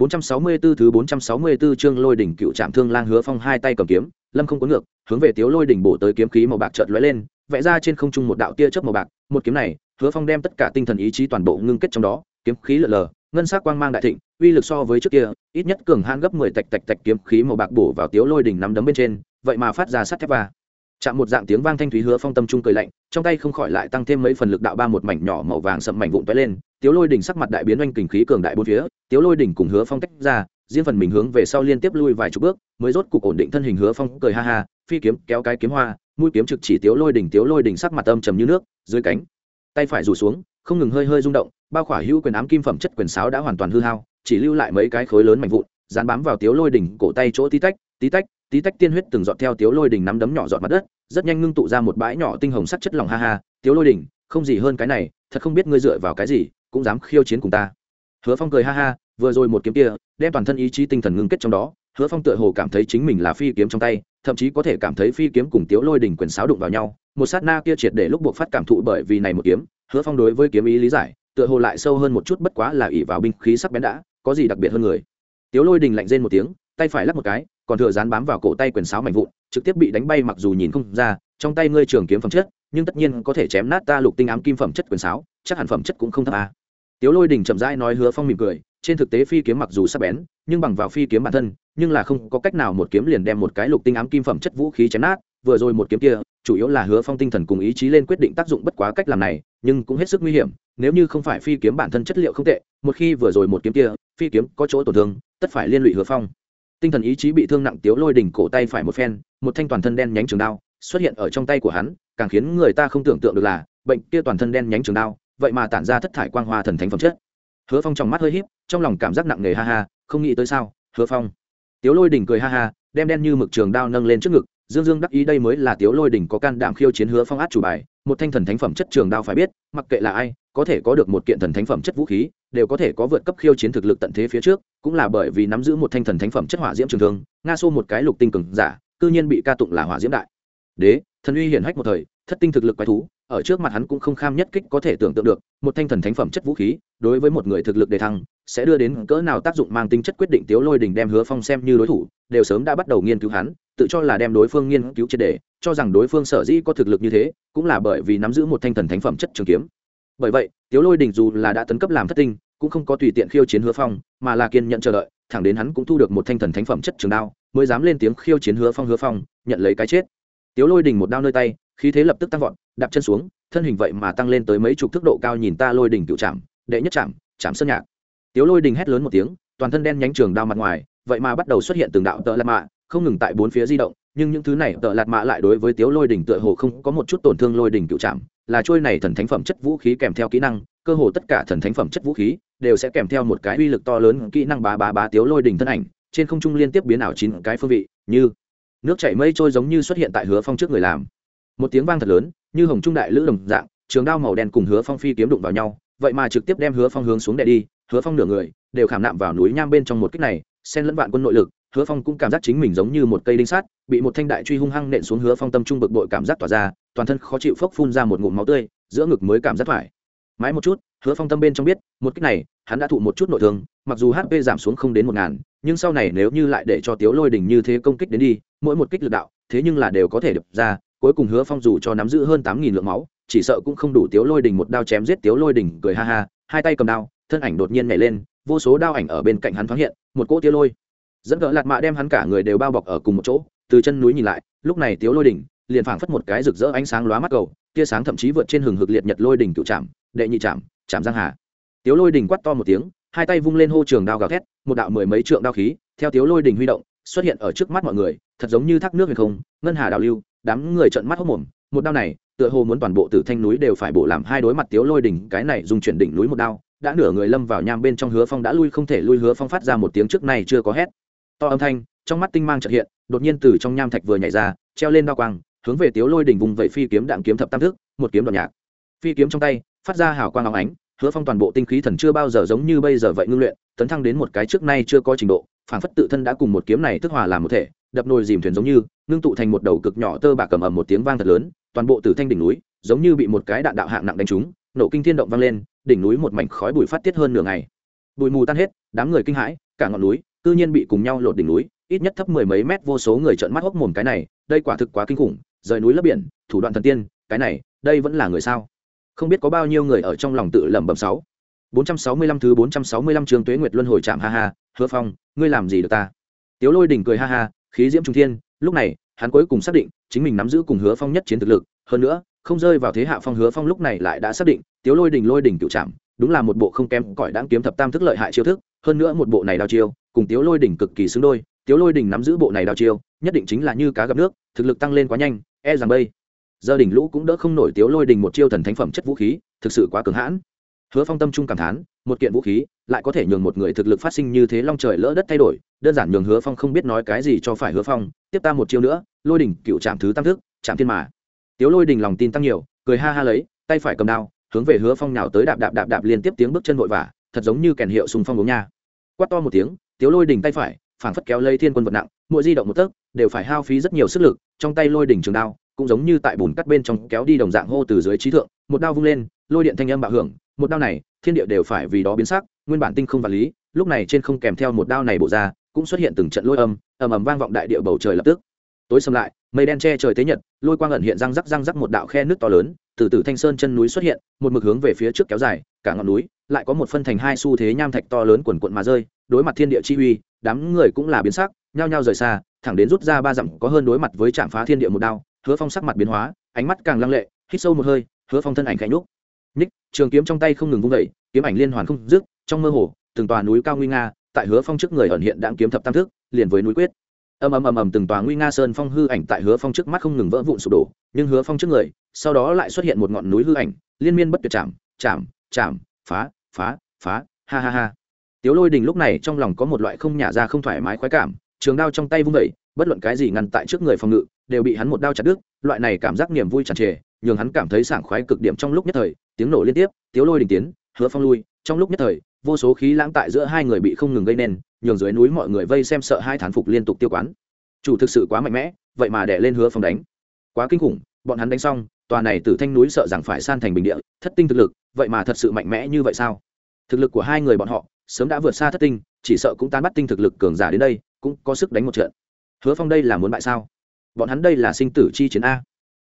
464 thứ 464 chương Lôi đỉnh cựu Trạm Thương Lang Hứa Phong hai tay cầm kiếm, lâm không có ngược, hướng về Tiếu Lôi đỉnh bổ tới kiếm khí màu bạc chợt lóe lên, vẽ ra trên không trung một đạo tia chớp màu bạc, một kiếm này, Hứa Phong đem tất cả tinh thần ý chí toàn bộ ngưng kết trong đó, kiếm khí lờ lờ, ngân sắc quang mang đại thịnh, uy lực so với trước kia, ít nhất cường hãn gấp 10 tạch tạch tạch kiếm khí màu bạc bổ vào Tiếu Lôi đỉnh nắm đấm bên trên, vậy mà phát ra sắt thép va. Chạm một dạng tiếng vang thanh thúy Hứa Phong tâm trung cười lạnh, trong tay không khỏi lại tăng thêm mấy phần lực đạo ba một mảnh nhỏ màu vàng sậm mảnh vụn tóe lên, Tiếu Lôi đỉnh sắc mặt đại biến oanh kình khí cường đại bốn phía, Tiếu Lôi đỉnh cùng Hứa Phong tách ra, riêng phần mình hướng về sau liên tiếp lui vài chục bước mới rốt cục ổn định thân hình hứa phong cười ha ha phi kiếm kéo cái kiếm hoa mũi kiếm trực chỉ tiếu lôi đỉnh tiếu lôi đỉnh sắc mặt âm trầm như nước dưới cánh tay phải rủ xuống không ngừng hơi hơi rung động bao khỏa hữu quyền ám kim phẩm chất quyền sáo đã hoàn toàn hư hao chỉ lưu lại mấy cái khối lớn mạnh vụn dán bám vào tiếu lôi đỉnh cổ tay chỗ tí tách tí tách tí tách tiên huyết từng dọn theo tiếu lôi đỉnh nắm đấm nhỏ dọn mặt đất rất nhanh ngưng tụ ra một bãi nhỏ tinh hồng sắc chất lòng ha ha tiếu lôi đỉnh không gì hơn cái này thật không biết ngươi dựa vào cái gì cũng dám khiêu chiến cùng ta hứa phong cười ha ha, vừa rồi một kiếm kia, đem toàn thân ý chí tinh thần ngưng kết trong đó, hứa phong tựa hồ cảm thấy chính mình là phi kiếm trong tay, thậm chí có thể cảm thấy phi kiếm cùng tiếu lôi đình quyền sáo đụng vào nhau, một sát na kia triệt để lúc buộc phát cảm thụ bởi vì này một kiếm, hứa phong đối với kiếm ý lý giải, tựa hồ lại sâu hơn một chút bất quá là ỉ vào binh khí sắc bén đã, có gì đặc biệt hơn người tiếu lôi đình lạnh rên một tiếng, tay phải lắp một cái, còn thừa dán bám vào cổ tay quyền sáo mạnh vụn, trực tiếp bị đánh bay mặc dù nhìn không ra, trong tay ngươi trường kiếm phẩm chất, nhưng tất nhiên có thể chém nát ta lục tinh ám kim phẩm chất quyền sáo, chắc hẳn phẩm chất cũng không thấp à tiếu lôi đình chậm rãi nói hứa phong mỉm cười, trên thực tế phi kiếm mặc dù sắc bén, nhưng bằng vào phi kiếm bản thân, nhưng là không có cách nào một kiếm liền đem một cái lục tinh ám kim phẩm chất vũ khí chém nát, vừa rồi một kiếm kia, chủ yếu là hứa phong tinh thần cùng ý chí lên quyết định tác dụng bất quá cách làm này, nhưng cũng hết sức nguy hiểm, nếu như không phải phi kiếm bản thân chất liệu không tệ, một khi vừa rồi một kiếm kia, phi kiếm có chỗ tổn thương, tất phải liên lụy hứa phong. Tinh thần ý chí bị thương nặng tiếu lôi đỉnh cổ tay phải một phen, một thanh toàn thân đen nhánh trường đao xuất hiện ở trong tay của hắn, càng khiến người ta không tưởng tượng được là, bệnh kia toàn thân đen nhánh trường đao vậy mà tản ra thất thải quang hoa thần thánh phẩm chất. Hứa phong trong mắt hơi híp, trong lòng cảm giác nặng nề ha ha, không nghĩ tới sao, hứa phong. Tiếu lôi đỉnh cười ha ha, đem đen như mực trường đao nâng lên trước ngực, dương dương đắc ý đây mới là tiếu lôi đỉnh có can đảm khiêu chiến hứa phong át chủ bài, một thanh thần thánh phẩm chất trường đao phải biết, mặc kệ là ai, có thể có được một kiện thần thánh phẩm chất vũ khí, đều có thể có vượt cấp khiêu chiến thực lực tận thế phía trước, cũng là bởi vì nắm giữ một thanh thần thánh phẩm chất hỏa diễm trường thương, nga xô một cái lục tinh cường giả, cư nhiên bị ca tụng là hỏa diễm đại. Đế, thần uy hiển hách một thời, thất tinh thực lực quái thú ở trước mặt hắn cũng không kham nhất kích có thể tưởng tượng được, một thanh thần thánh phẩm chất vũ khí, đối với một người thực lực đề thăng, sẽ đưa đến cỡ nào tác dụng mang tính chất quyết định tiếu lôi đình đem hứa phong xem như đối thủ, đều sớm đã bắt đầu nghiên cứu hắn, tự cho là đem đối phương nghiên cứu triệt đề cho rằng đối phương sở dĩ có thực lực như thế, cũng là bởi vì nắm giữ một thanh thần thánh phẩm chất trường kiếm. Bởi vậy, tiếu lôi đình dù là đã tấn cấp làm thất tinh, cũng không có tùy tiện khiêu chiến hứa phong, mà là kiên nhận chờ đợi, thẳng đến hắn cũng thu được một thanh thần thánh phẩm chất trường đao, mới dám lên tiếng khiêu chiến hứa phong hứa phong, nhận lấy cái chết. Tiếu lôi đình một đao nơi tay, khí thế lập tức tăng vọt đạp chân xuống, thân hình vậy mà tăng lên tới mấy chục thước độ cao nhìn ta lôi đình cựu trạm đệ nhất trạm trạm sơn nhạc. Tiếu lôi đình hét lớn một tiếng, toàn thân đen nhánh trường đao mặt ngoài, vậy mà bắt đầu xuất hiện từng đạo tợ lạt mạ, không ngừng tại bốn phía di động, nhưng những thứ này tợ lạt mạ lại đối với tiếu lôi đình tựa hồ không có một chút tổn thương lôi đình cựu trạm là trôi này thần thánh phẩm chất vũ khí kèm theo kỹ năng, cơ hồ tất cả thần thánh phẩm chất vũ khí đều sẽ kèm theo một cái uy lực to lớn kỹ năng bá bá bá tiếu lôi đình thân ảnh, trên không trung liên tiếp biến ảo chín cái phương vị, như nước chảy mây trôi giống như xuất hiện tại hứa phong trước người làm. Một tiếng vang thật lớn như hồng trung đại lữ đồng dạng, trường đao màu đen cùng hứa phong phi kiếm đụng vào nhau, vậy mà trực tiếp đem hứa phong hướng xuống đè đi, hứa phong nửa người, đều khảm nạm vào núi nham bên trong một kích này, xen lẫn vạn quân nội lực, hứa phong cũng cảm giác chính mình giống như một cây đinh sắt bị một thanh đại truy hung hăng nện xuống hứa phong tâm trung bực bội cảm giác tỏa ra, toàn thân khó chịu phốc phun ra một ngụm máu tươi, giữa ngực mới cảm giác thoải. mãi một chút, hứa phong tâm bên trong biết, một kích này, hắn đã thụ một chút nội thương, mặc dù hp giảm xuống không đến một ngàn, nhưng sau này nếu như lại để cho tiếu lôi đình như thế công kích đến đi, mỗi một kích lực đạo, thế nhưng là đều có thể đập ra cuối cùng hứa phong dù cho nắm giữ hơn tám nghìn lượng máu, chỉ sợ cũng không đủ tiếu lôi đình một đao chém giết tiếu lôi đình, cười ha ha, hai tay cầm đao, thân ảnh đột nhiên nhảy lên, vô số đao ảnh ở bên cạnh hắn thoáng hiện, một cỗ tiếu lôi. Dẫn cỡ lạt mạ đem hắn cả người đều bao bọc ở cùng một chỗ, từ chân núi nhìn lại, lúc này tiếu lôi đỉnh liền phảng phất một cái rực rỡ ánh sáng lóa mắt cầu, tia sáng thậm chí vượt trên hừng hực liệt nhật lôi đỉnh cựu trạm đệ nhị trạm trạm giang hà. Tiếu lôi đỉnh quát to một tiếng, hai tay vung lên hô trường đao gào thét, một đạo mười mấy trượng đao khí, theo tiếu lôi đỉnh huy động, xuất hiện ở trước mắt mọi người, thật giống như thác nước hay không, ngân hà đào lưu đám người trợn mắt hốc mồm, một đao này, tựa hồ muốn toàn bộ tử thanh núi đều phải bổ làm hai đối mặt tiếu lôi đỉnh, cái này dùng chuyển đỉnh núi một đao, đã nửa người lâm vào nham bên trong hứa phong đã lui không thể lui, hứa phong phát ra một tiếng trước này chưa có hét. To âm thanh, trong mắt tinh mang chợt hiện, đột nhiên từ trong nham thạch vừa nhảy ra, treo lên đao quang, hướng về tiếu lôi đỉnh vùng vẫy phi kiếm đạn kiếm thập tam thức, một kiếm đoạn nhạc. Phi kiếm trong tay, phát ra hào quang óng ánh, hứa phong toàn bộ tinh khí thần chưa bao giờ giống như bây giờ vậy ngưng luyện, tấn thăng đến một cái trước nay chưa có trình độ phản phất tự thân đã cùng một kiếm này thức hòa làm một thể đập nồi dìm thuyền giống như ngưng tụ thành một đầu cực nhỏ tơ bạc cầm ầm một tiếng vang thật lớn toàn bộ từ thanh đỉnh núi giống như bị một cái đạn đạo hạng nặng đánh trúng nổ kinh thiên động vang lên đỉnh núi một mảnh khói bụi phát tiết hơn nửa ngày. Bụi mù tan hết đám người kinh hãi cả ngọn núi tự nhiên bị cùng nhau lột đỉnh núi ít nhất thấp mười mấy mét vô số người trợn mắt hốc mồm cái này đây quả thực quá kinh khủng rời núi lấp biển thủ đoạn thần tiên cái này đây vẫn là người sao? Không biết có bao nhiêu người ở trong lòng tự lẩm bẩm sáu. 465 thứ 465 trường Tuế Nguyệt Luân hồi chạm ha ha, Hứa Phong, ngươi làm gì được ta? Tiếu Lôi đỉnh cười ha ha, khí diễm trung thiên, lúc này, hắn cuối cùng xác định, chính mình nắm giữ cùng Hứa Phong nhất chiến thực lực, hơn nữa, không rơi vào thế hạ phong Hứa Phong lúc này lại đã xác định, Tiếu Lôi đỉnh Lôi đỉnh cựu chạm, đúng là một bộ không kém cỏi đáng kiếm thập tam thức lợi hại chiêu thức, hơn nữa một bộ này đao chiêu, cùng Tiếu Lôi đỉnh cực kỳ xứng đôi, Tiếu Lôi đỉnh nắm giữ bộ này đao chiêu, nhất định chính là như cá gặp nước, thực lực tăng lên quá nhanh, e rằng bây giờ đỉnh lũ cũng đỡ không nổi Tiếu Lôi đỉnh một chiêu thần thánh phẩm chất vũ khí, thực sự quá cường hãn hứa phong tâm trung cảm thán một kiện vũ khí lại có thể nhường một người thực lực phát sinh như thế long trời lỡ đất thay đổi, đơn giản nhường hứa phong không biết nói cái gì cho phải hứa phong, tiếp ta một chiêu nữa, lôi đỉnh cựu trạm thứ tam thức, trạm thiên mà. Tiếu lôi Đình lòng tin tăng nhiều, cười ha ha lấy, tay phải cầm đao, hướng về hứa phong nào tới đạp đạp đạp đạp liên tiếp tiếng bước chân vội vã, thật giống như kèn hiệu sùng phong uống nha. Quát to một tiếng, tiếu lôi đỉnh tay phải, phảng phất kéo lây thiên quân vật nặng, mỗi di động một tấc, đều phải hao phí rất nhiều sức lực, trong tay lôi đỉnh trường đao, cũng giống như tại bùn cắt bên trong kéo đi đồng dạng hô từ dưới trí thượng, một đao vung lên, lôi điện thanh âm bạo hưởng, một đao này, thiên địa đều phải vì đó biến sắc nguyên bản tinh không vật lý, lúc này trên không kèm theo một đao này bộ ra, cũng xuất hiện từng trận lôi âm, ầm ầm vang vọng đại địa bầu trời lập tức. Tối sầm lại, mây đen che trời tế nhật, lôi quang ẩn hiện răng rắc răng rắc một đạo khe nước to lớn, từ từ thanh sơn chân núi xuất hiện, một mực hướng về phía trước kéo dài, cả ngọn núi lại có một phân thành hai xu thế nham thạch to lớn quần quận mà rơi, đối mặt thiên địa chi uy, đám người cũng là biến sắc, nhao nhao rời xa, thẳng đến rút ra ba dặm có hơn đối mặt với trạm phá thiên địa một đao, hứa phong sắc mặt biến hóa, ánh mắt càng lăng lệ, hít sâu một hơi, hứa phong thân ảnh khẽ nhúc. Ních trường kiếm trong tay không ngừng vung vẩy kiếm ảnh liên hoàn không dứt trong mơ hồ, từng tòa núi cao nguy nga, tại hứa phong trước người ẩn hiện đãng kiếm thập tam thức, liền với núi quyết. Ầm ầm ầm ầm, từng tòa nguy nga sơn phong hư ảnh tại hứa phong trước mắt không ngừng vỡ vụn sụp đổ, nhưng hứa phong trước người, sau đó lại xuất hiện một ngọn núi hư ảnh, liên miên bất tuyệt chạm chạm chạm, phá phá phá, ha ha ha. Tiếu lôi đình lúc này trong lòng có một loại không nhả ra không thoải mái khoái cảm, trường đao trong tay vung vẩy bất luận cái gì ngăn tại trước người phòng ngự, đều bị hắn một đao chặt đứt, loại này cảm giác niềm vui tràn trề, nhường hắn cảm thấy sảng khoái cực điểm trong lúc nhất thời, tiếng nổ liên tiếp, tiếu lôi đình tiến, hứa phong lui, trong lúc nhất thời vô số khí lãng tại giữa hai người bị không ngừng gây nên, nhường dưới núi mọi người vây xem sợ hai thán phục liên tục tiêu quán. Chủ thực sự quá mạnh mẽ, vậy mà đẻ lên hứa phong đánh. Quá kinh khủng, bọn hắn đánh xong, tòa này từ thanh núi sợ rằng phải san thành bình địa, thất tinh thực lực, vậy mà thật sự mạnh mẽ như vậy sao? Thực lực của hai người bọn họ, sớm đã vượt xa thất tinh, chỉ sợ cũng tan bắt tinh thực lực cường giả đến đây, cũng có sức đánh một trận. Hứa phong đây là muốn bại sao? Bọn hắn đây là sinh tử chi chiến a.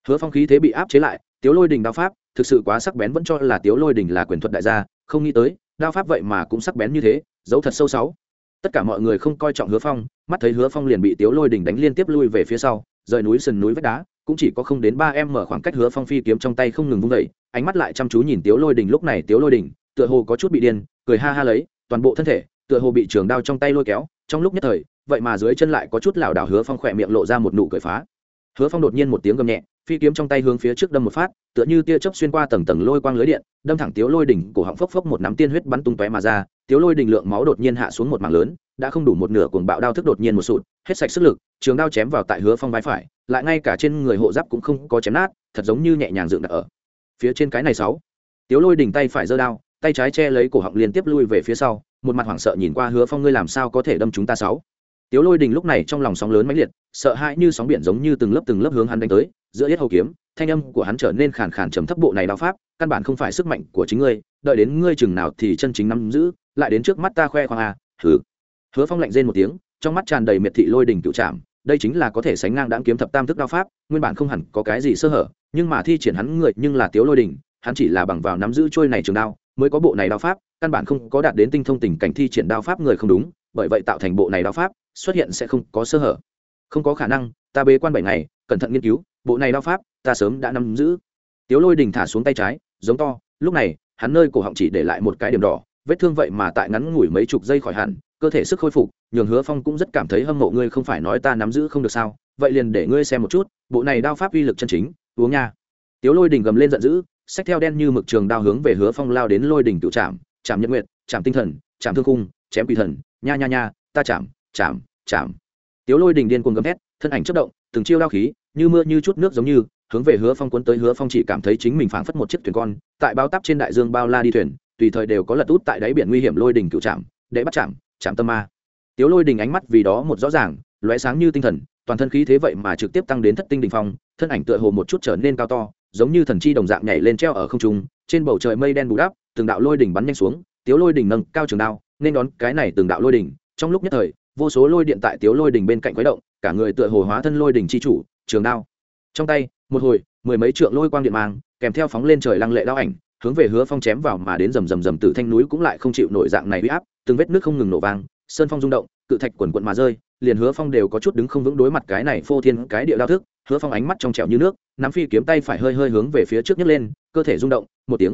Hứa phong khí thế bị áp chế lại, tiếu lôi đình đao pháp, thực sự quá sắc bén vẫn cho là tiếu lôi đình là quyền thuật đại gia, không nghĩ tới đao pháp vậy mà cũng sắc bén như thế, giấu thật sâu sáu. Tất cả mọi người không coi trọng hứa phong, mắt thấy hứa phong liền bị tiếu lôi đình đánh liên tiếp lui về phía sau, rời núi sườn núi vách đá, cũng chỉ có không đến ba em mở khoảng cách hứa phong phi kiếm trong tay không ngừng vung vẩy ánh mắt lại chăm chú nhìn tiếu lôi đình lúc này, tiếu lôi đình, tựa hồ có chút bị điên, cười ha ha lấy, toàn bộ thân thể, tựa hồ bị trường đao trong tay lôi kéo, trong lúc nhất thời, vậy mà dưới chân lại có chút lảo đảo hứa phong khỏe miệng lộ ra một nụ cười phá hứa phong đột nhiên một tiếng gầm nhẹ, phi kiếm trong tay hướng phía trước đâm một phát, tựa như tia chớp xuyên qua tầng tầng lôi quang lưới điện, đâm thẳng tiếu lôi đỉnh, cổ họng phốc phốc một nắm tiên huyết bắn tung tóe mà ra. Tiếu lôi đỉnh lượng máu đột nhiên hạ xuống một mảng lớn, đã không đủ một nửa cuồng bạo đao thức đột nhiên một sụt, hết sạch sức lực, trường đao chém vào tại hứa phong vai phải, lại ngay cả trên người hộ giáp cũng không có chém nát, thật giống như nhẹ nhàng dựng đặt ở phía trên cái này sáu. Tiếu lôi đỉnh tay phải giơ đao, tay trái che lấy cổ họng liên tiếp lui về phía sau, một mặt hoảng sợ nhìn qua hứa phong, ngươi làm sao có thể đâm chúng ta sáu? Tiếu lôi đình lúc này trong lòng sóng lớn mãnh liệt, sợ hãi như sóng biển giống như từng lớp từng lớp hướng hắn đánh tới, giữa yết hầu kiếm, thanh âm của hắn trở nên khàn khàn trầm thấp bộ này đạo pháp, căn bản không phải sức mạnh của chính ngươi, đợi đến ngươi chừng nào thì chân chính nắm giữ, lại đến trước mắt ta khoe khoang à hừ. Hứa phong lạnh rên một tiếng, trong mắt tràn đầy miệt thị lôi đình cựu trạm đây chính là có thể sánh ngang đáng kiếm thập tam thức đao pháp, nguyên bản không hẳn có cái gì sơ hở, nhưng mà thi triển hắn người nhưng là tiếu lôi đình, hắn chỉ là bằng vào nắm giữ trôi này trường đao, mới có bộ này đao pháp, căn bản không có đạt đến tinh thông tình cảnh thi triển đao pháp người không đúng bởi vậy tạo thành bộ này đao pháp, xuất hiện sẽ không có sơ hở. Không có khả năng, ta bế quan bảy ngày, cẩn thận nghiên cứu, bộ này đao pháp, ta sớm đã nắm giữ. Tiếu lôi đình thả xuống tay trái, giống to, lúc này, hắn nơi cổ họng chỉ để lại một cái điểm đỏ, vết thương vậy mà tại ngắn ngủi mấy chục giây khỏi hẳn, cơ thể sức khôi phục, nhường hứa phong cũng rất cảm thấy hâm mộ, ngươi không phải nói ta nắm giữ không được sao? Vậy liền để ngươi xem một chút, bộ này đao pháp uy lực chân chính, uống nha. Tiếu lôi đình gầm lên giận dữ, xách theo đen như mực trường đao hướng về hứa phong lao đến lôi đỉnh tự chạm chạm nhân nguyện chạm tinh thần chạm thương cung chém quỷ thần, nha nha nha, ta chạm chạm chạm. Tiếu lôi đình điên cuồng gầm thét, thân ảnh chất động, từng chiêu đao khí, như mưa như chút nước giống như, hướng về hứa phong cuốn tới. Hứa phong chỉ cảm thấy chính mình phảng phất một chiếc thuyền con, tại bao tắp trên đại dương bao la đi thuyền, tùy thời đều có lật út tại đáy biển nguy hiểm. Lôi đình cựu trạm để bắt chạm chạm tâm ma. Tiếu lôi đình ánh mắt vì đó một rõ ràng, lóe sáng như tinh thần, toàn thân khí thế vậy mà trực tiếp tăng đến thất tinh đình phong, thân ảnh tựa hồ một chút trở nên cao to, giống như thần chi đồng dạng nhảy lên treo ở không trung, trên bầu trời mây đen bù đắp, từng đạo lôi đỉnh bắn nhanh xuống, tiếu lôi đỉnh nâng cao trường đao nên đón cái này từng đạo lôi đỉnh trong lúc nhất thời, vô số lôi điện tại tiếu lôi đỉnh bên cạnh quái động, cả người tựa hồ hóa thân lôi đỉnh chi chủ, trường đao. Trong tay, một hồi, mười mấy trượng lôi quang điện mang, kèm theo phóng lên trời lăng lệ đao ảnh, hướng về hứa phong chém vào mà đến rầm rầm rầm từ thanh núi cũng lại không chịu nổi dạng này huy áp, từng vết nước không ngừng nổ vang, sơn phong rung động, cự thạch quần quận mà rơi, liền hứa phong đều có chút đứng không vững đối mặt cái này phô thiên cái địa đao thức, hứa phong ánh mắt trong trẻo như nước, nắm phi kiếm tay phải hơi hơi hướng về phía trước nhấc lên, cơ thể rung động, một tiếng,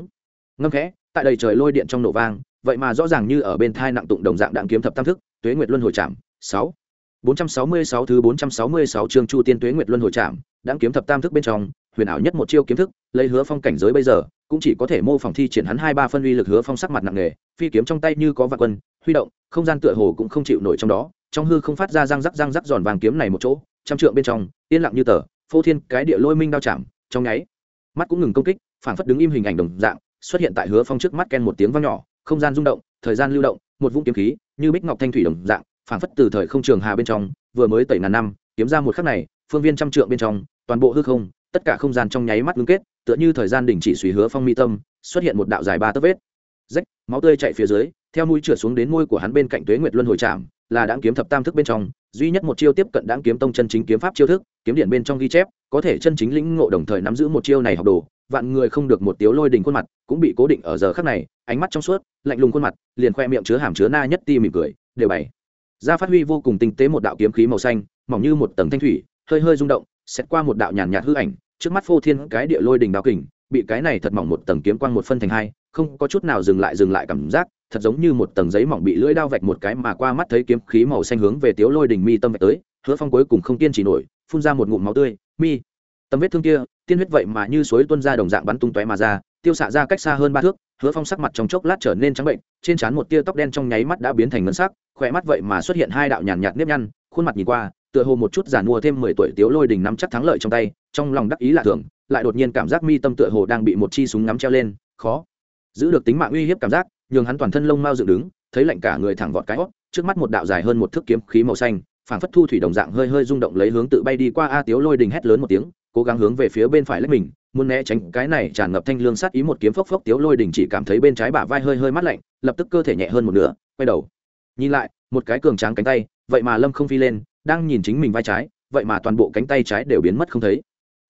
ngâm khẽ, tại đầy trời lôi điện trong nổ vang vậy mà rõ ràng như ở bên thai nặng tụng đồng dạng đạn kiếm thập tam thức, tuế nguyệt luân hồi chạm sáu. bốn trăm sáu mươi sáu thứ bốn trăm sáu mươi sáu chương chu tiên tuế nguyệt luân hồi chạm đạn kiếm thập tam thức bên trong, huyền ảo nhất một chiêu kiếm thức, lấy hứa phong cảnh giới bây giờ, cũng chỉ có thể mô phỏng thi triển hắn hai ba phân uy lực hứa phong sắc mặt nặng nề, phi kiếm trong tay như có vạn quân, huy động, không gian tựa hồ cũng không chịu nổi trong đó, trong hư không phát ra răng rắc răng rắc giòn vàng kiếm này một chỗ, trăm trượng bên trong, yên lặng như tờ, phô thiên cái địa lôi minh đao chạm, trong nháy, mắt cũng ngừng công kích phản phất đứng im hình ảnh đồng dạng, xuất hiện tại hứa phong trước mắt ken một tiếng vang nhỏ không gian rung động, thời gian lưu động, một vũng kiếm khí, như bích ngọc thanh thủy đồng dạng, phảng phất từ thời không trường hà bên trong, vừa mới tẩy ngàn năm, kiếm ra một khắc này, phương viên trăm trượng bên trong, toàn bộ hư không, tất cả không gian trong nháy mắt ngưng kết, tựa như thời gian đình chỉ suy hứa phong mi tâm, xuất hiện một đạo dài ba tấc vết. Rách, máu tươi chạy phía dưới, theo mũi trượt xuống đến môi của hắn bên cạnh tuế nguyệt luân hồi chạm là đáng kiếm thập tam thức bên trong, duy nhất một chiêu tiếp cận đáng kiếm tông chân chính kiếm pháp chiêu thức, kiếm điện bên trong ghi chép, có thể chân chính lĩnh ngộ đồng thời nắm giữ một chiêu này học đồ, vạn người không được một tiếu lôi đình khuôn mặt, cũng bị cố định ở giờ khắc này ánh mắt trong suốt, lạnh lùng khuôn mặt, liền khoe miệng chứa hàm chứa na nhất ti mỉm cười, đều bày. Ra phát huy vô cùng tinh tế một đạo kiếm khí màu xanh, mỏng như một tầng thanh thủy, hơi hơi rung động xét qua một đạo nhàn nhạt hư ảnh, trước mắt phô thiên cái địa lôi đình đao kình, bị cái này thật mỏng một tầng kiếm quang một phân thành hai, không có chút nào dừng lại dừng lại cảm giác, thật giống như một tầng giấy mỏng bị lưỡi đao vạch một cái mà qua mắt thấy kiếm khí màu xanh hướng về tiếu lôi đình mi tâm vạch tới, hứa phong cuối cùng không kiên trì nổi, phun ra một ngụm máu tươi, mi tấm vết thương kia, tiên huyết vậy mà như suối tuôn ra đồng dạng bắn tung tóe mà ra, tiêu xạ ra cách xa hơn ba thước, hứa phong sắc mặt trong chốc lát trở nên trắng bệnh, trên trán một tia tóc đen trong nháy mắt đã biến thành ngân sắc, khỏe mắt vậy mà xuất hiện hai đạo nhàn nhạt nếp nhăn, khuôn mặt nhìn qua, tựa hồ một chút giàn mua thêm mười tuổi tiếu lôi đình nắm chắc thắng lợi trong tay, trong lòng đắc ý lạ thường, lại đột nhiên cảm giác mi tâm tựa hồ đang bị một chi súng ngắm treo lên, khó giữ được tính mạng uy hiếp cảm giác, nhường hắn toàn thân lông mau dựng đứng, thấy lạnh cả người thẳng vọt cái hót, trước mắt một đạo dài hơn một thước kiếm khí màu xanh, phảng phất thu thủy đồng dạng hơi hơi rung động lấy hướng tự bay đi qua a tiếu lôi đình hét lớn một tiếng cố gắng hướng về phía bên phải lách mình, muốn né tránh cái này tràn ngập thanh lương sát ý một kiếm phốc phốc tiếu lôi đình chỉ cảm thấy bên trái bả vai hơi hơi mát lạnh, lập tức cơ thể nhẹ hơn một nửa, quay đầu. Nhìn lại, một cái cường tráng cánh tay, vậy mà lâm không phi lên, đang nhìn chính mình vai trái, vậy mà toàn bộ cánh tay trái đều biến mất không thấy.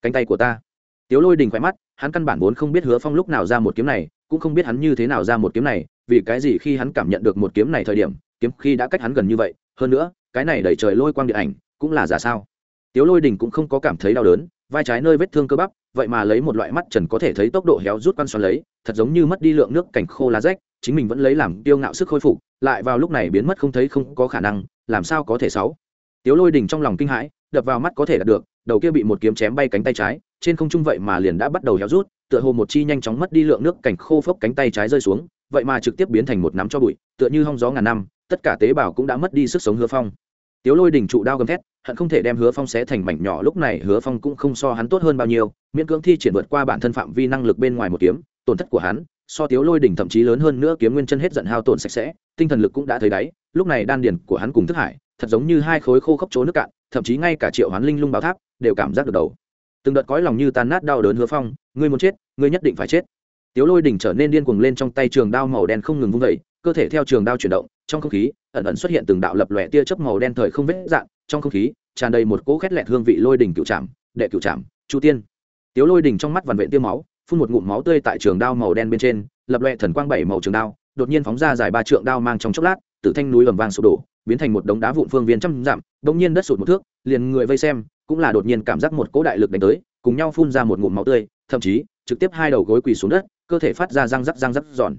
Cánh tay của ta. Tiếu lôi đình khỏe mắt, hắn căn bản vốn không biết hứa phong lúc nào ra một kiếm này, cũng không biết hắn như thế nào ra một kiếm này, vì cái gì khi hắn cảm nhận được một kiếm này thời điểm, kiếm khi đã cách hắn gần như vậy, hơn nữa, cái này đẩy trời lôi quang điện ảnh, cũng là giả sao? Tiếu lôi đình cũng không có cảm thấy đau đớn vai trái nơi vết thương cơ bắp, vậy mà lấy một loại mắt trần có thể thấy tốc độ héo rút quan xoắn lấy, thật giống như mất đi lượng nước cảnh khô lá rách, chính mình vẫn lấy làm tiêu ngạo sức khôi phục, lại vào lúc này biến mất không thấy không có khả năng, làm sao có thể sáu? Tiếu lôi đình trong lòng kinh hãi, đập vào mắt có thể đạt được, đầu kia bị một kiếm chém bay cánh tay trái, trên không trung vậy mà liền đã bắt đầu héo rút, tựa hồ một chi nhanh chóng mất đi lượng nước cảnh khô phốc cánh tay trái rơi xuống, vậy mà trực tiếp biến thành một nắm cho bụi, tựa như hong gió ngàn năm, tất cả tế bào cũng đã mất đi sức sống hứa phong tiếu lôi đỉnh trụ đao gầm thét, hận không thể đem hứa phong xé thành mảnh nhỏ, lúc này hứa phong cũng không so hắn tốt hơn bao nhiêu, miễn cưỡng thi triển vượt qua bản thân phạm vi năng lực bên ngoài một kiếm, tổn thất của hắn, so tiếu lôi đỉnh thậm chí lớn hơn nữa kiếm nguyên chân hết giận hao tổn sạch sẽ, tinh thần lực cũng đã thấy đáy, lúc này đan điền của hắn cùng thức hải, thật giống như hai khối khô khốc chỗ nước cạn, thậm chí ngay cả triệu hoán linh lung báo tháp đều cảm giác được đầu. Từng đợt cõi lòng như tan nát đau đớn hứa phong, ngươi muốn chết, ngươi nhất định phải chết. Tiếu lôi đỉnh trở nên điên cuồng lên trong tay trường đao màu đen không ngừng vung vẩy cơ thể theo trường đao chuyển động trong không khí, ẩn ẩn xuất hiện từng đạo lập lòe tia chớp màu đen thời không vết dạn trong không khí, tràn đầy một cỗ khét lẹt hương vị lôi đỉnh cựu trạm đệ cựu trạm chu tiên. Tiếu lôi đỉnh trong mắt vằn vện tiêu máu, phun một ngụm máu tươi tại trường đao màu đen bên trên, lập lòe thần quang bảy màu trường đao, đột nhiên phóng ra dài ba trượng đao mang trong chốc lát từ thanh núi ầm vang sụp đổ, biến thành một đống đá vụn phương viên trăm dặm, bỗng nhiên đất sụt một thước, liền người vây xem, cũng là đột nhiên cảm giác một cỗ đại lực đánh tới, cùng nhau phun ra một ngụm máu tươi, thậm chí, trực tiếp hai đầu gối quỳ xuống đất, cơ thể phát ra răng rắc răng rắc giòn.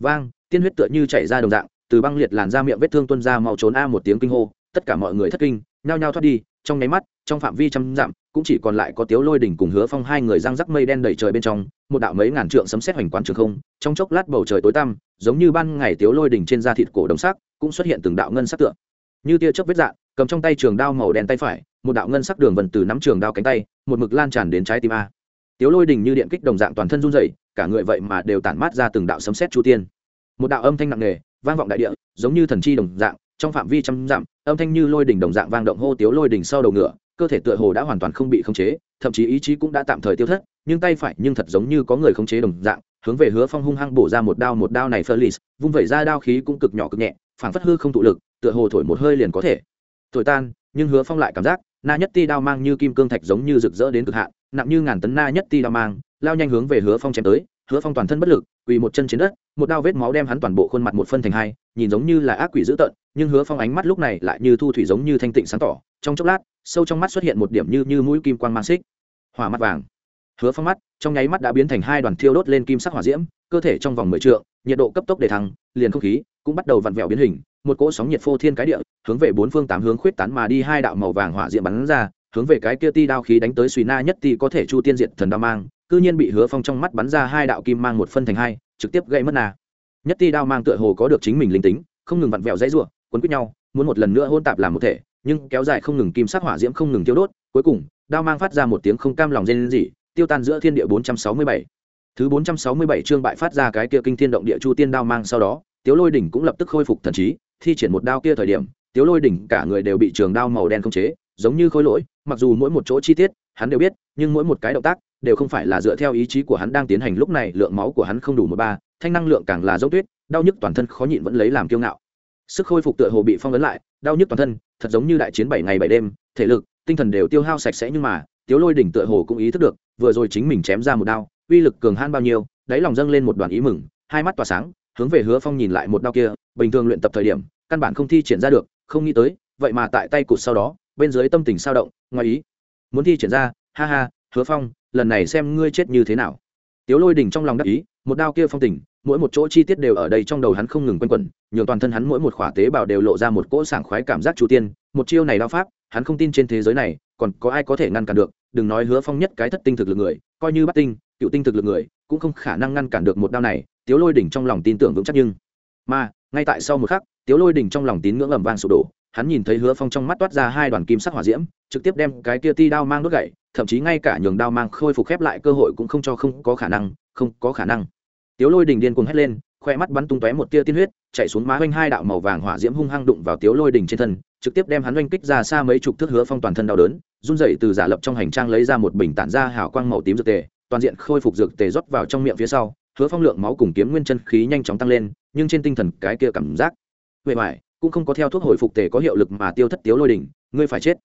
Vang, tiên huyết tựa như chảy ra đồng dạng từ băng liệt làn ra miệng vết thương tuôn ra mau trốn a một tiếng kinh hô, tất cả mọi người thất kinh, nhao nhao thoát đi, trong nháy mắt, trong phạm vi trăm dặm, cũng chỉ còn lại có tiếu lôi đỉnh cùng hứa phong hai người răng rắc mây đen đầy trời bên trong, một đạo mấy ngàn trượng sấm xét hoành quán trường không, trong chốc lát bầu trời tối tăm, giống như ban ngày tiếu lôi đỉnh trên da thịt cổ đồng sắc, cũng xuất hiện từng đạo ngân sắc tượng như tia chớp vết dạn, cầm trong tay trường đao màu đen tay phải, một đạo ngân sắc đường vần từ nắm trường đao cánh tay, một mực lan tràn đến trái tim a. Tiếu lôi đỉnh như điện kích đồng dạng toàn thân run rẩy, cả người vậy mà đều tản mát ra từng đạo sấm xét chu tiên. Một đạo âm thanh nặng nề vang vọng đại địa giống như thần chi đồng dạng trong phạm vi trăm dặm âm thanh như lôi đỉnh đồng dạng vang động hô tiếu lôi đỉnh sau đầu ngựa cơ thể tựa hồ đã hoàn toàn không bị khống chế thậm chí ý chí cũng đã tạm thời tiêu thất nhưng tay phải nhưng thật giống như có người khống chế đồng dạng hướng về hứa phong hung hăng bổ ra một đao một đao này Felix, vung vẩy ra đao khí cũng cực nhỏ cực nhẹ, phảng phất hư không tụ lực, tựa hồ thổi một hơi liền có thể. Thổi tan nhưng hứa phong lại cảm giác na nhất ti đao mang như kim cương thạch giống như rực rỡ đến cực hạn nặng như ngàn tấn na nhất ti đao mang lao nhanh hướng về hứa phong chém tới hứa phong toàn thân bất lực, quỳ một chân trên đất, một đao vết máu đem hắn toàn bộ khuôn mặt một phân thành hai, nhìn giống như là ác quỷ dữ tợn, nhưng hứa phong ánh mắt lúc này lại như thu thủy giống như thanh tịnh sáng tỏ, trong chốc lát, sâu trong mắt xuất hiện một điểm như như mũi kim quang mang xích. Hỏa mắt vàng. Hứa phong mắt, trong nháy mắt đã biến thành hai đoàn thiêu đốt lên kim sắc hỏa diễm, cơ thể trong vòng mười trượng, nhiệt độ cấp tốc để thăng, liền không khí cũng bắt đầu vặn vẹo biến hình, một cỗ sóng nhiệt phô thiên cái địa, hướng về bốn phương tám hướng khuyết tán mà đi, hai đạo màu vàng hỏa diễm bắn ra, hướng về cái kia ti đao khí đánh tới suy na nhất ti có thể chu tiên diệt thần đao mang cư nhiên bị hứa phong trong mắt bắn ra hai đạo kim mang một phân thành hai trực tiếp gây mất nà. nhất ti đao mang tựa hồ có được chính mình linh tính không ngừng vặn vẹo dãy ruộng quấn quýt nhau muốn một lần nữa hôn tạp làm một thể nhưng kéo dài không ngừng kim sắc hỏa diễm không ngừng tiêu đốt cuối cùng đao mang phát ra một tiếng không cam lòng rên rỉ tiêu tan giữa thiên địa 467. Thứ 467 chương bại phát ra cái kia kinh thiên động địa chu tiên đao mang sau đó, Tiếu Lôi đỉnh cũng lập tức khôi phục thần trí, thi triển một đao kia thời điểm, Tiếu Lôi đỉnh cả người đều bị trường đao màu đen khống chế, giống như khối lỗi, mặc dù mỗi một chỗ chi tiết hắn đều biết, nhưng mỗi một cái động tác đều không phải là dựa theo ý chí của hắn đang tiến hành lúc này, lượng máu của hắn không đủ một ba, thanh năng lượng càng là dốc tuyết, đau nhức toàn thân khó nhịn vẫn lấy làm kiêu ngạo. Sức khôi phục tựa hồ bị phong ấn lại, đau nhức toàn thân, thật giống như đại chiến bảy ngày bảy đêm, thể lực, tinh thần đều tiêu hao sạch sẽ nhưng mà, Tiếu Lôi đỉnh tựa hồ cũng ý thức được, vừa rồi chính mình chém ra một đao uy lực cường han bao nhiêu đáy lòng dâng lên một đoàn ý mừng hai mắt tỏa sáng hướng về hứa phong nhìn lại một đao kia bình thường luyện tập thời điểm căn bản không thi triển ra được không nghĩ tới vậy mà tại tay cụt sau đó bên dưới tâm tình sao động ngoài ý muốn thi triển ra ha ha hứa phong lần này xem ngươi chết như thế nào. Tiếu lôi đỉnh trong lòng đắc ý, một đao kia phong tình, mỗi một chỗ chi tiết đều ở đây trong đầu hắn không ngừng quanh quẩn, nhường toàn thân hắn mỗi một khỏa tế bào đều lộ ra một cỗ sảng khoái cảm giác chủ tiên, một chiêu này đao pháp, hắn không tin trên thế giới này, còn có ai có thể ngăn cản được, đừng nói hứa phong nhất cái thất tinh thực lực người, coi như bắt tinh, cựu tinh thực lực người, cũng không khả năng ngăn cản được một đao này, tiếu lôi đỉnh trong lòng tin tưởng vững chắc nhưng mà, ngay tại sau một khắc, tiếu lôi đỉnh trong lòng tín ngưỡng ẩm vang sụp đổ, hắn nhìn thấy hứa phong trong mắt toát ra hai đoàn kim sắc hỏa diễm, trực tiếp đem cái kia ti đao mang đốt gậy thậm chí ngay cả nhường đao mang khôi phục khép lại cơ hội cũng không cho không có khả năng, không có khả năng. Tiếu lôi đỉnh điên cuồng hét lên, khoe mắt bắn tung tóe một tia tiên huyết, chạy xuống má oanh hai đạo màu vàng hỏa diễm hung hăng đụng vào tiếu lôi đỉnh trên thân, trực tiếp đem hắn oanh kích ra xa mấy chục thước hứa phong toàn thân đau đớn, run dậy từ giả lập trong hành trang lấy ra một bình tản ra hào quang màu tím dược tề, toàn diện khôi phục dược tề rót vào trong miệng phía sau, hứa phong lượng máu cùng kiếm nguyên chân khí nhanh chóng tăng lên, nhưng trên tinh thần cái kia cảm giác huệ mải cũng không có theo thuốc hồi phục tề có hiệu lực mà tiêu thất tiếu lôi đỉnh ngươi phải chết.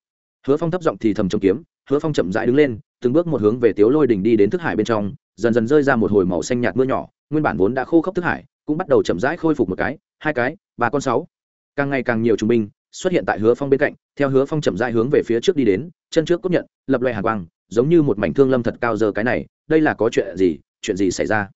Hứa phong thấp giọng thì thầm trong kiếm hứa phong chậm rãi đứng lên, từng bước một hướng về tiếu lôi đỉnh đi đến thức hải bên trong, dần dần rơi ra một hồi màu xanh nhạt mưa nhỏ, nguyên bản vốn đã khô khốc thức hải, cũng bắt đầu chậm rãi khôi phục một cái, hai cái, ba con sáu. Càng ngày càng nhiều trung binh xuất hiện tại hứa phong bên cạnh, theo hứa phong chậm rãi hướng về phía trước đi đến, chân trước cốt nhận, lập loè hàng quang, giống như một mảnh thương lâm thật cao giờ cái này, đây là có chuyện gì chuyện gì xảy ra?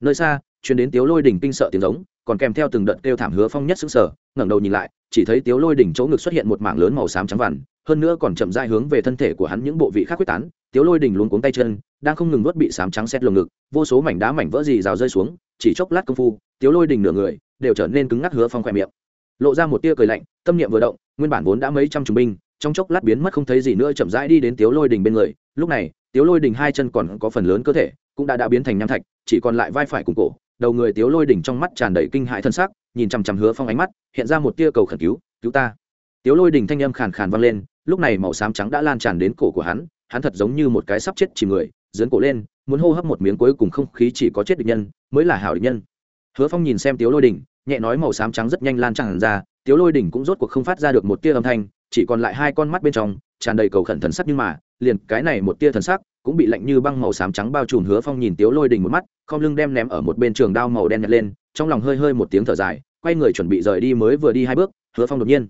Nơi xa chuyến đến tiếu lôi đỉnh kinh sợ tiếng giống, còn kèm theo từng đợt kêu thảm hứa phong nhất xứng sở ngẩng đầu nhìn lại, chỉ thấy tiếu lôi đỉnh chỗ ngực xuất hiện một mảng lớn màu xám trắng vằn hơn nữa còn chậm rãi hướng về thân thể của hắn những bộ vị khác quyết tán, tiếu lôi đỉnh luống cuống tay chân, đang không ngừng nuốt bị sám trắng xét lồng ngực, vô số mảnh đá mảnh vỡ gì rào rơi xuống, chỉ chốc lát công phu, tiếu lôi đỉnh nửa người đều trở nên cứng ngắc hứa phong khoe miệng. Lộ ra một tia cười lạnh, tâm niệm vừa động, nguyên bản vốn đã mấy trăm trung binh, trong chốc lát biến mất không thấy gì nữa chậm rãi đi đến tiếu lôi đỉnh bên người. Lúc này, tiếu lôi đỉnh hai chân còn có phần lớn cơ thể, cũng đã đã biến thành nham thạch, chỉ còn lại vai phải cùng cổ. Đầu người tiếu lôi đỉnh trong mắt tràn đầy kinh hại thân xác nhìn chằm chằm hứa phong ánh mắt, hiện ra một tia cầu khẩn cứu cứu ta! Tiếu lôi đỉnh thanh âm khàn khàn vang lên lúc này màu xám trắng đã lan tràn đến cổ của hắn hắn thật giống như một cái sắp chết chỉ người, dướn cổ lên, muốn hô hấp một miếng cuối cùng không khí chỉ có chết địch nhân, mới là hảo địch nhân. Hứa phong nhìn xem tiếu lôi đỉnh, nhẹ nói màu xám trắng rất nhanh lan tràn ra, tiếu lôi đỉnh cũng rốt cuộc không phát ra được một tia âm thanh, chỉ còn lại hai con mắt bên trong, tràn đầy cầu khẩn thần sắc nhưng mà, liền cái này một tia thần sắc cũng bị lạnh như băng màu xám trắng bao trùm. Hứa phong nhìn tiếu lôi đỉnh một mắt không lưng đem ném ở một bên trường đao màu đen nhặt lên, trong lòng hơi hơi một tiếng thở dài, quay người chuẩn bị rời đi mới vừa đi hai bước, hứa phong đột nhiên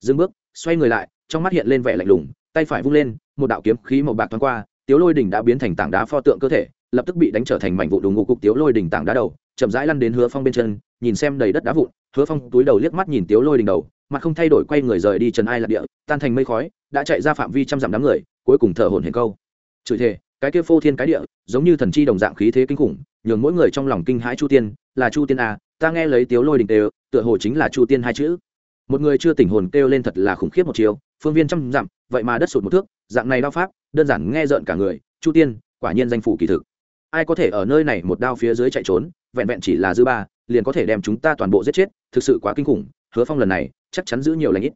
dừng bước, xoay người lại, trong mắt hiện lên vẻ lạnh lùng, tay phải vung lên, một đạo kiếm khí màu bạc thoáng qua, tiếu lôi đỉnh đã biến thành tảng đá pho tượng cơ thể, lập tức bị đánh trở thành mảnh vụ đùng ngụ cục tiếu lôi đỉnh tảng đá đầu, chậm rãi lăn đến hứa phong bên chân, nhìn xem đầy đất đá vụn, hứa phong túi đầu liếc mắt nhìn tiếu lôi đỉnh đầu, mặt không thay đổi quay người rời đi trần ai lạc địa, tan thành mây khói, đã chạy ra phạm vi trăm dặm đám người, cuối cùng thở hồn hển câu. Chửi thề, cái kia phô thiên cái địa, giống như thần chi đồng dạng khí thế kinh khủng, nhường mỗi người trong lòng kinh hãi chu tiên, là chu tiên a, ta nghe lấy tiếu lôi đỉnh đều, tựa hồ chính là chu tiên hai chữ một người chưa tỉnh hồn kêu lên thật là khủng khiếp một chiều phương viên trăm dặm, vậy mà đất sụt một thước, dạng này đao pháp, đơn giản nghe rợn cả người, chu tiên, quả nhiên danh phủ kỳ thực. Ai có thể ở nơi này một đao phía dưới chạy trốn, vẹn vẹn chỉ là dư ba, liền có thể đem chúng ta toàn bộ giết chết, thực sự quá kinh khủng, hứa phong lần này, chắc chắn giữ nhiều lãnh ít.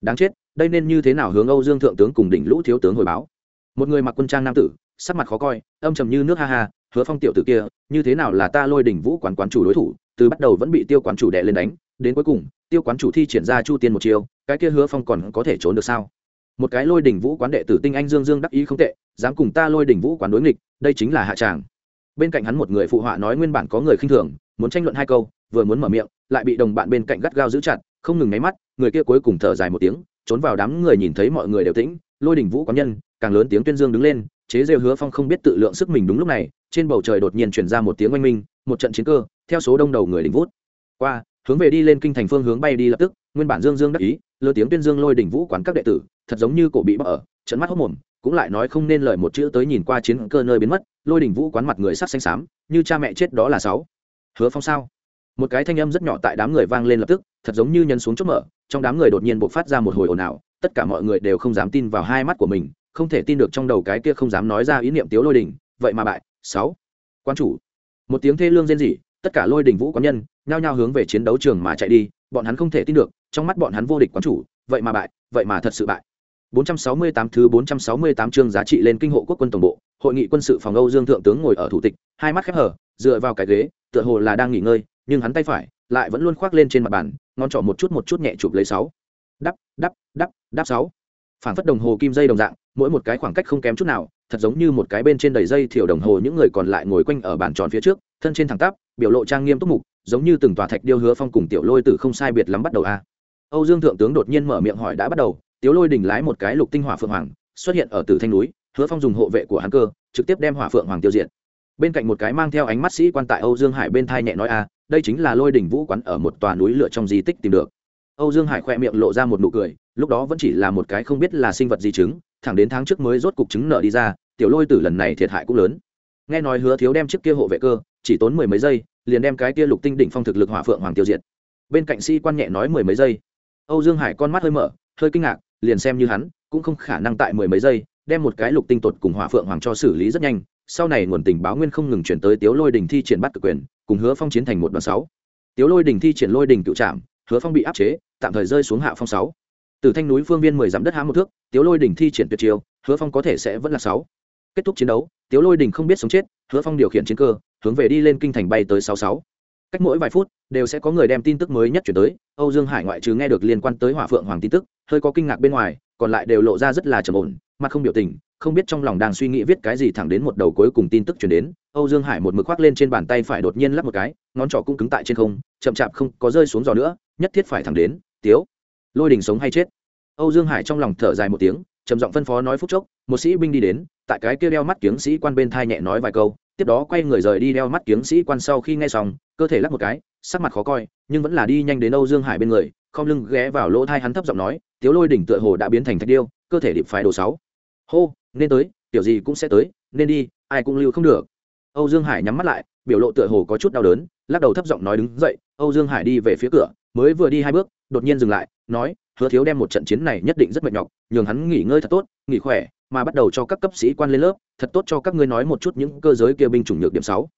Đáng chết, đây nên như thế nào hướng âu dương thượng tướng cùng đỉnh lũ thiếu tướng hồi báo? Một người mặc quân trang nam tử, sắc mặt khó coi, âm trầm như nước ha ha, hứa phong tiểu tử kia, như thế nào là ta lôi đỉnh vũ quán quán chủ đối thủ, từ bắt đầu vẫn bị tiêu quán chủ đệ lên đánh đến cuối cùng, tiêu quán chủ thi triển ra chu tiên một chiều cái kia hứa phong còn có thể trốn được sao? Một cái lôi đỉnh vũ quán đệ tử tinh anh dương dương đắc ý không tệ, dám cùng ta lôi đỉnh vũ quán đối nghịch, đây chính là hạ tràng. Bên cạnh hắn một người phụ họa nói nguyên bản có người khinh thường, muốn tranh luận hai câu, vừa muốn mở miệng, lại bị đồng bạn bên cạnh gắt gao giữ chặt, không ngừng nháy mắt, người kia cuối cùng thở dài một tiếng, trốn vào đám người nhìn thấy mọi người đều tĩnh, lôi đỉnh vũ quán nhân, càng lớn tiếng tuyên dương đứng lên, chế rêu hứa phong không biết tự lượng sức mình đúng lúc này, trên bầu trời đột nhiên chuyển ra một tiếng oanh minh, một trận chiến cơ, theo số đông đầu người đỉnh vút. Qua hướng về đi lên kinh thành phương hướng bay đi lập tức, nguyên bản dương dương đắc ý, lơ tiếng tuyên dương lôi đỉnh vũ quán các đệ tử, thật giống như cổ bị bỡ ở trận mắt hốc mồm, cũng lại nói không nên lời một chữ tới nhìn qua chiến cơ nơi biến mất, lôi đỉnh vũ quán mặt người sắc xanh xám, như cha mẹ chết đó là sáu. Hứa phong sao? Một cái thanh âm rất nhỏ tại đám người vang lên lập tức, thật giống như nhân xuống chốt mở, trong đám người đột nhiên bộc phát ra một hồi ồn ào, tất cả mọi người đều không dám tin vào hai mắt của mình, không thể tin được trong đầu cái kia không dám nói ra ý niệm tiếu lôi đỉnh, vậy mà bại, sáu. Quan chủ, một tiếng thê lương rên rỉ tất cả lôi đình vũ quán nhân nhao nhao hướng về chiến đấu trường mà chạy đi bọn hắn không thể tin được trong mắt bọn hắn vô địch quán chủ vậy mà bại vậy mà thật sự bại 468 thứ 468 chương giá trị lên kinh hộ quốc quân tổng bộ, hội nghị quân sự phòng Âu Dương thượng tướng ngồi ở thủ tịch, hai mắt khép hờ, dựa vào cái ghế, tựa hồ là đang nghỉ ngơi, nhưng hắn tay phải lại vẫn luôn khoác lên trên mặt bàn, ngón trỏ một chút một chút nhẹ chụp lấy sáu. Đắp, đắp, đắp, đắp sáu. Phản phất đồng hồ kim dây đồng dạng, mỗi một cái khoảng cách không kém chút nào, thật giống như một cái bên trên đầy dây thiểu đồng hồ những người còn lại ngồi quanh ở bàn tròn phía trước, thân trên thẳng tắp, biểu lộ trang nghiêm túc mục, giống như từng tòa thạch điêu hứa phong cùng tiểu lôi tử không sai biệt lắm bắt đầu a. Âu Dương thượng tướng đột nhiên mở miệng hỏi đã bắt đầu, tiếu lôi đỉnh lái một cái lục tinh hỏa phượng hoàng xuất hiện ở tử thanh núi hứa phong dùng hộ vệ của hắn cơ trực tiếp đem hỏa phượng hoàng tiêu diệt. Bên cạnh một cái mang theo ánh mắt sĩ quan tại âu dương hải bên thai nhẹ nói a đây chính là lôi đỉnh vũ quán ở một tòa núi lửa trong di tích tìm được. Âu dương hải khoe miệng lộ ra một nụ cười lúc đó vẫn chỉ là một cái không biết là sinh vật gì chứng thẳng đến tháng trước mới rốt cục chứng nợ đi ra tiểu lôi tử lần này thiệt hại cũng lớn nghe nói hứa thiếu đem chiếc kia hộ vệ cơ, chỉ tốn mười mấy giây, liền đem cái kia lục tinh đỉnh phong thực lực hỏa phượng hoàng tiêu diệt. Bên cạnh sĩ quan nhẹ nói mười mấy giây. Âu dương hải con mắt hơi mở, hơi kinh ngạc, liền xem như hắn, cũng không khả năng tại mười mấy giây, đem một cái lục tinh tột cùng hỏa phượng hoàng cho xử lý rất nhanh. Sau này nguồn tình báo nguyên không ngừng chuyển tới tiếu lôi đình thi triển bắt cực quyền, cùng hứa phong chiến thành một đoàn sáu. Tiếu lôi đình thi triển lôi đình cựu trạm hứa phong bị áp chế, tạm thời rơi xuống hạ phong sáu. Từ thanh núi phương viên mười dặm đất há một thước, tiếu lôi đình thi triển tuyệt chiêu, hứa phong có thể sẽ vẫn là sáu. Kết thúc chiến đấu tiếu lôi đình không biết sống chết, hứa phong điều khiển chiến cơ, hướng về đi lên kinh thành bay tới sáu sáu. Cách mỗi vài phút, đều sẽ có người đem tin tức mới nhất chuyển tới. Âu dương hải ngoại trừ nghe được liên quan tới hỏa phượng hoàng tin tức, hơi có kinh ngạc bên ngoài, còn lại đều lộ ra rất là trầm ổn, mặt không biểu tình, không biết trong lòng đang suy nghĩ viết cái gì thẳng đến một đầu cuối cùng tin tức chuyển đến. Âu dương hải một mực khoác lên trên bàn tay phải đột nhiên lắp một cái, ngón trỏ cũng cứng tại trên không, chậm chạp không có rơi xuống giò nữa, nhất thiết phải thẳng đến, tiếu, lôi đình sống hay chết? Âu dương hải trong lòng thở dài một tiếng, trầm giọng phân phó nói phút chốc, một sĩ binh đi đến tại cái kia đeo mắt kiếng sĩ quan bên thai nhẹ nói vài câu, tiếp đó quay người rời đi đeo mắt kiếng sĩ quan sau khi nghe xong, cơ thể lắc một cái, sắc mặt khó coi, nhưng vẫn là đi nhanh đến âu dương hải bên người, không lưng ghé vào lỗ thai hắn thấp giọng nói, tiếu lôi đỉnh tựa hồ đã biến thành thạch điêu, cơ thể điệp phải đồ sáu. Hô, nên tới, tiểu gì cũng sẽ tới, nên đi, ai cũng lưu không được. Âu dương hải nhắm mắt lại, biểu lộ tựa hồ có chút đau đớn, lắc đầu thấp giọng nói đứng dậy, âu dương hải đi về phía cửa, mới vừa đi hai bước, đột nhiên dừng lại, nói, hứa thiếu đem một trận chiến này nhất định rất mệt nhọc, nhường hắn nghỉ ngơi thật tốt, nghỉ khỏe mà bắt đầu cho các cấp sĩ quan lên lớp, thật tốt cho các ngươi nói một chút những cơ giới kia binh chủng nhược điểm sáu.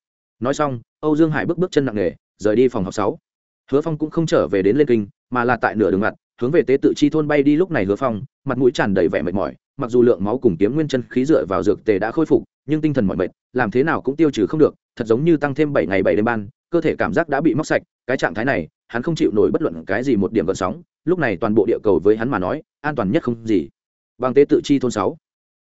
Nói xong, âu dương hải bước bước chân nặng nề, rời đi phòng học sáu. Hứa phong cũng không trở về đến lên kinh, mà là tại nửa đường mặt, hướng về tế tự chi thôn bay đi lúc này hứa phong, mặt mũi tràn đầy vẻ mệt mỏi, mặc dù lượng máu cùng kiếm nguyên chân khí dựa vào dược tề đã khôi phục, nhưng tinh thần mỏi mệt, làm thế nào cũng tiêu trừ không được, thật giống như tăng thêm bảy ngày bảy đêm ban, cơ thể cảm giác đã bị móc sạch, cái trạng thái này, hắn không chịu nổi bất luận cái gì một điểm gợn sóng, lúc này toàn bộ địa cầu với hắn mà nói, an toàn nhất không gì. Bằng tế tự chi thôn sáu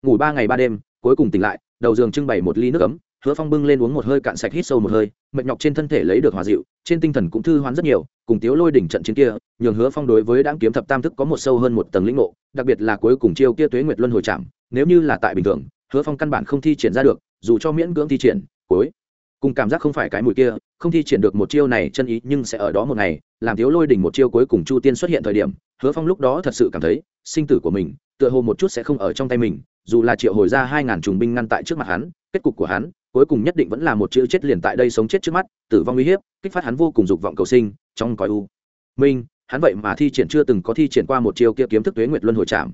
ngủ ba ngày ba đêm, cuối cùng tỉnh lại, đầu giường trưng bày một ly nước ấm, hứa phong bưng lên uống một hơi cạn sạch hít sâu một hơi, mệt nhọc trên thân thể lấy được hòa dịu, trên tinh thần cũng thư hoán rất nhiều, cùng tiếu lôi đỉnh trận chiến kia, nhường hứa phong đối với đáng kiếm thập tam thức có một sâu hơn một tầng lĩnh ngộ, đặc biệt là cuối cùng chiêu kia tuế nguyệt luân hồi chạm, nếu như là tại bình thường, hứa phong căn bản không thi triển ra được, dù cho miễn cưỡng thi triển, cuối cùng cảm giác không phải cái mùi kia, không thi triển được một chiêu này chân ý, nhưng sẽ ở đó một ngày, làm tiếu lôi đỉnh một chiêu cuối cùng chu tiên xuất hiện thời điểm, hứa phong lúc đó thật sự cảm thấy, sinh tử của mình, tựa hồ một chút sẽ không ở trong tay mình dù là triệu hồi ra hai ngàn trùng binh ngăn tại trước mặt hắn, kết cục của hắn cuối cùng nhất định vẫn là một chữ chết liền tại đây sống chết trước mắt, tử vong uy hiếp, kích phát hắn vô cùng dục vọng cầu sinh, trong cõi u. Minh, hắn vậy mà thi triển chưa từng có thi triển qua một chiêu kia kiếm thức tuế nguyệt luân hồi chạm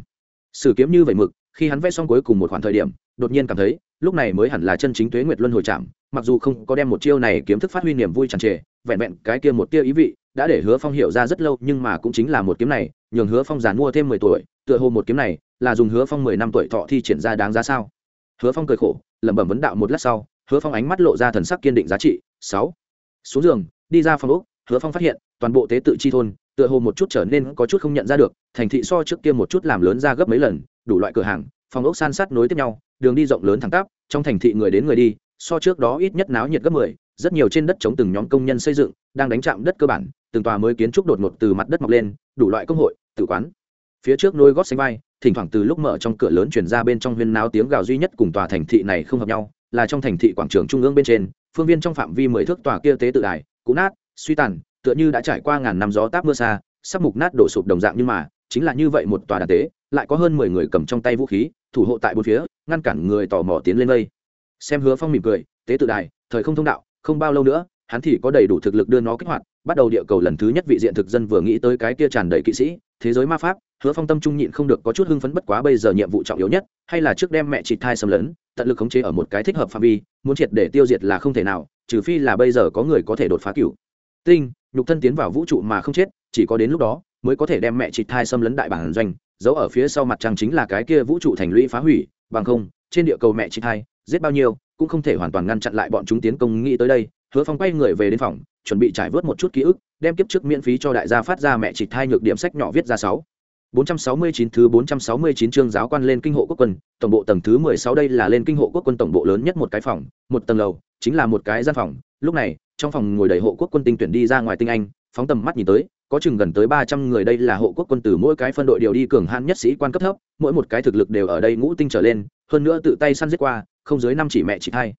sử kiếm như vậy mực, khi hắn vẽ xong cuối cùng một khoảng thời điểm, đột nhiên cảm thấy, lúc này mới hẳn là chân chính tuế nguyệt luân hồi chạm mặc dù không có đem một chiêu này kiếm thức phát huy niềm vui tràn trề, vẹn vẹn cái kia một tia ý vị, đã để hứa phong hiểu ra rất lâu, nhưng mà cũng chính là một kiếm này nhường hứa phong giàn mua thêm mười tuổi, tựa hồ một kiếm này là dùng hứa phong mười năm tuổi thọ thi triển ra đáng giá sao? Hứa phong cười khổ, lẩm bẩm vấn đạo một lát sau, hứa phong ánh mắt lộ ra thần sắc kiên định giá trị, sáu. Xuống giường, đi ra phòng úc hứa phong phát hiện, toàn bộ tế tự chi thôn, tựa hồ một chút trở nên có chút không nhận ra được, thành thị so trước kia một chút làm lớn ra gấp mấy lần, đủ loại cửa hàng, phòng ốc san sát nối tiếp nhau, đường đi rộng lớn thẳng tắp, trong thành thị người đến người đi, so trước đó ít nhất náo nhiệt gấp mười, rất nhiều trên đất chống từng nhóm công nhân xây dựng, đang đánh chạm đất cơ bản, từng tòa mới kiến trúc đột ngột từ mặt đất mọc lên, đủ loại công hội tự quán phía trước nôi gót xanh vai, thỉnh thoảng từ lúc mở trong cửa lớn chuyển ra bên trong huyên náo tiếng gào duy nhất cùng tòa thành thị này không hợp nhau, là trong thành thị quảng trường trung ương bên trên, phương viên trong phạm vi mười thước tòa kia tế tự đài, cũ nát, suy tàn, tựa như đã trải qua ngàn năm gió táp mưa xa, sắp mục nát đổ sụp đồng dạng nhưng mà, chính là như vậy một tòa đàn tế, lại có hơn mười người cầm trong tay vũ khí, thủ hộ tại bốn phía, ngăn cản người tò mò tiến lên đây. xem hứa phong mỉm cười, tế tự đài, thời không thông đạo, không bao lâu nữa, hắn thì có đầy đủ thực lực đưa nó kích hoạt bắt đầu địa cầu lần thứ nhất vị diện thực dân vừa nghĩ tới cái kia tràn đầy kỵ sĩ, thế giới ma pháp, hứa phong tâm trung nhịn không được có chút hưng phấn bất quá bây giờ nhiệm vụ trọng yếu nhất, hay là trước đem mẹ chị thai xâm lấn, tận lực khống chế ở một cái thích hợp phạm vi, muốn triệt để tiêu diệt là không thể nào, trừ phi là bây giờ có người có thể đột phá cựu tinh, nhục thân tiến vào vũ trụ mà không chết, chỉ có đến lúc đó mới có thể đem mẹ chị thai xâm lấn đại bản doanh, giấu ở phía sau mặt trăng chính là cái kia vũ trụ thành lũy phá hủy, bằng không, trên địa cầu mẹ chị thai giết bao nhiêu, cũng không thể hoàn toàn ngăn chặn lại bọn chúng tiến công, nghĩ tới đây, hứa phong quay người về đến phòng chuẩn bị trải vớt một chút ký ức đem kiếp trước miễn phí cho đại gia phát ra mẹ chị thai nhược điểm sách nhỏ viết ra sáu 469 thứ 469 chương giáo quan lên kinh hộ quốc quân, tổng bộ tầng thứ 16 đây là lên kinh hộ quốc quân tổng bộ lớn nhất một cái phòng, một tầng lầu, chính là một cái gian phòng. Lúc này, trong phòng ngồi đầy hộ quốc quân tinh tuyển đi ra ngoài tinh anh, phóng tầm mắt nhìn tới, có chừng gần tới 300 người đây là hộ quốc quân từ mỗi cái phân đội đều đi cường hãn nhất sĩ quan cấp thấp, mỗi một cái thực lực đều ở đây ngũ tinh trở lên, hơn nữa tự tay săn giết qua, không dưới năm chỉ mẹ chỉ hai.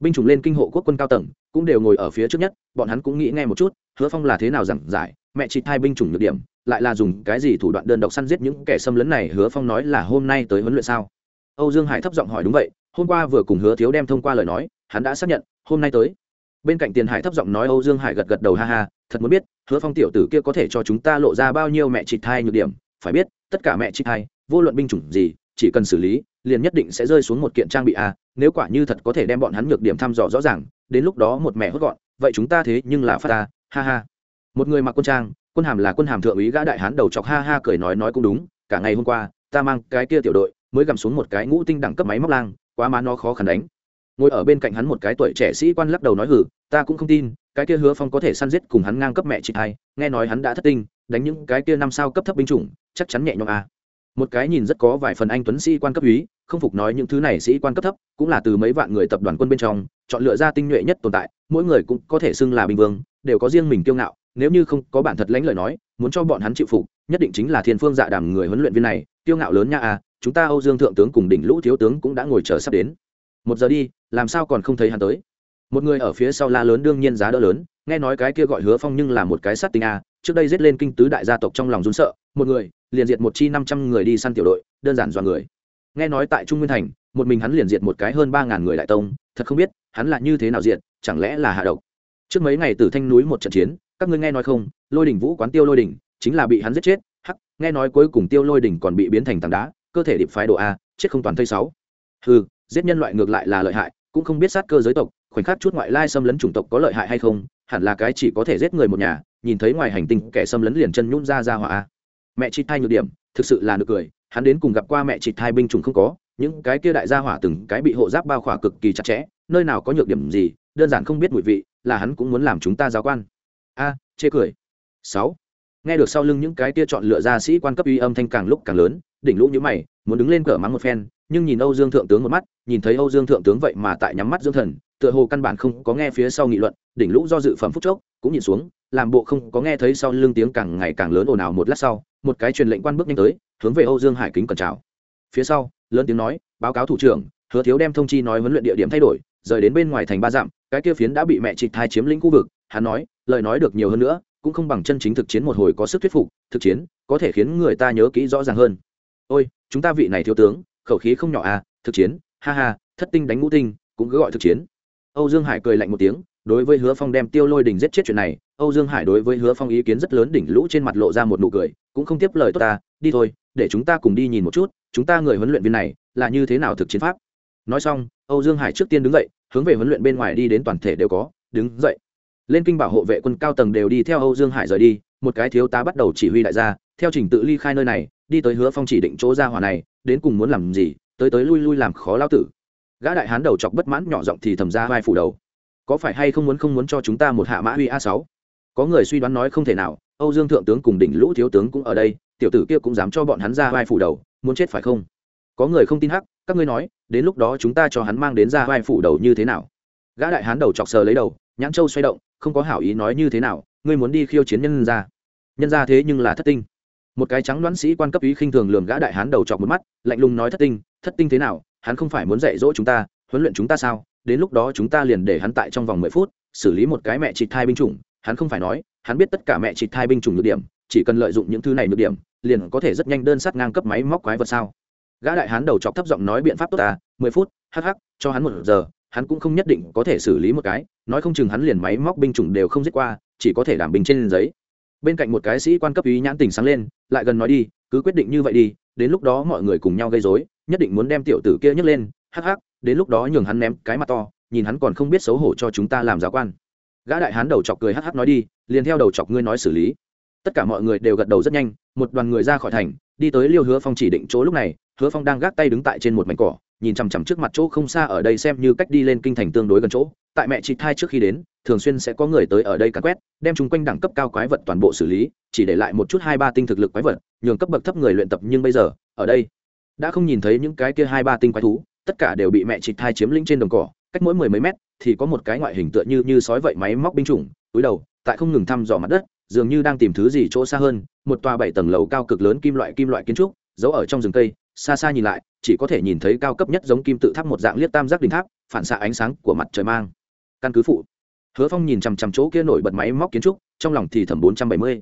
Binh chủng lên kinh hộ quốc quân cao tầng, cũng đều ngồi ở phía trước nhất, bọn hắn cũng nghĩ nghe một chút, Hứa Phong là thế nào giảng giải, mẹ chị hai binh chủng nhược điểm, lại là dùng cái gì thủ đoạn đơn độc săn giết những kẻ xâm lấn này hứa phong nói là hôm nay tới huấn luyện sao? Âu dương hải thấp giọng hỏi đúng vậy hôm qua vừa cùng hứa thiếu đem thông qua lời nói hắn đã xác nhận hôm nay tới. Bên cạnh tiền hải thấp giọng nói âu dương hải gật gật đầu ha ha thật muốn biết hứa phong tiểu tử kia có thể cho chúng ta lộ ra bao nhiêu mẹ chị thai nhược điểm phải biết tất cả mẹ chị thai vô luận binh chủng gì chỉ cần xử lý liền nhất định sẽ rơi xuống một kiện trang bị a nếu quả như thật có thể đem bọn hắn nhược điểm thăm dò rõ ràng, đến lúc đó một mẹ hốt gọn, vậy chúng ta thế nhưng là phát ta, ha ha một người mặc quân trang, quân hàm là quân hàm thượng úy gã đại hán đầu chọc ha ha cười nói nói cũng đúng, cả ngày hôm qua, ta mang cái kia tiểu đội, mới gầm xuống một cái ngũ tinh đẳng cấp máy móc lang, quá má nó khó khăn đánh ngồi ở bên cạnh hắn một cái tuổi trẻ sĩ quan lắc đầu nói hử ta cũng không tin, cái kia hứa phong có thể săn giết cùng hắn ngang cấp mẹ chị hai, nghe nói hắn đã thất tinh, đánh những cái kia năm sao cấp thấp binh chủng, chắc chắn nhẹ nhõm à. một cái nhìn rất có vài phần anh tuấn sĩ quan cấp úy không phục nói những thứ này sĩ quan cấp thấp, cũng là từ mấy vạn người tập đoàn quân bên trong, chọn lựa ra tinh nhuệ nhất tồn tại, mỗi người cũng có thể xưng là bình vương, đều có riêng mình kiêu ngạo, nếu như không có bản thật lãnh lời nói, muốn cho bọn hắn chịu phục, nhất định chính là thiên phương dạ đàm người huấn luyện viên này, kiêu ngạo lớn nha à chúng ta âu dương thượng tướng cùng đỉnh lũ thiếu tướng cũng đã ngồi chờ sắp đến. Một giờ đi, làm sao còn không thấy hắn tới? Một người ở phía sau la lớn đương nhiên giá đỡ lớn, nghe nói cái kia gọi hứa phong nhưng là một cái sát tinh a trước đây giết lên kinh tứ đại gia tộc trong lòng run sợ, một người, liền diệt một chi năm trăm người đi săn tiểu đội, đơn giản dọa người nghe nói tại trung nguyên thành, một mình hắn liền diệt một cái hơn ba ngàn người đại tông, thật không biết hắn là như thế nào diệt, chẳng lẽ là hạ độc? Trước mấy ngày từ thanh núi một trận chiến, các ngươi nghe nói không? Lôi đỉnh vũ quán tiêu lôi đỉnh, chính là bị hắn giết chết, hắc, nghe nói cuối cùng tiêu lôi đỉnh còn bị biến thành tảng đá, cơ thể điệp phái độ a, chết không toàn thây sáu. Ừ giết nhân loại ngược lại là lợi hại, cũng không biết sát cơ giới tộc, khoảnh khắc chút ngoại lai xâm lấn chủng tộc có lợi hại hay không, hẳn là cái chỉ có thể giết người một nhà, nhìn thấy ngoài hành tinh kẻ xâm lấn liền chân nhún ra ra hỏa mẹ chi thai nhược điểm, thực sự là nực cười hắn đến cùng gặp qua mẹ chị thai binh chủng không có, những cái kia đại gia hỏa từng cái bị hộ giáp bao khỏa cực kỳ chặt chẽ, nơi nào có nhược điểm gì, đơn giản không biết mùi vị, là hắn cũng muốn làm chúng ta giáo quan. A, chê cười. Sáu. Nghe được sau lưng những cái kia chọn lựa ra sĩ quan cấp uy âm thanh càng lúc càng lớn, đỉnh lũ như mày, muốn đứng lên cỡ mắng một phen, nhưng nhìn âu dương thượng tướng một mắt, nhìn thấy âu dương thượng tướng vậy mà tại nhắm mắt dưỡng thần, tựa hồ căn bản không có nghe phía sau nghị luận, đỉnh lũ do dự phẩm phúc chốc, cũng nhìn xuống, làm bộ không có nghe thấy sau lưng tiếng càng ngày càng lớn ồn ào một lát sau, một cái truyền lệnh quan bước nhanh tới hướng về âu dương hải kính cẩn chào. Phía sau, lớn tiếng nói, báo cáo thủ trưởng, hứa thiếu đem thông chi nói huấn luyện địa điểm thay đổi, rời đến bên ngoài thành ba dặm, cái kia phiến đã bị mẹ trịt thai chiếm lĩnh khu vực, hắn nói, lời nói được nhiều hơn nữa, cũng không bằng chân chính thực chiến một hồi có sức thuyết phục, thực chiến, có thể khiến người ta nhớ kỹ rõ ràng hơn. Ôi, chúng ta vị này thiếu tướng, khẩu khí không nhỏ à thực chiến, ha ha, thất tinh đánh ngũ tinh, cũng cứ gọi thực chiến. Âu dương hải cười lạnh một tiếng, đối với hứa phong đem tiêu lôi đình giết chết chuyện này, âu dương hải đối với hứa phong ý kiến rất lớn đỉnh lũ trên mặt lộ ra một nụ cười, cũng không tiếp lời tốt ta, đi thôi để chúng ta cùng đi nhìn một chút, chúng ta người huấn luyện viên này là như thế nào thực chiến pháp. Nói xong, âu dương hải trước tiên đứng dậy, hướng về huấn luyện bên ngoài đi đến toàn thể đều có, đứng dậy. Lên kinh bảo hộ vệ quân cao tầng đều đi theo âu dương hải rời đi, một cái thiếu tá bắt đầu chỉ huy đại gia, theo trình tự ly khai nơi này, đi tới hứa phong chỉ định chỗ ra hỏa này, đến cùng muốn làm gì, tới tới lui lui làm khó lao tử. Gã đại hán đầu chọc bất mãn nhỏ giọng thì thầm ra vai phủ đầu. Có phải hay không muốn không muốn cho chúng ta một hạ mã huy a sáu? Có người suy đoán nói không thể nào, âu dương thượng tướng cùng đỉnh lũ thiếu tướng cũng ở đây tiểu tử kia cũng dám cho bọn hắn ra vai phủ đầu, muốn chết phải không? Có người không tin hắc, các ngươi nói, đến lúc đó chúng ta cho hắn mang đến ra vai phủ đầu như thế nào? Gã đại hán đầu chọc sờ lấy đầu, nhãn châu xoay động, không có hảo ý nói như thế nào, ngươi muốn đi khiêu chiến nhân ra. Nhân ra thế nhưng là thất tinh. Một cái trắng đoán sĩ quan cấp ý khinh thường lường gã đại hán đầu chọc một mắt, lạnh lùng nói thất tinh thất tinh thế nào, hắn không phải muốn dạy dỗ chúng ta, huấn luyện chúng ta sao? Đến lúc đó chúng ta liền để hắn tại trong vòng mười phút, xử lý một cái mẹ chị thai binh chủng, hắn không phải nói, hắn biết tất cả mẹ chị thai binh chủng nhược điểm, chỉ cần lợi dụng những thứ này nhược điểm liền có thể rất nhanh đơn sát ngang cấp máy móc quái vật sao? Gã đại hán đầu chọc thấp giọng nói biện pháp tốt ta, mười phút, hắc hắc, cho hắn một giờ, hắn cũng không nhất định có thể xử lý một cái, nói không chừng hắn liền máy móc binh chủng đều không giết qua, chỉ có thể đảm bình trên giấy. Bên cạnh một cái sĩ quan cấp ý nhãn tình sáng lên, lại gần nói đi, cứ quyết định như vậy đi, đến lúc đó mọi người cùng nhau gây dối nhất định muốn đem tiểu tử kia nhấc lên, hắc hắc, đến lúc đó nhường hắn ném cái mặt to, nhìn hắn còn không biết xấu hổ cho chúng ta làm giáo quan. Gã đại hán đầu chọc cười hắc hắc nói đi, liền theo đầu chọc ngươi nói xử lý tất cả mọi người đều gật đầu rất nhanh, một đoàn người ra khỏi thành, đi tới liêu hứa phong chỉ định chỗ lúc này, hứa phong đang gác tay đứng tại trên một mảnh cỏ, nhìn chằm chằm trước mặt chỗ không xa ở đây xem như cách đi lên kinh thành tương đối gần chỗ, tại mẹ chị thai trước khi đến, thường xuyên sẽ có người tới ở đây cắn quét, đem chúng quanh đẳng cấp cao quái vật toàn bộ xử lý, chỉ để lại một chút hai ba tinh thực lực quái vật, nhường cấp bậc thấp người luyện tập nhưng bây giờ, ở đây, đã không nhìn thấy những cái kia hai ba tinh quái thú, tất cả đều bị mẹ chị thai chiếm lĩnh trên đồng cỏ, cách mỗi mười mấy mét thì có một cái ngoại hình tựa như như sói vậy máy móc binh chủng, túi đầu, tại không ngừng thăm dò mặt đất dường như đang tìm thứ gì chỗ xa hơn, một tòa bảy tầng lầu cao cực lớn kim loại kim loại kiến trúc, giấu ở trong rừng cây, xa xa nhìn lại, chỉ có thể nhìn thấy cao cấp nhất giống kim tự tháp một dạng liếc tam giác đỉnh tháp, phản xạ ánh sáng của mặt trời mang. Căn cứ phụ. Hứa phong nhìn chằm chằm chỗ kia nổi bật máy móc kiến trúc, trong lòng thì thẩm bốn trăm bảy mươi.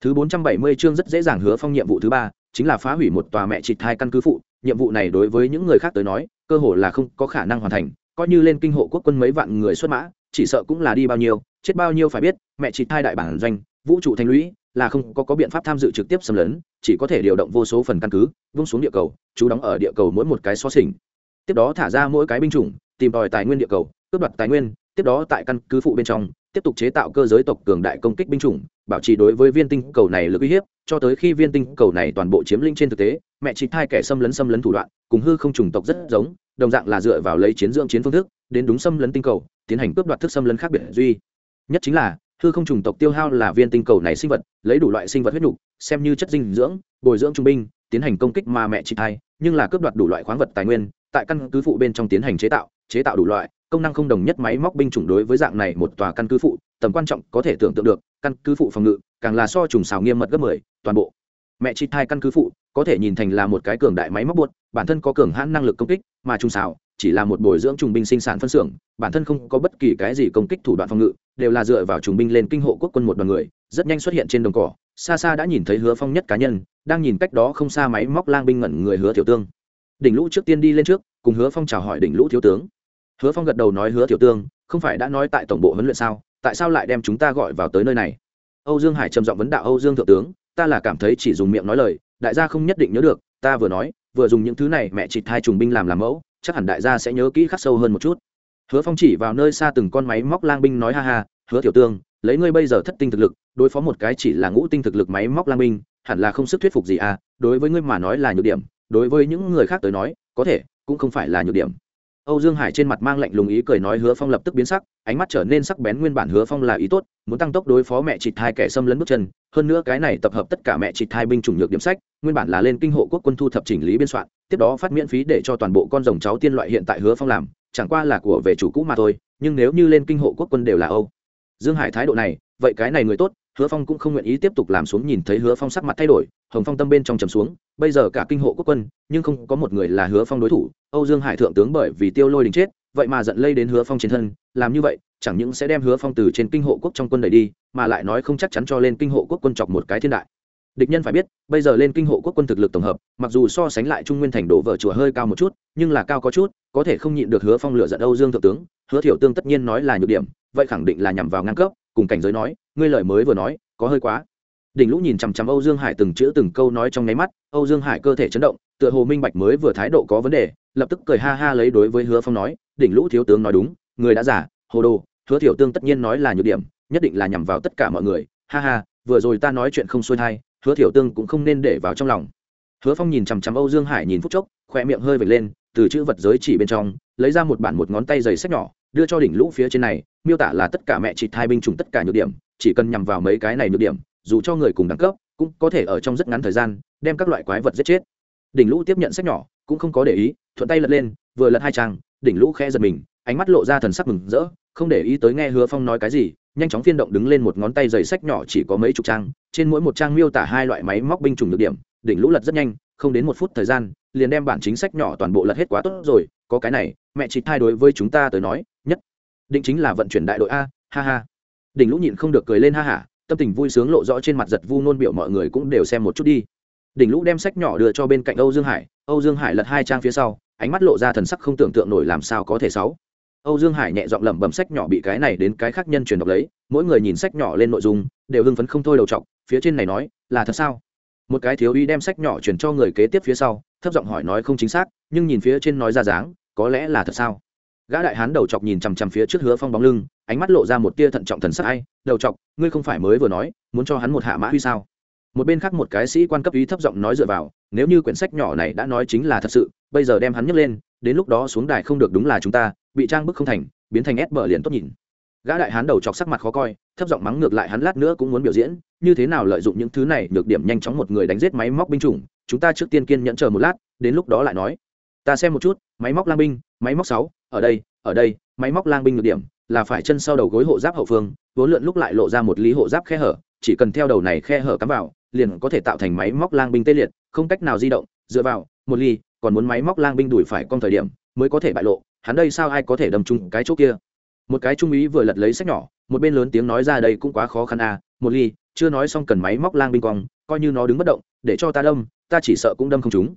Thứ bốn trăm bảy mươi chương rất dễ dàng hứa phong nhiệm vụ thứ ba, chính là phá hủy một tòa mẹ trịt hai căn cứ phụ. Nhiệm vụ này đối với những người khác tới nói, cơ hội là không có khả năng hoàn thành, coi như lên kinh hộ quốc quân mấy vạn người xuất mã, chỉ sợ cũng là đi bao nhiêu, chết bao nhiêu phải biết, mẹ chị hai đại bản doanh vũ trụ thanh lũy là không có, có biện pháp tham dự trực tiếp xâm lấn chỉ có thể điều động vô số phần căn cứ vung xuống địa cầu chú đóng ở địa cầu mỗi một cái xó xỉnh. Tiếp đó thả ra mỗi cái binh chủng tìm tòi tài nguyên địa cầu cướp đoạt tài nguyên tiếp đó tại căn cứ phụ bên trong tiếp tục chế tạo cơ giới tộc cường đại công kích binh chủng bảo trì đối với viên tinh cầu này lực uy hiếp cho tới khi viên tinh cầu này toàn bộ chiếm lĩnh trên thực tế mẹ chị thai kẻ xâm lấn xâm lấn thủ đoạn cùng hư không chủng tộc rất giống đồng dạng là dựa vào lấy chiến dưỡng chiến phương thức đến đúng xâm lấn tinh cầu tiến hành cướp đoạt thức xâm lấn khác biệt duy. Nhất chính là hư không trùng tộc tiêu hao là viên tinh cầu này sinh vật, lấy đủ loại sinh vật huyết nhục, xem như chất dinh dưỡng, bồi dưỡng trung binh, tiến hành công kích mà mẹ chỉ thai, nhưng là cướp đoạt đủ loại khoáng vật tài nguyên, tại căn cứ phụ bên trong tiến hành chế tạo chế tạo đủ loại, công năng không đồng nhất máy móc binh chủng đối với dạng này một tòa căn cứ phụ, tầm quan trọng có thể tưởng tượng được, căn cứ phụ phòng ngự, càng là so trùng xào nghiêm mật gấp mười, toàn bộ. Mẹ chi thai căn cứ phụ, có thể nhìn thành là một cái cường đại máy móc buốt, bản thân có cường hãn năng lực công kích, mà trùng xào chỉ là một bồi dưỡng trùng binh sinh sản phân xưởng, bản thân không có bất kỳ cái gì công kích thủ đoạn phòng ngự đều là dựa vào trùng binh lên kinh hộ quốc quân một đoàn người, rất nhanh xuất hiện trên đồng cỏ, xa xa đã nhìn thấy hứa phong nhất cá nhân, đang nhìn cách đó không xa máy móc lang binh ngẩn người hứa tiểu tương. Đỉnh lũ trước tiên đi lên trước, cùng hứa phong chào hỏi đỉnh lũ thiếu tướng. Hứa phong gật đầu nói, hứa tiểu tương, không phải đã nói tại tổng bộ huấn luyện sao, tại sao lại đem chúng ta gọi vào tới nơi này? Âu dương hải trầm giọng vấn đạo, âu dương thượng tướng, ta là cảm thấy chỉ dùng miệng nói lời, đại gia không nhất định nhớ được, ta vừa nói, vừa dùng những thứ này mẹ chị thai trùng binh làm làm mẫu, chắc hẳn đại gia sẽ nhớ kỹ khắc sâu hơn một chút hứa phong chỉ vào nơi xa từng con máy móc lang binh nói ha ha hứa tiểu tương lấy ngươi bây giờ thất tinh thực lực đối phó một cái chỉ là ngũ tinh thực lực máy móc lang binh hẳn là không sức thuyết phục gì à đối với ngươi mà nói là nhược điểm đối với những người khác tới nói có thể cũng không phải là nhược điểm. Âu Dương Hải trên mặt mang lạnh lùng ý cười nói Hứa Phong lập tức biến sắc, ánh mắt trở nên sắc bén nguyên bản Hứa Phong là ý tốt, muốn tăng tốc đối phó mẹ chị hai kẻ xâm lấn bước chân, hơn nữa cái này tập hợp tất cả mẹ chị hai binh chủng nhược điểm sách, nguyên bản là lên kinh hộ quốc quân thu thập chỉnh lý biên soạn, tiếp đó phát miễn phí để cho toàn bộ con rồng cháu tiên loại hiện tại Hứa Phong làm, chẳng qua là của về chủ cũ mà thôi, nhưng nếu như lên kinh hộ quốc quân đều là Âu. Dương Hải thái độ này, vậy cái này người tốt, Hứa Phong cũng không nguyện ý tiếp tục làm xuống nhìn thấy Hứa Phong sắc mặt thay đổi, Hồng Phong tâm bên trong trầm xuống, bây giờ cả kinh hộ quốc quân, nhưng không có một người là Hứa Phong đối thủ, Âu Dương Hải thượng tướng bởi vì Tiêu Lôi đình chết, vậy mà giận lây đến hứa phong trên thân làm như vậy chẳng những sẽ đem hứa phong từ trên kinh hộ quốc trong quân đẩy đi mà lại nói không chắc chắn cho lên kinh hộ quốc quân chọc một cái thiên đại địch nhân phải biết, bây giờ lên kinh hộ quốc quân thực lực tổng hợp, mặc dù so sánh lại trung nguyên thành đổ vợ chùa hơi cao một chút, nhưng là cao có chút, có thể không nhịn được hứa phong lựa giận âu dương thượng tướng, hứa thiểu tương tất nhiên nói là nhược điểm, vậy khẳng định là nhằm vào ngang cấp, cùng cảnh giới nói, ngươi lời mới vừa nói, có hơi quá. Đỉnh lũ nhìn chằm chằm âu dương hải từng chữ từng câu nói trong nháy mắt, âu dương hải cơ thể chấn động, tựa hồ minh bạch mới vừa thái độ có vấn đề, lập tức cười ha ha lấy đối với hứa phong nói, đỉnh lũ thiếu tướng nói đúng, người đã giả, hồ đồ, hứa thiểu tương tất nhiên nói là nhược điểm, nhất định là nhằm vào tất cả mọi người, ha ha, vừa rồi ta nói chuyện không xuôi thai hứa thiểu tương cũng không nên để vào trong lòng. Hứa phong nhìn chằm chằm âu dương hải nhìn phút chốc, khoe miệng hơi vệt lên, từ chữ vật giới chỉ bên trong, lấy ra một bản một ngón tay giày sách nhỏ, đưa cho đỉnh lũ phía trên này, miêu tả là tất cả mẹ chị thai binh chủng tất cả nhược điểm, chỉ cần nhằm vào mấy cái này nhược điểm, dù cho người cùng đẳng cấp, cũng có thể ở trong rất ngắn thời gian, đem các loại quái vật giết chết. Đỉnh lũ tiếp nhận sách nhỏ, cũng không có để ý, thuận tay lật lên, vừa lật hai trang, đỉnh lũ khẽ giật mình, ánh mắt lộ ra thần sắc mừng rỡ, không để ý tới nghe hứa phong nói cái gì nhanh chóng phiên động đứng lên một ngón tay giày sách nhỏ chỉ có mấy chục trang, trên mỗi một trang miêu tả hai loại máy móc binh chủng được điểm, đỉnh lũ lật rất nhanh, không đến một phút thời gian, liền đem bản chính sách nhỏ toàn bộ lật hết quá tốt rồi, có cái này, mẹ chị thay đối với chúng ta tới nói, nhất định chính là vận chuyển đại đội a, ha ha. Đỉnh lũ nhịn không được cười lên ha hả tâm tình vui sướng lộ rõ trên mặt giật vu nôn biểu mọi người cũng đều xem một chút đi. Đỉnh lũ đem sách nhỏ đưa cho bên cạnh âu dương hải, âu dương hải lật hai trang phía sau, ánh mắt lộ ra thần sắc không tưởng tượng nổi làm sao có thể sáu âu dương hải nhẹ giọng lẩm bẩm sách nhỏ bị cái này đến cái khác nhân truyền đọc lấy mỗi người nhìn sách nhỏ lên nội dung đều hưng phấn không thôi đầu trọc, phía trên này nói là thật sao? Một cái thiếu uy đem sách nhỏ chuyển cho người kế tiếp phía sau thấp giọng hỏi nói không chính xác nhưng nhìn phía trên nói ra dáng có lẽ là thật sao? Gã đại hán đầu trọc nhìn chằm chằm phía trước hứa phong bóng lưng ánh mắt lộ ra một tia thận trọng thần sắc ai đầu trọc, ngươi không phải mới vừa nói muốn cho hắn một hạ mã huy sao? Một bên khác một cái sĩ quan cấp ý thấp giọng nói dựa vào nếu như quyển sách nhỏ này đã nói chính là thật sự bây giờ đem hắn nhấc lên đến lúc đó xuống đài không được đúng là chúng ta, bị trang bức không thành, biến thành ép bờ liền tốt nhìn. Gã đại hán đầu chọc sắc mặt khó coi, thấp giọng mắng ngược lại hắn lát nữa cũng muốn biểu diễn, như thế nào lợi dụng những thứ này, nhược điểm nhanh chóng một người đánh giết máy móc binh chủng, chúng ta trước tiên kiên nhẫn chờ một lát, đến lúc đó lại nói. Ta xem một chút, máy móc lang binh, máy móc sáu, ở đây ở đây, máy móc lang binh nhược điểm, là phải chân sau đầu gối hộ giáp hậu phương, vốn lượn lúc lại lộ ra một lý hộ giáp khe hở, chỉ cần theo đầu này khe hở cắm vào, liền có thể tạo thành máy móc lang binh tê liệt, không cách nào di động, dựa vào, một ly còn muốn máy móc lang binh đuổi phải con thời điểm, mới có thể bại lộ, hắn đây sao ai có thể đâm chung cái chỗ kia? Một cái trung úy vừa lật lấy sách nhỏ, một bên lớn tiếng nói ra đây cũng quá khó khăn à một ly, chưa nói xong cần máy móc lang binh cong, coi như nó đứng bất động, để cho ta đâm, ta chỉ sợ cũng đâm không chúng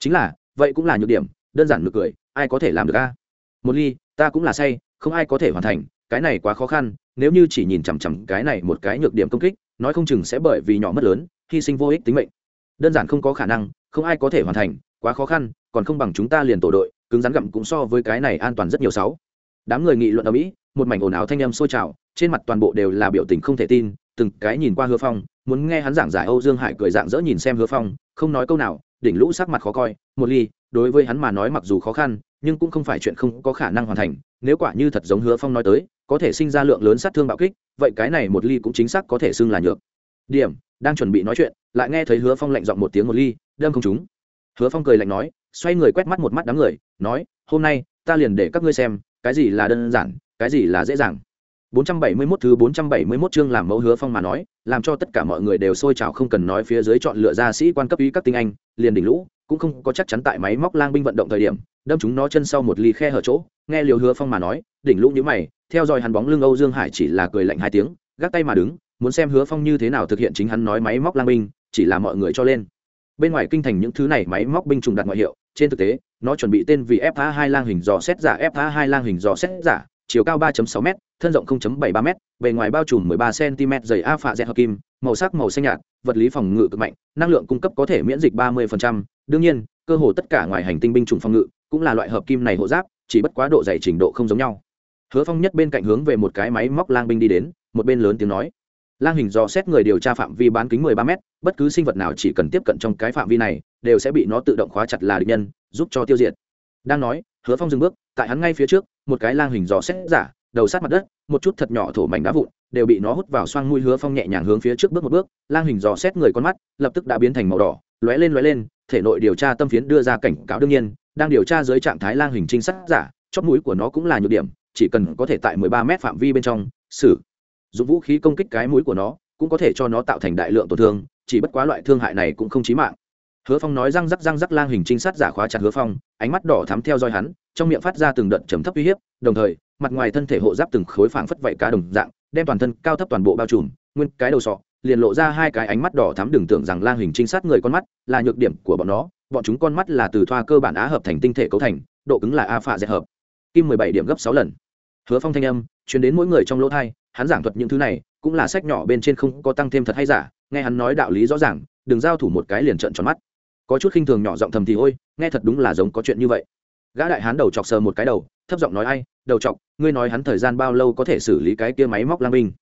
chính là, vậy cũng là nhược điểm, đơn giản nực cười, ai có thể làm được a một ly, ta cũng là say, không ai có thể hoàn thành, cái này quá khó khăn, nếu như chỉ nhìn chằm chằm cái này một cái nhược điểm công kích, nói không chừng sẽ bởi vì nhỏ mất lớn, hy sinh vô ích tính mệnh. Đơn giản không có khả năng, không ai có thể hoàn thành quá khó khăn, còn không bằng chúng ta liền tổ đội, cứng rắn gặm cũng so với cái này an toàn rất nhiều sáu. Đám người nghị luận ở mỹ, một mảnh ồn ào thanh âm sôi trào, trên mặt toàn bộ đều là biểu tình không thể tin, từng cái nhìn qua hứa phong, muốn nghe hắn giảng giải âu dương hải cười dạng dỡ nhìn xem hứa phong, không nói câu nào, đỉnh lũ sắc mặt khó coi, một ly, đối với hắn mà nói mặc dù khó khăn, nhưng cũng không phải chuyện không có khả năng hoàn thành, nếu quả như thật giống hứa phong nói tới, có thể sinh ra lượng lớn sát thương bạo kích, vậy cái này một ly cũng chính xác có thể xưng là nhược. Điểm, đang chuẩn bị nói chuyện, lại nghe thấy hứa phong lạnh giọng một tiếng một ly, đâm không chúng hứa phong cười lạnh nói xoay người quét mắt một mắt đám người nói hôm nay ta liền để các ngươi xem cái gì là đơn giản cái gì là dễ dàng 471 thứ 471 chương làm mẫu hứa phong mà nói, làm cho tất cả mọi người đều sôi trào không cần nói phía dưới chọn lựa ra sĩ quan cấp ý các tinh anh, liền đỉnh lũ, cũng không có chắc chắn tại máy móc lang binh vận động thời điểm, đâm chúng nó chân sau một ly khe hở chỗ, nghe Liều Hứa Phong mà nói, đỉnh lũ như mày, theo dõi hắn bóng lưng Âu Dương Hải chỉ là cười lạnh hai tiếng, gác tay mà đứng, muốn xem Hứa Phong như thế nào thực hiện chính hắn nói máy móc lang binh, chỉ là mọi người cho lên. Bên ngoài kinh thành những thứ này máy móc binh trùng đặt ngoại hiệu, trên thực tế, nó chuẩn bị tên vì FA2 lang hình dò xét giả FA2 lang hình dò xét giả, chiều cao 3.6 m thân rộng 0.73 m bề ngoài bao trùm 13 cm dày a phạ dẹt hợp kim màu sắc màu xanh nhạt vật lý phòng ngự cực mạnh năng lượng cung cấp có thể miễn dịch 30%. đương nhiên cơ hồ tất cả ngoài hành tinh binh chủng phòng ngự cũng là loại hợp kim này hộ giáp chỉ bất quá độ dày trình độ không giống nhau hứa phong nhất bên cạnh hướng về một cái máy móc lang binh đi đến một bên lớn tiếng nói lang hình dò xét người điều tra phạm vi bán kính 13 m bất cứ sinh vật nào chỉ cần tiếp cận trong cái phạm vi này, đều sẽ bị nó tự động khóa chặt là địch nhân, giúp cho tiêu diệt. Đang nói, hứa phong dừng bước, tại hắn ngay phía trước, một cái lang hình dò xét giả, đầu sát mặt đất, một chút thật nhỏ thổ mảnh đá vụn, đều bị nó hút vào xoang mũi hứa phong nhẹ nhàng hướng phía trước bước một bước, lang hình dò xét người con mắt, lập tức đã biến thành màu đỏ, lóe lên lóe lên, thể nội điều tra tâm phiến đưa ra cảnh cáo đương nhiên, đang điều tra dưới trạng thái lang hình trinh sát giả, chóp mũi của nó cũng là nhược điểm, chỉ cần có thể tại 13 mét phạm vi bên trong, xử dùng vũ khí công kích cái mũi của nó, cũng có thể cho nó tạo thành đại lượng tổn thương, chỉ bất quá loại thương hại này cũng không chí mạng. Hứa phong nói răng rắc răng rắc lang hình trinh sát giả khóa chặt hứa phong, ánh mắt đỏ thắm theo dõi hắn, trong miệng phát ra từng đợt trầm thấp uy hiếp, đồng thời, mặt ngoài thân thể hộ giáp từng khối phảng phất vậy cá đồng dạng, đem toàn thân cao thấp toàn bộ bao trùm, nguyên cái đầu sọ, liền lộ ra hai cái ánh mắt đỏ thắm đừng tưởng rằng lang hình trinh sát người con mắt là nhược điểm của bọn nó, bọn chúng con mắt là từ thoa cơ bản á hợp thành tinh thể cấu thành, độ cứng là a phạ dẹp hợp. Kim mười bảy điểm gấp sáu lần. Hứa phong thanh âm chuyển đến mỗi người trong lỗ thai hắn giảng thuật những thứ này cũng là sách nhỏ bên trên không có tăng thêm thật hay giả, nghe hắn nói đạo lý rõ ràng, đừng giao thủ một cái liền trận tròn mắt. Có chút khinh thường nhỏ giọng thầm thì ôi, nghe thật đúng là giống có chuyện như vậy. Gã đại hán đầu chọc sờ một cái đầu, thấp giọng nói ai, đầu chọc, ngươi nói hắn thời gian bao lâu có thể xử lý cái kia máy móc lang binh?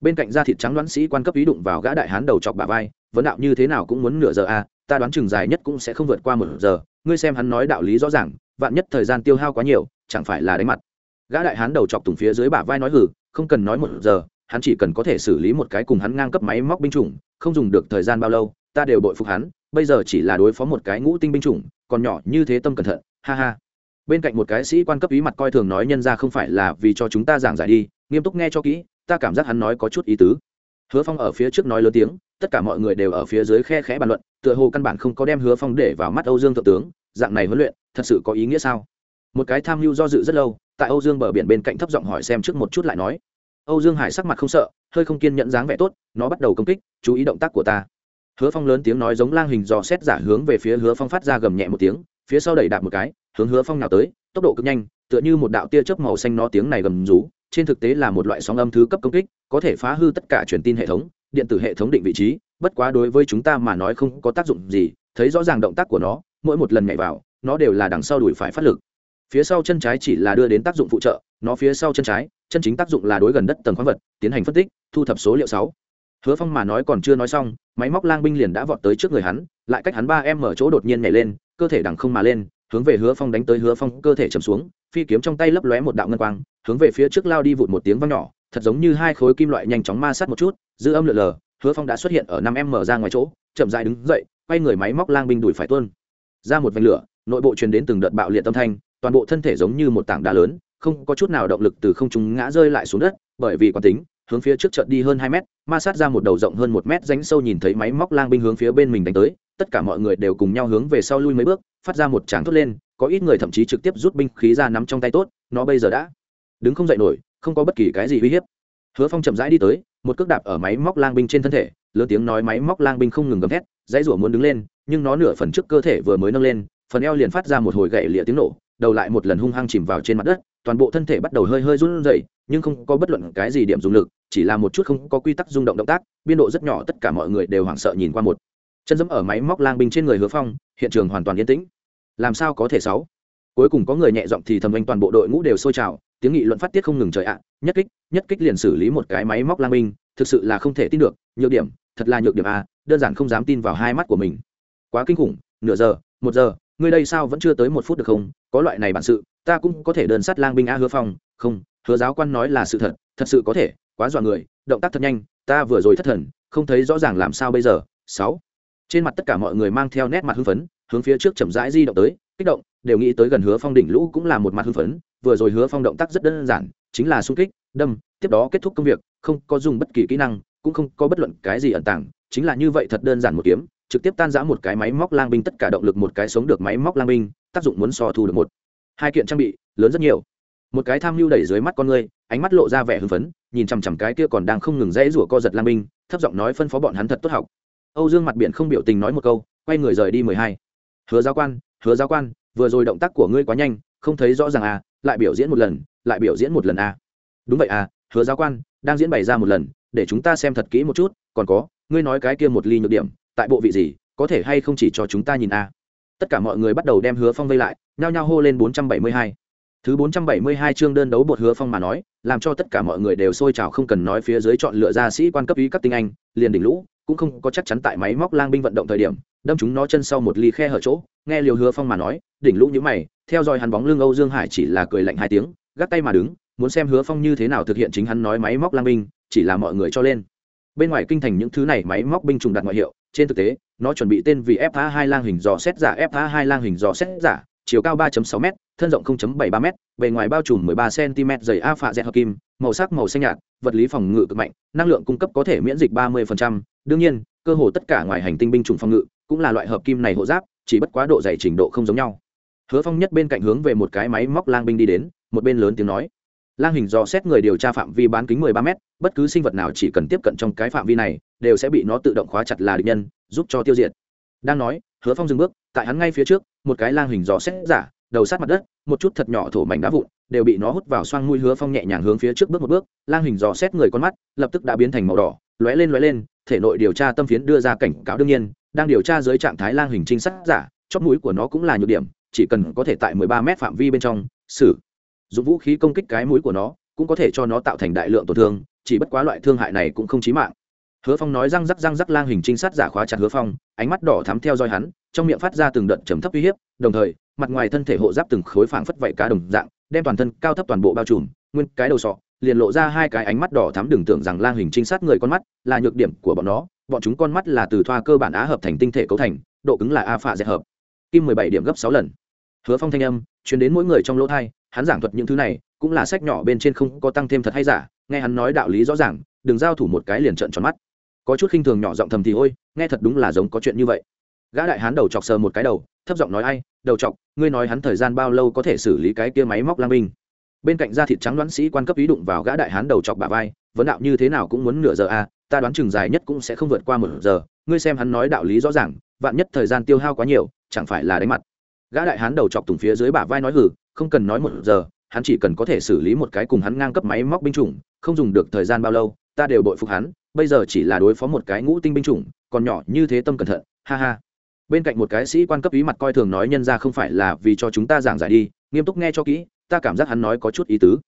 Bên cạnh da thịt trắng đoán sĩ quan cấp ý đụng vào gã đại hán đầu chọc bà vai, vấn đạo như thế nào cũng muốn nửa giờ à ta đoán chừng dài nhất cũng sẽ không vượt qua một giờ, ngươi xem hắn nói đạo lý rõ ràng, vạn nhất thời gian tiêu hao quá nhiều, chẳng phải là đánh mặt gã đại hán đầu chọc tùng phía dưới bả vai nói hử không cần nói một giờ, hắn chỉ cần có thể xử lý một cái cùng hắn ngang cấp máy móc binh chủng, không dùng được thời gian bao lâu, ta đều bội phục hắn, bây giờ chỉ là đối phó một cái ngũ tinh binh chủng, còn nhỏ như thế tâm cẩn thận, ha ha. Bên cạnh một cái sĩ quan cấp ý mặt coi thường nói nhân ra không phải là vì cho chúng ta giảng giải đi, nghiêm túc nghe cho kỹ, ta cảm giác hắn nói có chút ý tứ. Hứa phong ở phía trước nói lớn tiếng, tất cả mọi người đều ở phía dưới khe khẽ bàn luận, tựa hồ căn bản không có đem hứa phong để vào mắt âu dương thượng tướng, dạng này huấn luyện, thật sự có ý nghĩa sao? Một cái tham mưu do dự rất lâu tại âu dương bờ biển bên cạnh thấp giọng hỏi xem trước một chút lại nói. Âu dương hải sắc mặt không sợ, hơi không kiên nhẫn dáng vẻ tốt, nó bắt đầu công kích, chú ý động tác của ta. Hứa phong lớn tiếng nói giống lang hình dò xét giả hướng về phía hứa phong phát ra gầm nhẹ một tiếng, phía sau đẩy đạp một cái, hướng hứa phong nào tới, tốc độ cực nhanh, tựa như một đạo tia chớp màu xanh nó tiếng này gầm rú, trên thực tế là một loại sóng âm thứ cấp công kích, có thể phá hư tất cả truyền tin hệ thống, điện tử hệ thống định vị trí, bất quá đối với chúng ta mà nói không có tác dụng gì, thấy rõ ràng động tác của nó, mỗi một lần nhảy vào, nó đều là đằng sau đuổi phải phát lực phía sau chân trái chỉ là đưa đến tác dụng phụ trợ, nó phía sau chân trái, chân chính tác dụng là đối gần đất tầng khoáng vật, tiến hành phân tích, thu thập số liệu sáu. Hứa phong mà nói còn chưa nói xong, máy móc lang binh liền đã vọt tới trước người hắn, lại cách hắn ba em mở chỗ đột nhiên nhảy lên, cơ thể đằng không mà lên, hướng về hứa phong đánh tới hứa phong, cơ thể chầm xuống, phi kiếm trong tay lấp lóe một đạo ngân quang, hướng về phía trước lao đi vụt một tiếng vang nhỏ, thật giống như hai khối kim loại nhanh chóng ma sát một chút, dư âm lượn lờ, hứa phong đã xuất hiện ở năm em mở ra ngoài chỗ, chậm dại đứng dậy, quay người máy móc lang binh đuổi phải tuôn. Ra một vành lửa, nội bộ truyền đến từng đợt bạo liệt tâm thanh toàn bộ thân thể giống như một tảng đá lớn, không có chút nào động lực từ không trung ngã rơi lại xuống đất, bởi vì quán tính, hướng phía trước chợt đi hơn hai mét, ma sát ra một đầu rộng hơn một mét rãnh sâu nhìn thấy máy móc lang binh hướng phía bên mình đánh tới, tất cả mọi người đều cùng nhau hướng về sau lui mấy bước, phát ra một tràng thốt lên, có ít người thậm chí trực tiếp rút binh khí ra nắm trong tay tốt, nó bây giờ đã đứng không dậy nổi, không có bất kỳ cái gì uy hiếp. Hứa phong chậm rãi đi tới, một cước đạp ở máy móc lang binh trên thân thể, lớn tiếng nói máy móc lang binh không ngừng gầm thét, dãy rủa muốn đứng lên, nhưng nó nửa phần trước cơ thể vừa mới nâng lên, phần eo liền phát ra một hồi gậy lịa tiếng nổ đầu lại một lần hung hăng chìm vào trên mặt đất, toàn bộ thân thể bắt đầu hơi hơi run rẩy, nhưng không có bất luận cái gì điểm dùng lực, chỉ là một chút không có quy tắc rung động động tác, biên độ rất nhỏ, tất cả mọi người đều hoảng sợ nhìn qua một. Chân dẫm ở máy móc lang binh trên người hứa phong, hiện trường hoàn toàn yên tĩnh. Làm sao có thể sáu? Cuối cùng có người nhẹ giọng thì thầm anh toàn bộ đội ngũ đều sôi trào, tiếng nghị luận phát tiết không ngừng trời ạ, nhất kích nhất kích liền xử lý một cái máy móc lang binh, thực sự là không thể tin được, nhược điểm, thật là nhược điểm a, đơn giản không dám tin vào hai mắt của mình. Quá kinh khủng, nửa giờ, một giờ ngươi đây sao vẫn chưa tới một phút được không? Có loại này bản sự, ta cũng có thể đơn sát lang binh a hứa phong. Không, hứa giáo quan nói là sự thật thật sự có thể, quá dọa người, động tác thật nhanh, ta vừa rồi thất thần, không thấy rõ ràng làm sao bây giờ. Sáu, trên mặt tất cả mọi người mang theo nét mặt hưng phấn, hướng phía trước chậm rãi di động tới, kích động, đều nghĩ tới gần hứa phong đỉnh lũ cũng là một mặt hưng phấn, vừa rồi hứa phong động tác rất đơn giản, chính là xung kích, đâm, tiếp đó kết thúc công việc, không có dùng bất kỳ kỹ năng, cũng không có bất luận cái gì ẩn tàng, chính là như vậy thật đơn giản một kiếm trực tiếp tan giã một cái máy móc lang binh, tất cả động lực một cái sống được máy móc lang binh, tác dụng muốn so thu được một. Hai kiện trang bị, lớn rất nhiều. Một cái tham mưu đẩy dưới mắt con người, ánh mắt lộ ra vẻ hưng phấn, nhìn chằm chằm cái kia còn đang không ngừng rẽ rủa co giật lang binh, thấp giọng nói phân phó bọn hắn thật tốt học. Âu dương mặt biển không biểu tình nói một câu, quay người rời đi mười hai. Hứa giáo quan, hứa giáo quan, vừa rồi động tác của ngươi quá nhanh, không thấy rõ ràng à lại biểu diễn một lần, lại biểu diễn một lần à. Đúng vậy à hứa giáo quan, đang diễn bày ra một lần, để chúng ta xem thật kỹ một chút, còn có, ngươi nói cái kia một ly nhược điểm tại bộ vị gì, có thể hay không chỉ cho chúng ta nhìn à tất cả mọi người bắt đầu đem hứa phong vây lại, nhao nhao hô lên bốn trăm bảy mươi hai. Thứ bốn trăm bảy mươi hai chương đơn đấu bột hứa phong mà nói, làm cho tất cả mọi người đều sôi trào không cần nói phía dưới chọn lựa ra sĩ quan cấp ý các tinh anh, liền đỉnh lũ, cũng không có chắc chắn tại máy móc lang binh vận động thời điểm, đâm chúng nó chân sau một ly khe hở chỗ, nghe liều hứa phong mà nói, đỉnh lũ nhữ mày, theo dõi hắn bóng lưng âu dương hải chỉ là cười lạnh hai tiếng gác tay mà đứng, muốn xem hứa phong như thế nào thực hiện chính hắn nói máy móc lang binh, chỉ là mọi người cho lên bên ngoài kinh thành những thứ này máy móc binh trùng đặt ngoại hiệu, trên thực tế, nó chuẩn bị tên vì fa hai lang hình dò xét giả fa hai lang hình dò xét giả, chiều cao 3.6 m thân rộng 0.73 m bề ngoài bao trùm 13 cm dày a phạ dẹt hợp kim, màu sắc màu xanh nhạt, vật lý phòng ngự cực mạnh, năng lượng cung cấp có thể miễn dịch 30%. đương nhiên, cơ hồ tất cả ngoài hành tinh binh chủng phòng ngự cũng là loại hợp kim này hộ giáp, chỉ bất quá độ dày trình độ không giống nhau hứa phong nhất bên cạnh hướng về một cái máy móc lang binh đi đến, một bên lớn tiếng nói lang hình dò xét người điều tra phạm vi bán kính 13 m bất cứ sinh vật nào chỉ cần tiếp cận trong cái phạm vi này, đều sẽ bị nó tự động khóa chặt là địch nhân, giúp cho tiêu diệt. Đang nói, hứa phong dừng bước, tại hắn ngay phía trước, một cái lang hình dò xét giả, đầu sát mặt đất, một chút thật nhỏ thổ mảnh đá vụn, đều bị nó hút vào xoang mũi hứa phong nhẹ nhàng hướng phía trước bước một bước, lang hình dò xét người con mắt, lập tức đã biến thành màu đỏ, lóe lên lóe lên, thể nội điều tra tâm phiến đưa ra cảnh cáo đương nhiên, đang điều tra dưới trạng thái lang hình trinh sát giả, chóp mũi của nó cũng là nhược điểm, chỉ cần có thể tại 13 mét phạm vi bên trong, xử dùng vũ khí công kích cái mũi của nó, cũng có thể cho nó tạo thành đại lượng tổn thương, chỉ bất quá loại thương hại này cũng không chí mạng. Hứa phong nói răng rắc răng rắc lang hình trinh sát giả khóa chặt hứa phong, ánh mắt đỏ thắm theo dõi hắn, trong miệng phát ra từng đợt trầm thấp uy hiếp, đồng thời, mặt ngoài thân thể hộ giáp từng khối phảng phất vạy cá đồng dạng, đem toàn thân cao thấp toàn bộ bao trùm, nguyên cái đầu sọ, liền lộ ra hai cái ánh mắt đỏ thắm đừng tưởng rằng lang hình trinh sát người con mắt là nhược điểm của bọn nó, bọn chúng con mắt là từ thoa cơ bản á hợp thành tinh thể cấu thành, độ cứng là a phạ dẹp hợp. Kim mười bảy điểm gấp sáu lần. Hứa phong thanh âm chuyển đến mỗi người trong lỗ thai hắn giảng thuật những thứ này cũng là sách nhỏ bên trên không có tăng thêm thật hay giả, nghe hắn nói đạo lý rõ ràng, đừng giao thủ một cái liền trận tròn mắt. Có chút khinh thường nhỏ giọng thầm thì ôi, nghe thật đúng là giống có chuyện như vậy. Gã đại hán đầu chọc sờ một cái đầu, thấp giọng nói ai, đầu chọc, ngươi nói hắn thời gian bao lâu có thể xử lý cái kia máy móc lang binh? Bên cạnh da thịt trắng đoán sĩ quan cấp ý đụng vào gã đại hán đầu chọc bà vai, vấn đạo như thế nào cũng muốn nửa giờ à ta đoán chừng dài nhất cũng sẽ không vượt qua một giờ, ngươi xem hắn nói đạo lý rõ ràng, vạn nhất thời gian tiêu hao quá nhiều, chẳng phải là đánh mặt. Gã đại hán đầu chọc tùng phía dưới bả vai nói hử không cần nói một giờ, hắn chỉ cần có thể xử lý một cái cùng hắn ngang cấp máy móc binh chủng, không dùng được thời gian bao lâu, ta đều bội phục hắn, bây giờ chỉ là đối phó một cái ngũ tinh binh chủng, còn nhỏ như thế tâm cẩn thận, ha ha. Bên cạnh một cái sĩ quan cấp ý mặt coi thường nói nhân ra không phải là vì cho chúng ta giảng giải đi, nghiêm túc nghe cho kỹ, ta cảm giác hắn nói có chút ý tứ.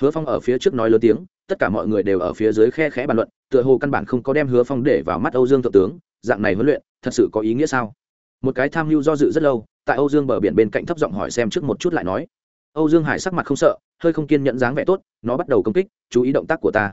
Hứa phong ở phía trước nói lớn tiếng, tất cả mọi người đều ở phía dưới khe khẽ bàn luận, tựa hồ căn bản không có đem hứa phong để vào mắt âu dương thượng tướng, dạng này huấn luyện, thật sự có ý nghĩa sao? Một cái tham mưu do dự rất lâu, tại âu dương bờ biển bên cạnh thấp giọng hỏi xem trước một chút lại nói. Âu dương hải sắc mặt không sợ, hơi không kiên nhẫn dáng vẻ tốt, nó bắt đầu công kích, chú ý động tác của ta.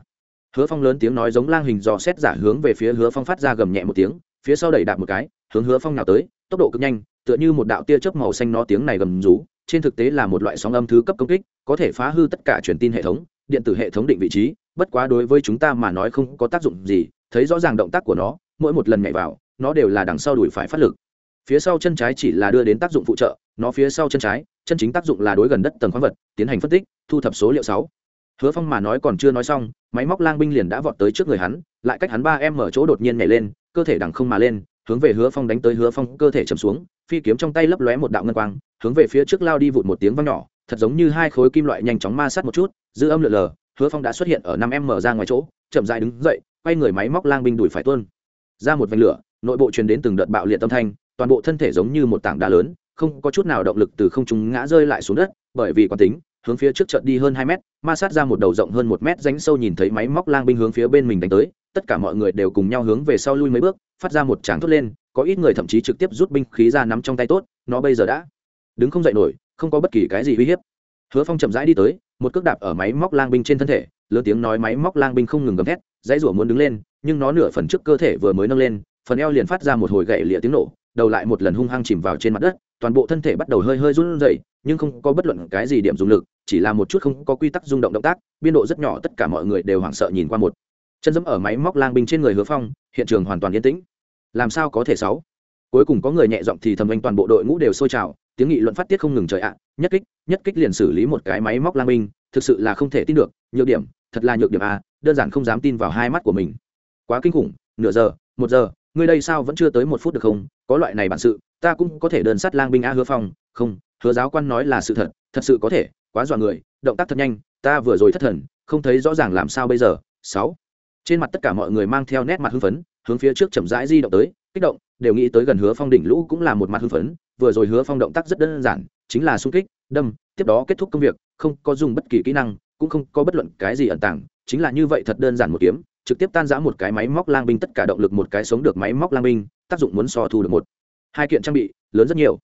Hứa phong lớn tiếng nói giống lang hình dò xét giả hướng về phía hứa phong phát ra gầm nhẹ một tiếng, phía sau đẩy đạp một cái, hướng hứa phong nào tới, tốc độ cực nhanh, tựa như một đạo tia chớp màu xanh nó tiếng này gầm rú, trên thực tế là một loại sóng âm thứ cấp công kích, có thể phá hư tất cả truyền tin hệ thống, điện tử hệ thống định vị trí, bất quá đối với chúng ta mà nói không có tác dụng gì, thấy rõ ràng động tác của nó, mỗi một lần nhảy vào, nó đều là đằng sau đuổi phải phát lực phía sau chân trái chỉ là đưa đến tác dụng phụ trợ, nó phía sau chân trái, chân chính tác dụng là đối gần đất tầng khoáng vật, tiến hành phân tích, thu thập số liệu sáu. Hứa phong mà nói còn chưa nói xong, máy móc lang binh liền đã vọt tới trước người hắn, lại cách hắn ba em mở chỗ đột nhiên nhảy lên, cơ thể đằng không mà lên, hướng về hứa phong đánh tới hứa phong, cơ thể chầm xuống, phi kiếm trong tay lấp lóe một đạo ngân quang, hướng về phía trước lao đi vụt một tiếng vang nhỏ, thật giống như hai khối kim loại nhanh chóng ma sát một chút, dư âm lượn lờ, hứa phong đã xuất hiện ở năm em mở ra ngoài chỗ, chậm dại đứng dậy, quay người máy móc lang binh đuổi phải tuôn. Ra một vành lửa, nội bộ truyền đến từng đợt bạo liệt tâm thanh toàn bộ thân thể giống như một tảng đá lớn, không có chút nào động lực từ không trung ngã rơi lại xuống đất, bởi vì quán tính, hướng phía trước trận đi hơn hai mét, ma sát ra một đầu rộng hơn một mét ránh sâu nhìn thấy máy móc lang binh hướng phía bên mình đánh tới, tất cả mọi người đều cùng nhau hướng về sau lui mấy bước, phát ra một tràng thốt lên, có ít người thậm chí trực tiếp rút binh khí ra nắm trong tay tốt, nó bây giờ đã đứng không dậy nổi, không có bất kỳ cái gì uy hiếp. Hứa phong chậm rãi đi tới, một cước đạp ở máy móc lang binh trên thân thể, lớn tiếng nói máy móc lang binh không ngừng gầm thét, dãy rủa muốn đứng lên, nhưng nó nửa phần trước cơ thể vừa mới nâng lên, phần eo liền phát ra một hồi gậy lịa tiếng nổ đầu lại một lần hung hăng chìm vào trên mặt đất, toàn bộ thân thể bắt đầu hơi hơi run rẩy, nhưng không có bất luận cái gì điểm dùng lực, chỉ là một chút không có quy tắc rung động động tác, biên độ rất nhỏ, tất cả mọi người đều hoảng sợ nhìn qua một. Chân dẫm ở máy móc lang binh trên người hứa phong, hiện trường hoàn toàn yên tĩnh. Làm sao có thể sáu? Cuối cùng có người nhẹ giọng thì thầm anh toàn bộ đội ngũ đều sôi trào, tiếng nghị luận phát tiết không ngừng trời ạ, nhất kích nhất kích liền xử lý một cái máy móc lang binh, thực sự là không thể tin được, nhược điểm, thật là nhược điểm a đơn giản không dám tin vào hai mắt của mình. Quá kinh khủng, nửa giờ, một giờ ngươi đây sao vẫn chưa tới một phút được không? Có loại này bản sự, ta cũng có thể đơn sát lang binh a hứa phong. Không, hứa giáo quan nói là sự thật thật sự có thể, quá dọa người, động tác thật nhanh, ta vừa rồi thất thần, không thấy rõ ràng làm sao bây giờ. Sáu. Trên mặt tất cả mọi người mang theo nét mặt hưng phấn, hướng phía trước chậm rãi di động tới, kích động, đều nghĩ tới gần hứa phong đỉnh lũ cũng là một mặt hưng phấn, vừa rồi hứa phong động tác rất đơn giản, chính là xung kích, đâm, tiếp đó kết thúc công việc, không có dùng bất kỳ kỹ năng, cũng không có bất luận cái gì ẩn tàng, chính là như vậy thật đơn giản một kiếm trực tiếp tan giã một cái máy móc lang binh, tất cả động lực một cái sống được máy móc lang binh, tác dụng muốn so thu được một. Hai kiện trang bị, lớn rất nhiều.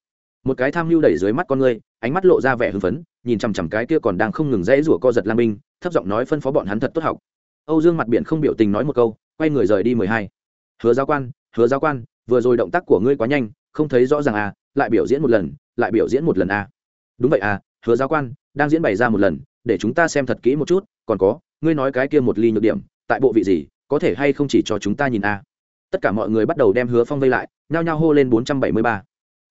Một cái tham mưu đẩy dưới mắt con người, ánh mắt lộ ra vẻ hưng phấn, nhìn chằm chằm cái kia còn đang không ngừng rẽ rủa co giật lang binh, thấp giọng nói phân phó bọn hắn thật tốt học. Âu dương mặt biển không biểu tình nói một câu, quay người rời đi mười hai. Hứa giáo quan, hứa giáo quan, vừa rồi động tác của ngươi quá nhanh, không thấy rõ ràng à lại biểu diễn một lần, lại biểu diễn một lần à. Đúng vậy à hứa giáo quan, đang diễn bày ra một lần, để chúng ta xem thật kỹ một chút, còn có, ngươi nói cái kia một ly nhược điểm tại bộ vị gì, có thể hay không chỉ cho chúng ta nhìn a? Tất cả mọi người bắt đầu đem hứa phong vây lại, nhao nhao hô lên bốn trăm bảy mươi ba.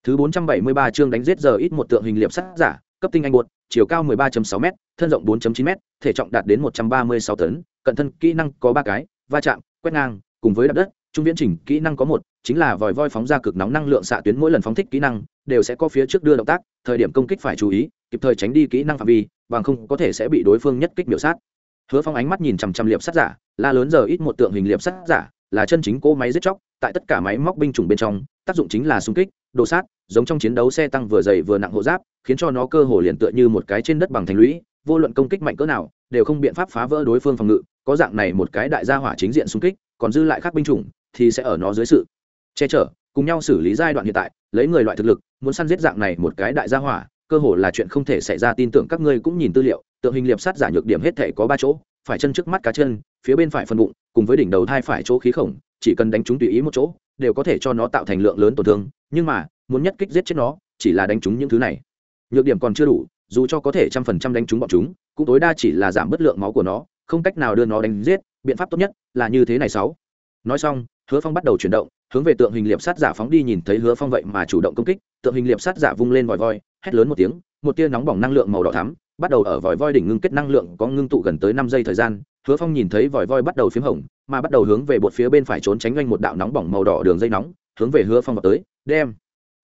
Thứ bốn trăm bảy mươi ba chương đánh giết giờ ít một tượng hình liệp sắt giả, cấp tinh anh bột chiều cao mười ba sáu m thân rộng bốn chín m thể trọng đạt đến một trăm ba mươi sáu tấn, cận thân kỹ năng có ba cái, va chạm, quét ngang, cùng với đập đất, trung viễn trình kỹ năng có một, chính là vòi voi phóng ra cực nóng năng lượng xạ tuyến mỗi lần phóng thích kỹ năng, đều sẽ có phía trước đưa động tác, thời điểm công kích phải chú ý, kịp thời tránh đi kỹ năng phạm vi, bằng không có thể sẽ bị đối phương nhất kích biểu sát. Hứa phong ánh mắt nhìn chằm chằm liệp sắt giả la lớn giờ ít một tượng hình liệp sắt giả, là chân chính cỗ máy giết chóc, tại tất cả máy móc binh chủng bên trong, tác dụng chính là xung kích, đồ sát, giống trong chiến đấu xe tăng vừa dày vừa nặng hộ giáp, khiến cho nó cơ hồ liền tựa như một cái trên đất bằng thành lũy, vô luận công kích mạnh cỡ nào, đều không biện pháp phá vỡ đối phương phòng ngự, có dạng này một cái đại gia hỏa chính diện xung kích, còn dư lại các binh chủng, thì sẽ ở nó dưới sự che chở, cùng nhau xử lý giai đoạn hiện tại, lấy người loại thực lực, muốn săn giết dạng này một cái đại gia hỏa, cơ hồ là chuyện không thể xảy ra tin tưởng các ngươi cũng nhìn tư liệu, tượng hình liệp sát giả nhược điểm hết thể có ba chỗ phải chân trước mắt cá chân, phía bên phải phần bụng, cùng với đỉnh đầu thai phải chỗ khí khổng, chỉ cần đánh chúng tùy ý một chỗ, đều có thể cho nó tạo thành lượng lớn tổn thương, nhưng mà, muốn nhất kích giết chết nó, chỉ là đánh chúng những thứ này. Nhược điểm còn chưa đủ, dù cho có thể trăm phần trăm đánh chúng bọn chúng, cũng tối đa chỉ là giảm bớt lượng máu của nó, không cách nào đưa nó đánh giết, biện pháp tốt nhất là như thế này sáu. Nói xong, hứa phong bắt đầu chuyển động, hướng về tượng hình liệp sát giả phóng đi nhìn thấy hứa phong vậy mà chủ động công kích, tượng hình liệp sát giả vung lên vòi voi, hét lớn một tiếng một tia nóng bỏng năng lượng màu đỏ thắm, bắt đầu ở vòi voi đỉnh ngưng kết năng lượng có ngưng tụ gần tới năm giây thời gian, hứa phong nhìn thấy vòi voi bắt đầu p h í m hồng, mà bắt đầu hướng về bột phía bên phải trốn tránh doanh một đạo nóng bỏng màu đỏ đường dây nóng, hướng về hứa phong vào tới. Đem.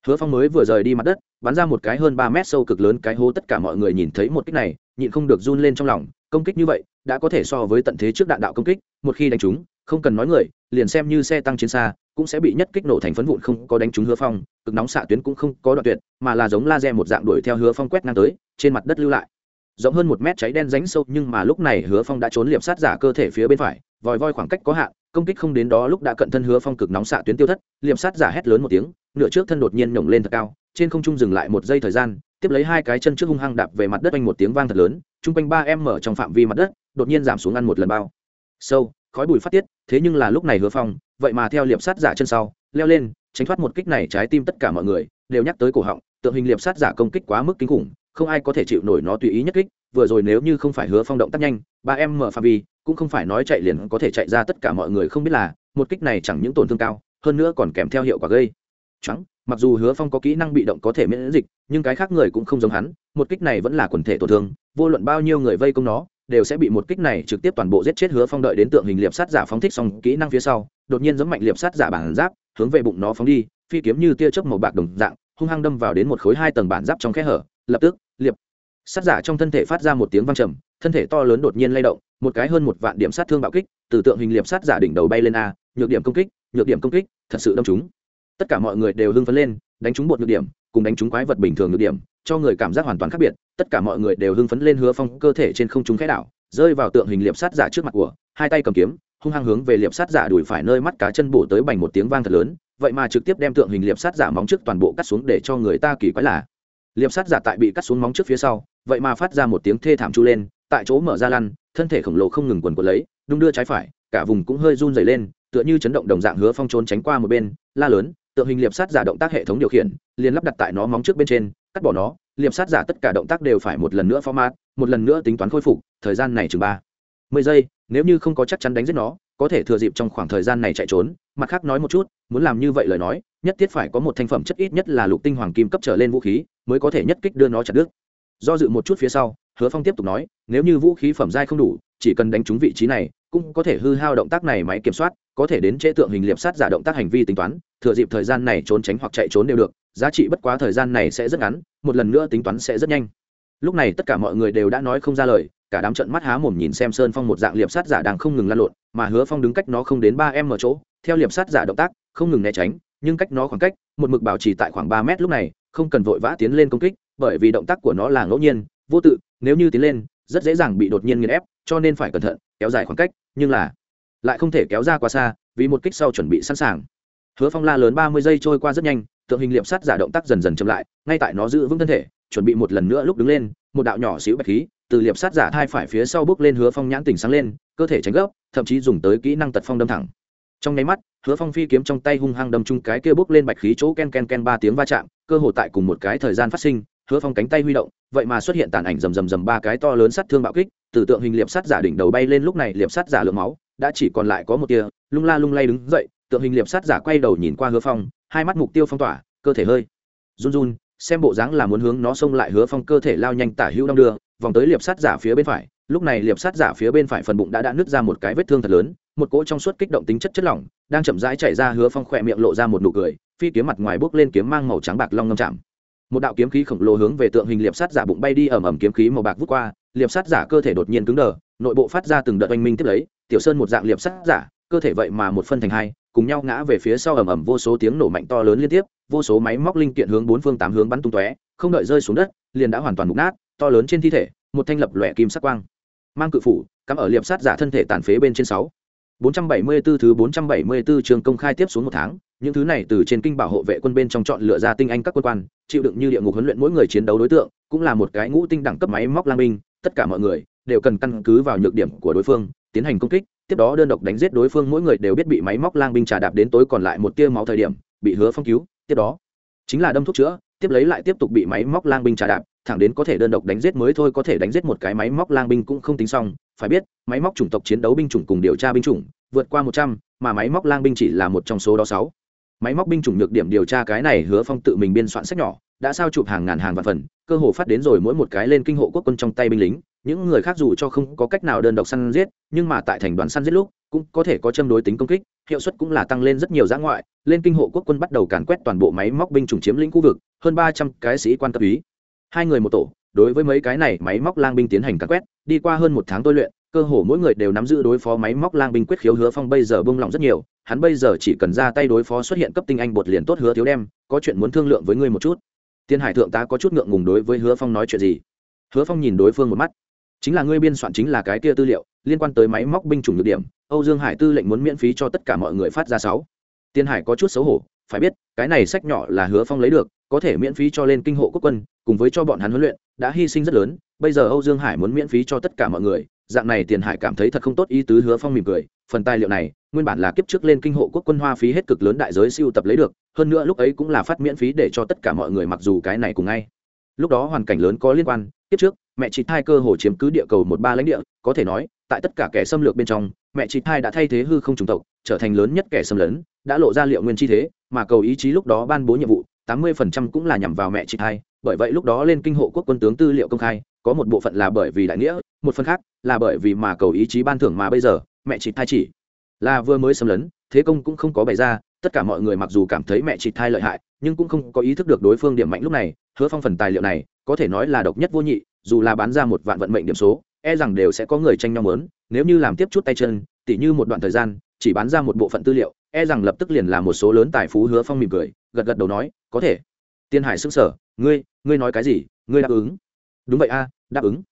Hứa phong mới vừa rời đi mặt đất, bắn ra một cái hơn ba mét sâu cực lớn, cái hố tất cả mọi người nhìn thấy một kích này, nhịn không được run lên trong lòng, công kích như vậy đã có thể so với tận thế trước đạn đạo công kích, một khi đánh chúng không cần nói người, liền xem như xe tăng chiến xa, cũng sẽ bị nhất kích nổ thành phấn vụn không có đánh trúng hứa phong, cực nóng xạ tuyến cũng không có đoạn tuyệt, mà là giống laser một dạng đuổi theo hứa phong quét ngang tới, trên mặt đất lưu lại. Rộng hơn một mét cháy đen ránh sâu, nhưng mà lúc này hứa phong đã trốn liệp sát giả cơ thể phía bên phải, vòi voi khoảng cách có hạn, công kích không đến đó lúc đã cận thân hứa phong cực nóng xạ tuyến tiêu thất, liệp sát giả hét lớn một tiếng, nửa trước thân đột nhiên nhổng lên thật cao, trên không trung dừng lại một giây thời gian, tiếp lấy hai cái chân trước hung hăng đạp về mặt đất anh một tiếng vang thật lớn, chung quanh ba em mở trong phạm vi mặt đất đột nhiên giảm xuống ăn một lần bao. Sâu, khói bụi phát tiết, thế nhưng là lúc này hứa phong, vậy mà theo liệp sát giả chân sau, leo lên, tránh thoát một kích này trái tim tất cả mọi người, đều nhắc tới cổ họng, tượng hình liệp sát giả công kích quá mức kinh khủng, không ai có thể chịu nổi nó tùy ý nhất kích, vừa rồi nếu như không phải hứa phong động tác nhanh, ba em mở phạm vi, cũng không phải nói chạy liền có thể chạy ra tất cả mọi người không biết là, một kích này chẳng những tổn thương cao, hơn nữa còn kèm theo hiệu quả gây. Trắng mặc dù hứa phong có kỹ năng bị động có thể miễn dịch, nhưng cái khác người cũng không giống hắn, một kích này vẫn là quần thể tổn thương, vô luận bao nhiêu người vây công nó đều sẽ bị một kích này trực tiếp toàn bộ giết chết hứa phong đợi đến tượng hình liệp sát giả phóng thích xong kỹ năng phía sau, đột nhiên giống mạnh liệp sát giả bản giáp, hướng về bụng nó phóng đi, phi kiếm như tia chớp màu bạc đồng dạng, hung hăng đâm vào đến một khối hai tầng bản giáp trong khe hở, lập tức, liệp sát giả trong thân thể phát ra một tiếng vang trầm, thân thể to lớn đột nhiên lay động, một cái hơn một vạn điểm sát thương bạo kích, từ tượng hình liệp sát giả đỉnh đầu bay lên a, nhược điểm công kích, nhược điểm công kích, thật sự đâm chúng tất cả mọi người đều hưng phấn lên, đánh trúng bột nhược điểm, cùng đánh trúng quái vật bình thường nhược điểm cho người cảm giác hoàn toàn khác biệt, tất cả mọi người đều hưng phấn lên hứa phong cơ thể trên không trung khẽ đảo, rơi vào tượng hình liệp sát giả trước mặt của, hai tay cầm kiếm, hung hăng hướng về liệp sát giả đùi phải nơi mắt cá chân bổ tới bành một tiếng vang thật lớn, vậy mà trực tiếp đem tượng hình liệp sát giả móng trước toàn bộ cắt xuống để cho người ta kỳ quái là, liệp sát giả tại bị cắt xuống móng trước phía sau, vậy mà phát ra một tiếng thê thảm chu lên, tại chỗ mở ra lăn, thân thể khổng lồ không ngừng quần quần lấy, đung đưa trái phải, cả vùng cũng hơi run dày lên, tựa như chấn động đồng dạng hứa phong trốn tránh qua một bên, la lớn, tượng hình liệp sát giả động tác hệ thống điều khiển, liền lắp đặt tại nó móng trước bên trên cắt bỏ nó, liệp sát giả tất cả động tác đều phải một lần nữa format, một lần nữa tính toán khôi phục, thời gian này chừng ba, mười giây, nếu như không có chắc chắn đánh giết nó, có thể thừa dịp trong khoảng thời gian này chạy trốn, mặt khác nói một chút, muốn làm như vậy lời nói, nhất thiết phải có một thành phẩm chất ít nhất là lục tinh hoàng kim cấp trở lên vũ khí, mới có thể nhất kích đưa nó chặt đứt. Do dự một chút phía sau, hứa phong tiếp tục nói, nếu như vũ khí phẩm giai không đủ, chỉ cần đánh trúng vị trí này cũng có thể hư hao động tác này máy kiểm soát, có thể đến chế tượng hình liệp sát giả động tác hành vi tính toán, thừa dịp thời gian này trốn tránh hoặc chạy trốn đều được, giá trị bất quá thời gian này sẽ rất ngắn, một lần nữa tính toán sẽ rất nhanh. Lúc này tất cả mọi người đều đã nói không ra lời, cả đám trận mắt há mồm nhìn xem sơn phong một dạng liệp sát giả đang không ngừng lan lộn, mà hứa phong đứng cách nó không đến ba em ở chỗ, theo liệp sát giả động tác, không ngừng né tránh, nhưng cách nó khoảng cách, một mực bảo trì tại khoảng ba mét lúc này, không cần vội vã tiến lên công kích, bởi vì động tác của nó là ngẫu nhiên, vô tự, nếu như tiến lên rất dễ dàng bị đột nhiên nghiền ép, cho nên phải cẩn thận, kéo dài khoảng cách, nhưng là lại không thể kéo ra quá xa, vì một kích sau chuẩn bị sẵn sàng. Hứa phong la lớn ba mươi giây trôi qua rất nhanh, tượng hình liệm sắt giả động tác dần dần chậm lại, ngay tại nó giữ vững thân thể, chuẩn bị một lần nữa lúc đứng lên, một đạo nhỏ xíu bạch khí từ liệp sát giả thai phải phía sau bước lên hứa phong nhãn tỉnh sáng lên, cơ thể tránh gấp, thậm chí dùng tới kỹ năng tật phong đâm thẳng. Trong nháy mắt, hứa phong phi kiếm trong tay hung hăng đâm chung cái kia bước lên bạch khí chỗ ken ken ken ba tiếng va chạm, cơ hồ tại cùng một cái thời gian phát sinh hứa phong cánh tay huy động, vậy mà xuất hiện tàn ảnh rầm rầm rầm ba cái to lớn sát thương bạo kích, từ tượng hình liệp sát giả đỉnh đầu bay lên lúc này liệp sát giả lượng máu, đã chỉ còn lại có một tia, lung la lung lay đứng dậy, tượng hình liệp sát giả quay đầu nhìn qua hứa phong, hai mắt mục tiêu phong tỏa, cơ thể hơi run run, xem bộ dáng là muốn hướng nó xông lại hứa phong cơ thể lao nhanh tả hữu đong đưa, vòng tới liệp sát giả phía bên phải, lúc này liệp sát giả phía bên phải phần bụng đã đã nứt ra một cái vết thương thật lớn, một cỗ trong suốt kích động tính chất chất lỏng, đang chậm rãi chảy ra hứa phong khỏe miệng lộ ra một nụ cười, phi kiếm mặt ngoài bước lên kiếm mang màu trắng bạc long ngâm chạm một đạo kiếm khí khổng lồ hướng về tượng hình liệp sát giả bụng bay đi ầm ầm kiếm khí màu bạc vút qua liệp sát giả cơ thể đột nhiên cứng đờ nội bộ phát ra từng đợt oanh minh tiếp lấy tiểu sơn một dạng liệp sát giả cơ thể vậy mà một phân thành hai cùng nhau ngã về phía sau ầm ầm vô số tiếng nổ mạnh to lớn liên tiếp vô số máy móc linh kiện hướng bốn phương tám hướng bắn tung tóe không đợi rơi xuống đất liền đã hoàn toàn mục nát to lớn trên thi thể một thanh lập lòe kim sắc quang. Mang cự phủ cắm ở liệp sát giả thân thể tàn phế bên trên sáu. 474 thứ 474 trường công khai tiếp xuống một tháng, những thứ này từ trên kinh bảo hộ vệ quân bên trong chọn lựa ra tinh anh các quân quan, chịu đựng như địa ngục huấn luyện mỗi người chiến đấu đối tượng, cũng là một cái ngũ tinh đẳng cấp máy móc lang binh, tất cả mọi người đều cần căn cứ vào nhược điểm của đối phương tiến hành công kích tiếp đó đơn độc đánh giết đối phương mỗi người đều biết bị máy móc lang binh trà đạp đến tối còn lại một tia máu thời điểm bị hứa phong cứu tiếp đó chính là đâm thuốc chữa tiếp lấy lại tiếp tục bị máy móc lang binh trà đạp thẳng đến có thể đơn độc đánh giết mới thôi có thể đánh giết một cái máy móc lang binh cũng không tính xong phải biết máy móc chủng tộc chiến đấu binh chủng cùng điều tra binh chủng vượt qua một trăm mà máy móc lang binh chỉ là một trong số đó sáu máy móc binh chủng nhược điểm điều tra cái này hứa phong tự mình biên soạn sách nhỏ, đã sao chụp hàng ngàn hàng vạn phần, cơ hồ phát đến rồi mỗi một cái lên kinh hộ quốc quân trong tay binh lính. Những người khác dù cho không có cách nào đơn độc săn giết, nhưng mà tại thành đoàn săn giết lúc, cũng có thể có châm đối tính công kích, hiệu suất cũng là tăng lên rất nhiều giã ngoại. Lên kinh hộ quốc quân bắt đầu càn quét toàn bộ máy móc binh chủng chiếm lĩnh khu vực, hơn ba trăm cái sĩ quan cấp ý hai người một tổ, đối với mấy cái này máy móc lang binh tiến hành càn quét, đi qua hơn một tháng tôi luyện cơ hồ mỗi người đều nắm giữ đối phó máy móc lang binh quyết khiếu hứa phong bây giờ bông lỏng rất nhiều, hắn bây giờ chỉ cần ra tay đối phó xuất hiện cấp tinh anh bột liền tốt hứa thiếu đem, có chuyện muốn thương lượng với ngươi một chút. Tiên hải thượng tá có chút ngượng ngùng đối với hứa phong nói chuyện gì? Hứa phong nhìn đối phương một mắt. Chính là ngươi biên soạn chính là cái kia tư liệu, liên quan tới máy móc binh chủng nhược điểm, âu dương hải tư lệnh muốn miễn phí cho tất cả mọi người phát ra sáu. Tiên hải có chút xấu hổ, phải biết, cái này sách nhỏ là hứa phong lấy được, có thể miễn phí cho lên kinh hộ quốc quân, cùng với cho bọn hắn huấn luyện, đã hy sinh rất lớn, bây giờ âu dương hải muốn miễn phí cho tất cả mọi người dạng này tiền hải cảm thấy thật không tốt, ý tứ hứa phong mỉm cười, phần tài liệu này, nguyên bản là kiếp trước lên kinh hộ quốc quân hoa phí hết cực lớn đại giới siêu tập lấy được, hơn nữa lúc ấy cũng là phát miễn phí để cho tất cả mọi người mặc dù cái này cùng ngay. Lúc đó hoàn cảnh lớn có liên quan, kiếp trước, mẹ chị thai cơ hồ chiếm cứ địa cầu một ba lãnh địa, có thể nói, tại tất cả kẻ xâm lược bên trong, mẹ chị thai đã thay thế hư không chủng tộc, trở thành lớn nhất kẻ xâm lấn, đã lộ ra liệu nguyên chi thế, mà cầu ý chí lúc đó ban bố nhiệm vụ, tám mươi phần trăm cũng là nhằm vào mẹ chị thai, bởi vậy lúc đó lên kinh hộ quốc quân tướng tư liệu công khai, có một bộ phận là bởi vì đại nghĩa một phần khác là bởi vì mà cầu ý chí ban thưởng mà bây giờ, mẹ chị thai chỉ là vừa mới xâm lấn, thế công cũng không có bày ra, tất cả mọi người mặc dù cảm thấy mẹ chị thai lợi hại, nhưng cũng không có ý thức được đối phương điểm mạnh lúc này, hứa phong phần tài liệu này, có thể nói là độc nhất vô nhị, dù là bán ra một vạn vận mệnh điểm số e rằng đều sẽ có người tranh nhau mớn nếu như làm tiếp chút tay chân, tỉ như một đoạn thời gian, chỉ bán ra một bộ phận tư liệu e rằng lập tức liền là một số lớn tài phú hứa phong mỉm cười, gật gật đầu nói, có thể. Tiên hải xứng sở ngươi ngươi nói cái gì? Ngươi đáp ứng. Đúng vậy a, đáp ứng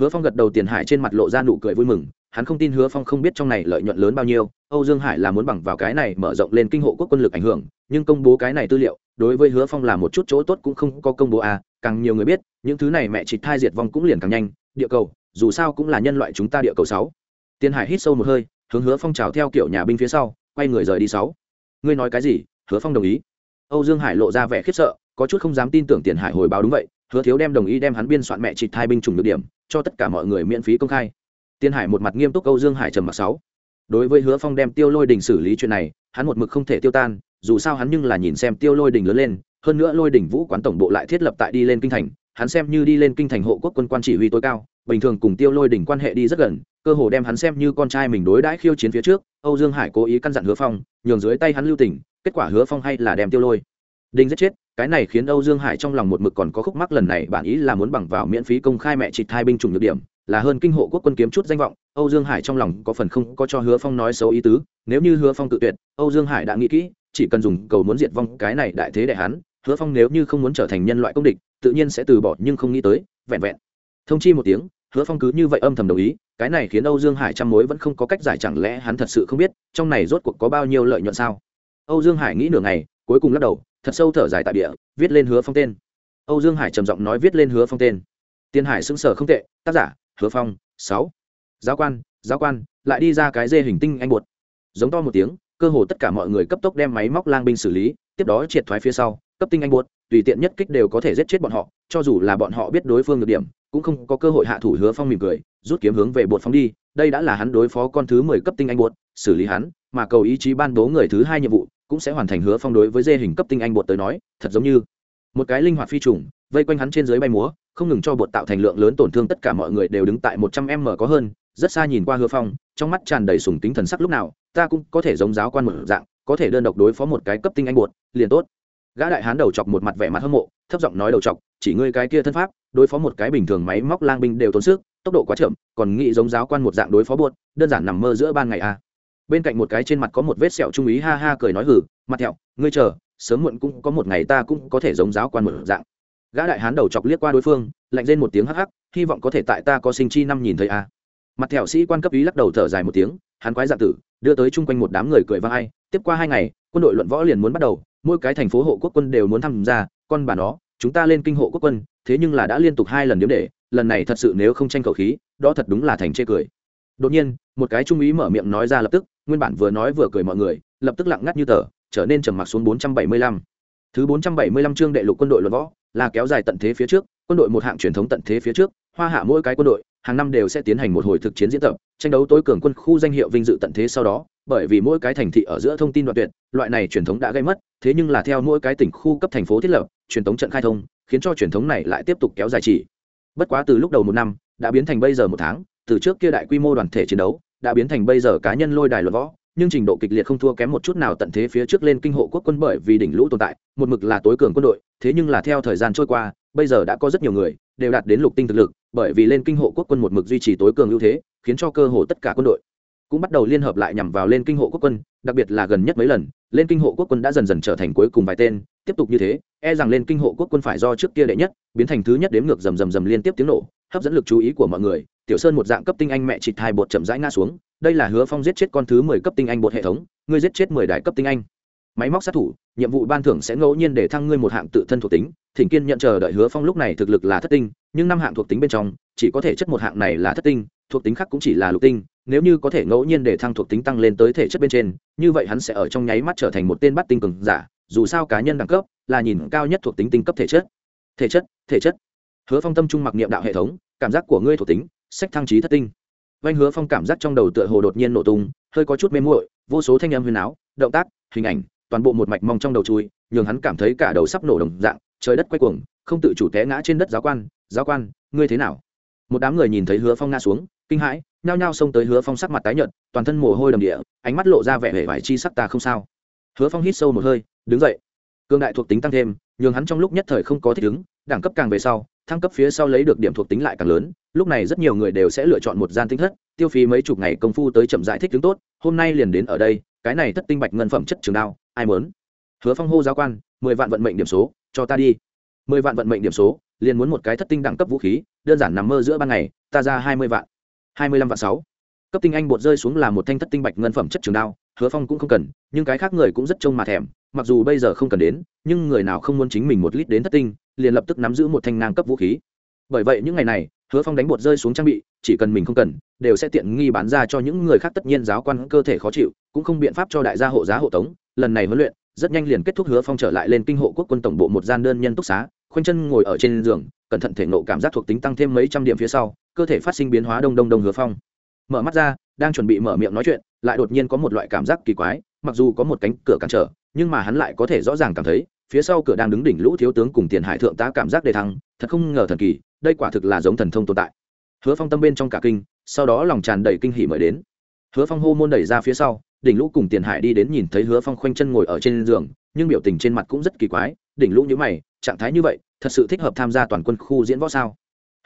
hứa phong gật đầu tiền hải trên mặt lộ ra nụ cười vui mừng, hắn không tin hứa phong không biết trong này lợi nhuận lớn bao nhiêu, âu dương hải là muốn bằng vào cái này mở rộng lên kinh hộ quốc quân lực ảnh hưởng, nhưng công bố cái này tư liệu, đối với hứa phong là một chút chỗ tốt cũng không có công bố à? càng nhiều người biết, những thứ này mẹ chị thai diệt vong cũng liền càng nhanh, địa cầu, dù sao cũng là nhân loại chúng ta địa cầu sáu. Tiền hải hít sâu một hơi, hướng hứa phong trào theo kiểu nhà binh phía sau, quay người rời đi sáu. Ngươi nói cái gì? Hứa phong đồng ý. Âu dương hải lộ ra vẻ khiếp sợ, có chút không dám tin tưởng tiền hải hồi báo đúng vậy, hứa thiếu đem đồng ý đem hắn biên soạn mẹ chị thai binh chủng được điểm cho tất cả mọi người miễn phí công khai. Tiên hải một mặt nghiêm túc âu dương hải trầm mặc sáu. Đối với hứa phong đem tiêu lôi đình xử lý chuyện này, hắn một mực không thể tiêu tan, dù sao hắn nhưng là nhìn xem tiêu lôi đình lớn lên, hơn nữa lôi đình vũ quán tổng bộ lại thiết lập tại đi lên kinh thành, hắn xem như đi lên kinh thành hộ quốc quân quan chỉ huy tối cao, bình thường cùng tiêu lôi đình quan hệ đi rất gần, cơ hồ đem hắn xem như con trai mình đối đãi khiêu chiến phía trước, âu dương hải cố ý căn dặn hứa phong, nhường dưới tay hắn lưu tình, kết quả hứa phong hay là đem tiêu lôi đinh giết chết, cái này khiến âu dương hải trong lòng một mực còn có khúc mắc lần này, bản ý là muốn bằng vào miễn phí công khai mẹ trịt hai binh chủng nhược điểm, là hơn kinh hộ quốc quân kiếm chút danh vọng, âu dương hải trong lòng có phần không có cho hứa phong nói xấu ý tứ, nếu như hứa phong tự tuyệt, âu dương hải đã nghĩ kỹ, chỉ cần dùng cầu muốn diệt vong cái này đại thế đại hắn, hứa phong nếu như không muốn trở thành nhân loại công địch, tự nhiên sẽ từ bỏ, nhưng không nghĩ tới, vẹn vẹn. Thông chi một tiếng, hứa phong cứ như vậy âm thầm đồng ý, cái này khiến âu dương hải trăm mối vẫn không có cách giải chẳng lẽ hắn thật sự không biết, trong này rốt cuộc có bao nhiêu lợi nhuận sao? Âu dương hải nghĩ nửa ngày, cuối cùng lắc đầu thật sâu thở dài tại địa, viết lên hứa phong tên. Âu dương hải trầm giọng nói viết lên hứa phong tên. Tiên hải xứng sở không tệ, tác giả, hứa phong, sáu. Giáo quan giáo quan, lại đi ra cái dê hình tinh anh bột giống to một tiếng, cơ hồ tất cả mọi người cấp tốc đem máy móc lang binh xử lý, tiếp đó triệt thoái phía sau, cấp tinh anh bột tùy tiện nhất kích đều có thể giết chết bọn họ, cho dù là bọn họ biết đối phương được điểm, cũng không có cơ hội hạ thủ hứa phong mỉm cười, rút kiếm hướng về bột phóng đi, đây đã là hắn đối phó con thứ mười cấp tinh anh bột xử lý hắn, mà cầu ý chí ban bố người thứ hai nhiệm vụ cũng sẽ hoàn thành hứa phong đối với dê hình cấp tinh anh bột tới nói, thật giống như một cái linh hoạt phi trùng, vây quanh hắn trên dưới bay múa, không ngừng cho bột tạo thành lượng lớn tổn thương tất cả mọi người đều đứng tại một trăm m có hơn, rất xa nhìn qua hứa phong, trong mắt tràn đầy sùng tính thần sắc lúc nào, ta cũng có thể giống giáo quan một dạng, có thể đơn độc đối phó một cái cấp tinh anh bột, liền tốt gã đại hán đầu chọc một mặt vẻ mặt hâm mộ, thấp giọng nói đầu chọc, chỉ ngươi cái kia thân pháp, đối phó một cái bình thường máy móc lang binh đều tốn sức, tốc độ quá chậm, còn nghĩ giống giáo quan một dạng đối phó bột, đơn giản nằm mơ giữa ban ngày à bên cạnh một cái trên mặt có một vết sẹo trung ý ha ha cười nói hử mặt thẹo, ngươi chờ, sớm muộn cũng có một ngày ta cũng có thể giống giáo quan một dạng gã đại hán đầu chọc liếc qua đối phương, lạnh lên một tiếng hắc hắc, hy vọng có thể tại ta có sinh chi năm nhìn thấy a à. mặt thẹo sĩ quan cấp ý lắc đầu thở dài một tiếng, hắn quái dạng tử, đưa tới chung quanh một đám người cười vang ai, tiếp qua hai ngày, quân đội luận võ liền muốn bắt đầu, mỗi cái thành phố hộ quốc quân đều muốn tham gia, con bà nó, chúng ta lên kinh hộ quốc quân, thế nhưng là đã liên tục hai lần điếm để, lần này thật sự nếu không tranh khẩu khí, đó thật đúng là thành chê cười đột nhiên, một cái trung úy mở miệng nói ra lập tức, nguyên bản vừa nói vừa cười mọi người, lập tức lặng ngắt như tờ, trở nên trầm mặc xuống 475. thứ 475 chương đệ lục quân đội luận võ, là kéo dài tận thế phía trước, quân đội một hạng truyền thống tận thế phía trước, hoa hạ mỗi cái quân đội, hàng năm đều sẽ tiến hành một hồi thực chiến diễn tập, tranh đấu tối cường quân khu danh hiệu vinh dự tận thế sau đó, bởi vì mỗi cái thành thị ở giữa thông tin đoạn tuyệt, loại này truyền thống đã gây mất, thế nhưng là theo mỗi cái tỉnh khu cấp thành phố thiết lập, truyền thống trận khai thông, khiến cho truyền thống này lại tiếp tục kéo dài chỉ bất quá từ lúc đầu một năm, đã biến thành bây giờ một tháng từ trước kia đại quy mô đoàn thể chiến đấu, đã biến thành bây giờ cá nhân lôi đài luận võ, nhưng trình độ kịch liệt không thua kém một chút nào tận thế phía trước lên kinh hộ quốc quân bởi vì đỉnh lũ tồn tại, một mực là tối cường quân đội, thế nhưng là theo thời gian trôi qua, bây giờ đã có rất nhiều người đều đạt đến lục tinh thực lực, bởi vì lên kinh hộ quốc quân một mực duy trì tối cường ưu thế, khiến cho cơ hồ tất cả quân đội cũng bắt đầu liên hợp lại nhằm vào lên kinh hộ quốc quân, đặc biệt là gần nhất mấy lần, lên kinh hộ quốc quân đã dần dần trở thành cuối cùng vài tên. Tiếp tục như thế e rằng lên kinh hộ quốc quân phải do trước kia đệ nhất, biến thành thứ nhất đếm ngược rầm rầm rầm liên tiếp tiếng nổ, hấp dẫn lực chú ý của mọi người tiểu sơn một dạng cấp tinh anh mẹ chịt hai bột chậm rãi ngã xuống, đây là hứa phong giết chết con thứ mười cấp tinh anh bột hệ thống, ngươi giết chết mười đại cấp tinh anh. Máy móc sát thủ, nhiệm vụ ban thưởng sẽ ngẫu nhiên để thăng ngươi một hạng tự thân thuộc tính, thỉnh kiên nhận chờ đợi hứa phong lúc này thực lực là thất tinh, nhưng năm hạng thuộc tính bên trong, chỉ có thể chất một hạng này là thất tinh, thuộc tính khác cũng chỉ là lục tinh, nếu như có thể ngẫu nhiên để thăng thuộc tính tăng lên tới thể chất bên trên, như vậy hắn sẽ ở trong nháy mắt trở thành một tên bắt tinh cường giả, dù sao cá nhân đẳng cấp là nhìn cao nhất thuộc tính tinh cấp thể chất. Thể chất thể chất. Hứa phong tâm trung mặc niệm đạo hệ thống, cảm giác của ngươi thuộc tính sách thăng trí thất tinh. Vanh hứa phong cảm giác trong đầu tựa hồ đột nhiên nổ tung, hơi có chút mê muội, vô số thanh âm huyền áo, động tác, hình ảnh, toàn bộ một mạch mong trong đầu chui, nhường hắn cảm thấy cả đầu sắp nổ đồng dạng, trời đất quay cuồng, không tự chủ té ngã trên đất giáo quan giáo quan, ngươi thế nào? Một đám người nhìn thấy hứa phong ngã xuống, kinh hãi, nhao nhao xông tới hứa phong sắc mặt tái nhợt, toàn thân mồ hôi đầm địa, ánh mắt lộ ra vẻ vẻ vải chi sắc ta không sao. Hứa phong hít sâu một hơi, đứng dậy. Cương đại thuộc tính tăng thêm, nhường hắn trong lúc nhất thời không có thích ứng, đẳng cấp càng về sau thăng cấp phía sau lấy được điểm thuộc tính lại càng lớn, lúc này rất nhiều người đều sẽ lựa chọn một gian tinh thất, tiêu phí mấy chục ngày công phu tới chậm giải thích ứng tốt, hôm nay liền đến ở đây, cái này thất tinh bạch ngân phẩm chất trường đao, ai muốn? Hứa phong hô giáo quan, mười vạn vận mệnh điểm số, cho ta đi. Mười vạn vận mệnh điểm số, liền muốn một cái thất tinh đẳng cấp vũ khí, đơn giản nằm mơ giữa ban ngày, ta ra hai mươi vạn. hai mươi lăm vạn sáu. Cấp tinh anh bột rơi xuống là một thanh thất tinh bạch ngân phẩm chất trường đao, hứa phong cũng không cần, nhưng cái khác người cũng rất trông mà thèm, mặc dù bây giờ không cần đến, nhưng người nào không muốn chính mình một lít đến thất tinh liền lập tức nắm giữ một thanh ngang cấp vũ khí. Bởi vậy những ngày này, hứa phong đánh bột rơi xuống trang bị, chỉ cần mình không cần, đều sẽ tiện nghi bán ra cho những người khác tất nhiên giáo quan cơ thể khó chịu, cũng không biện pháp cho đại gia hộ giá hộ tống. Lần này huấn luyện, rất nhanh liền kết thúc hứa phong trở lại lên kinh hộ quốc quân tổng bộ một gian đơn nhân túc xá, khoanh chân ngồi ở trên giường, cẩn thận thể nộ cảm giác thuộc tính tăng thêm mấy trăm điểm phía sau, cơ thể phát sinh biến hóa đông đông đông hứa phong. Mở mắt ra, đang chuẩn bị mở miệng nói chuyện, lại đột nhiên có một loại cảm giác kỳ quái, mặc dù có một cánh cửa cản trở, nhưng mà hắn lại có thể rõ ràng cảm thấy phía sau cửa đang đứng đỉnh lũ thiếu tướng cùng tiền hải thượng tá cảm giác đề thăng, thật không ngờ thần kỳ, đây quả thực là giống thần thông tồn tại. Hứa phong tâm bên trong cả kinh, sau đó lòng tràn đầy kinh hỉ mời đến. Hứa phong hô môn đẩy ra phía sau, đỉnh lũ cùng tiền hải đi đến nhìn thấy hứa phong khoanh chân ngồi ở trên giường, nhưng biểu tình trên mặt cũng rất kỳ quái, đỉnh lũ nhữ mày, trạng thái như vậy, thật sự thích hợp tham gia toàn quân khu diễn võ sao?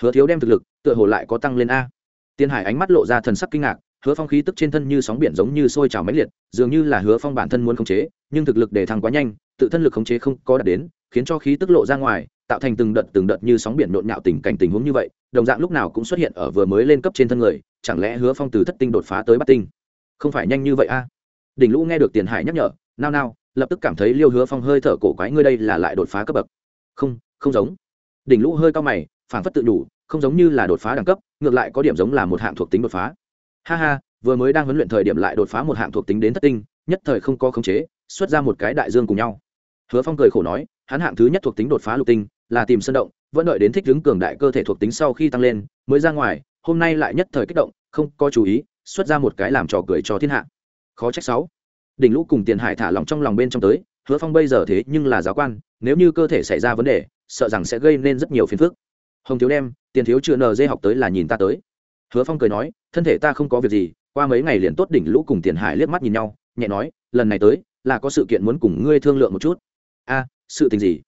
Hứa thiếu đem thực lực, tựa hồ lại có tăng lên a. Tiền hải ánh mắt lộ ra thần sắc kinh ngạc, hứa phong khí tức trên thân như sóng biển giống như sôi trào mãnh liệt, dường như là hứa phong bản thân muốn khống chế, nhưng thực lực để thăng quá nhanh tự thân lực khống chế không có đạt đến, khiến cho khí tức lộ ra ngoài, tạo thành từng đợt từng đợt như sóng biển nộn nhạo tình cảnh tình huống như vậy, đồng dạng lúc nào cũng xuất hiện ở vừa mới lên cấp trên thân người, chẳng lẽ hứa phong từ thất tinh đột phá tới bát tinh? Không phải nhanh như vậy a? Đỉnh lũ nghe được tiền hải nhắc nhở, nao nao, lập tức cảm thấy liêu hứa phong hơi thở cổ quái, ngươi đây là lại đột phá cấp bậc. Không không giống. Đỉnh lũ hơi cao mày phản phất tự đủ, không giống như là đột phá đẳng cấp, ngược lại có điểm giống là một hạng thuộc tính đột phá. Ha ha, vừa mới đang huấn luyện thời điểm lại đột phá một hạng thuộc tính đến thất tinh, nhất thời không có khống chế, xuất ra một cái đại dương cùng nhau hứa phong cười khổ nói, hắn hạng thứ nhất thuộc tính đột phá lục tinh, là tìm sân động, vẫn đợi đến thích ứng cường đại cơ thể thuộc tính sau khi tăng lên, mới ra ngoài, hôm nay lại nhất thời kích động, không có chú ý, xuất ra một cái làm trò cười cho thiên hạ. Khó trách sáu. Đỉnh lũ cùng tiền hải thả lòng trong lòng bên trong tới, hứa phong bây giờ thế nhưng là giáo quan, nếu như cơ thể xảy ra vấn đề, sợ rằng sẽ gây nên rất nhiều phiền phức. Hồng thiếu đem, tiền thiếu chưa nờ dê học tới là nhìn ta tới. Hứa phong cười nói, thân thể ta không có việc gì, qua mấy ngày liền tốt, đỉnh lũ cùng tiền hải liếc mắt nhìn nhau, nhẹ nói, lần này tới, là có sự kiện muốn cùng ngươi thương lượng một chút a, sự tình gì?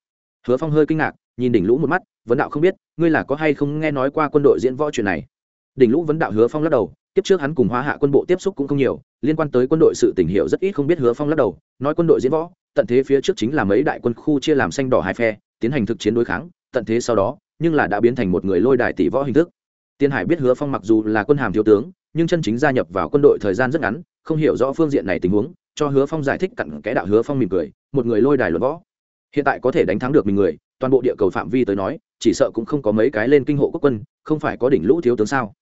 Hứa phong hơi kinh ngạc, nhìn đỉnh lũ một mắt, vấn đạo không biết, ngươi là có hay không nghe nói qua quân đội diễn võ chuyện này? Đỉnh lũ vấn đạo hứa phong lắc đầu tiếp trước hắn cùng hóa hạ quân bộ tiếp xúc cũng không nhiều, liên quan tới quân đội sự tình hiệu rất ít không biết hứa phong lắc đầu, nói quân đội diễn võ, tận thế phía trước chính là mấy đại quân khu chia làm xanh đỏ hai phe, tiến hành thực chiến đối kháng, tận thế sau đó, nhưng là đã biến thành một người lôi đài tỷ võ hình thức. Tiên hải biết hứa phong mặc dù là quân hàm thiếu tướng, nhưng chân chính gia nhập vào quân đội thời gian rất ngắn, không hiểu rõ phương diện này tình huống cho hứa phong giải thích cặn kẽ đạo hứa phong mỉm cười, một người lôi đài luận võ. Hiện tại có thể đánh thắng được mình người, toàn bộ địa cầu phạm vi tới nói, chỉ sợ cũng không có mấy cái lên kinh hộ quốc quân, không phải có đỉnh lũ thiếu tướng sao?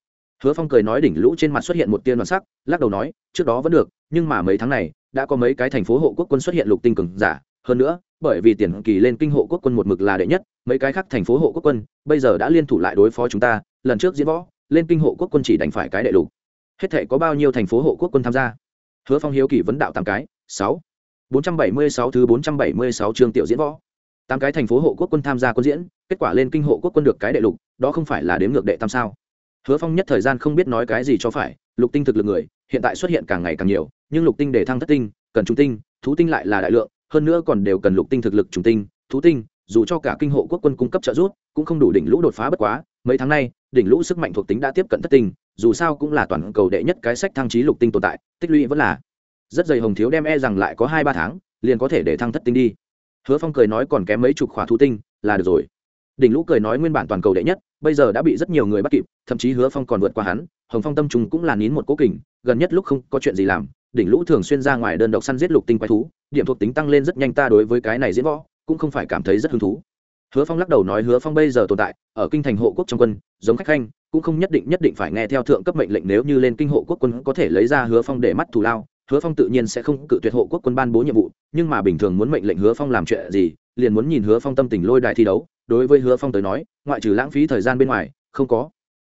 Hứa phong cười nói đỉnh lũ trên mặt xuất hiện một tiên đoàn sắc, lắc đầu nói, trước đó vẫn được, nhưng mà mấy tháng này, đã có mấy cái thành phố hộ quốc quân xuất hiện lục tinh cường giả. Hơn nữa, bởi vì tiền kỳ lên kinh hộ quốc quân một mực là đệ nhất, mấy cái khác thành phố hộ quốc quân, bây giờ đã liên thủ lại đối phó chúng ta, lần trước diễn võ, lên kinh hộ quốc quân chỉ đánh phải cái đệ lục. Hết thể có bao nhiêu thành phố hộ quốc quân tham gia? Hứa phong hiếu kỳ vấn đạo tám cái, sáu. bốn trăm bảy mươi sáu thứ bốn trăm bảy mươi sáu chương tiểu diễn võ. Tám cái thành phố hộ quốc quân tham gia quân diễn, kết quả lên kinh hộ quốc quân được cái đệ lục, đó không phải là đếm ngược đệ tam sao? Hứa phong nhất thời gian không biết nói cái gì cho phải, lục tinh thực lực người, hiện tại xuất hiện càng ngày càng nhiều, nhưng lục tinh để thăng thất tinh, cần trung tinh, thú tinh lại là đại lượng, hơn nữa còn đều cần lục tinh thực lực trung tinh, thú tinh, dù cho cả kinh hộ quốc quân cung cấp trợ giúp, cũng không đủ đỉnh lũ đột phá bất quá mấy tháng nay, đỉnh lũ sức mạnh thuộc tính đã tiếp cận thất tinh, dù sao cũng là toàn cầu đệ nhất cái sách thăng trí lục tinh tồn tại, tích lũy vẫn là rất dày hồng thiếu đem e rằng lại có hai ba tháng, liền có thể để thăng thất tinh đi. Hứa phong cười nói còn kém mấy chục khỏa thú tinh, là được rồi. Đỉnh lũ cười nói nguyên bản toàn cầu đệ nhất, bây giờ đã bị rất nhiều người bắt kịp, thậm chí hứa phong còn vượt qua hắn, hồng phong tâm trùng cũng là nín một cố kình, gần nhất lúc không có chuyện gì làm, đỉnh lũ thường xuyên ra ngoài đơn độc săn giết lục tinh quái thú, điểm thuộc tính tăng lên rất nhanh ta đối với cái này diễn võ, cũng không phải cảm thấy rất hứng thú hứa phong lắc đầu nói hứa phong bây giờ tồn tại, ở kinh thành hộ quốc trong quân, giống khách khanh, cũng không nhất định nhất định phải nghe theo thượng cấp mệnh lệnh nếu như lên kinh hộ quốc quân có thể lấy ra hứa phong để mắt thù lao. Hứa phong tự nhiên sẽ không cự tuyệt hộ quốc quân ban bố nhiệm vụ, nhưng mà bình thường muốn mệnh lệnh hứa phong làm chuyện gì, liền muốn nhìn hứa phong tâm tình lôi đại thi đấu. Đối với hứa phong tới nói, ngoại trừ lãng phí thời gian bên ngoài, không có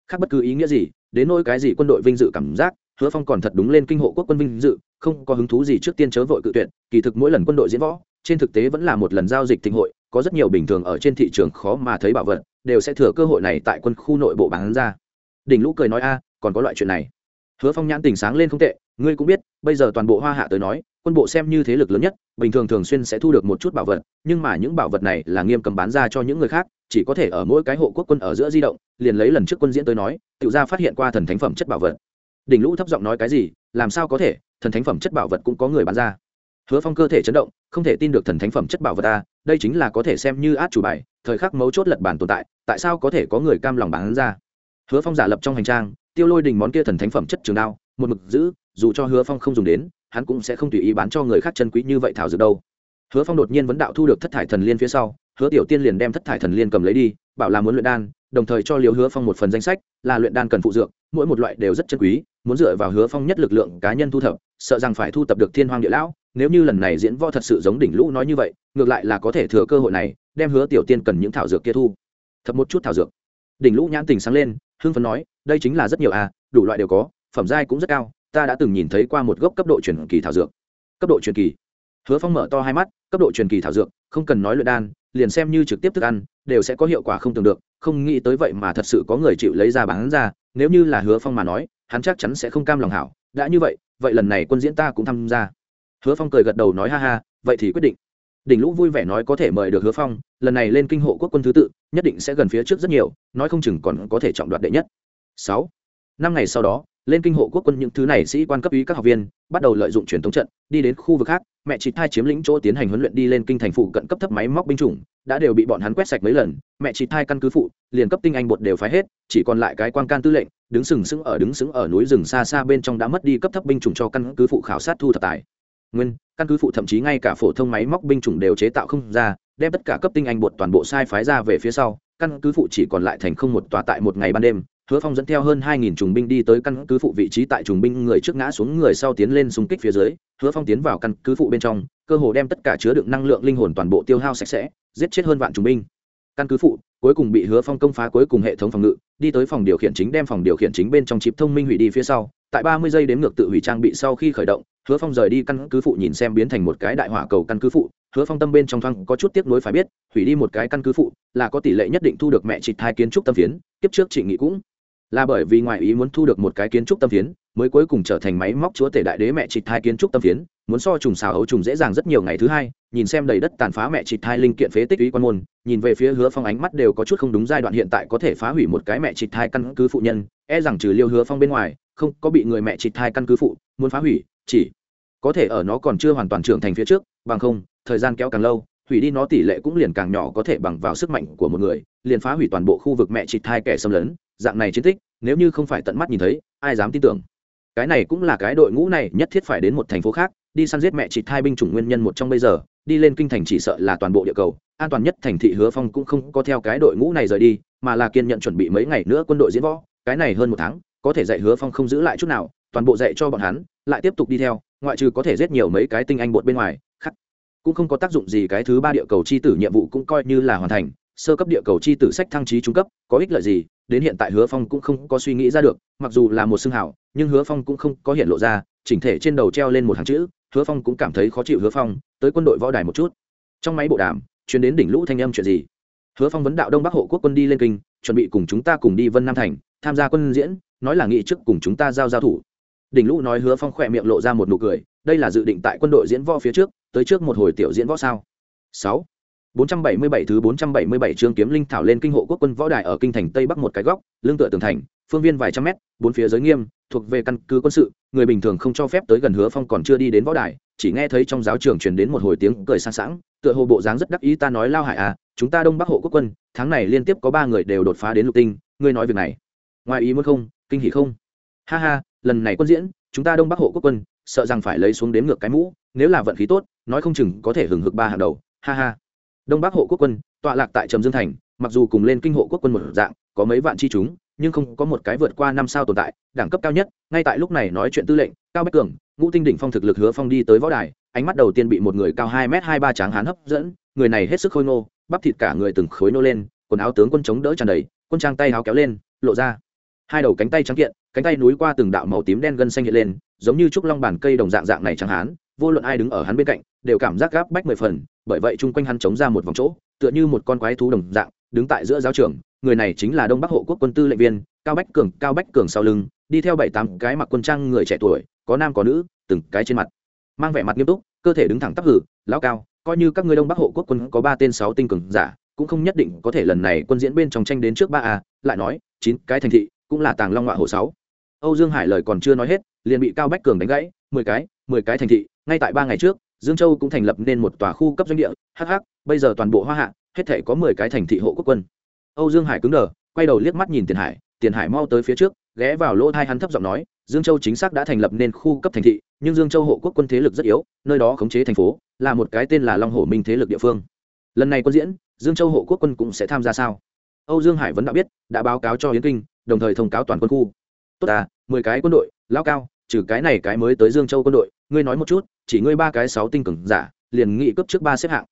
khác bất cứ ý nghĩa gì. Đến nỗi cái gì quân đội vinh dự cảm giác, hứa phong còn thật đúng lên kinh hộ quốc quân vinh dự, không có hứng thú gì trước tiên chớ vội cự tuyệt. Kỳ thực mỗi lần quân đội diễn võ trên thực tế vẫn là một lần giao dịch thịnh hội, có rất nhiều bình thường ở trên thị trường khó mà thấy bảo vật, đều sẽ thừa cơ hội này tại quân khu nội bộ bán ra. Đỉnh lũ cười nói, a, còn có loại chuyện này. Hứa phong nhãn tình sáng lên không tệ, ngươi cũng biết, bây giờ toàn bộ hoa hạ tới nói, quân bộ xem như thế lực lớn nhất, bình thường thường xuyên sẽ thu được một chút bảo vật, nhưng mà những bảo vật này là nghiêm cầm bán ra cho những người khác, chỉ có thể ở mỗi cái hộ quốc quân ở giữa di động, liền lấy lần trước quân diễn tới nói, tự ra phát hiện qua thần thánh phẩm chất bảo vật. Đỉnh lũ thấp giọng nói, cái gì? Làm sao có thể? Thần thánh phẩm chất bảo vật cũng có người bán ra hứa phong cơ thể chấn động, không thể tin được thần thánh phẩm chất bảo vật ta, đây chính là có thể xem như át chủ bài, thời khắc mấu chốt lật bản tồn tại tại sao có thể có người cam lòng bán ra? Hứa phong giả lập trong hành trang, tiêu lôi đình món kia thần thánh phẩm chất trường đao, một mực giữ, dù cho hứa phong không dùng đến, hắn cũng sẽ không tùy ý bán cho người khác chân quý như vậy thảo dược đâu. Hứa phong đột nhiên vấn đạo thu được thất thải thần liên phía sau, hứa tiểu tiên liền đem thất thải thần liên cầm lấy đi, bảo là muốn luyện đan đồng thời cho liều hứa phong một phần danh sách, là luyện đan cần phụ dược, mỗi một loại đều rất chân quý, muốn dựa vào hứa phong nhất lực lượng cá nhân thu thập, sợ rằng phải thu thập được thiên hoàng địa lão, nếu như lần này diễn võ thật sự giống đỉnh lũ nói như vậy, ngược lại là có thể thừa cơ hội này, đem hứa tiểu tiên cần những thảo dược kia thu. Thập một chút thảo dược. Đỉnh lũ nhãn tình sáng lên, hưng phấn nói, đây chính là rất nhiều à đủ loại đều có, phẩm giai cũng rất cao, ta đã từng nhìn thấy qua một gốc cấp độ truyền kỳ thảo dược. Cấp độ truyền kỳ. Hứa phong mở to hai mắt, cấp độ truyền kỳ thảo dược, không cần nói luyện đan liền xem như trực tiếp thức ăn, đều sẽ có hiệu quả không tưởng được, không nghĩ tới vậy mà thật sự có người chịu lấy ra bán ra, nếu như là hứa phong mà nói, hắn chắc chắn sẽ không cam lòng hảo, đã như vậy vậy lần này quân diễn ta cũng tham gia. Hứa phong cười gật đầu nói ha ha, vậy thì quyết định. Đỉnh lũ vui vẻ nói có thể mời được hứa phong, lần này lên kinh hộ quốc quân thứ tự, nhất định sẽ gần phía trước rất nhiều, nói không chừng còn có thể trọng đoạt đệ nhất. Sáu. Năm ngày sau đó lên kinh hộ quốc quân những thứ này sĩ quan cấp ý các học viên, bắt đầu lợi dụng truyền thống trận, đi đến khu vực khác. Mẹ chị thai chiếm lĩnh chỗ tiến hành huấn luyện đi lên kinh thành phụ cận cấp thấp máy móc binh chủng, đã đều bị bọn hắn quét sạch mấy lần. Mẹ chị thai căn cứ phụ, liền cấp tinh anh bột đều phái hết, chỉ còn lại cái quan can tư lệnh, đứng sừng sững ở đứng sững ở núi rừng xa xa bên trong đã mất đi cấp thấp binh chủng cho căn cứ phụ khảo sát thu thập tài. Nguyên, căn cứ phụ thậm chí ngay cả phổ thông máy móc binh chủng đều chế tạo không ra, đem tất cả cấp tinh anh bột toàn bộ sai phái ra về phía sau. Căn cứ phụ chỉ còn lại thành không một tòa tại một ngày ban đêm hứa phong dẫn theo hơn hai nghìn trùng binh đi tới căn cứ phụ vị trí tại trùng binh người trước ngã xuống người sau tiến lên xung kích phía dưới, hứa phong tiến vào căn cứ phụ bên trong, cơ hồ đem tất cả chứa đựng năng lượng linh hồn toàn bộ tiêu hao sạch sẽ, giết chết hơn vạn trùng binh. Căn cứ phụ, cuối cùng bị hứa phong công phá cuối cùng hệ thống phòng ngự, đi tới phòng điều khiển chính đem phòng điều khiển chính bên trong chip thông minh hủy đi phía sau. Tại ba mươi giây đến ngược tự hủy trang bị sau khi khởi động, hứa phong rời đi căn cứ phụ nhìn xem biến thành một cái đại hỏa cầu căn cứ phụ. Hứa phong tâm bên trong thoáng có chút tiếc nuối phải biết, hủy đi một cái căn cứ phụ là có tỷ lệ nhất định thu được mẹ trịch hai kiến trúc tâm phiến tiếp trước chị nghị cũng là bởi vì ngoại ý muốn thu được một cái kiến trúc tâm phiến, mới cuối cùng trở thành máy móc chúa tể đại đế mẹ chị thai kiến trúc tâm phiến, muốn so trùng xào ấu trùng dễ dàng rất nhiều. Ngày thứ hai, nhìn xem đầy đất tàn phá mẹ chị thai linh kiện phế tích ý quan môn, nhìn về phía hứa phong ánh mắt đều có chút không đúng giai đoạn hiện tại có thể phá hủy một cái mẹ chị thai căn cứ phụ nhân e rằng trừ liêu hứa phong bên ngoài, không có bị người mẹ chị thai căn cứ phụ muốn phá hủy, chỉ có thể ở nó còn chưa hoàn toàn trưởng thành phía trước, bằng không, thời gian kéo càng lâu, hủy đi nó tỷ lệ cũng liền càng nhỏ có thể bằng vào sức mạnh của một người, liền phá hủy toàn bộ khu vực mẹ chị thai kẻ xâm lấn dạng này chiến tích, nếu như không phải tận mắt nhìn thấy, ai dám tin tưởng? Cái này cũng là cái đội ngũ này nhất thiết phải đến một thành phố khác, đi săn giết mẹ chị thai binh chủng nguyên nhân một trong bây giờ, đi lên kinh thành chỉ sợ là toàn bộ địa cầu, an toàn nhất thành thị hứa phong cũng không có theo cái đội ngũ này rời đi, mà là kiên nhận chuẩn bị mấy ngày nữa quân đội diễn võ, cái này hơn một tháng, có thể dạy hứa phong không giữ lại chút nào, toàn bộ dạy cho bọn hắn, lại tiếp tục đi theo, ngoại trừ có thể giết nhiều mấy cái tinh anh bột bên ngoài khắc cũng không có tác dụng gì cái thứ ba địa cầu chi tử nhiệm vụ cũng coi như là hoàn thành sơ cấp địa cầu chi tử sách thăng trí trung cấp, có ích lợi gì? Đến hiện tại hứa phong cũng không có suy nghĩ ra được, mặc dù là một xương hảo, nhưng hứa phong cũng không có hiện lộ ra, chỉnh thể trên đầu treo lên một hàng chữ, hứa phong cũng cảm thấy khó chịu hứa phong, tới quân đội võ đài một chút. Trong máy bộ đàm chuyến đến đỉnh lũ thanh âm chuyện gì? Hứa phong vấn đạo đông bắc hộ quốc quân đi lên kinh, chuẩn bị cùng chúng ta cùng đi vân nam thành, tham gia quân diễn, nói là nghị trước cùng chúng ta giao giao thủ. Đỉnh lũ nói hứa phong khỏe miệng lộ ra một nụ cười, đây là dự định tại quân đội diễn võ phía trước, tới trước một hồi tiểu diễn võ sao? Sáu. 477 thứ 477 chương kiếm linh thảo lên kinh hộ quốc quân võ đài ở kinh thành tây bắc một cái góc, lưng tựa tường thành, phương viên vài trăm mét, bốn phía giới nghiêm, thuộc về căn cứ quân sự, người bình thường không cho phép tới gần Hứa Phong còn chưa đi đến võ đài, chỉ nghe thấy trong giáo trường truyền đến một hồi tiếng cười sang sảng, tựa hồ bộ dáng rất đắc ý ta nói lao hải à, chúng ta Đông Bắc hộ quốc quân, tháng này liên tiếp có ba người đều đột phá đến lục tinh, ngươi nói việc này, ngoài ý muốn không, kinh hỉ không? Ha ha, lần này quân diễn, chúng ta Đông Bắc hộ quốc quân, sợ rằng phải lấy xuống đếm ngược cái mũ, nếu là vận khí tốt, nói không chừng có thể hừng hực ba hàng đầu, ha ha đông bắc hộ quốc quân, tọa lạc tại trầm dương thành, mặc dù cùng lên kinh hộ quốc quân một dạng, có mấy vạn chi chúng, nhưng không có một cái vượt qua năm sao tồn tại, đẳng cấp cao nhất, ngay tại lúc này nói chuyện tư lệnh, cao bách cường, ngũ tinh đỉnh phong thực lực hứa phong đi tới võ đài, ánh mắt đầu tiên bị một người cao hai m hai ba tráng hán hấp dẫn, người này hết sức khôi nô bắp thịt cả người từng khối nô lên, quần áo tướng quân chống đỡ tràn đầy, quân trang tay áo kéo lên, lộ ra hai đầu cánh tay trắng kiện, cánh tay núi qua từng đạo màu tím đen gân xanh hiện lên, giống như trúc long bàn cây đồng dạng dạng này trắng hán, vô luận ai đứng ở hắn bên cạnh đều cảm giác gáp bách mười phần, bởi vậy chung quanh hắn chống ra một vòng chỗ, tựa như một con quái thú đồng dạng, đứng tại giữa giáo trường, người này chính là đông bắc hộ quốc quân tư lệnh viên, cao bách cường, cao bách cường sau lưng, đi theo bảy tám cái mặc quân trang người trẻ tuổi, có nam có nữ, từng cái trên mặt, mang vẻ mặt nghiêm túc, cơ thể đứng thẳng tắp hử, lão cao, coi như các ngươi đông bắc hộ quốc quân có ba tên sáu tinh cường giả, cũng không nhất định có thể lần này quân diễn bên trong tranh đến trước ba a, lại nói, chín cái thành thị, cũng là tàng long ngoại hộ sáu. Âu dương hải lời còn chưa nói hết, liền bị cao bách cường đánh gãy, mười cái mười cái thành thị, ngay tại ba ngày trước dương châu cũng thành lập nên một tòa khu cấp doanh địa hh bây giờ toàn bộ hoa hạ, hết thể có mười cái thành thị hộ quốc quân. Âu dương hải cứng đờ, quay đầu liếc mắt nhìn tiền hải tiền hải mau tới phía trước, ghé vào lỗ thai hắn thấp giọng nói, dương châu chính xác đã thành lập nên khu cấp thành thị, nhưng dương châu hộ quốc quân thế lực rất yếu, nơi đó khống chế thành phố, là một cái tên là long hổ minh thế lực địa phương. Lần này quân diễn, dương châu hộ quốc quân cũng sẽ tham gia sao? Âu dương hải vẫn đã biết, đã báo cáo cho yến kinh, đồng thời thông cáo toàn quân khu. Tốt à mười cái quân đội lao cao trừ cái này cái mới tới dương châu quân đội, ngươi nói một chút, chỉ ngươi ba cái sáu tinh cường giả, liền nghị cấp trước ba xếp hạng.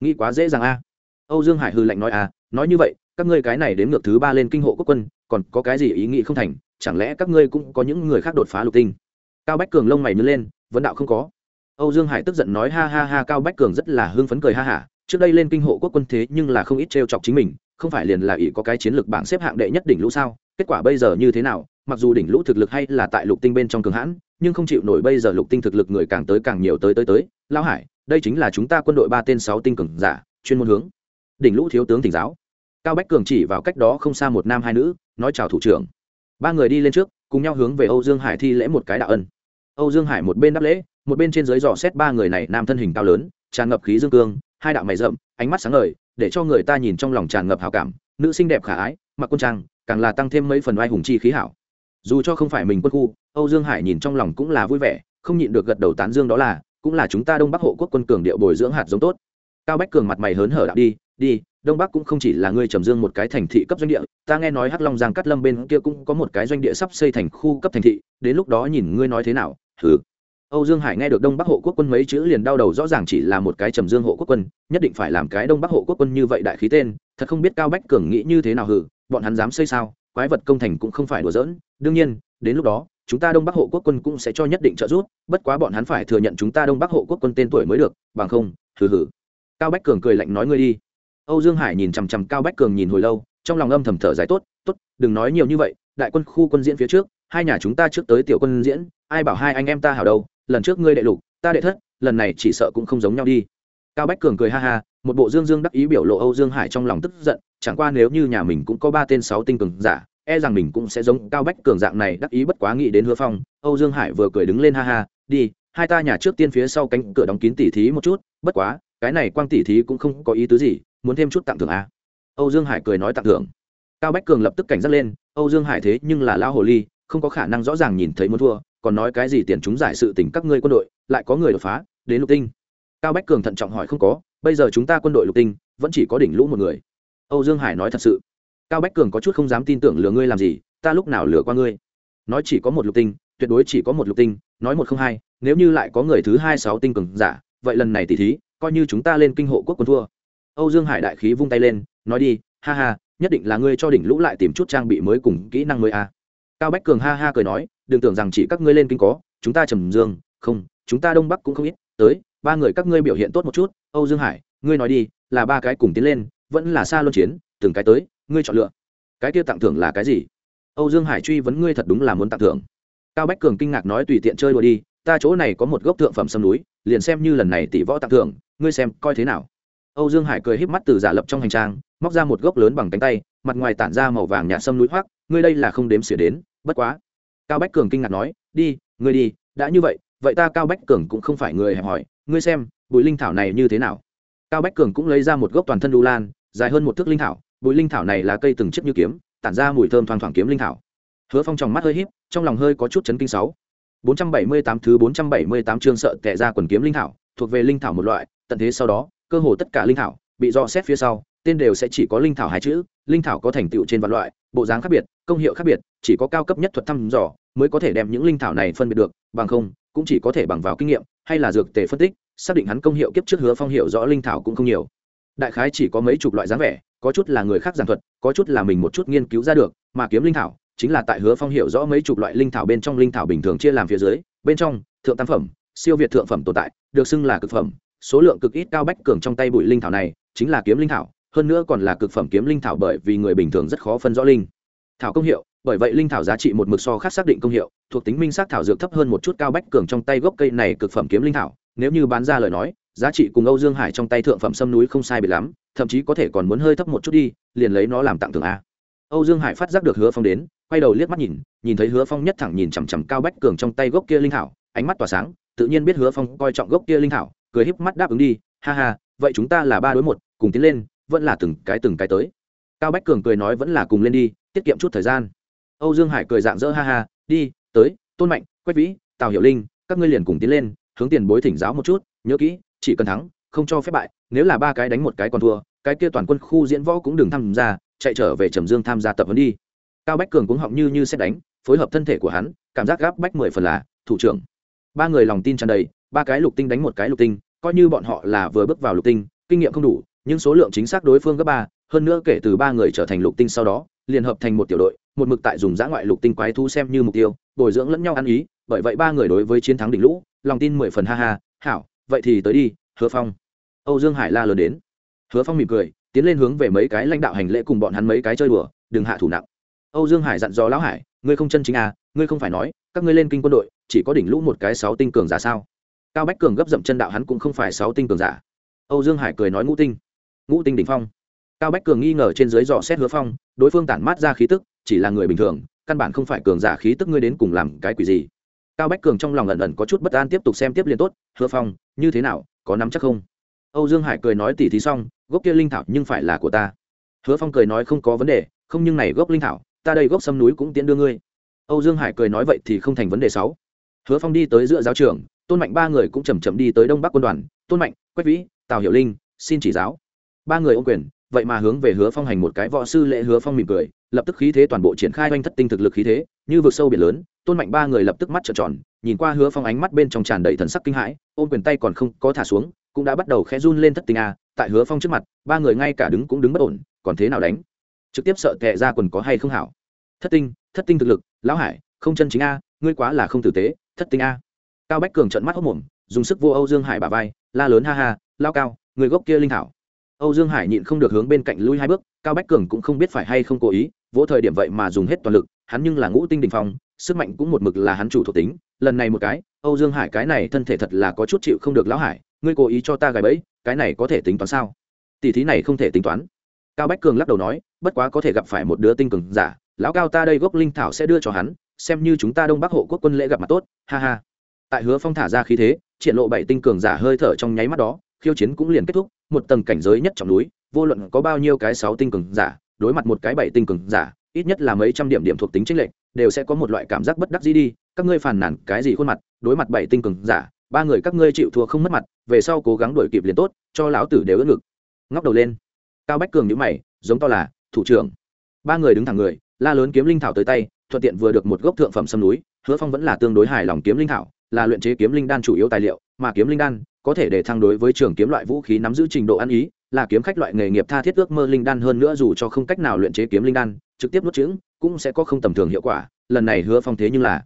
Nghĩ quá dễ dàng a. Âu dương hải hư lạnh nói a nói như vậy, các ngươi cái này đến ngược thứ ba lên kinh hộ quốc quân, còn có cái gì ý nghĩ không thành, chẳng lẽ các ngươi cũng có những người khác đột phá lục tinh? Cao bách cường lông mày nhớ lên, vấn đạo không có. Âu dương hải tức giận nói ha ha ha, cao bách cường rất là hưng phấn cười ha hả, trước đây lên kinh hộ quốc quân thế nhưng là không ít trêu chọc chính mình, không phải liền là ỷ có cái chiến lược bảng xếp hạng đệ nhất đỉnh lũ sao, kết quả bây giờ như thế nào mặc dù đỉnh lũ thực lực hay là tại lục tinh bên trong cường hãn, nhưng không chịu nổi bây giờ lục tinh thực lực người càng tới càng nhiều tới tới tới. Lao hải, đây chính là chúng ta quân đội ba tên sáu tinh cường giả, chuyên môn hướng. Đỉnh lũ thiếu tướng thỉnh giáo. Cao bách cường chỉ vào cách đó không xa một nam hai nữ, nói chào thủ trưởng. Ba người đi lên trước, cùng nhau hướng về âu dương hải thi lễ một cái đạo ân. Âu dương hải một bên đáp lễ, một bên trên dưới dò xét ba người này nam thân hình cao lớn, tràn ngập khí dương cương, hai đạo mày rậm, ánh mắt sáng ngời, để cho người ta nhìn trong lòng tràn ngập hào cảm. Nữ xinh đẹp khả ái, mặc quân trang, càng là tăng thêm mấy phần oai hùng chi khí hảo dù cho không phải mình quân khu, âu dương hải nhìn trong lòng cũng là vui vẻ, không nhịn được gật đầu tán dương đó là, cũng là chúng ta đông bắc hộ quốc quân cường điệu bồi dưỡng hạt giống tốt. Cao bách cường mặt mày hớn hở đạo đi đi, đông bắc cũng không chỉ là ngươi trầm dương một cái thành thị cấp doanh địa, ta nghe nói hắc long giang cắt lâm bên kia cũng có một cái doanh địa sắp xây thành khu cấp thành thị, đến lúc đó nhìn ngươi nói thế nào thử âu dương hải nghe được đông bắc hộ quốc quân mấy chữ liền đau đầu rõ ràng chỉ là một cái trầm dương hộ quốc quân, nhất định phải làm cái đông bắc hộ quốc quân như vậy đại khí tên, thật không biết cao bách cường nghĩ như thế nào hử bọn hắn dám xây sao? Quái vật công thành cũng không phải đùa giỡn. Đương nhiên, đến lúc đó, chúng ta đông bắc hộ quốc quân cũng sẽ cho nhất định trợ giúp, bất quá bọn hắn phải thừa nhận chúng ta đông bắc hộ quốc quân tên tuổi mới được, bằng không, hừ hừ. Cao bách cường cười lạnh nói ngươi đi. Âu dương hải nhìn chằm chằm cao bách cường nhìn hồi lâu, trong lòng âm thầm thở dài tốt tốt, đừng nói nhiều như vậy, đại quân khu quân diễn phía trước, hai nhà chúng ta trước tới tiểu quân diễn, ai bảo hai anh em ta hảo đâu, lần trước ngươi đệ lục, ta đệ thất, lần này chỉ sợ cũng không giống nhau đi. Cao bách cường cười ha ha một bộ dương dương đắc ý biểu lộ âu dương hải trong lòng tức giận, chẳng qua nếu như nhà mình cũng có ba tên sáu tinh cường giả e rằng mình cũng sẽ giống cao bách cường dạng này đắc ý bất quá nghĩ đến hứa phong, âu dương hải vừa cười đứng lên ha ha, đi, hai ta nhà trước tiên phía sau cánh cửa đóng kín tỉ thí một chút, bất quá, cái này quang tỉ thí cũng không có ý tứ gì, muốn thêm chút tặng thưởng à. âu dương hải cười nói tặng thưởng cao bách cường lập tức cảnh giác lên, âu dương hải thế nhưng là lao hồ ly, không có khả năng rõ ràng nhìn thấy muốn thua, còn nói cái gì tiền chúng giải sự tình các ngươi quân đội, lại có người đột phá, đến lục tinh cao bách cường thận trọng hỏi không có bây giờ chúng ta quân đội lục tinh, vẫn chỉ có đỉnh lũ một người. Âu dương hải nói thật sự. Cao bách cường có chút không dám tin tưởng lừa ngươi làm gì, ta lúc nào lừa qua ngươi. Nói chỉ có một lục tinh, tuyệt đối chỉ có một lục tinh, nói một không hai, nếu như lại có người thứ hai sáu tinh cường giả, vậy lần này tỉ thí, coi như chúng ta lên kinh hộ quốc quân thua. Âu dương hải đại khí vung tay lên, nói đi, ha ha, nhất định là ngươi cho đỉnh lũ lại tìm chút trang bị mới cùng kỹ năng mới à. cao bách cường ha ha cười nói, đừng tưởng rằng chỉ các ngươi lên kinh có, chúng ta trầm dương, không, chúng ta đông bắc cũng không ít, tới ba người các ngươi biểu hiện tốt một chút, âu dương hải, ngươi nói đi, là ba cái cùng tiến lên, vẫn là xa luân chiến, từng cái tới, ngươi chọn lựa. Cái kia tặng thưởng là cái gì? Âu dương hải truy vấn ngươi thật đúng là muốn tặng thưởng. Cao bách cường kinh ngạc nói tùy tiện chơi đùa đi, ta chỗ này có một gốc thượng phẩm sâm núi, liền xem như lần này tỷ võ tặng thưởng, ngươi xem coi thế nào. Âu dương hải cười híp mắt từ giả lập trong hành trang, móc ra một gốc lớn bằng cánh tay, mặt ngoài tản ra màu vàng nhạt sâm núi hoác ngươi đây là không đếm xỉa đến, bất quá. Cao bách cường kinh ngạc nói, đi, ngươi đi, đã như vậy vậy ta cao bách cường cũng không phải người hẹp hỏi ngươi xem bụi linh thảo này như thế nào? Cao bách cường cũng lấy ra một gốc toàn thân đu lan dài hơn một thước linh thảo bụi linh thảo này là cây từng chiếc như kiếm tản ra mùi thơm thoang thoảng kiếm linh thảo. Hứa phong tròng mắt hơi híp trong lòng hơi có chút chấn kinh sáu. 478 thứ 478 chương sợ tệ ra quần kiếm linh thảo, thuộc về linh thảo một loại, tận thế sau đó, cơ hồ tất cả linh thảo bị dò xét phía sau, tên đều sẽ chỉ có linh thảo hai chữ, linh thảo có thành tựu trên vạn loại, bộ dáng khác biệt, công hiệu khác biệt, chỉ có cao cấp nhất thuật thăm dò mới có thể đem những linh thảo này phân biệt được, bằng không, cũng chỉ có thể bằng vào kinh nghiệm hay là dược tề phân tích, xác định hắn công hiệu kiếp trước hứa phong hiệu rõ linh thảo cũng không nhiều. Đại khái chỉ có mấy chục loại dáng vẻ, có chút là người khác giảng thuật, có chút là mình một chút nghiên cứu ra được, mà kiếm linh thảo chính là tại hứa phong hiệu rõ mấy chục loại linh thảo bên trong linh thảo bình thường chia làm phía dưới bên trong thượng tam phẩm siêu việt thượng phẩm tồn tại được xưng là cực phẩm số lượng cực ít cao bách cường trong tay bụi linh thảo này chính là kiếm linh thảo hơn nữa còn là cực phẩm kiếm linh thảo bởi vì người bình thường rất khó phân rõ linh thảo công hiệu bởi vậy linh thảo giá trị một mực so khác xác định công hiệu, thuộc tính minh xác thảo dược thấp hơn một chút cao bách cường trong tay gốc cây này cực phẩm kiếm linh thảo, nếu như bán ra lời nói, giá trị cùng âu dương hải trong tay thượng phẩm sâm núi không sai biệt lắm, thậm chí có thể còn muốn hơi thấp một chút đi, liền lấy nó làm tặng thưởng a. Âu dương hải phát giác được hứa phong đến, quay đầu liếc mắt nhìn nhìn thấy hứa phong nhất thẳng nhìn chằm chằm cao bách cường trong tay gốc kia linh thảo, ánh mắt tỏa sáng, tự nhiên biết hứa phong coi trọng gốc kia linh thảo, cười híp mắt đáp ứng đi, ha ha, vậy chúng ta là ba đối một, cùng tiến lên, vẫn là từng cái từng cái tới. Cao bách cường cười nói vẫn là cùng lên đi, tiết kiệm chút thời gian âu dương hải cười dạng dỡ ha ha, đi, tới, tôn mạnh, quách vĩ, tào hiểu linh, các ngươi liền cùng tiến lên, hướng tiền bối thỉnh giáo một chút, nhớ kỹ, chỉ cần thắng, không cho phép bại, nếu là ba cái đánh một cái còn thua, cái kia toàn quân khu diễn võ cũng đừng tham gia, chạy trở về trầm dương tham gia tập huấn đi. Cao bách cường cũng họng như như xét đánh, phối hợp thân thể của hắn, cảm giác gáp bách mười phần là thủ trưởng. Ba người lòng tin tràn đầy, ba cái lục tinh đánh một cái lục tinh, coi như bọn họ là vừa bước vào lục tinh, kinh nghiệm không đủ, nhưng số lượng chính xác đối phương gấp ba hơn nữa kể từ ba người trở thành lục tinh sau đó, liền hợp thành một tiểu đội, một mực tại dùng giã ngoại lục tinh quái thu xem như mục tiêu, bồi dưỡng lẫn nhau ăn ý, bởi vậy ba người đối với chiến thắng đỉnh lũ, lòng tin mười phần ha ha, hảo, vậy thì tới đi, hứa phong. Âu dương hải la lớn đến. Hứa phong mỉm cười, tiến lên hướng về mấy cái lãnh đạo hành lễ cùng bọn hắn mấy cái chơi đùa, đừng hạ thủ nặng. Âu dương hải dặn dò lão hải, ngươi không chân chính à ngươi không phải nói, các ngươi lên kinh quân đội, chỉ có đỉnh lũ một cái sáu tinh cường giả sao? Cao bách cường gấp dậm chân đạo hắn cũng không phải sáu tinh cường giả. Âu dương hải cười nói, ngũ tinh. Ngũ tinh đỉnh phong cao bách cường nghi ngờ trên dưới dò xét hứa phong, đối phương tản mát ra khí tức, chỉ là người bình thường, căn bản không phải cường giả khí tức ngươi đến cùng làm cái quỷ gì. Cao bách cường trong lòng ẩn ẩn có chút bất an tiếp tục xem tiếp liên tốt, hứa phong, như thế nào, có nắm chắc không? Âu dương hải cười nói tỉ thí xong, gốc kia linh thảo nhưng phải là của ta. Hứa phong cười nói, không có vấn đề, không nhưng này gốc linh thảo, ta đây gốc sâm núi cũng tiễn đưa ngươi. Âu dương hải cười nói, vậy thì không thành vấn đề sáu. Hứa phong đi tới giữa giáo trường, tôn mạnh ba người cũng chầm chậm đi tới đông bắc quân đoàn, tôn mạnh, quách vĩ, tào hiểu linh, xin chỉ giáo. Ba người ô quyền vậy mà hướng về hứa phong hành một cái võ sư lễ hứa phong mỉm cười, lập tức khí thế toàn bộ triển khai oanh thất tinh thực lực khí thế, như vực sâu biển lớn, tôn mạnh ba người lập tức mắt trợn tròn, nhìn qua hứa phong ánh mắt bên trong tràn đầy thần sắc kinh hãi, ôm quyền tay còn không có thả xuống, cũng đã bắt đầu khẽ run lên thất tinh a, tại hứa phong trước mặt, ba người ngay cả đứng cũng đứng bất ổn, còn thế nào đánh? Trực tiếp sợ tệ ra quần có hay không hảo? Thất tinh thất tinh thực lực, lão hải, không chân chính a, ngươi quá là không tử tế, thất tinh a. Cao bách cường trận mắt hốc mồm, dùng sức vô âu dương hải bà vai, la lớn ha ha, lao cao, người gốc kia linh thảo âu dương hải nhịn không được hướng bên cạnh lui hai bước, cao bách cường cũng không biết phải hay không cố ý, vỗ thời điểm vậy mà dùng hết toàn lực, hắn nhưng là ngũ tinh đỉnh phong, sức mạnh cũng một mực là hắn chủ thuộc tính, lần này một cái, âu dương hải cái này thân thể thật là có chút chịu không được lão hải, ngươi cố ý cho ta gài bẫy, cái này có thể tính toán sao? Tỷ thí này không thể tính toán. Cao bách cường lắc đầu nói, bất quá có thể gặp phải một đứa tinh cường giả, lão cao ta đây gốc linh thảo sẽ đưa cho hắn, xem như chúng ta đông bắc hộ quốc quân lễ gặp mặt tốt, ha ha. Tại hứa phong thả ra khí thế, triển lộ bảy tinh cường giả hơi thở trong nháy mắt đó khiêu chiến cũng liền kết thúc, một tầng cảnh giới nhất trong núi, vô luận có bao nhiêu cái sáu tinh cường giả, đối mặt một cái bảy tinh cường giả, ít nhất là mấy trăm điểm điểm thuộc tính chênh lệch, đều sẽ có một loại cảm giác bất đắc dĩ đi, các ngươi phàn nàn cái gì khuôn mặt, đối mặt bảy tinh cường giả, ba người các ngươi chịu thua không mất mặt, về sau cố gắng đuổi kịp liền tốt, cho lão tử đều ướt ngực. Ngóc đầu lên. Cao bách cường nhữ mày, giống to là, thủ trưởng. Ba người đứng thẳng người, la lớn kiếm linh thảo tới tay, thuận tiện vừa được một gốc thượng phẩm sâm núi, hứa phong vẫn là tương đối hài lòng kiếm linh thảo là luyện chế kiếm linh đan chủ yếu tài liệu, mà kiếm linh đan có thể để thăng đối với trường kiếm loại vũ khí nắm giữ trình độ ăn ý, là kiếm khách loại nghề nghiệp tha thiết ước mơ linh đan hơn nữa dù cho không cách nào luyện chế kiếm linh đan, trực tiếp nuốt trứng cũng sẽ có không tầm thường hiệu quả, lần này hứa phong thế nhưng là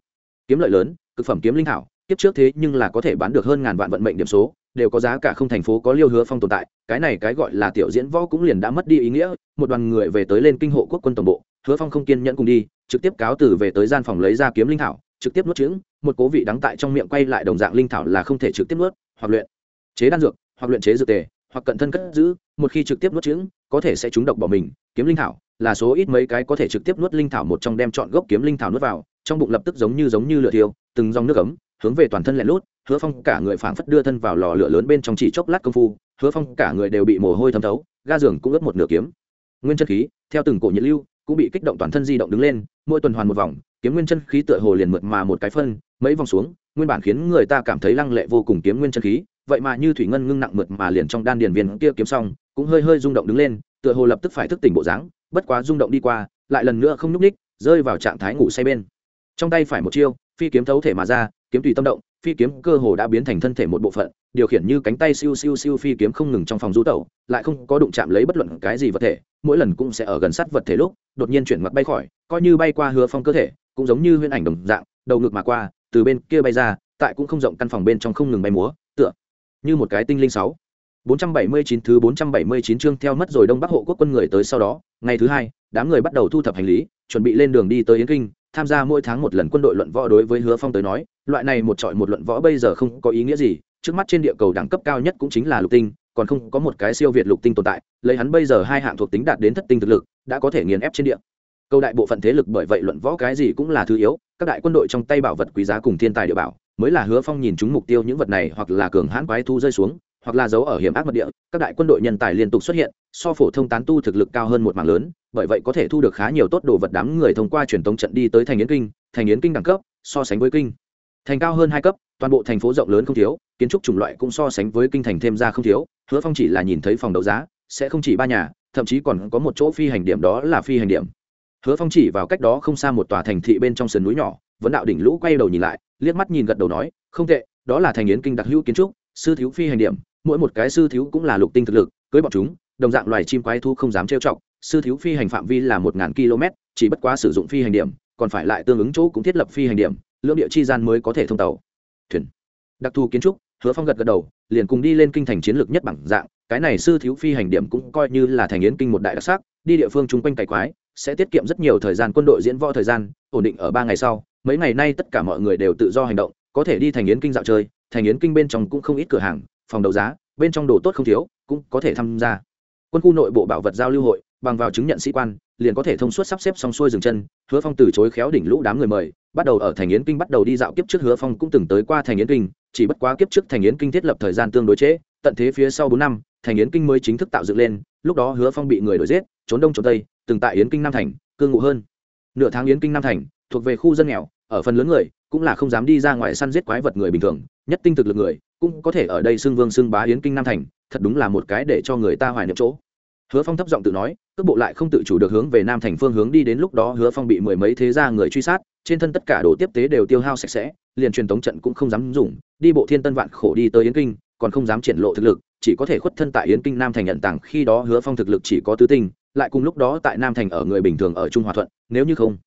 kiếm lợi lớn, cực phẩm kiếm linh thảo, kiếp trước thế nhưng là có thể bán được hơn ngàn vạn vận mệnh điểm số, đều có giá cả không thành phố có liêu hứa phong tồn tại, cái này cái gọi là tiểu diễn võ cũng liền đã mất đi ý nghĩa, một đoàn người về tới lên kinh hộ quốc quân tổng bộ, hứa phong không kiên nhẫn cùng đi, trực tiếp cáo từ về tới gian phòng lấy ra kiếm linh thảo, trực tiếp nuốt trứng một cố vị đắng tại trong miệng quay lại đồng dạng linh thảo là không thể trực tiếp nuốt, hoặc luyện, chế đan dược, hoặc luyện chế dược tề, hoặc cận thân cất giữ, một khi trực tiếp nuốt trứng, có thể sẽ trúng độc bỏ mình. Kiếm linh thảo là số ít mấy cái có thể trực tiếp nuốt linh thảo một trong đem chọn gốc kiếm linh thảo nuốt vào, trong bụng lập tức giống như giống như lửa thiêu, từng dòng nước ấm, hướng về toàn thân lẹn lút, hứa phong cả người phảng phất đưa thân vào lò lửa lớn bên trong chỉ chốc lát công phu, hứa phong cả người đều bị mồ hôi thấm thấu, ga giường cũng ướt một nửa kiếm. Nguyên chân khí, theo từng cổ nhiệt lưu, cũng bị kích động toàn thân di động đứng lên, mỗi tuần hoàn một vòng, kiếm nguyên chân khí tựa hồ liền mượt mà một cái phân mấy vòng xuống, nguyên bản khiến người ta cảm thấy lăng lệ vô cùng kiếm nguyên chân khí, vậy mà như thủy ngân ngưng nặng mượt mà liền trong đan điền viên kia kiếm xong, cũng hơi hơi rung động đứng lên, tựa hồ lập tức phải thức tỉnh bộ dáng, bất quá rung động đi qua, lại lần nữa không nhúc ních rơi vào trạng thái ngủ say bên. Trong tay phải một chiêu, phi kiếm thấu thể mà ra, kiếm tùy tâm động, phi kiếm cơ hồ đã biến thành thân thể một bộ phận, điều khiển như cánh tay siêu siêu siêu phi kiếm không ngừng trong phòng du tẩu, lại không có đụng chạm lấy bất luận cái gì vật thể, mỗi lần cũng sẽ ở gần sát vật thể lúc, đột nhiên chuyển mặt bay khỏi, coi như bay qua hứa phong cơ thể, cũng giống như huyễn ảnh đồng dạng, đầu ngực mà qua từ bên kia bay ra tại cũng không rộng căn phòng bên trong không ngừng bay múa tựa như một cái tinh linh sáu 479 thứ 479 chương theo mất rồi Đông Bắc hộ quốc quân người tới sau đó, ngày thứ hai, đám người bắt đầu thu thập hành lý, chuẩn bị lên đường đi tới Yến Kinh, tham gia mỗi tháng một lần quân đội luận võ đối với Hứa Phong tới nói, loại này một trọi một luận võ bây giờ không có ý nghĩa gì, trước mắt trên địa cầu đẳng cấp cao nhất cũng chính là lục tinh, còn không có một cái siêu việt lục tinh tồn tại, lấy hắn bây giờ hai hạng thuộc tính đạt đến thất tinh thực lực, đã có thể nghiền ép trên địa. Câu đại bộ phận thế lực bởi vậy luận võ cái gì cũng là thứ yếu, các đại quân đội trong tay bảo vật quý giá cùng thiên tài địa bảo, mới là Hứa Phong nhìn chúng mục tiêu những vật này hoặc là cường hãn quái thu rơi xuống, hoặc là giấu ở hiểm ác mật địa các đại quân đội nhân tài liên tục xuất hiện so phổ thông tán tu thực lực cao hơn một mảng lớn bởi vậy có thể thu được khá nhiều tốt đồ vật đám người thông qua truyền tống trận đi tới thành yến kinh thành yến kinh đẳng cấp so sánh với kinh. Thành cao hơn hai cấp toàn bộ thành phố rộng lớn không thiếu kiến trúc chủng loại cũng so sánh với kinh thành thêm ra không thiếu hứa phong chỉ là nhìn thấy phòng đấu giá sẽ không chỉ ba nhà thậm chí còn có một chỗ phi hành điểm đó là phi hành điểm hứa phong chỉ vào cách đó không xa một tòa thành thị bên trong sườn núi nhỏ vẫn đạo đỉnh lũ quay đầu nhìn lại, liếc mắt nhìn gật đầu nói, không tệ, đó là thành yến kinh đặc hữu kiến trúc, sư thiếu phi hành điểm, mỗi một cái sư thiếu cũng là lục tinh thực lực, cưới bọn chúng, đồng dạng loài chim quái thu không dám trêu chọc, sư thiếu phi hành phạm vi là một ngàn km, chỉ bất quá sử dụng phi hành điểm, còn phải lại tương ứng chỗ cũng thiết lập phi hành điểm, lưỡng địa chi gian mới có thể thông tàu. Thuyền. Đặc thù kiến trúc, hứa phong gật gật đầu, liền cùng đi lên kinh thành chiến lược nhất bằng dạng, cái này sư thiếu phi hành điểm cũng coi như là thành yến kinh một đại đặc sắc, đi địa phương chung quanh cày quái sẽ tiết kiệm rất nhiều thời gian quân đội diễn võ thời gian, ổn định ở ba ngày sau. Mấy ngày nay tất cả mọi người đều tự do hành động, có thể đi thành yến kinh dạo chơi. Thành yến kinh bên trong cũng không ít cửa hàng, phòng đấu giá, bên trong đồ tốt không thiếu, cũng có thể tham gia. Quân khu nội bộ bảo vật giao lưu hội, bằng vào chứng nhận sĩ quan, liền có thể thông suốt sắp xếp xong xuôi dừng chân. Hứa phong từ chối khéo đỉnh lũ đám người mời, bắt đầu ở thành yến kinh bắt đầu đi dạo kiếp trước. Hứa phong cũng từng tới qua thành yến kinh, chỉ bất quá kiếp trước thành yến kinh thiết lập thời gian tương đối chế tận thế phía sau bốn năm, thành yến kinh mới chính thức tạo dựng lên. Lúc đó hứa phong bị người đuổi giết, trốn đông trốn tây từng tại yến kinh nam thành, cư ngụ hơn. Nửa tháng yến kinh nam thành, thuộc về khu dân nghèo, ở phần lớn người cũng là không dám đi ra ngoài săn giết quái vật người bình thường, nhất tinh thực lực người cũng có thể ở đây xưng vương xưng bá yến kinh nam thành, thật đúng là một cái để cho người ta hoài niệm chỗ. Hứa phong thấp giọng tự nói, cước bộ lại không tự chủ được hướng về nam thành phương hướng đi đến lúc đó hứa phong bị mười mấy thế gia người truy sát, trên thân tất cả đồ tiếp tế đều tiêu hao sạch sẽ, liền truyền tống trận cũng không dám dùng, đi bộ thiên tân vạn khổ đi tới yến kinh, còn không dám triển lộ thực lực, chỉ có thể khuất thân tại yến kinh nam thành nhận tặng khi đó hứa phong thực lực chỉ có tứ tinh lại cùng lúc đó tại nam thành ở người bình thường ở trung hòa thuận, nếu như không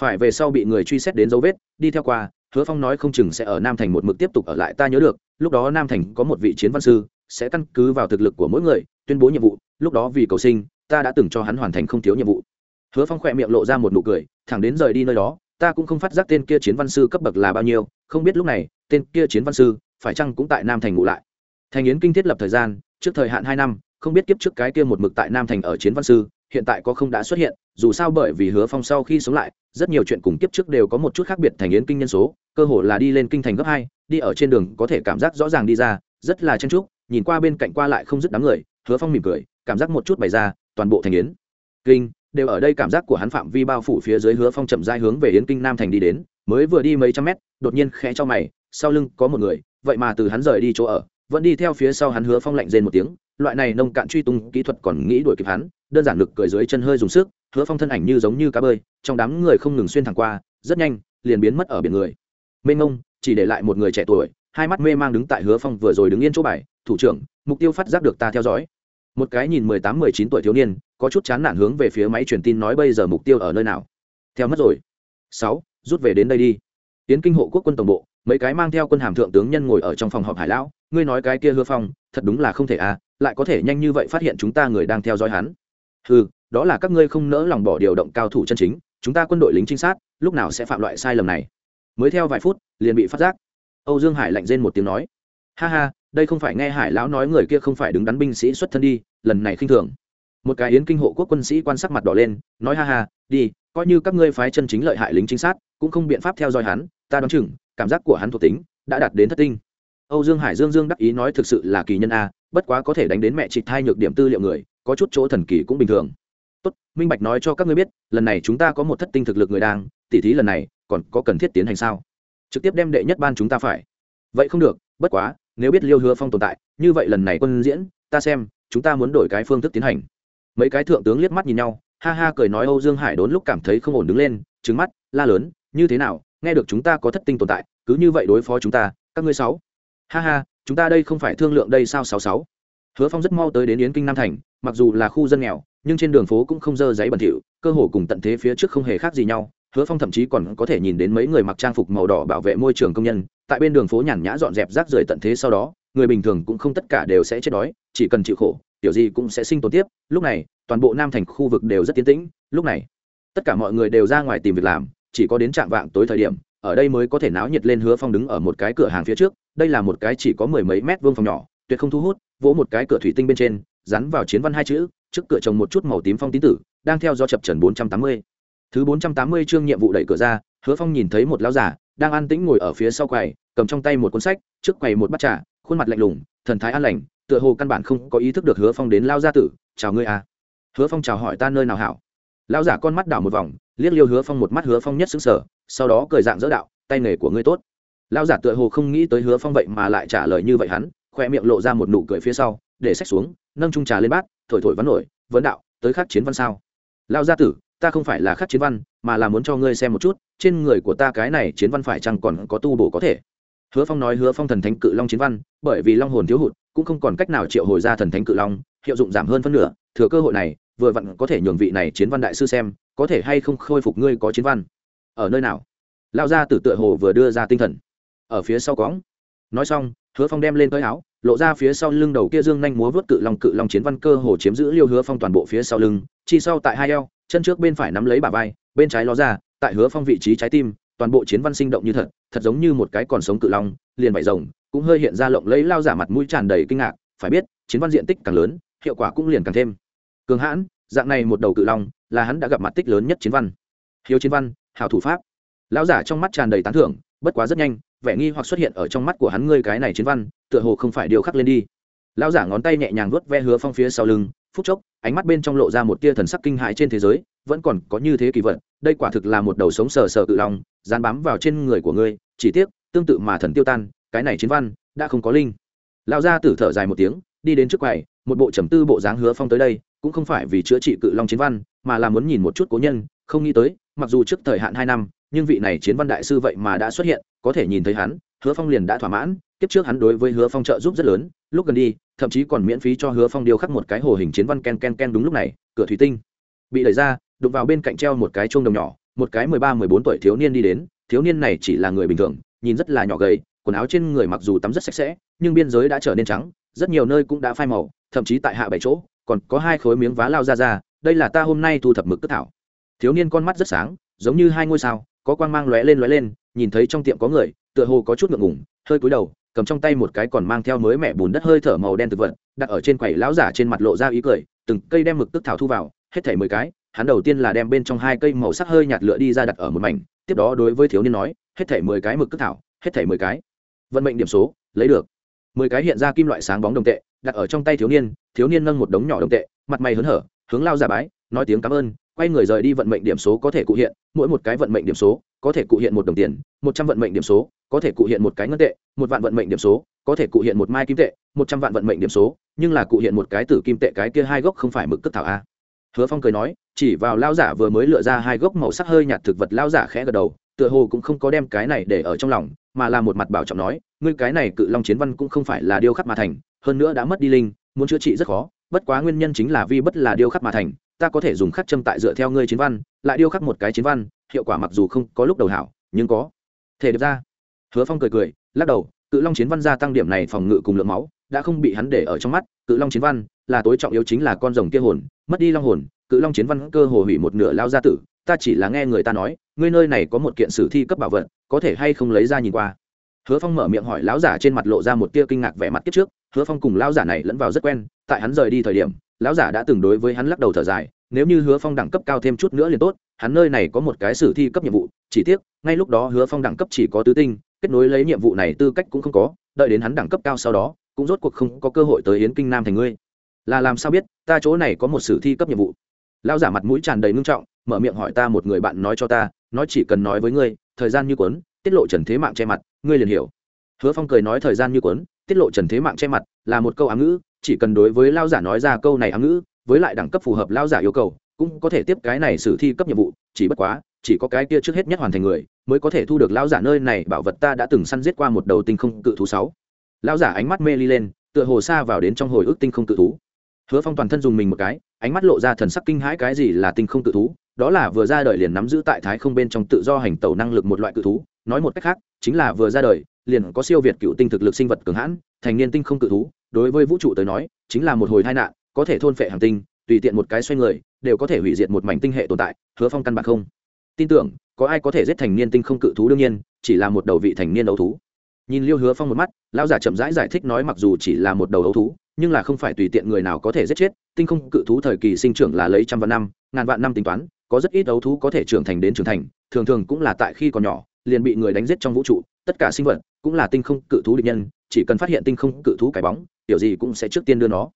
phải về sau bị người truy xét đến dấu vết, đi theo qua, hứa phong nói không chừng sẽ ở nam thành một mực tiếp tục ở lại, ta nhớ được, lúc đó nam thành có một vị chiến văn sư, sẽ căn cứ vào thực lực của mỗi người, tuyên bố nhiệm vụ, lúc đó vì cầu sinh, ta đã từng cho hắn hoàn thành không thiếu nhiệm vụ. Hứa phong khỏe miệng lộ ra một nụ cười, thẳng đến rời đi nơi đó, ta cũng không phát giác tên kia chiến văn sư cấp bậc là bao nhiêu, không biết lúc này, tên kia chiến văn sư, phải chăng cũng tại nam thành ngụ lại. Thành yến kinh thiết lập thời gian, trước thời hạn hai năm, không biết kiếp trước cái kia một mực tại nam thành ở chiến văn sư hiện tại có không đã xuất hiện, dù sao bởi vì hứa phong sau khi sống lại, rất nhiều chuyện cùng kiếp trước đều có một chút khác biệt thành yến kinh nhân số, cơ hồ là đi lên kinh thành gấp hai, đi ở trên đường có thể cảm giác rõ ràng đi ra, rất là chen trúc nhìn qua bên cạnh qua lại không dứt đám người, hứa phong mỉm cười, cảm giác một chút bày ra, toàn bộ thành yến. Kinh, đều ở đây cảm giác của hắn phạm vi bao phủ phía dưới hứa phong chậm dai hướng về yến kinh nam thành đi đến, mới vừa đi mấy trăm mét, đột nhiên khẽ cho mày, sau lưng có một người, vậy mà từ hắn rời đi chỗ ở vẫn đi theo phía sau hắn hứa phong lạnh rên một tiếng, loại này nông cạn truy tung kỹ thuật còn nghĩ đuổi kịp hắn, đơn giản lực cười dưới chân hơi dùng sức, hứa phong thân ảnh như giống như cá bơi, trong đám người không ngừng xuyên thẳng qua, rất nhanh, liền biến mất ở biển người. Mênh mông, chỉ để lại một người trẻ tuổi, hai mắt mê mang đứng tại hứa phong vừa rồi đứng yên chỗ bài, thủ trưởng, mục tiêu phát giác được ta theo dõi. Một cái nhìn mười tám, mười chín tuổi thiếu niên, có chút chán nản hướng về phía máy truyền tin nói bây giờ mục tiêu ở nơi nào. Theo mất rồi. Sáu, rút về đến đây đi. Tiến kinh hộ quốc quân tổng bộ mấy cái mang theo quân hàm thượng tướng nhân ngồi ở trong phòng họp hải lão, ngươi nói cái kia hứa phong, thật đúng là không thể à lại có thể nhanh như vậy phát hiện chúng ta người đang theo dõi hắn. Ừ đó là các ngươi không nỡ lòng bỏ điều động cao thủ chân chính, chúng ta quân đội lính trinh sát, lúc nào sẽ phạm loại sai lầm này? Mới theo vài phút, liền bị phát giác. Âu dương hải lạnh rên một tiếng nói, ha ha, đây không phải nghe hải lão nói người kia không phải đứng đắn binh sĩ xuất thân đi, lần này khinh thường. Một cái yến kinh hộ quốc quân sĩ quan sắc mặt đỏ lên, nói, ha ha, đi, coi như các ngươi phái chân chính lợi hại lính trinh sát, cũng không biện pháp theo dõi hắn, ta đoán chừng cảm giác của hắn thuộc tính đã đạt đến thất tinh. Âu dương hải dương dương đắc ý nói thực sự là kỳ nhân a, bất quá có thể đánh đến mẹ chị thai nhược điểm tư liệu người, có chút chỗ thần kỳ cũng bình thường. Tốt, minh bạch nói cho các ngươi biết, lần này chúng ta có một thất tinh thực lực người đang, tỉ thí lần này, còn có cần thiết tiến hành sao? Trực tiếp đem đệ nhất ban chúng ta phải. Vậy không được, bất quá, nếu biết liêu hứa phong tồn tại, như vậy lần này quân diễn, ta xem, chúng ta muốn đổi cái phương thức tiến hành. Mấy cái thượng tướng liếc mắt nhìn nhau, ha ha cười nói âu dương hải đốn lúc cảm thấy không ổn đứng lên trứng mắt, la lớn, như thế nào nghe được chúng ta có thất tinh tồn tại, cứ như vậy đối phó chúng ta, các ngươi sáu. Ha ha, chúng ta đây không phải thương lượng đây sao sáu sáu. Hứa phong rất mau tới đến yến kinh nam thành, mặc dù là khu dân nghèo, nhưng trên đường phố cũng không dơ giấy bẩn thỉu, cơ hồ cùng tận thế phía trước không hề khác gì nhau. Hứa phong thậm chí còn có thể nhìn đến mấy người mặc trang phục màu đỏ bảo vệ môi trường công nhân, tại bên đường phố nhàn nhã dọn dẹp rác rưởi tận thế sau đó, người bình thường cũng không tất cả đều sẽ chết đói, chỉ cần chịu khổ, tiểu gì cũng sẽ sinh tồn tiếp. Lúc này, toàn bộ nam thành khu vực đều rất tiến tĩnh. Lúc này, tất cả mọi người đều ra ngoài tìm việc làm chỉ có đến trạm vạng tối thời điểm, ở đây mới có thể náo nhiệt lên hứa phong đứng ở một cái cửa hàng phía trước, đây là một cái chỉ có mười mấy mét vuông phòng nhỏ, tuyệt không thu hút, vỗ một cái cửa thủy tinh bên trên, dán vào chiến văn hai chữ, trước cửa trồng một chút màu tím phong tín tử, đang theo do chập trần bốn trăm tám mươi. Thứ bốn trăm tám mươi chương nhiệm vụ đẩy cửa ra, hứa phong nhìn thấy một lão giả đang an tĩnh ngồi ở phía sau quầy, cầm trong tay một cuốn sách, trước quầy một bát trà, khuôn mặt lạnh lùng, thần thái an lành, tựa hồ căn bản không có ý thức được hứa phong đến lao gia tử, chào ngươi à. Hứa phong chào hỏi, ta nơi nào hảo? Lão giả con mắt đảo một vòng, liếc liêu hứa phong một mắt, hứa phong nhất xứng sở sau đó cười dạng dỡ đạo, tay nghề của ngươi tốt. Lão giả tựa hồ không nghĩ tới hứa phong vậy mà lại trả lời như vậy hắn, khoe miệng lộ ra một nụ cười phía sau, để sách xuống, nâng trung trà lên bát, thổi thổi vắn nổi, vấn đạo, tới khắc chiến văn sao? Lao gia tử, ta không phải là khắc chiến văn, mà là muốn cho ngươi xem một chút, trên người của ta cái này chiến văn phải chăng còn có tu bổ có thể? Hứa phong nói hứa phong thần thánh cự long chiến văn, bởi vì long hồn thiếu hụt, cũng không còn cách nào triệu hồi ra thần thánh cự long, hiệu dụng giảm hơn phân nửa, thừa cơ hội này vừa vặn có thể nhường vị này chiến văn đại sư xem, có thể hay không khôi phục ngươi có chiến văn. Ở nơi nào? Lao ra từ tựa hồ vừa đưa ra tinh thần. Ở phía sau cõng. Nói xong, hứa phong đem lên tới áo, lộ ra phía sau lưng đầu kia dương nhanh múa vớt cự long cự long chiến văn cơ hồ chiếm giữ liêu hứa phong toàn bộ phía sau lưng, chi sau tại hai eo, chân trước bên phải nắm lấy bả vai, bên trái ló ra, tại hứa phong vị trí trái tim, toàn bộ chiến văn sinh động như thật thật giống như một cái còn sống cự long, liền vải rồng, cũng hơi hiện ra lộng lấy lao giả mặt mũi tràn đầy kinh ngạc, phải biết, chiến văn diện tích càng lớn, hiệu quả cũng liền càng thêm cường hãn, dạng này một đầu cự long, là hắn đã gặp mặt tích lớn nhất chiến văn. Hiếu chiến văn hào thủ pháp. Lão giả trong mắt tràn đầy tán thưởng, bất quá rất nhanh, vẻ nghi hoặc xuất hiện ở trong mắt của hắn ngươi cái này chiến văn, tựa hồ không phải điều khắc lên đi. Lão giả ngón tay nhẹ nhàng vuốt ve hứa phong phía sau lưng, phút chốc, ánh mắt bên trong lộ ra một tia thần sắc kinh hãi trên thế giới, vẫn còn có như thế kỳ vật, đây quả thực là một đầu sống sờ sờ cự long, dán bám vào trên người của ngươi, chỉ tiếc, tương tự mà thần tiêu tan, cái này chiến văn, đã không có linh. Lão gia tử thở dài một tiếng, đi đến trước quầy, một bộ trầm tư bộ dáng hứa phong tới đây cũng không phải vì chữa trị cự long chiến văn, mà là muốn nhìn một chút cố nhân, không nghĩ tới, mặc dù trước thời hạn hai năm, nhưng vị này chiến văn đại sư vậy mà đã xuất hiện, có thể nhìn thấy hắn, hứa phong liền đã thỏa mãn, kiếp trước hắn đối với hứa phong trợ giúp rất lớn, lúc gần đi, thậm chí còn miễn phí cho hứa phong điêu khắc một cái hồ hình chiến văn ken ken ken đúng lúc này, cửa thủy tinh bị đẩy ra, đụng vào bên cạnh treo một cái chuông đồng nhỏ, một cái mười ba, mười bốn tuổi thiếu niên đi đến, thiếu niên này chỉ là người bình thường, nhìn rất là nhỏ gầy, quần áo trên người mặc dù tắm rất sạch sẽ, nhưng biên giới đã trở nên trắng, rất nhiều nơi cũng đã phai màu, thậm chí tại hạ bảy chỗ còn có hai khối miếng vá lao ra ra, đây là ta hôm nay thu thập mực cất thảo. Thiếu niên con mắt rất sáng, giống như hai ngôi sao, có quang mang lóe lên lóe lên, nhìn thấy trong tiệm có người, tựa hồ có chút ngượng ngùng, hơi cúi đầu, cầm trong tay một cái còn mang theo mới mẹ bùn đất hơi thở màu đen thực vật, đặt ở trên quầy lão giả trên mặt lộ ra ý cười, từng cây đem mực tức thảo thu vào, hết thảy mười cái, hắn đầu tiên là đem bên trong hai cây màu sắc hơi nhạt lựa đi ra đặt ở một mảnh, tiếp đó đối với thiếu niên nói, hết thảy mười cái mực tức thảo, hết thảy mười cái. Vận mệnh điểm số, lấy được. Mười cái hiện ra kim loại sáng bóng đồng tệ đặt ở trong tay thiếu niên thiếu niên nâng một đống nhỏ đồng tệ, mặt mày hớn hở, hướng lao giả bái, nói tiếng cảm ơn, quay người rời đi vận mệnh điểm số có thể cụ hiện, mỗi một cái vận mệnh điểm số có thể cụ hiện một đồng tiền, một trăm vận mệnh điểm số có thể cụ hiện một cái ngân tệ, một vạn vận mệnh điểm số có thể cụ hiện một mai kim tệ, một trăm vạn vận mệnh điểm số, nhưng là cụ hiện một cái tử kim tệ, cái kia hai gốc không phải mực cất thảo a. Hứa phong cười nói, chỉ vào lao giả vừa mới lựa ra hai gốc màu sắc hơi nhạt thực vật, lao giả khẽ gật đầu, tựa hồ cũng không có đem cái này để ở trong lòng, mà là một mặt bảo trọng nói, ngươi cái này cự long chiến văn cũng không phải là điêu khắc mà thành hơn nữa đã mất đi linh, muốn chữa trị rất khó, bất quá nguyên nhân chính là vi bất là điêu khắc mà thành, ta có thể dùng khắc châm tại dựa theo ngươi chiến văn, lại điêu khắc một cái chiến văn, hiệu quả mặc dù không có lúc đầu hảo, nhưng có thể được ra. Hứa phong cười cười, lắc đầu, cự long chiến văn gia tăng điểm này phòng ngự cùng lượng máu, đã không bị hắn để ở trong mắt, cự long chiến văn là tối trọng yếu chính là con rồng kia hồn, mất đi long hồn, cự long chiến văn cơ hồ hủy một nửa lao gia tử, ta chỉ là nghe người ta nói, ngươi nơi này có một kiện sử thi cấp bảo vật, có thể hay không lấy ra nhìn qua. Hứa phong mở miệng hỏi lão giả trên mặt lộ ra một tia kinh ngạc vẻ mặt kiếp trước hứa phong cùng lão giả này lẫn vào rất quen, tại hắn rời đi thời điểm, lão giả đã từng đối với hắn lắc đầu thở dài, nếu như hứa phong đẳng cấp cao thêm chút nữa liền tốt, hắn nơi này có một cái sử thi cấp nhiệm vụ, chỉ tiếc, ngay lúc đó hứa phong đẳng cấp chỉ có tứ tinh, kết nối lấy nhiệm vụ này tư cách cũng không có, đợi đến hắn đẳng cấp cao sau đó, cũng rốt cuộc không có cơ hội tới yến kinh nam thành ngươi. Là làm sao biết, ta chỗ này có một sử thi cấp nhiệm vụ? Lão giả mặt mũi tràn đầy ngưng trọng, mở miệng hỏi ta một người bạn nói cho ta, nói chỉ cần nói với ngươi, thời gian như cuốn, tiết lộ trần thế mạng che mặt, ngươi liền hiểu. Hứa phong cười nói thời gian như cuốn tiết lộ trần thế mạng che mặt là một câu ám ngữ, chỉ cần đối với lao giả nói ra câu này ám ngữ, với lại đẳng cấp phù hợp lao giả yêu cầu, cũng có thể tiếp cái này xử thi cấp nhiệm vụ, chỉ bất quá, chỉ có cái kia trước hết nhất hoàn thành người, mới có thể thu được lao giả nơi này, bảo vật ta đã từng săn giết qua một đầu tinh không cự thú sáu. Lao giả ánh mắt mê ly lên, tựa hồ xa vào đến trong hồi ức tinh không cự thú. Hứa phong toàn thân dùng mình một cái, ánh mắt lộ ra thần sắc kinh hãi cái gì là tinh không cự thú, đó là vừa ra đời liền nắm giữ tại thái không bên trong tự do hành tẩu năng lực một loại cự thú, nói một cách khác, chính là vừa ra đời liền có siêu việt cựu tinh thực lực sinh vật cường hãn thành niên tinh không cự thú đối với vũ trụ tới nói chính là một hồi tai nạn có thể thôn phệ hàng tinh tùy tiện một cái xoay người đều có thể hủy diệt một mảnh tinh hệ tồn tại hứa phong căn bản không. Tin tưởng có ai có thể giết thành niên tinh không cự thú đương nhiên chỉ là một đầu vị thành niên đấu thú. Nhìn liêu hứa phong một mắt lão giả chậm rãi giải, giải thích nói mặc dù chỉ là một đầu đấu thú nhưng là không phải tùy tiện người nào có thể giết chết tinh không cự thú thời kỳ sinh trưởng là lấy trăm vạn năm ngàn vạn năm tính toán có rất ít đấu thú có thể trưởng thành đến trưởng thành thường thường cũng là tại khi còn nhỏ liền bị người đánh giết trong vũ trụ tất cả sinh vật cũng là tinh không cự thú địch nhân, chỉ cần phát hiện tinh không cự thú cái bóng kiểu gì cũng sẽ trước tiên đưa nó.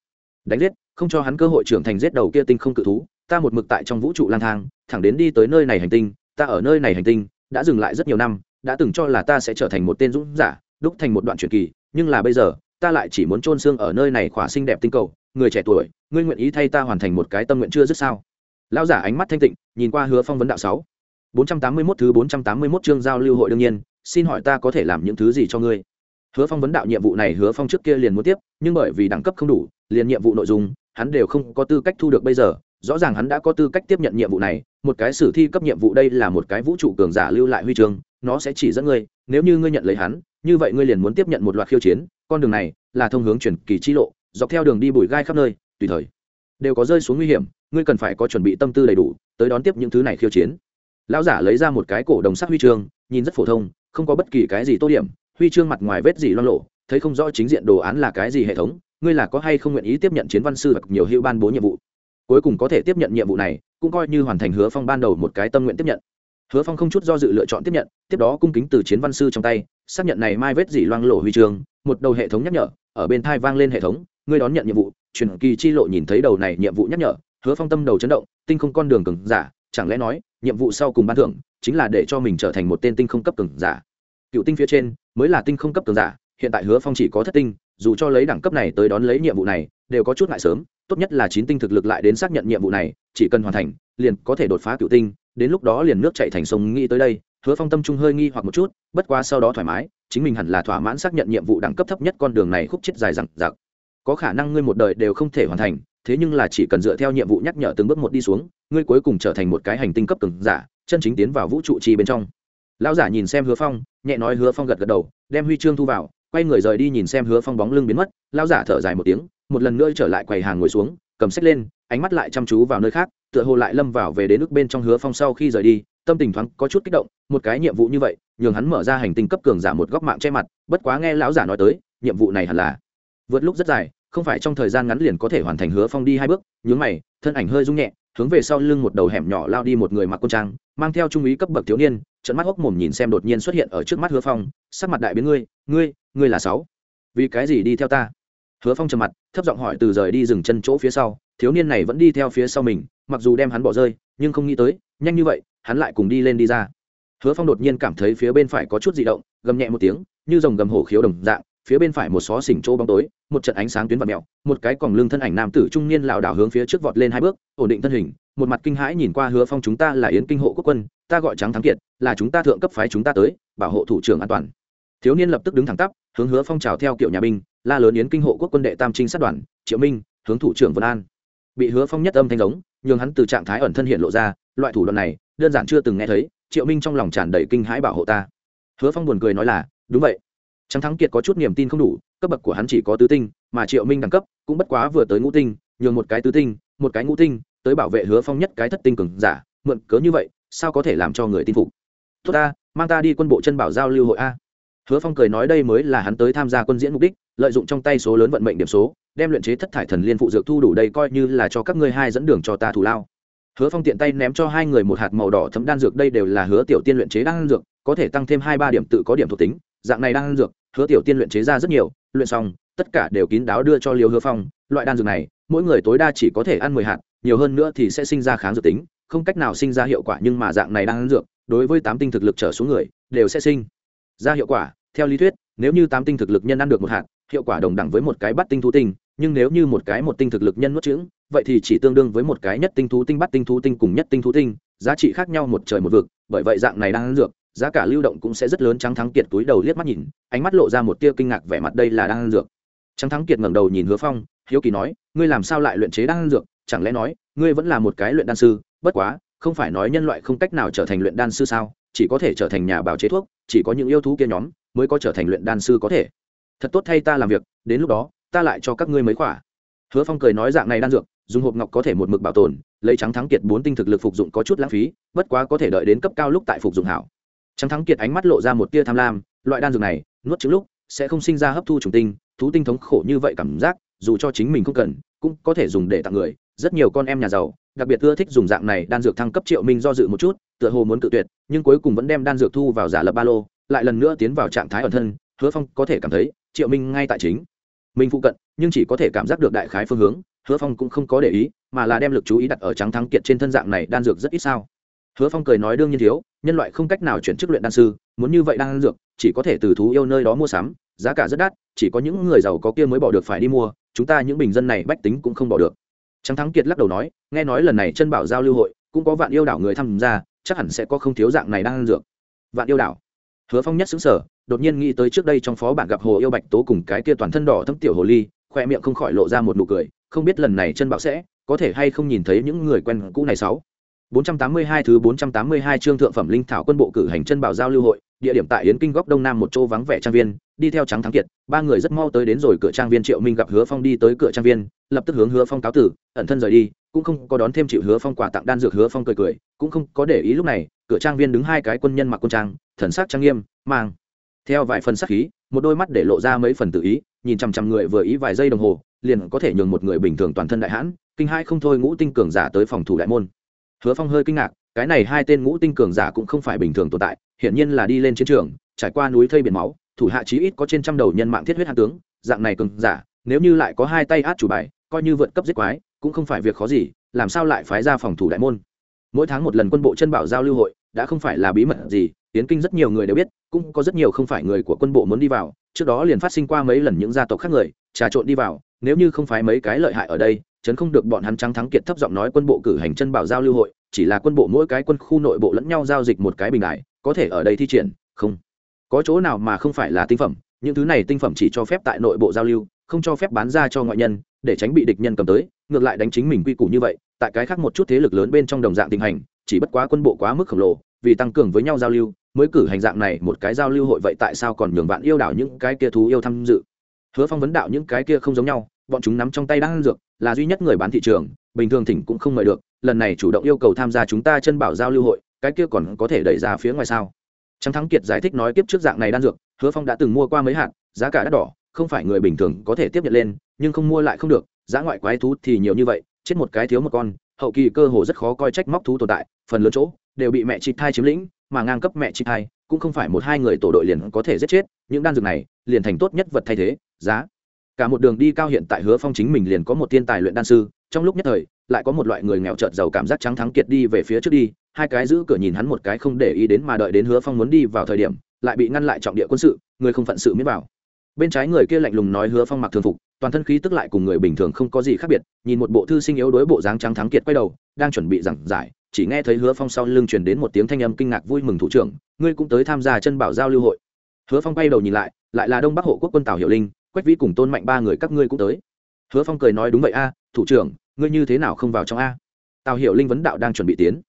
Đánh giết, không cho hắn cơ hội trưởng thành giết đầu kia tinh không cự thú, ta một mực tại trong vũ trụ lang thang, thẳng đến đi tới nơi này hành tinh, ta ở nơi này hành tinh, đã dừng lại rất nhiều năm, đã từng cho là ta sẽ trở thành một tên dũng giả, đúc thành một đoạn truyền kỳ, nhưng là bây giờ, ta lại chỉ muốn chôn xương ở nơi này khỏa xinh đẹp tinh cầu, người trẻ tuổi, ngươi nguyện ý thay ta hoàn thành một cái tâm nguyện chưa dứt sao? Lão giả ánh mắt thanh tịnh, nhìn qua hứa phong vấn đạo sáu. bốn trăm tám mươi mốt thứ bốn trăm tám mươi mốt chương giao lưu hội đương nhiên xin hỏi ta có thể làm những thứ gì cho ngươi? Hứa phong vấn đạo nhiệm vụ này hứa phong trước kia liền muốn tiếp, nhưng bởi vì đẳng cấp không đủ, liền nhiệm vụ nội dung, hắn đều không có tư cách thu được bây giờ. Rõ ràng hắn đã có tư cách tiếp nhận nhiệm vụ này, một cái sử thi cấp nhiệm vụ đây là một cái vũ trụ cường giả lưu lại huy chương, nó sẽ chỉ dẫn ngươi, nếu như ngươi nhận lấy hắn, như vậy ngươi liền muốn tiếp nhận một loạt khiêu chiến, con đường này là thông hướng chuyển kỳ chi lộ, dọc theo đường đi bụi gai khắp nơi, tùy thời đều có rơi xuống nguy hiểm, ngươi cần phải có chuẩn bị tâm tư đầy đủ, tới đón tiếp những thứ này khiêu chiến lão giả lấy ra một cái cổ đồng sắc huy chương, nhìn rất phổ thông, không có bất kỳ cái gì tô điểm, huy chương mặt ngoài vết gì loan lộ, thấy không rõ chính diện đồ án là cái gì hệ thống, ngươi là có hay không nguyện ý tiếp nhận chiến văn sư hoặc nhiều hữu ban bố nhiệm vụ? Cuối cùng có thể tiếp nhận nhiệm vụ này, cũng coi như hoàn thành hứa phong ban đầu một cái tâm nguyện tiếp nhận. Hứa phong không chút do dự lựa chọn tiếp nhận, tiếp đó cung kính từ chiến văn sư trong tay, xác nhận này mai vết dỉ loang lộ huy chương, một đầu hệ thống nhắc nhở, ở bên thai vang lên hệ thống, ngươi đón nhận nhiệm vụ, truyền kỳ chi lộ nhìn thấy đầu này nhiệm vụ nhắc nhở, hứa phong tâm đầu chấn động, tinh không con đường cứng giả chẳng lẽ nói, nhiệm vụ sau cùng ban thưởng chính là để cho mình trở thành một tên tinh không cấp cường giả. Cựu tinh phía trên mới là tinh không cấp cường giả, hiện tại hứa phong chỉ có thất tinh, dù cho lấy đẳng cấp này tới đón lấy nhiệm vụ này, đều có chút ngại sớm, tốt nhất là chín tinh thực lực lại đến xác nhận nhiệm vụ này, chỉ cần hoàn thành, liền có thể đột phá cựu tinh, đến lúc đó liền nước chạy thành sông nghĩ tới đây, hứa phong tâm trung hơi nghi hoặc một chút, bất quá sau đó thoải mái, chính mình hẳn là thỏa mãn xác nhận nhiệm vụ đẳng cấp thấp nhất con đường này khúc chết dài dằng dặc. Có khả năng ngươi một đời đều không thể hoàn thành, thế nhưng là chỉ cần dựa theo nhiệm vụ nhắc nhở từng bước một đi xuống ngươi cuối cùng trở thành một cái hành tinh cấp cường giả, chân chính tiến vào vũ trụ chi bên trong. Lão giả nhìn xem hứa phong, nhẹ nói hứa phong gật gật đầu, đem huy chương thu vào, quay người rời đi nhìn xem hứa phong bóng lưng biến mất, lão giả thở dài một tiếng, một lần nữa trở lại quầy hàng ngồi xuống, cầm sách lên, ánh mắt lại chăm chú vào nơi khác, tựa hồ lại lâm vào về đến nước bên trong hứa phong sau khi rời đi, tâm tình thoáng có chút kích động, một cái nhiệm vụ như vậy, nhường hắn mở ra hành tinh cấp cường giả một góc mạng che mặt, bất quá nghe lão giả nói tới, nhiệm vụ này hẳn là vượt lúc rất dài, không phải trong thời gian ngắn liền có thể hoàn thành hứa phong đi hai bước, nhướng mày, thân ảnh hơi rung nhẹ hướng về sau lưng một đầu hẻm nhỏ lao đi một người mặc quân trang, mang theo trung úy cấp bậc thiếu niên trận mắt hốc mồm nhìn xem đột nhiên xuất hiện ở trước mắt hứa phong, sắc mặt đại biến, ngươi ngươi ngươi là sáu? Vì cái gì đi theo ta? Hứa phong trầm mặt, thấp giọng hỏi từ rời đi dừng chân chỗ phía sau, thiếu niên này vẫn đi theo phía sau mình, mặc dù đem hắn bỏ rơi, nhưng không nghĩ tới, nhanh như vậy, hắn lại cùng đi lên đi ra. Hứa phong đột nhiên cảm thấy phía bên phải có chút di động, gầm nhẹ một tiếng, như dòng gầm hổ khiếu đồng dạng phía bên phải một xó xỉnh chỗ bóng tối, một trận ánh sáng tuyến vật mẹo một cái còng lưng thân ảnh nam tử trung niên lảo đảo hướng phía trước vọt lên hai bước, ổn định thân hình, một mặt kinh hãi nhìn qua hứa phong chúng ta là yến kinh hộ quốc quân, ta gọi trắng thắng kiệt, là chúng ta thượng cấp phái chúng ta tới, bảo hộ thủ trưởng an toàn. Thiếu niên lập tức đứng thẳng tắp, hướng hứa phong trào theo kiểu nhà binh, la lớn yến kinh hộ quốc quân đệ tam trinh sát đoàn, triệu minh, hướng thủ trưởng vân an. Bị hứa phong nhất âm thanh giống, nhường hắn từ trạng thái ẩn thân hiện lộ ra, loại thủ đoạn này, đơn giản chưa từng nghe thấy, triệu minh trong lòng tràn đầy kinh hãi bảo hộ ta. Hứa phong buồn cười nói là, đúng vậy trắng thắng kiệt có chút niềm tin không đủ, cấp bậc của hắn chỉ có tứ tinh, mà triệu minh đẳng cấp cũng bất quá vừa tới ngũ tinh, nhường một cái tứ tinh, một cái ngũ tinh, tới bảo vệ hứa phong nhất cái thất tinh cường giả, mượn cớ như vậy, sao có thể làm cho người tin phục? Tốt ta, mang ta đi quân bộ chân bảo giao lưu hội a. Hứa phong cười nói đây mới là hắn tới tham gia quân diễn mục đích, lợi dụng trong tay số lớn vận mệnh điểm số, đem luyện chế thất thải thần liên phụ dược thu đủ đây coi như là cho các ngươi hai dẫn đường cho ta thủ lao. Hứa phong tiện tay ném cho hai người một hạt màu đỏ thấm đan dược, đây đều là hứa tiểu tiên luyện chế đan dược, có thể tăng thêm hai ba điểm tự có điểm thuộc tính, dạng này đan dược hứa tiểu tiên luyện chế ra rất nhiều, luyện xong, tất cả đều kín đáo đưa cho liều hứa phong. Loại đan dược này, mỗi người tối đa chỉ có thể ăn mười hạt, nhiều hơn nữa thì sẽ sinh ra kháng dược tính, không cách nào sinh ra hiệu quả nhưng mà dạng này đang ăn dược, đối với tám tinh thực lực trở xuống người, đều sẽ sinh ra hiệu quả. Theo lý thuyết, nếu như tám tinh thực lực nhân ăn được một hạt, hiệu quả đồng đẳng với một cái bắt tinh thú tinh, nhưng nếu như một cái một tinh thực lực nhân nuốt trứng, vậy thì chỉ tương đương với một cái nhất tinh thú tinh bắt tinh thú tinh cùng nhất tinh thú tinh, giá trị khác nhau một trời một vực. Bởi vậy dạng này đang ăn dược giá cả lưu động cũng sẽ rất lớn. Trắng thắng kiệt túi đầu liếc mắt nhìn, ánh mắt lộ ra một tia kinh ngạc vẻ mặt đây là đang ăn dược. Trắng thắng kiệt ngẩng đầu nhìn hứa phong, hiếu kỳ nói, ngươi làm sao lại luyện chế đang ăn dược? Chẳng lẽ nói, ngươi vẫn là một cái luyện đan sư? Bất quá, không phải nói nhân loại không cách nào trở thành luyện đan sư sao? Chỉ có thể trở thành nhà bào chế thuốc, chỉ có những yêu thú kia nhóm mới có trở thành luyện đan sư có thể. Thật tốt thay ta làm việc, đến lúc đó, ta lại cho các ngươi mấy quả hứa phong cười nói, dạng này đan dược, dùng hộp ngọc có thể một mực bảo tồn, lấy trắng thắng kiệt bốn tinh thực lực phục dụng có chút lãng phí, bất quá có thể đợi đến cấp cao lúc tại phục dụng hảo trắng thắng kiệt ánh mắt lộ ra một tia tham lam, loại đan dược này, nuốt trứng lúc, sẽ không sinh ra hấp thu trùng tinh, thú tinh thống khổ như vậy cảm giác, dù cho chính mình không cần, cũng có thể dùng để tặng người. Rất nhiều con em nhà giàu, đặc biệt ưa thích dùng dạng này đan dược thăng cấp triệu minh do dự một chút, tựa hồ muốn tự tuyệt, nhưng cuối cùng vẫn đem đan dược thu vào giả lập ba lô, lại lần nữa tiến vào trạng thái ẩn thân. Hứa phong có thể cảm thấy, triệu minh ngay tại chính mình phụ cận, nhưng chỉ có thể cảm giác được đại khái phương hướng. Hứa phong cũng không có để ý, mà là đem lực chú ý đặt ở trắng thắng kiệt trên thân dạng này đan dược rất ít sao. Hứa phong cười nói đương nhiên thiếu nhân loại không cách nào chuyển chức luyện đan sư, muốn như vậy đan dược, chỉ có thể từ thú yêu nơi đó mua sắm, giá cả rất đắt, chỉ có những người giàu có kia mới bỏ được phải đi mua, chúng ta những bình dân này bách tính cũng không bỏ được. Trắng thắng kiệt lắc đầu nói, nghe nói lần này chân bảo giao lưu hội, cũng có vạn yêu đảo người tham gia, chắc hẳn sẽ có không thiếu dạng này đan dược. Vạn yêu đảo. Hứa phong nhất xứng sở đột nhiên nghĩ tới trước đây trong phó bạn gặp hồ yêu bạch tố cùng cái kia toàn thân đỏ thâm tiểu hồ ly, khoe miệng không khỏi lộ ra một nụ cười, không biết lần này chân bảo sẽ có thể hay không nhìn thấy những người quen cũ này sáu. 482 thứ 482 chương thượng phẩm linh thảo quân bộ cử hành chân bảo giao lưu hội, địa điểm tại Yến Kinh góc đông nam một chỗ vắng vẻ trang viên, đi theo trắng thắng kiệt, ba người rất mau tới đến rồi cửa trang viên Triệu Minh gặp Hứa Phong đi tới cửa trang viên, lập tức hướng Hứa Phong cáo tử, ẩn thân rời đi, cũng không có đón thêm chịu Hứa Phong quà tặng đan dược Hứa Phong cười cười, cũng không có để ý lúc này, cửa trang viên đứng hai cái quân nhân mặc quân trang, thần sắc trang nghiêm, mang theo vài phần sắc khí, một đôi mắt để lộ ra mấy phần tự ý, nhìn chằm chằm người vừa ý vài giây đồng hồ, liền có thể nhường một người bình thường toàn thân đại hãn, kinh hai không thôi ngũ tinh cường giả tới phòng thủ đại môn hứa phong hơi kinh ngạc, cái này hai tên ngũ tinh cường giả cũng không phải bình thường tồn tại, hiển nhiên là đi lên chiến trường, trải qua núi thây biển máu, thủ hạ chí ít có trên trăm đầu nhân mạng thiết huyết hạ tướng, dạng này cường giả, nếu như lại có hai tay át chủ bài, coi như vượt cấp giết quái, cũng không phải việc khó gì, làm sao lại phái ra phòng thủ đại môn? Mỗi tháng một lần quân bộ chân bảo giao lưu hội, đã không phải là bí mật gì, tiến kinh rất nhiều người đều biết, cũng có rất nhiều không phải người của quân bộ muốn đi vào, trước đó liền phát sinh qua mấy lần những gia tộc khác người, trà trộn đi vào, nếu như không phải mấy cái lợi hại ở đây chấn không được bọn hắn trắng thắng kiệt thấp giọng nói quân bộ cử hành chân bảo giao lưu hội, chỉ là quân bộ mỗi cái quân khu nội bộ lẫn nhau giao dịch một cái bình đại, có thể ở đây thi triển, không. Có chỗ nào mà không phải là tinh phẩm, những thứ này tinh phẩm chỉ cho phép tại nội bộ giao lưu, không cho phép bán ra cho ngoại nhân, để tránh bị địch nhân cầm tới, ngược lại đánh chính mình quy củ như vậy, tại cái khác một chút thế lực lớn bên trong đồng dạng tình hành, chỉ bất quá quân bộ quá mức khổng lồ, vì tăng cường với nhau giao lưu, mới cử hành dạng này một cái giao lưu hội vậy tại sao còn nhường vạn yêu đảo những cái kia thú yêu tham dự? Hứa phong vấn đạo những cái kia không giống nhau, bọn chúng nắm trong tay đang dược là duy nhất người bán thị trường, bình thường thỉnh cũng không mời được, lần này chủ động yêu cầu tham gia chúng ta chân bảo giao lưu hội, cái kia còn có thể đẩy ra phía ngoài sao? Trắng thắng kiệt giải thích nói tiếp trước dạng này đan dược, hứa phong đã từng mua qua mấy hạt, giá cả đắt đỏ, không phải người bình thường có thể tiếp nhận lên, nhưng không mua lại không được, giá ngoại quái thú thì nhiều như vậy, chết một cái thiếu một con, hậu kỳ cơ hồ rất khó coi trách móc thú tồn tại, phần lớn chỗ đều bị mẹ chị thai chiếm lĩnh, mà ngang cấp mẹ chị thai cũng không phải một hai người tổ đội liền có thể giết chết, những đan dược này liền thành tốt nhất vật thay thế, giá cả một đường đi cao hiện tại hứa phong chính mình liền có một thiên tài luyện đan sư, trong lúc nhất thời, lại có một loại người nghèo trợt giàu cảm giác trắng thắng kiệt đi về phía trước đi, hai cái giữ cửa nhìn hắn một cái không để ý đến mà đợi đến hứa phong muốn đi vào thời điểm, lại bị ngăn lại trọng địa quân sự, người không phận sự miết vào. Bên trái người kia lạnh lùng nói hứa phong mặc thường phục, toàn thân khí tức lại cùng người bình thường không có gì khác biệt, nhìn một bộ thư sinh yếu đối bộ dáng trắng thắng kiệt quay đầu, đang chuẩn bị giảng giải, chỉ nghe thấy hứa phong sau lưng truyền đến một tiếng thanh âm kinh ngạc vui mừng thủ trưởng, ngươi cũng tới tham gia chân bảo giao lưu hội. Hứa phong quay đầu nhìn lại lại là đông bắc hộ quốc quân tào hiệu linh quách vĩ cùng tôn mạnh ba người các ngươi cũng tới. Hứa phong cười nói đúng vậy a, thủ trưởng, ngươi như thế nào không vào trong a? Tào hiệu linh vấn đạo đang chuẩn bị tiến.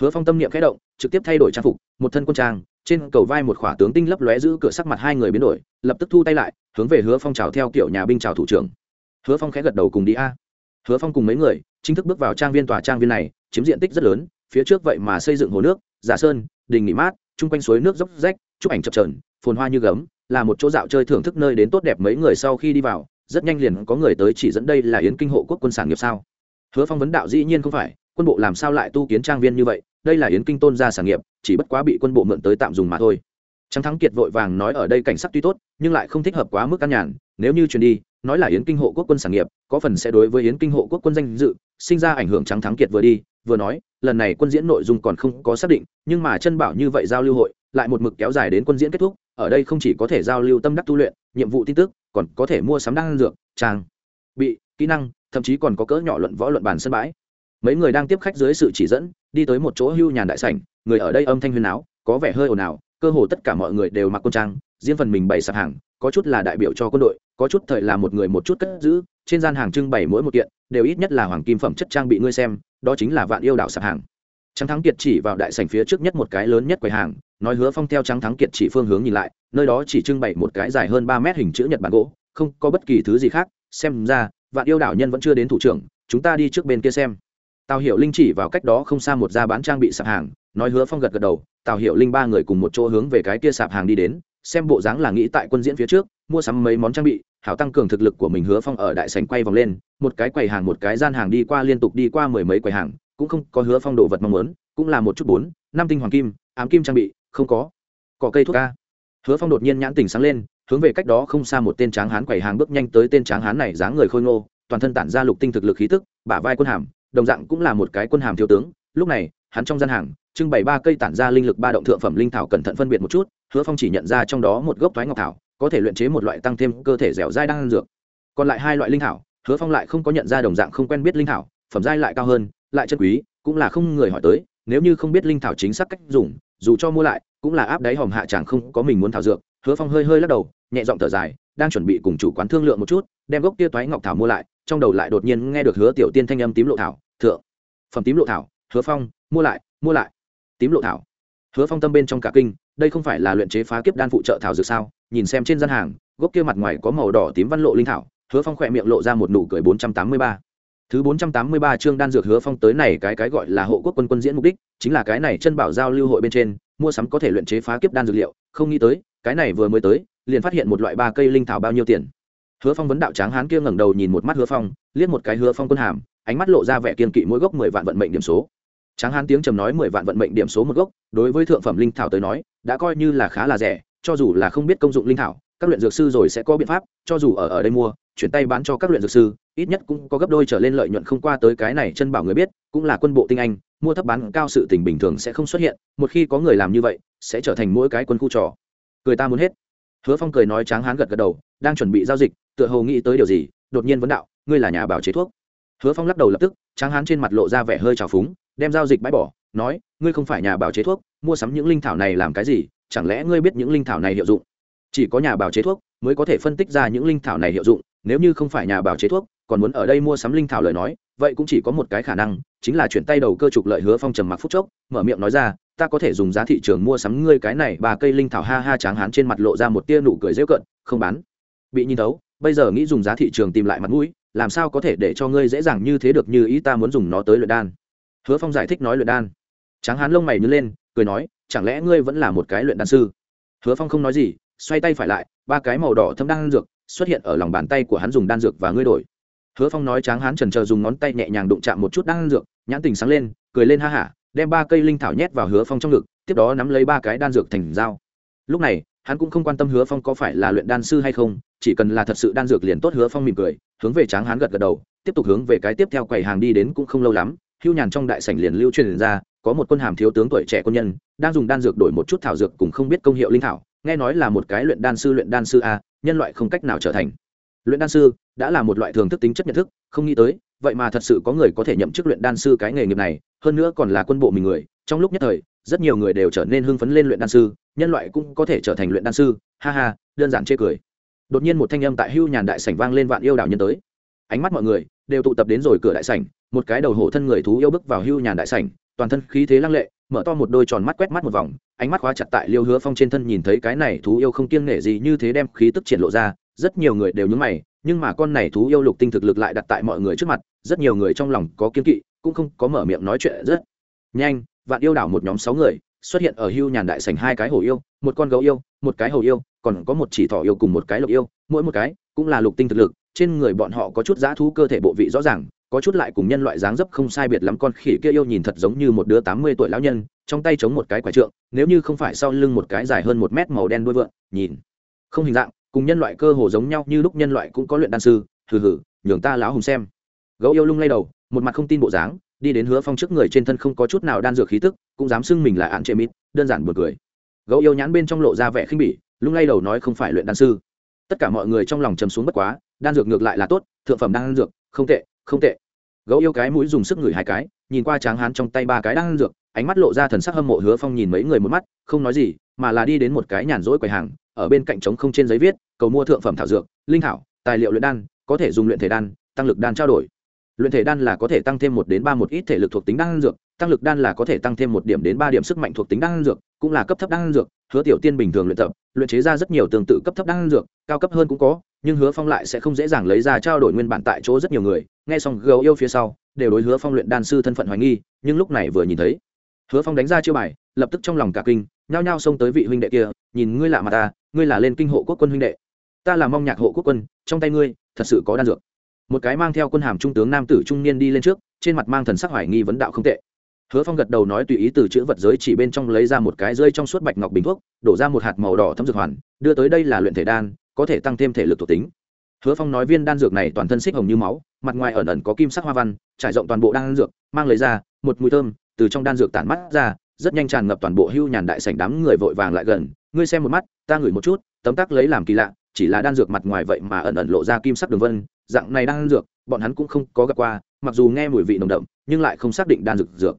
Hứa phong tâm niệm khẽ động, trực tiếp thay đổi trang phục, một thân quân trang, trên cầu vai một khỏa tướng tinh lấp lóe giữ cửa sắc mặt hai người biến đổi, lập tức thu tay lại, hướng về hứa phong chào theo kiểu nhà binh chào thủ trưởng. Hứa phong khẽ gật đầu cùng đi a. Hứa phong cùng mấy người, chính thức bước vào trang viên tòa trang viên này, chiếm diện tích rất lớn, phía trước vậy mà xây dựng hồ nước, giả sơn, đình nghỉ mát, chung quanh suối nước dốc rách, chụp ảnh chập trờn phồn hoa như gấm là một chỗ dạo chơi thưởng thức nơi đến tốt đẹp mấy người sau khi đi vào, rất nhanh liền có người tới chỉ dẫn đây là yến kinh hộ quốc quân sản nghiệp sao. Hứa phong vấn đạo dĩ nhiên không phải, quân bộ làm sao lại tu kiến trang viên như vậy, đây là yến kinh tôn gia sản nghiệp, chỉ bất quá bị quân bộ mượn tới tạm dùng mà thôi. Trắng thắng kiệt vội vàng nói ở đây cảnh sắc tuy tốt, nhưng lại không thích hợp quá mức căn nhàn, nếu như truyền đi, nói là yến kinh hộ quốc quân sản nghiệp, có phần sẽ đối với yến kinh hộ quốc quân danh dự, sinh ra ảnh hưởng trắng thắng kiệt vừa đi, vừa nói, lần này quân diễn nội dung còn không có xác định, nhưng mà chân bảo như vậy giao lưu hội, lại một mực kéo dài đến quân diễn kết thúc ở đây không chỉ có thể giao lưu tâm đắc tu luyện, nhiệm vụ tin tức, còn có thể mua sắm đan dược, trang bị, kỹ năng, thậm chí còn có cỡ nhỏ luận võ luận bàn sân bãi. Mấy người đang tiếp khách dưới sự chỉ dẫn, đi tới một chỗ hưu nhàn đại sảnh, người ở đây âm thanh huyền áo, có vẻ hơi ồn ào, cơ hồ tất cả mọi người đều mặc quân trang, riêng phần mình bày sạp hàng, có chút là đại biểu cho quân đội, có chút thời là một người một chút cất giữ, trên gian hàng trưng bày mỗi một kiện, đều ít nhất là hoàng kim phẩm chất trang bị ngươi xem, đó chính là vạn yêu đảo sạp hàng trắng thắng kiệt chỉ vào đại sảnh phía trước nhất một cái lớn nhất quầy hàng, nói hứa phong theo trắng thắng kiệt chỉ phương hướng nhìn lại, nơi đó chỉ trưng bày một cái dài hơn ba mét hình chữ nhật bản gỗ, không có bất kỳ thứ gì khác, xem ra, vạn yêu đảo nhân vẫn chưa đến thủ trưởng, chúng ta đi trước bên kia xem. Tào hiểu linh chỉ vào cách đó không xa một gia bán trang bị sạp hàng, nói hứa phong gật gật đầu, tào hiểu linh ba người cùng một chỗ hướng về cái kia sạp hàng đi đến, xem bộ dáng là nghĩ tại quân diễn phía trước, mua sắm mấy món trang bị, hảo tăng cường thực lực của mình hứa phong ở đại sành quay vòng lên, một cái quầy hàng một cái gian hàng đi qua liên tục đi qua mười mấy quầy hàng cũng không có hứa phong đồ vật mong muốn, cũng là một chút bốn, năm tinh hoàng kim, ám kim trang bị, không có. Cỏ cây thuốc ca hứa phong đột nhiên nhãn tình sáng lên, hướng về cách đó không xa một tên tráng hán quầy hàng bước nhanh tới tên tráng hán này dáng người khôi ngô, toàn thân tản ra lục tinh thực lực khí tức, bả vai quân hàm, đồng dạng cũng là một cái quân hàm thiếu tướng. Lúc này, hắn trong gian hàng, trưng bày ba cây tản ra linh lực ba động thượng phẩm linh thảo cẩn thận phân biệt một chút, hứa phong chỉ nhận ra trong đó một gốc thoái ngọc thảo, có thể luyện chế một loại tăng thêm cơ thể dẻo dai đang dược. Còn lại hai loại linh thảo, hứa phong lại không có nhận ra đồng dạng không quen biết linh thảo, phẩm giai lại cao hơn lại chân quý, cũng là không người hỏi tới, nếu như không biết linh thảo chính xác cách dùng, dù cho mua lại, cũng là áp đáy hòm hạ chẳng không có mình muốn thảo dược, hứa phong hơi hơi lắc đầu, nhẹ giọng thở dài, đang chuẩn bị cùng chủ quán thương lượng một chút, đem gốc tia toái ngọc thảo mua lại, trong đầu lại đột nhiên nghe được hứa tiểu tiên thanh âm tím lộ thảo, thượng. Phẩm tím lộ thảo, hứa phong, mua lại mua lại. Tím lộ thảo. Hứa phong tâm bên trong cả kinh, đây không phải là luyện chế phá kiếp đan phụ trợ thảo dược sao? Nhìn xem trên gian hàng, gốc kia mặt ngoài có màu đỏ tím văn lộ linh thảo, hứa phong khỏe miệng lộ ra một nụ cười bốn trăm tám mươi ba thứ bốn trăm tám mươi ba chương đan dược hứa phong tới này cái cái gọi là hộ quốc quân quân diễn mục đích, chính là cái này chân bảo giao lưu hội bên trên, mua sắm có thể luyện chế phá kiếp đan dược liệu, không nghĩ tới, cái này vừa mới tới, liền phát hiện một loại ba cây linh thảo bao nhiêu tiền. Hứa phong vấn đạo tráng hán kia ngẩng đầu nhìn một mắt hứa phong, liếc một cái hứa phong quân hàm, ánh mắt lộ ra vẻ kiên kỵ mỗi gốc mười vạn vận mệnh điểm số. Tráng hán tiếng trầm nói mười vạn vận mệnh điểm số một gốc, đối với thượng phẩm linh thảo tới nói, đã coi như là khá là rẻ, cho dù là không biết công dụng linh thảo các luyện dược sư rồi sẽ có biện pháp, cho dù ở ở đây mua, chuyển tay bán cho các luyện dược sư, ít nhất cũng có gấp đôi trở lên lợi nhuận không qua tới cái này chân bảo người biết, cũng là quân bộ tinh anh, mua thấp bán cao sự tình bình thường sẽ không xuất hiện, một khi có người làm như vậy, sẽ trở thành mỗi cái quân khu trò. Cười ta muốn hết. Hứa phong cười nói tráng hán gật gật đầu, đang chuẩn bị giao dịch, tựa hồ nghĩ tới điều gì, đột nhiên vấn đạo, ngươi là nhà bảo chế thuốc. Hứa phong lắc đầu lập tức, tráng hán trên mặt lộ ra vẻ hơi trào phúng, đem giao dịch bãi bỏ, nói, ngươi không phải nhà bảo chế thuốc, mua sắm những linh thảo này làm cái gì, chẳng lẽ ngươi biết những linh thảo này hiệu dụng? Chỉ có nhà bào chế thuốc mới có thể phân tích ra những linh thảo này hiệu dụng, nếu như không phải nhà bào chế thuốc, còn muốn ở đây mua sắm linh thảo lời nói, vậy cũng chỉ có một cái khả năng, chính là chuyển tay đầu cơ trục lợi hứa phong trầm mặc phúc chốc, mở miệng nói ra, ta có thể dùng giá thị trường mua sắm ngươi cái này ba cây linh thảo ha ha tráng hán trên mặt lộ ra một tia nụ cười rêu cận không bán. Bị nhìn thấu, bây giờ nghĩ dùng giá thị trường tìm lại mặt mũi, làm sao có thể để cho ngươi dễ dàng như thế được như ý ta muốn dùng nó tới luyện đan. Hứa phong giải thích nói luyện đan. Tráng hán lông mày nhớ lên, cười nói, chẳng lẽ ngươi vẫn là một cái luyện đan sư? Hứa phong không nói gì xoay tay phải lại, ba cái màu đỏ thâm đan dược xuất hiện ở lòng bàn tay của hắn dùng đan dược và ngươi đổi. Hứa phong nói tráng hắn trần chờ dùng ngón tay nhẹ nhàng đụng chạm một chút đan dược, nhãn tình sáng lên, cười lên ha hả, đem ba cây linh thảo nhét vào hứa phong trong ngực, tiếp đó nắm lấy ba cái đan dược thành dao. Lúc này, hắn cũng không quan tâm hứa phong có phải là luyện đan sư hay không, chỉ cần là thật sự đan dược liền tốt hứa phong mỉm cười, hướng về tráng hắn gật gật đầu, tiếp tục hướng về cái tiếp theo quầy hàng đi đến cũng không lâu lắm, hưu nhàn trong đại sảnh liền lưu truyền ra, có một quân hàm thiếu tướng tuổi trẻ quân nhân, đang dùng đan dược đổi một chút thảo dược cùng không biết công hiệu linh thảo nghe nói là một cái luyện đan sư, luyện đan sư a, nhân loại không cách nào trở thành. Luyện đan sư đã là một loại thường thức tính chất nhận thức, không nghĩ tới, vậy mà thật sự có người có thể nhậm chức luyện đan sư cái nghề nghiệp này, hơn nữa còn là quân bộ mình người. Trong lúc nhất thời, rất nhiều người đều trở nên hưng phấn lên luyện đan sư, nhân loại cũng có thể trở thành luyện đan sư. Ha ha, đơn giản chê cười. Đột nhiên một thanh âm tại hưu nhàn đại sảnh vang lên vạn yêu đạo nhân tới. Ánh mắt mọi người đều tụ tập đến rồi cửa đại sảnh, một cái đầu hổ thân người thú yêu bước vào hưu nhàn đại sảnh, toàn thân khí thế lăng lệ mở to một đôi tròn mắt quét mắt một vòng, ánh mắt khóa chặt tại liêu hứa phong trên thân nhìn thấy cái này thú yêu không kiêng nể gì như thế đem khí tức triển lộ ra, rất nhiều người đều nhúng mày, nhưng mà con này thú yêu lục tinh thực lực lại đặt tại mọi người trước mặt, rất nhiều người trong lòng có kiên kỵ, cũng không có mở miệng nói chuyện rất nhanh. Vạn yêu đảo một nhóm sáu người xuất hiện ở hưu nhàn đại sảnh hai cái hổ yêu, một con gấu yêu, một cái hồ yêu, còn có một chỉ thỏ yêu cùng một cái lộc yêu, mỗi một cái cũng là lục tinh thực lực, trên người bọn họ có chút giá thú cơ thể bộ vị rõ ràng có chút lại cùng nhân loại dáng dấp không sai biệt lắm con khỉ kia yêu nhìn thật giống như một đứa tám mươi tuổi lão nhân, trong tay chống một cái quả trượng, nếu như không phải sau lưng một cái dài hơn một mét màu đen đuôi vượn, nhìn, không hình dạng, cùng nhân loại cơ hồ giống nhau như lúc nhân loại cũng có luyện đan sư, hừ hừ, nhường ta lão hùng xem. Gấu yêu lung lay đầu, một mặt không tin bộ dáng, đi đến hứa phong trước người trên thân không có chút nào đan dược khí tức, cũng dám xưng mình là án chê mít đơn giản buồn cười. Gấu yêu nhãn bên trong lộ ra vẻ khinh bỉ, lung lay đầu nói không phải luyện đan sư. Tất cả mọi người trong lòng chầm xuống bất quá, đan dược ngược lại là tốt, thượng phẩm đan dược, không tệ không tệ gấu yêu cái mũi dùng sức ngửi hai cái, nhìn qua tráng hán trong tay ba cái đan dược, ánh mắt lộ ra thần sắc hâm mộ hứa phong nhìn mấy người một mắt, không nói gì, mà là đi đến một cái nhàn rỗi quầy hàng, ở bên cạnh trống không trên giấy viết, cầu mua thượng phẩm thảo dược, linh thảo, tài liệu luyện đan, có thể dùng luyện thể đan, tăng lực đan trao đổi. Luyện thể đan là có thể tăng thêm một đến ba một ít thể lực thuộc tính đan dược, tăng lực đan là có thể tăng thêm một điểm đến ba điểm sức mạnh thuộc tính đan dược, cũng là cấp thấp đan dược, hứa tiểu tiên bình thường luyện tập, luyện chế ra rất nhiều tương tự cấp thấp đan dược, cao cấp hơn cũng có nhưng hứa phong lại sẽ không dễ dàng lấy ra trao đổi nguyên bản tại chỗ rất nhiều người, nghe xong gấu yêu phía sau, đều đối hứa phong luyện đan sư thân phận hoài nghi, nhưng lúc này vừa nhìn thấy, hứa phong đánh ra chiêu bài, lập tức trong lòng cả kinh, nhao nhao xông tới vị huynh đệ kia, nhìn ngươi lạ mà ta, ngươi là lên kinh hộ quốc quân huynh đệ. Ta là mong nhạc hộ quốc quân, trong tay ngươi, thật sự có đan dược. Một cái mang theo quân hàm trung tướng nam tử trung niên đi lên trước, trên mặt mang thần sắc hoài nghi vấn đạo không tệ. Hứa phong gật đầu nói tùy ý từ chữ vật giới chỉ bên trong lấy ra một cái rơi trong suốt bạch ngọc bình thuốc, đổ ra một hạt màu đỏ thấm dược hoàn, đưa tới đây là luyện thể đan có thể tăng thêm thể lực thuộc tính. Hứa phong nói viên đan dược này toàn thân xích hồng như máu, mặt ngoài ẩn ẩn có kim sắc hoa văn, trải rộng toàn bộ đan dược, mang lấy ra một mùi thơm, từ trong đan dược tản mắt ra, rất nhanh tràn ngập toàn bộ hưu nhàn đại sảnh đám người vội vàng lại gần. Ngươi xem một mắt, ta ngửi một chút, tấm tắc lấy làm kỳ lạ, chỉ là đan dược mặt ngoài vậy mà ẩn ẩn lộ ra kim sắc đường vân, dạng này đan dược, bọn hắn cũng không có gặp qua, mặc dù nghe mùi vị nồng đậm, nhưng lại không xác định đan dược dược.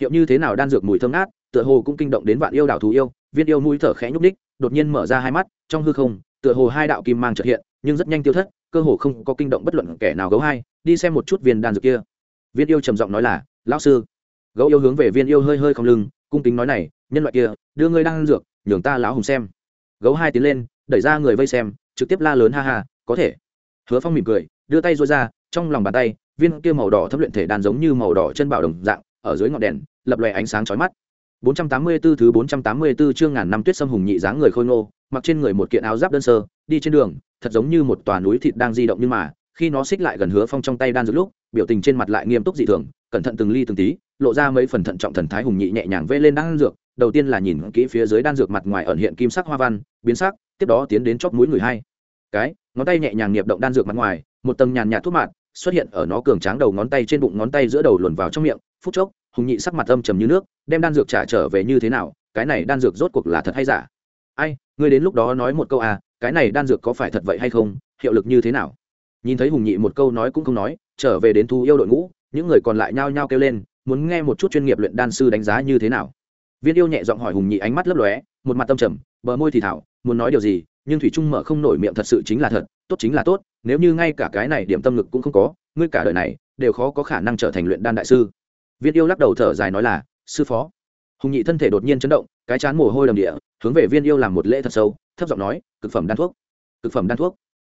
Hiệu như thế nào đan dược mùi thơm ngát, tựa hồ cũng kinh động đến vạn yêu đảo thú yêu, viên yêu mũi thở khẽ nhúc ních đột nhiên mở ra hai mắt, trong hư không tựa hồ hai đạo kim mang chợt hiện nhưng rất nhanh tiêu thất cơ hồ không có kinh động bất luận kẻ nào gấu hai đi xem một chút viên đan dược kia. Viên yêu trầm giọng nói là lão sư. Gấu yêu hướng về viên yêu hơi hơi không lưng cung kính nói này nhân loại kia đưa ngươi đan dược nhường ta lão hùng xem. Gấu hai tiến lên đẩy ra người vây xem trực tiếp la lớn ha ha có thể. Hứa phong mỉm cười đưa tay rối ra trong lòng bàn tay viên kia màu đỏ thấp luyện thể đan giống như màu đỏ chân bảo đồng dạng ở dưới ngọn đèn lập lòe ánh sáng chói mắt. 484 thứ 484 chương ngàn năm tuyết sâm hùng nhị dáng người khôi ngô, mặc trên người một kiện áo giáp đơn sơ, đi trên đường, thật giống như một tòa núi thịt đang di động nhưng mà, khi nó xích lại gần Hứa Phong trong tay đan dược lúc, biểu tình trên mặt lại nghiêm túc dị thường, cẩn thận từng ly từng tí, lộ ra mấy phần thận trọng thần thái hùng nhị nhẹ nhàng vê lên đan dược, đầu tiên là nhìn kỹ phía dưới đan dược mặt ngoài ẩn hiện kim sắc hoa văn, biến sắc, tiếp đó tiến đến chóp mũi người hai. Cái, ngón tay nhẹ nhàng niệm động đan dược mặt ngoài, một tầng nhàn nhạt thuốc mạt xuất hiện ở nó cường tráng đầu ngón tay trên bụng ngón tay giữa đầu luồn vào trong miệng, phút chốc, hùng nhị sắc mặt âm trầm như nước đem đan dược trả trở về như thế nào cái này đan dược rốt cuộc là thật hay giả ai ngươi đến lúc đó nói một câu à cái này đan dược có phải thật vậy hay không, hiệu lực như thế nào? Nhìn thấy hùng nhị một câu nói cũng không nói, trở về đến thu yêu đội ngũ, những người còn lại nhao nhao kêu lên, muốn nghe một chút chuyên nghiệp luyện đan sư đánh giá như thế nào. Viên yêu nhẹ giọng hỏi hùng nhị ánh mắt lấp lóe, một mặt tâm trầm, bờ môi thì thảo, muốn nói điều gì, nhưng thủy trung mở không nổi miệng thật sự chính là thật, tốt chính là tốt, nếu như ngay cả cái này điểm tâm lực cũng không có, ngươi cả đời này đều khó có khả năng trở thành luyện đan đại sư. Viên yêu lắc đầu thở dài nói là, sư phó. Hùng nhị thân thể đột nhiên chấn động, cái chán mồ hôi đầm địa hướng về viên yêu làm một lễ thật sâu, thấp giọng nói, cực phẩm đan thuốc, cực phẩm đan thuốc.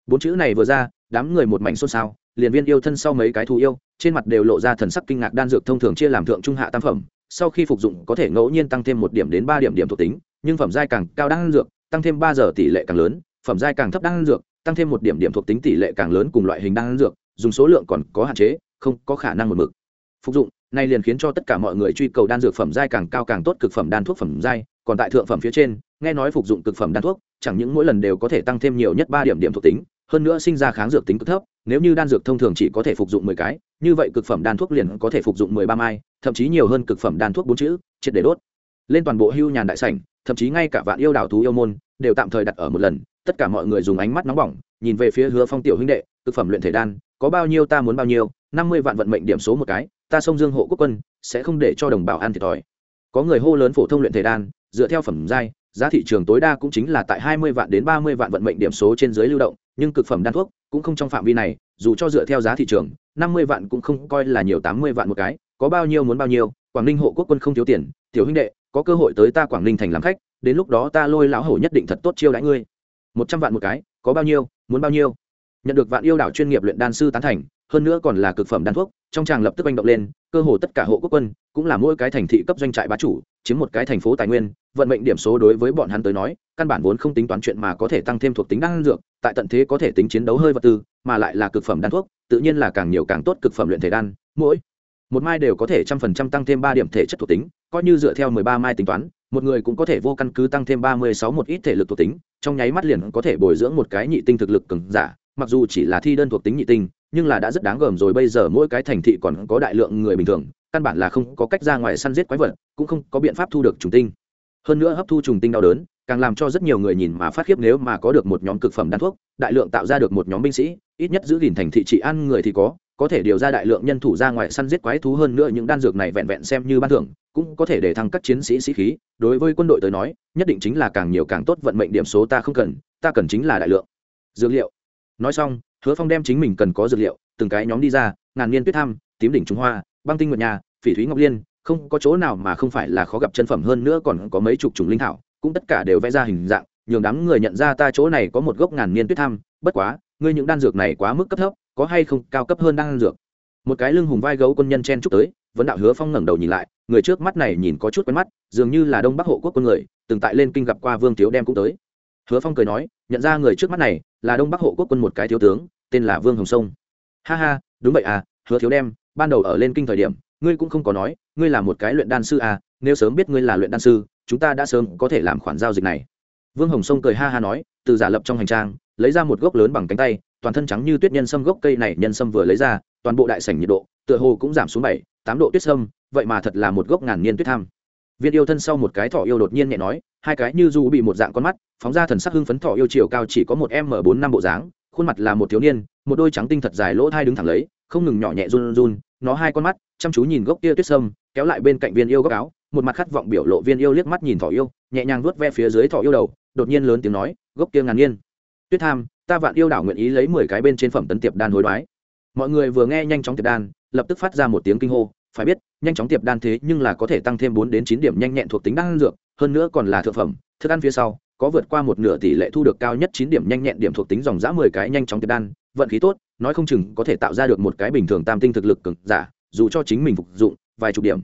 Bốn chữ này vừa ra, đám người một mảnh xôn xao, liền viên yêu thân sau mấy cái thú yêu, trên mặt đều lộ ra thần sắc kinh ngạc đan dược thông thường chia làm thượng trung hạ tam phẩm, sau khi phục dụng có thể ngẫu nhiên tăng thêm một điểm đến ba điểm điểm thuộc tính, nhưng phẩm giai càng cao đan dược, tăng thêm ba giờ tỷ lệ càng lớn, phẩm giai càng thấp đan dược, tăng thêm một điểm điểm thuộc tính tỷ lệ càng lớn cùng loại hình đan dược, dùng số lượng còn có hạn chế, không có khả năng một mực. Phục dụng này liền khiến cho tất cả mọi người truy cầu đan dược phẩm giai càng cao càng tốt, cực phẩm đan thuốc phẩm giai còn tại thượng phẩm phía trên, nghe nói phục dụng cực phẩm đan thuốc, chẳng những mỗi lần đều có thể tăng thêm nhiều nhất ba điểm điểm thuộc tính, hơn nữa sinh ra kháng dược tính cực thấp, nếu như đan dược thông thường chỉ có thể phục dụng mười cái, như vậy cực phẩm đan thuốc liền có thể phục dụng mười ba mai, thậm chí nhiều hơn cực phẩm đan thuốc bốn chữ, triệt để đốt. Lên toàn bộ hưu nhàn đại sảnh, thậm chí ngay cả vạn yêu đảo thú yêu môn, đều tạm thời đặt ở một lần, tất cả mọi người dùng ánh mắt nóng bỏng, nhìn về phía hứa phong tiểu huynh đệ, cực phẩm luyện thể đan, có bao nhiêu ta muốn bao nhiêu, năm mươi vạn vận mệnh điểm số một cái, ta sông dương hộ quốc quân, sẽ không để cho đồng bào ăn thiệt thòi. Có người hô lớn phổ thông luyện thể đan dựa theo phẩm giai, giá thị trường tối đa cũng chính là tại hai mươi vạn đến ba mươi vạn vận mệnh điểm số trên dưới lưu động, nhưng cực phẩm đan thuốc cũng không trong phạm vi này, dù cho dựa theo giá thị trường, năm mươi vạn cũng không coi là nhiều tám mươi vạn một cái, có bao nhiêu muốn bao nhiêu, quảng ninh hộ quốc quân không thiếu tiền, tiểu huynh đệ, có cơ hội tới ta quảng ninh thành làm khách, đến lúc đó ta lôi lão hổ nhất định thật tốt chiêu đãi ngươi. Một trăm vạn một cái, có bao nhiêu, muốn bao nhiêu? Nhận được vạn yêu đảo chuyên nghiệp luyện đan sư tán thành hơn nữa còn là cực phẩm đan thuốc, trong tràng lập tức manh động lên, cơ hồ tất cả hộ quốc quân cũng là mỗi cái thành thị cấp doanh trại bá chủ, chiếm một cái thành phố tài nguyên, vận mệnh điểm số đối với bọn hắn tới nói, căn bản vốn không tính toán chuyện mà có thể tăng thêm thuộc tính đan dược, tại tận thế có thể tính chiến đấu hơi vật tư, mà lại là cực phẩm đan thuốc, tự nhiên là càng nhiều càng tốt cực phẩm luyện thể đan, mỗi một mai đều có thể trăm phần trăm tăng thêm ba điểm thể chất thuộc tính, coi như dựa theo mười ba mai tính toán, một người cũng có thể vô căn cứ tăng thêm ba mươi sáu một ít thể lực thuộc tính, trong nháy mắt liền có thể bồi dưỡng một cái nhị tinh thực lực cường giả mặc dù chỉ là thi đơn thuộc tính nhị tinh, nhưng là đã rất đáng gờm rồi. Bây giờ mỗi cái thành thị còn có đại lượng người bình thường, căn bản là không có cách ra ngoài săn giết quái vật, cũng không có biện pháp thu được trùng tinh. Hơn nữa hấp thu trùng tinh đau đớn, càng làm cho rất nhiều người nhìn mà phát khiếp nếu mà có được một nhóm cực phẩm đan thuốc, đại lượng tạo ra được một nhóm binh sĩ, ít nhất giữ gìn thành thị trị ăn người thì có có thể điều ra đại lượng nhân thủ ra ngoài săn giết quái thú. Hơn nữa những đan dược này vẹn vẹn xem như ban thưởng, cũng có thể để thăng các chiến sĩ sĩ khí. Đối với quân đội tới nói, nhất định chính là càng nhiều càng tốt vận mệnh điểm số ta không cần, ta cần chính là đại lượng. Dược liệu nói xong, hứa phong đem chính mình cần có dược liệu, từng cái nhóm đi ra, ngàn niên tuyết tham tím đỉnh trung hoa, băng tinh nguyệt nhà, phỉ thúy ngọc liên, không có chỗ nào mà không phải là khó gặp chân phẩm hơn nữa còn có mấy chục chủng linh thảo, cũng tất cả đều vẽ ra hình dạng, nhường đám người nhận ra ta chỗ này có một gốc ngàn niên tuyết tham bất quá, ngươi những đan dược này quá mức cấp thấp, có hay không cao cấp hơn đan dược? Một cái lưng hùng vai gấu quân nhân chen chúc tới vẫn đạo hứa phong ngẩng đầu nhìn lại, người trước mắt này nhìn có chút quen mắt, dường như là đông bắc hộ quốc quân người, từng tại lên kinh gặp qua vương thiếu đem cũng tới. Hứa phong cười nói, nhận ra người trước mắt này là đông bắc hộ quốc quân một cái thiếu tướng, tên là vương hồng sông. Ha ha, đúng vậy à hứa thiếu đem, ban đầu ở lên kinh thời điểm, ngươi cũng không có nói, ngươi là một cái luyện đan sư à nếu sớm biết ngươi là luyện đan sư, chúng ta đã sớm có thể làm khoản giao dịch này. Vương hồng sông cười ha ha nói, từ giả lập trong hành trang, lấy ra một gốc lớn bằng cánh tay, toàn thân trắng như tuyết nhân sâm gốc cây này nhân sâm vừa lấy ra, toàn bộ đại sảnh nhiệt độ, tựa hồ cũng giảm xuống bảy, tám độ tuyết sâm, vậy mà thật là một gốc ngàn niên tuyết tham viên yêu thân sau một cái thỏ yêu đột nhiên nhẹ nói, hai cái như du bị một dạng con mắt, phóng ra thần sắc hưng phấn thỏ yêu chiều cao chỉ có một m bốn năm bộ dáng, khuôn mặt là một thiếu niên, một đôi trắng tinh thật dài lỗ thai đứng thẳng lấy, không ngừng nhỏ nhẹ run run, nó hai con mắt, chăm chú nhìn gốc kia tuyết sâm, kéo lại bên cạnh viên yêu góc áo, một mặt khát vọng biểu lộ viên yêu liếc mắt nhìn thỏ yêu, nhẹ nhàng vuốt ve phía dưới thỏ yêu đầu, đột nhiên lớn tiếng nói, gốc kia ngàn niên. Tuyết tham, ta vạn yêu đảo nguyện ý lấy mười cái bên trên phẩm tấn tiệp đan hối đoái. Mọi người vừa nghe nhanh chóng tiệp đan, lập tức phát ra một tiếng kinh hô, phải biết nhanh chóng tiệp đan thế nhưng là có thể tăng thêm bốn đến chín điểm nhanh nhẹn thuộc tính đan dược, hơn nữa còn là thượng phẩm, thức ăn phía sau, có vượt qua một nửa tỷ lệ thu được cao nhất chín điểm nhanh nhẹn điểm thuộc tính dòng dã mười cái nhanh chóng tiệp đan, vận khí tốt, nói không chừng có thể tạo ra được một cái bình thường tam tinh thực lực cường giả, dù cho chính mình phục dụng, vài chục điểm.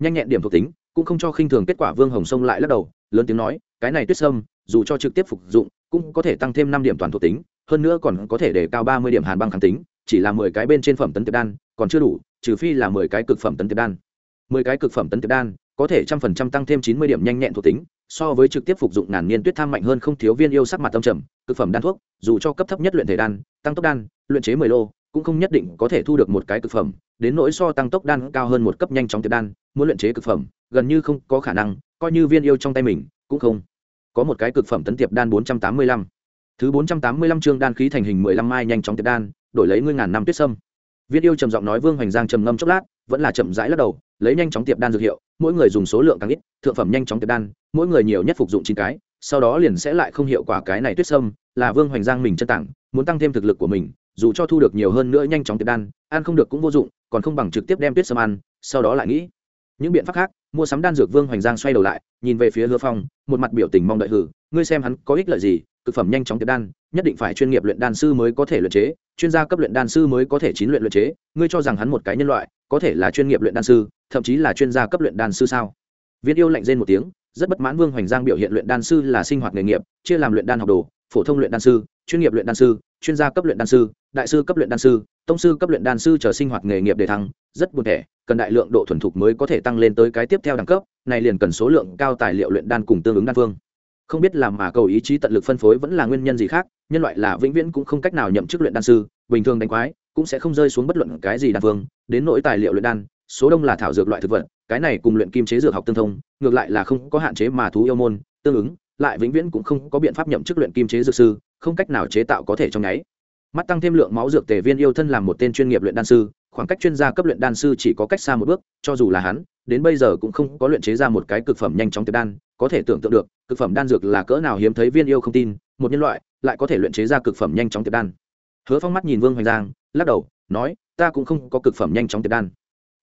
Nhanh nhẹn điểm thuộc tính, cũng không cho khinh thường kết quả vương hồng sông lại lắc đầu, lớn tiếng nói, cái này tuyết sâm, dù cho trực tiếp phục dụng, cũng có thể tăng thêm năm điểm toàn thuộc tính, hơn nữa còn có thể để cao ba mươi điểm hàn băng kháng tính, chỉ là mười cái bên trên phẩm tấn tiệp đan, còn chưa đủ trừ phi là mười cái cực phẩm tấn tiệp đan. Mười cái cực phẩm tấn tiệp đan, có thể trăm phần trăm tăng thêm chín mươi điểm nhanh nhẹn thuộc tính, so với trực tiếp phục dụng ngàn niên tuyết tham mạnh hơn không thiếu viên yêu sắc mặt tâm trầm, cực phẩm đan thuốc, dù cho cấp thấp nhất luyện thể đan, tăng tốc đan, luyện chế mười lô, cũng không nhất định có thể thu được một cái cực phẩm, đến nỗi so tăng tốc đan cao hơn một cấp nhanh chóng tiệp đan, muốn luyện chế cực phẩm, gần như không có khả năng, coi như viên yêu trong tay mình, cũng không. Có một cái cực phẩm tấn tiệp đan bốn trăm tám mươi lăm. Thứ bốn trăm tám mươi lăm chương đan khí thành hình mười lăm mai nhanh chóng tiệp đan, đổi lấy ngươi ngàn năm tuyết sâm viên yêu trầm giọng nói vương hoành giang trầm ngâm chốc lát, vẫn là chậm rãi lắc đầu, lấy nhanh chóng tiệp đan dược hiệu, mỗi người dùng số lượng càng ít, thượng phẩm nhanh chóng tiệp đan, mỗi người nhiều nhất phục dụng chín cái, sau đó liền sẽ lại không hiệu quả cái này tuyết sâm, là vương hoành giang mình chân tặng, muốn tăng thêm thực lực của mình, dù cho thu được nhiều hơn nữa nhanh chóng tiệp đan, ăn không được cũng vô dụng, còn không bằng trực tiếp đem tuyết sâm ăn, sau đó lại nghĩ. Những biện pháp khác, mua sắm đan dược vương hoành giang xoay đầu lại, nhìn về phía hứa phong, một mặt biểu tình mong đợi hử ngươi xem hắn có ích lợi gì thực phẩm nhanh chóng tiệp đan nhất định phải chuyên nghiệp luyện đan sư mới có thể luyện chế chuyên gia cấp luyện đan sư mới có thể chín luyện luyện chế ngươi cho rằng hắn một cái nhân loại có thể là chuyên nghiệp luyện đan sư thậm chí là chuyên gia cấp luyện đan sư sao viên yêu lạnh rên một tiếng rất bất mãn vương hoành giang biểu hiện luyện đan sư là sinh hoạt nghề nghiệp chia làm luyện đan học đồ phổ thông luyện đan sư chuyên nghiệp luyện đan sư chuyên gia cấp luyện đan sư đại sư cấp luyện đan sư tông sư cấp luyện đan sư chờ sinh hoạt nghề nghiệp để thăng rất buồn thẻ cần đại lượng độ thuần thục mới có thể tăng lên tới cái tiếp theo đẳng cấp này liền cần số lượng cao tài liệu luyện đan cùng tương ứng đan phương không biết làm mà cầu ý chí tận lực phân phối vẫn là nguyên nhân gì khác, nhân loại là vĩnh viễn cũng không cách nào nhậm chức luyện đan sư, bình thường đánh quái, cũng sẽ không rơi xuống bất luận cái gì đan phương đến nỗi tài liệu luyện đan, số đông là thảo dược loại thực vật, cái này cùng luyện kim chế dược học tương thông, ngược lại là không có hạn chế mà thú yêu môn, tương ứng, lại vĩnh viễn cũng không có biện pháp nhậm chức luyện kim chế dược sư, không cách nào chế tạo có thể trong nháy. Mắt tăng thêm lượng máu dược tề viên yêu thân làm một tên chuyên nghiệp luyện đan sư, khoảng cách chuyên gia cấp luyện đan sư chỉ có cách xa một bước, cho dù là hắn, đến bây giờ cũng không có luyện chế ra một cái cực phẩm nhanh chóng tiệp đan có thể tưởng tượng được, cực phẩm đan dược là cỡ nào hiếm thấy viên yêu không tin, một nhân loại lại có thể luyện chế ra cực phẩm nhanh chóng tiệp đan. Hứa phong mắt nhìn vương hoành giang, lắc đầu, nói, ta cũng không có cực phẩm nhanh chóng tiệp đan.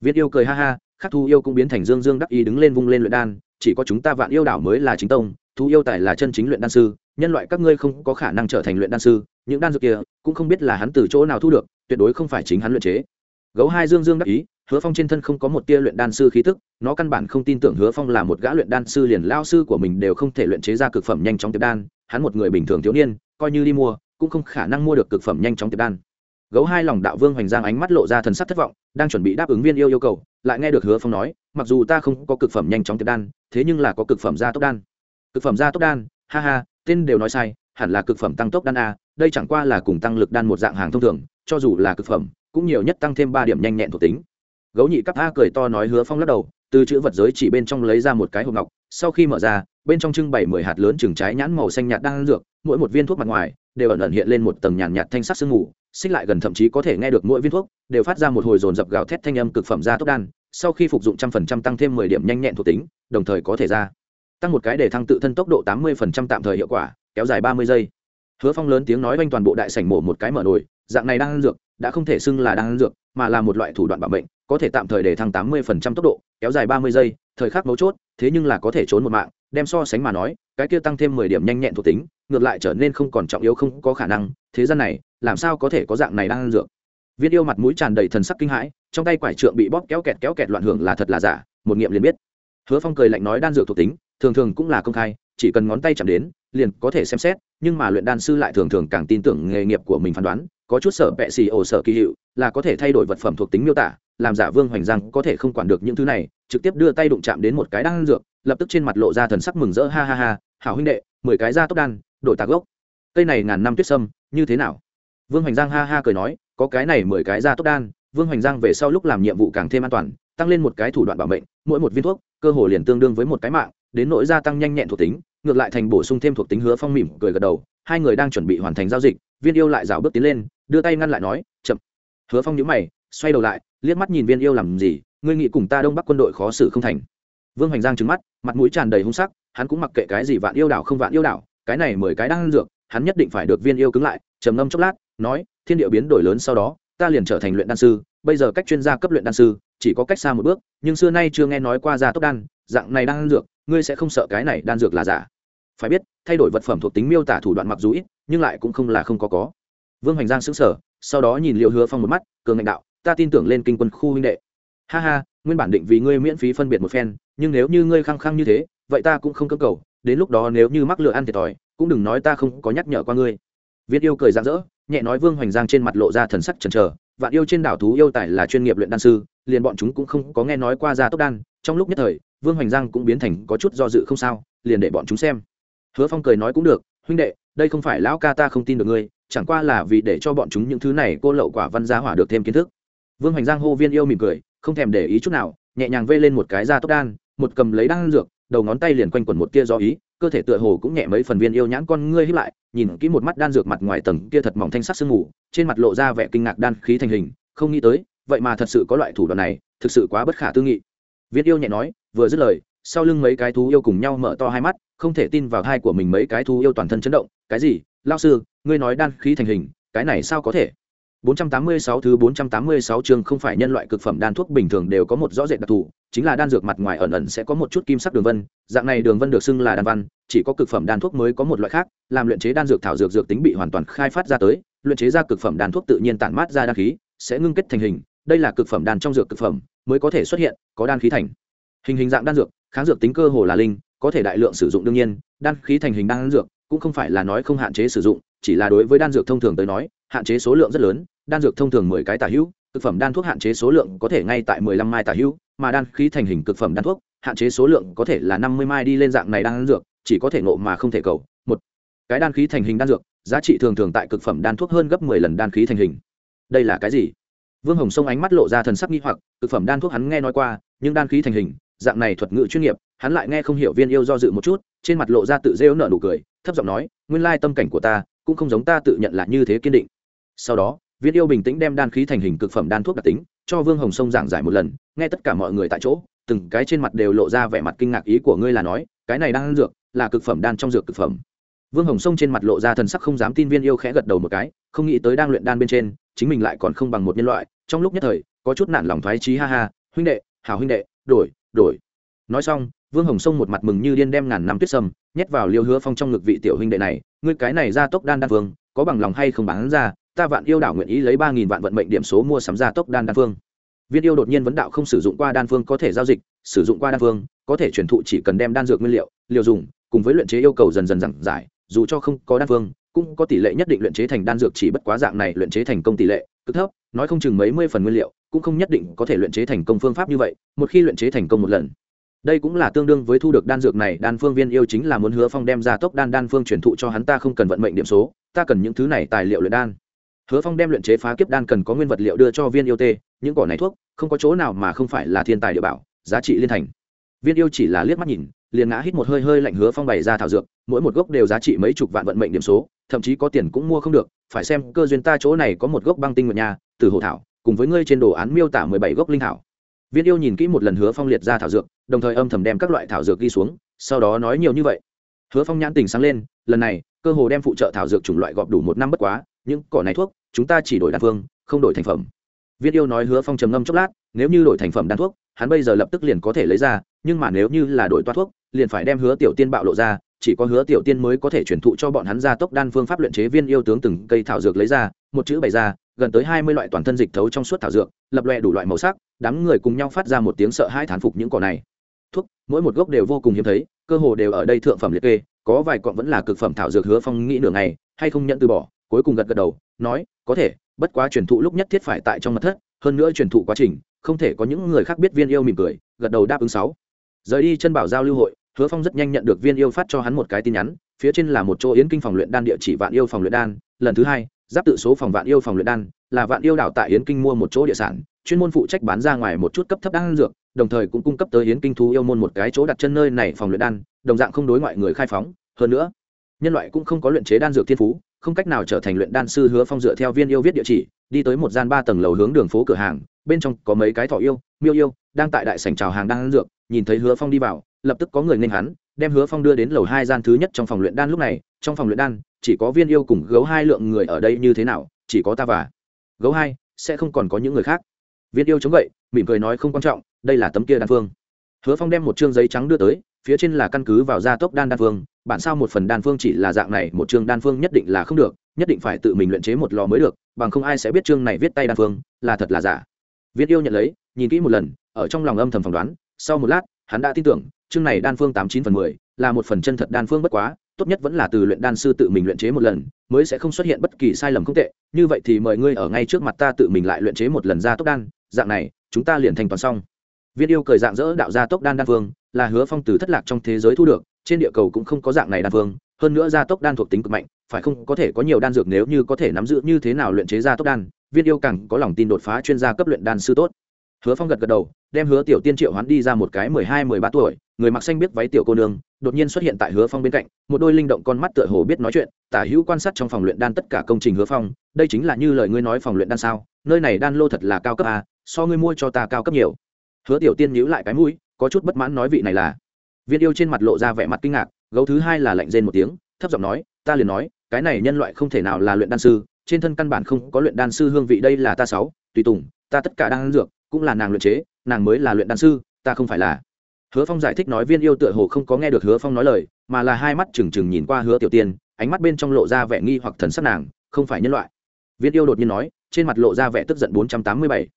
Viên yêu cười ha ha, khắc thu yêu cũng biến thành dương dương đắc ý đứng lên vung lên luyện đan, chỉ có chúng ta vạn yêu đảo mới là chính tông, thu yêu tài là chân chính luyện đan sư, nhân loại các ngươi không có khả năng trở thành luyện đan sư, những đan dược kia cũng không biết là hắn từ chỗ nào thu được, tuyệt đối không phải chính hắn luyện chế. Gấu hai dương dương đắc ý hứa phong trên thân không có một tia luyện đan sư khí tức, nó căn bản không tin tưởng hứa phong là một gã luyện đan sư liền lao sư của mình đều không thể luyện chế ra cực phẩm nhanh chóng tiệp đan, hắn một người bình thường thiếu niên, coi như đi mua, cũng không khả năng mua được cực phẩm nhanh chóng tiệp đan. Gấu hai lòng đạo vương hoành giang ánh mắt lộ ra thần sắc thất vọng, đang chuẩn bị đáp ứng viên yêu yêu cầu, lại nghe được hứa phong nói, mặc dù ta không có cực phẩm nhanh chóng tiệp đan, thế nhưng là có cực phẩm gia tốc đan. Cực phẩm gia tốc đan? Ha ha, tên đều nói sai, hẳn là cực phẩm tăng tốc đan a, đây chẳng qua là cùng tăng lực đan một dạng hàng thông thường, cho dù là cực phẩm, cũng nhiều nhất tăng thêm ba điểm nhanh nhẹn thuộc tính gấu nhị cấp a cười to nói hứa phong lắc đầu từ chữ vật giới chỉ bên trong lấy ra một cái hộp ngọc sau khi mở ra bên trong trưng bày mười hạt lớn chừng trái nhãn màu xanh nhạt đang dược mỗi một viên thuốc mặt ngoài đều ẩn ẩn hiện lên một tầng nhàn nhạt, thanh sắc sương mù xích lại gần thậm chí có thể nghe được mỗi viên thuốc đều phát ra một hồi dồn dập gào thét thanh âm cực phẩm ra tốc đan sau khi phục dụng trăm phần trăm tăng thêm mười điểm nhanh nhẹn thuộc tính đồng thời có thể ra tăng một cái để thăng tự thân tốc độ tám mươi phần trăm tạm thời hiệu quả kéo dài ba mươi giây. Hứa phong lớn tiếng nói quanh toàn bộ đại sảnh mổ một cái mở nồi dạng này đang ăn dược đã không thể xưng là đang ăn dược mà là một loại thủ đoạn bảo mệnh có thể tạm thời để thăng tám mươi phần trăm tốc độ, kéo dài ba mươi giây, thời khắc mấu chốt, thế nhưng là có thể trốn một mạng, đem so sánh mà nói, cái kia tăng thêm mười điểm nhanh nhẹn thuộc tính, ngược lại trở nên không còn trọng yếu, không có khả năng. Thế gian này, làm sao có thể có dạng này đang ăn dược? Viên yêu mặt mũi tràn đầy thần sắc kinh hãi, trong tay quải trượng bị bóp kéo kẹt kéo kẹt loạn hưởng là thật là giả, một nghiệm liền biết. Hứa phong cười lạnh nói đan dược thuộc tính, thường thường cũng là công khai, chỉ cần ngón tay chạm đến, liền có thể xem xét nhưng mà luyện đan sư lại thường thường càng tin tưởng nghề nghiệp của mình phán đoán, có chút sở bệ xì ổ sở kỳ hiệu, là có thể thay đổi vật phẩm thuộc tính miêu tả, làm giả vương hoành giang có thể không quản được những thứ này, trực tiếp đưa tay đụng chạm đến một cái đan dược, lập tức trên mặt lộ ra thần sắc mừng rỡ, ha ha ha, hảo huynh đệ, mười cái da tốc đan, đổi tạc gốc. Cây này ngàn năm tuyết sâm, như thế nào? Vương hoành giang ha ha cười nói, có cái này mười cái da tốc đan, vương hoành giang về sau lúc làm nhiệm vụ càng thêm an toàn, tăng lên một cái thủ đoạn bảo mệnh, mỗi một viên thuốc, cơ hồ liền tương đương với một cái mạng, đến nỗi gia tăng nhanh nhẹn thuộc tính ngược lại thành bổ sung thêm thuộc tính hứa phong mỉm cười gật đầu, hai người đang chuẩn bị hoàn thành giao dịch, viên yêu lại rào bước tiến lên, đưa tay ngăn lại nói, chậm. Hứa phong nhữ mày, xoay đầu lại, liếc mắt nhìn viên yêu làm gì, ngươi nghĩ cùng ta đông bắc quân đội khó xử không thành? Vương hoành giang trừng mắt, mặt mũi tràn đầy hung sắc, hắn cũng mặc kệ cái gì vạn yêu đảo không vạn yêu đảo, cái này mười cái đang ăn dược, hắn nhất định phải được viên yêu cứng lại, trầm ngâm chốc lát, nói, thiên địa biến đổi lớn sau đó, ta liền trở thành luyện đan sư, bây giờ cách chuyên gia cấp luyện đan sư, chỉ có cách xa một bước, nhưng xưa nay chưa nghe nói qua gia tốc đan, dạng này đang ăn dược, ngươi sẽ không sợ cái này đan dược là giả phải biết, thay đổi vật phẩm thuộc tính miêu tả thủ đoạn mặc dù ít, nhưng lại cũng không là không có có. Vương hoành giang xứng sở sau đó nhìn liệu hứa phong một mắt, cường ngạnh đạo, ta tin tưởng lên kinh quân khu huynh đệ. Ha ha, nguyên bản định vì ngươi miễn phí phân biệt một phen, nhưng nếu như ngươi khăng khăng như thế, vậy ta cũng không cơ cầu, đến lúc đó nếu như mắc lựa ăn thiệt thòi, cũng đừng nói ta không có nhắc nhở qua ngươi. Viết yêu cười rạng rỡ, nhẹ nói vương hoành giang trên mặt lộ ra thần sắc chần chờ, vạn yêu trên đảo thú yêu tài là chuyên nghiệp luyện đan sư, liền bọn chúng cũng không có nghe nói qua ra tốc đan, trong lúc nhất thời, vương hoành giang cũng biến thành có chút do dự không sao, liền để bọn chúng xem hứa phong cười nói cũng được, huynh đệ, đây không phải lão ca ta không tin được ngươi, chẳng qua là vì để cho bọn chúng những thứ này cô lậu quả văn giá hỏa được thêm kiến thức. Vương hoành giang hô viên yêu mỉm cười, không thèm để ý chút nào, nhẹ nhàng vê lên một cái da tốc đan, một cầm lấy đan dược, đầu ngón tay liền quanh quẩn một tia do ý, cơ thể tựa hồ cũng nhẹ mấy phần viên yêu nhãn con ngươi hiếp lại, nhìn kỹ một mắt đan dược mặt ngoài tầng kia thật mỏng thanh sắc sương mù, trên mặt lộ ra vẻ kinh ngạc đan khí thành hình, không nghĩ tới, vậy mà thật sự có loại thủ đoạn này, thực sự quá bất khả tư nghị. Viên yêu nhẹ nói, vừa dứt lời sau lưng mấy cái thú yêu cùng nhau mở to hai mắt không thể tin vào thai của mình mấy cái thú yêu toàn thân chấn động. Cái gì? Lao sư ngươi nói đan khí thành hình cái này sao có thể? 486 thứ 486 chương không phải nhân loại cực phẩm đan thuốc bình thường đều có một rõ rệt đặc thù, chính là đan dược mặt ngoài ẩn ẩn sẽ có một chút kim sắc đường vân, dạng này đường vân được xưng là đan văn, chỉ có cực phẩm đan thuốc mới có một loại khác, làm luyện chế đan dược thảo dược dược tính bị hoàn toàn khai phát ra tới, luyện chế ra cực phẩm đan thuốc tự nhiên tản mát ra đan khí, sẽ ngưng kết thành hình, đây là cực phẩm đan trong dược cực phẩm, mới có thể xuất hiện, có đan khí thành. Hình hình dạng đan dược, kháng dược tính cơ hồ là linh, có thể đại lượng sử dụng đương nhiên, đan khí thành hình đan dược, cũng không phải là nói không hạn chế sử dụng, chỉ là đối với đan dược thông thường tới nói, hạn chế số lượng rất lớn, đan dược thông thường mười cái tả hữu thực phẩm đan thuốc hạn chế số lượng có thể ngay tại mười lăm mai tả hữu mà đan khí thành hình cực phẩm đan thuốc hạn chế số lượng có thể là năm mươi mai đi lên dạng này đan dược chỉ có thể ngộ mà không thể cầu. Một cái đan khí thành hình đan dược giá trị thường thường tại cực phẩm đan thuốc hơn gấp mười lần đan khí thành hình. Đây là cái gì? Vương hồng sông ánh mắt lộ ra thần sắc nghi hoặc cực phẩm đan thuốc hắn nghe nói qua nhưng đan khí thành hình dạng này thuật ngữ chuyên nghiệp, hắn lại nghe không hiểu viên yêu do dự một chút, trên mặt lộ ra tự rêu nợ nụ cười, thấp giọng nói, nguyên lai tâm cảnh của ta cũng không giống ta tự nhận là như thế kiên định. Sau đó, viên yêu bình tĩnh đem đan khí thành hình cực phẩm đan thuốc đặc tính, cho vương hồng sông giảng giải một lần, nghe tất cả mọi người tại chỗ, từng cái trên mặt đều lộ ra vẻ mặt kinh ngạc ý của ngươi là nói, cái này đang dược là cực phẩm đan trong dược cực phẩm. Vương hồng sông trên mặt lộ ra thần sắc không dám tin viên yêu khẽ gật đầu một cái, không nghĩ tới đang luyện đan bên trên, chính mình lại còn không bằng một nhân loại, trong lúc nhất thời, có chút nản lòng thoái trí ha ha, huynh đệ hào huynh đệ, đổi đổi. Nói xong, vương hồng sông một mặt mừng như điên đem ngàn năm tuyết sâm nhét vào liêu hứa phong trong ngực vị tiểu huynh đệ này, ngươi cái này ra tốc đan đan phương có bằng lòng hay không bán ra? Ta vạn yêu đảo nguyện ý lấy ba nghìn vạn vận mệnh điểm số mua sắm ra tốc đan đan phương viên yêu đột nhiên vấn đạo không sử dụng qua đan phương có thể giao dịch, sử dụng qua đan phương có thể truyền thụ chỉ cần đem đan dược nguyên liệu, liều dùng, cùng với luyện chế yêu cầu dần dần giảm giải, dù cho không có đan phương cũng có tỷ lệ nhất định luyện chế thành đan dược chỉ bất quá dạng này luyện chế thành công tỷ lệ cực thấp, nói không chừng mấy mươi phần nguyên liệu cũng không nhất định có thể luyện chế thành công phương pháp như vậy, một khi luyện chế thành công một lần. Đây cũng là tương đương với thu được đan dược này, đan phương viên yêu chính là muốn hứa phong đem ra tốc đan đan phương truyền thụ cho hắn, ta không cần vận mệnh điểm số, ta cần những thứ này tài liệu luyện đan. Hứa phong đem luyện chế phá kiếp đan cần có nguyên vật liệu đưa cho viên yêu tê, những cỏ này thuốc, không có chỗ nào mà không phải là thiên tài địa bảo, giá trị liên thành. Viên yêu chỉ là liếc mắt nhìn, liền ngã hít một hơi hơi lạnh hứa phong bày ra thảo dược, mỗi một gốc đều giá trị mấy chục vạn vận mệnh điểm số, thậm chí có tiền cũng mua không được, phải xem cơ duyên ta chỗ này có một gốc băng tinh nguyệt nha từ hồ thảo cùng với ngươi trên đồ án miêu tả mười bảy gốc linh thảo. Viên yêu nhìn kỹ một lần hứa phong liệt ra thảo dược, đồng thời âm thầm đem các loại thảo dược ghi xuống, sau đó nói nhiều như vậy. Hứa phong nhãn tình sáng lên, lần này, cơ hồ đem phụ trợ thảo dược chủng loại gọp đủ một năm bất quá, những cỏ này thuốc, chúng ta chỉ đổi đan phương, không đổi thành phẩm. Viên yêu nói hứa phong trầm ngâm chốc lát, nếu như đổi thành phẩm đan thuốc, hắn bây giờ lập tức liền có thể lấy ra, nhưng mà nếu như là đổi toa thuốc, liền phải đem hứa tiểu tiên bạo lộ ra, chỉ có hứa tiểu tiên mới có thể truyền thụ cho bọn hắn gia tốc đan phương pháp luyện chế viên yêu tướng từng cây thảo dược lấy ra một chữ bày ra, gần tới hai mươi loại toàn thân dịch thấu trong suốt thảo dược, lập lòe đủ loại màu sắc, đám người cùng nhau phát ra một tiếng sợ hãi thán phục những cỏ này. Thuốc, mỗi một gốc đều vô cùng hiếm thấy, cơ hồ đều ở đây thượng phẩm liệt kê, có vài cọn vẫn là cực phẩm thảo dược hứa phong nghĩ nửa ngày, hay không nhận từ bỏ, cuối cùng gật gật đầu, nói, có thể, bất quá truyền thụ lúc nhất thiết phải tại trong mặt thất, hơn nữa truyền thụ quá trình, không thể có những người khác biết viên yêu mỉm cười, gật đầu đáp ứng sáu. Rời đi chân bảo giao lưu hội, hứa phong rất nhanh nhận được viên yêu phát cho hắn một cái tin nhắn, phía trên là một chỗ yến kinh phòng luyện đan địa chỉ vạn yêu phòng luyện đan, lần thứ hai giáp tự số phòng vạn yêu phòng luyện đan, là vạn yêu đảo tại yến kinh mua một chỗ địa sản, chuyên môn phụ trách bán ra ngoài một chút cấp thấp đan dược, đồng thời cũng cung cấp tới yến kinh thú yêu môn một cái chỗ đặt chân nơi này phòng luyện đan, đồng dạng không đối ngoại người khai phóng. Hơn nữa, nhân loại cũng không có luyện chế đan dược thiên phú, không cách nào trở thành luyện đan sư hứa phong dựa theo viên yêu viết địa chỉ, đi tới một gian ba tầng lầu hướng đường phố cửa hàng, bên trong có mấy cái thỏ yêu, miêu yêu, đang tại đại sảnh chào hàng đan dược, nhìn thấy hứa phong đi vào, lập tức có người nên hắn, đem hứa phong đưa đến lầu hai gian thứ nhất trong phòng luyện đan lúc này, trong phòng luyện đan chỉ có viên yêu cùng gấu hai lượng người ở đây như thế nào, chỉ có ta và gấu hai, sẽ không còn có những người khác. Viên yêu chống gậy, mỉm cười nói không quan trọng, đây là tấm kia đan phương. Hứa phong đem một chương giấy trắng đưa tới, phía trên là căn cứ vào gia tốc đan đan phương, bản sao một phần đan phương chỉ là dạng này, một chương đan phương nhất định là không được, nhất định phải tự mình luyện chế một lò mới được, bằng không ai sẽ biết chương này viết tay đan phương, là thật là giả. Viên yêu nhận lấy, nhìn kỹ một lần, ở trong lòng âm thầm phỏng đoán, sau một lát, hắn đã tin tưởng, chương này đan phương tám chín phần mười là một phần chân thật đan phương bất quá tốt nhất vẫn là từ luyện đan sư tự mình luyện chế một lần, mới sẽ không xuất hiện bất kỳ sai lầm không tệ. Như vậy thì mời ngươi ở ngay trước mặt ta tự mình lại luyện chế một lần ra tốc đan. Dạng này, chúng ta liền thành toàn xong. Viên yêu cười dạng dỡ đạo ra tốc đan đan phương là hứa phong từ thất lạc trong thế giới thu được, trên địa cầu cũng không có dạng này đan phương hơn nữa gia tốc đan thuộc tính cực mạnh, phải không, có thể có nhiều đan dược nếu như có thể nắm giữ như thế nào luyện chế gia tốc đan. Viên yêu càng có lòng tin đột phá chuyên gia cấp luyện đan sư tốt hứa phong gật gật đầu đem hứa tiểu tiên triệu hoán đi ra một cái mười hai mười ba tuổi người mặc xanh biết váy tiểu cô nương đột nhiên xuất hiện tại hứa phong bên cạnh một đôi linh động con mắt tựa hồ biết nói chuyện tả hữu quan sát trong phòng luyện đan tất cả công trình hứa phong đây chính là như lời ngươi nói phòng luyện đan sao nơi này đan lô thật là cao cấp à, so ngươi mua cho ta cao cấp nhiều. Hứa tiểu tiên nhíu lại cái mũi có chút bất mãn nói vị này là. Viên yêu trên mặt lộ ra vẻ mặt kinh ngạc gấu thứ hai là lạnh rên một tiếng thấp giọng nói ta liền nói cái này nhân loại không thể nào là luyện đan sư trên thân căn bản không có luyện đan sư hương vị đây là ta sáu tùy tùng ta tất cả đang dược cũng là nàng luyện chế, nàng mới là luyện đan sư, ta không phải là. Hứa phong giải thích nói viên yêu tựa hồ không có nghe được hứa phong nói lời, mà là hai mắt trừng trừng nhìn qua hứa tiểu tiên, ánh mắt bên trong lộ ra vẻ nghi hoặc thần sắc nàng, không phải nhân loại. Viên yêu đột nhiên nói, trên mặt lộ ra vẻ tức giận bốn trăm tám mươi bảy.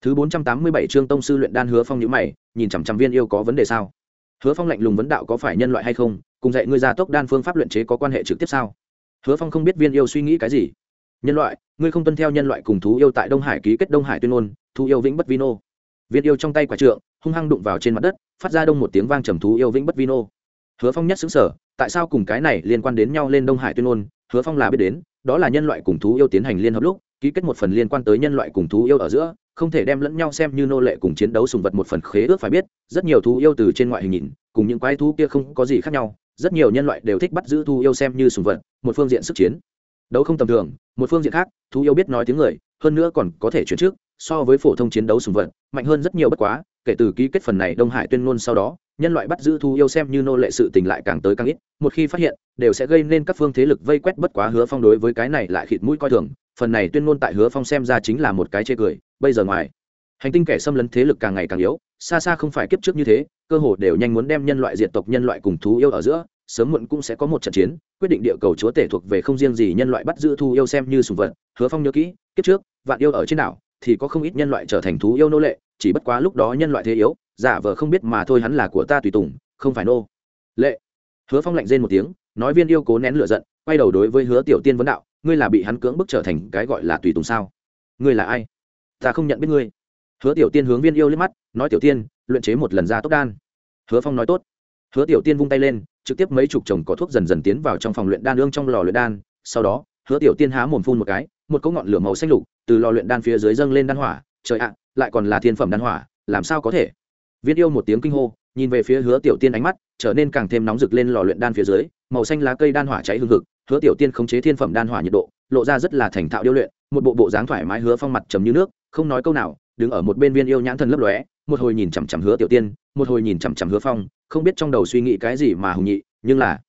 Thứ bốn trăm tám mươi bảy chương tông sư luyện đan hứa phong nhữ mày, nhìn chằm chằm viên yêu có vấn đề sao? Hứa phong lạnh lùng vấn đạo có phải nhân loại hay không, cùng dạy ngươi gia tốc đan phương pháp luyện chế có quan hệ trực tiếp sao? Hứa phong không biết viên yêu suy nghĩ cái gì. Nhân loại, ngươi không tuân theo nhân loại cùng thú yêu tại đông hải ký kết đông hải tuyên ngôn thú yêu vĩnh bất vino viên yêu trong tay quả trượng, hung hăng đụng vào trên mặt đất, phát ra đông một tiếng vang trầm thú yêu vĩnh bất vino hứa phong nhất xứng sở tại sao cùng cái này liên quan đến nhau lên đông hải tuyên ngôn? Hứa phong là biết đến, đó là nhân loại cùng thú yêu tiến hành liên hợp lúc, ký kết một phần liên quan tới nhân loại cùng thú yêu ở giữa, không thể đem lẫn nhau xem như nô lệ cùng chiến đấu sùng vật một phần khế ước phải biết, rất nhiều thú yêu từ trên ngoại hình nhìn, cùng những quái thú kia không có gì khác nhau, rất nhiều nhân loại đều thích bắt giữ thú yêu xem như sùng vật, một phương diện sức chiến đấu không tầm thường, một phương diện khác, thú yêu biết nói tiếng người, hơn nữa còn có thể chuyển trước, so với phổ thông chiến đấu sùng vật, mạnh hơn rất nhiều bất quá, kể từ ký kết phần này đông hải tuyên ngôn sau đó, nhân loại bắt giữ thú yêu xem như nô lệ sự tình lại càng tới càng ít, một khi phát hiện, đều sẽ gây nên các phương thế lực vây quét bất quá hứa phong đối với cái này lại khịt mũi coi thường, phần này tuyên ngôn tại hứa phong xem ra chính là một cái chê cười, bây giờ ngoài, hành tinh kẻ xâm lấn thế lực càng ngày càng yếu, xa xa không phải kiếp trước như thế, cơ hồ đều nhanh muốn đem nhân loại diệt tộc, nhân loại cùng thú yêu ở giữa sớm muộn cũng sẽ có một trận chiến, quyết định địa cầu chúa tể thuộc về không riêng gì nhân loại bắt giữ thú yêu xem như sùng vật, hứa phong nhớ kỹ, kiếp trước, vạn yêu ở trên đảo, thì có không ít nhân loại trở thành thú yêu nô lệ, chỉ bất quá lúc đó nhân loại thế yếu, giả vờ không biết mà thôi hắn là của ta tùy tùng, không phải nô. Lệ. Hứa phong lạnh rên một tiếng, nói viên yêu cố nén lửa giận, quay đầu đối với hứa tiểu tiên vấn đạo, ngươi là bị hắn cưỡng bức trở thành cái gọi là tùy tùng sao? Ngươi là ai? Ta không nhận biết ngươi. Hứa tiểu tiên hướng viên yêu liếc mắt, nói tiểu tiên, luyện chế một lần ra tốc đan. Hứa phong nói tốt hứa tiểu tiên vung tay lên, trực tiếp mấy chục chồng có thuốc dần dần tiến vào trong phòng luyện đan ương trong lò luyện đan. Sau đó, hứa tiểu tiên há mồm phun một cái, một cỗ ngọn lửa màu xanh lục từ lò luyện đan phía dưới dâng lên đan hỏa. Trời ạ, lại còn là thiên phẩm đan hỏa, làm sao có thể? Viên yêu một tiếng kinh hô, nhìn về phía hứa tiểu tiên ánh mắt trở nên càng thêm nóng rực lên lò luyện đan phía dưới. Màu xanh lá cây đan hỏa cháy hương hực, hứa tiểu tiên khống chế thiên phẩm đan hỏa nhiệt độ, lộ ra rất là thành thạo điêu luyện, một bộ bộ dáng thoải mái hứa phong mặt trầm như nước, không nói câu nào, đứng ở một bên viên yêu nhãn thần lấp lóe, một hồi nhìn chằm chằm hứa tiểu tiên, một hồi nhìn chằm chằm hứa phong không biết trong đầu suy nghĩ cái gì mà hùng nhị, nhưng là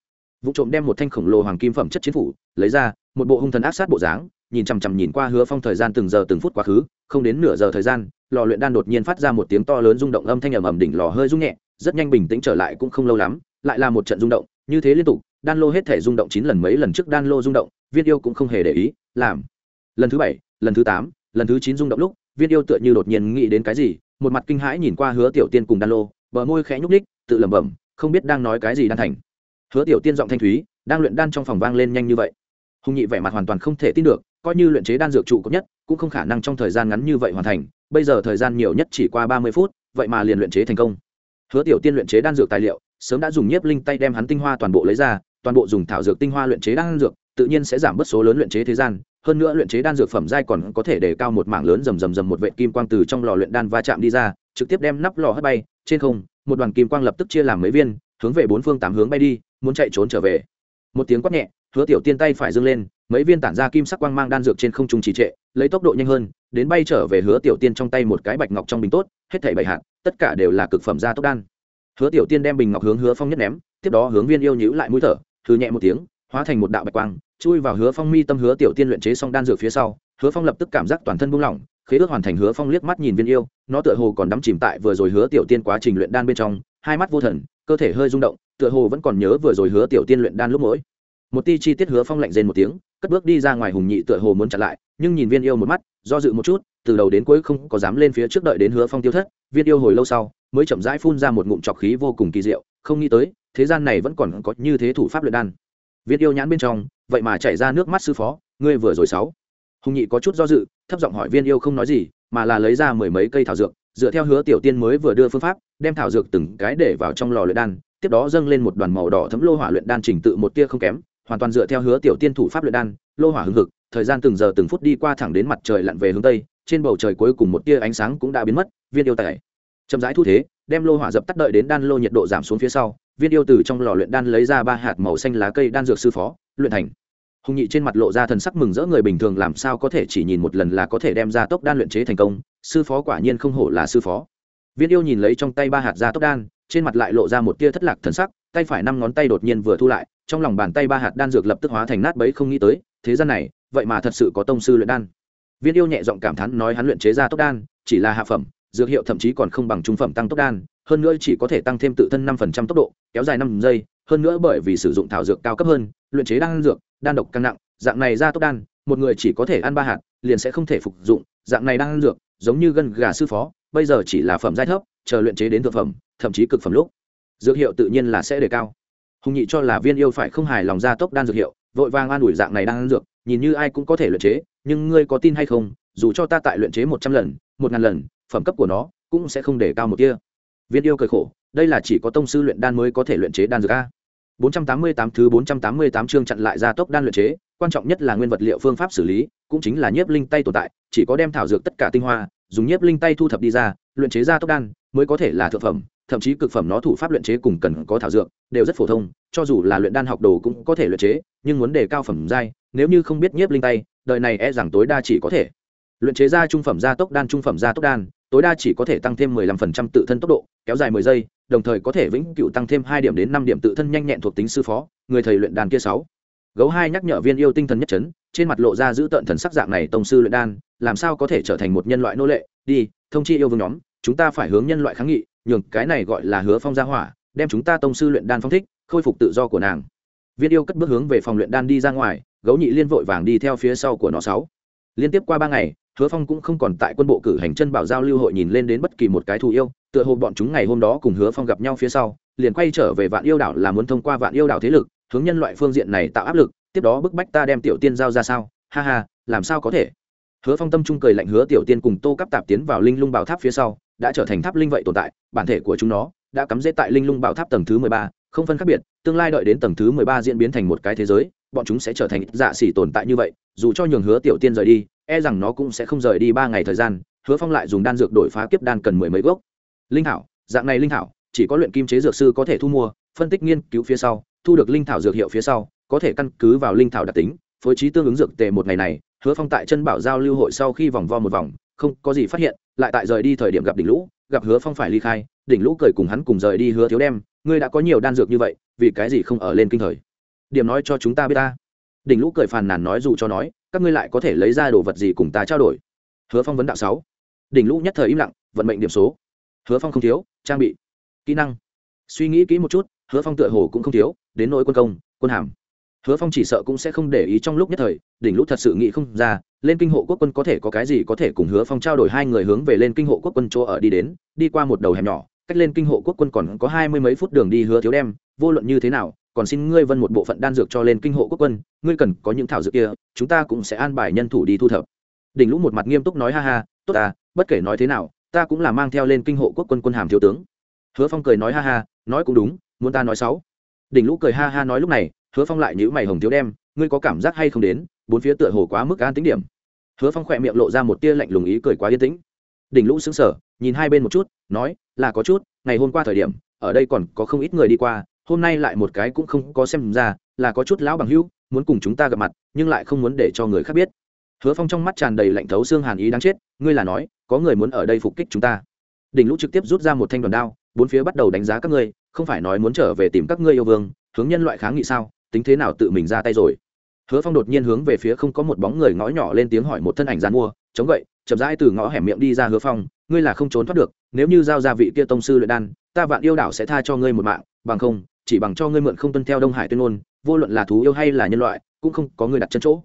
vụ trộm đem một thanh khổng lồ hoàng kim phẩm chất chiến phủ, lấy ra, một bộ hung thần ác sát bộ dáng, nhìn chằm chằm nhìn qua hứa phong thời gian từng giờ từng phút quá khứ, không đến nửa giờ thời gian, lò luyện đan đột nhiên phát ra một tiếng to lớn rung động âm thanh ầm ầm đỉnh lò hơi rung nhẹ, rất nhanh bình tĩnh trở lại cũng không lâu lắm, lại là một trận rung động, như thế liên tục, đan lô hết thể rung động chín lần mấy lần trước đan lô rung động, viên yêu cũng không hề để ý, làm, lần thứ bảy, lần thứ tám, lần thứ chín rung động lúc, viên yêu tựa như đột nhiên nghĩ đến cái gì, một mặt kinh hãi nhìn qua hứa tiểu tiên cùng đan lô bờ môi khẽ nhúc ních tự lẩm bẩm, không biết đang nói cái gì đan thành. Hứa tiểu tiên giọng thanh thúy, đang luyện đan trong phòng vang lên nhanh như vậy. Hùng nhị vẻ mặt hoàn toàn không thể tin được, coi như luyện chế đan dược trụ cấp nhất, cũng không khả năng trong thời gian ngắn như vậy hoàn thành, bây giờ thời gian nhiều nhất chỉ qua ba mươi phút, vậy mà liền luyện chế thành công. Hứa tiểu tiên luyện chế đan dược tài liệu, sớm đã dùng nhiếp linh tay đem hắn tinh hoa toàn bộ lấy ra, toàn bộ dùng thảo dược tinh hoa luyện chế đan dược, tự nhiên sẽ giảm bớt số lớn luyện chế thế gian, hơn nữa luyện chế đan dược phẩm giai còn có thể đề cao một mảng lớn rầm rầm rầm một vệ kim quang từ trong lò luyện đan va chạm đi ra trực tiếp đem nắp lò hất bay, trên không, một đoàn kim quang lập tức chia làm mấy viên, hướng về bốn phương tám hướng bay đi, muốn chạy trốn trở về. Một tiếng quát nhẹ, hứa tiểu tiên tay phải dâng lên, mấy viên tản ra kim sắc quang mang đan dược trên không trung trì trệ, lấy tốc độ nhanh hơn, đến bay trở về hứa tiểu tiên trong tay một cái bạch ngọc trong bình tốt, hết thảy bảy hạt, tất cả đều là cực phẩm gia tốc đan. Hứa tiểu tiên đem bình ngọc hướng hứa phong nhất ném, tiếp đó hướng viên yêu nhữ lại mũi thở thư nhẹ một tiếng, hóa thành một đạo bạch quang, chui vào hứa phong mi tâm hứa tiểu tiên luyện chế xong đan dược phía sau, hứa phong lập tức cảm giác toàn thân buông lỏng khế ước hoàn thành hứa phong liếc mắt nhìn viên yêu, nó tựa hồ còn đắm chìm tại vừa rồi hứa tiểu tiên quá trình luyện đan bên trong, hai mắt vô thần, cơ thể hơi rung động, tựa hồ vẫn còn nhớ vừa rồi hứa tiểu tiên luyện đan lúc mỗi. Một ti chi tiết hứa phong lạnh rên một tiếng, cất bước đi ra ngoài hùng nhị tựa hồ muốn chặn lại, nhưng nhìn viên yêu một mắt, do dự một chút, từ đầu đến cuối không có dám lên phía trước đợi đến hứa phong tiêu thất, viên yêu hồi lâu sau, mới chậm rãi phun ra một ngụm trọc khí vô cùng kỳ diệu, không nghĩ tới, thế gian này vẫn còn có như thế thủ pháp luyện đan. Viên yêu nhãn bên trong, vậy mà chảy ra nước mắt sư phó, ngươi vừa rồi sáu. Hùng nhị có chút do dự thấp giọng hỏi viên yêu không nói gì, mà là lấy ra mười mấy cây thảo dược, dựa theo hứa tiểu tiên mới vừa đưa phương pháp, đem thảo dược từng cái để vào trong lò luyện đan, tiếp đó dâng lên một đoàn màu đỏ thấm lô hỏa luyện đan trình tự một tia không kém, hoàn toàn dựa theo hứa tiểu tiên thủ pháp luyện đan, lô hỏa hưng hực, thời gian từng giờ từng phút đi qua thẳng đến mặt trời lặn về hướng tây, trên bầu trời cuối cùng một tia ánh sáng cũng đã biến mất, viên yêu tài chậm rãi thu thế, đem lô hỏa dập tắt đợi đến đan lô nhiệt độ giảm xuống phía sau, viên yêu từ trong lò luyện đan lấy ra ba hạt màu xanh lá cây đan dược sư phó, luyện thành hùng nhị trên mặt lộ ra thần sắc mừng rỡ người bình thường, làm sao có thể chỉ nhìn một lần là có thể đem ra tốc đan luyện chế thành công? Sư phó quả nhiên không hổ là sư phó. Viên yêu nhìn lấy trong tay ba hạt ra tốc đan, trên mặt lại lộ ra một tia thất lạc thần sắc, tay phải năm ngón tay đột nhiên vừa thu lại, trong lòng bàn tay ba hạt đan dược lập tức hóa thành nát bấy không nghĩ tới, thế gian này, vậy mà thật sự có tông sư luyện đan. Viên yêu nhẹ giọng cảm thán nói hắn luyện chế ra tốc đan, chỉ là hạ phẩm, dược hiệu thậm chí còn không bằng trung phẩm tăng tốc đan, hơn nữa chỉ có thể tăng thêm tự thân năm phần trăm tốc độ, kéo dài năm giây, hơn nữa bởi vì sử dụng thảo dược cao cấp hơn, luyện chế đan dược đan độc càng nặng, dạng này ra tốc đan, một người chỉ có thể ăn ba hạt, liền sẽ không thể phục dụng, dạng này đang ăn dược, giống như gân gà sư phó, bây giờ chỉ là phẩm giai thấp, chờ luyện chế đến thực phẩm, thậm chí cực phẩm lúc. Dược hiệu tự nhiên là sẽ đề cao. Hùng nhị cho là viên yêu phải không hài lòng ra tốc đan dược hiệu, vội vàng an ủi dạng này đang ăn dược, nhìn như ai cũng có thể luyện chế, nhưng ngươi có tin hay không, dù cho ta tại luyện chế một trăm lần, một ngàn lần, phẩm cấp của nó cũng sẽ không để cao một kia viên yêu cười khổ, đây là chỉ có tông sư luyện đan mới có thể luyện chế đan dược a. 488 thứ 488 chương chặn lại gia tốc đan luyện chế, quan trọng nhất là nguyên vật liệu phương pháp xử lý, cũng chính là nhiếp linh tay tồn tại, chỉ có đem thảo dược tất cả tinh hoa, dùng nhiếp linh tay thu thập đi ra, luyện chế gia tốc đan mới có thể là thượng phẩm, thậm chí cực phẩm nó thủ pháp luyện chế cùng cần có thảo dược, đều rất phổ thông, cho dù là luyện đan học đồ cũng có thể luyện chế, nhưng muốn đề cao phẩm giai, nếu như không biết nhiếp linh tay, đời này e rằng tối đa chỉ có thể luyện chế ra trung phẩm gia tốc đan trung phẩm gia tốc đan tối đa chỉ có thể tăng thêm 15% tự thân tốc độ kéo dài 10 giây đồng thời có thể vĩnh cửu tăng thêm hai điểm đến năm điểm tự thân nhanh nhẹn thuộc tính sư phó, người thầy luyện đan kia sáu. Gấu hai nhắc nhở viên yêu tinh thần nhất chấn, trên mặt lộ ra giữ tợn thần sắc dạng này tông sư luyện đan, làm sao có thể trở thành một nhân loại nô lệ? Đi, thông chi yêu vương nhóm, chúng ta phải hướng nhân loại kháng nghị, nhường cái này gọi là hứa phong gia hỏa, đem chúng ta tông sư luyện đan phong thích, khôi phục tự do của nàng. Viên yêu cất bước hướng về phòng luyện đan đi ra ngoài, gấu nhị liên vội vàng đi theo phía sau của nó sáu. Liên tiếp qua ba ngày, hứa phong cũng không còn tại quân bộ cử hành chân bảo giao lưu hội nhìn lên đến bất kỳ một cái thù yêu tựa hồ bọn chúng ngày hôm đó cùng hứa phong gặp nhau phía sau, liền quay trở về vạn yêu đảo là muốn thông qua vạn yêu đảo thế lực, hướng nhân loại phương diện này tạo áp lực, tiếp đó bức bách ta đem tiểu tiên giao ra sao? Ha ha, làm sao có thể? Hứa phong tâm trung cười lạnh hứa tiểu tiên cùng tô cấp tạp tiến vào linh lung bảo tháp phía sau, đã trở thành tháp linh vậy tồn tại, bản thể của chúng nó đã cắm rễ tại linh lung bảo tháp tầng thứ mười ba, không phân khác biệt, tương lai đợi đến tầng thứ mười ba diễn biến thành một cái thế giới, bọn chúng sẽ trở thành dạ xỉ tồn tại như vậy, dù cho nhường hứa tiểu tiên rời đi e rằng nó cũng sẽ không rời đi ba ngày thời gian, hứa phong lại dùng đan dược đổi phá kiếp đan cần mười mấy gốc linh thảo, dạng này linh thảo, chỉ có luyện kim chế dược sư có thể thu mua, phân tích nghiên cứu phía sau, thu được linh thảo dược hiệu phía sau, có thể căn cứ vào linh thảo đặc tính, phối trí tương ứng dược tề một ngày này, hứa phong tại chân bảo giao lưu hội sau khi vòng vo một vòng, không có gì phát hiện, lại tại rời đi thời điểm gặp đỉnh lũ, gặp hứa phong phải ly khai, đỉnh lũ cười cùng hắn cùng rời đi hứa thiếu đem, ngươi đã có nhiều đan dược như vậy, vì cái gì không ở lên kinh thời? Điểm nói cho chúng ta biết ta. Đỉnh lũ cười phàn nàn nói dù cho nói, các ngươi lại có thể lấy ra đồ vật gì cùng ta trao đổi? Hứa phong vấn đạo sáu. Đỉnh lũ nhất thời im lặng, vận mệnh điểm số hứa phong không thiếu, trang bị, kỹ năng. Suy nghĩ kỹ một chút, hứa phong tựa hồ cũng không thiếu, đến nỗi quân công, quân hàm. Hứa phong chỉ sợ cũng sẽ không để ý trong lúc nhất thời, đỉnh lũ thật sự nghĩ không ra, lên kinh hộ quốc quân có thể có cái gì có thể cùng hứa phong trao đổi hai người hướng về lên kinh hộ quốc quân chỗ ở đi đến, đi qua một đầu hẻm nhỏ, cách lên kinh hộ quốc quân còn có hai mươi mấy phút đường đi hứa thiếu đem, vô luận như thế nào, còn xin ngươi vân một bộ phận đan dược cho lên kinh hộ quốc quân, ngươi cần có những thảo dược kia, chúng ta cũng sẽ an bài nhân thủ đi thu thập. Đỉnh lũ một mặt nghiêm túc nói ha ha, tốt à bất kể nói thế nào ta cũng là mang theo lên kinh hộ quốc quân quân hàm thiếu tướng. Hứa phong cười nói ha ha, nói cũng đúng, muốn ta nói sáu. Đỉnh lũ cười ha ha nói lúc này, hứa phong lại nhữ mày hồng thiếu đem, ngươi có cảm giác hay không đến, bốn phía tựa hồ quá mức an tính điểm. Hứa phong khỏe miệng lộ ra một tia lạnh lùng ý cười quá yên tĩnh. Đỉnh lũ xứng sở nhìn hai bên một chút, nói, là có chút, ngày hôm qua thời điểm, ở đây còn có không ít người đi qua, hôm nay lại một cái cũng không có xem ra, là có chút lão bằng hữu, muốn cùng chúng ta gặp mặt, nhưng lại không muốn để cho người khác biết. Hứa phong trong mắt tràn đầy lạnh thấu xương hàn ý đáng chết, ngươi là nói có người muốn ở đây phục kích chúng ta. Đỉnh lũ trực tiếp rút ra một thanh đoàn đao, bốn phía bắt đầu đánh giá các ngươi, không phải nói muốn trở về tìm các ngươi yêu vương, hướng nhân loại kháng nghị sao, tính thế nào tự mình ra tay rồi. Hứa phong đột nhiên hướng về phía không có một bóng người ngõ nhỏ lên tiếng hỏi một thân ảnh gian mua, chống gậy, chậm rãi từ ngõ hẻm miệng đi ra hứa phong, ngươi là không trốn thoát được, nếu như giao ra vị kia tông sư luyện đan, ta vạn yêu đảo sẽ tha cho ngươi một mạng, bằng không, chỉ bằng cho ngươi mượn không tuân theo đông hải tuyên ngôn, vô luận là thú yêu hay là nhân loại, cũng không có người đặt chân chỗ.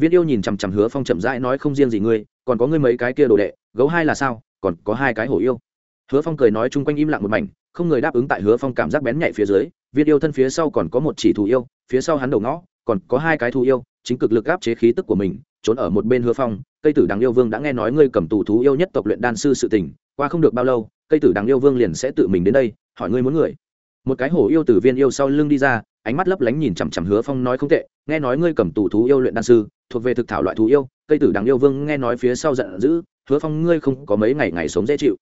Viên yêu nhìn chằm chằm hứa phong chậm rãi nói, không riêng gì ngươi còn có ngươi mấy cái kia đồ đệ, gấu hai là sao, còn có hai cái hổ yêu. Hứa phong cười nói chung quanh im lặng một mảnh, không người đáp ứng tại hứa phong cảm giác bén nhạy phía dưới viên yêu thân phía sau còn có một chỉ thù yêu, phía sau hắn đầu ngõ, còn có hai cái thù yêu, chính cực lực áp chế khí tức của mình, trốn ở một bên hứa phong, cây tử đằng yêu vương đã nghe nói ngươi cầm tù thú yêu nhất tộc luyện đan sư sự tình, qua không được bao lâu, cây tử đằng yêu vương liền sẽ tự mình đến đây, hỏi ngươi muốn người. Một cái hổ yêu từ viên yêu sau lưng đi ra, ánh mắt lấp lánh nhìn chằm chằm hứa phong nói không tệ, nghe nói ngươi cầm tù thú yêu luyện đan sư, thuộc về thực thảo loại thú yêu cây tử đằng yêu vương nghe nói phía sau giận dữ, hứa phong, ngươi không có mấy ngày ngày sống dễ chịu.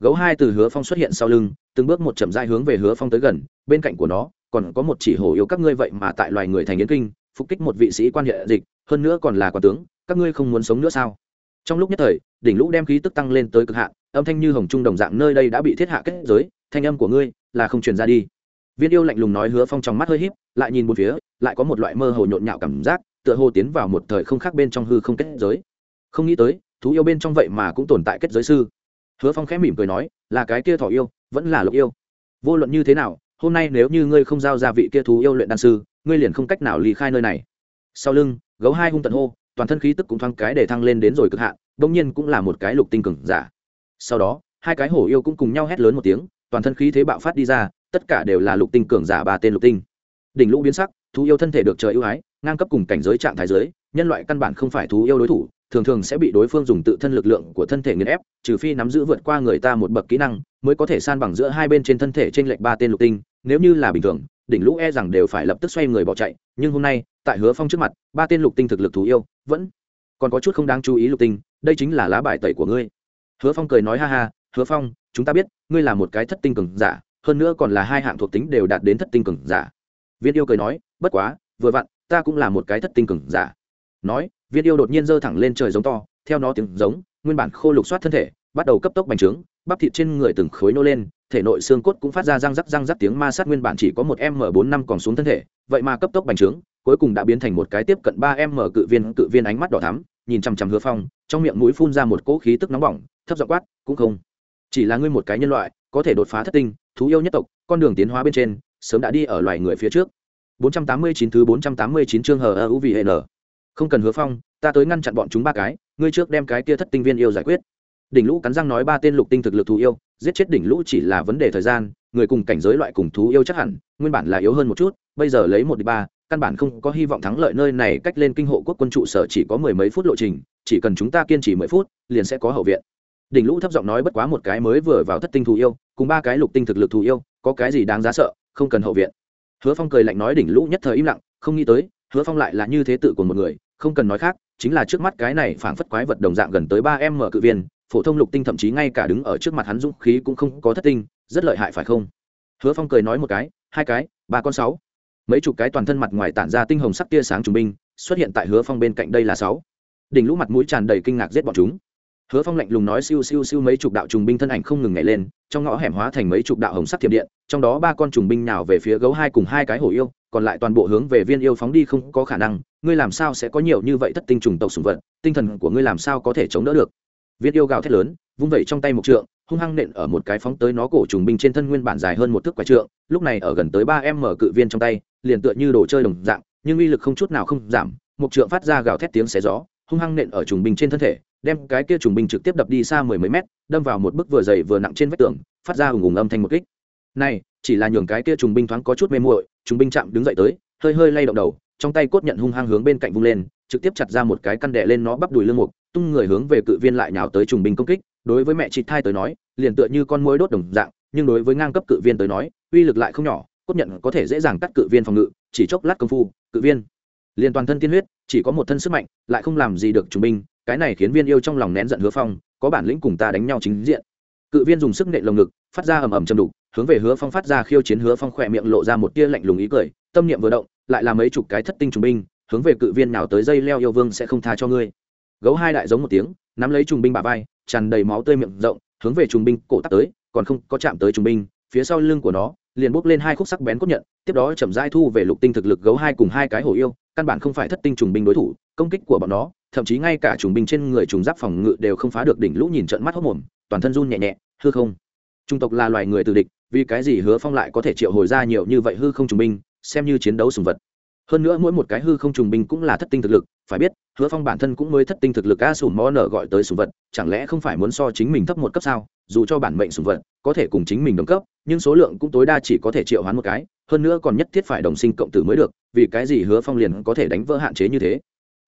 Gấu hai từ hứa phong xuất hiện sau lưng, từng bước một chậm dai hướng về hứa phong tới gần, bên cạnh của nó, còn có một chỉ hổ yêu các ngươi vậy mà tại loài người thành yến kinh, phục kích một vị sĩ quan hệ dịch, hơn nữa còn là quả tướng, các ngươi không muốn sống nữa sao? Trong lúc nhất thời, đỉnh lũ đem khí tức tăng lên tới cực hạn, âm thanh như hồng trung đồng dạng nơi đây đã bị thiết hạ kết giới, thanh âm của ngươi là không truyền ra đi. Viên yêu lạnh lùng nói hứa phong trong mắt hơi híp, lại nhìn một phía, lại có một loại mơ hồ nhộn nhạo cảm giác tựa hồ tiến vào một thời không khác bên trong hư không kết giới. Không nghĩ tới, thú yêu bên trong vậy mà cũng tồn tại kết giới sư. Hứa phong khẽ mỉm cười nói, là cái kia thỏ yêu, vẫn là lộc yêu. Vô luận như thế nào, hôm nay nếu như ngươi không giao ra vị kia thú yêu luyện đan sư, ngươi liền không cách nào ly khai nơi này. Sau lưng, gấu hai hung tận hô, toàn thân khí tức cũng thoáng cái để thăng lên đến rồi cực hạn, bỗng nhiên cũng là một cái lục tinh cường giả. Sau đó, hai cái hổ yêu cũng cùng nhau hét lớn một tiếng, toàn thân khí thế bạo phát đi ra, tất cả đều là lục tinh cường giả ba tên lục tinh. Đỉnh lũ biến sắc, thú yêu thân thể được trời ưu ái ngang cấp cùng cảnh giới trạng thái giới, nhân loại căn bản không phải thú yêu đối thủ, thường thường sẽ bị đối phương dùng tự thân lực lượng của thân thể nghiền ép, trừ phi nắm giữ vượt qua người ta một bậc kỹ năng, mới có thể san bằng giữa hai bên trên thân thể trên lệch ba tên lục tinh, nếu như là bình thường, đỉnh lũ e rằng đều phải lập tức xoay người bỏ chạy, nhưng hôm nay, tại hứa phong trước mặt, ba tên lục tinh thực lực thú yêu, vẫn còn có chút không đáng chú ý lục tinh, đây chính là lá bài tẩy của ngươi. Hứa phong cười nói ha ha, hứa phong, chúng ta biết, ngươi là một cái thất tinh cường giả, hơn nữa còn là hai hạng thuộc tính đều đạt đến thất tinh cường giả. Viên yêu cười nói, bất quá, vừa vặn ta cũng là một cái thất tinh cường giả. Nói, viên yêu đột nhiên giơ thẳng lên trời giống to, theo nó tiếng giống, nguyên bản khô lục soát thân thể, bắt đầu cấp tốc bành trướng, bắp thịt trên người từng khối nô lên, thể nội xương cốt cũng phát ra răng rắc răng rắc tiếng ma sát nguyên bản chỉ có một m bốn năm còn xuống thân thể, vậy mà cấp tốc bành trướng, cuối cùng đã biến thành một cái tiếp cận ba m cự viên cự viên ánh mắt đỏ thắm, nhìn chằm chằm hứa phong, trong miệng mũi phun ra một cỗ khí tức nóng bỏng, thấp giọng quát, cũng không. Chỉ là ngươi một cái nhân loại, có thể đột phá thất tinh, thú yêu nhất tộc, con đường tiến hóa bên trên, sớm đã đi ở loài người phía trước. 489 thứ 489 chương hờ ưu vị n. Không cần hứa phong, ta tới ngăn chặn bọn chúng ba cái, ngươi trước đem cái kia thất tinh viên yêu giải quyết. Đỉnh lũ cắn răng nói ba tên lục tinh thực lực thú yêu, giết chết đỉnh lũ chỉ là vấn đề thời gian, người cùng cảnh giới loại cùng thú yêu chắc hẳn, nguyên bản là yếu hơn một chút, bây giờ lấy một đi ba, căn bản không có hy vọng thắng lợi nơi này, cách lên kinh hộ quốc quân trụ sở chỉ có mười mấy phút lộ trình, chỉ cần chúng ta kiên trì mười phút, liền sẽ có hậu viện. Đỉnh lũ thấp giọng nói bất quá một cái mới vừa vào thất tinh thù yêu, cùng ba cái lục tinh thực lực thù yêu, có cái gì đáng giá sợ, không cần hậu viện hứa phong cười lạnh nói đỉnh lũ nhất thời im lặng, không nghĩ tới, hứa phong lại là như thế tự của một người, không cần nói khác, chính là trước mắt cái này phảng phất quái vật đồng dạng gần tới ba em mở cự viên, phổ thông lục tinh thậm chí ngay cả đứng ở trước mặt hắn dũng khí cũng không có thất tinh, rất lợi hại phải không? Hứa phong cười nói một cái, hai cái, ba con sáu. Mấy chục cái toàn thân mặt ngoài tản ra tinh hồng sắc tia sáng trùng binh, xuất hiện tại hứa phong bên cạnh đây là sáu. Đỉnh lũ mặt mũi tràn đầy kinh ngạc giết bọn chúng hứa phong lạnh lùng nói siêu siêu siêu mấy chục đạo trùng binh thân ảnh không ngừng nhảy lên, trong ngõ hẻm hóa thành mấy chục đạo hồng sắc thiểm điện, trong đó ba con trùng binh nào về phía gấu hai cùng hai cái hổ yêu, còn lại toàn bộ hướng về viên yêu phóng đi không có khả năng, ngươi làm sao sẽ có nhiều như vậy thất tinh trùng tộc sùng vật, tinh thần của ngươi làm sao có thể chống đỡ được? Viên yêu gào thét lớn, vung vẩy trong tay một trượng, hung hăng nện ở một cái phóng tới nó cổ trùng binh trên thân nguyên bản dài hơn một thước quả trượng, lúc này ở gần tới ba em mở cự viên trong tay, liền tựa như đồ chơi đồng dạng, nhưng uy lực không chút nào không giảm, một trượng phát ra gào thét tiếng xé gió, hung hăng nện ở trùng binh trên thân thể đem cái kia trùng binh trực tiếp đập đi xa mười mấy mét, đâm vào một bức vừa dày vừa nặng trên vách tường, phát ra ùng ùng âm thanh một kích. Này, chỉ là nhường cái kia trùng binh thoáng có chút mê muội, trùng binh chạm đứng dậy tới, hơi hơi lay động đầu, trong tay cốt nhận hung hăng hướng bên cạnh vung lên, trực tiếp chặt ra một cái căn đệ lên nó bắp đùi lưng mục, tung người hướng về cự viên lại nhào tới trùng binh công kích. Đối với mẹ chị thai tới nói, liền tựa như con mối đốt đồng dạng, nhưng đối với ngang cấp cự viên tới nói, uy lực lại không nhỏ, cốt nhận có thể dễ dàng cắt cự viên phòng ngự, chỉ chốc lát công phu, cự viên. Liền toàn thân tiên huyết, chỉ có một thân sức mạnh, lại không làm gì được trùng binh cái này khiến viên yêu trong lòng nén giận hứa phong, có bản lĩnh cùng ta đánh nhau chính diện. Cự viên dùng sức nện lồng ngực, phát ra ầm ầm châm đục, hướng về hứa phong phát ra khiêu chiến hứa phong khỏe miệng lộ ra một tia lạnh lùng ý cười, tâm niệm vừa động, lại là mấy chục cái thất tinh trùng binh, hướng về cự viên nào tới dây leo yêu vương sẽ không tha cho ngươi. Gấu hai đại giống một tiếng, nắm lấy trùng binh bà vai, tràn đầy máu tươi miệng rộng, hướng về trùng binh cổ tắc tới, còn không có chạm tới trùng binh, phía sau lưng của nó, liền bốc lên hai khúc sắc bén cốt nhận, tiếp đó chậm rãi thu về lục tinh thực lực gấu hai cùng hai cái hổ yêu, căn bản không phải thất tinh trùng binh đối thủ, công kích của bọn nó thậm chí ngay cả trùng binh trên người trùng giáp phòng ngự đều không phá được đỉnh lũ nhìn trận mắt hốc mồm, toàn thân run nhẹ nhẹ, hư không. Trung tộc là loài người từ địch, vì cái gì hứa phong lại có thể triệu hồi ra nhiều như vậy hư không trùng binh, xem như chiến đấu sùng vật. Hơn nữa mỗi một cái hư không trùng binh cũng là thất tinh thực lực, phải biết, hứa phong bản thân cũng mới thất tinh thực lực a sùm mó nở gọi tới sùng vật, chẳng lẽ không phải muốn so chính mình thấp một cấp sao? Dù cho bản mệnh sùng vật, có thể cùng chính mình đồng cấp, nhưng số lượng cũng tối đa chỉ có thể triệu hoán một cái, hơn nữa còn nhất thiết phải đồng sinh cộng tử mới được, vì cái gì hứa phong liền có thể đánh vỡ hạn chế như thế?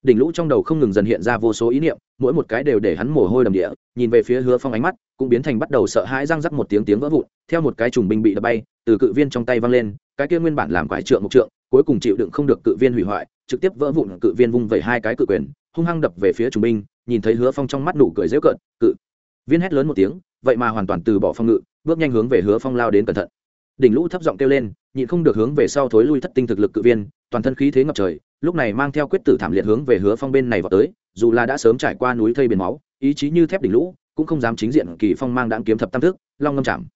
Đỉnh lũ trong đầu không ngừng dần hiện ra vô số ý niệm, mỗi một cái đều để hắn mồ hôi đầm địa, nhìn về phía hứa phong ánh mắt, cũng biến thành bắt đầu sợ hãi răng rắc một tiếng tiếng vỡ vụn, theo một cái trùng binh bị đập bay, từ cự viên trong tay văng lên, cái kia nguyên bản làm quải trượng một trượng, cuối cùng chịu đựng không được cự viên hủy hoại, trực tiếp vỡ vụn cự viên vung vẩy hai cái cự quyền, hung hăng đập về phía trùng binh, nhìn thấy hứa phong trong mắt nụ cười dễu cợt, cự viên hét lớn một tiếng, vậy mà hoàn toàn từ bỏ phong ngự, bước nhanh hướng về hứa phong lao đến cẩn thận đỉnh lũ thấp giọng kêu lên, nhịn không được hướng về sau thối lui thất tinh thực lực cự viên, toàn thân khí thế ngập trời, lúc này mang theo quyết tử thảm liệt hướng về hứa phong bên này vào tới, dù là đã sớm trải qua núi thây biển máu, ý chí như thép đỉnh lũ, cũng không dám chính diện kỳ phong mang đạn kiếm thập tam thức, long ngâm chạm.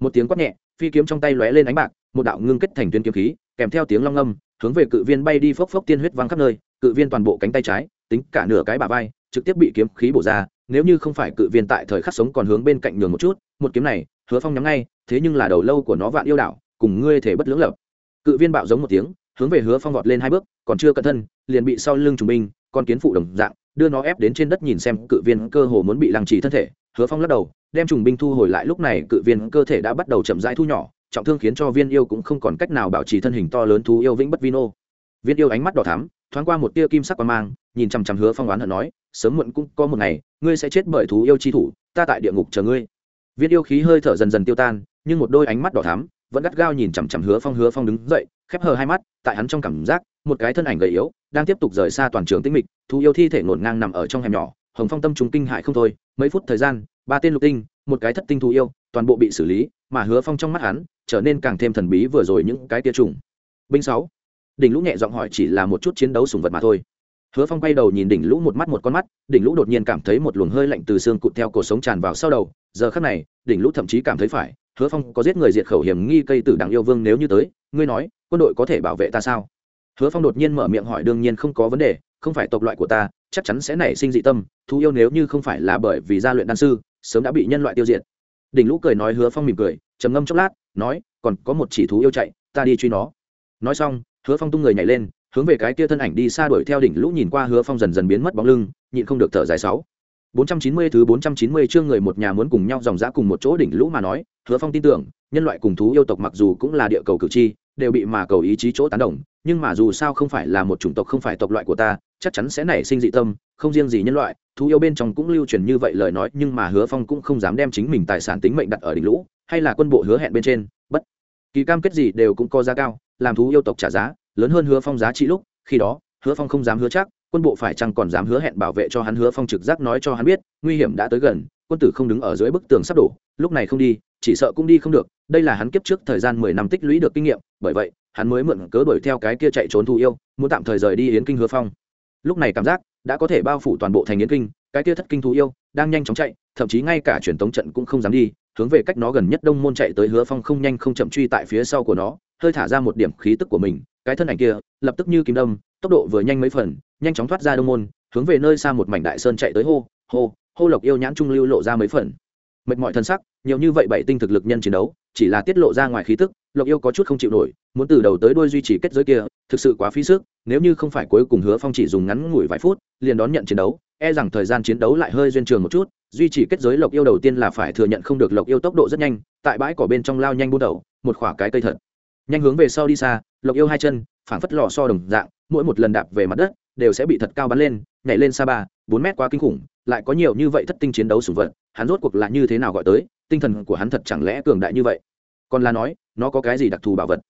Một tiếng quát nhẹ, phi kiếm trong tay lóe lên ánh bạc, một đạo ngưng kết thành tuyến kiếm khí, kèm theo tiếng long ngâm, hướng về cự viên bay đi phốc phốc tiên huyết văng khắp nơi, cự viên toàn bộ cánh tay trái, tính cả nửa cái bà vai, trực tiếp bị kiếm khí bổ ra, nếu như không phải cự viên tại thời khắc sống còn hướng bên cạnh nhường một chút, một kiếm này, hứa phong nhắm ngay thế nhưng là đầu lâu của nó vạn yêu đảo, cùng ngươi thể bất lưỡng lập. Cự viên bạo giống một tiếng, hướng về hứa phong vọt lên hai bước, còn chưa cẩn thân, liền bị sau lưng trùng binh, con kiến phụ đồng dạng, đưa nó ép đến trên đất nhìn xem cự viên cơ hồ muốn bị lăng trì thân thể. Hứa phong lắc đầu, đem trùng binh thu hồi lại lúc này cự viên cơ thể đã bắt đầu chậm rãi thu nhỏ, trọng thương khiến cho viên yêu cũng không còn cách nào bảo trì thân hình to lớn thú yêu vĩnh bất vino viên yêu ánh mắt đỏ thắm, thoáng qua một tia kim sắc qua mang, nhìn chằm chằm hứa phong oán hận nói, sớm muộn cũng có một ngày, ngươi sẽ chết bởi thú yêu chi thủ, ta tại địa ngục chờ ngươi. Viên yêu khí hơi thở dần dần tiêu tan nhưng một đôi ánh mắt đỏ thắm vẫn gắt gao nhìn chằm chằm hứa phong hứa phong đứng dậy khép hờ hai mắt tại hắn trong cảm giác một cái thân ảnh gầy yếu đang tiếp tục rời xa toàn trường tĩnh mịch thú yêu thi thể ngổn ngang nằm ở trong hẻm nhỏ hồng phong tâm chúng kinh hại không thôi mấy phút thời gian ba tên lục tinh một cái thất tinh thú yêu toàn bộ bị xử lý mà hứa phong trong mắt hắn trở nên càng thêm thần bí vừa rồi những cái tia trùng binh sáu đỉnh lũ nhẹ giọng hỏi chỉ là một chút chiến đấu sùng vật mà thôi hứa phong quay đầu nhìn đỉnh lũ một mắt một con mắt đỉnh lũ đột nhiên cảm thấy một luồng hơi lạnh từ xương cụt theo cổ sống tràn vào sau đầu giờ khắc này đỉnh lũ thậm chí cảm thấy phải hứa phong có giết người diệt khẩu hiểm nghi cây tử đảng yêu vương nếu như tới, ngươi nói, quân đội có thể bảo vệ ta sao? Hứa phong đột nhiên mở miệng hỏi, đương nhiên không có vấn đề, không phải tộc loại của ta, chắc chắn sẽ nảy sinh dị tâm, thú yêu nếu như không phải là bởi vì gia luyện đan sư, sớm đã bị nhân loại tiêu diệt. Đỉnh lũ cười nói, hứa phong mỉm cười, trầm ngâm chốc lát, nói, còn có một chỉ thú yêu chạy, ta đi truy nó. Nói xong, hứa phong tung người nhảy lên, hướng về cái kia thân ảnh đi xa đuổi theo đỉnh lũ nhìn qua hứa phong dần dần biến mất bóng lưng, nhịn không được thở dài sáu. 490 thứ 490 chương người một nhà muốn cùng nhau dòng dã cùng một chỗ đỉnh lũ mà nói, Hứa Phong tin tưởng, nhân loại cùng thú yêu tộc mặc dù cũng là địa cầu cử tri, đều bị mà cầu ý chí chỗ tán đồng, nhưng mà dù sao không phải là một chủng tộc không phải tộc loại của ta, chắc chắn sẽ nảy sinh dị tâm, không riêng gì nhân loại, thú yêu bên trong cũng lưu truyền như vậy lời nói, nhưng mà Hứa Phong cũng không dám đem chính mình tài sản tính mệnh đặt ở đỉnh lũ, hay là quân bộ hứa hẹn bên trên, bất kỳ cam kết gì đều cũng có giá cao, làm thú yêu tộc trả giá, lớn hơn Hứa Phong giá trị lúc, khi đó, Hứa Phong không dám hứa chắc, quân bộ phải chăng còn dám hứa hẹn bảo vệ cho hắn hứa phong trực giác nói cho hắn biết, nguy hiểm đã tới gần, quân tử không đứng ở dưới bức tường sắp đổ, lúc này không đi, chỉ sợ cũng đi không được, đây là hắn kiếp trước thời gian mười năm tích lũy được kinh nghiệm, bởi vậy, hắn mới mượn cớ đuổi theo cái kia chạy trốn thù yêu, muốn tạm thời rời đi yến kinh hứa phong. Lúc này cảm giác đã có thể bao phủ toàn bộ thành yến kinh, cái kia thất kinh thú yêu đang nhanh chóng chạy, thậm chí ngay cả truyền tống trận cũng không dám đi, hướng về cách nó gần nhất đông môn chạy tới hứa phong không nhanh không chậm truy tại phía sau của nó, hơi thả ra một điểm khí tức của mình, cái thân ảnh kia, lập tức như kim đâm tốc độ vừa nhanh mấy phần, nhanh chóng thoát ra đông môn, hướng về nơi xa một mảnh đại sơn chạy tới hô hô hô lộc yêu nhãn trung lưu lộ ra mấy phần. Mệt mỏi thân sắc, nhiều như vậy bảy tinh thực lực nhân chiến đấu, chỉ là tiết lộ ra ngoài khí tức, lộc yêu có chút không chịu nổi, muốn từ đầu tới đuôi duy trì kết giới kia, thực sự quá phí sức, nếu như không phải cuối cùng hứa phong chỉ dùng ngắn ngủi vài phút, liền đón nhận chiến đấu e rằng thời gian chiến đấu lại hơi duyên trường một chút, duy trì kết giới lộc yêu đầu tiên là phải thừa nhận không được lộc yêu tốc độ rất nhanh, tại bãi cỏ bên trong lao nhanh bút đầu, một khỏa cái cây thật. Nhanh hướng về sau đi xa, lộc yêu hai chân phảng phất lò so đồng dạng, mỗi một lần đạp về mặt đất đều sẽ bị thật cao bắn lên, nhảy lên xa ba bốn mét quá kinh khủng, lại có nhiều như vậy thất tinh chiến đấu sủng vật, hắn rốt cuộc là như thế nào gọi tới, tinh thần của hắn thật chẳng lẽ cường đại như vậy? Còn là nói, nó có cái gì đặc thù bảo vật?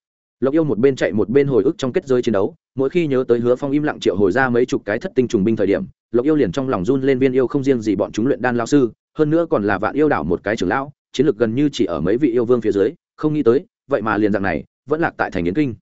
Lộc yêu một bên chạy một bên hồi ức trong kết giới chiến đấu, mỗi khi nhớ tới hứa phong im lặng triệu hồi ra mấy chục cái thất tinh trùng binh thời điểm, lộc yêu liền trong lòng run lên viên yêu không riêng gì bọn chúng luyện đan lao sư, hơn nữa còn là vạn yêu đảo một cái trưởng lão, chiến lược gần như chỉ ở mấy vị yêu vương phía dưới, không nghĩ tới, vậy mà liền dạng này, vẫn lạc tại thành yến kinh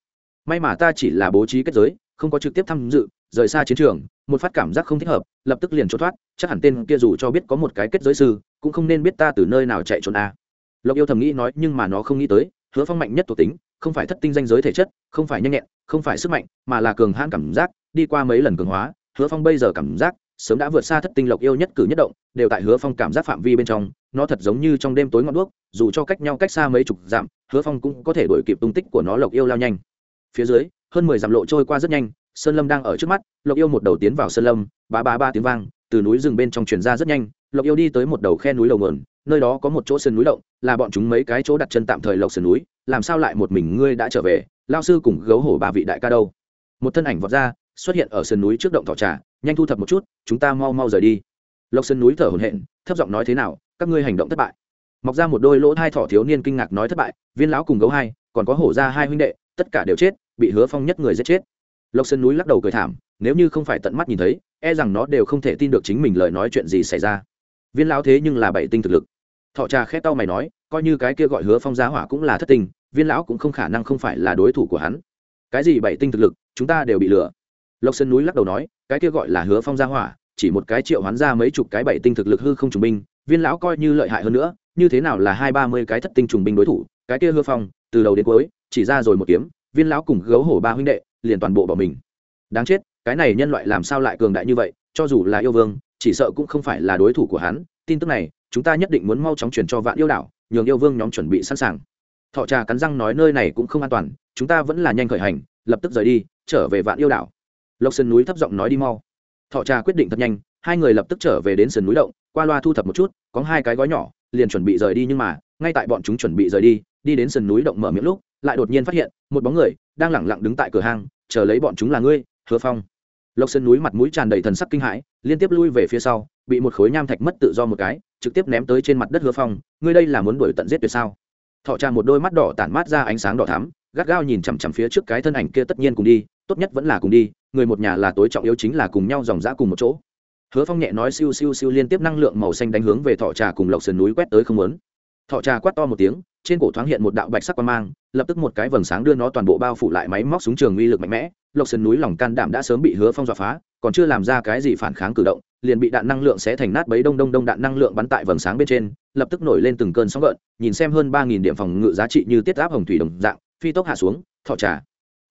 may mà ta chỉ là bố trí kết giới, không có trực tiếp tham dự, rời xa chiến trường, một phát cảm giác không thích hợp, lập tức liền trốn thoát, chắc hẳn tên kia dù cho biết có một cái kết giới sư, cũng không nên biết ta từ nơi nào chạy trốn a à. lộc yêu thầm nghĩ nói, nhưng mà nó không nghĩ tới, hứa phong mạnh nhất thuộc tính, không phải thất tinh danh giới thể chất, không phải nhanh nhẹn, không phải sức mạnh, mà là cường hãn cảm giác, đi qua mấy lần cường hóa, hứa phong bây giờ cảm giác, sớm đã vượt xa thất tinh lộc yêu nhất cử nhất động, đều tại hứa phong cảm giác phạm vi bên trong, nó thật giống như trong đêm tối ngọn đuốc, dù cho cách nhau cách xa mấy chục dặm, hứa phong cũng có thể đổi kịp tung tích của nó lộc yêu lao nhanh phía dưới, hơn mười dặm lộ trôi qua rất nhanh, sơn lâm đang ở trước mắt, lộc yêu một đầu tiến vào sơn lâm, ba ba ba tiếng vang, từ núi rừng bên trong truyền ra rất nhanh, lộc yêu đi tới một đầu khe núi đầu nguồn, nơi đó có một chỗ sườn núi động, là bọn chúng mấy cái chỗ đặt chân tạm thời lộc sườn núi, làm sao lại một mình ngươi đã trở về lao sư cùng gấu hổ ba vị đại ca đâu? Một thân ảnh vọt ra, xuất hiện ở sườn núi trước động thỏ trà, nhanh thu thập một chút, chúng ta mau mau rời đi. Lộc sườn núi thở hổn hển, thấp giọng nói thế nào, các ngươi hành động thất bại. Mọc ra một đôi lỗ hai thỏ thiếu niên kinh ngạc nói thất bại, viên lão cùng gấu hai, còn có hổ ra hai huynh đệ tất cả đều chết bị hứa phong nhất người giết chết. Lộc sơn núi lắc đầu cười thảm nếu như không phải tận mắt nhìn thấy e rằng nó đều không thể tin được chính mình lời nói chuyện gì xảy ra. Viên lão thế nhưng là bảy tinh thực lực. Thọ trà khét tao mày nói coi như cái kia gọi hứa phong giá hỏa cũng là thất tình, viên lão cũng không khả năng không phải là đối thủ của hắn. Cái gì bảy tinh thực lực chúng ta đều bị lừa. Lộc sơn núi lắc đầu nói cái kia gọi là hứa phong gia hỏa chỉ một cái triệu hoán ra mấy chục cái bảy tinh thực lực hư không trùng binh viên lão coi như lợi hại hơn nữa như thế nào là hai ba mươi cái thất tinh trùng binh đối thủ cái kia hứa phong từ đầu đến cuối chỉ ra rồi một kiếm, viên lão cùng gấu hổ ba huynh đệ liền toàn bộ bỏ mình. Đáng chết, cái này nhân loại làm sao lại cường đại như vậy, cho dù là yêu vương, chỉ sợ cũng không phải là đối thủ của hắn. Tin tức này, chúng ta nhất định muốn mau chóng chuyển cho vạn yêu đảo, nhường yêu vương nhóm chuẩn bị sẵn sàng. Thọ trà cắn răng nói nơi này cũng không an toàn, chúng ta vẫn là nhanh khởi hành, lập tức rời đi, trở về vạn yêu đảo. Lộc sơn núi thấp giọng nói đi mau. Thọ trà quyết định thật nhanh, hai người lập tức trở về đến sườn núi động, qua loa thu thập một chút, có hai cái gói nhỏ, liền chuẩn bị rời đi nhưng mà, ngay tại bọn chúng chuẩn bị rời đi đi đến sườn núi động mở miệng lúc lại đột nhiên phát hiện một bóng người đang lẳng lặng đứng tại cửa hàng, chờ lấy bọn chúng là ngươi hứa phong. Lộc sơn núi mặt mũi tràn đầy thần sắc kinh hãi liên tiếp lui về phía sau bị một khối nham thạch mất tự do một cái trực tiếp ném tới trên mặt đất hứa phong ngươi đây là muốn đuổi tận giết tuyệt sao? Thọ trà một đôi mắt đỏ tản mát ra ánh sáng đỏ thắm gắt gao nhìn chằm chằm phía trước cái thân ảnh kia tất nhiên cùng đi tốt nhất vẫn là cùng đi người một nhà là tối trọng yếu chính là cùng nhau dòng dã cùng một chỗ. Hứa phong nhẹ nói siêu siêu siêu liên tiếp năng lượng màu xanh đánh hướng về thọ trà cùng lộc sườn núi quét tới không lớn thọ trà quát to một tiếng trên cổ thoáng hiện một đạo bạch sắc quang mang, lập tức một cái vầng sáng đưa nó toàn bộ bao phủ lại máy móc súng trường uy lực mạnh mẽ. Lộc sườn núi lòng can đảm đã sớm bị hứa phong dọa phá, còn chưa làm ra cái gì phản kháng cử động, liền bị đạn năng lượng sẽ thành nát bấy đông đông đông đạn năng lượng bắn tại vầng sáng bên trên, lập tức nổi lên từng cơn sóng gợn, nhìn xem hơn ba nghìn điểm phòng ngự giá trị như tiết áp hồng thủy đồng dạng, phi tốc hạ xuống, thọ trà,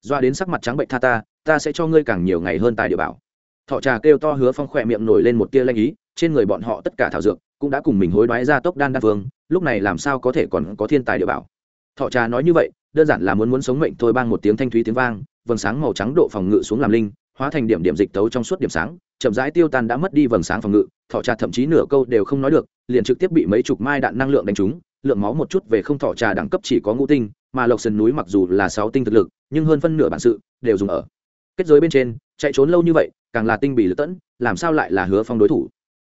doa đến sắc mặt trắng bệnh tha ta ta sẽ cho ngươi càng nhiều ngày hơn tài địa bảo. Thọ trà kêu to hứa phong khỏe miệng nổi lên một tia lanh ý trên người bọn họ tất cả thảo dược cũng đã cùng mình hối đoái ra tốc đan đan phương, lúc này làm sao có thể còn có thiên tài địa bảo? Thọ trà nói như vậy, đơn giản là muốn muốn sống mệnh thôi bang một tiếng thanh thúy tiếng vang, vầng sáng màu trắng độ phòng ngự xuống làm linh, hóa thành điểm điểm dịch tấu trong suốt điểm sáng, chậm rãi tiêu tan đã mất đi vầng sáng phòng ngự, thọ trà thậm chí nửa câu đều không nói được, liền trực tiếp bị mấy chục mai đạn năng lượng đánh trúng, lượng máu một chút về không thọ trà đẳng cấp chỉ có ngũ tinh, mà lộc sơn núi mặc dù là sáu tinh thực lực, nhưng hơn phân nửa bản sự đều dùng ở. Kết giới bên trên, chạy trốn lâu như vậy, càng là tinh bị lựa tẫn, làm sao lại là hứa phong đối thủ?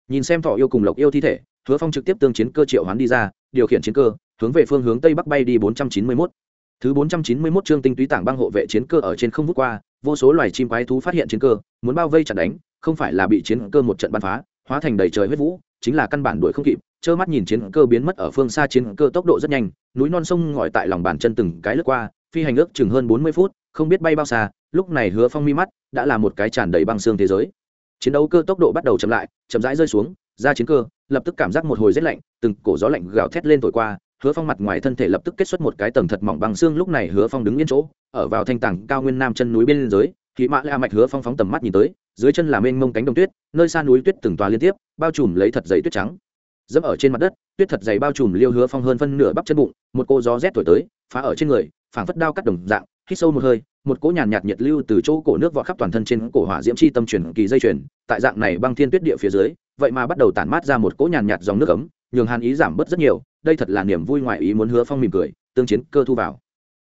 Nhìn xem thọ yêu cùng lộc yêu thi thể, hứa phong trực tiếp tương chiến cơ triệu hoán đi ra, điều khiển chiến cơ, hướng về phương hướng tây bắc bay đi bốn trăm chín mươi mốt. Thứ bốn trăm chín mươi mốt chương tinh túy tảng băng hộ vệ chiến cơ ở trên không vút qua, vô số loài chim quái thú phát hiện chiến cơ, muốn bao vây chặn đánh, không phải là bị chiến cơ một trận bắn phá, hóa thành đầy trời huyết vũ, chính là căn bản đuổi không kịp, trơ mắt nhìn chiến cơ biến mất ở phương xa chiến cơ tốc độ rất nhanh, núi non sông ngỏi tại lòng bàn chân từng cái lướt qua, phi hành ước chừng hơn bốn mươi phút, không biết bay bao xa, lúc này hứa phong mi mắt đã là một cái tràn đầy băng xương thế giới chiến đấu cơ tốc độ bắt đầu chậm lại, chậm rãi rơi xuống, ra chiến cơ, lập tức cảm giác một hồi rét lạnh, từng cổ gió lạnh gào thét lên thổi qua, hứa phong mặt ngoài thân thể lập tức kết xuất một cái tầng thật mỏng bằng xương, lúc này hứa phong đứng yên chỗ, ở vào thanh tảng cao nguyên nam chân núi bên dưới thị mã la mạch hứa phong phóng tầm mắt nhìn tới, dưới chân là mênh mông cánh đồng tuyết, nơi xa núi tuyết từng tòa liên tiếp, bao trùm lấy thật dày tuyết trắng. Dẫm ở trên mặt đất, tuyết thật dày bao trùm liêu hứa phong hơn phân nửa bắp chân bụng, một cô gió rét thổi tới, phá ở trên người, phảng phất đao cắt đồng dạng hít sâu một hơi, một cỗ nhàn nhạt nhiệt lưu từ chỗ cổ nước vọt khắp toàn thân trên cổ hỏa diễm chi tâm truyền kỳ dây truyền tại dạng này băng thiên tuyết địa phía dưới, vậy mà bắt đầu tản mát ra một cỗ nhàn nhạt dòng nước ấm, nhường hàn ý giảm bớt rất nhiều, đây thật là niềm vui ngoài ý muốn hứa phong mỉm cười, tương chiến cơ thu vào.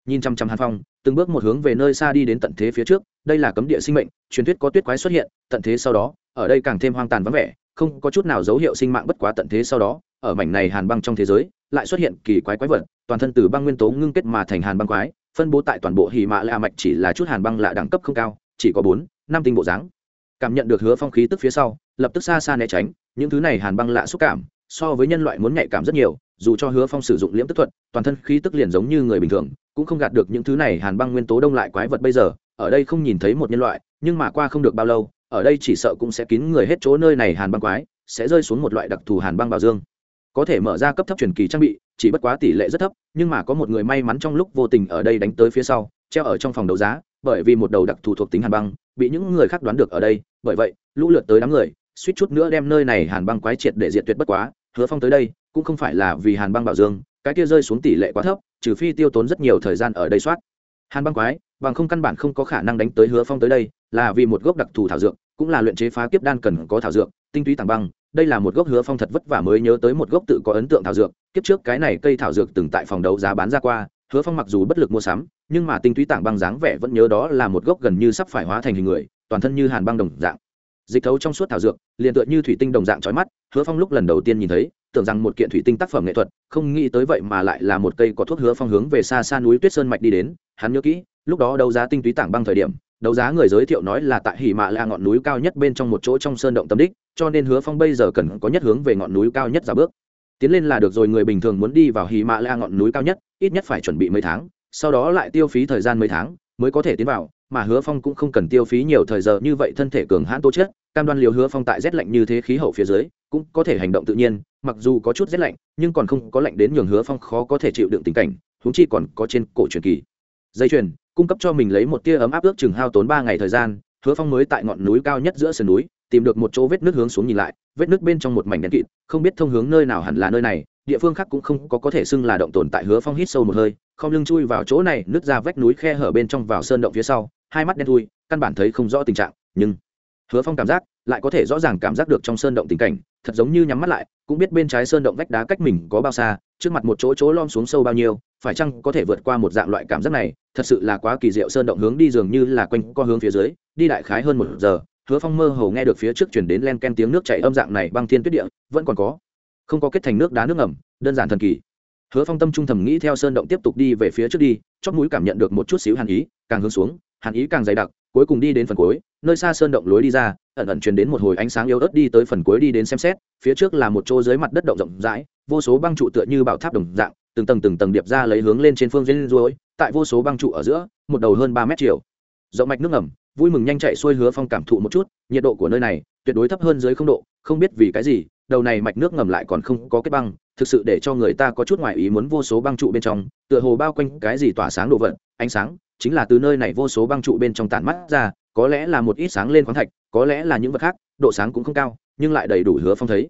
Nhìn chăm chăm hàn phong, từng bước một hướng về nơi xa đi đến tận thế phía trước, đây là cấm địa sinh mệnh, truyền thuyết có tuyết quái xuất hiện, tận thế sau đó, ở đây càng thêm hoang tàn vắng vẻ, không có chút nào dấu hiệu sinh mạng bất quá tận thế sau đó, ở mảnh này hàn băng trong thế giới, lại xuất hiện kỳ quái quái vật, toàn thân từ băng nguyên tố ngưng kết mà thành hàn băng quái phân bố tại toàn bộ hì mạ lạ mạch chỉ là chút hàn băng lạ đẳng cấp không cao, chỉ có bốn, năm tinh bộ dáng. Cảm nhận được hứa phong khí tức phía sau, lập tức xa xa né tránh, những thứ này hàn băng lạ xúc cảm, so với nhân loại muốn nhạy cảm rất nhiều, dù cho hứa phong sử dụng liễm tức thuật, toàn thân khí tức liền giống như người bình thường, cũng không gạt được những thứ này hàn băng nguyên tố đông lại quái vật bây giờ, ở đây không nhìn thấy một nhân loại, nhưng mà qua không được bao lâu, ở đây chỉ sợ cũng sẽ kín người hết chỗ nơi này hàn băng quái, sẽ rơi xuống một loại đặc thù hàn băng bảo dương. Có thể mở ra cấp thấp truyền kỳ trang bị chỉ bất quá tỷ lệ rất thấp, nhưng mà có một người may mắn trong lúc vô tình ở đây đánh tới phía sau, treo ở trong phòng đấu giá, bởi vì một đầu đặc thù thuộc tính hàn băng, bị những người khác đoán được ở đây, bởi vậy, lũ lượt tới đám người, suýt chút nữa đem nơi này hàn băng quái triệt để diệt tuyệt bất quá, hứa phong tới đây, cũng không phải là vì hàn băng bảo dương, cái kia rơi xuống tỷ lệ quá thấp, trừ phi tiêu tốn rất nhiều thời gian ở đây soát. Hàn băng quái, bằng không căn bản không có khả năng đánh tới hứa phong tới đây, là vì một gốc đặc thù thảo dược, cũng là luyện chế phá kiếp đan cần có thảo dược, tinh túy tàng băng đây là một gốc hứa phong thật vất vả mới nhớ tới một gốc tự có ấn tượng thảo dược, kiếp trước cái này cây thảo dược từng tại phòng đấu giá bán ra qua, hứa phong mặc dù bất lực mua sắm, nhưng mà tinh túy tảng băng dáng vẻ vẫn nhớ đó là một gốc gần như sắp phải hóa thành hình người, toàn thân như hàn băng đồng dạng. Dịch thấu trong suốt thảo dược, liền tựa như thủy tinh đồng dạng trói mắt, hứa phong lúc lần đầu tiên nhìn thấy, tưởng rằng một kiện thủy tinh tác phẩm nghệ thuật, không nghĩ tới vậy mà lại là một cây có thuốc hứa phong hướng về xa xa núi tuyết sơn mạch đi đến, hắn nhớ kỹ, lúc đó đấu giá tinh túy tảng băng thời điểm đấu giá người giới thiệu nói là tại hỉ mạ là ngọn núi cao nhất bên trong một chỗ trong sơn động tâm đích, cho nên hứa phong bây giờ cần có nhất hướng về ngọn núi cao nhất ra bước. Tiến lên là được rồi, người bình thường muốn đi vào hỉ mạ là ngọn núi cao nhất, ít nhất phải chuẩn bị mấy tháng, sau đó lại tiêu phí thời gian mấy tháng mới có thể tiến vào, mà hứa phong cũng không cần tiêu phí nhiều thời giờ như vậy, thân thể cường hãn tố chết cam đoan liều hứa phong tại rét lạnh như thế khí hậu phía dưới, cũng có thể hành động tự nhiên, mặc dù có chút rét lạnh, nhưng còn không có lạnh đến nhường hứa phong khó có thể chịu đựng tình cảnh húng chi còn có trên cổ truyền kỳ. Dây chuyền cung cấp cho mình lấy một tia ấm áp ước chừng hao tốn ba ngày thời gian, hứa phong mới tại ngọn núi cao nhất giữa sườn núi, tìm được một chỗ vết nước hướng xuống nhìn lại, vết nước bên trong một mảnh đen kịt, không biết thông hướng nơi nào hẳn là nơi này, địa phương khác cũng không có có thể xưng là động tồn tại. Hứa phong hít sâu một hơi, không lưng chui vào chỗ này nước ra vách núi khe hở bên trong vào sơn động phía sau, hai mắt đen thui, căn bản thấy không rõ tình trạng, nhưng hứa phong cảm giác lại có thể rõ ràng cảm giác được trong sơn động tình cảnh, thật giống như nhắm mắt lại, cũng biết bên trái sơn động vách đá cách mình có bao xa, trước mặt một chỗ chỗ lom xuống sâu bao nhiêu phải chăng có thể vượt qua một dạng loại cảm giác này? Thật sự là quá kỳ diệu, sơn động hướng đi dường như là quanh co hướng phía dưới, đi đại khái hơn một giờ, hứa phong mơ hồ nghe được phía trước chuyển đến len ken tiếng nước chảy âm dạng này băng thiên tuyết địa, vẫn còn có. Không có kết thành nước đá nước ngầm, đơn giản thần kỳ. Hứa phong tâm trung thầm nghĩ theo sơn động tiếp tục đi về phía trước đi, chót mũi cảm nhận được một chút xíu hàn ý, càng hướng xuống, hàn ý càng dày đặc, cuối cùng đi đến phần cuối, nơi xa sơn động lối đi ra, ẩn ẩn truyền đến một hồi ánh sáng yếu ớt đi tới phần cuối đi đến xem xét, phía trước là một chỗ dưới mặt đất động rộng rãi, vô số băng trụ tựa như bảo tháp đồng dạng từng tầng từng tầng điệp ra lấy hướng lên trên phương duyên ruôi tại vô số băng trụ ở giữa, một đầu hơn ba mét chiều. Rộng mạch nước ngầm, vui mừng nhanh chạy xuôi hứa phong cảm thụ một chút, nhiệt độ của nơi này tuyệt đối thấp hơn dưới không độ, không biết vì cái gì, đầu này mạch nước ngầm lại còn không có kết băng, thực sự để cho người ta có chút ngoại ý muốn vô số băng trụ bên trong, tựa hồ bao quanh cái gì tỏa sáng đồ vật, ánh sáng chính là từ nơi này vô số băng trụ bên trong tản mắt ra, có lẽ là một ít sáng lên khoáng thạch, có lẽ là những vật khác, độ sáng cũng không cao, nhưng lại đầy đủ hứa phong thấy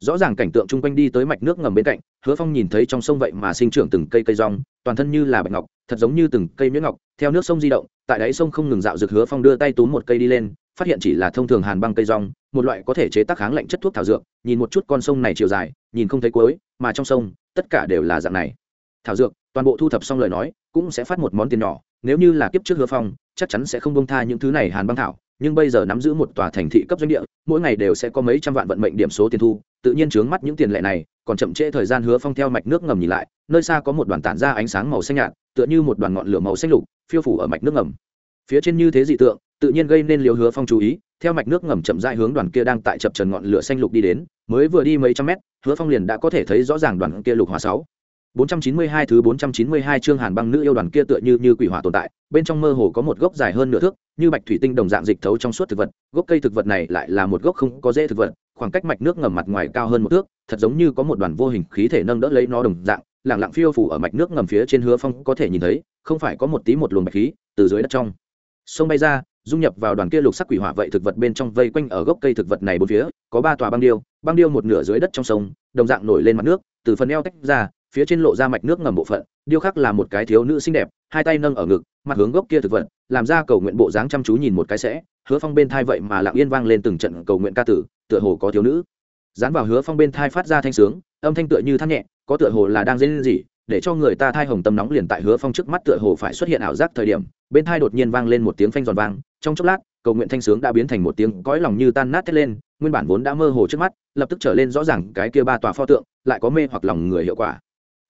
rõ ràng cảnh tượng chung quanh đi tới mạch nước ngầm bên cạnh, hứa phong nhìn thấy trong sông vậy mà sinh trưởng từng cây cây rong, toàn thân như là bạch ngọc, thật giống như từng cây nhuyễn ngọc, theo nước sông di động, tại đáy sông không ngừng dạo rực hứa phong đưa tay túm một cây đi lên, phát hiện chỉ là thông thường hàn băng cây rong, một loại có thể chế tác kháng lạnh chất thuốc thảo dược, nhìn một chút con sông này chiều dài, nhìn không thấy cuối, mà trong sông, tất cả đều là dạng này. Thảo dược, toàn bộ thu thập xong lời nói, cũng sẽ phát một món tiền nhỏ, nếu như là kiếp trước hứa phong, chắc chắn sẽ không bông tha những thứ này hàn băng thảo nhưng bây giờ nắm giữ một tòa thành thị cấp doanh địa, mỗi ngày đều sẽ có mấy trăm vạn vận mệnh điểm số tiền thu, tự nhiên chướng mắt những tiền lệ này, còn chậm trễ thời gian hứa phong theo mạch nước ngầm nhìn lại, nơi xa có một đoàn tản ra ánh sáng màu xanh nhạt, tựa như một đoàn ngọn lửa màu xanh lục, phiêu phủ ở mạch nước ngầm. Phía trên như thế dị tượng, tự nhiên gây nên liều hứa phong chú ý, theo mạch nước ngầm chậm rãi hướng đoàn kia đang tại chập trần ngọn lửa xanh lục đi đến, mới vừa đi mấy trăm mét, hứa phong liền đã có thể thấy rõ ràng đoàn kia lục hỏa sáu. 492 thứ 492 chương Hàn Băng nữ yêu đoàn kia tựa như như quỷ hỏa tồn tại, bên trong mơ hồ có một gốc dài hơn nửa thước, như bạch thủy tinh đồng dạng dịch thấu trong suốt thực vật, gốc cây thực vật này lại là một gốc không có rễ thực vật, khoảng cách mạch nước ngầm mặt ngoài cao hơn một thước, thật giống như có một đoàn vô hình khí thể nâng đỡ lấy nó đồng dạng, lặng lặng phiêu phù ở mạch nước ngầm phía trên hứa phong có thể nhìn thấy, không phải có một tí một luồng bạch khí từ dưới đất trong. Sông bay ra, dung nhập vào đoàn kia lục sắc quỷ hỏa vậy thực vật bên trong vây quanh ở gốc cây thực vật này bốn phía, có ba tòa băng điêu, băng điêu một nửa dưới đất trong sông, đồng dạng nổi lên mặt nước, từ phần eo tách ra, phía trên lộ ra mạch nước ngầm bộ phận, điêu khắc là một cái thiếu nữ xinh đẹp, hai tay nâng ở ngực, mặt hướng gốc kia thực vật, làm ra cầu nguyện bộ dáng chăm chú nhìn một cái sẽ, hứa phong bên thai vậy mà lặng yên vang lên từng trận cầu nguyện ca tử, tựa hồ có thiếu nữ. Dán vào hứa phong bên thai phát ra thanh sướng, âm thanh tựa như thắt nhẹ, có tựa hồ là đang dên gì để cho người ta thai hồng tâm nóng liền tại hứa phong trước mắt tựa hồ phải xuất hiện ảo giác thời điểm, bên thai đột nhiên vang lên một tiếng phanh giòn vang, trong chốc lát, cầu nguyện thanh sướng đã biến thành một tiếng cõi lòng như tan nát thét lên, nguyên bản vốn đã mơ hồ trước mắt, lập tức trở lên rõ ràng cái kia ba tòa pho tượng, lại có mê hoặc lòng người hiệu quả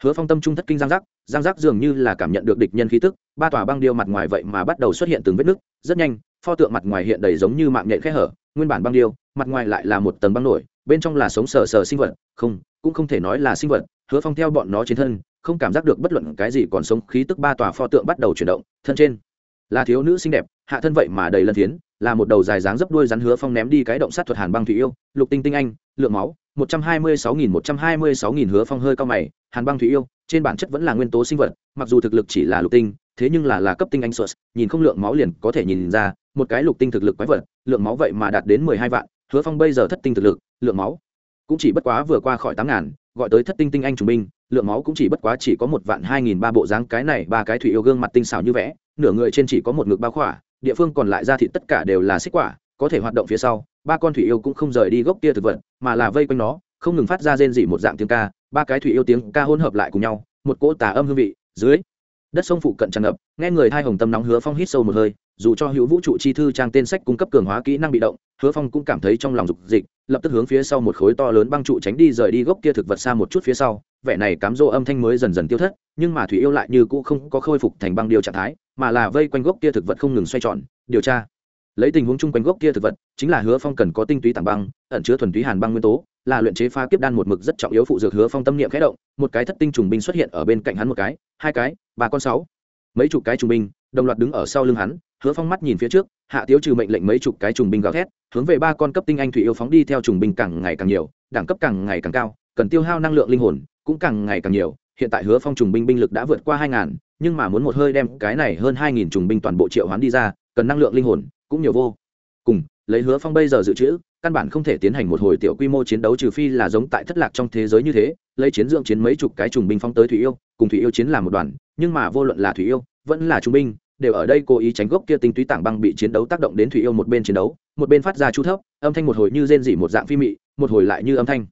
hứa phong tâm trung thất kinh giang giác giang giác dường như là cảm nhận được địch nhân khí tức, ba tòa băng điêu mặt ngoài vậy mà bắt đầu xuất hiện từng vết nứt, rất nhanh, pho tượng mặt ngoài hiện đầy giống như mạng nhện khe hở, nguyên bản băng điêu, mặt ngoài lại là một tầng băng nổi, bên trong là sống sờ sờ sinh vật, không, cũng không thể nói là sinh vật, hứa phong theo bọn nó trên thân, không cảm giác được bất luận cái gì còn sống khí tức ba tòa pho tượng bắt đầu chuyển động, thân trên là thiếu nữ xinh đẹp, hạ thân vậy mà đầy lân thiến là một đầu dài dáng dấp đuôi rắn hứa phong ném đi cái động sát thuật hàn băng thủy yêu, lục tinh tinh anh, lượng máu, một trăm hai mươi sáu nghìn một trăm hai mươi sáu nghìn hứa phong hơi cao mày, hàn băng thủy yêu, trên bản chất vẫn là nguyên tố sinh vật, mặc dù thực lực chỉ là lục tinh, thế nhưng là là cấp tinh anh sợt nhìn không lượng máu liền có thể nhìn ra, một cái lục tinh thực lực quái vật, lượng máu vậy mà đạt đến mười hai vạn, hứa phong bây giờ thất tinh thực lực, lượng máu cũng chỉ bất quá vừa qua khỏi tám ngàn, gọi tới thất tinh tinh anh trung binh, lượng máu cũng chỉ bất quá chỉ có một vạn hai nghìn ba bộ dáng, cái này ba cái thủy yêu gương mặt tinh xảo như vẽ, nửa người trên chỉ có một ngực bao khỏa địa phương còn lại ra thịt tất cả đều là xích quả, có thể hoạt động phía sau, ba con thủy yêu cũng không rời đi gốc kia thực vật, mà là vây quanh nó, không ngừng phát ra rên dị một dạng tiếng ca, ba cái thủy yêu tiếng ca hỗn hợp lại cùng nhau, một cỗ tà âm hương vị, dưới, đất sông phụ cận tràn ngập, nghe người thai hồng tâm nóng hứa phong hít sâu một hơi dù cho hữu vũ trụ chi thư trang tên sách cung cấp cường hóa kỹ năng bị động, hứa phong cũng cảm thấy trong lòng dục dịch, lập tức hướng phía sau một khối to lớn băng trụ tránh đi rời đi gốc kia thực vật xa một chút phía sau. Vẻ này cám dỗ âm thanh mới dần dần tiêu thất, nhưng mà thủy yêu lại như cũ không có khôi phục thành băng điều trạng thái, mà là vây quanh gốc kia thực vật không ngừng xoay tròn. Điều tra. Lấy tình huống chung quanh gốc kia thực vật, chính là hứa phong cần có tinh túy tảng băng, ẩn chứa thuần túy hàn băng nguyên tố, là luyện chế pha kiếp đan một mực rất trọng yếu phụ dược hứa phong tâm niệm khẽ động, một cái thất tinh trùng binh xuất hiện ở bên cạnh hắn một cái, hai cái, ba con sáu, mấy chục cái trùng binh, đồng loạt đứng ở sau lưng hắn hứa phong mắt nhìn phía trước, hạ tiếu trừ mệnh lệnh mấy chục cái trùng binh gào thét, hướng về ba con cấp tinh anh thủy yêu phóng đi theo trùng binh càng ngày càng nhiều, đẳng cấp càng ngày càng cao, cần tiêu hao năng lượng linh hồn cũng càng ngày càng nhiều. Hiện tại hứa phong trùng binh binh lực đã vượt qua hai ngàn, nhưng mà muốn một hơi đem cái này hơn hai nghìn trùng binh toàn bộ triệu hoán đi ra, cần năng lượng linh hồn cũng nhiều vô. Cùng, lấy hứa phong bây giờ dự trữ, căn bản không thể tiến hành một hồi tiểu quy mô chiến đấu trừ phi là giống tại thất lạc trong thế giới như thế, lấy chiến dưỡng chiến mấy chục cái trùng binh phong tới thủy yêu, cùng thủy yêu chiến làm một đoàn, nhưng mà vô luận là thủy yêu, vẫn là trung binh đều ở đây cố ý tránh gốc kia tinh túy tảng băng bị chiến đấu tác động đến thủy yêu một bên chiến đấu, một bên phát ra chu thấp, âm thanh một hồi như rên rỉ một dạng phi mị, một hồi lại như âm thanh.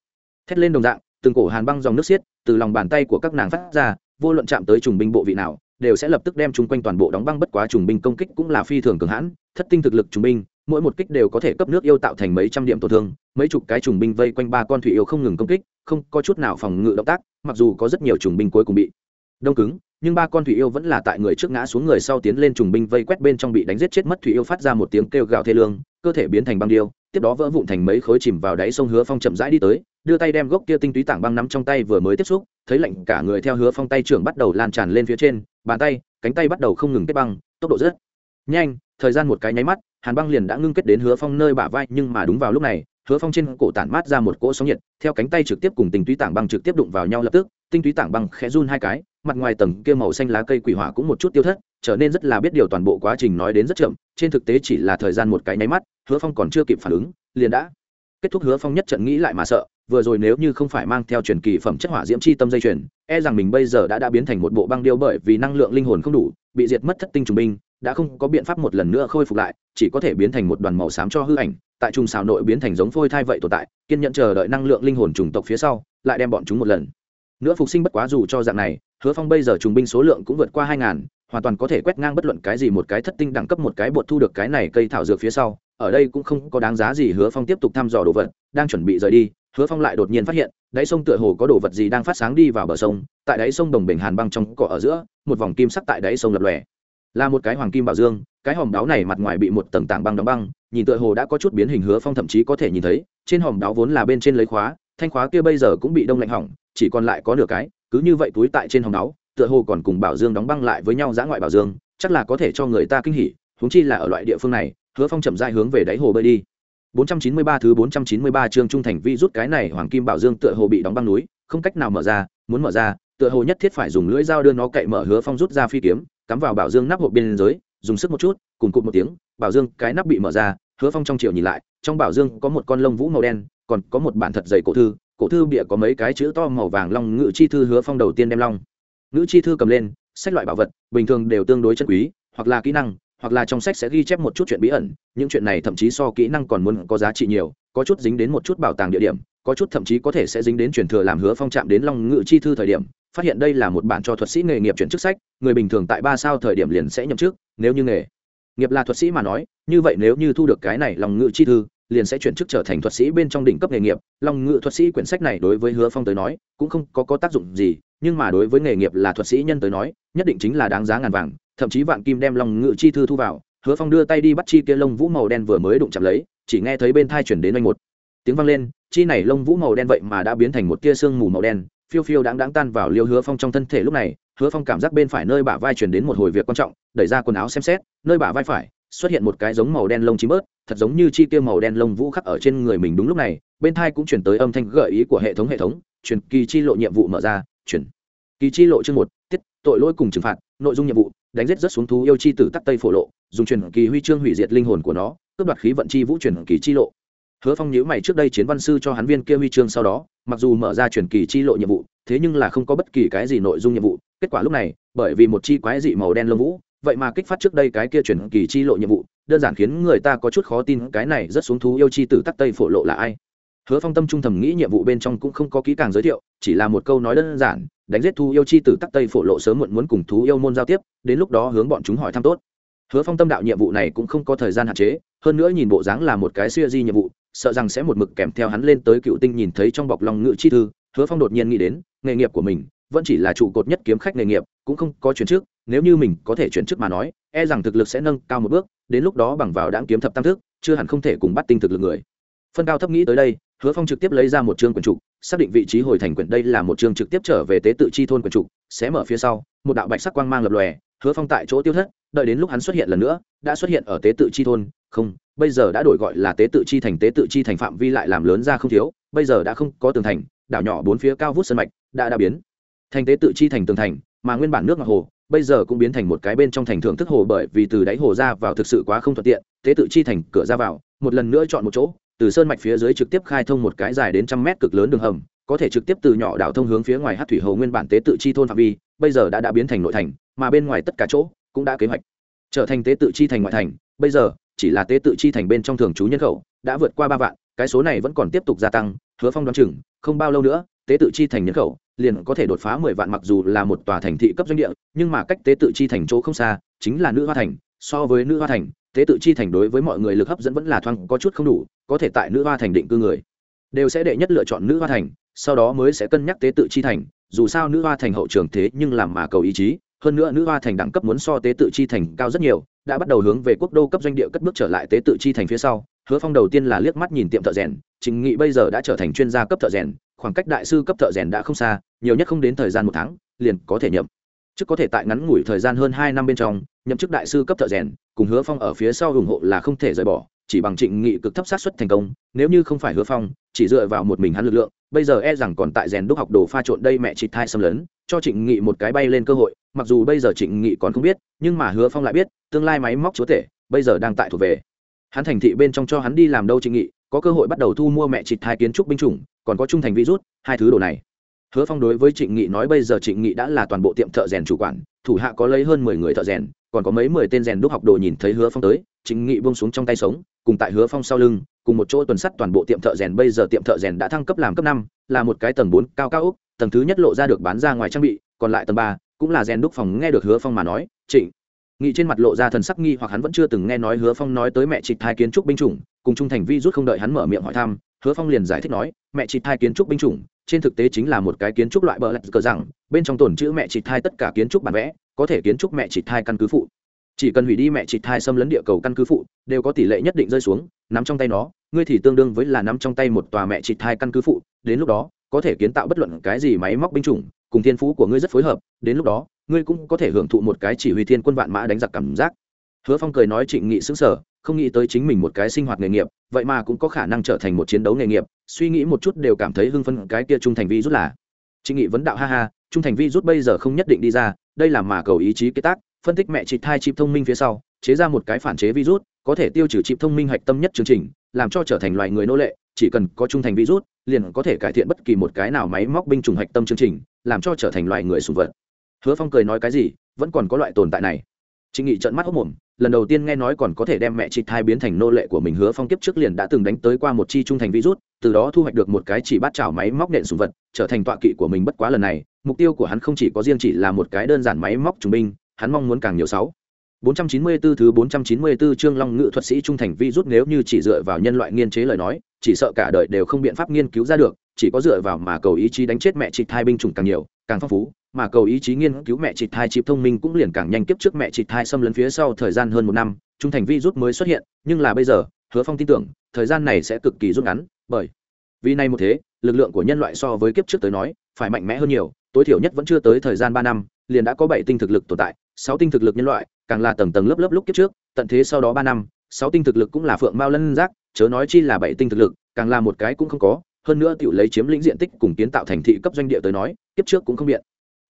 Thét lên đồng dạng, từng cổ hàn băng dòng nước xiết, từ lòng bàn tay của các nàng phát ra, vô luận chạm tới trùng binh bộ vị nào, đều sẽ lập tức đem chung quanh toàn bộ đóng băng bất quá trùng binh công kích cũng là phi thường cường hãn, thất tinh thực lực trùng binh, mỗi một kích đều có thể cấp nước yêu tạo thành mấy trăm điểm tổn thương, mấy chục cái trùng binh vây quanh ba con thủy yêu không ngừng công kích, không có chút nào phòng ngự động tác, mặc dù có rất nhiều trùng binh cuối cùng bị đông cứng nhưng ba con thủy yêu vẫn là tại người trước ngã xuống người sau tiến lên trùng binh vây quét bên trong bị đánh giết chết mất thủy yêu phát ra một tiếng kêu gào thê lương, cơ thể biến thành băng điêu, tiếp đó vỡ vụn thành mấy khối chìm vào đáy sông hứa phong chậm rãi đi tới, đưa tay đem gốc kia tinh túy tảng băng nắm trong tay vừa mới tiếp xúc, thấy lạnh cả người theo hứa phong tay trưởng bắt đầu lan tràn lên phía trên, bàn tay, cánh tay bắt đầu không ngừng kết băng, tốc độ rất nhanh, thời gian một cái nháy mắt, hàn băng liền đã ngưng kết đến hứa phong nơi bả vai, nhưng mà đúng vào lúc này hứa phong trên cổ tản mát ra một cỗ sóng nhiệt, theo cánh tay trực tiếp cùng tinh túy tảng băng trực tiếp đụng vào nhau lập tức tinh túy tảng băng khẽ run hai cái, mặt ngoài tầng kia màu xanh lá cây quỷ hỏa cũng một chút tiêu thất, trở nên rất là biết điều toàn bộ quá trình nói đến rất chậm, trên thực tế chỉ là thời gian một cái nháy mắt, hứa phong còn chưa kịp phản ứng, liền đã kết thúc hứa phong nhất trận nghĩ lại mà sợ, vừa rồi nếu như không phải mang theo truyền kỳ phẩm chất hỏa diễm chi tâm dây chuyền e rằng mình bây giờ đã đã biến thành một bộ băng điêu bởi vì năng lượng linh hồn không đủ, bị diệt mất thất tinh trùng binh đã không có biện pháp một lần nữa khôi phục lại, chỉ có thể biến thành một đoàn màu xám cho hư ảnh, tại trùng xào nội biến thành giống phôi thai vậy tồn tại, kiên nhận chờ đợi năng lượng linh hồn trùng tộc phía sau, lại đem bọn chúng một lần. Nữa phục sinh bất quá dù cho dạng này, hứa phong bây giờ trùng binh số lượng cũng vượt qua hai ngàn, hoàn toàn có thể quét ngang bất luận cái gì một cái thất tinh đẳng cấp một cái bột thu được cái này cây thảo dược phía sau, ở đây cũng không có đáng giá gì hứa phong tiếp tục thăm dò đồ vật, đang chuẩn bị rời đi, hứa phong lại đột nhiên phát hiện, đáy sông tựa hồ có đồ vật gì đang phát sáng đi vào bờ sông, tại đáy sông đồng bình hàn băng trong cỏ ở giữa, một vòng kim sắc tại đáy sông lập lòe là một cái hoàng kim bảo dương, cái hòm đáo này mặt ngoài bị một tầng tảng băng đóng băng, nhìn tựa hồ đã có chút biến hình hứa phong thậm chí có thể nhìn thấy, trên hòm đáo vốn là bên trên lấy khóa, thanh khóa kia bây giờ cũng bị đông lạnh hỏng, chỉ còn lại có nửa cái, cứ như vậy túi tại trên hòm đáo, tựa hồ còn cùng bảo dương đóng băng lại với nhau giã ngoại bảo dương, chắc là có thể cho người ta kinh hỉ, huống chi là ở loại địa phương này, hứa phong chậm dai hướng về đáy hồ bơi đi. 493 thứ 493 chương trung thành vi rút cái này hoàng kim bảo dương tựa hồ bị đóng băng núi, không cách nào mở ra, muốn mở ra, tựa hồ nhất thiết phải dùng lưỡi dao đưa nó cậy mở hứa phong rút ra phi kiếm cắm vào bảo dương nắp hộp bên dưới dùng sức một chút, cùng cụt một tiếng, bảo dương cái nắp bị mở ra, hứa phong trong chiều nhìn lại, trong bảo dương có một con lông vũ màu đen, còn có một bản thật dày cổ thư cổ thư bịa có mấy cái chữ to màu vàng long ngự chi thư hứa phong đầu tiên đem long. Ngữ chi thư cầm lên, sách loại bảo vật, bình thường đều tương đối chân quý, hoặc là kỹ năng, hoặc là trong sách sẽ ghi chép một chút chuyện bí ẩn, những chuyện này thậm chí so kỹ năng còn muốn có giá trị nhiều, có chút dính đến một chút bảo tàng địa điểm, có chút thậm chí có thể sẽ dính đến truyền thừa làm hứa phong chạm đến long ngự chi thư thời điểm phát hiện đây là một bản cho thuật sĩ nghề nghiệp chuyển chức sách người bình thường tại ba sao thời điểm liền sẽ nhậm chức nếu như nghề nghiệp là thuật sĩ mà nói như vậy nếu như thu được cái này long ngự chi thư liền sẽ chuyển chức trở thành thuật sĩ bên trong đỉnh cấp nghề nghiệp. Long ngự thuật sĩ quyển sách này đối với hứa phong tới nói cũng không có, có tác dụng gì nhưng mà đối với nghề nghiệp là thuật sĩ nhân tới nói nhất định chính là đáng giá ngàn vàng thậm chí vạn kim đem long ngự chi thư thu vào hứa phong đưa tay đi bắt chi kia lông vũ màu đen vừa mới đụng chạm lấy chỉ nghe thấy bên thai chuyển đến oanh một. Tiếng vang lên chi này lông vũ màu đen vậy mà đã biến thành một tia sương mù màu đen phiêu phiêu đáng đáng tan vào liêu hứa phong trong thân thể lúc này, hứa phong cảm giác bên phải nơi bả vai chuyển đến một hồi việc quan trọng, đẩy ra quần áo xem xét, nơi bả vai phải xuất hiện một cái giống màu đen lông chim bớt, thật giống như chi tiêu màu đen lông vũ khắc ở trên người mình đúng lúc này, bên thai cũng chuyển tới âm thanh gợi ý của hệ thống hệ thống, chuyển kỳ chi lộ nhiệm vụ mở ra, chuyển kỳ chi lộ chương một, tiết, tội lỗi cùng trừng phạt, nội dung nhiệm vụ, đánh giết rất xuống thú yêu chi tử tắc tây phổ lộ, dùng truyền kỳ huy chương hủy diệt linh hồn của nó, cướp đoạt khí vận chi vũ truyền kỳ chi lộ hứa phong nhíu mày trước đây chiến văn sư cho hắn viên kia huy chương sau đó, mặc dù mở ra truyền kỳ chi lộ nhiệm vụ, thế nhưng là không có bất kỳ cái gì nội dung nhiệm vụ. Kết quả lúc này, bởi vì một chi quái dị màu đen lông vũ, vậy mà kích phát trước đây cái kia truyền kỳ chi lộ nhiệm vụ, đơn giản khiến người ta có chút khó tin cái này rất xuống thú yêu chi tử tắc tây phổ lộ là ai. Hứa phong tâm trung thầm nghĩ nhiệm vụ bên trong cũng không có kỹ càng giới thiệu, chỉ là một câu nói đơn giản, đánh giết thú yêu chi tử tắc tây phổ lộ sớm muộn muốn cùng thú yêu môn giao tiếp, đến lúc đó hướng bọn chúng hỏi thăm tốt. Hứa phong tâm đạo nhiệm vụ này cũng không có thời gian hạn chế, hơn nữa nhìn bộ dáng là một cái siêu di nhiệm vụ sợ rằng sẽ một mực kèm theo hắn lên tới cựu tinh nhìn thấy trong bọc lòng ngự chi thư, hứa phong đột nhiên nghĩ đến, nghề nghiệp của mình, vẫn chỉ là trụ cột nhất kiếm khách nghề nghiệp, cũng không có chuyển chức nếu như mình có thể chuyển chức mà nói e rằng thực lực sẽ nâng cao một bước, đến lúc đó bằng vào đáng kiếm thập tam thức, chưa hẳn không thể cùng bắt tinh thực lực người. Phân cao thấp nghĩ tới đây, hứa phong trực tiếp lấy ra một chương quyển trục, xác định vị trí hồi thành quyển đây là một chương trực tiếp trở về tế tự chi thôn quyển trục, sẽ mở phía sau, một đạo bạch sắc quang mang lập lòe, hứa phong tại chỗ tiêu thất đợi đến lúc hắn xuất hiện lần nữa, đã xuất hiện ở tế tự chi thôn, không, bây giờ đã đổi gọi là tế tự chi thành, tế tự chi thành phạm vi lại làm lớn ra không thiếu, bây giờ đã không có tường thành, đảo nhỏ bốn phía cao vút sân mạch, đã đã biến thành tế tự chi thành tường thành, mà nguyên bản nước ngọc hồ, bây giờ cũng biến thành một cái bên trong thành thưởng thức hồ bởi vì từ đáy hồ ra vào thực sự quá không thuận tiện, tế tự chi thành cửa ra vào, một lần nữa chọn một chỗ, từ sơn mạch phía dưới trực tiếp khai thông một cái dài đến trăm mét cực lớn đường hầm, có thể trực tiếp từ nhỏ đảo thông hướng phía ngoài hát thủy hồ nguyên bản tế tự chi thôn phạm vi, bây giờ đã đã biến thành nội thành, mà bên ngoài tất cả chỗ cũng đã kế hoạch. Trở thành tế tự chi thành ngoại thành, bây giờ, chỉ là tế tự chi thành bên trong thường trú nhân khẩu, đã vượt qua ba vạn, cái số này vẫn còn tiếp tục gia tăng, hứa phong đoán chừng, không bao lâu nữa, tế tự chi thành nhân khẩu liền có thể đột phá mười vạn mặc dù là một tòa thành thị cấp doanh địa, nhưng mà cách tế tự chi thành chỗ không xa, chính là nữ hoa thành. So với nữ hoa thành, tế tự chi thành đối với mọi người lực hấp dẫn vẫn là thoáng, có chút không đủ, có thể tại nữ hoa thành định cư người đều sẽ đệ nhất lựa chọn nữ hoa thành, sau đó mới sẽ cân nhắc tế tự chi thành. Dù sao nữ hoa thành hậu trường thế nhưng làm mà cầu ý chí hơn nữa nữ hoa thành đẳng cấp muốn so tế tự chi thành cao rất nhiều, đã bắt đầu hướng về quốc đô cấp doanh địa cất bước trở lại tế tự chi thành phía sau. Hứa phong đầu tiên là liếc mắt nhìn tiệm thợ rèn, trình nghị bây giờ đã trở thành chuyên gia cấp thợ rèn, khoảng cách đại sư cấp thợ rèn đã không xa, nhiều nhất không đến thời gian một tháng, liền có thể nhậm. Chức có thể tại ngắn ngủi thời gian hơn hai năm bên trong, nhậm chức đại sư cấp thợ rèn, cùng hứa phong ở phía sau ủng hộ là không thể rời bỏ chỉ bằng trịnh nghị cực thấp sát xuất thành công, nếu như không phải hứa phong, chỉ dựa vào một mình hắn lực lượng, bây giờ e rằng còn tại rèn đúc học đồ pha trộn đây mẹ chị thai xâm lấn, cho trịnh nghị một cái bay lên cơ hội, mặc dù bây giờ trịnh nghị còn không biết, nhưng mà hứa phong lại biết, tương lai máy móc chúa tể, bây giờ đang tại thuộc về. Hắn thành thị bên trong cho hắn đi làm đâu trịnh nghị, có cơ hội bắt đầu thu mua mẹ chị thai kiến trúc binh chủng, còn có trung thành virus hai thứ đồ này. Hứa phong đối với trịnh nghị nói bây giờ trịnh nghị đã là toàn bộ tiệm thợ rèn chủ quản, thủ hạ có lấy hơn mười người thợ rèn còn có mấy mười tên rèn đúc học đồ nhìn thấy hứa phong tới, trịnh nghị buông xuống trong tay sống, cùng tại hứa phong sau lưng, cùng một chỗ tuần sắt toàn bộ tiệm thợ rèn bây giờ tiệm thợ rèn đã thăng cấp làm cấp năm, là một cái tầng bốn cao cao úc tầng thứ nhất lộ ra được bán ra ngoài trang bị, còn lại tầng ba cũng là rèn đúc phòng nghe được hứa phong mà nói, trịnh. Nghị trên mặt lộ ra thần sắc nghi hoặc hắn vẫn chưa từng nghe nói hứa phong nói tới mẹ chị thai kiến trúc binh chủng, cùng trung thành vi rút không đợi hắn mở miệng hỏi thăm, hứa phong liền giải thích nói, mẹ chị thai kiến trúc binh chủng, trên thực tế chính là một cái kiến trúc loại bờ lạch cờ rằng, bên trong tồn chữ mẹ chị thai tất cả kiến trúc bản vẽ có thể kiến trúc mẹ chị thai căn cứ phụ. Chỉ cần hủy đi mẹ chị thai xâm lấn địa cầu căn cứ phụ, đều có tỷ lệ nhất định rơi xuống, nắm trong tay nó, ngươi thì tương đương với là nắm trong tay một tòa mẹ chị thai căn cứ phụ, đến lúc đó, có thể kiến tạo bất luận cái gì máy móc binh chủng, cùng thiên phú của ngươi rất phối hợp, đến lúc đó, ngươi cũng có thể hưởng thụ một cái chỉ huy thiên quân vạn mã đánh giặc cảm giác. Hứa phong cười nói trịnh nghị xứng sở không nghĩ tới chính mình một cái sinh hoạt nghề nghiệp, vậy mà cũng có khả năng trở thành một chiến đấu nghề nghiệp, suy nghĩ một chút đều cảm thấy hưng phân cái kia trung thành vi rút là. Trịnh nghị vấn đạo ha ha, trung thành vi rút bây giờ không nhất định đi ra đây là mà cầu ý chí kế tác, phân tích mẹ chị thai chịp thông minh phía sau, chế ra một cái phản chế virus, có thể tiêu trừ chịp thông minh hạch tâm nhất chương trình, làm cho trở thành loài người nô lệ, chỉ cần có trung thành virus, liền có thể cải thiện bất kỳ một cái nào máy móc binh chủng hạch tâm chương trình, làm cho trở thành loài người sùng vật. Hứa phong cười nói cái gì, vẫn còn có loại tồn tại này trịnh nghị trận mắt hốc mồm lần đầu tiên nghe nói còn có thể đem mẹ chị thai biến thành nô lệ của mình hứa phong kiếp trước liền đã từng đánh tới qua một chi trung thành virus từ đó thu hoạch được một cái chỉ bắt chảo máy móc nện sùng vật trở thành tọa kỵ của mình bất quá lần này mục tiêu của hắn không chỉ có riêng chỉ là một cái đơn giản máy móc trung binh hắn mong muốn càng nhiều sáu. 494 thứ 494 chương Long Ngự thuật sĩ trung thành vi rút nếu như chỉ dựa vào nhân loại nghiên chế lời nói, chỉ sợ cả đời đều không biện pháp nghiên cứu ra được, chỉ có dựa vào mà cầu ý chí đánh chết mẹ chị thai binh chủng càng nhiều, càng phong phú, mà cầu ý chí nghiên cứu mẹ chị thai chịp thông minh cũng liền càng nhanh kiếp trước mẹ chị thai xâm lấn phía sau thời gian hơn một năm, trung thành vi rút mới xuất hiện, nhưng là bây giờ, Hứa Phong tin tưởng, thời gian này sẽ cực kỳ rút ngắn, bởi vì này một thế, lực lượng của nhân loại so với kiếp trước tới nói, phải mạnh mẽ hơn nhiều, tối thiểu nhất vẫn chưa tới thời gian ba năm, liền đã có bảy tinh thực lực tồn tại, sáu tinh thực lực nhân loại, càng là tầng tầng lớp lớp lúc kiếp trước, tận thế sau đó ba năm, sáu tinh thực lực cũng là phượng mao lân giác, chớ nói chi là bảy tinh thực lực, càng là một cái cũng không có, hơn nữa tiểu lấy chiếm lĩnh diện tích cùng kiến tạo thành thị cấp doanh địa tới nói, kiếp trước cũng không biện.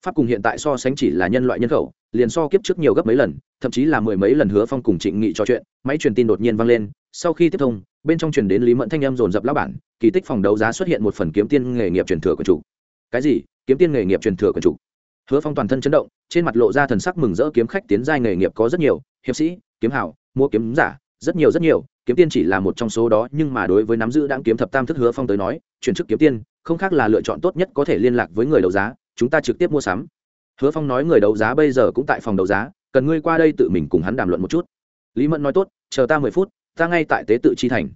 Pháp cùng hiện tại so sánh chỉ là nhân loại nhân khẩu, liền so kiếp trước nhiều gấp mấy lần, thậm chí là mười mấy lần hứa phong cùng Trịnh Nghị trò chuyện, máy truyền tin đột nhiên vang lên, sau khi tiếp thông, bên trong truyền đến Lý Mẫn thanh em dồn dập lá bản, kỳ tích phòng đấu giá xuất hiện một phần kiếm tiên nghề nghiệp truyền thừa của chủ. Cái gì? Kiếm tiên nghề nghiệp truyền thừa của chủ? hứa phong toàn thân chấn động trên mặt lộ ra thần sắc mừng rỡ kiếm khách tiến giai nghề nghiệp có rất nhiều hiệp sĩ kiếm hảo mua kiếm giả rất nhiều rất nhiều kiếm tiên chỉ là một trong số đó nhưng mà đối với nắm giữ đáng kiếm thập tam thức hứa phong tới nói chuyển chức kiếm tiên không khác là lựa chọn tốt nhất có thể liên lạc với người đấu giá chúng ta trực tiếp mua sắm. Hứa phong nói người đấu giá bây giờ cũng tại phòng đấu giá, cần ngươi qua đây tự mình cùng hắn đàm luận một chút. Lý mẫn nói tốt, chờ ta mười phút, ta ngay tại tế tự chi thành.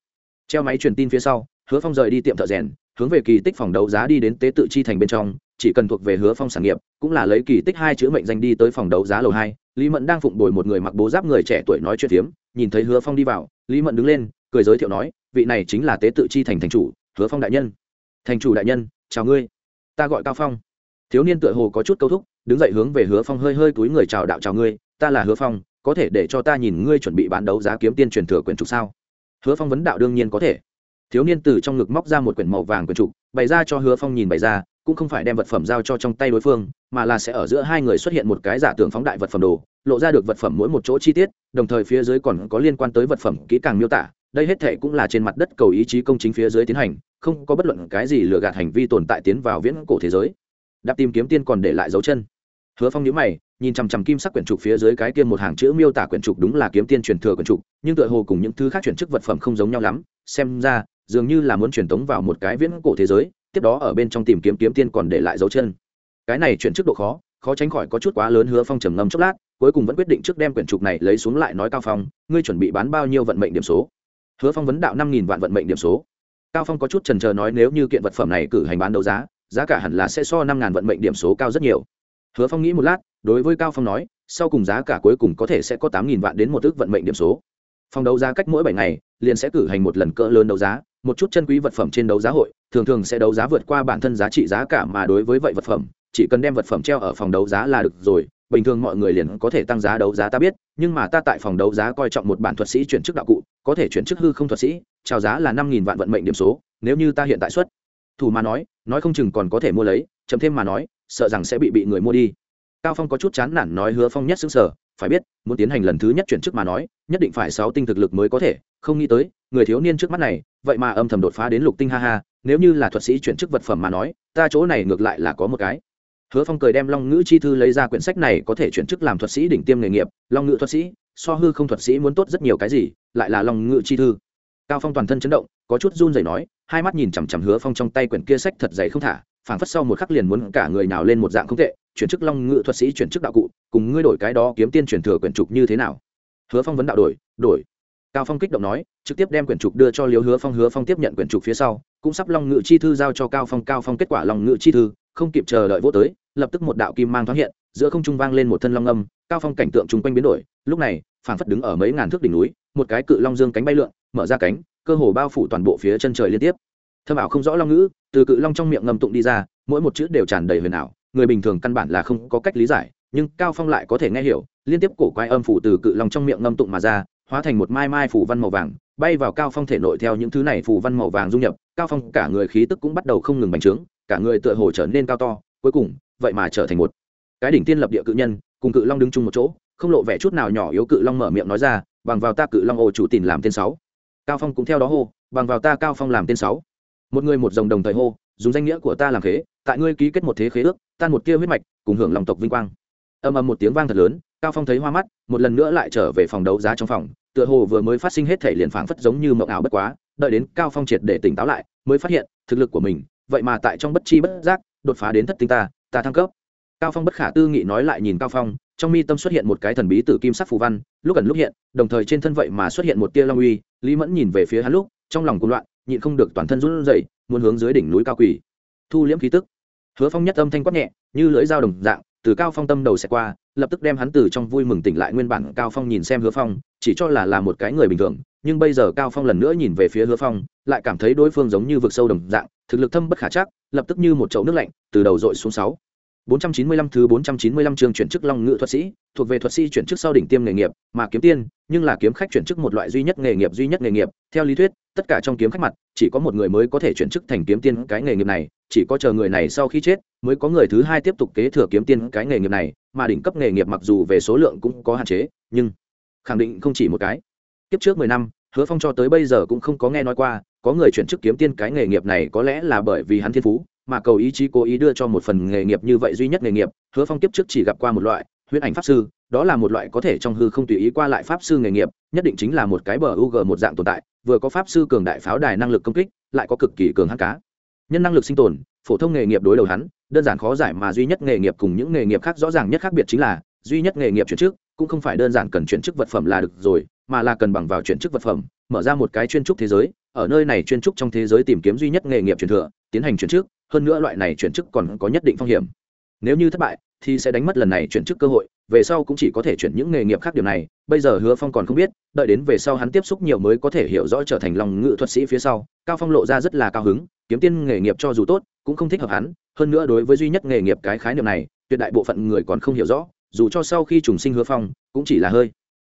Treo máy truyền tin phía sau, hứa phong rời đi tiệm thợ rèn, hướng về kỳ tích phòng đấu giá đi đến tế tự chi thành bên trong, chỉ cần thuộc về hứa phong sản nghiệp, cũng là lấy kỳ tích hai chữ mệnh danh đi tới phòng đấu giá lầu hai. Lý mẫn đang phụng bồi một người mặc bố giáp người trẻ tuổi nói chuyện phiếm, nhìn thấy hứa phong đi vào, lý mẫn đứng lên, cười giới thiệu nói, vị này chính là tế tự chi thành thành chủ, hứa phong đại nhân. Thành chủ đại nhân, chào ngươi. Ta gọi cao phong thiếu niên tựa hồ có chút câu thúc, đứng dậy hướng về hứa phong hơi hơi túi người chào đạo chào ngươi, ta là hứa phong, có thể để cho ta nhìn ngươi chuẩn bị bán đấu giá kiếm tiên truyền thừa quyển trục sao? Hứa phong vấn đạo đương nhiên có thể. Thiếu niên từ trong ngực móc ra một quyển màu vàng quyển trục, bày ra cho hứa phong nhìn bày ra, cũng không phải đem vật phẩm giao cho trong tay đối phương, mà là sẽ ở giữa hai người xuất hiện một cái giả tưởng phóng đại vật phẩm đồ, lộ ra được vật phẩm mỗi một chỗ chi tiết, đồng thời phía dưới còn có liên quan tới vật phẩm kỹ càng miêu tả, đây hết thệ cũng là trên mặt đất cầu ý chí công chính phía dưới tiến hành, không có bất luận cái gì lừa gạt hành vi tồn tại tiến vào viễn cổ thế giới đạp tìm kiếm tiên còn để lại dấu chân. Hứa phong nhữ mày, nhìn chằm chằm kim sắc quyển trục phía dưới cái kia một hàng chữ miêu tả quyển trục đúng là kiếm tiên truyền thừa quyển trục, nhưng tựa hồ cùng những thứ khác chuyển chức vật phẩm không giống nhau lắm. Xem ra, dường như là muốn truyền tống vào một cái viễn cổ thế giới, tiếp đó ở bên trong tìm kiếm kiếm tiên còn để lại dấu chân. Cái này chuyển chức độ khó khó tránh khỏi có chút quá lớn, hứa phong trầm ngâm chốc lát, cuối cùng vẫn quyết định trước đem quyển trục này lấy xuống lại nói cao phong, ngươi chuẩn bị bán bao nhiêu vận mệnh điểm số? Hứa phong vấn đạo, năm nghìn vạn vận mệnh điểm số. Cao phong có chút trần chờ nói, nếu như kiện vật phẩm này cử hành bán đấu giá giá cả hẳn là sẽ so năm ngàn vận mệnh điểm số cao rất nhiều. Hứa phong nghĩ một lát, đối với cao phong nói, sau cùng giá cả cuối cùng có thể sẽ có tám nghìn vạn đến một ước vận mệnh điểm số. Phòng đấu giá cách mỗi bảy ngày, liền sẽ cử hành một lần cỡ lớn đấu giá, một chút chân quý vật phẩm trên đấu giá hội, thường thường sẽ đấu giá vượt qua bản thân giá trị giá cả mà đối với vậy vật phẩm, chỉ cần đem vật phẩm treo ở phòng đấu giá là được rồi, bình thường mọi người liền có thể tăng giá đấu giá ta biết, nhưng mà ta tại phòng đấu giá coi trọng một bản thuật sĩ chuyển chức đạo cụ, có thể chuyển chức hư không thuật sĩ chào giá là năm nghìn vạn vận mệnh điểm số, nếu như ta hiện tại xuất thủ mà nói nói không chừng còn có thể mua lấy chấm thêm mà nói, sợ rằng sẽ bị bị người mua đi. Cao phong có chút chán nản nói hứa phong nhất xứng sở, phải biết, muốn tiến hành lần thứ nhất chuyển chức mà nói, nhất định phải sáu tinh thực lực mới có thể, không nghĩ tới, người thiếu niên trước mắt này, vậy mà âm thầm đột phá đến lục tinh ha ha, nếu như là thuật sĩ chuyển chức vật phẩm mà nói, ta chỗ này ngược lại là có một cái. Hứa phong cười đem long ngữ chi thư lấy ra quyển sách này có thể chuyển chức làm thuật sĩ đỉnh tiêm nghề nghiệp, long ngữ thuật sĩ, so hư không thuật sĩ muốn tốt rất nhiều cái gì, lại là long ngữ chi thư. Cao phong toàn thân chấn động, có chút run rẩy nói hai mắt nhìn chằm chằm hứa phong trong tay quyển kia sách thật dày không thả, phảng phất sau một khắc liền muốn cả người nào lên một dạng không tệ, chuyển chức long Ngự thuật sĩ, chuyển chức đạo cụ, cùng ngươi đổi cái đó kiếm tiên chuyển thừa quyển trục như thế nào? Hứa phong vấn đạo đổi đổi. Cao phong kích động nói, trực tiếp đem quyển trục đưa cho liêu hứa phong hứa phong tiếp nhận quyển trục phía sau, cũng sắp long Ngự chi thư giao cho cao phong cao phong kết quả long Ngự chi thư, không kịp chờ đợi vô tới, lập tức một đạo kim mang thoáng hiện, giữa không trung vang lên một thân long âm, cao phong cảnh tượng chung quanh biến đổi, lúc này, phảng phất đứng ở mấy ngàn thước đỉnh núi, một cái cự long dương cánh bay lượn, mở ra cánh cơ hồ bao phủ toàn bộ phía chân trời liên tiếp. Thơm ảo không rõ long ngữ, từ cự long trong miệng ngầm tụng đi ra, mỗi một chữ đều tràn đầy huyền ảo, người bình thường căn bản là không có cách lý giải, nhưng cao phong lại có thể nghe hiểu, liên tiếp cổ quái âm phủ từ cự long trong miệng ngâm tụng mà ra, hóa thành một mai mai phủ văn màu vàng, bay vào cao phong thể nội theo những thứ này phủ văn màu vàng dung nhập, cao phong cả người khí tức cũng bắt đầu không ngừng bành trướng, cả người tựa hồ trở nên cao to, cuối cùng, vậy mà trở thành một cái đỉnh tiên lập địa cự nhân, cùng cự long đứng chung một chỗ, không lộ vẻ chút nào nhỏ yếu cự long mở miệng nói ra, bằng vào ta cự long ô chủ tìm làm tên sáu cao phong cũng theo đó hô, bằng vào ta cao phong làm tên sáu. Một người một dòng đồng thời hô, dùng danh nghĩa của ta làm khế, tại ngươi ký kết một thế khế ước, tan một kia huyết mạch, cùng hưởng lòng tộc vinh quang. Âm âm một tiếng vang thật lớn, cao phong thấy hoa mắt, một lần nữa lại trở về phòng đấu giá trong phòng, tựa hồ vừa mới phát sinh hết thể liền phảng phất giống như mộng ảo bất quá, đợi đến cao phong triệt để tỉnh táo lại, mới phát hiện, thực lực của mình, vậy mà tại trong bất chi bất giác, đột phá đến thất tinh ta ta thăng cấp. Cao phong bất khả tư nghị nói lại nhìn cao phong trong mi tâm xuất hiện một cái thần bí tử kim sắc phù văn, lúc ẩn lúc hiện, đồng thời trên thân vậy mà xuất hiện một tia long uy, lý mẫn nhìn về phía hắn lúc, trong lòng cuồng loạn, nhịn không được toàn thân run rẩy, muốn hướng dưới đỉnh núi cao quỳ. Thu liễm khí tức. Hứa phong nhất âm thanh quát nhẹ, như lưỡi dao đồng dạng, từ cao phong tâm đầu sẽ qua, lập tức đem hắn từ trong vui mừng tỉnh lại nguyên bản cao phong nhìn xem hứa phong, chỉ cho là là một cái người bình thường, nhưng bây giờ cao phong lần nữa nhìn về phía hứa phong, lại cảm thấy đối phương giống như vực sâu đồng dạng, thực lực thâm bất khả chắc, lập tức như một chậu nước lạnh, từ đầu dội xuống sáu. 495 thứ 495 chương chuyển chức Long Ngự thuật sĩ, thuộc về thuật sĩ chuyển chức sau đỉnh tiêm nghề nghiệp, mà kiếm tiên, nhưng là kiếm khách chuyển chức một loại duy nhất nghề nghiệp duy nhất nghề nghiệp, theo lý thuyết, tất cả trong kiếm khách mặt, chỉ có một người mới có thể chuyển chức thành kiếm tiên cái nghề nghiệp này, chỉ có chờ người này sau khi chết, mới có người thứ hai tiếp tục kế thừa kiếm tiên cái nghề nghiệp này, mà đỉnh cấp nghề nghiệp mặc dù về số lượng cũng có hạn chế, nhưng khẳng định không chỉ một cái. Kiếp trước 10 năm, Hứa Phong cho tới bây giờ cũng không có nghe nói qua, có người chuyển chức kiếm tiên cái nghề nghiệp này có lẽ là bởi vì hắn thiên phú, mà cầu ý chí cố ý đưa cho một phần nghề nghiệp như vậy duy nhất nghề nghiệp, hứa phong tiếp trước chỉ gặp qua một loại, huyễn ảnh pháp sư, đó là một loại có thể trong hư không tùy ý qua lại pháp sư nghề nghiệp, nhất định chính là một cái bờ u g một dạng tồn tại, vừa có pháp sư cường đại pháo đài năng lực công kích, lại có cực kỳ cường hắc cá. Nhân năng lực sinh tồn, phổ thông nghề nghiệp đối đầu hắn, đơn giản khó giải mà duy nhất nghề nghiệp cùng những nghề nghiệp khác rõ ràng nhất khác biệt chính là, duy nhất nghề nghiệp chuyển chức, cũng không phải đơn giản cần chuyển chức vật phẩm là được rồi, mà là cần bằng vào chuyển chức vật phẩm, mở ra một cái chuyên trúc thế giới, ở nơi này chuyên trúc trong thế giới tìm kiếm duy nhất nghề nghiệp truyền thừa, tiến hành chuyển chức hơn nữa loại này chuyển chức còn có nhất định phong hiểm. Nếu như thất bại, thì sẽ đánh mất lần này chuyển chức cơ hội, về sau cũng chỉ có thể chuyển những nghề nghiệp khác điều này. Bây giờ hứa phong còn không biết, đợi đến về sau hắn tiếp xúc nhiều mới có thể hiểu rõ trở thành lòng ngự thuật sĩ phía sau, cao phong lộ ra rất là cao hứng, kiếm tiên nghề nghiệp cho dù tốt, cũng không thích hợp hắn. Hơn nữa đối với duy nhất nghề nghiệp cái khái niệm này, tuyệt đại bộ phận người còn không hiểu rõ, dù cho sau khi trùng sinh hứa phong, cũng chỉ là hơi.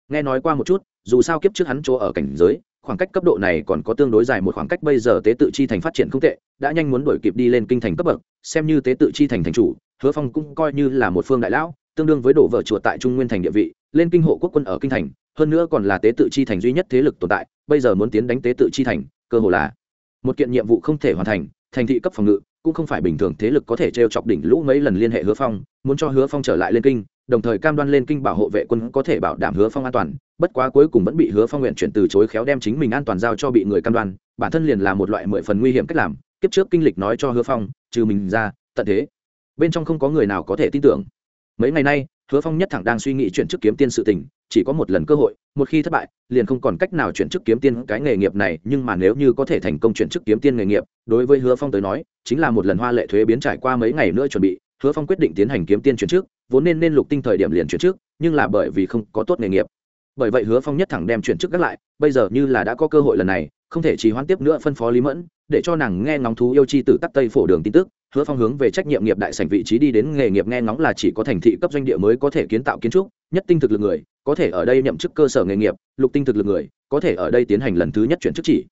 Nghe nói qua một chút, dù sao kiếp trước hắn chỗ ở cảnh giới khoảng cách cấp độ này còn có tương đối dài một khoảng cách bây giờ tế tự chi thành phát triển không tệ, đã nhanh muốn đổi kịp đi lên kinh thành cấp bậc, xem như tế tự chi thành thành chủ, hứa phong cũng coi như là một phương đại lão, tương đương với đổ vợ chùa tại trung nguyên thành địa vị, lên kinh hộ quốc quân ở kinh thành, hơn nữa còn là tế tự chi thành duy nhất thế lực tồn tại, bây giờ muốn tiến đánh tế tự chi thành, cơ hồ là một kiện nhiệm vụ không thể hoàn thành thành thị cấp phòng ngự cũng không phải bình thường thế lực có thể t r e o chọc đỉnh lũ mấy lần liên hệ hứa phong, muốn cho hứa phong trở lại lên kinh đồng thời cam đoan lên kinh bảo hộ vệ quân có thể bảo đảm hứa phong an toàn, bất quá cuối cùng vẫn bị hứa phong nguyện chuyển từ chối khéo đem chính mình an toàn giao cho bị người cam đoan, bản thân liền là một loại mười phần nguy hiểm cách làm, kiếp trước kinh lịch nói cho hứa phong, trừ mình ra, tận thế. Bên trong không có người nào có thể tin tưởng. Mấy ngày nay, hứa phong nhất thẳng đang suy nghĩ chuyển chức kiếm tiên sự tình, chỉ có một lần cơ hội, một khi thất bại, liền không còn cách nào chuyển chức kiếm tiên cái nghề nghiệp này, nhưng mà nếu như có thể thành công chuyển chức kiếm tiên nghề nghiệp, đối với hứa phong tới nói, chính là một lần hoa lệ thuế biến trải qua mấy ngày nữa chuẩn bị, hứa phong quyết định tiến hành kiếm tiên chuyển chức vốn nên nên lục tinh thời điểm liền chuyển trước, nhưng là bởi vì không có tốt nghề nghiệp. Bởi vậy hứa phong nhất thẳng đem chuyển chức gác lại, bây giờ như là đã có cơ hội lần này, không thể trì hoãn tiếp nữa phân phó lý mẫn, để cho nàng nghe ngóng thú yêu chi tử tắc tây phổ đường tin tức. Hứa phong hướng về trách nhiệm nghiệp đại sảnh vị trí đi đến, nghề nghiệp nghe ngóng là chỉ có thành thị cấp doanh địa mới có thể kiến tạo kiến trúc, nhất tinh thực lực người, có thể ở đây nhậm chức cơ sở nghề nghiệp, lục tinh thực lực người, có thể ở đây tiến hành lần thứ nhất chuyển chức chỉ.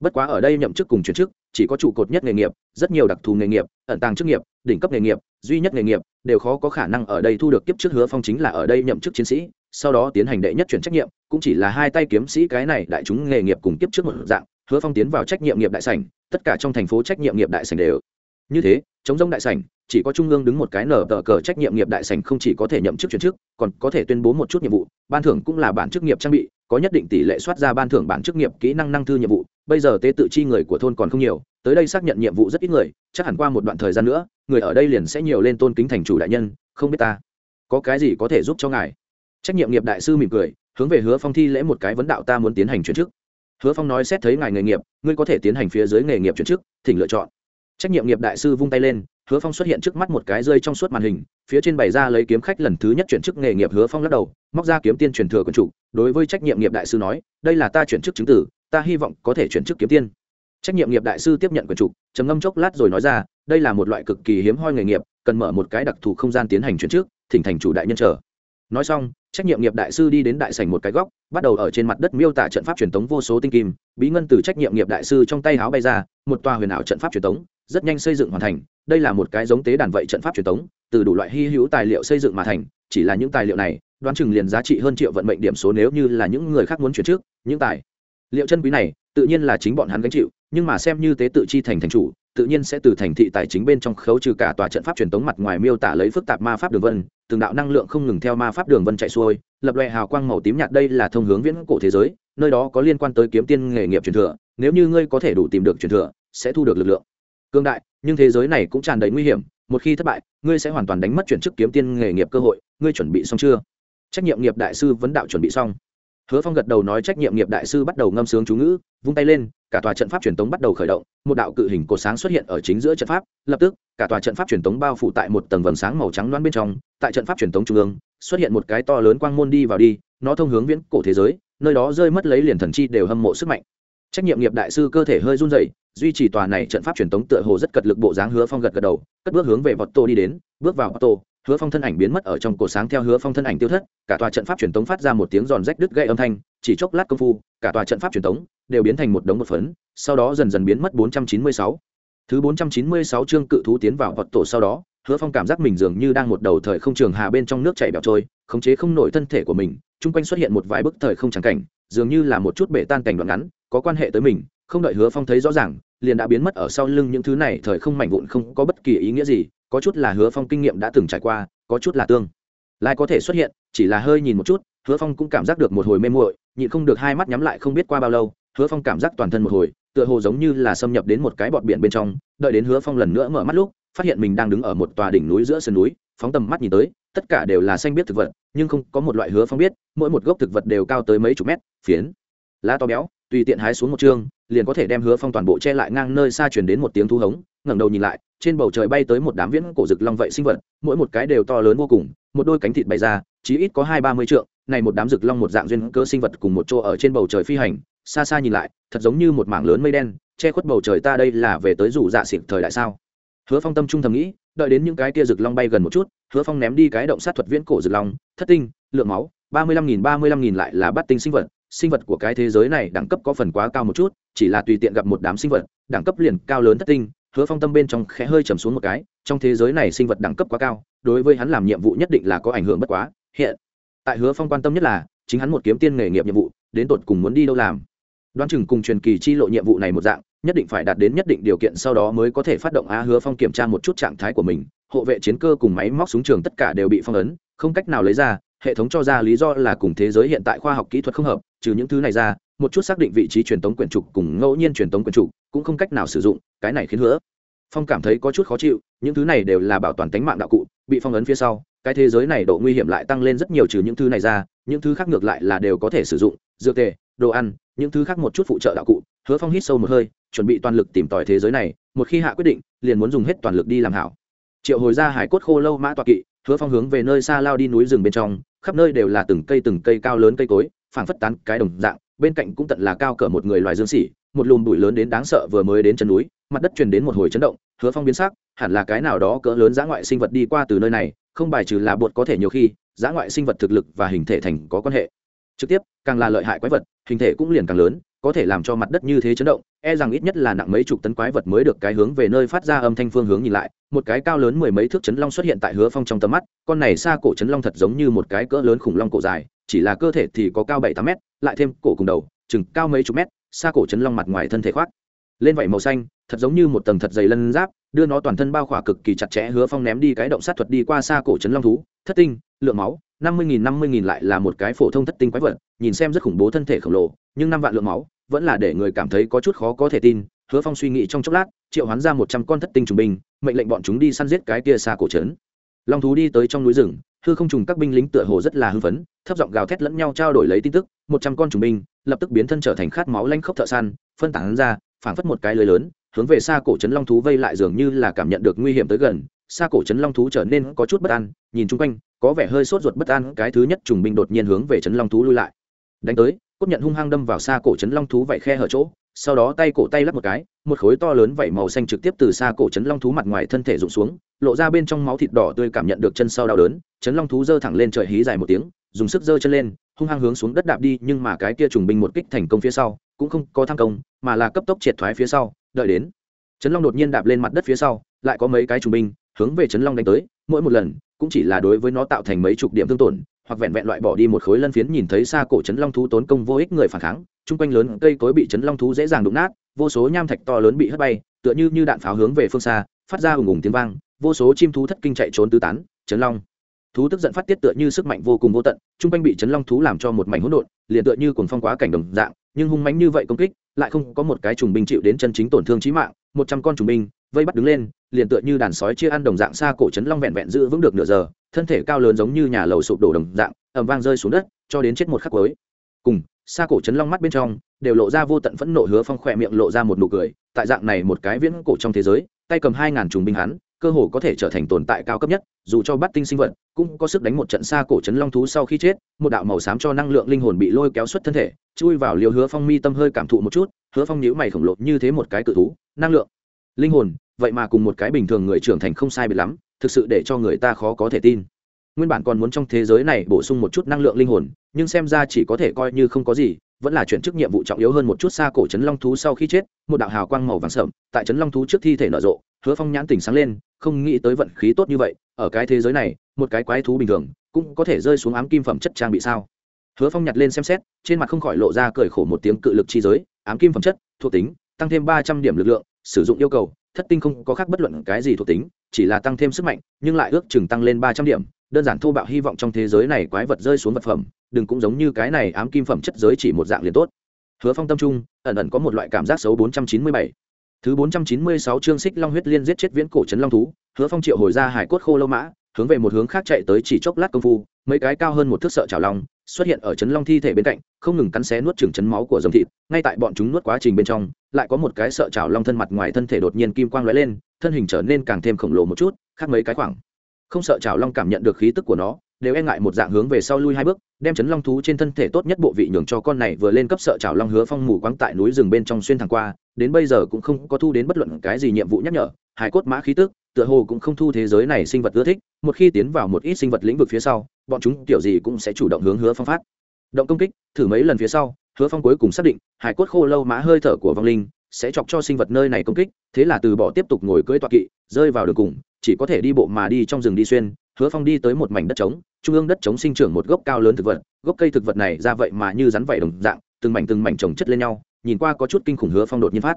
Bất quá ở đây nhậm chức cùng chuyển chức, chỉ có trụ cột nhất nghề nghiệp, rất nhiều đặc thù nghề nghiệp, ẩn tàng chức nghiệp, đỉnh cấp nghề nghiệp duy nhất nghề nghiệp, đều khó có khả năng ở đây thu được kiếp trước hứa phong chính là ở đây nhậm chức chiến sĩ, sau đó tiến hành đệ nhất chuyển trách nhiệm, cũng chỉ là hai tay kiếm sĩ cái này đại chúng nghề nghiệp cùng kiếp trước một dạng, hứa phong tiến vào trách nhiệm nghiệp đại sảnh, tất cả trong thành phố trách nhiệm nghiệp đại sảnh đều như thế, chống giống đại sảnh, chỉ có trung ương đứng một cái nở tờ cờ trách nhiệm nghiệp đại sảnh không chỉ có thể nhậm chức chuyển chức, còn có thể tuyên bố một chút nhiệm vụ, ban thưởng cũng là bản chức nghiệp trang bị có nhất định tỷ lệ soát ra ban thưởng bản chức nghiệp kỹ năng năng thư nhiệm vụ. Bây giờ tế tự chi người của thôn còn không nhiều, tới đây xác nhận nhiệm vụ rất ít người, chắc hẳn qua một đoạn thời gian nữa, người ở đây liền sẽ nhiều lên tôn kính thành chủ đại nhân, không biết ta có cái gì có thể giúp cho ngài. Trách nhiệm nghiệp đại sư mỉm cười, hướng về hứa phong thi lễ một cái vấn đạo ta muốn tiến hành chuyển chức. Hứa phong nói xét thấy ngài nghề nghiệp, ngươi có thể tiến hành phía dưới nghề nghiệp chuyển chức, thỉnh lựa chọn. Trách nhiệm nghiệp đại sư vung tay lên, hứa phong xuất hiện trước mắt một cái rơi trong suốt màn hình, phía trên bày ra lấy kiếm khách lần thứ nhất chuyển chức nghề nghiệp hứa phong lắc đầu, móc ra kiếm tiên truyền thừa quần chủ đối với trách nhiệm nghiệp đại sư nói, đây là ta chuyển chức chứng tử, ta hy vọng có thể chuyển chức kiếm tiên. Trách nhiệm nghiệp đại sư tiếp nhận quyền chủ trầm ngâm chốc lát rồi nói ra, đây là một loại cực kỳ hiếm hoi nghề nghiệp, cần mở một cái đặc thù không gian tiến hành chuyển chức, thỉnh thành chủ đại nhân chờ. Nói xong, trách nhiệm nghiệp đại sư đi đến đại sảnh một cái góc, bắt đầu ở trên mặt đất miêu tả trận pháp truyền thống vô số tinh kim, bí ngân từ trách nhiệm nghiệp đại sư trong tay háo bay ra, một tòa huyền ảo trận pháp truyền thống rất nhanh xây dựng hoàn thành, đây là một cái giống tế đàn vậy trận pháp truyền thống từ đủ loại hy hữu tài liệu xây dựng mà thành chỉ là những tài liệu này, đoán chừng liền giá trị hơn triệu vận mệnh điểm số nếu như là những người khác muốn chuyển trước, những tài liệu chân quý này, tự nhiên là chính bọn hắn gánh chịu, nhưng mà xem như tế tự chi thành thành chủ, tự nhiên sẽ từ thành thị tài chính bên trong khấu trừ cả tòa trận pháp truyền thống mặt ngoài miêu tả lấy phức tạp ma pháp đường vân, từng đạo năng lượng không ngừng theo ma pháp đường vân chạy xuôi, lập loại hào quang màu tím nhạt đây là thông hướng viễn cổ thế giới, nơi đó có liên quan tới kiếm tiên nghề nghiệp truyền thừa, nếu như ngươi có thể đủ tìm được truyền thừa, sẽ thu được lực lượng. Cương đại, nhưng thế giới này cũng tràn đầy nguy hiểm một khi thất bại, ngươi sẽ hoàn toàn đánh mất chuyển chức kiếm tiên nghề nghiệp cơ hội, ngươi chuẩn bị xong chưa? Trách nhiệm nghiệp đại sư vấn đạo chuẩn bị xong. Hứa phong gật đầu nói trách nhiệm nghiệp đại sư bắt đầu ngâm sướng chú ngữ, vung tay lên, cả tòa trận pháp truyền tống bắt đầu khởi động, một đạo cự hình cột sáng xuất hiện ở chính giữa trận pháp, lập tức, cả tòa trận pháp truyền tống bao phủ tại một tầng vầng sáng màu trắng loan bên trong, tại trận pháp truyền tống trung ương, xuất hiện một cái to lớn quang môn đi vào đi, nó thông hướng viễn cổ thế giới, nơi đó rơi mất lấy liền thần chi đều hâm mộ sức mạnh. Trách nhiệm nghiệp đại sư cơ thể hơi run rẩy, duy trì tòa này trận pháp truyền tống tựa hồ rất cật lực bộ dáng hứa phong gật gật đầu cất bước hướng về vọt tô đi đến, bước vào vọt tô, hứa phong thân ảnh biến mất ở trong cổ sáng theo hứa phong thân ảnh tiêu thất, cả tòa trận pháp truyền tống phát ra một tiếng giòn rách đứt gây âm thanh, chỉ chốc lát công phu, cả tòa trận pháp truyền tống đều biến thành một đống một phấn, sau đó dần dần biến mất bốn trăm chín mươi sáu. Thứ bốn trăm chín mươi sáu chương cự thú tiến vào vọt tổ sau đó, hứa phong cảm giác mình dường như đang một đầu thời không trường hà bên trong nước chảy bẹo trôi, khống chế không nổi thân thể của mình, chung quanh xuất hiện một vài bức thời không trắng cảnh, dường như là một chút bể tan cảnh đoạn ngắn, có quan hệ tới mình không đợi hứa phong thấy rõ ràng, liền đã biến mất ở sau lưng những thứ này thời không mảnh vụn không có bất kỳ ý nghĩa gì, có chút là hứa phong kinh nghiệm đã từng trải qua, có chút là tương lai có thể xuất hiện, chỉ là hơi nhìn một chút, hứa phong cũng cảm giác được một hồi mê muội, nhịn không được hai mắt nhắm lại không biết qua bao lâu, hứa phong cảm giác toàn thân một hồi, tựa hồ giống như là xâm nhập đến một cái bọt biển bên trong, đợi đến hứa phong lần nữa mở mắt lúc, phát hiện mình đang đứng ở một tòa đỉnh núi giữa sườn núi, phóng tầm mắt nhìn tới, tất cả đều là xanh biết thực vật, nhưng không có một loại hứa phong biết, mỗi một gốc thực vật đều cao tới mấy chục mét, phiến, lá to béo, tùy tiện hái xuống một chương liền có thể đem hứa phong toàn bộ che lại ngang nơi xa chuyển đến một tiếng thu hống, ngẩng đầu nhìn lại, trên bầu trời bay tới một đám viễn cổ rực long vậy sinh vật, mỗi một cái đều to lớn vô cùng, một đôi cánh thịt bày ra, chí ít có hai ba mươi trượng, này một đám rực long một dạng duyên cơ sinh vật cùng một chỗ ở trên bầu trời phi hành, xa xa nhìn lại, thật giống như một mảng lớn mây đen, che khuất bầu trời ta đây là về tới rủ dạ xịt thời đại sao? Hứa phong tâm trung thầm nghĩ, đợi đến những cái kia rực long bay gần một chút, hứa phong ném đi cái động sát thuật viễn cổ rực long, thất tinh, lượng máu, ba mươi lăm nghìn, ba mươi lăm nghìn lại là bắt tinh sinh vật sinh vật của cái thế giới này đẳng cấp có phần quá cao một chút, chỉ là tùy tiện gặp một đám sinh vật, đẳng cấp liền cao lớn thất tinh, hứa phong tâm bên trong khẽ hơi trầm xuống một cái, trong thế giới này sinh vật đẳng cấp quá cao, đối với hắn làm nhiệm vụ nhất định là có ảnh hưởng bất quá, hiện tại hứa phong quan tâm nhất là, chính hắn một kiếm tiên nghề nghiệp nhiệm vụ, đến tột cùng muốn đi đâu làm. Đoán chừng cùng truyền kỳ chi lộ nhiệm vụ này một dạng, nhất định phải đạt đến nhất định điều kiện sau đó mới có thể phát động á hứa phong kiểm tra một chút trạng thái của mình, hộ vệ chiến cơ cùng máy móc súng trường tất cả đều bị phong ấn, không cách nào lấy ra hệ thống cho ra lý do là cùng thế giới hiện tại khoa học kỹ thuật không hợp, trừ những thứ này ra, một chút xác định vị trí truyền tống quyển trục cùng ngẫu nhiên truyền tống quyển trục cũng không cách nào sử dụng, cái này khiến hứa. Phong cảm thấy có chút khó chịu, những thứ này đều là bảo toàn tính mạng đạo cụ, bị phong ấn phía sau, cái thế giới này độ nguy hiểm lại tăng lên rất nhiều trừ những thứ này ra, những thứ khác ngược lại là đều có thể sử dụng, dược tề, đồ ăn, những thứ khác một chút phụ trợ đạo cụ. Hứa phong hít sâu một hơi, chuẩn bị toàn lực tìm tòi thế giới này, một khi hạ quyết định, liền muốn dùng hết toàn lực đi làm hảo. Triệu hồi ra hải cốt khô lâu mã toạc kỵ hứa phong hướng về nơi xa lao đi núi rừng bên trong, khắp nơi đều là từng cây từng cây cao lớn cây cối, phảng phất tán cái đồng dạng, bên cạnh cũng tận là cao cỡ một người loài dương xỉ một lùm bụi lớn đến đáng sợ vừa mới đến chân núi, mặt đất truyền đến một hồi chấn động, hứa phong biến sắc, hẳn là cái nào đó cỡ lớn dã ngoại sinh vật đi qua từ nơi này, không bài trừ là bột có thể nhiều khi, dã ngoại sinh vật thực lực và hình thể thành có quan hệ. Trực tiếp, càng là lợi hại quái vật, hình thể cũng liền càng lớn, có thể làm cho mặt đất như thế chấn động e rằng ít nhất là nặng mấy chục tấn quái vật mới được cái hướng về nơi phát ra âm thanh phương hướng nhìn lại, một cái cao lớn mười mấy thước chấn long xuất hiện tại hứa phong trong tầm mắt, con này xa cổ chấn long thật giống như một cái cỡ lớn khủng long cổ dài, chỉ là cơ thể thì có cao bảy tám mét, lại thêm cổ cùng đầu, chừng cao mấy chục mét, xa cổ chấn long mặt ngoài thân thể khoác, lên vảy màu xanh, thật giống như một tầng thật dày lân giáp, đưa nó toàn thân bao khỏa cực kỳ chặt chẽ, hứa phong ném đi cái động sát thuật đi qua xa cổ chấn long thú, thất tinh, lượng máu, năm mươi nghìn năm mươi nghìn lại là một cái phổ thông thất tinh quái vật, nhìn xem rất khủng bố thân thể khổng lồ, nhưng năm vạn lượng máu vẫn là để người cảm thấy có chút khó có thể tin, hứa phong suy nghĩ trong chốc lát, triệu hoán ra một trăm con thất tinh trùng binh, mệnh lệnh bọn chúng đi săn giết cái kia xa cổ trấn. Long thú đi tới trong núi rừng, hư không trùng các binh lính tựa hồ rất là hư phấn, thấp giọng gào thét lẫn nhau trao đổi lấy tin tức, một trăm con trùng binh, lập tức biến thân trở thành khát máu lanh khốc thợ săn, phân tán ra, phảng phất một cái lưới lớn, hướng về xa cổ trấn long thú vây lại dường như là cảm nhận được nguy hiểm tới gần. Xa cổ trấn long thú trở nên có chút bất an, nhìn chung quanh, có vẻ hơi sốt ruột bất an, cái thứ nhất trùng binh đột nhiên hướng về trấn long thú lui lại. Đánh tới cốt nhận hung hăng đâm vào xa cổ trấn long thú vảy khe hở chỗ, sau đó tay cổ tay lắp một cái, một khối to lớn vảy màu xanh trực tiếp từ xa cổ trấn long thú mặt ngoài thân thể rụng xuống, lộ ra bên trong máu thịt đỏ tươi cảm nhận được chân sau đau đớn, trấn long thú giơ thẳng lên trời hí dài một tiếng, dùng sức giơ chân lên, hung hăng hướng xuống đất đạp đi, nhưng mà cái kia trùng binh một kích thành công phía sau, cũng không có tham công, mà là cấp tốc triệt thoái phía sau, đợi đến trấn long đột nhiên đạp lên mặt đất phía sau, lại có mấy cái trùng binh hướng về trấn long đánh tới, mỗi một lần cũng chỉ là đối với nó tạo thành mấy chục điểm thương tổn hoặc vẹn vẹn loại bỏ đi một khối lân phiến nhìn thấy xa cổ trấn long thú tốn công vô ích người phản kháng, chung quanh lớn cây cối bị trấn long thú dễ dàng đụng nát, vô số nham thạch to lớn bị hất bay, tựa như như đạn pháo hướng về phương xa, phát ra ùng ùng tiếng vang, vô số chim thú thất kinh chạy trốn tứ tán trấn long. Thú tức giận phát tiết tựa như sức mạnh vô cùng vô tận, chung quanh bị trấn long thú làm cho một mảnh hỗn độn, liền tựa như cuồng phong quá cảnh đồng dạng, nhưng hung mãnh như vậy công kích, lại không có một cái trùng binh chịu đến chân chính tổn thương chí mạng, một trăm con trùng binh vây bắt đứng lên liền tựa như đàn sói chia ăn đồng dạng xa cổ trấn long vẹn vẹn giữ vững được nửa giờ, thân thể cao lớn giống như nhà lầu sụp đổ đồng dạng, ầm vang rơi xuống đất, cho đến chết một khắc cuối. Cùng, xa cổ trấn long mắt bên trong, đều lộ ra vô tận phẫn nộ hứa phong khỏe miệng lộ ra một nụ cười, tại dạng này một cái viễn cổ trong thế giới, tay cầm hai ngàn trùng binh hắn, cơ hồ có thể trở thành tồn tại cao cấp nhất, dù cho bắt tinh sinh vật, cũng có sức đánh một trận xa cổ trấn long thú sau khi chết, một đạo màu xám cho năng lượng linh hồn bị lôi kéo xuất thân thể, chui vào liều hứa phong mi tâm hơi cảm thụ một chút, hứa phong nhíu mày khổng lồ như thế một cái cự thú, năng lượng, linh hồn vậy mà cùng một cái bình thường người trưởng thành không sai biệt lắm, thực sự để cho người ta khó có thể tin. Nguyên bản còn muốn trong thế giới này bổ sung một chút năng lượng linh hồn, nhưng xem ra chỉ có thể coi như không có gì, vẫn là chuyển chức nhiệm vụ trọng yếu hơn một chút xa cổ trấn long thú sau khi chết, một đạo hào quang màu vàng sẫm, tại trấn long thú trước thi thể nở rộ, hứa phong nhãn tỉnh sáng lên, không nghĩ tới vận khí tốt như vậy, ở cái thế giới này, một cái quái thú bình thường, cũng có thể rơi xuống ám kim phẩm chất trang bị sao? Hứa phong nhặt lên xem xét, trên mặt không khỏi lộ ra cười khổ một tiếng cự lực chi giới, ám kim phẩm chất, thuộc tính, tăng thêm ba trăm điểm lực lượng, sử dụng yêu cầu thất tinh không có khác bất luận cái gì thuộc tính, chỉ là tăng thêm sức mạnh, nhưng lại ước chừng tăng lên ba trăm điểm. Đơn giản thô bạo hy vọng trong thế giới này quái vật rơi xuống vật phẩm, đừng cũng giống như cái này ám kim phẩm chất giới chỉ một dạng liền tốt. Hứa phong tâm trung, ẩn ẩn có một loại cảm giác xấu bốn trăm chín mươi bảy. Thứ bốn trăm chín mươi sáu chương xích long huyết liên giết chết viễn cổ trấn long thú, hứa phong triệu hồi ra hải cốt khô lâu mã, hướng về một hướng khác chạy tới chỉ chốc lát công phu mấy cái cao hơn một thước sợ chảo long xuất hiện ở chấn long thi thể bên cạnh, không ngừng cắn xé nuốt chừng chấn máu của dòng thịt. Ngay tại bọn chúng nuốt quá trình bên trong, lại có một cái sợ chảo long thân mặt ngoài thân thể đột nhiên kim quang lóe lên, thân hình trở nên càng thêm khổng lồ một chút, khác mấy cái khoảng. Không sợ chảo long cảm nhận được khí tức của nó, đều e ngại một dạng hướng về sau lui hai bước, đem chấn long thú trên thân thể tốt nhất bộ vị nhường cho con này vừa lên cấp sợ chảo long hứa phong mù quáng tại núi rừng bên trong xuyên thẳng qua, đến bây giờ cũng không có thu đến bất luận cái gì nhiệm vụ nhắc nhở hải cốt mã khí tức, tựa hồ cũng không thu thế giới này sinh vật ưa thích, một khi tiến vào một ít sinh vật lĩnh vực phía sau, bọn chúng kiểu gì cũng sẽ chủ động hướng hứa phong phát. Động công kích, thử mấy lần phía sau, hứa phong cuối cùng xác định hải cốt khô lâu mã hơi thở của vong linh sẽ chọc cho sinh vật nơi này công kích, thế là từ bỏ tiếp tục ngồi cưỡi toa kỵ, rơi vào đường cùng, chỉ có thể đi bộ mà đi trong rừng đi xuyên, hứa phong đi tới một mảnh đất trống, trung ương đất trống sinh trưởng một gốc cao lớn thực vật, gốc cây thực vật này ra vậy mà như rắn vảy đồng dạng, từng mảnh từng mảnh trồng chất lên nhau, nhìn qua có chút kinh khủng hứa phong đột nhiên phát.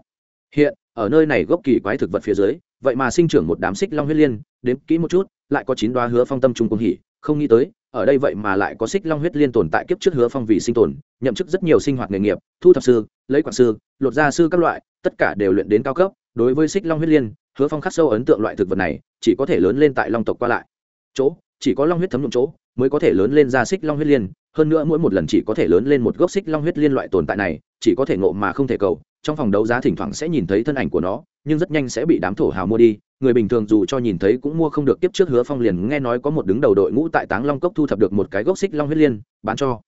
Hiện ở nơi này gốc kỳ quái thực vật phía dưới, vậy mà sinh trưởng một đám xích long huyết liên đến kỹ một chút, lại có chín đoá hứa phong tâm trung cung hỉ, không nghĩ tới, ở đây vậy mà lại có xích long huyết liên tồn tại kiếp trước hứa phong vì sinh tồn, nhậm chức rất nhiều sinh hoạt nghề nghiệp, thu thập sư, lấy quản sư, lột gia sư các loại, tất cả đều luyện đến cao cấp, đối với xích long huyết liên, hứa phong khắc sâu ấn tượng loại thực vật này, chỉ có thể lớn lên tại long tộc qua lại. Chỗ chỉ có long huyết thấm nhuộm chỗ mới có thể lớn lên ra xích long huyết liên. Hơn nữa mỗi một lần chỉ có thể lớn lên một gốc xích long huyết liên loại tồn tại này, chỉ có thể ngộ mà không thể cầu. Trong phòng đấu giá thỉnh thoảng sẽ nhìn thấy thân ảnh của nó, nhưng rất nhanh sẽ bị đám thổ hào mua đi. Người bình thường dù cho nhìn thấy cũng mua không được. Tiếp trước hứa phong liền nghe nói có một đứng đầu đội ngũ tại táng long cốc thu thập được một cái gốc xích long huyết liên, bán cho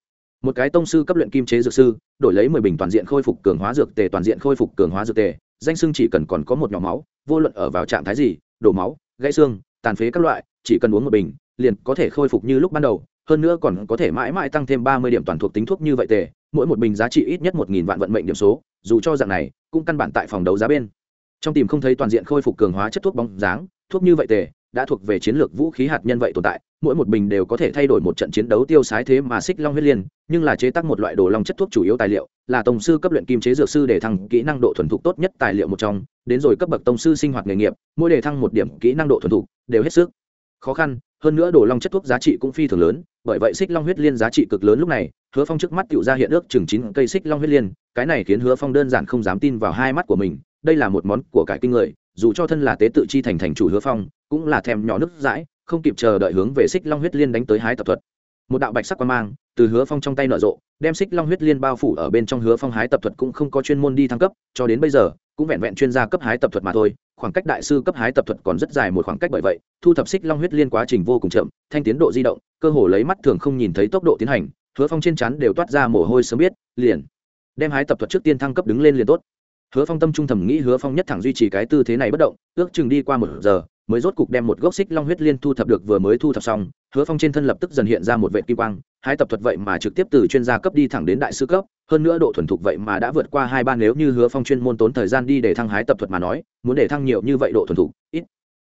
một cái tông sư cấp luyện kim chế dược sư, đổi lấy mười bình toàn diện khôi phục cường hóa dược tề, toàn diện khôi phục cường hóa dược tề. Danh sưng chỉ cần còn có một nhỏ máu, vô luận ở vào trạng thái gì, đổ máu, gãy xương, tàn phế các loại, chỉ cần uống một bình liền có thể khôi phục như lúc ban đầu, hơn nữa còn có thể mãi mãi tăng thêm ba mươi điểm toàn thuộc tính thuốc như vậy tề, mỗi một bình giá trị ít nhất một nghìn vạn vận mệnh điểm số, dù cho dạng này, cũng căn bản tại phòng đấu giá bên. Trong tìm không thấy toàn diện khôi phục cường hóa chất thuốc bóng dáng, thuốc như vậy tề, đã thuộc về chiến lược vũ khí hạt nhân vậy tồn tại, mỗi một bình đều có thể thay đổi một trận chiến đấu tiêu sái thế mà xích long huyết liên, nhưng là chế tác một loại đồ long chất thuốc chủ yếu tài liệu, là tổng sư cấp luyện kim chế dược sư để thăng kỹ năng độ thuần thục tốt nhất tài liệu một trong, đến rồi cấp bậc tổng sư sinh hoạt nghề nghiệp, mỗi đề thăng một điểm kỹ năng độ thuần thục, đều hết sức khó khăn hơn nữa đồ long chất thuốc giá trị cũng phi thường lớn, bởi vậy xích long huyết liên giá trị cực lớn lúc này, hứa phong trước mắt tự ra hiện ước chừng chín cây xích long huyết liên, cái này khiến hứa phong đơn giản không dám tin vào hai mắt của mình, đây là một món của cải kinh người, dù cho thân là tế tự chi thành thành chủ hứa phong, cũng là thèm nhỏ nước dãi, không kịp chờ đợi hướng về xích long huyết liên đánh tới hái tập thuật. Một đạo bạch sắc quan mang, từ hứa phong trong tay nở rộ, đem xích long huyết liên bao phủ ở bên trong hứa phong hái tập thuật cũng không có chuyên môn đi thăng cấp, cho đến bây giờ cũng vẹn vẹn chuyên gia cấp hái tập thuật mà thôi, khoảng cách đại sư cấp hái tập thuật còn rất dài một khoảng cách bởi vậy, thu thập xích long huyết liên quá trình vô cùng chậm, thanh tiến độ di động, cơ hồ lấy mắt thường không nhìn thấy tốc độ tiến hành, hứa phong trên chắn đều toát ra mồ hôi sớm biết, liền đem hái tập thuật trước tiên thăng cấp đứng lên liền tốt. Hứa phong tâm trung thầm nghĩ hứa phong nhất thẳng duy trì cái tư thế này bất động, ước chừng đi qua một giờ mới rốt cục đem một gốc xích long huyết liên thu thập được vừa mới thu thập xong, hứa phong trên thân lập tức dần hiện ra một vệ kim quang, hai tập thuật vậy mà trực tiếp từ chuyên gia cấp đi thẳng đến đại sư cấp, hơn nữa độ thuần thục vậy mà đã vượt qua hai ba nếu như hứa phong chuyên môn tốn thời gian đi để thăng hái tập thuật mà nói, muốn để thăng nhiều như vậy độ thuần thục, ít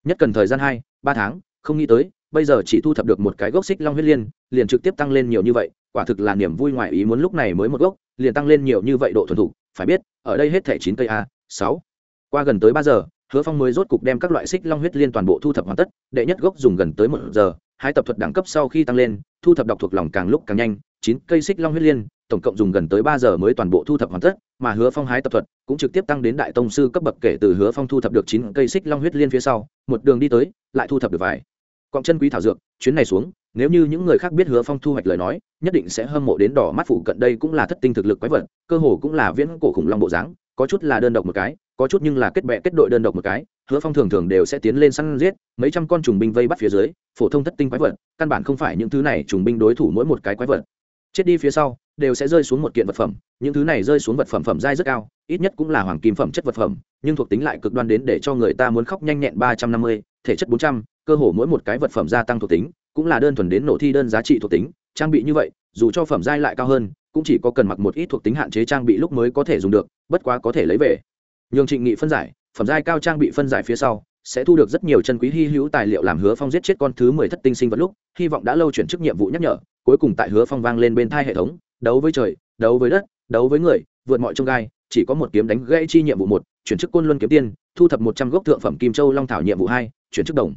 nhất cần thời gian hai, ba tháng, không nghĩ tới, bây giờ chỉ thu thập được một cái gốc xích long huyết liên, liền trực tiếp tăng lên nhiều như vậy, quả thực là niềm vui ngoài ý muốn lúc này mới một gốc, liền tăng lên nhiều như vậy độ thuần thục, phải biết, ở đây hết thẻ chín cây a, sáu. Qua gần tới ba giờ hứa phong mới rốt cục đem các loại xích long huyết liên toàn bộ thu thập hoàn tất, đệ nhất gốc dùng gần tới một giờ, hai tập thuật đẳng cấp sau khi tăng lên, thu thập đọc thuộc lòng càng lúc càng nhanh, chín cây xích long huyết liên, tổng cộng dùng gần tới ba giờ mới toàn bộ thu thập hoàn tất, mà hứa phong hái tập thuật cũng trực tiếp tăng đến đại tông sư cấp bậc kể từ hứa phong thu thập được chín cây xích long huyết liên phía sau, một đường đi tới, lại thu thập được vài. Cọng chân quý thảo dược, chuyến này xuống, nếu như những người khác biết hứa phong thu hoạch lời nói, nhất định sẽ hâm mộ đến đỏ mắt phủ cận đây cũng là thất tinh thực lực quái vật, cơ hồ cũng là viễn cổ khủng long bộ dáng, có chút là đơn độc một cái có chút nhưng là kết bè kết đội đơn độc một cái, hứa phong thường thường đều sẽ tiến lên săn giết, mấy trăm con trùng binh vây bắt phía dưới, phổ thông thất tinh quái vật, căn bản không phải những thứ này trùng binh đối thủ mỗi một cái quái vật. Chết đi phía sau, đều sẽ rơi xuống một kiện vật phẩm, những thứ này rơi xuống vật phẩm phẩm giai rất cao, ít nhất cũng là hoàng kim phẩm chất vật phẩm, nhưng thuộc tính lại cực đoan đến để cho người ta muốn khóc nhanh nhẹn ba trăm năm mươi, thể chất bốn trăm, cơ hồ mỗi một cái vật phẩm gia tăng thuộc tính, cũng là đơn thuần đến nổ thi đơn giá trị thuộc tính, trang bị như vậy, dù cho phẩm giai lại cao hơn, cũng chỉ có cần mặc một ít thuộc tính hạn chế trang bị lúc mới có thể dùng được, bất quá có thể lấy về nhường trịnh nghị phân giải, phẩm giai cao trang bị phân giải phía sau, sẽ thu được rất nhiều chân quý hy hữu tài liệu làm hứa phong giết chết con thứ mười thất tinh sinh vật lúc, hy vọng đã lâu chuyển chức nhiệm vụ nhắc nhở, cuối cùng tại hứa phong vang lên bên thai hệ thống, đấu với trời, đấu với đất, đấu với người, vượt mọi trông gai, chỉ có một kiếm đánh gãy chi nhiệm vụ một, chuyển chức côn luân kiếm tiên, thu thập một trăm gốc thượng phẩm kim châu long thảo nhiệm vụ hai, chuyển chức đồng.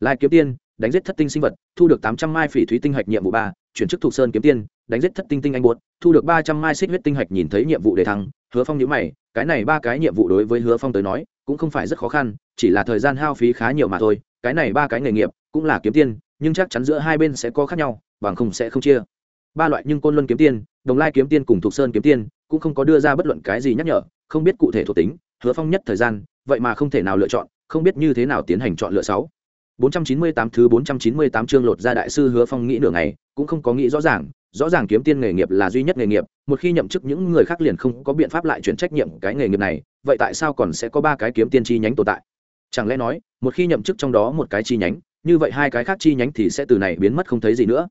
Lai kiếm tiên, đánh giết thất tinh sinh vật, thu được tám trăm mai phỉ thúy tinh hạch nhiệm vụ ba, chuyển chức thục sơn kiếm tiên đánh giết thất tinh tinh anh buốt thu được ba trăm mai xích huyết tinh hạch nhìn thấy nhiệm vụ đề thăng hứa phong nhữ mày cái này ba cái nhiệm vụ đối với hứa phong tới nói cũng không phải rất khó khăn chỉ là thời gian hao phí khá nhiều mà thôi cái này ba cái nghề nghiệp cũng là kiếm tiên nhưng chắc chắn giữa hai bên sẽ có khác nhau bằng không sẽ không chia. Ba loại nhưng côn luân kiếm tiên đồng lai kiếm tiên cùng thục sơn kiếm tiên cũng không có đưa ra bất luận cái gì nhắc nhở không biết cụ thể thuộc tính hứa phong nhất thời gian vậy mà không thể nào lựa chọn không biết như thế nào tiến hành chọn lựa sáu. 498 thứ 498 chương lột ra đại sư Hứa Phong nghĩ nửa ngày, cũng không có nghĩ rõ ràng, rõ ràng kiếm tiên nghề nghiệp là duy nhất nghề nghiệp, một khi nhậm chức những người khác liền không có biện pháp lại chuyển trách nhiệm cái nghề nghiệp này, vậy tại sao còn sẽ có ba cái kiếm tiên chi nhánh tồn tại? Chẳng lẽ nói, một khi nhậm chức trong đó một cái chi nhánh, như vậy hai cái khác chi nhánh thì sẽ từ này biến mất không thấy gì nữa.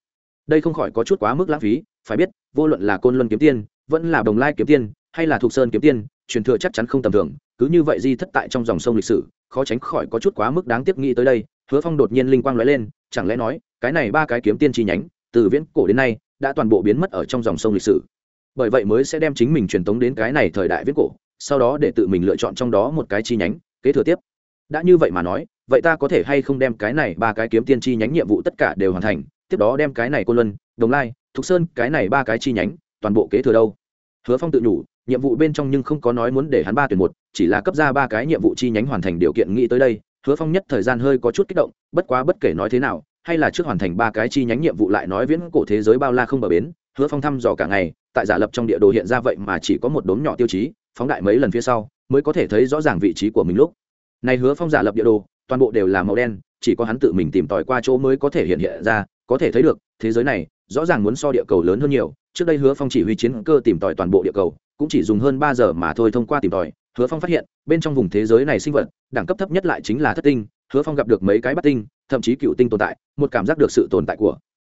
Đây không khỏi có chút quá mức lãng phí, phải biết, vô luận là Côn Luân kiếm tiên, vẫn là Đồng Lai kiếm tiên, hay là Thục Sơn kiếm tiên, truyền thừa chắc chắn không tầm thường, cứ như vậy di thất tại trong dòng sông lịch sử, khó tránh khỏi có chút quá mức đáng tiếc nghĩ tới đây, hứa phong đột nhiên linh quang lóe lên chẳng lẽ nói cái này ba cái kiếm tiên chi nhánh từ viễn cổ đến nay đã toàn bộ biến mất ở trong dòng sông lịch sử. Bởi vậy mới sẽ đem chính mình truyền tống đến cái này thời đại viết cổ, sau đó để tự mình lựa chọn trong đó một cái chi nhánh, kế thừa tiếp. Đã như vậy mà nói, vậy ta có thể hay không đem cái này ba cái kiếm tiên chi nhánh nhiệm vụ tất cả đều hoàn thành, tiếp đó đem cái này cô luân, đồng lai, thục sơn, cái này ba cái chi nhánh, toàn bộ kế thừa đâu? Hứa phong tự nhủ, nhiệm vụ bên trong nhưng không có nói muốn để hắn ba tuyển một, chỉ là cấp ra ba cái nhiệm vụ chi nhánh hoàn thành điều kiện nghĩ tới đây. Hứa phong nhất thời gian hơi có chút kích động, bất quá bất kể nói thế nào hay là trước hoàn thành ba cái chi nhánh nhiệm vụ lại nói viễn cổ thế giới bao la không bờ bến, hứa phong thăm dò cả ngày, tại giả lập trong địa đồ hiện ra vậy mà chỉ có một đốm nhỏ tiêu chí, phóng đại mấy lần phía sau, mới có thể thấy rõ ràng vị trí của mình lúc. Này hứa phong giả lập địa đồ, toàn bộ đều là màu đen, chỉ có hắn tự mình tìm tòi qua chỗ mới có thể hiện hiện ra, có thể thấy được, thế giới này, rõ ràng muốn so địa cầu lớn hơn nhiều, trước đây hứa phong chỉ huy chiến cơ tìm tòi toàn bộ địa cầu, cũng chỉ dùng hơn ba giờ mà thôi thông qua tìm tòi, hứa phong phát hiện, bên trong vùng thế giới này sinh vật, đẳng cấp thấp nhất lại chính là thất tinh hứa phong gặp được mấy cái bắt tinh, thậm chí cựu tinh tồn tại, một cảm giác được sự tồn tại của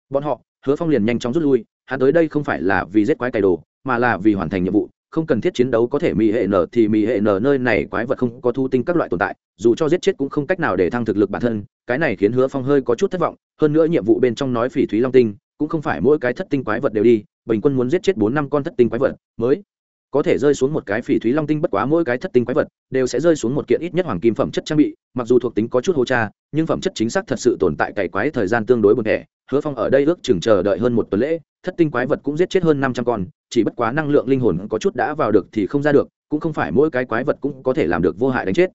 bọn họ. Hứa phong liền nhanh chóng rút lui, hắn tới đây không phải là vì giết quái cày đồ, mà là vì hoàn thành nhiệm vụ. Không cần thiết chiến đấu có thể mỹ hệ nở thì mỹ hệ nở, nơi này quái vật không có thu tinh các loại tồn tại, dù cho giết chết cũng không cách nào để thăng thực lực bản thân. Cái này khiến hứa phong hơi có chút thất vọng, hơn nữa nhiệm vụ bên trong nói phỉ thúy long tinh, cũng không phải mỗi cái thất tinh quái vật đều đi, bình quân muốn giết chết bốn năm con thất tinh quái vật mới có thể rơi xuống một cái phỉ thúy long tinh bất quá mỗi cái thất tinh quái vật đều sẽ rơi xuống một kiện ít nhất hoàng kim phẩm chất trang bị, mặc dù thuộc tính có chút hô cha, nhưng phẩm chất chính xác thật sự tồn tại cày quái thời gian tương đối buồn thẻ. Hứa phong ở đây ước chừng chờ đợi hơn một tuần lễ, thất tinh quái vật cũng giết chết hơn năm trăm con, chỉ bất quá năng lượng linh hồn có chút đã vào được thì không ra được, cũng không phải mỗi cái quái vật cũng có thể làm được vô hại đánh chết.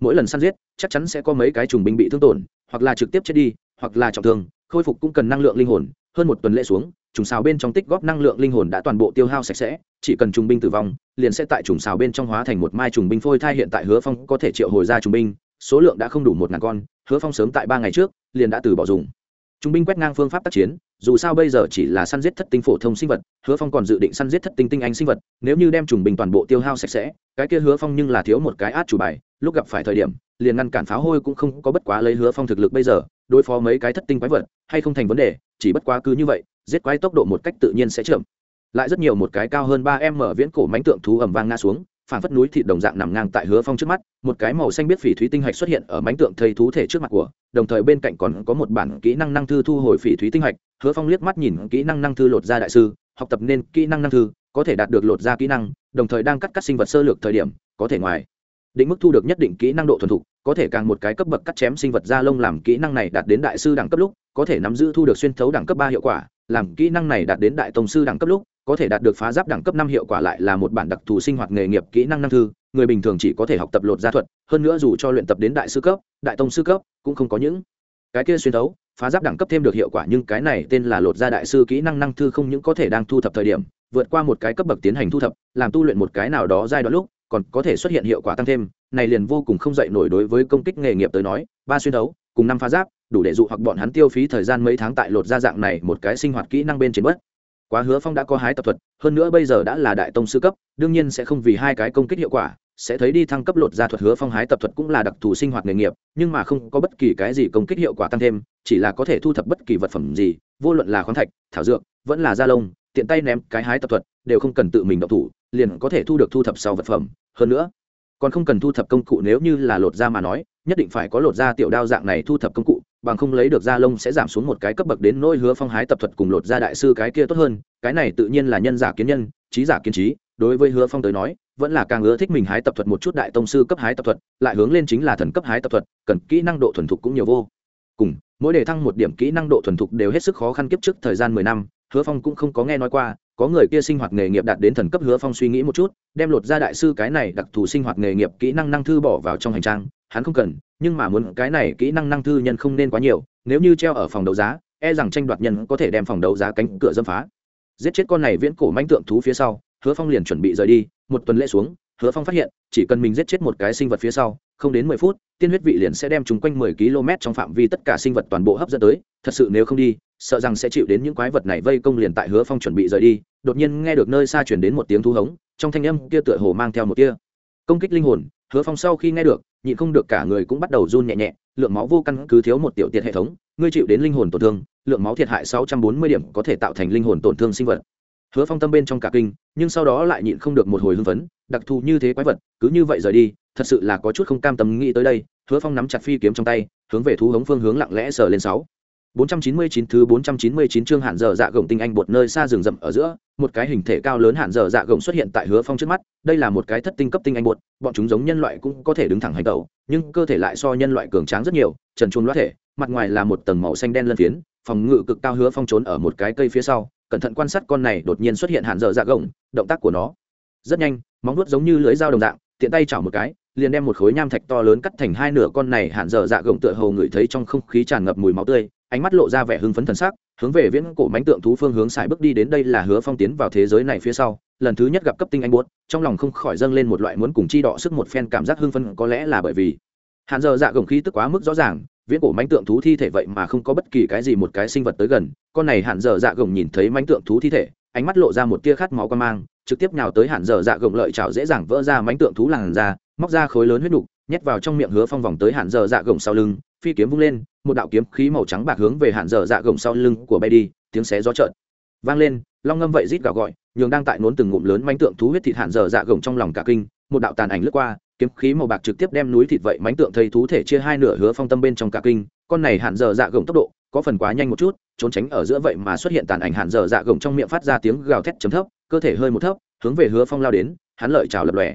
Mỗi lần săn giết, chắc chắn sẽ có mấy cái trùng binh bị thương tổn, hoặc là trực tiếp chết đi, hoặc là trọng thương, khôi phục cũng cần năng lượng linh hồn. Hơn một tuần lễ xuống, trùng xào bên trong tích góp năng lượng linh hồn đã toàn bộ tiêu hao sạch sẽ chỉ cần trùng binh tử vong, liền sẽ tại trùng xào bên trong hóa thành một mai trùng binh phôi thai hiện tại hứa phong có thể triệu hồi ra trùng binh, số lượng đã không đủ một ngàn con, hứa phong sớm tại ba ngày trước, liền đã từ bỏ dùng. Trùng binh quét ngang phương pháp tác chiến, dù sao bây giờ chỉ là săn giết thất tinh phổ thông sinh vật, hứa phong còn dự định săn giết thất tinh tinh anh sinh vật, nếu như đem trùng binh toàn bộ tiêu hao sạch sẽ, cái kia hứa phong nhưng là thiếu một cái át chủ bài, lúc gặp phải thời điểm, liền ngăn cản pháo hôi cũng không có bất quá lấy hứa phong thực lực bây giờ, đối phó mấy cái thất tinh quái vật, hay không thành vấn đề, chỉ bất quá cứ như vậy, giết quái tốc độ một cách tự nhiên sẽ chậm lại rất nhiều một cái cao hơn ba em mở viễn cổ mánh tượng thú ẩm vang ngã xuống phản phất núi thịt đồng dạng nằm ngang tại hứa phong trước mắt, một cái màu xanh biết phỉ thúy tinh hạch xuất hiện ở mánh tượng thầy thú thể trước mặt của, đồng thời bên cạnh còn có một bản kỹ năng năng thư thu hồi phỉ thúy tinh hạch, hứa phong liếc mắt nhìn kỹ năng năng thư lột ra đại sư, học tập nên kỹ năng năng thư, có thể đạt được lột ra kỹ năng, đồng thời đang cắt cắt sinh vật sơ lược thời điểm, có thể ngoài định mức thu được nhất định kỹ năng độ thuần thục, có thể càng một cái cấp bậc cắt chém sinh vật da lông làm kỹ năng này đạt đến đại sư đẳng cấp lúc, có thể nắm giữ thu được xuyên thấu đẳng cấp ba hiệu quả, làm kỹ năng này đạt đến đại tông sư đẳng cấp lúc có thể đạt được phá giáp đẳng cấp năm hiệu quả lại là một bản đặc thù sinh hoạt nghề nghiệp kỹ năng năm thư, người bình thường chỉ có thể học tập lột gia thuật, hơn nữa dù cho luyện tập đến đại sư cấp, đại tông sư cấp, cũng không có những cái kia xuyên thấu, phá giáp đẳng cấp thêm được hiệu quả nhưng cái này tên là lột gia đại sư kỹ năng năng thư không những có thể đang thu thập thời điểm, vượt qua một cái cấp bậc tiến hành thu thập, làm tu luyện một cái nào đó giai đoạn lúc, còn có thể xuất hiện hiệu quả tăng thêm, này liền vô cùng không dậy nổi đối với công kích nghề nghiệp tới nói, ba xuyên thấu, cùng năm phá giáp, đủ để dụ hoặc bọn hắn tiêu phí thời gian mấy tháng tại lột da dạng này một cái sinh hoạt kỹ năng bên trên bớt quá hứa phong đã có hái tập thuật, hơn nữa bây giờ đã là đại tông sư cấp, đương nhiên sẽ không vì hai cái công kích hiệu quả, sẽ thấy đi thăng cấp lột ra thuật hứa phong hái tập thuật cũng là đặc thù sinh hoạt nghề nghiệp, nhưng mà không có bất kỳ cái gì công kích hiệu quả tăng thêm, chỉ là có thể thu thập bất kỳ vật phẩm gì, vô luận là khoáng thạch, thảo dược, vẫn là da lông, tiện tay ném cái hái tập thuật, đều không cần tự mình độc thủ, liền có thể thu được thu thập sau vật phẩm, hơn nữa, còn không cần thu thập công cụ nếu như là lột ra mà nói nhất định phải có lột da tiểu đao dạng này thu thập công cụ, bằng không lấy được da lông sẽ giảm xuống một cái cấp bậc đến nỗi hứa phong hái tập thuật cùng lột da đại sư cái kia tốt hơn, cái này tự nhiên là nhân giả kiến nhân, trí giả kiến trí, đối với hứa phong tới nói, vẫn là càng ưa thích mình hái tập thuật một chút đại tông sư cấp hái tập thuật, lại hướng lên chính là thần cấp hái tập thuật, cần kỹ năng độ thuần thục cũng nhiều vô. Cùng, mỗi đề thăng một điểm kỹ năng độ thuần thục đều hết sức khó khăn kiếp trước thời gian mười năm, hứa phong cũng không có nghe nói qua có người kia sinh hoạt nghề nghiệp đạt đến thần cấp hứa phong suy nghĩ một chút, đem lột ra đại sư cái này đặc thù sinh hoạt nghề nghiệp kỹ năng năng thư bỏ vào trong hành trang. Hắn không cần, nhưng mà muốn cái này kỹ năng năng thư nhân không nên quá nhiều, nếu như treo ở phòng đấu giá e rằng tranh đoạt nhân có thể đem phòng đấu giá cánh cửa dâm phá. Giết chết con này viễn cổ manh tượng thú phía sau, hứa phong liền chuẩn bị rời đi. Một tuần lễ xuống, hứa phong phát hiện, chỉ cần mình giết chết một cái sinh vật phía sau không đến mười phút, tiên huyết vị liền sẽ đem chúng quanh mười km trong phạm vi tất cả sinh vật toàn bộ hấp dẫn tới. Thật sự nếu không đi, sợ rằng sẽ chịu đến những quái vật này vây công liền tại hứa phong chuẩn bị rời đi. Đột nhiên nghe được nơi xa chuyển đến một tiếng thu hống, trong thanh âm kia tựa hồ mang theo một kia công kích linh hồn. Hứa phong sau khi nghe được, nhịn không được cả người cũng bắt đầu run nhẹ nhẹ. Lượng máu vô căn cứ thiếu một tiểu tiệt hệ thống, ngươi chịu đến linh hồn tổn thương, lượng máu thiệt hại sáu trăm bốn mươi điểm có thể tạo thành linh hồn tổn thương sinh vật. Hứa phong tâm bên trong cả kinh, nhưng sau đó lại nhịn không được một hồi hưng phấn, đặc thù như thế quái vật, cứ như vậy rời đi thật sự là có chút không cam tâm nghĩ tới đây hứa phong nắm chặt phi kiếm trong tay hướng về thú hống phương hướng lặng lẽ sờ lên sáu. 499 thứ 499 chương hạn giờ dạ gồng tinh anh bột nơi xa rừng rậm ở giữa, một cái hình thể cao lớn hạn giờ dạ gồng xuất hiện tại Hứa Phong trước mắt, đây là một cái thất tinh cấp tinh anh bột, bọn chúng giống nhân loại cũng có thể đứng thẳng hành động, nhưng cơ thể lại so nhân loại cường tráng rất nhiều, trần truồng loát thể, mặt ngoài là một tầng màu xanh đen lân phiến, phòng ngự cực cao Hứa Phong trốn ở một cái cây phía sau, cẩn thận quan sát con này đột nhiên xuất hiện hạn giờ dạ gồng, động tác của nó rất nhanh, móng vuốt giống như lưỡi dao đồng dạng, tiện tay chảo một cái, liền đem một khối nham thạch to lớn cắt thành hai nửa, con này hạn dở dạ gồng tựa hầu ngửi thấy trong không khí tràn ngập mùi máu tươi, ánh mắt lộ ra vẻ hưng phấn thần sắc, hướng về viễn cổ mánh tượng thú phương hướng xài bước đi đến đây là hứa phong tiến vào thế giới này phía sau, lần thứ nhất gặp cấp tinh anh buốt, trong lòng không khỏi dâng lên một loại muốn cùng chi đọ sức một phen cảm giác hưng phấn, có lẽ là bởi vì hạn giờ dạ gồng khí tức quá mức rõ ràng, viễn cổ mánh tượng thú thi thể vậy mà không có bất kỳ cái gì một cái sinh vật tới gần, con này hạn giờ dạ gồng nhìn thấy mánh tượng thú thi thể, ánh mắt lộ ra một tia khát máu quan mang trực tiếp nào tới hạn giờ dạ gồng lợi chảo dễ dàng vỡ ra mánh tượng thú làn ra móc ra khối lớn huyết đục, nhét vào trong miệng hứa phong vòng tới hạn giờ dạ gồng sau lưng, phi kiếm vung lên, một đạo kiếm khí màu trắng bạc hướng về hạn giờ dạ gồng sau lưng của bay đi, tiếng xé gió trợn vang lên, long ngâm vậy rít gào gọi, nhường đang tại nốn từng ngụm lớn mánh tượng thú huyết thịt hạn giờ dạ gồng trong lòng cả kinh, một đạo tàn ảnh lướt qua, kiếm khí màu bạc trực tiếp đem núi thịt vậy mánh tượng thầy thú thể chia hai nửa hứa phong tâm bên trong cả kinh, con này hạn giờ dạ gồng tốc độ có phần quá nhanh một chút, trốn tránh ở giữa vậy mà xuất hiện tàn ảnh hạn giờ dạ gồng trong miệng phát ra tiếng gào thét chấm thấp cơ thể hơi một thấp, hướng về hứa phong lao đến, hắn lợi trào lập lòe.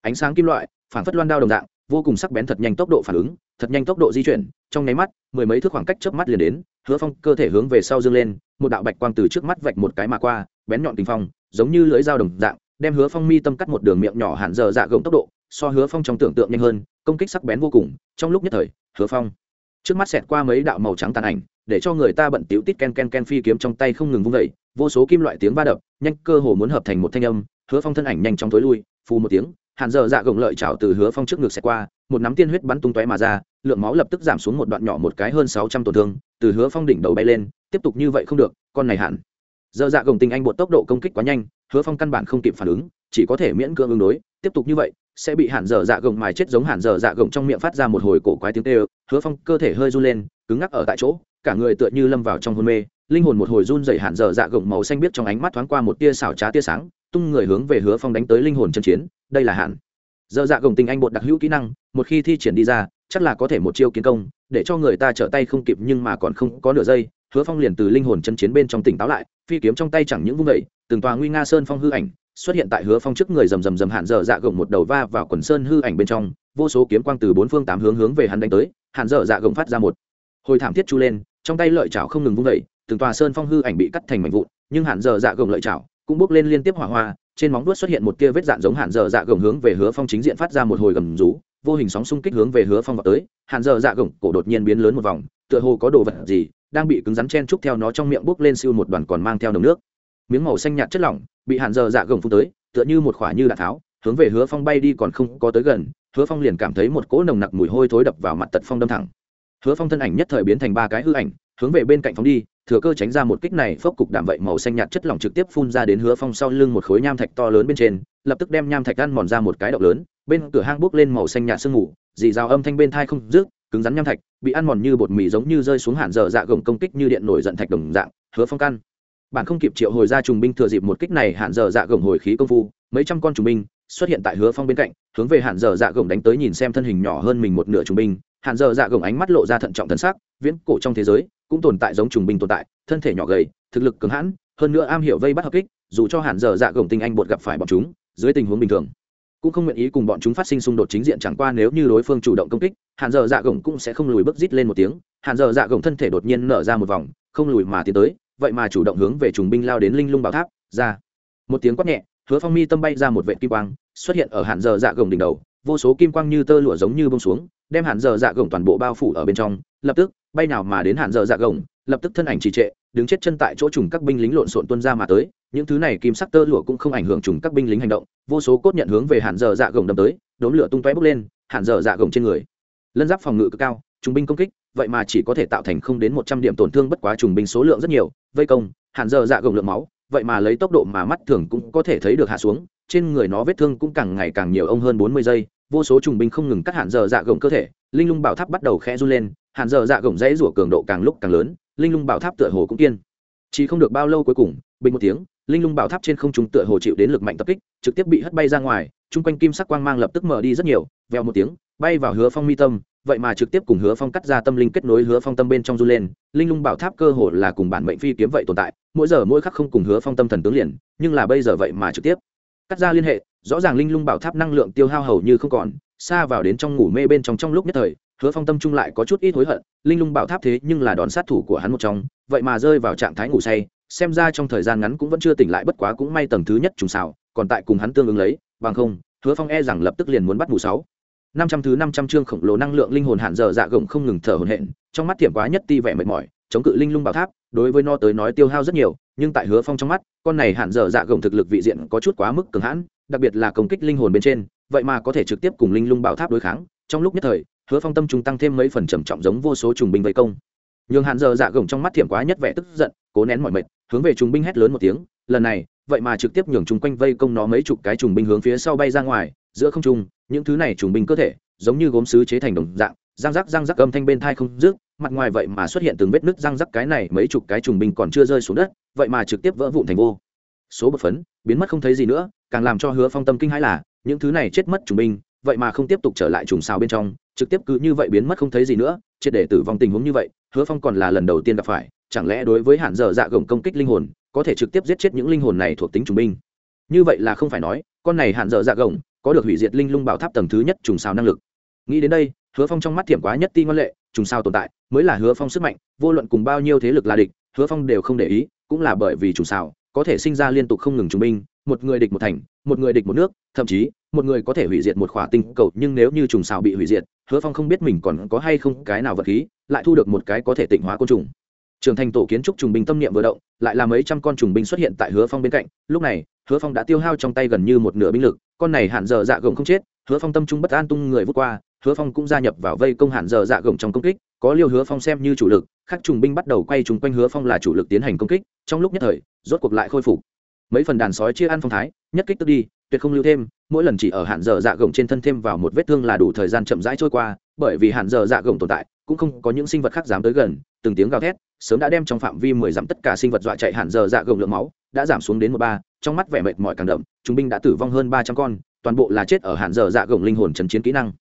Ánh sáng kim loại phản phất loan đao đồng dạng, vô cùng sắc bén thật nhanh tốc độ phản ứng, thật nhanh tốc độ di chuyển, trong nháy mắt, mười mấy thước khoảng cách chớp mắt liền đến, hứa phong cơ thể hướng về sau dương lên, một đạo bạch quang từ trước mắt vạch một cái mà qua, bén nhọn kinh phong, giống như lưỡi dao đồng dạng, đem hứa phong mi tâm cắt một đường miệng nhỏ hạn giờ dạ gồng tốc độ, so hứa phong trong tưởng tượng nhanh hơn, công kích sắc bén vô cùng, trong lúc nhất thời, hứa phong trước mắt xẹt qua mấy đạo màu trắng tàn ảnh, để cho người ta bận tiểu tít ken ken ken phi kiếm trong tay không ngừng vung vẩy vô số kim loại tiếng va đập, nhanh cơ hồ muốn hợp thành một thanh âm, hứa phong thân ảnh nhanh chóng tối lui, phù một tiếng hạn Dở dạ gồng lợi chảo từ hứa phong trước ngực xẹt qua, một nắm tiên huyết bắn tung tóe mà ra, lượng máu lập tức giảm xuống một đoạn nhỏ một cái hơn sáu trăm tổn thương, từ hứa phong đỉnh đầu bay lên, tiếp tục như vậy không được, con này hạn Dở dạ gồng tình anh bột tốc độ công kích quá nhanh, hứa phong căn bản không kịp phản ứng, chỉ có thể miễn cưỡng ứng đối, tiếp tục như vậy, sẽ bị hạn dở dạ gồng mài chết giống hạn dở dạ gồng trong miệng phát ra một hồi cổ quái tiếng tê hứa phong cơ thể hơi run lên, cứng ngắc ở tại chỗ cả người tựa như lâm vào trong hôn mê, linh hồn một hồi run dày hạn dở dạ gồng màu xanh biết trong ánh mắt thoáng qua một tia xảo trá tia sáng, tung người hướng về hứa phong đánh tới linh hồn chân chiến, đây là hạn. Dở dạ gồng tình anh bột đặc hữu kỹ năng, một khi thi triển đi ra, chắc là có thể một chiêu kiến công, để cho người ta trở tay không kịp nhưng mà còn không có nửa giây, hứa phong liền từ linh hồn chân chiến bên trong tỉnh táo lại, phi kiếm trong tay chẳng những vung vẩy từng tòa nguy nga sơn phong hư ảnh xuất hiện tại hứa phong trước người rầm rầm rầm hạn dở dạ gồng một đầu va vào quần sơn hư ảnh bên trong, vô số kiếm quang từ bốn phương tám hướng hướng về hắn đánh tới, hạn dở dạ gồng phát ra một hồi thảm thiết chu lên trong tay lợi chảo không ngừng vung vẩy từng tòa sơn phong hư ảnh bị cắt thành mảnh vụn, nhưng hạn dở dạ gồng lợi chảo cũng bốc lên liên tiếp hỏa hoa, trên móng đuốt xuất hiện một tia vết dạn giống hạn dở dạ gồng hướng về hứa phong chính diện phát ra một hồi gầm rú, vô hình sóng xung kích hướng về hứa phong vào tới. Hạn dở dạ gồng cổ đột nhiên biến lớn một vòng, tựa hồ có đồ vật gì đang bị cứng rắn chen trúc theo nó trong miệng bốc lên siêu một đoàn còn mang theo nồng nước. Miếng màu xanh nhạt chất lỏng bị hạn dở dạ gồng phun tới, tựa như một khỏa như đạn tháo, hướng về hứa phong bay đi còn không có tới gần. Hứa phong liền cảm thấy một cỗ nồng nặc mùi hôi thối đập vào mặt tật phong đâm thẳng hứa phong thân ảnh nhất thời biến thành ba cái hư ảnh, hướng về bên cạnh phóng đi, thừa cơ tránh ra một kích này, phốc cục đạm vậy màu xanh nhạt chất lỏng trực tiếp phun ra đến hứa phong sau lưng một khối nham thạch to lớn bên trên, lập tức đem nham thạch ăn mòn ra một cái động lớn, bên cửa hang bốc lên màu xanh nhạt sương mù, dì rào âm thanh bên thai không rước cứng rắn nham thạch, bị ăn mòn như bột mì giống như rơi xuống hạn dở dạ gồng công kích như điện nổi giận thạch đồng dạng, hứa phong căn. Bạn không kịp triệu hồi ra trùng binh thừa dịp một kích này hạn dở dạ gồng hồi khí công phu, mấy trăm con trùng binh xuất hiện tại hứa phong bên cạnh, hướng về hạn dở dạ gồng đánh tới nhìn xem thân hình nhỏ hơn mình một nửa trùng binh. Hạn dở dạ gồng ánh mắt lộ ra thận trọng thần sắc, viễn cổ trong thế giới cũng tồn tại giống trùng binh tồn tại, thân thể nhỏ gầy, thực lực cứng hãn, hơn nữa am hiểu vây bắt hợp kích, dù cho hạn dở dạ gồng tinh anh bột gặp phải bọn chúng, dưới tình huống bình thường, cũng không nguyện ý cùng bọn chúng phát sinh xung đột chính diện chẳng qua nếu như đối phương chủ động công kích hạn dở dạ gồng cũng sẽ không lùi bước rít lên một tiếng. Hạn dở dạ gồng thân thể đột nhiên nở ra một vòng, không lùi mà tiến tới, vậy mà chủ động hướng về trùng binh lao đến linh lung bảo tháp, ra. Một tiếng quát nhẹ hứa phong mi tâm bay ra một vệ kim quang, xuất hiện ở hạn giờ dạ gồng đỉnh đầu, vô số kim quang như tơ lụa giống như bông xuống, đem hạn giờ dạ gồng toàn bộ bao phủ ở bên trong, lập tức, bay nào mà đến hạn giờ dạ gồng, lập tức thân ảnh trì trệ, đứng chết chân tại chỗ trùng các binh lính lộn xộn tuân ra mà tới, những thứ này kim sắc tơ lụa cũng không ảnh hưởng trùng các binh lính hành động, vô số cốt nhận hướng về hạn giờ dạ gồng đâm tới đốn lửa tung tóe bốc lên, hạn giờ dạ gồng trên người. Lân giáp phòng ngự cực cao, trùng binh công kích, vậy mà chỉ có thể tạo thành không đến một trăm điểm tổn thương bất quá trùng binh số lượng rất nhiều, vây công, hạn giờ dạ gồng lượng máu vậy mà lấy tốc độ mà mắt thường cũng có thể thấy được hạ xuống, trên người nó vết thương cũng càng ngày càng nhiều ông hơn bốn mươi giây, vô số trùng binh không ngừng cắt hạn dở dạ gồng cơ thể, linh lung bảo tháp bắt đầu khẽ run lên, hạn dở dạ gồng dãy rủa cường độ càng lúc càng lớn, linh lung bảo tháp tựa hồ cũng kiên. Chỉ không được bao lâu cuối cùng, bình một tiếng, linh lung bảo tháp trên không trung tựa hồ chịu đến lực mạnh tập kích, trực tiếp bị hất bay ra ngoài, chung quanh kim sắc quang mang lập tức mở đi rất nhiều, vèo một tiếng, bay vào hứa phong mi tâm vậy mà trực tiếp cùng hứa phong cắt ra tâm linh kết nối hứa phong tâm bên trong du lên, linh lung bảo tháp cơ hồ là cùng bản mệnh phi kiếm vậy tồn tại, mỗi giờ mỗi khắc không cùng hứa phong tâm thần tướng liền, nhưng là bây giờ vậy mà trực tiếp cắt ra liên hệ, rõ ràng linh lung bảo tháp năng lượng tiêu hao hầu như không còn, xa vào đến trong ngủ mê bên trong trong lúc nhất thời, hứa phong tâm trung lại có chút ít hối hận, linh lung bảo tháp thế nhưng là đòn sát thủ của hắn một trong, vậy mà rơi vào trạng thái ngủ say, xem ra trong thời gian ngắn cũng vẫn chưa tỉnh lại bất quá cũng may tầng thứ nhất trùng xào, còn tại cùng hắn tương ứng lấy, bằng không, hứa phong e rằng lập tức liền muốn bắt mù sáu năm trăm thứ năm trăm chương khổng lồ năng lượng linh hồn hạn giờ dạ gồng không ngừng thở hổn hển, trong mắt tiệm quá nhất ti vẻ mệt mỏi, chống cự linh lung bảo tháp, đối với nó tới nói tiêu hao rất nhiều, nhưng tại hứa phong trong mắt, con này hạn giờ dạ gồng thực lực vị diện có chút quá mức cường hãn, đặc biệt là công kích linh hồn bên trên, vậy mà có thể trực tiếp cùng linh lung bảo tháp đối kháng. Trong lúc nhất thời, hứa phong tâm trung tăng thêm mấy phần trầm trọng giống vô số trùng binh vây công. Nhưng hạn giờ dạ gồng trong mắt tiệm quá nhất vẻ tức giận, cố nén mọi mệt, hướng về trùng binh hét lớn một tiếng, lần này, vậy mà trực tiếp nhường trùng quanh vây công nó mấy chục cái trùng binh hướng phía sau bay ra ngoài giữa không trung, những thứ này trùng binh cơ thể, giống như gốm sứ chế thành đồng dạng, răng rắc răng rắc âm thanh bên thai không rước mặt ngoài vậy mà xuất hiện từng vết nứt răng rắc cái này mấy chục cái trùng binh còn chưa rơi xuống đất, vậy mà trực tiếp vỡ vụn thành vô. Số bột phấn, biến mất không thấy gì nữa, càng làm cho hứa phong tâm kinh hãi là, những thứ này chết mất trùng binh, vậy mà không tiếp tục trở lại trùng xào bên trong, trực tiếp cứ như vậy biến mất không thấy gì nữa, triệt để tử vong tình huống như vậy, hứa phong còn là lần đầu tiên gặp phải, chẳng lẽ đối với hạn dở dạ gồng công kích linh hồn, có thể trực tiếp giết chết những linh hồn này thuộc tính trùng binh? Như vậy là không phải nói, con này hạn dở dạ gồng có được hủy diệt linh lung bảo tháp tầng thứ nhất trùng sao năng lực. Nghĩ đến đây, hứa phong trong mắt thiểm quá nhất ti ngân lệ, trùng sao tồn tại, mới là hứa phong sức mạnh, vô luận cùng bao nhiêu thế lực là địch, hứa phong đều không để ý, cũng là bởi vì trùng sao, có thể sinh ra liên tục không ngừng trùng binh, một người địch một thành, một người địch một nước, thậm chí, một người có thể hủy diệt một khỏa tinh cầu, nhưng nếu như trùng sao bị hủy diệt, hứa phong không biết mình còn có hay không cái nào vật khí, lại thu được một cái có thể tịnh hóa côn trùng. Trường thành tổ kiến trúc trùng binh tâm niệm vừa động, lại là mấy trăm con trùng binh xuất hiện tại hứa phong bên cạnh, lúc này, hứa phong đã tiêu hao trong tay gần như một nửa binh lực con này hạn giờ dạ gồng không chết, hứa phong tâm trung bất an tung người vút qua, hứa phong cũng gia nhập vào vây công hạn giờ dạ gồng trong công kích, có liêu hứa phong xem như chủ lực khắc trùng binh bắt đầu quay trùng quanh hứa phong là chủ lực tiến hành công kích, trong lúc nhất thời, rốt cuộc lại khôi phục. Mấy phần đàn sói chia ăn phong thái, nhất kích tức đi, tuyệt không lưu thêm, mỗi lần chỉ ở hạn giờ dạ gồng trên thân thêm vào một vết thương là đủ thời gian chậm rãi trôi qua, bởi vì hạn giờ dạ gồng tồn tại, cũng không có những sinh vật khác dám tới gần, từng tiếng gào thét, sớm đã đem trong phạm vi mười dặm tất cả sinh vật dọa chạy hạn giờ dạ gồng lượng máu đã giảm xuống đến một ba, trong mắt vẻ mệt mỏi càng đậm, chúng binh đã tử vong hơn ba trăm con, toàn bộ là chết ở hạn dở dạ gồng linh hồn chấn chiến kỹ năng.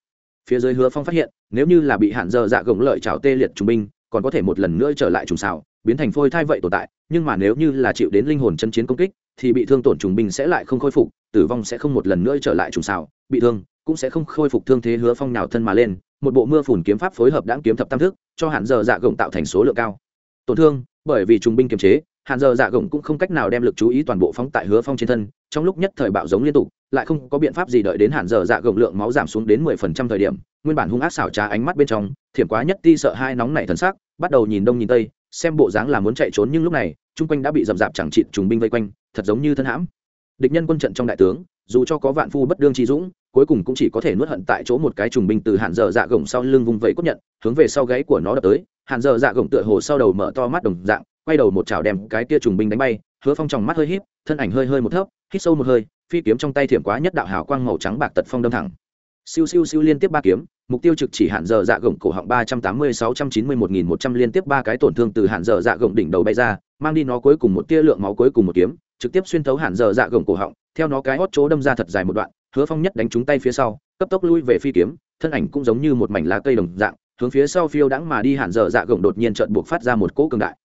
Phía dưới hứa phong phát hiện, nếu như là bị hạn dở dạ gồng lợi trào tê liệt trung binh, còn có thể một lần nữa trở lại trùng xào, biến thành phôi thai vậy tồn tại, nhưng mà nếu như là chịu đến linh hồn chân chiến công kích, thì bị thương tổn trùng binh sẽ lại không khôi phục, tử vong sẽ không một lần nữa trở lại trùng xào, bị thương cũng sẽ không khôi phục thương thế hứa phong nào thân mà lên, một bộ mưa phùn kiếm pháp phối hợp đáng kiếm thập tam thức, cho hạn giờ dạ gồng tạo thành số lượng cao. Tổn thương, bởi vì trùng binh kiềm chế Hàn giờ dạ gồng cũng không cách nào đem lực chú ý toàn bộ phóng tại hứa phong trên thân, trong lúc nhất thời bạo giống liên tục, lại không có biện pháp gì đợi đến Hàn giờ dạ gồng lượng máu giảm xuống đến mười phần trăm thời điểm, nguyên bản hung ác xảo trá ánh mắt bên trong, thiểm quá nhất ti sợ hai nóng nảy thần sắc, bắt đầu nhìn đông nhìn tây, xem bộ dáng là muốn chạy trốn nhưng lúc này, chung quanh đã bị dầm dạp chẳng trị trùng binh vây quanh, thật giống như thân hãm. Địch nhân quân trận trong đại tướng, dù cho có vạn phu bất đương trí dũng, cuối cùng cũng chỉ có thể nuốt hận tại chỗ một cái trùng binh từ hạn giờ dạ gồng sau lưng vùng vẫy cốt nhận, hướng về sau gáy của nó đập tới. Hạn giờ dạ gồng tựa hồ sau đầu mở to mắt đồng dạng quay đầu một chảo đem cái kia trùng binh đánh bay, hứa phong tròng mắt hơi híp, thân ảnh hơi hơi một thấp, hít sâu một hơi, phi kiếm trong tay thiểm quá nhất đạo hào quang màu trắng bạc tật phong đâm thẳng. Siêu siêu siêu liên tiếp ba kiếm, mục tiêu trực chỉ hạn giờ dạ gồng cổ họng ba trăm tám mươi sáu trăm chín mươi một nghìn một trăm liên tiếp ba cái tổn thương từ hạn giờ dạ gồng đỉnh đầu bay ra, mang đi nó cuối cùng một tia lượng máu cuối cùng một kiếm, trực tiếp xuyên thấu hạn giờ dạ gồng cổ họng, theo nó cái hót chỗ đâm ra thật dài một đoạn, hứa phong nhất đánh trúng tay phía sau, cấp tốc lui về phi kiếm, thân ảnh cũng giống như một mảnh lá cây đồng dạng, hướng phía sau phiêu đãng mà đi hạn giờ dạ gồng đột nhiên trợn buộc phát ra một cỗ cường đại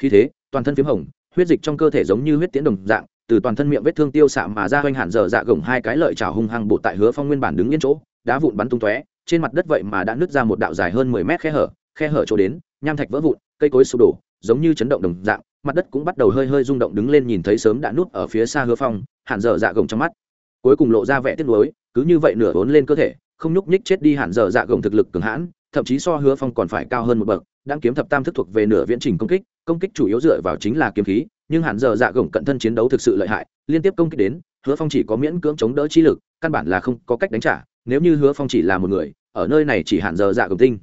khi thế, toàn thân p h í m hồng, huyết dịch trong cơ thể giống như huyết tiễn đồng dạng, từ toàn thân miệng vết thương tiêu xạ mà ra oanh hẳn dở dạ gồng hai cái lợi chảo hung hăng bột tại hứa phong nguyên bản đứng yên chỗ, đá vụn bắn tung tóe, trên mặt đất vậy mà đã nứt ra một đạo dài hơn mười mét khe hở khe hở chỗ đến, nham thạch vỡ vụn, cây cối sụp đổ, giống như chấn động đồng dạng, mặt đất cũng bắt đầu hơi hơi rung động đứng lên nhìn thấy sớm đã nút ở phía xa hứa phong, hẳn dở dạ gồng trong mắt. Cuối cùng lộ ra vẻ tiếc nuối, cứ như vậy nửa vốn lên cơ thể, không nhúc nhích chết đi hẳn dở dạ gồng thực lực cường hãn thậm chí so hứa phong còn phải cao hơn một bậc, đang kiếm thập tam thức thuộc về nửa viễn trình công kích công kích chủ yếu dựa vào chính là kiếm khí, nhưng hạn giờ dạ gồng cận thân chiến đấu thực sự lợi hại, liên tiếp công kích đến, hứa phong chỉ có miễn cưỡng chống đỡ chi lực, căn bản là không có cách đánh trả, nếu như hứa phong chỉ là một người, ở nơi này chỉ hạn giờ dạ gồng tinh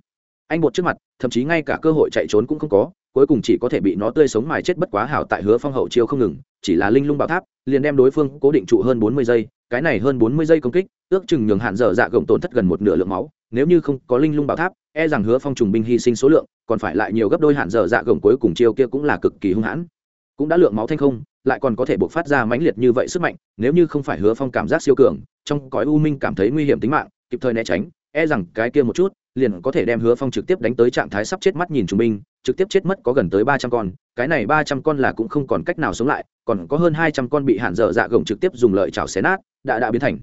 anh bột trước mặt, thậm chí ngay cả cơ hội chạy trốn cũng không có, cuối cùng chỉ có thể bị nó tươi sống mài chết bất quá hảo tại hứa phong hậu chiêu không ngừng, chỉ là linh lung bảo tháp, liền đem đối phương cố định trụ hơn bốn mươi giây, cái này hơn bốn mươi giây công kích, ước chừng nhường hạn dở dạ gồng tổn thất gần một nửa lượng máu, nếu như không có linh lung bảo tháp e rằng hứa phong trùng binh hy sinh số lượng, còn phải lại nhiều gấp đôi hạn dở dạ gồng cuối cùng chiêu kia cũng là cực kỳ hung hãn. Cũng đã lượng máu thanh không, lại còn có thể buộc phát ra mãnh liệt như vậy sức mạnh, nếu như không phải hứa phong cảm giác siêu cường, trong cõi u minh cảm thấy nguy hiểm tính mạng, kịp thời né tránh e rằng cái kia một chút, liền có thể đem hứa phong trực tiếp đánh tới trạng thái sắp chết mắt nhìn trung binh, trực tiếp chết mất có gần tới ba trăm con, cái này ba trăm con là cũng không còn cách nào sống lại, còn có hơn hai trăm con bị hạn dở dạ gồng trực tiếp dùng lợi chảo xé nát, đã đã biến thành.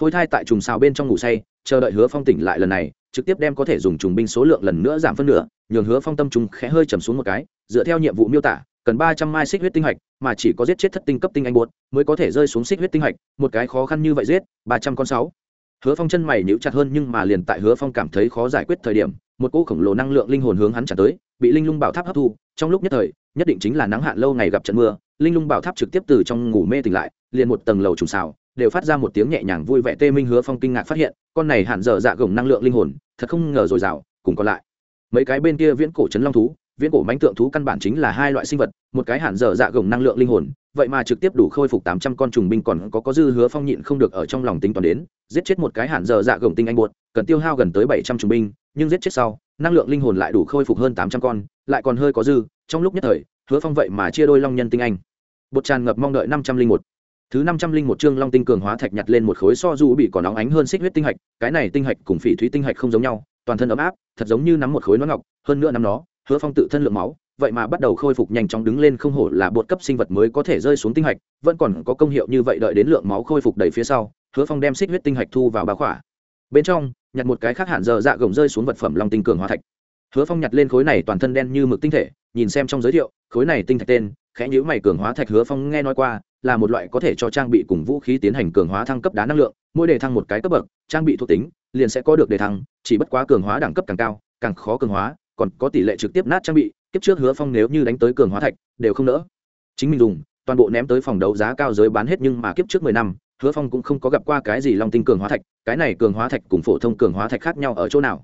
Phôi thai tại trùng xào bên trong ngủ say, chờ đợi hứa phong tỉnh lại lần này, trực tiếp đem có thể dùng trùng binh số lượng lần nữa giảm phân nửa, nhường hứa phong tâm trùng khẽ hơi chầm xuống một cái, dựa theo nhiệm vụ miêu tả, cần ba trăm mai xích huyết tinh hạch, mà chỉ có giết chết thất tinh cấp tinh anh buột mới có thể rơi xuống xích huyết tinh hạch, một cái khó khăn như vậy giết, ba trăm con sáu hứa phong chân mày níu chặt hơn nhưng mà liền tại hứa phong cảm thấy khó giải quyết thời điểm, một cỗ khổng lồ năng lượng linh hồn hướng hắn trả tới, bị linh lung bảo tháp hấp thu. Trong lúc nhất thời, nhất định chính là nắng hạn lâu ngày gặp trận mưa, linh lung bảo tháp trực tiếp từ trong ngủ mê tỉnh lại, liền một tầng lầu trùng xào, đều phát ra một tiếng nhẹ nhàng vui vẻ tê minh hứa phong kinh ngạc phát hiện, con này hạn dở dạ gồng năng lượng linh hồn, thật không ngờ dồi dào, cùng còn lại. Mấy cái bên kia viễn cổ trấn long thú, viễn cổ mãnh tượng thú căn bản chính là hai loại sinh vật, một cái hạn dở dạ gồng năng lượng linh hồn vậy mà trực tiếp đủ khôi phục tám trăm con trùng binh còn có có dư hứa phong nhịn không được ở trong lòng tính toán đến, giết chết một cái hạn giờ dạ gồng tinh anh buột cần tiêu hao gần tới bảy trăm trùng binh, nhưng giết chết sau, năng lượng linh hồn lại đủ khôi phục hơn tám trăm con, lại còn hơi có dư, trong lúc nhất thời, hứa phong vậy mà chia đôi long nhân tinh anh. Bột tràn ngập mong đợi năm trăm linh một. Thứ năm trăm linh một chương long tinh cường hóa thạch nhặt lên một khối so du bị còn nóng ánh hơn xích huyết tinh hạch, cái này tinh hạch cùng phỉ thúy tinh hạch không giống nhau, toàn thân ấm áp, thật giống như nắm một khối nó ngọc, hơn nữa nắm nó, hứa phong tự thân lượng máu vậy mà bắt đầu khôi phục nhanh chóng đứng lên không hổ là bột cấp sinh vật mới có thể rơi xuống tinh hạch, vẫn còn có công hiệu như vậy đợi đến lượng máu khôi phục đầy phía sau, hứa phong đem xích huyết tinh hạch thu vào bá khỏa. Bên trong, nhặt một cái khác hạn giờ dạ gồng rơi xuống vật phẩm long tinh cường hóa thạch. Hứa phong nhặt lên khối này toàn thân đen như mực tinh thể, nhìn xem trong giới thiệu, khối này tinh thạch tên, khẽ nhữ mày cường hóa thạch hứa phong nghe nói qua, là một loại có thể cho trang bị cùng vũ khí tiến hành cường hóa thăng cấp đá năng lượng, mỗi đề thăng một cái cấp bậc, trang bị thuộc tính, liền sẽ có được đề thăng, chỉ bất quá cường hóa đẳng cấp càng cao, càng khó cường hóa còn có tỷ lệ trực tiếp nát trang bị kiếp trước hứa phong nếu như đánh tới cường hóa thạch đều không nỡ chính mình dùng toàn bộ ném tới phòng đấu giá cao giới bán hết nhưng mà kiếp trước mười năm hứa phong cũng không có gặp qua cái gì long tinh cường hóa thạch cái này cường hóa thạch cùng phổ thông cường hóa thạch khác nhau ở chỗ nào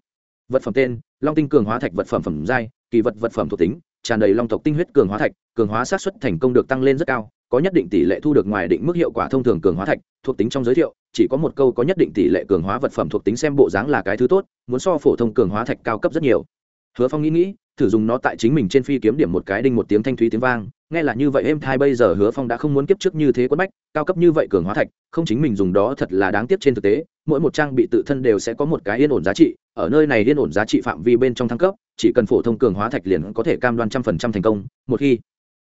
vật phẩm tên long tinh cường hóa thạch vật phẩm phẩm giai kỳ vật vật phẩm thuộc tính tràn đầy long tộc tinh huyết cường hóa thạch cường hóa sát xuất thành công được tăng lên rất cao có nhất định tỷ lệ thu được ngoài định mức hiệu quả thông thường cường hóa thạch thuộc tính trong giới thiệu chỉ có một câu có nhất định tỷ lệ cường hóa vật phẩm thuộc tính xem bộ dáng là cái thứ tốt muốn so phổ thông cường hóa thạch cao cấp rất nhiều hứa phong nghĩ nghĩ, thử dùng nó tại chính mình trên phi kiếm điểm một cái đinh một tiếng thanh thúy tiếng vang. Nghe là như vậy êm thai bây giờ hứa phong đã không muốn kiếp trước như thế quất bách, cao cấp như vậy cường hóa thạch, không chính mình dùng đó thật là đáng tiếc trên thực tế. Mỗi một trang bị tự thân đều sẽ có một cái yên ổn giá trị, ở nơi này yên ổn giá trị phạm vi bên trong thăng cấp, chỉ cần phổ thông cường hóa thạch liền có thể cam đoan trăm phần trăm thành công. Một khi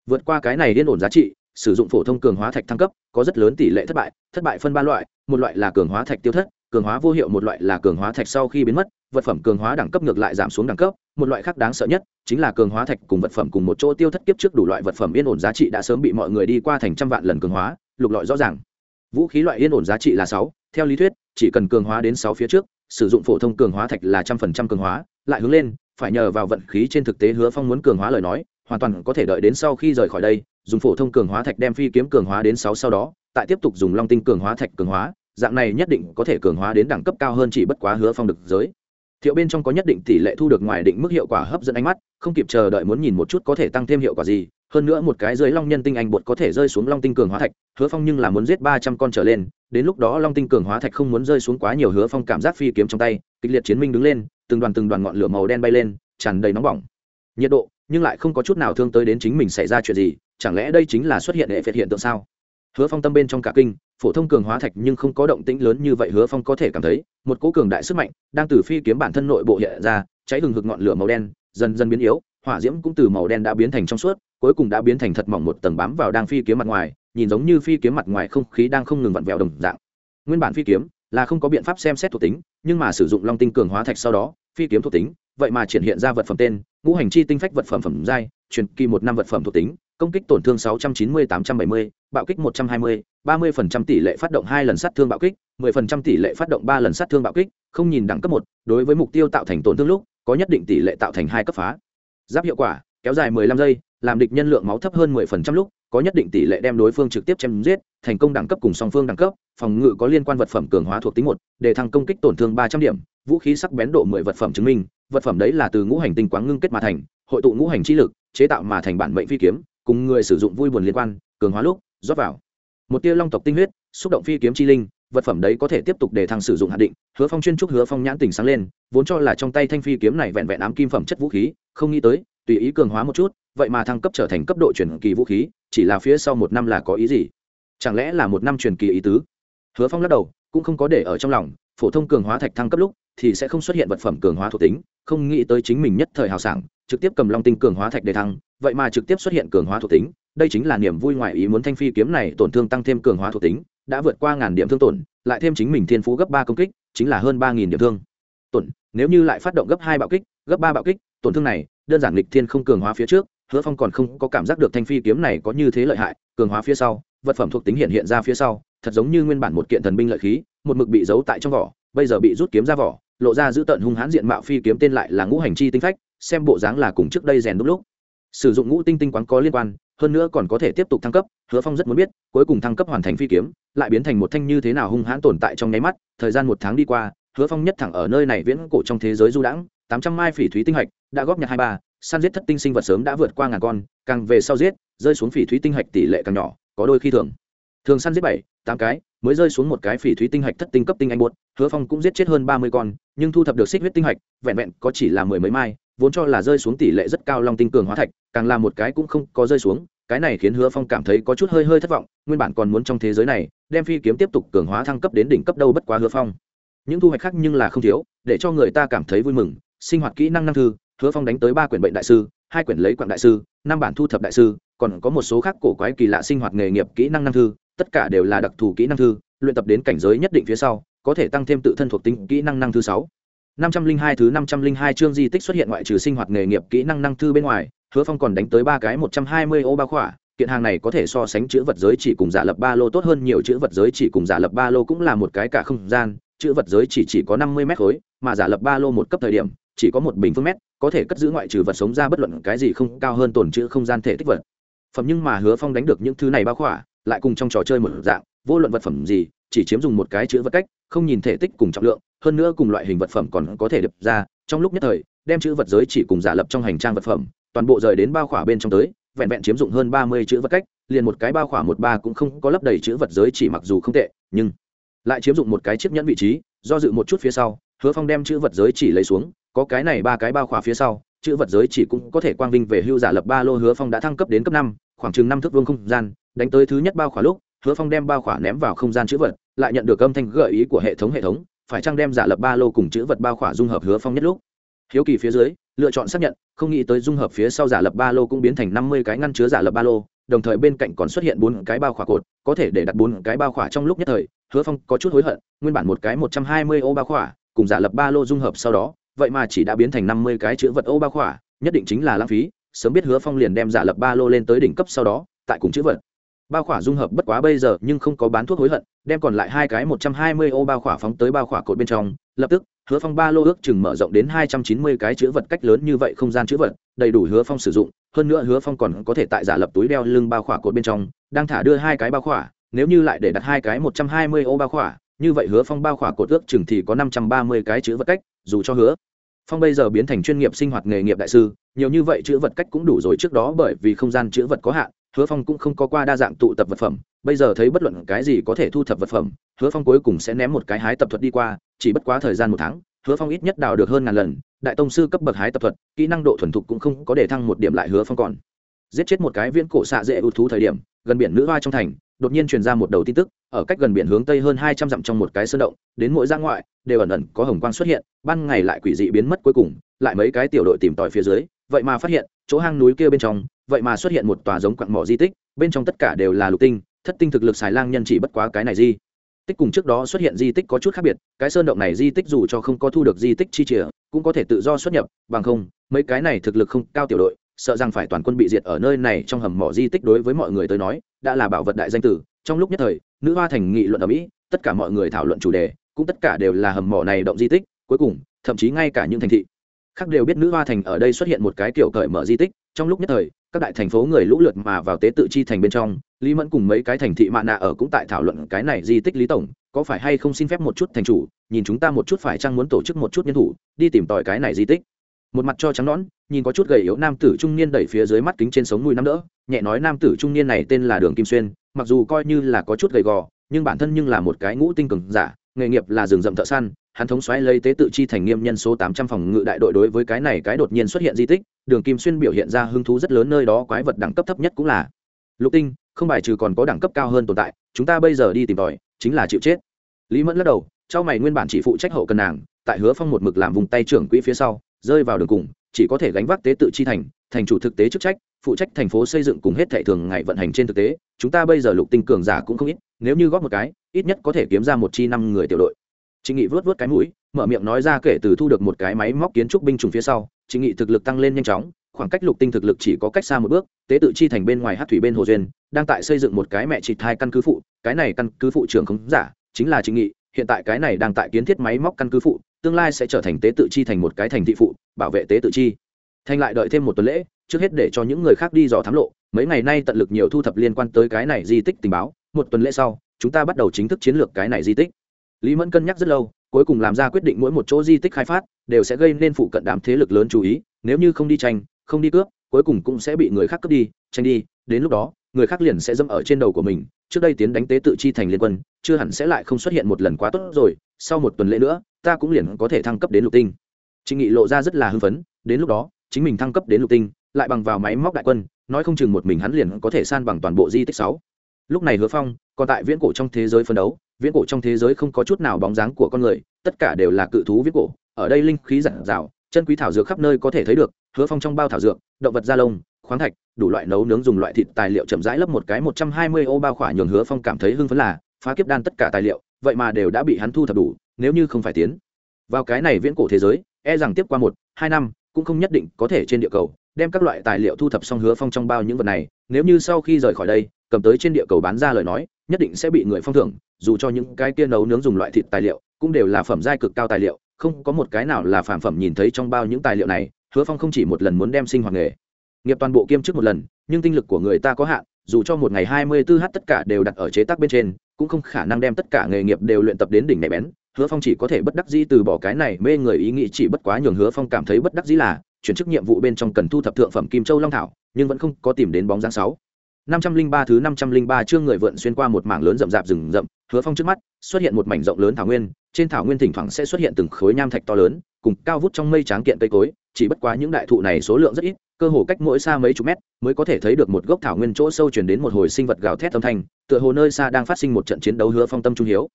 vượt qua cái này yên ổn giá trị, sử dụng phổ thông cường hóa thạch thăng cấp có rất lớn tỷ lệ thất bại thất bại phân ba loại, một loại là cường hóa thạch tiêu thất cường hóa vô hiệu một loại là cường hóa thạch sau khi biến mất vật phẩm cường hóa đẳng cấp ngược lại giảm xuống đẳng cấp một loại khác đáng sợ nhất chính là cường hóa thạch cùng vật phẩm cùng một chỗ tiêu thất kiếp trước đủ loại vật phẩm yên ổn giá trị đã sớm bị mọi người đi qua thành trăm vạn lần cường hóa lục lọi rõ ràng vũ khí loại yên ổn giá trị là sáu theo lý thuyết chỉ cần cường hóa đến sáu phía trước sử dụng phổ thông cường hóa thạch là trăm phần trăm cường hóa lại hướng lên phải nhờ vào vận khí trên thực tế hứa phong muốn cường hóa lời nói hoàn toàn có thể đợi đến sau khi rời khỏi đây dùng phổ thông cường hóa thạch đem phi kiếm cường hóa đến sáu sau đó tại tiếp tục dùng long tinh cường hóa thạch cường hóa dạng này nhất định có thể cường hóa đến đẳng cấp cao hơn chỉ bất quá hứa phong được giới. Thiệu bên trong có nhất định tỷ lệ thu được ngoài định mức hiệu quả hấp dẫn ánh mắt, không kịp chờ đợi muốn nhìn một chút có thể tăng thêm hiệu quả gì. Hơn nữa một cái dưới long nhân tinh anh bột có thể rơi xuống long tinh cường hóa thạch, hứa phong nhưng là muốn giết ba trăm con trở lên, đến lúc đó long tinh cường hóa thạch không muốn rơi xuống quá nhiều hứa phong cảm giác phi kiếm trong tay, kịch liệt chiến minh đứng lên, từng đoàn từng đoàn ngọn lửa màu đen bay lên, tràn đầy nóng bỏng. Nhiệt độ, nhưng lại không có chút nào thương tới đến chính mình xảy ra chuyện gì, chẳng lẽ đây chính là xuất hiện hệ phệt hiện tượng sao? Hứa phong tâm bên trong cả kinh, phổ thông cường hóa thạch nhưng không có động tĩnh lớn như vậy, hứa phong có thể cảm thấy, một cỗ cường đại sức mạnh đang từ phi kiếm bản thân nội bộ hiện ra, cháy hừng hực ngọn lửa màu đen dần dần biến yếu, hỏa diễm cũng từ màu đen đã biến thành trong suốt, cuối cùng đã biến thành thật mỏng một tầng bám vào đang phi kiếm mặt ngoài, nhìn giống như phi kiếm mặt ngoài không khí đang không ngừng vặn vẹo đồng dạng. Nguyên bản phi kiếm là không có biện pháp xem xét thuộc tính, nhưng mà sử dụng long tinh cường hóa thạch sau đó, phi kiếm thuộc tính, vậy mà triển hiện ra vật phẩm tên, ngũ hành chi tinh phách vật phẩm phẩm giai, truyền kỳ một năm vật phẩm thuộc tính công kích tổn thương 690-870, bạo kích 120, 30% tỷ lệ phát động hai lần sát thương bạo kích 10% tỷ lệ phát động ba lần sát thương bạo kích không nhìn đẳng cấp một đối với mục tiêu tạo thành tổn thương lúc có nhất định tỷ lệ tạo thành hai cấp phá. Giáp hiệu quả kéo dài 15 giây làm địch nhân lượng máu thấp hơn 10% lúc có nhất định tỷ lệ đem đối phương trực tiếp chém giết thành công đẳng cấp cùng song phương đẳng cấp phòng ngự có liên quan vật phẩm cường hóa thuộc tính một để thăng công kích tổn thương 300 điểm vũ khí sắc bén độ 10 vật phẩm chứng minh vật phẩm đấy là từ ngũ hành tinh quáng ngưng kết mà thành hội tụ ngũ hành chi lực chế tạo mà thành bản mệnh phi kiếm cùng người sử dụng vui buồn liên quan, cường hóa lúc, rót vào. Một tia long tộc tinh huyết, xúc động phi kiếm chi linh, vật phẩm đấy có thể tiếp tục để thăng sử dụng hạn định, hứa phong chuyên trúc hứa phong nhãn tỉnh sáng lên, vốn cho là trong tay thanh phi kiếm này vẹn vẹn ám kim phẩm chất vũ khí, không nghĩ tới, tùy ý cường hóa một chút, vậy mà thăng cấp trở thành cấp độ chuyển kỳ vũ khí, chỉ là phía sau một năm là có ý gì? Chẳng lẽ là một năm truyền kỳ ý tứ? Hứa phong lắc đầu, cũng không có để ở trong lòng, phổ thông cường hóa thạch thăng cấp lúc, thì sẽ không xuất hiện vật phẩm cường hóa thuộc tính, không nghĩ tới chính mình nhất thời hào sảng trực tiếp cầm long tinh cường hóa thạch để thăng, vậy mà trực tiếp xuất hiện cường hóa thuộc tính, đây chính là niềm vui ngoài ý muốn thanh phi kiếm này tổn thương tăng thêm cường hóa thuộc tính, đã vượt qua ngàn điểm thương tổn, lại thêm chính mình thiên phú gấp ba công kích, chính là hơn ba nghìn điểm thương. Tổn, nếu như lại phát động gấp hai bạo kích, gấp ba bạo kích, tổn thương này, đơn giản lịch thiên không cường hóa phía trước, hứa phong còn không có cảm giác được thanh phi kiếm này có như thế lợi hại, cường hóa phía sau, vật phẩm thuộc tính hiện hiện ra phía sau, thật giống như nguyên bản một kiện thần binh lợi khí, một mực bị giấu tại trong vỏ, bây giờ bị rút kiếm ra vỏ, lộ ra giữ tận hung hãn diện mạo phi kiếm tên lại là ngũ hành chi tinh phách xem bộ dáng là cùng trước đây rèn đúc lúc. Sử dụng ngũ tinh tinh quán có liên quan, hơn nữa còn có thể tiếp tục thăng cấp, hứa phong rất muốn biết, cuối cùng thăng cấp hoàn thành phi kiếm, lại biến thành một thanh như thế nào hung hãn tồn tại trong nháy mắt, thời gian một tháng đi qua, hứa phong nhất thẳng ở nơi này viễn cổ trong thế giới du đãng, tám trăm mai phỉ thúy tinh hạch, đã góp nhặt hai ba, săn giết thất tinh sinh vật sớm đã vượt qua ngàn con, càng về sau giết, rơi xuống phỉ thúy tinh hạch tỷ lệ càng nhỏ, có đôi khi thường. Thường săn giết bảy, tám cái, mới rơi xuống một cái phỉ thúy tinh hạch thất tinh cấp tinh anh buốt, hứa phong cũng giết chết hơn ba mươi con, nhưng thu thập được xích huyết tinh hạch, vẹn vẹn có chỉ là mười mấy mai vốn cho là rơi xuống tỷ lệ rất cao long tinh cường hóa thạch, càng là một cái cũng không có rơi xuống, cái này khiến hứa phong cảm thấy có chút hơi hơi thất vọng, nguyên bản còn muốn trong thế giới này, đem phi kiếm tiếp tục cường hóa thăng cấp đến đỉnh cấp đâu bất quá hứa phong. Những thu hoạch khác nhưng là không thiếu, để cho người ta cảm thấy vui mừng, sinh hoạt kỹ năng năng thư, hứa phong đánh tới ba quyển bệnh đại sư, hai quyển lấy quặng đại sư, năm bản thu thập đại sư, còn có một số khác cổ quái kỳ lạ sinh hoạt nghề nghiệp kỹ năng năng thư, tất cả đều là đặc thù kỹ năng thư, luyện tập đến cảnh giới nhất định phía sau, có thể tăng thêm tự thân thuộc tính kỹ năng năng thứ sáu năm trăm linh hai thứ năm trăm linh hai chương di tích xuất hiện ngoại trừ sinh hoạt nghề nghiệp kỹ năng năng thư bên ngoài, hứa phong còn đánh tới ba cái một trăm hai mươi ô ba khỏa, kiện hàng này có thể so sánh chữ vật giới chỉ cùng giả lập ba lô tốt hơn nhiều, chữ vật giới chỉ cùng giả lập ba lô cũng là một cái cả không gian, chữ vật giới chỉ chỉ có năm mươi mét khối, mà giả lập ba lô một cấp thời điểm, chỉ có một bình phương mét, có thể cất giữ ngoại trừ vật sống ra bất luận cái gì không, cao hơn tồn chữ không gian thể tích vật. Phẩm nhưng mà hứa phong đánh được những thứ này bao khỏa, lại cùng trong trò chơi một dạng, vô luận vật phẩm gì, chỉ chiếm dùng một cái chữ vật cách, không nhìn thể tích cùng trọng lượng hơn nữa cùng loại hình vật phẩm còn có thể đập ra, trong lúc nhất thời, đem chữ vật giới chỉ cùng giả lập trong hành trang vật phẩm, toàn bộ rời đến bao khỏa bên trong tới, vẹn vẹn chiếm dụng hơn ba mươi chữ vật cách, liền một cái bao khỏa một ba cũng không có lấp đầy chữ vật giới chỉ mặc dù không tệ, nhưng lại chiếm dụng một cái chiếc nhẫn vị trí, do dự một chút phía sau, hứa phong đem chữ vật giới chỉ lấy xuống, có cái này ba cái bao khỏa phía sau, chữ vật giới chỉ cũng có thể quang vinh về hưu giả lập ba lô hứa phong đã thăng cấp đến cấp năm, khoảng chừng năm thước vương không gian, đánh tới thứ nhất bao khỏa lúc, hứa phong đem bao khỏa ném vào không gian chữ vật, lại nhận được âm thanh gợi ý của hệ thống hệ thống phải chăng đem giả lập ba lô cùng chữ vật bao khỏa dung hợp hứa phong nhất lúc? Hiếu kỳ phía dưới, lựa chọn xác nhận, không nghĩ tới dung hợp phía sau giả lập ba lô cũng biến thành năm mươi cái ngăn chứa giả lập ba lô, đồng thời bên cạnh còn xuất hiện bốn cái bao khỏa cột, có thể để đặt bốn cái bao khỏa trong lúc nhất thời, hứa phong có chút hối hận, nguyên bản một cái một trăm hai mươi ô bao khỏa, cùng giả lập ba lô dung hợp sau đó, vậy mà chỉ đã biến thành năm mươi cái chữ vật ô bao khỏa, nhất định chính là lãng phí, sớm biết hứa phong liền đem giả lập ba lô lên tới đỉnh cấp sau đó, tại cùng chữ vật bao khỏa dung hợp bất quá bây giờ nhưng không có bán thuốc hối hận, đem còn lại hai cái một trăm hai mươi ô bao khỏa phóng tới bao khỏa cột bên trong, lập tức, hứa phong ba lô ước chừng mở rộng đến hai trăm chín mươi cái chữ vật cách lớn như vậy không gian chữ vật, đầy đủ hứa phong sử dụng, hơn nữa hứa phong còn có thể tại giả lập túi đeo lưng bao khỏa cột bên trong, đang thả đưa hai cái bao khỏa, nếu như lại để đặt hai cái một trăm hai mươi ô bao khỏa, như vậy hứa phong bao khỏa cột ước chừng thì có năm trăm ba mươi cái chữ vật cách, dù cho hứa phong bây giờ biến thành chuyên nghiệp sinh hoạt nghề nghiệp đại sư, nhiều như vậy chữ vật cách cũng đủ rồi trước đó bởi vì không gian chữ vật có hạn hứa phong cũng không có qua đa dạng tụ tập vật phẩm, bây giờ thấy bất luận cái gì có thể thu thập vật phẩm, hứa phong cuối cùng sẽ ném một cái hái tập thuật đi qua, chỉ bất quá thời gian một tháng, hứa phong ít nhất đào được hơn ngàn lần, đại tông sư cấp bậc hái tập thuật, kỹ năng độ thuần thục cũng không có để thăng một điểm lại hứa phong còn. Giết chết một cái viễn cổ xạ dễ ưu thú thời điểm, gần biển nữ hoa trong thành, đột nhiên truyền ra một đầu tin tức, ở cách gần biển hướng tây hơn hai trăm dặm trong một cái sơn động, đến mỗi ra ngoại, đều ẩn ẩn có hồng quang xuất hiện, ban ngày lại quỷ dị biến mất cuối cùng, lại mấy cái tiểu đội tìm tòi phía dưới vậy mà phát hiện, chỗ hang núi kia bên trong, vậy mà xuất hiện một tòa giống quặng mỏ di tích, bên trong tất cả đều là lục tinh, thất tinh thực lực xài lang nhân chỉ bất quá cái này di tích cùng trước đó xuất hiện di tích có chút khác biệt, cái sơn động này di tích dù cho không có thu được di tích chi chìa, cũng có thể tự do xuất nhập, bằng không, mấy cái này thực lực không cao tiểu đội, sợ rằng phải toàn quân bị diệt ở nơi này trong hầm mỏ di tích đối với mọi người tới nói, đã là bảo vật đại danh tử. Trong lúc nhất thời, nữ hoa thành nghị luận ở mỹ, tất cả mọi người thảo luận chủ đề, cũng tất cả đều là hầm mỏ này động di tích, cuối cùng, thậm chí ngay cả những thành thị khác đều biết nữ hoa thành ở đây xuất hiện một cái kiểu cởi mở di tích, trong lúc nhất thời, các đại thành phố người lũ lượt mà vào tế tự chi thành bên trong, lý mẫn cùng mấy cái thành thị mạ nạ ở cũng tại thảo luận cái này di tích lý tổng, có phải hay không xin phép một chút thành chủ, nhìn chúng ta một chút phải chăng muốn tổ chức một chút nhân thủ, đi tìm tòi cái này di tích. Một mặt cho trắng nõn, nhìn có chút gầy yếu nam tử trung niên đẩy phía dưới mắt kính trên sống mùi năm đỡ, nhẹ nói nam tử trung niên này tên là đường kim xuyên, mặc dù coi như là có chút gầy gò, nhưng bản thân nhưng là một cái ngũ tinh cường giả, nghề nghiệp là rừng rậm thợ săn hắn thống xoáy lấy tế tự chi thành nghiêm nhân số tám trăm phòng ngự đại đội đối với cái này cái đột nhiên xuất hiện di tích, đường kim xuyên biểu hiện ra hứng thú rất lớn nơi đó quái vật đẳng cấp thấp nhất cũng là. Lục tinh, không bài trừ còn có đẳng cấp cao hơn tồn tại, chúng ta bây giờ đi tìm tòi, chính là chịu chết. Lý mẫn lắc đầu trong mày nguyên bản chỉ phụ trách hậu cần nàng, tại hứa phong một mực làm vùng tay trưởng quỹ phía sau, rơi vào đường cùng, chỉ có thể gánh vác tế tự chi thành thành chủ thực tế chức trách, phụ trách thành phố xây dựng cùng hết thảy thường ngày vận hành trên thực tế, chúng ta bây giờ lục tinh cường giả cũng không ít, nếu như góp một cái, ít nhất có thể kiếm ra một chi năm người tiểu đội. Trịnh Nghị vớt vớt cái mũi, mở miệng nói ra kể từ thu được một cái máy móc kiến trúc binh chủng phía sau, Trịnh Nghị thực lực tăng lên nhanh chóng, khoảng cách lục tinh thực lực chỉ có cách xa một bước, tế tự chi thành bên ngoài Hắc thủy bên hồ duyên, đang tại xây dựng một cái mẹ trịt hai căn cứ phụ, cái này căn cứ phụ trưởng không giả, chính là Trịnh Nghị, hiện tại cái này đang tại kiến thiết máy móc căn cứ phụ, tương lai sẽ trở thành tế tự chi thành một cái thành thị phụ, bảo vệ tế tự chi. Thành lại đợi thêm một tuần lễ, trước hết để cho những người khác đi dò thám lộ mấy ngày nay tận lực nhiều thu thập liên quan tới cái này di tích tình báo một tuần lễ sau chúng ta bắt đầu chính thức chiến lược cái này di tích lý mẫn cân nhắc rất lâu, cuối cùng làm ra quyết định mỗi một chỗ di tích khai phát đều sẽ gây nên phụ cận đám thế lực lớn chú ý, nếu như không đi tranh, không đi cướp, cuối cùng cũng sẽ bị người khác cướp đi, tranh đi, đến lúc đó, người khác liền sẽ dâm ở trên đầu của mình, trước đây tiến đánh tế tự chi thành liên quân, chưa hẳn sẽ lại không xuất hiện một lần quá tốt rồi, sau một tuần lễ nữa, ta cũng liền có thể thăng cấp đến lục tinh. Trịnh nghị lộ ra rất là hưng phấn, đến lúc đó, chính mình thăng cấp đến lục tinh, lại bằng vào máy móc đại quân, nói không chừng một mình hắn liền có thể san bằng toàn bộ di tích sáu. Lúc này hứa phong còn tại viễn cổ trong thế giới phân đấu viễn cổ trong thế giới không có chút nào bóng dáng của con người, tất cả đều là cự thú viễn cổ. Ở đây linh khí giản rào chân quý thảo dược khắp nơi có thể thấy được, hứa phong trong bao thảo dược, động vật da lông, khoáng thạch, đủ loại nấu nướng dùng loại thịt tài liệu chậm rãi lấp một cái một trăm hai mươi ô bao khỏa nhường hứa phong cảm thấy hưng phấn là, phá kiếp đan tất cả tài liệu, vậy mà đều đã bị hắn thu thập đủ, nếu như không phải tiến vào cái này viễn cổ thế giới e rằng tiếp qua một, hai năm, cũng không nhất định có thể trên địa cầu đem các loại tài liệu thu thập xong hứa phong trong bao những vật này. Nếu như sau khi rời khỏi đây, cầm tới trên địa cầu bán ra lời nói nhất định sẽ bị người phong thưởng, dù cho những cái kia nấu nướng dùng loại thịt tài liệu, cũng đều là phẩm giai cực cao tài liệu, không có một cái nào là phản phẩm nhìn thấy trong bao những tài liệu này, hứa phong không chỉ một lần muốn đem sinh hoạt nghề, nghiệp toàn bộ kiêm chức một lần, nhưng tinh lực của người ta có hạn, dù cho một ngày hai mươi 24 h tất cả đều đặt ở chế tác bên trên, cũng không khả năng đem tất cả nghề nghiệp đều luyện tập đến đỉnh nhạy bén. Hứa phong chỉ có thể bất đắc dĩ từ bỏ cái này mê người ý nghĩ, chỉ bất quá nhường hứa phong cảm thấy bất đắc dĩ là, chuyển chức nhiệm vụ bên trong cần thu thập thượng phẩm kim châu long thảo, nhưng vẫn không có tìm đến bóng dáng sáu năm trăm linh ba thứ năm trăm linh ba chương người vượn xuyên qua một mảng lớn rậm rạp rừng rậm, hứa phong trước mắt, xuất hiện một mảnh rộng lớn thảo nguyên, trên thảo nguyên thỉnh thoảng sẽ xuất hiện từng khối nham thạch to lớn, cùng cao vút trong mây tráng kiện cây cối, chỉ bất quá những đại thụ này số lượng rất ít, cơ hồ cách mỗi xa mấy chục mét mới có thể thấy được một gốc thảo nguyên chỗ sâu truyền đến một hồi sinh vật gào thét âm thanh, tựa hồ nơi xa đang phát sinh một trận chiến đấu hứa phong tâm trung hiếu.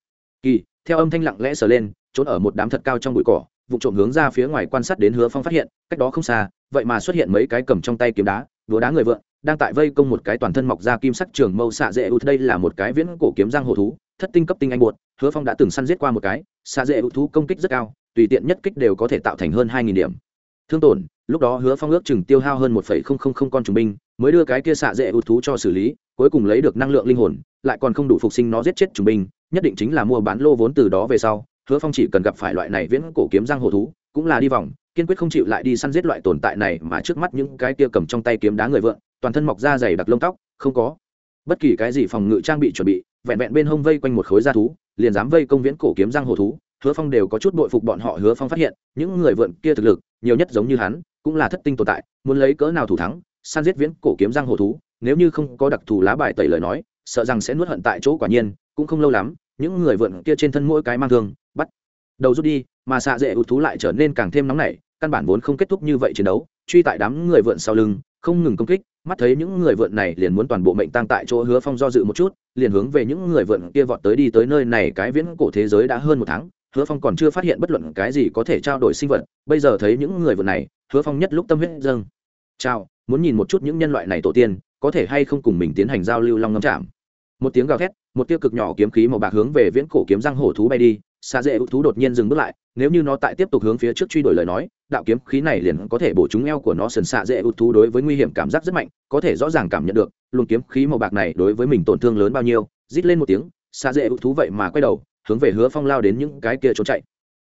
Kỳ, theo âm thanh lặng lẽ sờ lên, trốn ở một đám thật cao trong bụi cỏ, vụ trộm hướng ra phía ngoài quan sát đến hứa phong phát hiện, cách đó không xa, vậy mà xuất hiện mấy cái cầm trong tay kiếm đá đúa đá người vượn, đang tại vây công một cái toàn thân mọc ra kim sắc trường mâu xạ dễ út đây là một cái viễn cổ kiếm giang hồ thú, thất tinh cấp tinh anh buột hứa phong đã từng săn giết qua một cái, xạ dễ út thú công kích rất cao, tùy tiện nhất kích đều có thể tạo thành hơn hai nghìn điểm. Thương tổn, lúc đó hứa phong ước chừng tiêu hao hơn một phẩy không không không con trùng binh, mới đưa cái kia xạ dễ út thú cho xử lý, cuối cùng lấy được năng lượng linh hồn, lại còn không đủ phục sinh nó giết chết trùng binh, nhất định chính là mua bán lô vốn từ đó về sau, hứa phong chỉ cần gặp phải loại này viễn cổ kiếm giang hồ thú, cũng là đi vòng kiên quyết không chịu lại đi săn giết loại tồn tại này mà trước mắt những cái kia cầm trong tay kiếm đá người vượn, toàn thân mọc da dày đặc lông tóc không có bất kỳ cái gì phòng ngự trang bị chuẩn bị vẹn vẹn bên hông vây quanh một khối da thú liền dám vây công viễn cổ kiếm giang hồ thú hứa phong đều có chút bội phục bọn họ hứa phong phát hiện những người vượn kia thực lực nhiều nhất giống như hắn cũng là thất tinh tồn tại muốn lấy cỡ nào thủ thắng săn giết viễn cổ kiếm giang hồ thú nếu như không có đặc thù lá bài tẩy lời nói sợ rằng sẽ nuốt hận tại chỗ quả nhiên cũng không lâu lắm những người vượn kia trên thân mỗi cái mang thương bắt đầu rút đi, mà xạ dễ ưu thú lại trở nên càng thêm nóng nảy, căn bản vốn không kết thúc như vậy chiến đấu, truy tại đám người vượn sau lưng, không ngừng công kích, mắt thấy những người vượn này liền muốn toàn bộ mệnh tăng tại chỗ hứa phong do dự một chút, liền hướng về những người vượn kia vọt tới đi tới nơi này, cái viễn cổ thế giới đã hơn một tháng, hứa phong còn chưa phát hiện bất luận cái gì có thể trao đổi sinh vật, bây giờ thấy những người vượn này, hứa phong nhất lúc tâm huyết dâng. Chào, muốn nhìn một chút những nhân loại này tổ tiên, có thể hay không cùng mình tiến hành giao lưu long ngâm chạm. Một tiếng gào thét, một tiêu cực nhỏ kiếm khí màu bạc hướng về viễn cổ kiếm răng hổ thú bay đi xa dễ thú đột nhiên dừng bước lại, nếu như nó tại tiếp tục hướng phía trước truy đuổi lời nói, đạo kiếm khí này liền có thể bổ trúng eo của nó sần xạ dễ ưu thú đối với nguy hiểm cảm giác rất mạnh, có thể rõ ràng cảm nhận được, luồng kiếm khí màu bạc này đối với mình tổn thương lớn bao nhiêu, rít lên một tiếng xạ dễ ưu thú vậy mà quay đầu, hướng về hứa phong lao đến những cái kia trốn chạy.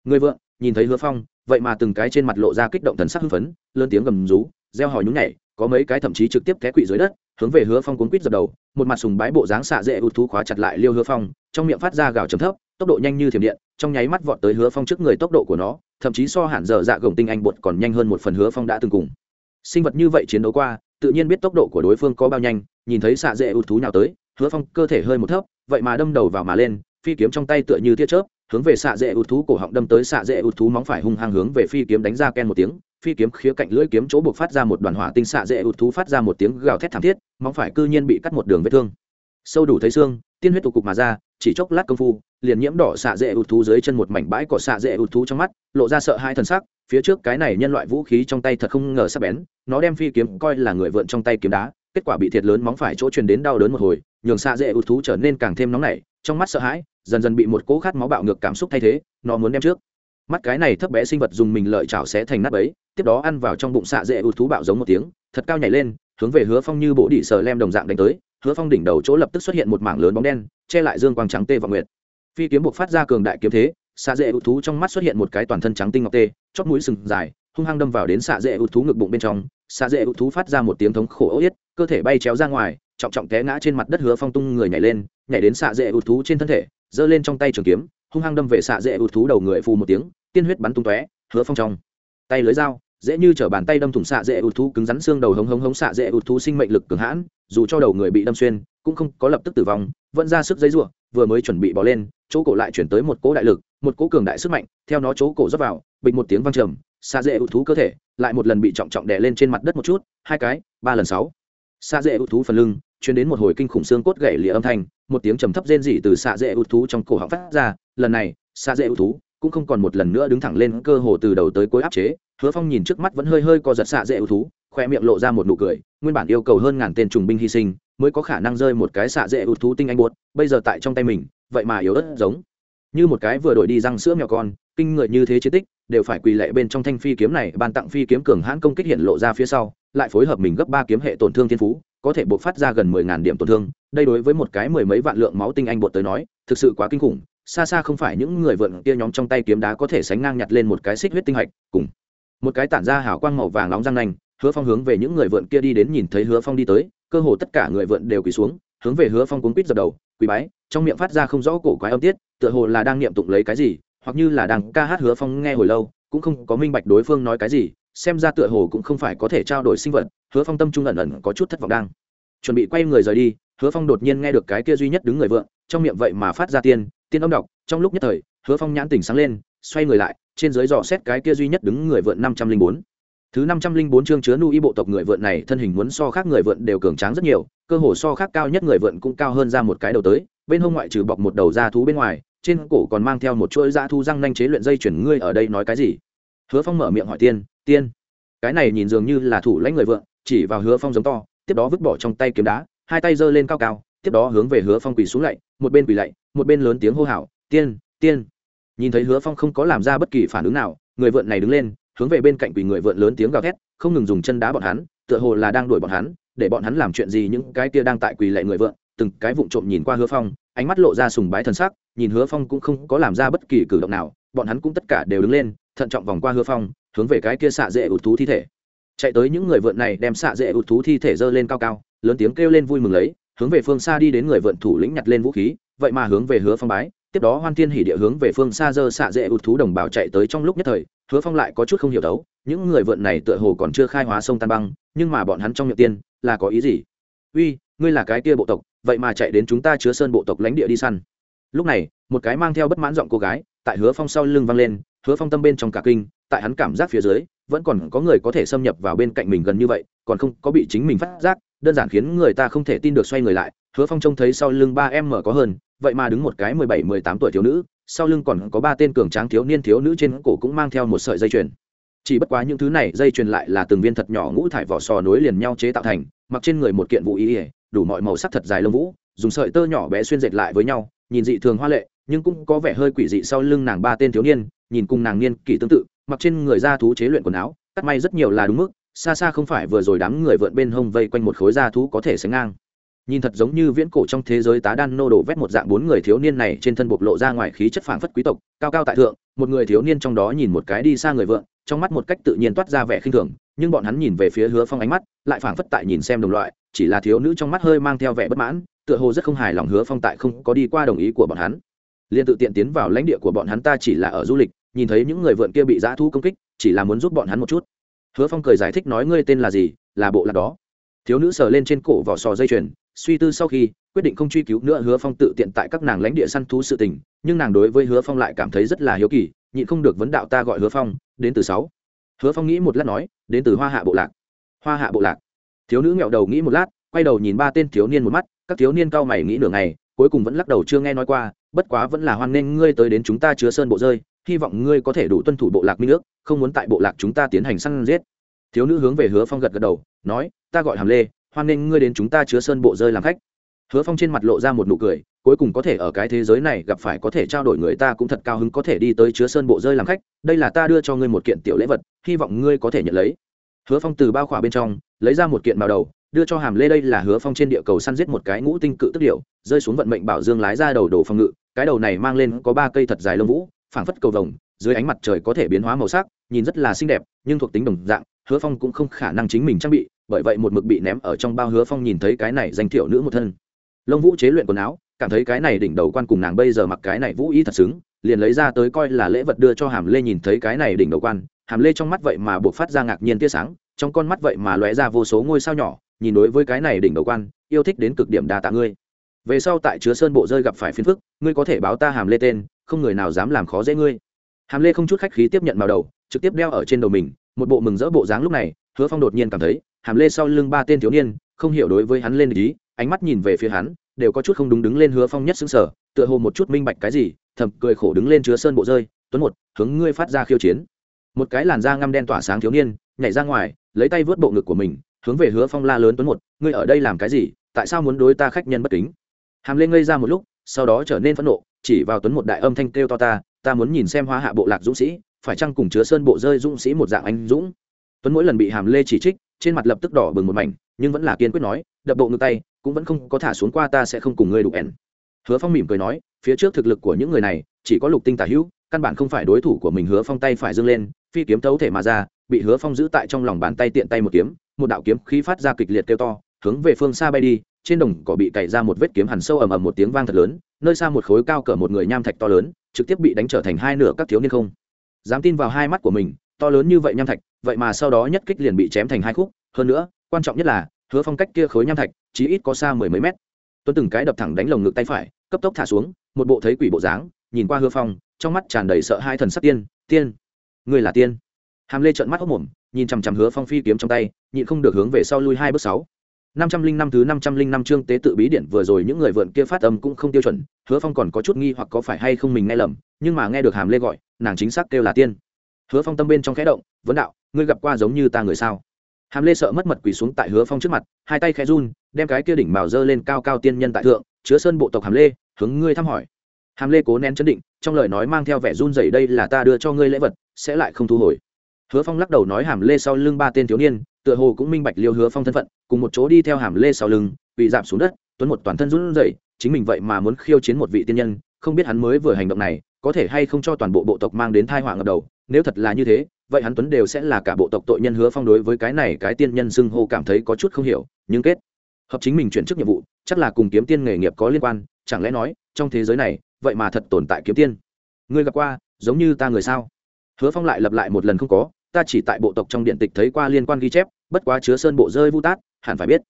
Người vợ nhìn thấy hứa phong, vậy mà từng cái trên mặt lộ ra kích động thần sắc hưng phấn, lớn tiếng gầm rú, reo hò nhúng nhảy, có mấy cái thậm chí trực tiếp té quỵ dưới đất, hướng về hứa phong cuốn quýt dập đầu, một mặt sùng bái bộ dáng xạ dễ ưu thú khóa chặt lại liêu hứa phong, trong miệng phát ra gào trầm thấp tốc độ nhanh như thiểm điện, trong nháy mắt vọt tới hứa phong trước người tốc độ của nó, thậm chí so hẳn giờ dạ gồng tinh anh bột còn nhanh hơn một phần hứa phong đã từng cùng. Sinh vật như vậy chiến đấu qua, tự nhiên biết tốc độ của đối phương có bao nhanh, nhìn thấy xạ dễ ụt thú nào tới, hứa phong cơ thể hơi một thấp, vậy mà đâm đầu vào mà lên, phi kiếm trong tay tựa như tia chớp, hướng về xạ dễ ụt thú cổ họng đâm tới xạ dễ ụt thú móng phải hung hăng hướng về phi kiếm đánh ra ken một tiếng, phi kiếm khía cạnh lưỡi kiếm chỗ buộc phát ra một đoàn hỏa tinh xạ dễ ụt thú phát ra một tiếng gào thét thảm thiết, móng phải cư nhiên bị cắt một đường vết thương. Sâu đủ thấy xương, tiên huyết tụ cục mà ra, chỉ chốc lát công phu liền nhiễm đỏ xạ dễ ụt thú dưới chân một mảnh bãi cỏ xạ dễ ụt thú trong mắt, lộ ra sợ hai thần sắc, phía trước cái này nhân loại vũ khí trong tay thật không ngờ sắc bén, nó đem phi kiếm coi là người vượn trong tay kiếm đá, kết quả bị thiệt lớn móng phải chỗ truyền đến đau đớn một hồi, nhường xạ dễ ụt thú trở nên càng thêm nóng nảy, trong mắt sợ hãi, dần dần bị một cỗ khát máu bạo ngược cảm xúc thay thế, nó muốn đem trước. Mắt cái này thấp bé sinh vật dùng mình lợi chảo xé thành nát ấy tiếp đó ăn vào trong bụng xạ dễ ụt thú bạo giống một tiếng, thật cao nhảy lên, hướng về hứa phong như bộ đỉ sờ lem đồng dạng đánh tới, hứa phong đỉnh đầu chỗ lập tức xuất hiện một mảng lớn bóng đen, che lại dương quang trắng tê và nguyệt phi kiếm buộc phát ra cường đại kiếm thế, xạ dễ ụt thú trong mắt xuất hiện một cái toàn thân trắng tinh ngọc tê chót mũi sừng dài, hung hăng đâm vào đến xạ dễ ụt thú ngực bụng bên trong. Xạ dễ ưu thú phát ra một tiếng thống khổ ố yết, cơ thể bay chéo ra ngoài, trọng trọng té ngã trên mặt đất hứa phong tung người nhảy lên, nhảy đến xạ dễ ưu thú trên thân thể, giơ lên trong tay trường kiếm, hung hăng đâm về xạ dễ ưu thú đầu người phù một tiếng, tiên huyết bắn tung tóe, hứa phong trong. Tay lưới dao, dễ như chở bàn tay đâm thủng xạ dễ ưu thú, cứng rắn xương đầu hống hống hống xạ dễ ưu thú sinh mệnh lực cường hãn, dù cho đầu người bị đâm xuyên, cũng không có lập tức tử vong, vẫn ra sức giấy ruộng vừa mới chuẩn bị bỏ lên, chỗ cổ lại chuyển tới một cỗ đại lực, một cỗ cường đại sức mạnh, theo nó chỗ cổ dốc vào bịch một tiếng văng trầm xa dễ ưu thú cơ thể lại một lần bị trọng trọng đè lên trên mặt đất một chút, hai cái, ba lần sáu. Xa dễ ưu thú phần lưng chuyển đến một hồi kinh khủng xương cốt gãy lìa âm thanh, một tiếng trầm thấp rên rỉ từ xa dễ ưu thú trong cổ họng phát ra, lần này xa dễ ưu thú cũng không còn một lần nữa đứng thẳng lên cơ hồ từ đầu tới cuối áp chế, hứa phong nhìn trước mắt vẫn hơi hơi co giật xạ dễ ưu thú, khoe miệng lộ ra một nụ cười, nguyên bản yêu cầu hơn ngàn tên trùng binh hy sinh mới có khả năng rơi một cái xạ dễ ụt thú tinh anh buốt bây giờ tại trong tay mình, vậy mà yếu ớt giống. Như một cái vừa đổi đi răng sữa mèo con, kinh người như thế chiến tích, đều phải quỳ lệ bên trong thanh phi kiếm này, ban tặng phi kiếm cường hãn công kích hiện lộ ra phía sau, lại phối hợp mình gấp ba kiếm hệ tổn thương thiên phú, có thể buộc phát ra gần mười ngàn điểm tổn thương. Đây đối với một cái mười mấy vạn lượng máu tinh anh bột tới nói, thực sự quá kinh khủng, xa xa không phải những người vượn kia nhóm trong tay kiếm đá có thể sánh ngang nhặt lên một cái xích huyết tinh hạch, cùng một cái tản ra hào quang màu vàng nóng răng nanh, hứa phong hướng về những người vượn kia đi đến nhìn thấy hứa phong đi tới cơ hồ tất cả người vượn đều quỳ xuống, hướng về hứa phong cuốn quýt dập đầu, quỳ bái, trong miệng phát ra không rõ cổ quái âm tiết, tựa hồ là đang niệm tụng lấy cái gì, hoặc như là đang ca hát hứa phong nghe hồi lâu, cũng không có minh bạch đối phương nói cái gì, xem ra tựa hồ cũng không phải có thể trao đổi sinh vật, hứa phong tâm trung ẩn ẩn có chút thất vọng đang. Chuẩn bị quay người rời đi, hứa phong đột nhiên nghe được cái kia duy nhất đứng người vượng trong miệng vậy mà phát ra tiên tiên âm đọc, trong lúc nhất thời, hứa phong nhãn tỉnh sáng lên, xoay người lại, trên dưới dò xét cái kia duy nhất đứng người vượn năm trăm linh bốn thứ năm trăm linh bốn chương chứa nu y bộ tộc người vượn này, thân hình muốn so khác người vượn đều cường tráng rất nhiều, cơ hồ so khác cao nhất người vượn cũng cao hơn ra một cái đầu tới, bên hông ngoại trừ bọc một đầu da thú bên ngoài, trên cổ còn mang theo một chuỗi da thú răng nanh chế luyện dây chuyển, ngươi ở đây nói cái gì? Hứa phong mở miệng hỏi tiên tiên, cái này nhìn dường như là thủ lãnh người vượn, chỉ vào hứa phong giống to, tiếp đó vứt bỏ trong tay kiếm đá, hai tay giơ lên cao cao, tiếp đó hướng về hứa phong quỳ xuống lạy, một bên quỳ lạy, một bên lớn tiếng hô hào, tiên tiên. Nhìn thấy hứa phong không có làm ra bất kỳ phản ứng nào, người vượn này đứng lên hướng về bên cạnh quỳ người vượn lớn tiếng gào thét, không ngừng dùng chân đá bọn hắn, tựa hồ là đang đuổi bọn hắn, để bọn hắn làm chuyện gì những cái kia đang tại quỳ lệ người vượn, từng cái vụng trộm nhìn qua hứa phong, ánh mắt lộ ra sùng bái thần sắc, nhìn hứa phong cũng không có làm ra bất kỳ cử động nào, bọn hắn cũng tất cả đều đứng lên, thận trọng vòng qua hứa phong, hướng về cái kia xạ dễ ụt thú thi thể. Chạy tới những người vượn này đem xạ dễ ụt thú thi thể giơ lên cao cao, lớn tiếng kêu lên vui mừng lấy, hướng về phương xa đi đến người vượn thủ lĩnh nhặt lên vũ khí, vậy mà hướng về hứa phong bái tiếp đó hoan thiên hỉ địa hướng về phương xa dơ xạ dễ ụt thú đồng bào chạy tới trong lúc nhất thời, hứa phong lại có chút không hiểu đấu, những người vượn này tựa hồ còn chưa khai hóa sông tan băng, nhưng mà bọn hắn trong miệng tiên, là có ý gì? Uy, ngươi là cái kia bộ tộc, vậy mà chạy đến chúng ta chứa sơn bộ tộc lãnh địa đi săn. Lúc này, một cái mang theo bất mãn giọng cô gái, tại hứa phong sau lưng vang lên, hứa phong tâm bên trong cả kinh, tại hắn cảm giác phía dưới, vẫn còn có người có thể xâm nhập vào bên cạnh mình gần như vậy, còn không có bị chính mình phát giác, đơn giản khiến người ta không thể tin được xoay người lại. Hứa phong trông thấy sau lưng ba em mở có hơn vậy mà đứng một cái mười bảy, mười tám tuổi thiếu nữ, sau lưng còn có ba tên cường tráng thiếu niên thiếu nữ trên cổ cũng mang theo một sợi dây chuyền. Chỉ bất quá những thứ này dây chuyền lại là từng viên thật nhỏ ngũ thải vỏ sò nối liền nhau chế tạo thành, mặc trên người một kiện vũ ý ỉa đủ mọi màu sắc thật dài lông vũ, dùng sợi tơ nhỏ bé xuyên dệt lại với nhau, nhìn dị thường hoa lệ, nhưng cũng có vẻ hơi quỷ dị sau lưng nàng ba tên thiếu niên, nhìn cùng nàng niên kỷ tương tự, mặc trên người da thú chế luyện quần áo, cắt may rất nhiều là đúng mức, xa xa không phải vừa rồi đám người vượn bên hông vây quanh một khối da thú có thể sánh ngang nhìn thật giống như viễn cổ trong thế giới tá đan nô đổ vét một dạng bốn người thiếu niên này trên thân bộc lộ ra ngoài khí chất phảng phất quý tộc, cao cao tại thượng, một người thiếu niên trong đó nhìn một cái đi xa người vượng, trong mắt một cách tự nhiên toát ra vẻ khinh thường, nhưng bọn hắn nhìn về phía hứa phong ánh mắt, lại phảng phất tại nhìn xem đồng loại, chỉ là thiếu nữ trong mắt hơi mang theo vẻ bất mãn, tựa hồ rất không hài lòng hứa phong tại không có đi qua đồng ý của bọn hắn. Liền tự tiện tiến vào lãnh địa của bọn hắn ta chỉ là ở du lịch, nhìn thấy những người vượn kia bị dã thu công kích, chỉ là muốn giúp bọn hắn một chút. Hứa phong cười giải thích nói ngươi tên là gì, là bộ lạc đó. Thiếu nữ sờ lên trên cổ vỏ sò dây chuyền suy tư sau khi, quyết định không truy cứu nữa hứa phong tự tiện tại các nàng lãnh địa săn thú sự tình, nhưng nàng đối với hứa phong lại cảm thấy rất là hiếu kỳ, nhịn không được vấn đạo ta gọi hứa phong, đến từ sáu. Hứa phong nghĩ một lát nói, đến từ hoa hạ bộ lạc. Hoa hạ bộ lạc. Thiếu nữ nghẹo đầu nghĩ một lát, quay đầu nhìn ba tên thiếu niên một mắt, các thiếu niên cao mày nghĩ nửa ngày, cuối cùng vẫn lắc đầu chưa nghe nói qua, bất quá vẫn là hoan nghênh ngươi tới đến chúng ta chứa sơn bộ rơi, hy vọng ngươi có thể đủ tuân thủ bộ lạc minh nước không muốn tại bộ lạc chúng ta tiến hành săn giết. Thiếu nữ hướng về hứa phong gật gật đầu, nói, ta gọi hàm lê hoan nghênh ngươi đến chúng ta chứa sơn bộ rơi làm khách. Hứa phong trên mặt lộ ra một nụ cười, cuối cùng có thể ở cái thế giới này gặp phải có thể trao đổi người ta cũng thật cao hứng có thể đi tới chứa sơn bộ rơi làm khách, đây là ta đưa cho ngươi một kiện tiểu lễ vật, hy vọng ngươi có thể nhận lấy. Hứa phong từ bao khỏa bên trong, lấy ra một kiện màu đầu, đưa cho hàm lê, đây là hứa phong trên địa cầu săn giết một cái ngũ tinh cự tức điệu rơi xuống vận mệnh bảo dương lái ra đầu đồ phòng ngự, cái đầu này mang lên có ba cây thật dài lông vũ, phảng phất cầu vồng, dưới ánh mặt trời có thể biến hóa màu sắc, nhìn rất là xinh đẹp, nhưng thuộc tính đồng dạng, hứa phong cũng không khả năng chính mình trang bị bởi vậy một mực bị ném ở trong bao hứa phong nhìn thấy cái này danh thiệu nữ một thân. Lông vũ chế luyện quần áo, cảm thấy cái này đỉnh đầu quan cùng nàng bây giờ mặc cái này vũ y thật xứng, liền lấy ra tới coi là lễ vật đưa cho hàm lê nhìn thấy cái này đỉnh đầu quan. Hàm lê trong mắt vậy mà buộc phát ra ngạc nhiên tia sáng, trong con mắt vậy mà lóe ra vô số ngôi sao nhỏ, nhìn đối với cái này đỉnh đầu quan, yêu thích đến cực điểm đa tạ ngươi. Về sau tại chứa sơn bộ rơi gặp phải phiền phức, ngươi có thể báo ta hàm lê tên, không người nào dám làm khó dễ ngươi. Hàm lê không chút khách khí tiếp nhận vào đầu, trực tiếp đeo ở trên đầu mình, một bộ mừng rỡ bộ dáng lúc này, hứa phong đột nhiên cảm thấy hàm lê sau lưng ba tên thiếu niên, không hiểu đối với hắn lên ý, ánh mắt nhìn về phía hắn, đều có chút không đúng đứng lên hứa phong nhất xứng sở tựa hồ một chút minh bạch cái gì, thầm cười khổ đứng lên chứa sơn bộ rơi, tuấn một, hướng ngươi phát ra khiêu chiến. Một cái làn da ngăm đen tỏa sáng thiếu niên, nhảy ra ngoài, lấy tay vớt bộ ngực của mình, hướng về hứa phong la lớn, tuấn một, ngươi ở đây làm cái gì? Tại sao muốn đối ta khách nhân bất kính? Hàm lên ngây ra một lúc, sau đó trở nên phẫn nộ, chỉ vào tuấn một đại âm thanh kêu to ta ta muốn nhìn xem hóa hạ bộ lạc dũng sĩ, phải chăng cùng chứa sơn bộ rơi dũng sĩ một dạng anh dũng? Tuấn mỗi lần bị hàm lê chỉ trích trên mặt lập tức đỏ bừng một mảnh, nhưng vẫn là kiên quyết nói, đập bộ ngực tay, cũng vẫn không có thả xuống qua ta sẽ không cùng ngươi đủ ẻn hứa phong mỉm cười nói, phía trước thực lực của những người này, chỉ có lục tinh tả hữu, căn bản không phải đối thủ của mình hứa phong tay phải dâng lên, phi kiếm thấu thể mà ra, bị hứa phong giữ tại trong lòng bàn tay tiện tay một kiếm, một đạo kiếm khí phát ra kịch liệt kêu to, hướng về phương xa bay đi, trên đồng cỏ bị cày ra một vết kiếm hẳn sâu ầm ầm một tiếng vang thật lớn, nơi xa một khối cao cỡ một người nham thạch to lớn, trực tiếp bị đánh trở thành hai nửa các thiếu niên không. Dám tin vào hai mắt của mình, to lớn như vậy nham thạch vậy mà sau đó nhất kích liền bị chém thành hai khúc. Hơn nữa, quan trọng nhất là, hứa phong cách kia khối nham thạch, chí ít có xa mười mấy mét. Tuấn từng cái đập thẳng đánh lồng ngực tay phải, cấp tốc thả xuống, một bộ thấy quỷ bộ dáng, nhìn qua hứa phong, trong mắt tràn đầy sợ hai thần sắc tiên tiên người là tiên. Hàm lê trợn mắt hốc mồm, nhìn chằm chằm hứa phong phi kiếm trong tay, nhịn không được hướng về sau lui hai bước sáu. Năm trăm linh năm thứ năm trăm linh năm chương tế tự bí điện vừa rồi những người vượn kia phát âm cũng không tiêu chuẩn, hứa phong còn có chút nghi hoặc có phải hay không mình nghe lầm, nhưng mà nghe được hàm lê gọi, nàng chính xác kêu là tiên hứa phong tâm bên trong khẽ động, vấn đạo, ngươi gặp qua giống như ta người sao? Hàm lê sợ mất mật quỳ xuống tại hứa phong trước mặt, hai tay khẽ run, đem cái kia đỉnh màu dơ lên cao cao tiên nhân tại thượng, chứa sơn bộ tộc hàm lê, hướng ngươi thăm hỏi. Hàm lê cố nén chấn định, trong lời nói mang theo vẻ run rẩy, đây là ta đưa cho ngươi lễ vật, sẽ lại không thu hồi. Hứa phong lắc đầu nói hàm lê sau lưng ba tên thiếu niên, tựa hồ cũng minh bạch liêu hứa phong thân phận, cùng một chỗ đi theo hàm lê sau lưng bị giảm xuống đất, tuấn một toàn thân run rẩy, chính mình vậy mà muốn khiêu chiến một vị tiên nhân, không biết hắn mới vừa hành động này, có thể hay không cho toàn bộ bộ tộc mang đến thai họa ngập đầu nếu thật là như thế, vậy hắn tuấn đều sẽ là cả bộ tộc tội nhân hứa phong đối với cái này cái tiên nhân xưng hô cảm thấy có chút không hiểu, nhưng kết hợp chính mình chuyển chức nhiệm vụ, chắc là cùng kiếm tiên nghề nghiệp có liên quan, chẳng lẽ nói, trong thế giới này, vậy mà thật tồn tại kiếm tiên? Ngươi gặp qua, giống như ta người sao? Hứa phong lại lập lại một lần không có, ta chỉ tại bộ tộc trong điện tịch thấy qua liên quan ghi chép, bất quá chứa sơn bộ rơi vu tát, hẳn phải biết.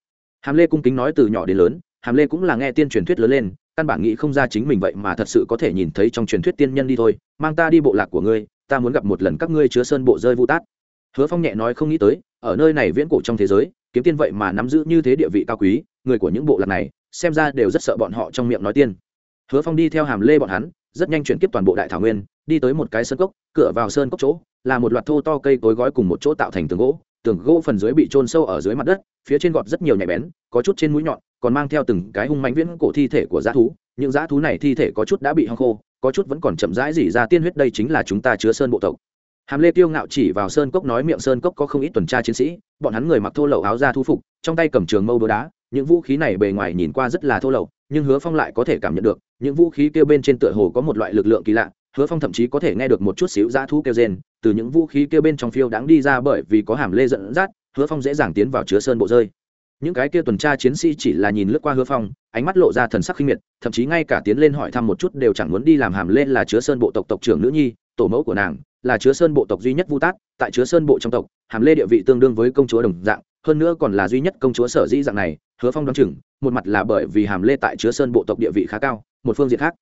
Hàm lê cung kính nói từ nhỏ đến lớn, hàm lê cũng là nghe tiên truyền thuyết lớn lên, căn bản nghĩ không ra chính mình vậy mà thật sự có thể nhìn thấy trong truyền thuyết tiên nhân đi thôi, mang ta đi bộ lạc của ngươi ta muốn gặp một lần các ngươi chứa sơn bộ rơi vu tát. Hứa phong nhẹ nói không nghĩ tới, ở nơi này viễn cổ trong thế giới, kiếm tiên vậy mà nắm giữ như thế địa vị cao quý, người của những bộ lạc này, xem ra đều rất sợ bọn họ trong miệng nói tiên. Hứa phong đi theo hàm lê bọn hắn, rất nhanh chuyển kiếp toàn bộ đại thảo nguyên, đi tới một cái sơn cốc, cửa vào sơn cốc chỗ, là một loạt thô to cây cối gói cùng một chỗ tạo thành tường gỗ. Tường gỗ phần dưới bị trôn sâu ở dưới mặt đất, phía trên gọt rất nhiều nhạy bén, có chút trên mũi nhọn, còn mang theo từng cái hung mánh viễn cổ thi thể của dã thú. Những dã thú này thi thể có chút đã bị hăng khô có chút vẫn còn chậm rãi dỉ ra tiên huyết đây chính là chúng ta chứa sơn bộ tộc. Hàm lê tiêu ngạo chỉ vào sơn cốc nói miệng sơn cốc có không ít tuần tra chiến sĩ, bọn hắn người mặc thô lậu áo da thu phục, trong tay cầm trường mâu đồ đá, những vũ khí này bề ngoài nhìn qua rất là thô lậu, nhưng hứa phong lại có thể cảm nhận được, những vũ khí kêu bên trên tựa hồ có một loại lực lượng kỳ lạ, hứa phong thậm chí có thể nghe được một chút xíu dã thú kêu rên, từ những vũ khí kêu bên trong phiêu đáng đi ra bởi vì có hàm lê dẫn dắt, hứa phong dễ dàng tiến vào chứa sơn bộ rơi những cái kia tuần tra chiến sĩ chỉ là nhìn lướt qua hứa phong, ánh mắt lộ ra thần sắc khinh miệt, thậm chí ngay cả tiến lên hỏi thăm một chút đều chẳng muốn đi làm hàm lên là chứa sơn bộ tộc tộc trưởng nữ nhi, tổ mẫu của nàng, là chứa sơn bộ tộc duy nhất vu tát, tại chứa sơn bộ trong tộc, hàm lê địa vị tương đương với công chúa đồng dạng, hơn nữa còn là duy nhất công chúa sở dĩ dạng này, hứa phong đoán chừng, một mặt là bởi vì hàm lê tại chứa sơn bộ tộc địa vị khá cao, một phương diện khác,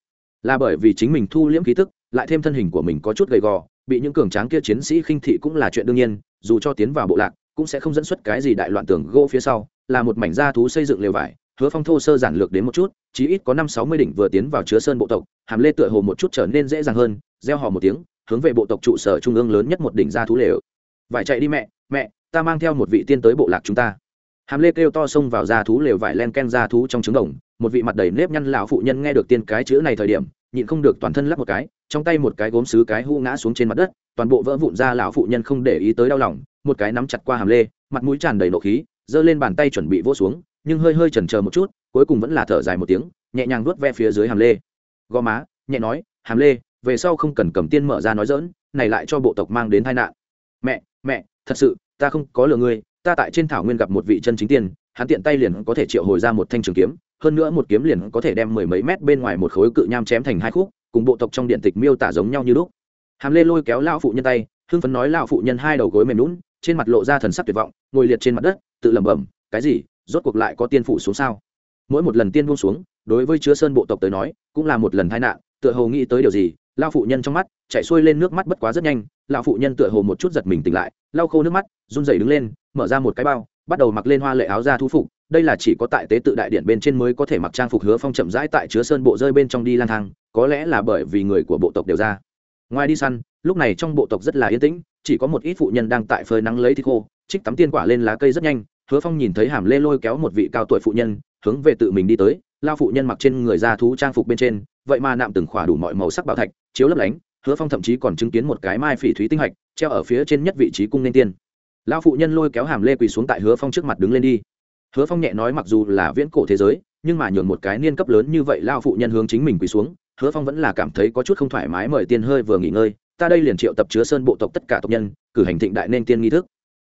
là bởi vì chính mình thu liễm khí tức, lại thêm thân hình của mình có chút gầy gò, bị những cường tráng kia chiến sĩ khinh thị cũng là chuyện đương nhiên, dù cho tiến vào bộ lạc cũng sẽ không dẫn xuất cái gì đại loạn tường gỗ phía sau, là một mảnh da thú xây dựng lều vải, hứa phong thô sơ giản lược đến một chút, chí ít có năm sáu mươi đỉnh vừa tiến vào chứa sơn bộ tộc, hàm lê tựa hồ một chút trở nên dễ dàng hơn gieo hò một tiếng, hướng về bộ tộc trụ sở trung ương lớn nhất một đỉnh gia thú lều. Vải chạy đi mẹ mẹ, ta mang theo một vị tiên tới bộ lạc chúng ta. Hàm lê kêu to xông vào gia thú lều vải len ken gia thú trong trứng đồng, một vị mặt đầy nếp nhăn lão phụ nhân nghe được tiên cái chữ này thời điểm, nhịn không được toàn thân lắp một cái, trong tay một cái gốm xứ cái hũ ngã xuống trên mặt đất, toàn bộ vỡ vụn ra lão phụ nhân không để ý tới đau lòng một cái nắm chặt qua hàm lê, mặt mũi tràn đầy nộ khí, giơ lên bàn tay chuẩn bị vỗ xuống, nhưng hơi hơi chần chờ một chút, cuối cùng vẫn là thở dài một tiếng, nhẹ nhàng nuốt ve phía dưới hàm lê. Gò má, nhẹ nói, hàm lê, về sau không cần cầm tiên mở ra nói dỡn này lại cho bộ tộc mang đến tai nạn. Mẹ mẹ, thật sự, ta không có lừa ngươi, ta tại trên thảo nguyên gặp một vị chân chính tiên, hắn tiện tay liền có thể triệu hồi ra một thanh trường kiếm, hơn nữa một kiếm liền có thể đem mười mấy mét bên ngoài một khối cự nham chém thành hai khúc, cùng bộ tộc trong điện tịch miêu tả giống nhau như lúc. Hàm lê lôi kéo lao phụ nhân tay, hưng phấn nói lao phụ nhân hai đầu gối mềm lún trên mặt lộ ra thần sắc tuyệt vọng, ngồi liệt trên mặt đất, tự lẩm bẩm, cái gì? Rốt cuộc lại có tiên phụ xuống sao? Mỗi một lần tiên buông xuống, đối với chứa sơn bộ tộc tới nói, cũng là một lần tai nạn, tựa hồ nghĩ tới điều gì lao phụ nhân trong mắt chạy xuôi lên nước mắt bất quá rất nhanh, lão phụ nhân tựa hồ một chút giật mình tỉnh lại, lau khô nước mắt, run rẩy đứng lên, mở ra một cái bao, bắt đầu mặc lên hoa lệ áo da thú phục, đây là chỉ có tại tế tự đại điện bên trên mới có thể mặc trang phục hứa phong chậm rãi tại chứa sơn bộ rơi bên trong đi lang thang, có lẽ là bởi vì người của bộ tộc đều ra. Ngoài đi săn, lúc này trong bộ tộc rất là yên tĩnh chỉ có một ít phụ nhân đang tại phơi nắng lấy thịt khô, trích tắm tiên quả lên lá cây rất nhanh, hứa phong nhìn thấy hàm lê lôi kéo một vị cao tuổi phụ nhân, hướng về tự mình đi tới, lao phụ nhân mặc trên người da thú trang phục bên trên, vậy mà nạm từng khỏa đủ mọi màu sắc bảo thạch, chiếu lấp lánh, hứa phong thậm chí còn chứng kiến một cái mai phỉ thúy tinh hạch treo ở phía trên nhất vị trí cung nên tiên. Lao phụ nhân lôi kéo hàm lê quỳ xuống tại hứa phong trước mặt đứng lên đi. Hứa phong nhẹ nói mặc dù là viễn cổ thế giới, nhưng mà nhường một cái niên cấp lớn như vậy, lao phụ nhân hướng chính mình quỳ xuống, hứa phong vẫn là cảm thấy có chút không thoải mái mời tiên hơi vừa nghỉ ngơi ta đây liền triệu tập chứa sơn bộ tộc tất cả tộc nhân, cử hành thịnh đại nên tiên nghi thức.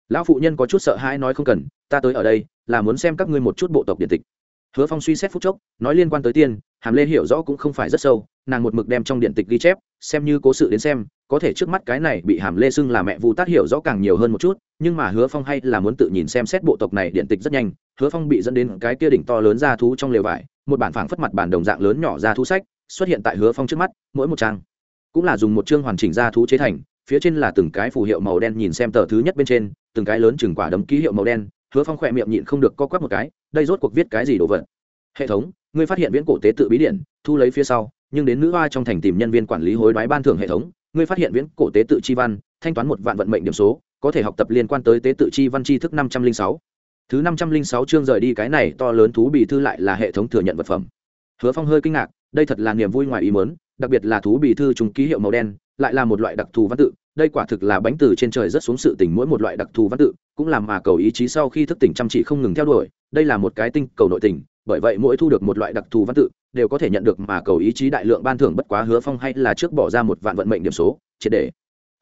Lão phụ nhân có chút sợ hãi nói không cần, ta tới ở đây, là muốn xem các ngươi một chút bộ tộc điện tịch. Hứa phong suy xét phút chốc, nói liên quan tới tiên, hàm lê hiểu rõ cũng không phải rất sâu, nàng một mực đem trong điện tịch ghi chép, xem như cố sự đến xem, có thể trước mắt cái này bị hàm lê xưng là mẹ vu tát hiểu rõ càng nhiều hơn một chút, nhưng mà hứa phong hay là muốn tự nhìn xem xét bộ tộc này điện tịch rất nhanh. Hứa phong bị dẫn đến cái kia đỉnh to lớn ra thú trong lều vải, một bản phảng phất mặt bản đồng dạng lớn nhỏ ra thú sách, xuất hiện tại hứa phong trước mắt, mỗi một trang cũng là dùng một chương hoàn chỉnh ra thú chế thành, phía trên là từng cái phù hiệu màu đen nhìn xem tờ thứ nhất bên trên, từng cái lớn chừng quả đấm ký hiệu màu đen, hứa phong khỏe miệng nhịn không được co quắp một cái, đây rốt cuộc viết cái gì đồ vật? Hệ thống, ngươi phát hiện viễn cổ tế tự bí điện thu lấy phía sau, nhưng đến nữ hoa trong thành tìm nhân viên quản lý hối đoái ban thưởng hệ thống, ngươi phát hiện viễn cổ tế tự chi văn, thanh toán một vạn vận mệnh điểm số, có thể học tập liên quan tới tế tự chi văn tri thức năm trăm linh sáu. Thứ năm trăm linh sáu chương rời đi cái này to lớn thú bì thư lại là hệ thống thừa nhận vật phẩm. Hứa phong hơi kinh ngạc, đây thật là niềm vui ngoài ý mớn đặc biệt là thú bì thư trùng ký hiệu màu đen, lại là một loại đặc thù văn tự, đây quả thực là bánh từ trên trời rất xuống sự tỉnh mỗi một loại đặc thù văn tự, cũng làm mà cầu ý chí sau khi thức tỉnh chăm chỉ không ngừng theo đuổi, đây là một cái tinh cầu nội tình, bởi vậy mỗi thu được một loại đặc thù văn tự, đều có thể nhận được mà cầu ý chí đại lượng ban thưởng bất quá hứa phong hay là trước bỏ ra một vạn vận mệnh điểm số, triệt để.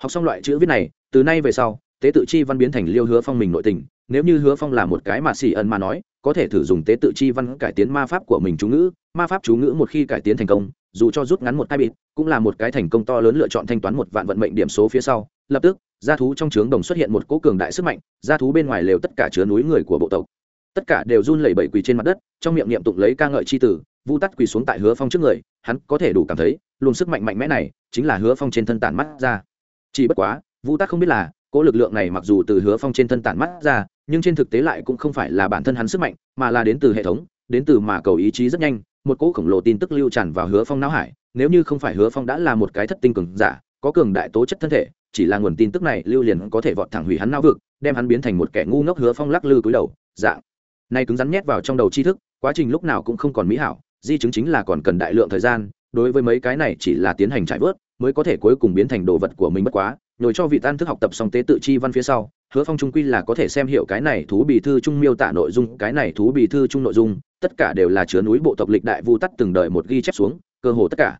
Học xong loại chữ viết này, từ nay về sau, tế tự chi văn biến thành liêu hứa phong mình nội tình, nếu như hứa phong là một cái mà xỉ ẩn mà nói có thể thử dùng tế tự chi văn cải tiến ma pháp của mình chú ngữ. Ma pháp chú ngữ một khi cải tiến thành công, dù cho rút ngắn một hai bịt, cũng là một cái thành công to lớn lựa chọn thanh toán một vạn vận mệnh điểm số phía sau. Lập tức, gia thú trong trướng đồng xuất hiện một cỗ cường đại sức mạnh, gia thú bên ngoài lều tất cả chứa núi người của bộ tộc. Tất cả đều run lẩy bẩy quỳ trên mặt đất, trong miệng niệm tụng lấy ca ngợi c h i tử, vu tắt quỳ xuống tại hứa phong trước người, hắn có thể đủ cảm thấy, luồng sức mạnh mạnh mẽ này chính là hứa phong trên thân tản mắt ra. Chỉ bất quá, vu tắt không biết là cỗ lực lượng này mặc dù từ hứa phong trên thân tản mắt ra nhưng trên thực tế lại cũng không phải là bản thân hắn sức mạnh, mà là đến từ hệ thống, đến từ mà cầu ý chí rất nhanh, một cỗ khổng lồ tin tức lưu tràn vào hứa phong não hải. Nếu như không phải hứa phong đã là một cái thất tinh cường giả, có cường đại tố chất thân thể, chỉ là nguồn tin tức này lưu liền có thể vọt thẳng hủy hắn não vực, đem hắn biến thành một kẻ ngu ngốc hứa phong lắc lư cúi đầu, dạng. Nay cứng rắn nhét vào trong đầu tri thức, quá trình lúc nào cũng không còn mỹ hảo, di chứng chính là còn cần đại lượng thời gian, đối với mấy cái này chỉ là tiến hành trải vớt, mới có thể cuối cùng biến thành đồ vật của mình bất quá nhồi cho vị tan thức học tập xong tế tự chi văn phía sau, hứa phong trung quy là có thể xem hiểu cái này thú bì thư trung miêu tả nội dung, cái này thú bì thư trung nội dung, tất cả đều là chứa núi bộ tộc lịch đại vu tắt từng đời một ghi chép xuống, cơ hồ tất cả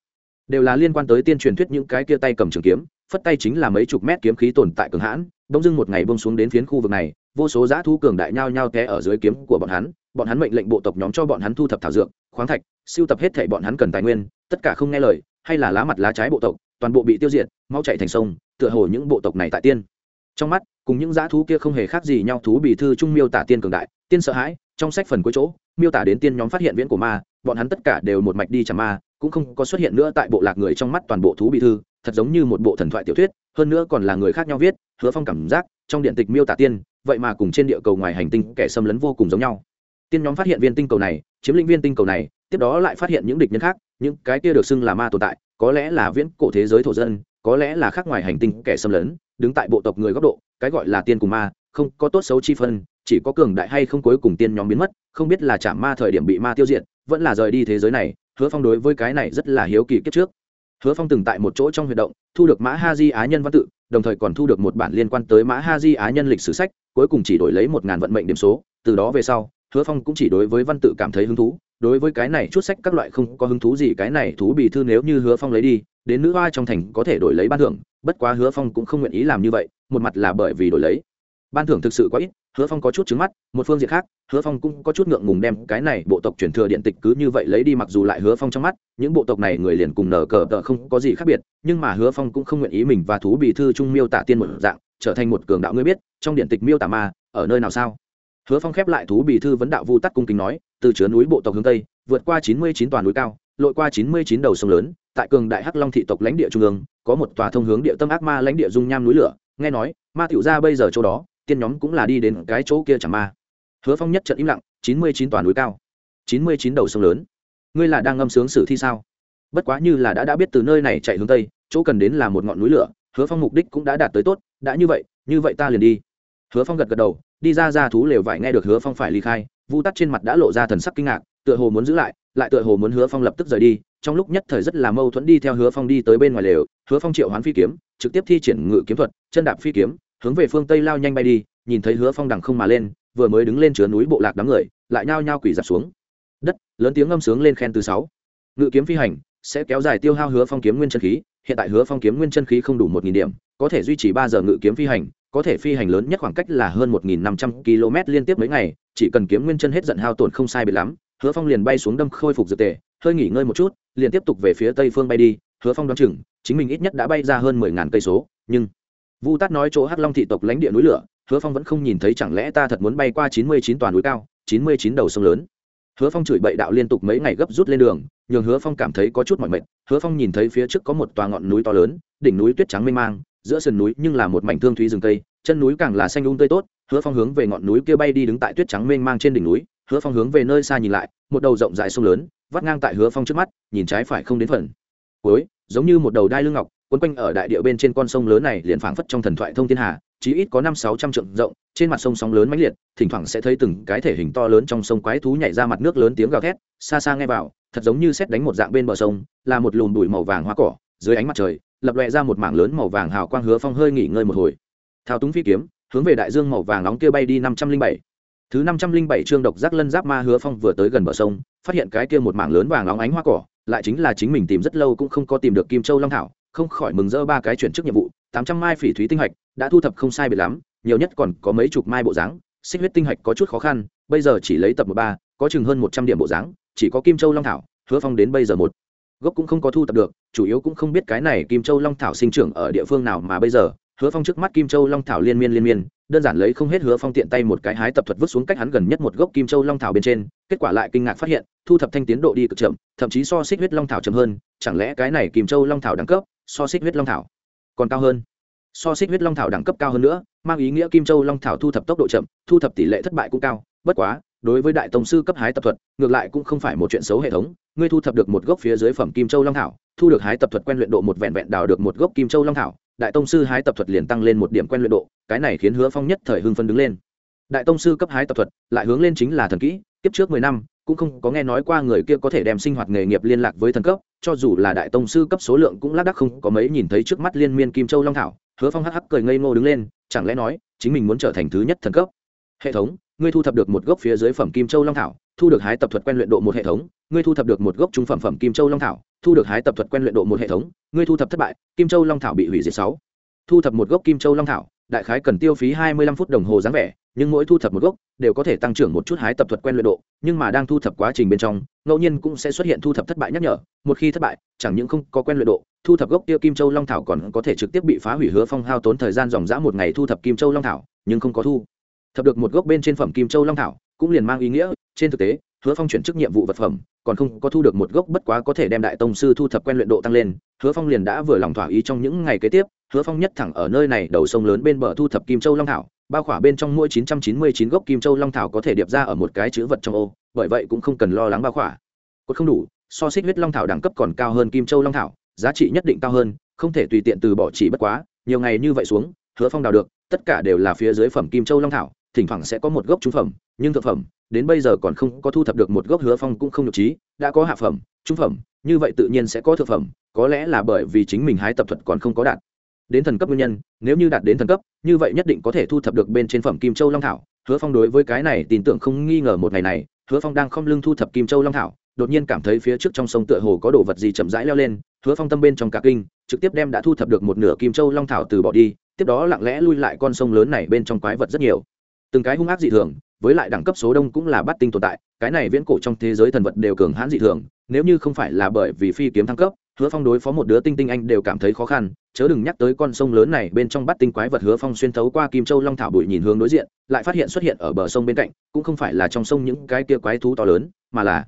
đều là liên quan tới tiên truyền thuyết những cái kia tay cầm trường kiếm, phất tay chính là mấy chục mét kiếm khí tồn tại cường hãn, bỗng dưng một ngày bông xuống đến phiến khu vực này, vô số dã thu cường đại nhao nhao té ở dưới kiếm của bọn hắn bọn hắn mệnh lệnh bộ tộc nhóm cho bọn hắn thu thập thảo dược, khoáng thạch, siêu tập hết thảy bọn hắn cần tài nguyên, tất cả không nghe lời, hay là lá mặt lá trái bộ tộc, toàn bộ bị tiêu diệt, mau chạy thành sông tựa hồ những bộ tộc này tại tiên. Trong mắt, cùng những dã thú kia không hề khác gì nhau, thú bị thư trung miêu tả tiên cường đại, tiên sợ hãi, trong sách phần cuối chỗ, miêu tả đến tiên nhóm phát hiện viễn của ma, bọn hắn tất cả đều một mạch đi chằm ma, cũng không có xuất hiện nữa tại bộ lạc người trong mắt toàn bộ thú bị thư, thật giống như một bộ thần thoại tiểu thuyết, hơn nữa còn là người khác nhau viết, hứa phong cảm giác, trong điện tịch miêu tả tiên, vậy mà cùng trên địa cầu ngoài hành tinh kẻ xâm lấn vô cùng giống nhau. Tiên nhóm phát hiện viên tinh cầu này, chiếm lĩnh viên tinh cầu này, tiếp đó lại phát hiện những địch nhân khác, những cái kia được xưng là ma tồn tại, có lẽ là viễn cổ thế giới thổ dân có lẽ là khác ngoài hành tinh kẻ xâm lấn, đứng tại bộ tộc người góc độ, cái gọi là tiên cùng ma, không có tốt xấu chi phân, chỉ có cường đại hay không cuối cùng tiên nhóm biến mất, không biết là chả ma thời điểm bị ma tiêu diệt, vẫn là rời đi thế giới này, hứa phong đối với cái này rất là hiếu kỳ kiếp trước. Hứa phong từng tại một chỗ trong huy động, thu được mã ha di á nhân văn tự, đồng thời còn thu được một bản liên quan tới mã ha di á nhân lịch sử sách, cuối cùng chỉ đổi lấy một ngàn vận mệnh điểm số, từ đó về sau, hứa phong cũng chỉ đối với văn tự cảm thấy hứng thú đối với cái này chút sách các loại không có hứng thú gì, cái này thú bì thư nếu như hứa phong lấy đi, đến nữ hoa trong thành có thể đổi lấy ban thưởng, bất quá hứa phong cũng không nguyện ý làm như vậy, một mặt là bởi vì đổi lấy. Ban thưởng thực sự quá ít, hứa phong có chút trứng mắt, một phương diện khác, hứa phong cũng có chút ngượng ngùng đem cái này bộ tộc truyền thừa điện tịch cứ như vậy lấy đi, mặc dù lại hứa phong trong mắt, những bộ tộc này người liền cùng nở cờ tờ không có gì khác biệt, nhưng mà hứa phong cũng không nguyện ý mình và thú bì thư trung miêu tả tiên một dạng, trở thành một cường đạo, ngươi biết, trong điện tịch miêu tả ma, ở nơi nào sao? Hứa phong khép lại thú bị thư vấn đạo vu tắt cung kính nói, từ chứa núi bộ tộc hướng tây, vượt qua chín mươi chín toàn núi cao, lội qua chín mươi chín đầu sông lớn, tại cường đại hắc long thị tộc lãnh địa trung ương, có một tòa thông hướng địa tâm ác ma lãnh địa dung nham núi lửa, nghe nói, ma tiểu ra bây giờ chỗ đó, tiên nhóm cũng là đi đến cái chỗ kia chẳng ma. Hứa phong nhất trận im lặng, chín mươi chín tòa núi cao, chín mươi chín đầu sông lớn. Ngươi là đang ngâm sướng sử thi sao? Bất quá như là đã đã biết từ nơi này chạy hướng tây, chỗ cần đến là một ngọn núi lửa, hứa phong mục đích cũng đã đạt tới tốt, đã như vậy như vậy ta liền đi hứa phong gật gật đầu, đi ra ra thú lều vải nghe được hứa phong phải ly khai, vu tắt trên mặt đã lộ ra thần sắc kinh ngạc, tựa hồ muốn giữ lại lại tựa hồ muốn hứa phong lập tức rời đi, trong lúc nhất thời rất là mâu thuẫn đi theo hứa phong đi tới bên ngoài lều, hứa phong triệu hoán phi kiếm, trực tiếp thi triển ngự kiếm thuật, chân đạp phi kiếm, hướng về phương tây lao nhanh bay đi, nhìn thấy hứa phong đằng không mà lên, vừa mới đứng lên chứa núi bộ lạc đám người, lại nhao nhao quỷ dạp xuống. Đất, lớn tiếng ngâm sướng lên khen từ sáu. Ngự kiếm phi hành, sẽ kéo dài tiêu hao hứa phong kiếm nguyên chân khí, hiện tại hứa phong kiếm nguyên chân khí không đủ một nghìn điểm, có thể duy trì ba giờ ngự kiếm phi hành có thể phi hành lớn nhất khoảng cách là hơn một nghìn năm trăm km liên tiếp mấy ngày, chỉ cần kiếm nguyên chân hết giận hao tổn không sai biệt lắm, hứa phong liền bay xuống đâm khôi phục dược tề, hơi nghỉ ngơi một chút, liền tiếp tục về phía tây phương bay đi. Hứa phong đoán chừng, chính mình ít nhất đã bay ra hơn mười ngàn cây số, nhưng vu tát nói chỗ hắc long thị tộc lãnh địa núi lửa, hứa phong vẫn không nhìn thấy chẳng lẽ ta thật muốn bay qua chín mươi chín toàn núi cao, chín mươi chín đầu sông lớn. Hứa phong chửi bậy đạo liên tục mấy ngày gấp rút lên đường, nhường hứa phong cảm thấy có chút mỏi mệt. Hứa phong nhìn thấy phía trước có một tòa ngọn núi to lớn, đỉnh núi tuyết trắng mênh mang giữa sườn núi nhưng là một mảnh thương thúy rừng cây, chân núi càng là xanh ung tươi tốt, hứa phong hướng về ngọn núi kia bay đi đứng tại tuyết trắng mênh mang trên đỉnh núi, hứa phong hướng về nơi xa nhìn lại, một đầu rộng dài sông lớn, vắt ngang tại hứa phong trước mắt, nhìn trái phải không đến phần. Cuối, giống như một đầu đai lưng ngọc, quấn quanh ở đại địa bên trên con sông lớn này liền phảng phất trong thần thoại thông thiên hà, chí ít có năm sáu trăm trượng rộng, trên mặt sông sóng lớn mãnh liệt, thỉnh thoảng sẽ thấy từng cái thể hình to lớn trong sông quái thú nhảy ra mặt nước lớn tiếng gào thét, xa xa nghe vào, thật giống như xét đánh một dạng bên bờ sông, là một lùn bụi màu vàng hoa cỏ, dưới ánh mặt trời lập loẹ ra một mảng lớn màu vàng hào quang hứa phong hơi nghỉ ngơi một hồi. Thao túng phi kiếm, hướng về đại dương màu vàng nóng kia bay đi năm trăm linh bảy. Thứ năm trăm linh bảy chương độc giác lân giáp ma hứa phong vừa tới gần bờ sông, phát hiện cái kia một mảng lớn vàng nóng ánh hoa cỏ, lại chính là chính mình tìm rất lâu cũng không có tìm được kim châu long thảo, không khỏi mừng rỡ ba cái chuyển chức nhiệm vụ, tám trăm mai phỉ thúy tinh hạch, đã thu thập không sai biệt lắm, nhiều nhất còn có mấy chục mai bộ dáng, xích huyết tinh hạch có chút khó khăn, bây giờ chỉ lấy tập một ba, có chừng hơn một trăm điểm bộ dáng, chỉ có kim châu long thảo, hứa phong đến bây giờ một gốc cũng không có thu thập được, chủ yếu cũng không biết cái này kim châu long thảo sinh trưởng ở địa phương nào mà bây giờ, hứa phong trước mắt kim châu long thảo liên miên liên miên, đơn giản lấy không hết hứa phong tiện tay một cái hái tập thuật vứt xuống cách hắn gần nhất một gốc kim châu long thảo bên trên, kết quả lại kinh ngạc phát hiện, thu thập thanh tiến độ đi cực chậm, thậm chí so xích huyết long thảo chậm hơn, chẳng lẽ cái này kim châu long thảo đẳng cấp, so xích huyết long thảo còn cao hơn? So xích huyết long thảo đẳng cấp cao hơn nữa, mang ý nghĩa kim châu long thảo thu thập tốc độ chậm, thu thập tỷ lệ thất bại cũng cao, bất quá đối với đại tông sư cấp hái tập thuật, ngược lại cũng không phải một chuyện xấu hệ thống. Ngươi thu thập được một gốc phía dưới phẩm kim châu long thảo, thu được hái tập thuật quen luyện độ một vẹn vẹn đào được một gốc kim châu long thảo, đại tông sư hái tập thuật liền tăng lên một điểm quen luyện độ, cái này khiến hứa phong nhất thời hưng phân đứng lên. Đại tông sư cấp hái tập thuật, lại hướng lên chính là thần kỹ, kiếp trước mười năm, cũng không có nghe nói qua người kia có thể đem sinh hoạt nghề nghiệp liên lạc với thần cấp, cho dù là đại tông sư cấp số lượng cũng lác đắc không có mấy nhìn thấy trước mắt liên miên kim châu long thảo. Hứa phong hắc hắc cười ngây ngô đứng lên, chẳng lẽ nói chính mình muốn trở thành thứ nhất thần cấp? Hệ thống ngươi thu thập được một gốc phía dưới phẩm kim châu long thảo, thu được hái tập thuật quen luyện độ một hệ thống. Ngươi thu thập được một gốc trung phẩm phẩm kim châu long thảo, thu được hái tập thuật quen luyện độ một hệ thống. Ngươi thu thập thất bại, kim châu long thảo bị hủy diệt sáu. Thu thập một gốc kim châu long thảo, đại khái cần tiêu phí hai mươi lăm phút đồng hồ dáng vẻ, nhưng mỗi thu thập một gốc đều có thể tăng trưởng một chút hái tập thuật quen luyện độ, nhưng mà đang thu thập quá trình bên trong, ngẫu nhiên cũng sẽ xuất hiện thu thập thất bại nhắc nhở. Một khi thất bại, chẳng những không có quen luyện độ, thu thập gốc tiêu kim châu long thảo còn có thể trực tiếp bị phá hủy hứa phong hao tốn thời gian dòng dã một ngày thu thập kim châu long thảo, nhưng không có thu thập được một gốc bên trên phẩm kim châu long thảo, cũng liền mang ý nghĩa, trên thực tế, hứa phong chuyển chức nhiệm vụ vật phẩm, còn không có thu được một gốc bất quá có thể đem đại tông sư thu thập quen luyện độ tăng lên. Hứa phong liền đã vừa lòng thỏa ý trong những ngày kế tiếp, hứa phong nhất thẳng ở nơi này đầu sông lớn bên bờ thu thập kim châu long thảo, bao khỏa bên trong mỗi 999 gốc kim châu long thảo có thể điệp ra ở một cái chữ vật trong ô, bởi vậy cũng không cần lo lắng bao khỏa. Cốt không đủ, so xích huyết long thảo đẳng cấp còn cao hơn kim châu long thảo, giá trị nhất định cao hơn, không thể tùy tiện từ bỏ chỉ bất quá, nhiều ngày như vậy xuống, hứa phong đào được, tất cả đều là phía dưới phẩm kim châu long thảo thỉnh thoảng sẽ có một gốc trung phẩm, nhưng thượng phẩm, đến bây giờ còn không có thu thập được một gốc hứa phong cũng không nhục trí, đã có hạ phẩm, trung phẩm, như vậy tự nhiên sẽ có thượng phẩm, có lẽ là bởi vì chính mình hái tập thuật còn không có đạt đến thần cấp nguyên nhân, nếu như đạt đến thần cấp, như vậy nhất định có thể thu thập được bên trên phẩm kim châu long thảo. Hứa phong đối với cái này tin tưởng không nghi ngờ một ngày này, hứa phong đang không lưng thu thập kim châu long thảo, đột nhiên cảm thấy phía trước trong sông tựa hồ có đồ vật gì chậm rãi leo lên, hứa phong tâm bên trong cả kinh, trực tiếp đem đã thu thập được một nửa kim châu long thảo từ bỏ đi, tiếp đó lặng lẽ lui lại con sông lớn này bên trong quái vật rất nhiều từng cái hung ác dị thường, với lại đẳng cấp số đông cũng là bắt tinh tồn tại, cái này viễn cổ trong thế giới thần vật đều cường hãn dị thường, nếu như không phải là bởi vì phi kiếm thăng cấp, hứa phong đối phó một đứa tinh tinh anh đều cảm thấy khó khăn, chớ đừng nhắc tới con sông lớn này bên trong bắt tinh quái vật hứa phong xuyên thấu qua kim châu long thảo bụi nhìn hướng đối diện, lại phát hiện xuất hiện ở bờ sông bên cạnh, cũng không phải là trong sông những cái kia quái thú to lớn, mà là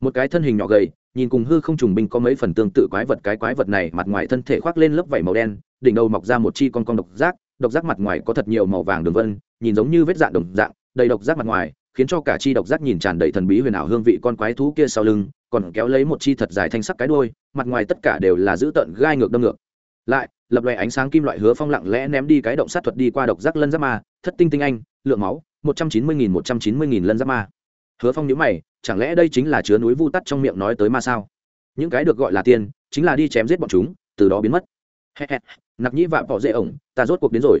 một cái thân hình nhỏ gầy, nhìn cùng hư không trùng binh có mấy phần tương tự quái vật, cái quái vật này mặt ngoài thân thể khoác lên lớp vảy màu đen, đỉnh đầu mọc ra một chi con con độc giác độc giác mặt ngoài có thật nhiều màu vàng đường vân nhìn giống như vết dạng đồng dạng đầy độc giác mặt ngoài khiến cho cả chi độc giác nhìn tràn đầy thần bí huyền ảo hương vị con quái thú kia sau lưng còn kéo lấy một chi thật dài thanh sắc cái đuôi, mặt ngoài tất cả đều là giữ tợn gai ngược đâm ngược. Lại lập loè ánh sáng kim loại hứa phong lặng lẽ ném đi cái động sát thuật đi qua độc giác lân giáp ma thất tinh tinh anh lượng máu một trăm chín mươi nghìn một trăm chín mươi nghìn lân giáp ma. Hứa phong nhữ mày chẳng lẽ đây chính là chứa núi vu tắt trong miệng nói tới ma sao? Những cái được gọi là tiên chính là đi chém giết bọn chúng từ đó biến mất. Nặc nhĩ vạ bỏ dễ ổng ta rốt cuộc đến rồi.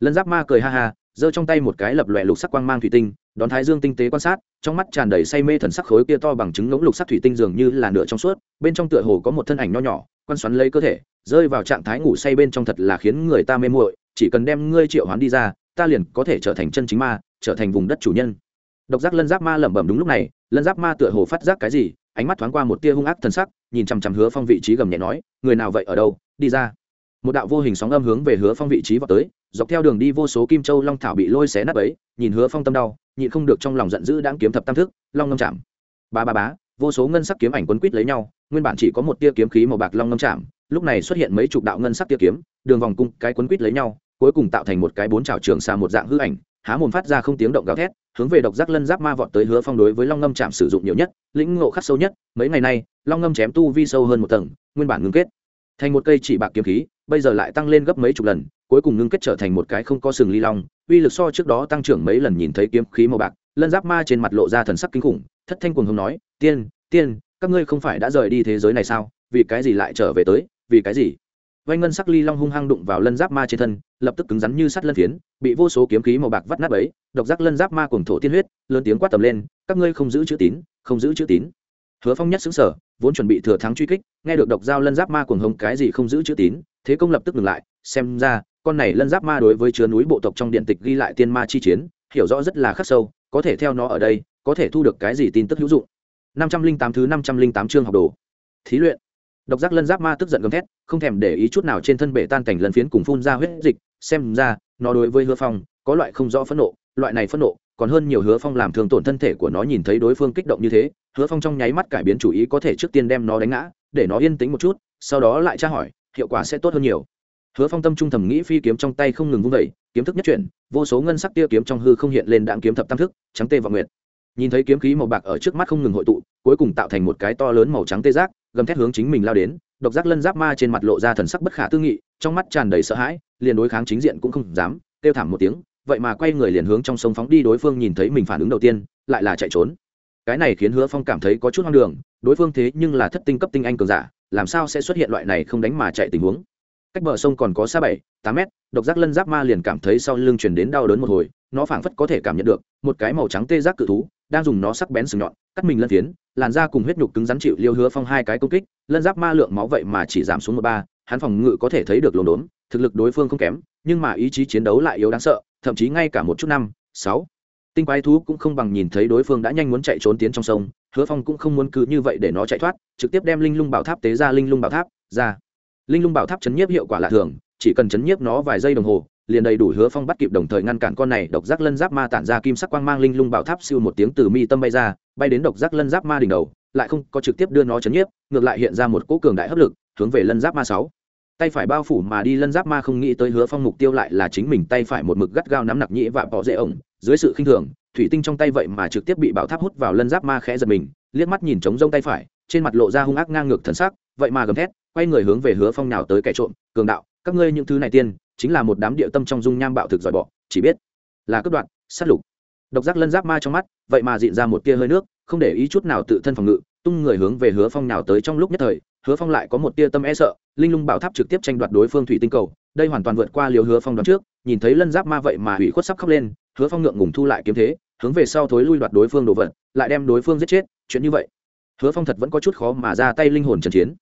Lân giáp ma cười ha ha giơ trong tay một cái lập lòe lục sắc quang mang thủy tinh, đón thái dương tinh tế quan sát, trong mắt tràn đầy say mê thần sắc khối kia to bằng trứng ngỗng lục sắc thủy tinh dường như là nửa trong suốt, bên trong tựa hồ có một thân ảnh nho nhỏ quan xoắn lấy cơ thể, rơi vào trạng thái ngủ say bên trong thật là khiến người ta mê muội, chỉ cần đem ngươi triệu hoán đi ra, ta liền có thể trở thành chân chính ma, trở thành vùng đất chủ nhân. Độc giác lân giáp ma lẩm bẩm đúng lúc này, lân giáp ma tựa hồ phát giác cái gì, ánh mắt thoáng qua một tia hung ác thần sắc, nhìn chằm chằm hứa phong vị trí gầm nhẹ nói, người nào vậy, ở đâu, đi ra một đạo vô hình sóng âm hướng về hứa phong vị trí vào tới, dọc theo đường đi vô số kim châu long thảo bị lôi xé nát ấy nhìn hứa phong tâm đau, nhịn không được trong lòng giận dữ đáng kiếm thập tam thức, long ngâm chạm. Ba ba bá vô số ngân sắc kiếm ảnh quấn quít lấy nhau, nguyên bản chỉ có một tia kiếm khí màu bạc long ngâm chạm, lúc này xuất hiện mấy chục đạo ngân sắc tia kiếm, đường vòng cung cái quấn quít lấy nhau, cuối cùng tạo thành một cái bốn trào trường xa một dạng hư ảnh, há mồm phát ra không tiếng động gào thét, hướng về độc giác lân giáp ma vọt tới hứa phong đối với long ngâm chạm sử dụng nhiều nhất, lĩnh ngộ khắc sâu nhất, mấy ngày nay, long ngâm chém tu vi sâu hơn một tầng, nguyên bản ngưng kết thành một cây chỉ bạc kiếm khí, bây giờ lại tăng lên gấp mấy chục lần, cuối cùng ngưng kết trở thành một cái không có sừng ly long. Uy lực so trước đó tăng trưởng mấy lần nhìn thấy kiếm khí màu bạc, lân giáp ma trên mặt lộ ra thần sắc kinh khủng, thất thanh cuồng hùng nói, tiên tiên, các ngươi không phải đã rời đi thế giới này sao? Vì cái gì lại trở về tới? Vì cái gì? Vanh ngân sắc ly long hung hăng đụng vào lân giáp ma trên thân, lập tức cứng rắn như sắt lân phiến, bị vô số kiếm khí màu bạc vắt nát ấy độc giác lân giáp ma cùng thổ tiên huyết, lớn tiếng quát tầm lên, các ngươi không giữ chữ tín, không giữ chữ tín hứa phong nhất xứng sở vốn chuẩn bị thừa thắng truy kích, nghe được độc giao lân giáp ma cuồng hống cái gì không giữ chữ tín, thế công lập tức ngừng lại, xem ra, con này lân giáp ma đối với chứa núi bộ tộc trong điện tịch ghi lại tiên ma chi chiến, hiểu rõ rất là khắc sâu, có thể theo nó ở đây, có thể thu được cái gì tin tức hữu dụng. Năm trăm linh tám thứ năm trăm linh tám chương học đồ. Thí luyện. Độc giác lân giáp ma tức giận gầm thét, không thèm để ý chút nào trên thân bể tan cảnh lần phiến cùng phun ra huyết dịch, xem ra, nó đối với hứa phong, có loại không rõ phẫn nộ, loại này phẫn nộ còn hơn nhiều hứa phong làm thương tổn thân thể của nó nhìn thấy đối phương kích động như thế, hứa phong trong nháy mắt cải biến chủ ý có thể trước tiên đem nó đánh ngã, để nó yên tĩnh một chút, sau đó lại tra hỏi, hiệu quả sẽ tốt hơn nhiều. Hứa phong tâm trung thầm nghĩ phi kiếm trong tay không ngừng vung vẩy kiếm thức nhất chuyển, vô số ngân sắc tia kiếm trong hư không hiện lên đạn kiếm thập tam thức, trắng tê và nguyệt. Nhìn thấy kiếm khí màu bạc ở trước mắt không ngừng hội tụ, cuối cùng tạo thành một cái to lớn màu trắng tê giác, gầm thét hướng chính mình lao đến, độc giác lân giáp ma trên mặt lộ ra thần sắc bất khả tư nghị, trong mắt tràn đầy sợ hãi, liền đối kháng chính diện cũng không dám, kêu thảm một tiếng vậy mà quay người liền hướng trong sông phóng đi, đối phương nhìn thấy mình phản ứng đầu tiên, lại là chạy trốn. Cái này khiến hứa phong cảm thấy có chút hoang đường, đối phương thế nhưng là thất tinh cấp tinh anh cường giả, làm sao sẽ xuất hiện loại này không đánh mà chạy tình huống? Cách bờ sông còn có xa bảy, tám mét, độc giác lân giáp ma liền cảm thấy sau lưng chuyển đến đau đớn một hồi, nó phảng phất có thể cảm nhận được, một cái màu trắng tê giác cự thú, đang dùng nó sắc bén sừng nhọn, cắt mình lân phiến, làn da cùng huyết nhục cứng rắn chịu liêu hứa phong hai cái công kích, lân giáp ma lượng máu vậy mà chỉ giảm xuống một ba, hắn phòng ngự có thể thấy được lồn đốn, thực lực đối phương không kém, nhưng mà ý chí chiến đấu lại yếu đáng sợ thậm chí ngay cả một chút năm, sáu. Tinh quái thú cũng không bằng nhìn thấy đối phương đã nhanh muốn chạy trốn tiến trong sông, hứa phong cũng không muốn cứ như vậy để nó chạy thoát, trực tiếp đem linh lung bảo tháp tế ra linh lung bảo tháp, ra. Linh lung bảo tháp chấn nhiếp hiệu quả lạ thường, chỉ cần chấn nhiếp nó vài giây đồng hồ, liền đầy đủ hứa phong bắt kịp đồng thời ngăn cản con này độc giác lân giáp ma tản ra kim sắc quang mang linh lung bảo tháp siêu một tiếng từ mi tâm bay ra, bay đến độc giác lân giáp ma đỉnh đầu, lại không có trực tiếp đưa nó chấn nhiếp, ngược lại hiện ra một cỗ cường đại hấp lực, hướng về lân giáp ma sáu tay phải bao phủ mà đi lân giáp ma không nghĩ tới hứa phong mục tiêu lại là chính mình tay phải một mực gắt gao nắm nặc nhĩ và bỏ dễ ổng. Dưới sự khinh thường, thủy tinh trong tay vậy mà trực tiếp bị bảo tháp hút vào lân giáp ma khẽ giật mình, liếc mắt nhìn trống rông tay phải, trên mặt lộ ra hung ác ngang ngược thần sắc, vậy mà gầm thét, quay người hướng về hứa phong nào tới kẻ trộm, cường đạo, các ngươi những thứ này tiên, chính là một đám địa tâm trong dung nham bạo thực giỏi bọ, chỉ biết là cướp đoạn sát lục. Độc giác lân giáp ma trong mắt, vậy mà dịn ra một tia hơi nước, không để ý chút nào tự thân phòng ngự, tung người hướng về hứa phong nào tới trong lúc nhất thời hứa phong lại có một tia tâm e sợ, linh lung bảo tháp trực tiếp tranh đoạt đối phương thủy tinh cầu, đây hoàn toàn vượt qua liều hứa phong đoán trước, nhìn thấy lân giáp ma vậy mà hủy khuất sắp khóc lên, hứa phong ngượng ngùng thu lại kiếm thế, hướng về sau thối lui đoạt đối phương đồ vật, lại đem đối phương giết chết, chuyện như vậy. Hứa phong thật vẫn có chút khó mà ra tay linh hồn trần chiến.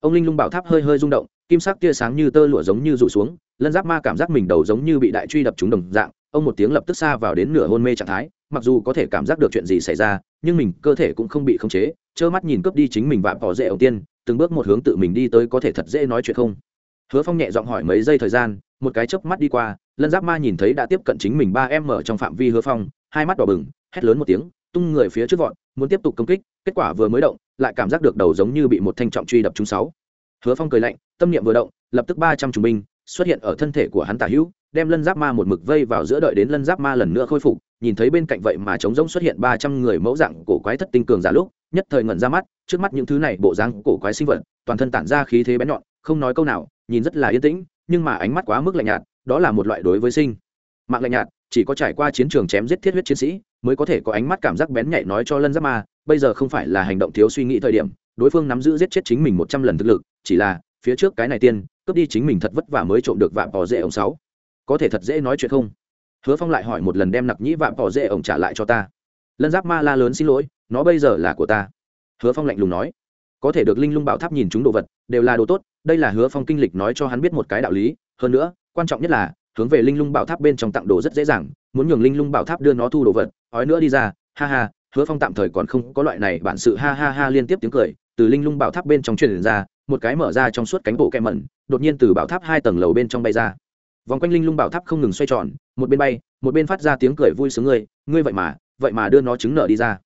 Ông linh lung bảo tháp hơi hơi rung động, kim sắc tia sáng như tơ lụa giống như rụ xuống, lân giáp ma cảm giác mình đầu giống như bị đại truy đập trúng đồng dạng, ông một tiếng lập tức xa vào đến nửa hôn mê trạng thái, mặc dù có thể cảm giác được chuyện gì xảy ra, nhưng mình cơ thể cũng không bị khống chế, trơ mắt nhìn cướp đi chính mình và bỏ rễ ông tiên từng bước một hướng tự mình đi tới có thể thật dễ nói chuyện không? Hứa phong nhẹ giọng hỏi mấy giây thời gian, một cái chớp mắt đi qua, lân giáp ma nhìn thấy đã tiếp cận chính mình ba em mở trong phạm vi hứa phong, hai mắt đỏ bừng, hét lớn một tiếng, tung người phía trước vọn muốn tiếp tục công kích, kết quả vừa mới động, lại cảm giác được đầu giống như bị một thanh trọng truy đập trúng sáu. Hứa phong cười lạnh, tâm niệm vừa động, lập tức ba trăm trung binh xuất hiện ở thân thể của hắn tả hữu, đem lân giáp ma một mực vây vào giữa đợi đến lân giáp ma lần nữa khôi phục, nhìn thấy bên cạnh vậy mà trống rỗng xuất hiện ba trăm người mẫu dạng cổ quái thất tinh cường giả lúc nhất thời ngẩn ra mắt, trước mắt những thứ này, bộ dáng cổ quái sinh vật, toàn thân tản ra khí thế bén nhọn, không nói câu nào, nhìn rất là yên tĩnh, nhưng mà ánh mắt quá mức lạnh nhạt, đó là một loại đối với sinh mạng lạnh nhạt, chỉ có trải qua chiến trường chém giết thiết huyết chiến sĩ, mới có thể có ánh mắt cảm giác bén nhạy nói cho lân giáp ma, bây giờ không phải là hành động thiếu suy nghĩ thời điểm, đối phương nắm giữ giết chết chính mình một trăm lần thực lực, chỉ là, phía trước cái này tiên, cướp đi chính mình thật vất vả mới trộm được vạm bỏ dễ ông sáu. Có thể thật dễ nói chuyện không? Hứa phong lại hỏi một lần đem nặc nhĩ vạm bỏ dễ ông trả lại cho ta lân giáp ma la lớn xin lỗi, nó bây giờ là của ta. Hứa phong lạnh lùng nói. Có thể được linh lung bảo tháp nhìn chúng đồ vật, đều là đồ tốt, đây là hứa phong kinh lịch nói cho hắn biết một cái đạo lý. Hơn nữa, quan trọng nhất là, hướng về linh lung bảo tháp bên trong tặng đồ rất dễ dàng, muốn nhường linh lung bảo tháp đưa nó thu đồ vật, ói nữa đi ra, ha ha, hứa phong tạm thời còn không có loại này bản sự, ha ha ha, liên tiếp tiếng cười, từ linh lung bảo tháp bên trong truyền ra, một cái mở ra trong suốt cánh bộ kẹ mẩn, đột nhiên từ bảo tháp hai tầng lầu bên trong bay ra. Vòng quanh linh lung bảo tháp không ngừng xoay tròn, một bên bay, một bên phát ra tiếng cười vui sướng, ngươi ngươi vậy mà vậy mà đưa nó trứng nợ đi ra.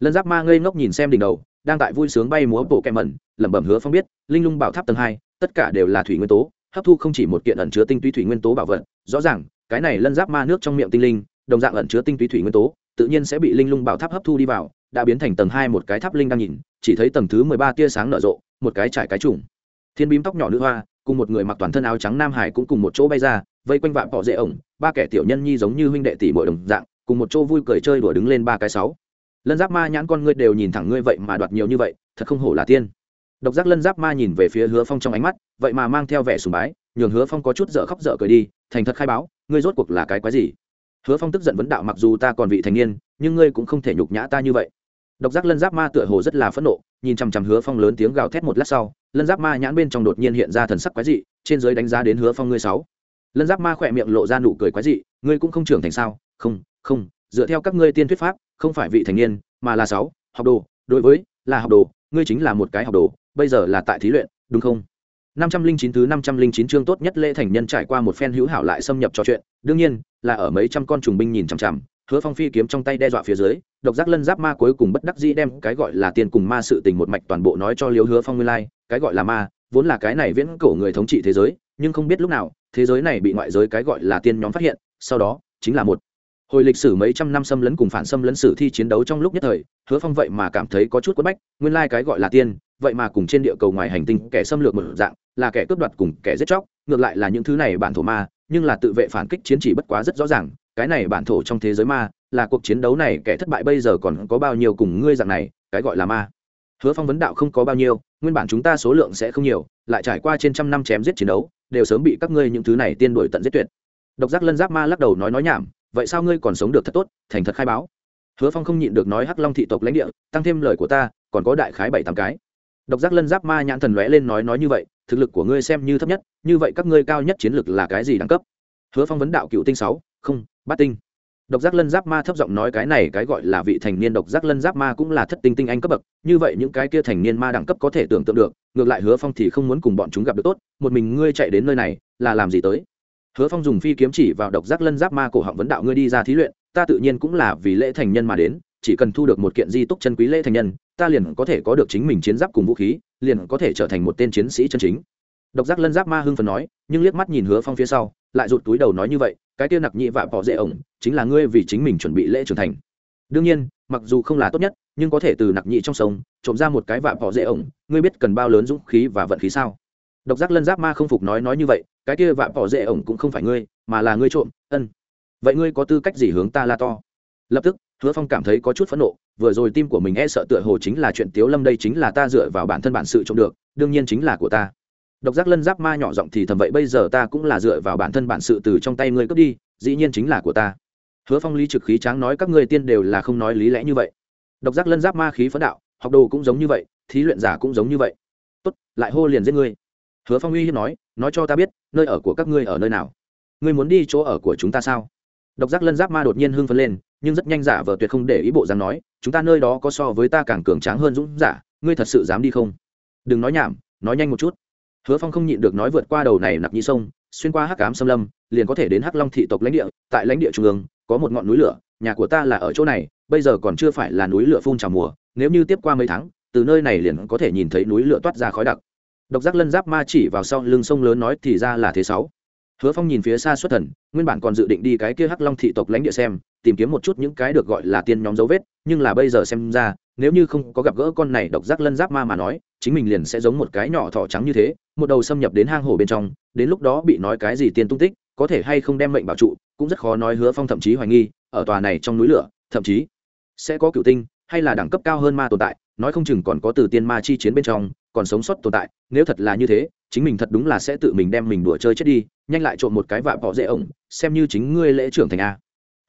Lân giáp ma ngây ngốc nhìn xem đỉnh đầu, đang tại vui sướng bay múa bộ kẹm mẩn, lẩm bẩm hứa phong biết, linh lung bảo tháp tầng hai, tất cả đều là thủy nguyên tố, hấp thu không chỉ một kiện ẩn chứa tinh túy thủy nguyên tố bảo vật, rõ ràng, cái này lân giáp ma nước trong miệng tinh linh, đồng dạng ẩn chứa tinh túy thủy nguyên tố, tự nhiên sẽ bị linh lung bảo tháp hấp thu đi vào, đã biến thành tầng hai một cái tháp linh đang nhìn, chỉ thấy tầng thứ mười ba tia sáng nở rộ, một cái trải cái trùng. Thiên bím tóc nhỏ nữ hoa, cùng một người mặc toàn thân áo trắng nam hải cũng cùng một chỗ bay ra, vây quanh vạn bỏ dễ ổng, ba kẻ tiểu nhân nhi giống như huynh đệ tỷ bội đồng dạng cùng một chỗ vui cười chơi đùa đứng lên ba cái sáu. Lân giáp ma nhãn con ngươi đều nhìn thẳng ngươi vậy mà đoạt nhiều như vậy, thật không hổ là tiên. Độc giác lân giáp ma nhìn về phía hứa phong trong ánh mắt, vậy mà mang theo vẻ sùng bái, nhường hứa phong có chút dở khóc dở cười đi, thành thật khai báo, ngươi rốt cuộc là cái quái gì? Hứa phong tức giận vấn đạo mặc dù ta còn vị thành niên, nhưng ngươi cũng không thể nhục nhã ta như vậy. Độc giác lân giáp ma tựa hồ rất là phẫn nộ, nhìn chằm chằm hứa phong lớn tiếng gào thét một lát sau, lân giáp ma nhãn bên trong đột nhiên hiện ra thần sắc quái dị, trên giới đánh giá đến hứa phong ngươi sáu. Lân giáp ma khỏe miệng lộ ra nụ cười quái dị, ngươi cũng không trưởng thành sao? Không không, dựa theo các ngươi tiên thuyết pháp, không phải vị thành niên, mà là sáu, học đồ. Đối với, là học đồ, ngươi chính là một cái học đồ, bây giờ là tại thí luyện, đúng không? năm trăm linh chín thứ năm trăm linh chín chương tốt nhất lễ thành nhân trải qua một phen hữu hảo lại xâm nhập trò chuyện, đương nhiên, là ở mấy trăm con trùng binh nhìn chằm chằm, hứa phong phi kiếm trong tay đe dọa phía dưới, độc giác lân giáp ma cuối cùng bất đắc dĩ đem cái gọi là tiền cùng ma sự tình một mạch toàn bộ nói cho Liễu hứa phong nguyên lai, cái gọi là ma, vốn là cái này viễn cổ người thống trị thế giới, nhưng không biết lúc nào, thế giới này bị ngoại giới cái gọi là tiên nhóm phát hiện, sau đó, chính là một hồi lịch sử mấy trăm năm xâm lấn cùng phản xâm lấn sử thi chiến đấu trong lúc nhất thời, hứa phong vậy mà cảm thấy có chút quất bách, nguyên lai cái gọi là tiên, vậy mà cùng trên địa cầu ngoài hành tinh kẻ xâm lược một dạng, là kẻ cướp đoạt cùng kẻ giết chóc, ngược lại là những thứ này bản thổ ma, nhưng là tự vệ phản kích chiến chỉ bất quá rất rõ ràng, cái này bản thổ trong thế giới ma, là cuộc chiến đấu này kẻ thất bại bây giờ còn có bao nhiêu cùng ngươi dạng này, cái gọi là ma. Hứa phong vấn đạo không có bao nhiêu, nguyên bản chúng ta số lượng sẽ không nhiều, lại trải qua trên trăm năm chém giết chiến đấu, đều sớm bị các ngươi những thứ này tiên đổi tận giết tuyệt. Độc giác lân giáp ma lắc đầu nói nói nhảm vậy sao ngươi còn sống được thật tốt, thành thật khai báo? Hứa phong không nhịn được nói hắc long thị tộc lãnh địa, tăng thêm lời của ta, còn có đại khái bảy tám cái. Độc giác lân giáp ma nhãn thần lóe lên nói nói như vậy, thực lực của ngươi xem như thấp nhất, như vậy các ngươi cao nhất chiến lực là cái gì đẳng cấp? Hứa phong vấn đạo cựu tinh sáu, không, bát tinh. Độc giác lân giáp ma thấp giọng nói cái này cái gọi là vị thành niên độc giác lân giáp ma cũng là thất tinh tinh anh cấp bậc, như vậy những cái kia thành niên ma đẳng cấp có thể tưởng tượng được, ngược lại hứa phong thì không muốn cùng bọn chúng gặp được tốt, một mình ngươi chạy đến nơi này, là làm gì tới? Hứa phong dùng phi kiếm chỉ vào độc giác lân giáp ma cổ họng vấn đạo, ngươi đi ra thí luyện, ta tự nhiên cũng là vì lễ thành nhân mà đến, chỉ cần thu được một kiện di túc chân quý lễ thành nhân, ta liền có thể có được chính mình chiến giáp cùng vũ khí, liền có thể trở thành một tên chiến sĩ chân chính. Độc giác lân giáp ma hưng phần nói, nhưng liếc mắt nhìn hứa phong phía sau, lại rụt túi đầu nói như vậy, cái kia nặc nhị vạ bỏ dễ ổng, chính là ngươi vì chính mình chuẩn bị lễ trưởng thành. Đương nhiên, mặc dù không là tốt nhất, nhưng có thể từ nặc nhị trong sông, trộm ra một cái vạ bỏ dễ ổng, ngươi biết cần bao lớn dũng khí và vận khí sao? Độc giác lân giáp ma không phục nói nói như vậy, cái kia vạ bỏ dễ ổng cũng không phải ngươi, mà là ngươi trộm, ân. Vậy ngươi có tư cách gì hướng ta la to? Lập tức, hứa phong cảm thấy có chút phẫn nộ, vừa rồi tim của mình e sợ tựa hồ chính là chuyện tiếu lâm đây chính là ta dựa vào bản thân bản sự trộm được, đương nhiên chính là của ta. Độc giác lân giáp ma nhỏ giọng thì thầm vậy, bây giờ ta cũng là dựa vào bản thân bản sự từ trong tay ngươi cướp đi, dĩ nhiên chính là của ta. Hứa phong lý trực khí tráng nói, các ngươi tiên đều là không nói lý lẽ như vậy. Độc giác lân giáp ma khí phấn đạo, học đồ cũng giống như vậy, thí luyện giả cũng giống như vậy. Tốt, lại hô liền giết ngươi hứa phong uy hiếp nói nói cho ta biết, nơi ở của các ngươi ở nơi nào? Ngươi muốn đi chỗ ở của chúng ta sao? Độc giác lân giáp ma đột nhiên hưng phấn lên, nhưng rất nhanh giả vờ tuyệt không để ý bộ dáng nói, chúng ta nơi đó có so với ta càng cường tráng hơn dũng giả, ngươi thật sự dám đi không? Đừng nói nhảm, nói nhanh một chút. Hứa phong không nhịn được nói vượt qua đầu này nặc nhi sông, xuyên qua hắc cám xâm lâm, liền có thể đến hắc long thị tộc lãnh địa, tại lãnh địa trung ương, có một ngọn núi lửa, nhà của ta là ở chỗ này, bây giờ còn chưa phải là núi lửa phun trào mùa, nếu như tiếp qua mấy tháng, từ nơi này liền có thể nhìn thấy núi lửa toát ra khói đặc độc giác lân giáp ma chỉ vào sau lưng sông lớn nói thì ra là thế sáu. Hứa phong nhìn phía xa xuất thần, nguyên bản còn dự định đi cái kia hắc long thị tộc lãnh địa xem, tìm kiếm một chút những cái được gọi là tiên nhóm dấu vết, nhưng là bây giờ xem ra, nếu như không có gặp gỡ con này độc giác lân giáp ma mà nói, chính mình liền sẽ giống một cái nhỏ thỏ trắng như thế, một đầu xâm nhập đến hang hồ bên trong, đến lúc đó bị nói cái gì tiên tung tích, có thể hay không đem mệnh bảo trụ, cũng rất khó nói hứa phong thậm chí hoài nghi, ở tòa này trong núi lửa, thậm chí sẽ có cựu tinh, hay là đẳng cấp cao hơn ma tồn tại, nói không chừng còn có từ tiên ma chi chiến bên trong còn sống sót tồn tại, nếu thật là như thế, chính mình thật đúng là sẽ tự mình đem mình đùa chơi chết đi, nhanh lại trộm một cái vạ bỏ dễ ổng, xem như chính ngươi lễ trưởng thành a.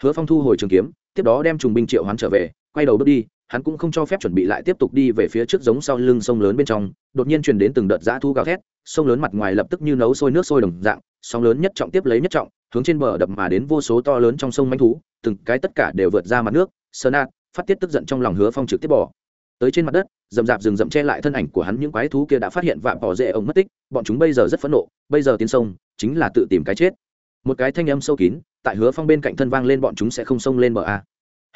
Hứa phong thu hồi trường kiếm, tiếp đó đem trùng binh triệu hoán trở về, quay đầu bước đi, hắn cũng không cho phép chuẩn bị lại tiếp tục đi về phía trước giống sau lưng sông lớn bên trong, đột nhiên truyền đến từng đợt giã thu gào thét, sông lớn mặt ngoài lập tức như nấu sôi nước sôi đồng dạng, sóng lớn nhất trọng tiếp lấy nhất trọng, hướng trên bờ đập mà đến vô số to lớn trong sông manh thú, từng cái tất cả đều vượt ra mặt nước, sơn nạt phát tiết tức giận trong lòng hứa phong trực tiếp bỏ tới trên mặt đất, rậm rạp rừng rậm che lại thân ảnh của hắn, những quái thú kia đã phát hiện vạm bỏ rễ ông mất tích, bọn chúng bây giờ rất phẫn nộ, bây giờ tiến sông, chính là tự tìm cái chết. Một cái thanh âm sâu kín, tại hứa phong bên cạnh thân vang lên, bọn chúng sẽ không xông lên bờ a.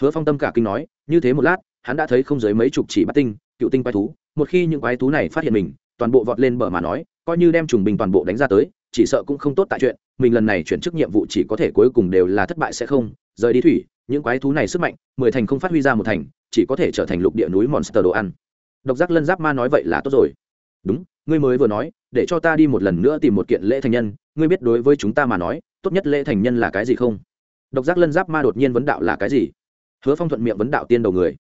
Hứa phong tâm cả kinh nói, như thế một lát, hắn đã thấy không dưới mấy chục chỉ bắt tinh, cựu tinh quái thú. Một khi những quái thú này phát hiện mình, toàn bộ vọt lên bờ mà nói, coi như đem trùng bình toàn bộ đánh ra tới, chỉ sợ cũng không tốt tại chuyện, mình lần này chuyển chức nhiệm vụ chỉ có thể cuối cùng đều là thất bại sẽ không, rời đi thủy những quái thú này sức mạnh, mười thành không phát huy ra một thành, chỉ có thể trở thành lục địa núi monster đồ ăn. Độc giác lân giáp ma nói vậy là tốt rồi. Đúng, ngươi mới vừa nói, để cho ta đi một lần nữa tìm một kiện lễ thành nhân, ngươi biết đối với chúng ta mà nói, tốt nhất lễ thành nhân là cái gì không? Độc giác lân giáp ma đột nhiên vấn đạo là cái gì? Hứa phong thuận miệng vấn đạo tiên đầu người.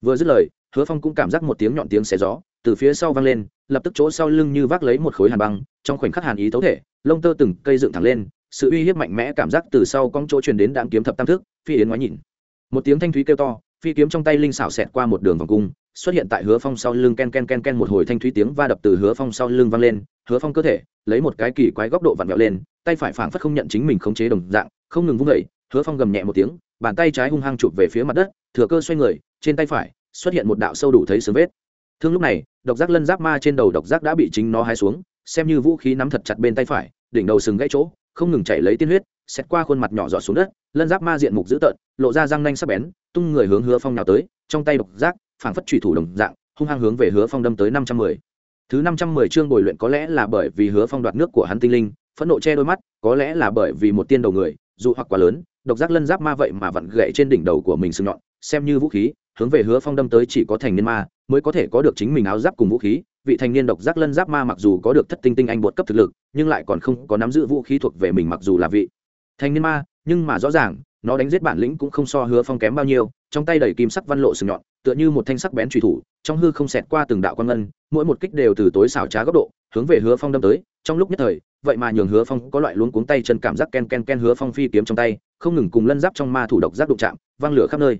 Vừa dứt lời, hứa phong cũng cảm giác một tiếng nhọn tiếng xé gió, từ phía sau vang lên, lập tức chỗ sau lưng như vác lấy một khối hàn băng, trong khoảnh khắc hàn ý tấu thể, lông tơ từng cây dựng thẳng lên sự uy hiếp mạnh mẽ cảm giác từ sau cong chỗ truyền đến đạn kiếm thập tam thức, phi yến ngoái nhìn. Một tiếng thanh thúy kêu to, phi kiếm trong tay linh xảo xẹt qua một đường vòng cung, xuất hiện tại hứa phong sau lưng ken ken ken ken một hồi thanh thúy tiếng va đập từ hứa phong sau lưng vang lên, hứa phong cơ thể, lấy một cái kỳ quái góc độ vặn vẹo lên, tay phải phảng phất không nhận chính mình khống chế đồng dạng, không ngừng vung vẩy hứa phong gầm nhẹ một tiếng, bàn tay trái hung hăng chụp về phía mặt đất, thừa cơ xoay người, trên tay phải xuất hiện một đạo sâu đủ thấy sớm vết. Thương lúc này, độc giác lân giáp ma trên đầu độc giác đã bị chính nó hai xuống, xem như vũ khí nắm thật chặt bên tay phải, đỉnh đầu sừng gãy chỗ không ngừng chảy lấy tiên huyết xét qua khuôn mặt nhỏ giọt xuống đất, lân giáp ma diện mục dữ tợn, lộ ra răng nanh sắc bén, tung người hướng hứa phong nào tới, trong tay độc giác, phảng phất trùy thủ đồng dạng, hung hăng hướng về hứa phong đâm tới năm trăm mười. Thứ năm trăm mười chương bồi luyện có lẽ là bởi vì hứa phong đoạt nước của hắn tinh linh, phẫn nộ che đôi mắt, có lẽ là bởi vì một tiên đầu người, dù hoặc quá lớn, độc giác lân giáp ma vậy mà vặn gậy trên đỉnh đầu của mình sừng nhọn, xem như vũ khí, hướng về hứa phong đâm tới chỉ có thành niên ma, mới có thể có được chính mình áo giáp cùng vũ khí vị thành niên độc giác lân giáp ma mặc dù có được thất tinh tinh anh bột cấp thực lực, nhưng lại còn không có nắm giữ vũ khí thuộc về mình mặc dù là vị thành niên ma, nhưng mà rõ ràng, nó đánh giết bản lĩnh cũng không so hứa phong kém bao nhiêu, trong tay đầy kim sắc văn lộ sừng nhọn, tựa như một thanh sắc bén truy thủ, trong hư không xẹt qua từng đạo quan ngân, mỗi một kích đều từ tối xảo trá góc độ, hướng về hứa phong đâm tới, trong lúc nhất thời, vậy mà nhường hứa phong có loại luống cuống tay chân cảm giác ken ken ken hứa phong phi kiếm trong tay, không ngừng cùng lân giáp trong ma thủ độc giáp đụng chạm văng lửa khắp nơi.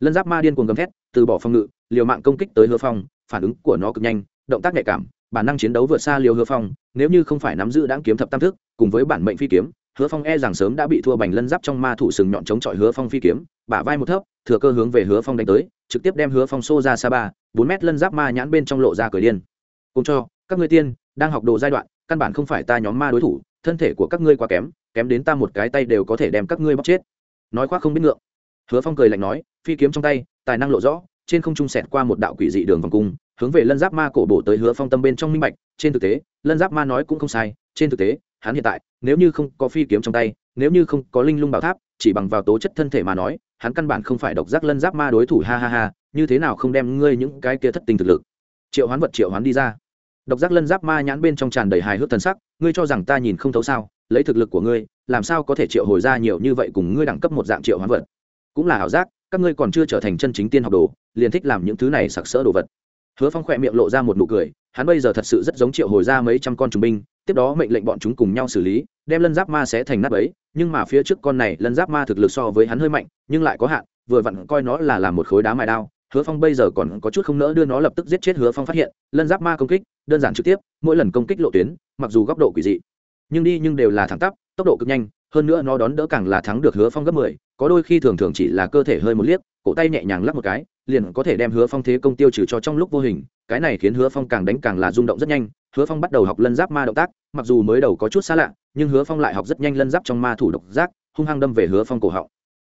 Lân giáp ma điên cuồng gầm thét, từ bỏ phòng ngự, liều mạng công kích tới hứa phong, phản ứng của nó cực nhanh động tác nhạy cảm, bản năng chiến đấu vượt xa liều hứa phong, nếu như không phải nắm giữ đáng kiếm thập tam thức, cùng với bản mệnh phi kiếm, hứa phong e rằng sớm đã bị thua bành lân giáp trong ma thủ sừng nhọn chống chọi hứa phong phi kiếm, bả vai một thấp, thừa cơ hướng về hứa phong đánh tới, trực tiếp đem hứa phong xô ra xa ba, bốn mét lân giáp ma nhãn bên trong lộ ra cười điên. Cùng cho, các ngươi tiên, đang học đồ giai đoạn, căn bản không phải ta nhóm ma đối thủ, thân thể của các ngươi quá kém kém đến ta một cái tay đều có thể đem các ngươi bóc chết. Nói khoác không biết ngượng. Hứa phong cười lạnh nói, phi kiếm trong tay, tài năng lộ rõ, trên không trung sẹt qua một đạo quỷ dị đường vòng cung hướng về lân giáp ma cổ bổ tới hứa phong tâm bên trong minh bạch, trên thực tế, lân giáp ma nói cũng không sai, trên thực tế, hắn hiện tại, nếu như không có phi kiếm trong tay, nếu như không có linh lung bảo tháp, chỉ bằng vào tố chất thân thể mà nói, hắn căn bản không phải độc giác lân giáp ma đối thủ, ha ha ha, như thế nào không đem ngươi những cái kia thất tình thực lực. Triệu hoán vật triệu hoán đi ra. Độc giác lân giáp ma nhãn bên trong tràn đầy hài hước thần sắc, ngươi cho rằng ta nhìn không thấu sao, lấy thực lực của ngươi, làm sao có thể triệu hồi ra nhiều như vậy cùng ngươi đẳng cấp một dạng triệu hoán vật? Cũng là ảo giác, các ngươi còn chưa trở thành chân chính tiên học đồ, liền thích làm những thứ này sặc sỡ đồ vật hứa phong khỏe miệng lộ ra một nụ cười, hắn bây giờ thật sự rất giống triệu hồi ra mấy trăm con trùng binh, tiếp đó mệnh lệnh bọn chúng cùng nhau xử lý, đem lân giáp ma sẽ thành nắp ấy nhưng mà phía trước con này lân giáp ma thực lực so với hắn hơi mạnh, nhưng lại có hạn, vừa vặn coi nó là làm một khối đá mài đao. Hứa phong bây giờ còn có chút không nỡ đưa nó lập tức giết chết hứa phong phát hiện, lân giáp ma công kích, đơn giản trực tiếp, mỗi lần công kích lộ tuyến, mặc dù góc độ quỷ dị, nhưng đi nhưng đều là thẳng tắp, tốc độ cực nhanh, hơn nữa nó đón đỡ càng là thắng được hứa phong gấp mười, có đôi khi thường thường chỉ là cơ thể hơi một liếc, cổ tay nhẹ nhàng lắp một cái liền có thể đem hứa phong thế công tiêu trừ cho trong lúc vô hình, cái này khiến hứa phong càng đánh càng là rung động rất nhanh, hứa phong bắt đầu học lân giáp ma động tác, mặc dù mới đầu có chút xa lạ, nhưng hứa phong lại học rất nhanh lân giáp trong ma thủ độc giác, hung hăng đâm về hứa phong cổ họng.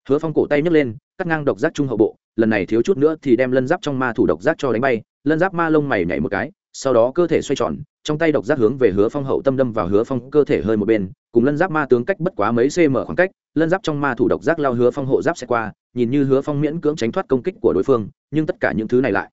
Hứa phong cổ tay nhấc lên, cắt ngang độc giác trung hậu bộ, lần này thiếu chút nữa thì đem lân giáp trong ma thủ độc giác cho đánh bay, lân giáp ma lông mày nhảy một cái, sau đó cơ thể xoay tròn trong tay độc giác hướng về hứa phong hậu tâm đâm vào hứa phong cơ thể hơi một bên, cùng lân giáp ma tướng cách bất quá mấy cm khoảng cách, lân giáp trong ma thủ độc giác lao hứa phong hộ giáp sẽ qua, nhìn như hứa phong miễn cưỡng tránh thoát công kích của đối phương, nhưng tất cả những thứ này lại.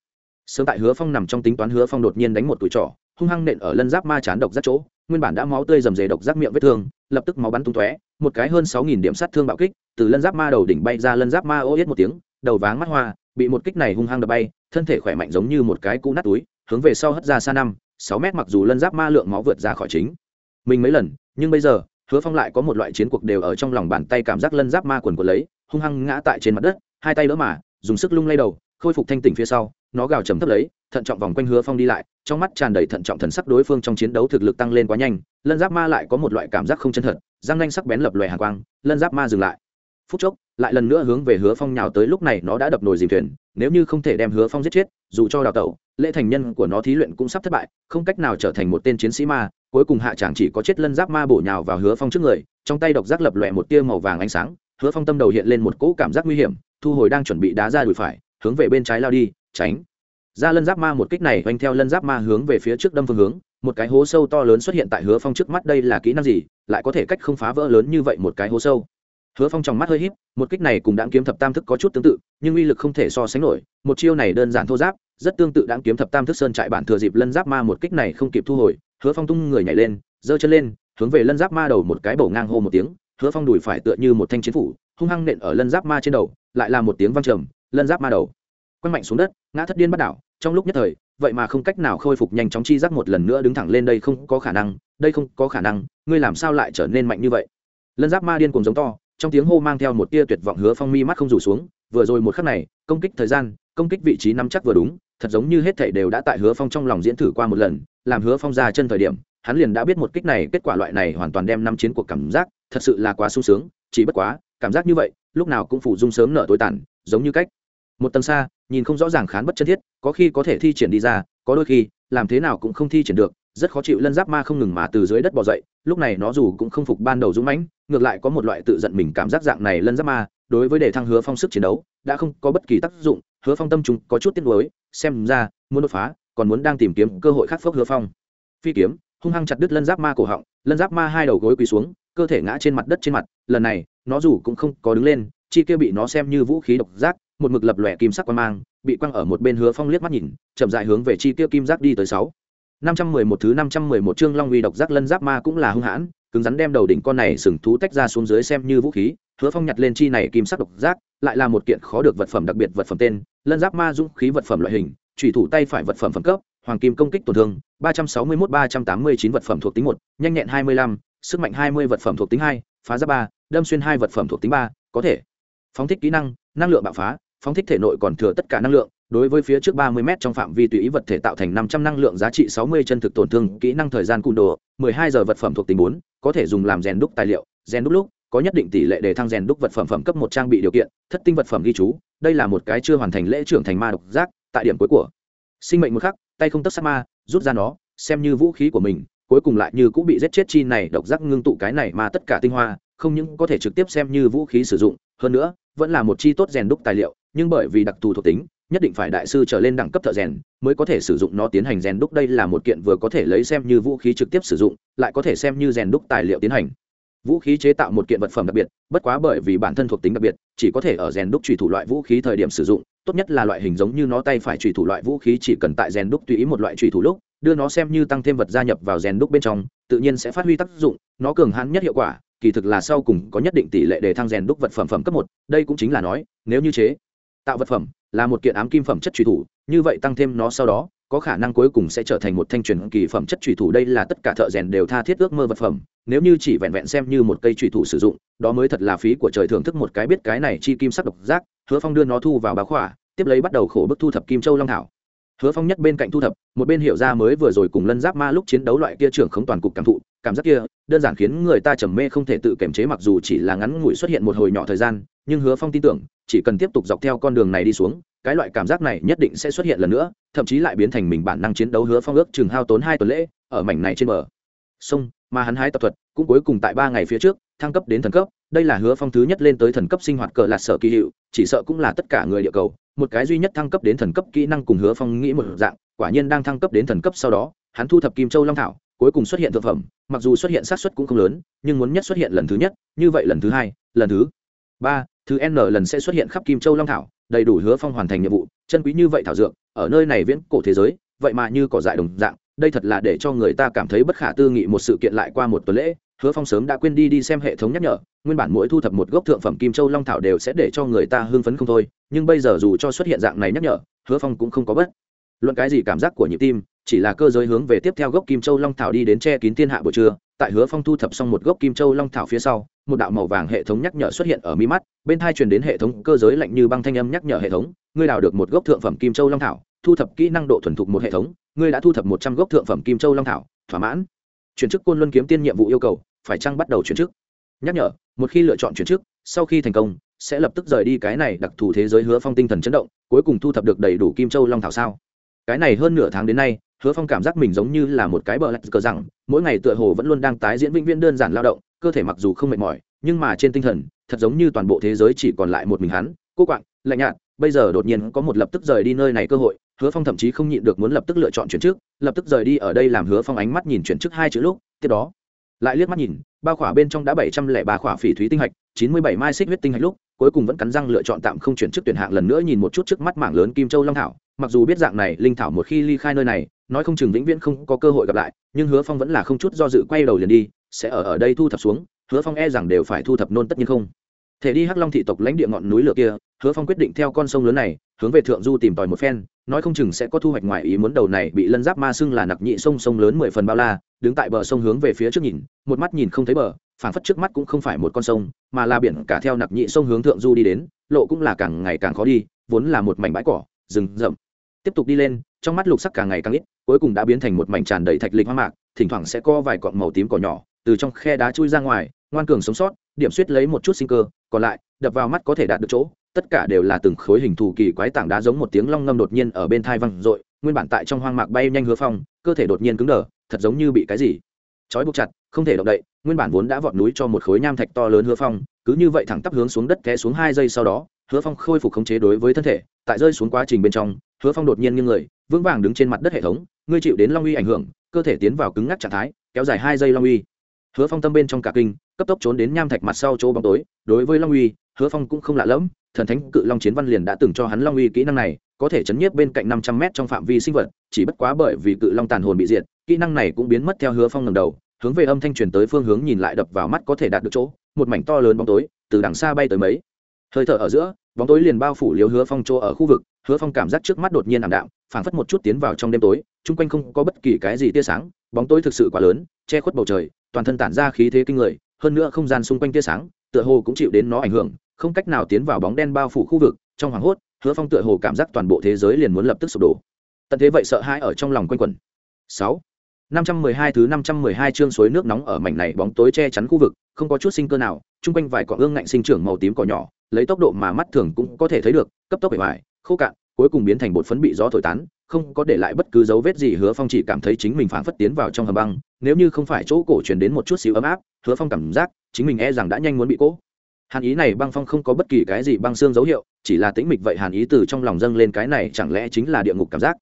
Sớm tại hứa phong nằm trong tính toán hứa phong đột nhiên đánh một tuổi trỏ hung hăng nện ở lân giáp ma chán độc giác chỗ, nguyên bản đã máu tươi rầm rề độc giác miệng vết thương, lập tức máu bắn tung tóe, một cái hơn sáu nghìn điểm sát thương bạo kích, từ lân giáp ma đầu đỉnh bay ra lân giáp ma ô yết một tiếng, đầu váng mắt hoa, bị một kích này hung hăng đập bay, thân thể khỏe mạnh giống như một cái cũ nát túi, hướng về sau hất ra xa năm sáu mét mặc dù lân giáp ma lượng máu vượt ra khỏi chính mình mấy lần, nhưng bây giờ, hứa phong lại có một loại chiến cuộc đều ở trong lòng bàn tay cảm giác lân giáp ma quần quần lấy, hung hăng ngã tại trên mặt đất, hai tay đỡ mà, dùng sức lung lay đầu, khôi phục thanh tỉnh phía sau, nó gào trầm thấp lấy, thận trọng vòng quanh hứa phong đi lại, trong mắt tràn đầy thận trọng thần sắc đối phương trong chiến đấu thực lực tăng lên quá nhanh, lân giáp ma lại có một loại cảm giác không chân thật, răng nanh sắc bén lập lòe hàng quang, lân giáp ma dừng lại. Phút chốc, lại lần nữa hướng về hứa phong nhào tới, lúc này nó đã đập nồi dìm thuyền, nếu như không thể đem hứa phong giết chết, dù cho đào tẩu lễ thành nhân của nó thí luyện cũng sắp thất bại, không cách nào trở thành một tên chiến sĩ ma, cuối cùng hạ chàng chỉ có chết lân giáp ma bổ nhào vào hứa phong trước người, trong tay độc giác lập lòe một tia màu vàng ánh sáng, hứa phong tâm đầu hiện lên một cỗ cảm giác nguy hiểm, thu hồi đang chuẩn bị đá ra đùi phải, hướng về bên trái lao đi, tránh. Ra lân giáp ma một kích này oanh theo lân giáp ma hướng về phía trước đâm phương hướng, một cái hố sâu to lớn xuất hiện tại hứa phong trước mắt, đây là kỹ năng gì, lại có thể cách không phá vỡ lớn như vậy một cái hố sâu. Hứa phong trong mắt hơi híp, một kích này cùng đáng kiếm thập tam thức có chút tương tự, nhưng uy lực không thể so sánh nổi, một chiêu này đơn giản thô giáp rất tương tự đáng kiếm thập tam thức sơn trại bản thừa dịp lân giáp ma một kích này không kịp thu hồi, hứa phong tung người nhảy lên, giơ chân lên, hướng về lân giáp ma đầu một cái bổ ngang hô một tiếng, hứa phong đùi phải tựa như một thanh chiến phủ, hung hăng nện ở lân giáp ma trên đầu, lại là một tiếng vang trầm, lân giáp ma đầu quăng mạnh xuống đất, ngã thất điên bắt đảo. Trong lúc nhất thời, vậy mà không cách nào khôi phục nhanh chóng chi giác một lần nữa đứng thẳng lên đây không có khả năng, đây không có khả năng, ngươi làm sao lại trở nên mạnh như vậy? Lân giáp ma điên cùng giống to, trong tiếng hô mang theo một tia tuyệt vọng hứa phong mi mắt không rủ xuống, vừa rồi một khắc này, công kích thời gian công kích vị trí nắm chắc vừa đúng, thật giống như hết thảy đều đã tại hứa phong trong lòng diễn thử qua một lần, làm hứa phong ra chân thời điểm, hắn liền đã biết một kích này, kết quả loại này hoàn toàn đem năm chiến cuộc cảm giác, thật sự là quá sung sướng, chỉ bất quá, cảm giác như vậy, lúc nào cũng phủ dung sớm nở tối tàn, giống như cách. Một tầng xa, nhìn không rõ ràng khán bất chân thiết, có khi có thể thi triển đi ra, có đôi khi, làm thế nào cũng không thi triển được, rất khó chịu lân giáp ma không ngừng mà từ dưới đất bò dậy, lúc này nó dù cũng không phục ban đầu dũng mãnh, ngược lại có một loại tự giận mình cảm giác dạng này lân giáp ma, đối với đề thăng hứa phong sức chiến đấu, đã không có bất kỳ tác dụng hứa phong tâm chúng có chút tiếc nuối, xem ra, muốn đột phá, còn muốn đang tìm kiếm cơ hội khắc phước hứa phong. Phi kiếm, hung hăng chặt đứt lân giáp ma cổ họng, lân giáp ma hai đầu gối quỳ xuống, cơ thể ngã trên mặt đất trên mặt, lần này, nó dù cũng không có đứng lên, chi kia bị nó xem như vũ khí độc giác, một mực lập lòe kim sắc quan mang, bị quăng ở một bên hứa phong liếc mắt nhìn, chậm dại hướng về chi kia kim giác đi tới sáu. năm trăm mười một thứ năm trăm mười một chương long uy độc giác lân giáp ma cũng là hung hãn, cứng rắn đem đầu đỉnh con này sừng thú tách ra xuống dưới xem như vũ khí hứa phong nhặt lên chi này kim sắc độc giác, lại là một kiện khó được vật phẩm đặc biệt vật phẩm tên, lân giáp ma dũng khí vật phẩm loại hình trùy thủ tay phải vật phẩm phẩm cấp, hoàng kim công kích tổn thương, ba trăm sáu mươi mốt ba trăm tám mươi chín vật phẩm thuộc tính một, nhanh nhẹn hai mươi lăm, sức mạnh hai mươi vật phẩm thuộc tính hai, phá giáp ba, đâm xuyên hai vật phẩm thuộc tính ba, có thể. Phóng thích kỹ năng năng lượng bạo phá, phóng thích thể nội còn thừa tất cả năng lượng, đối với phía trước ba mươi m trong phạm vi tùy ý vật thể tạo thành năm trăm năng lượng giá trị sáu mươi chân thực tổn thương, kỹ năng thời gian cung đồ, mười hai giờ vật phẩm thuộc tính bốn, có thể dùng làm rèn đúc tài liệu. Rèn đúc lúc có nhất định tỷ lệ để thăng rèn đúc vật phẩm phẩm cấp một trang bị điều kiện, thất tinh vật phẩm ghi chú, đây là một cái chưa hoàn thành lễ trưởng thành ma độc giác, tại điểm cuối của sinh mệnh một khắc, tay không tất sát ma, rút ra nó, xem như vũ khí của mình, cuối cùng lại như cũng bị giết chết chi này, độc giác ngưng tụ cái này mà tất cả tinh hoa, không những có thể trực tiếp xem như vũ khí sử dụng, hơn nữa, vẫn là một chi tốt rèn đúc tài liệu, nhưng bởi vì đặc thù thuộc tính, nhất định phải đại sư trở lên đẳng cấp thợ rèn mới có thể sử dụng nó tiến hành rèn đúc. Đây là một kiện vừa có thể lấy xem như vũ khí trực tiếp sử dụng, lại có thể xem như rèn đúc tài liệu tiến hành vũ khí chế tạo một kiện vật phẩm đặc biệt, bất quá bởi vì bản thân thuộc tính đặc biệt, chỉ có thể ở rèn đúc trùy thủ loại vũ khí thời điểm sử dụng, tốt nhất là loại hình giống như nó tay phải trùy thủ loại vũ khí chỉ cần tại rèn đúc tùy ý một loại trùy thủ lúc, đưa nó xem như tăng thêm vật gia nhập vào rèn đúc bên trong, tự nhiên sẽ phát huy tác dụng, nó cường hãn nhất hiệu quả, kỳ thực là sau cùng có nhất định tỷ lệ để thăng rèn đúc vật phẩm phẩm cấp một, đây cũng chính là nói, nếu như chế tạo vật phẩm là một kiện ám kim phẩm chất trùy thủ, như vậy tăng thêm nó sau đó có khả năng cuối cùng sẽ trở thành một thanh truyền kỳ phẩm chất truy thủ. Đây là tất cả thợ rèn đều tha thiết ước mơ vật phẩm. Nếu như chỉ vẹn vẹn xem như một cây truy thủ sử dụng, đó mới thật là phí của trời thưởng thức một cái biết cái này chi kim sắc độc giác. Hứa phong đưa nó thu vào báo khỏa, tiếp lấy bắt đầu khổ bức thu thập kim châu long thảo. Hứa phong nhất bên cạnh thu thập, một bên hiểu ra mới vừa rồi cùng lân giáp ma lúc chiến đấu loại kia trưởng không toàn cục cảm thụ, cảm giác kia, đơn giản khiến người ta trầm mê không thể tự kiềm chế mặc dù chỉ là ngắn ngủi xuất hiện một hồi nhỏ thời gian, nhưng hứa phong tin tưởng, chỉ cần tiếp tục dọc theo con đường này đi xuống cái loại cảm giác này nhất định sẽ xuất hiện lần nữa, thậm chí lại biến thành mình bản năng chiến đấu hứa phong ước chừng hao tốn hai tuần lễ ở mảnh này trên bờ. Sông, mà hắn hái tập thuật, cũng cuối cùng tại ba ngày phía trước, thăng cấp đến thần cấp, đây là hứa phong thứ nhất lên tới thần cấp sinh hoạt cờ lạt sở kỳ hiệu, chỉ sợ cũng là tất cả người địa cầu, một cái duy nhất thăng cấp đến thần cấp kỹ năng cùng hứa phong nghĩ một dạng, quả nhiên đang thăng cấp đến thần cấp sau đó, hắn thu thập kim châu long thảo, cuối cùng xuất hiện thực phẩm, mặc dù xuất hiện xác suất cũng không lớn, nhưng muốn nhất xuất hiện lần thứ nhất, như vậy lần thứ hai, lần thứ ba, thứ n lần sẽ xuất hiện khắp kim châu long thảo đầy đủ hứa phong hoàn thành nhiệm vụ, chân quý như vậy thảo dược, ở nơi này viễn cổ thế giới, vậy mà như cỏ dại đồng dạng, đây thật là để cho người ta cảm thấy bất khả tư nghị một sự kiện lại qua một tuần lễ, hứa phong sớm đã quên đi đi xem hệ thống nhắc nhở, nguyên bản mỗi thu thập một gốc thượng phẩm kim châu long thảo đều sẽ để cho người ta hưng phấn không thôi, nhưng bây giờ dù cho xuất hiện dạng này nhắc nhở, hứa phong cũng không có bất luận cái gì cảm giác của nhịp tim, chỉ là cơ giới hướng về tiếp theo gốc kim châu long thảo đi đến che kín thiên hạ buổi trưa, tại hứa phong thu thập xong một gốc kim châu long thảo phía sau một đạo màu vàng hệ thống nhắc nhở xuất hiện ở mi mắt, bên thai truyền đến hệ thống cơ giới lạnh như băng thanh âm nhắc nhở hệ thống, ngươi đào được một gốc thượng phẩm kim châu long thảo, thu thập kỹ năng độ thuần thục một hệ thống, ngươi đã thu thập một trăm gốc thượng phẩm kim châu long thảo, thỏa mãn. Chuyển chức côn luân kiếm tiên nhiệm vụ yêu cầu, phải chăng bắt đầu chuyển chức? Nhắc nhở, một khi lựa chọn chuyển chức, sau khi thành công, sẽ lập tức rời đi cái này đặc thù thế giới hứa phong tinh thần chấn động, cuối cùng thu thập được đầy đủ kim châu long thảo sao? Cái này hơn nửa tháng đến nay, hứa phong cảm giác mình giống như là một cái bờ lạch cờ rằng, mỗi ngày tựa hồ vẫn luôn đang tái diễn vĩnh viễn đơn giản lao động cơ thể mặc dù không mệt mỏi nhưng mà trên tinh thần thật giống như toàn bộ thế giới chỉ còn lại một mình hắn cô quạng lạnh nhạt bây giờ đột nhiên có một lập tức rời đi nơi này cơ hội hứa phong thậm chí không nhịn được muốn lập tức lựa chọn chuyển trước, lập tức rời đi ở đây làm hứa phong ánh mắt nhìn chuyển trước hai chữ lúc tiếp đó lại liếc mắt nhìn ba khỏa bên trong đã bảy trăm lẻ ba khỏa phỉ thúy tinh hạch chín mươi bảy mai xích huyết tinh hạch lúc cuối cùng vẫn cắn răng lựa chọn tạm không chuyển chức tuyển hạng lần nữa nhìn một chút trước mắt mảng lớn kim châu long thảo. Mặc dù biết dạng này linh thảo một khi ly khai nơi này nói không chừng vĩnh viễn không có cơ hội gặp lại nhưng hứa phong vẫn là không chút do dự quay đầu liền đi sẽ ở ở đây thu thập xuống, hứa phong e rằng đều phải thu thập nôn tất nhiên không. Thể đi hắc long thị tộc lãnh địa ngọn núi lửa kia, hứa phong quyết định theo con sông lớn này, hướng về thượng du tìm tòi một phen, nói không chừng sẽ có thu hoạch ngoài ý muốn đầu này bị lân giáp ma xưng là nặc nhị sông sông lớn mười phần bao la, đứng tại bờ sông hướng về phía trước nhìn, một mắt nhìn không thấy bờ, phảng phất trước mắt cũng không phải một con sông, mà là biển cả theo nặc nhị sông hướng thượng du đi đến, lộ cũng là càng ngày càng khó đi, vốn là một mảnh bãi cỏ, rừng rậm. Tiếp tục đi lên, trong mắt lục sắc càng ngày càng ít, cuối cùng đã biến thành một mảnh tràn đầy thạch lịch hoang mạc, thỉnh thoảng sẽ có vài cọn màu tím cỏ nhỏ từ trong khe đá chui ra ngoài, ngoan cường sống sót, điểm suýt lấy một chút sinh cơ, còn lại, đập vào mắt có thể đạt được chỗ. Tất cả đều là từng khối hình thù kỳ quái tảng đá giống một tiếng long ngâm đột nhiên ở bên thai văng r nguyên bản tại trong hoang mạc bay nhanh hứa phong, cơ thể đột nhiên cứng đờ, thật giống như bị cái gì trói buộc chặt, không thể động đậy, nguyên bản vốn đã vọt núi cho một khối nham thạch to lớn hứa phong, cứ như vậy thẳng tắp hướng xuống đất té xuống hai giây sau đó, hứa phong khôi phục khống chế đối với thân thể, tại rơi xuống quá trình bên trong, hứa phong đột nhiên nghiêng người, vững vàng đứng trên mặt đất hệ thống, ngươi chịu đến long uy ảnh hưởng, cơ thể tiến vào cứng ngắc trạng thái, kéo dài hai giây long uy hứa phong tâm bên trong cả kinh, cấp tốc trốn đến nham thạch mặt sau chỗ bóng tối, đối với long uy, hứa phong cũng không lạ lẫm, thần thánh cự long chiến văn liền đã từng cho hắn long uy kỹ năng này, có thể chấn nhiếp bên cạnh năm trăm m trong phạm vi sinh vật, chỉ bất quá bởi vì cự long tàn hồn bị diệt, kỹ năng này cũng biến mất theo hứa phong ngầm đầu, hướng về âm thanh truyền tới phương hướng nhìn lại đập vào mắt có thể đạt được chỗ, một mảnh to lớn bóng tối, từ đằng xa bay tới mấy. Hơi thở ở giữa, bóng tối liền bao phủ liếu hứa phong chỗ ở khu vực, hứa phong cảm giác trước mắt đột nhiên ảm đạm, phảng phất một chút tiến vào trong đêm tối, chung quanh không có bất kỳ cái gì tia sáng, bóng tối thực sự quá lớn, che khuất bầu trời toàn thân tản ra khí thế kinh người, hơn nữa không gian xung quanh tia sáng, tựa hồ cũng chịu đến nó ảnh hưởng, không cách nào tiến vào bóng đen bao phủ khu vực, trong hoảng hốt, hứa phong tựa hồ cảm giác toàn bộ thế giới liền muốn lập tức sụp đổ. Tận thế vậy sợ hãi ở trong lòng quanh quẩn. Sáu. Năm trăm mười hai thứ năm trăm mười hai chương suối nước nóng ở mảnh này bóng tối che chắn khu vực, không có chút sinh cơ nào, chung quanh vài cỏ ương ngạnh sinh trưởng màu tím cỏ nhỏ, lấy tốc độ mà mắt thường cũng có thể thấy được, cấp tốc bề ngoài khô cạn, cuối cùng biến thành bột phấn bị gió thổi tán không có để lại bất cứ dấu vết gì, hứa phong chỉ cảm thấy chính mình phảng phất tiến vào trong hầm băng, nếu như không phải chỗ cổ truyền đến một chút xíu ấm áp, hứa phong cảm giác chính mình e rằng đã nhanh muốn bị cỗ. Hàn ý này băng phong không có bất kỳ cái gì băng xương dấu hiệu, chỉ là tĩnh mịch vậy hàn ý từ trong lòng dâng lên cái này chẳng lẽ chính là địa ngục cảm giác.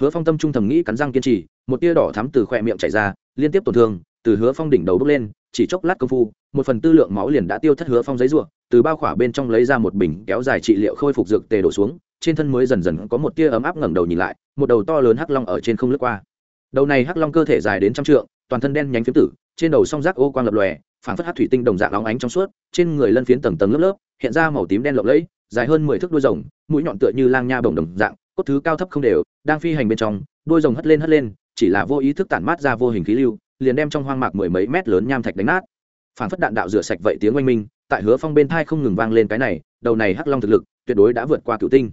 Hứa phong tâm trung thầm nghĩ cắn răng kiên trì, một tia đỏ thắm từ khoe miệng chảy ra, liên tiếp tổn thương, từ hứa phong đỉnh đầu bước lên, chỉ chốc lát công phu, một phần tư lượng máu liền đã tiêu thất hứa phong giấy ruộng từ bao khỏa bên trong lấy ra một bình kéo dài trị liệu khôi phục dược tề đổ xuống trên thân mới dần dần có một tia ấm áp ngẩng đầu nhìn lại, một đầu to lớn hắc long ở trên không lướt qua. Đầu này hắc long cơ thể dài đến trăm trượng, toàn thân đen nhánh phiếm tử, trên đầu song rác ô quang lập lòe, phảng phất hát thủy tinh đồng dạng óng ánh trong suốt, trên người lân phiến tầng tầng lớp lớp, hiện ra màu tím đen lộng lẫy, dài hơn mười thước đuôi rồng, mũi nhọn tựa như lang nha bồng đồng dạng, cốt thứ cao thấp không đều, đang phi hành bên trong, đuôi rồng hất lên hất lên, chỉ là vô ý thức tản mát ra vô hình khí lưu, liền đem trong hoang mạc mười mấy mét lớn nham thạch đánh nát. Phảng phất đạn đạo rửa sạch vậy tiếng oanh minh, tại hứa phong bên thai không ngừng vang lên cái này, đầu này hắc long thực lực, tuyệt đối đã vượt qua cựu tinh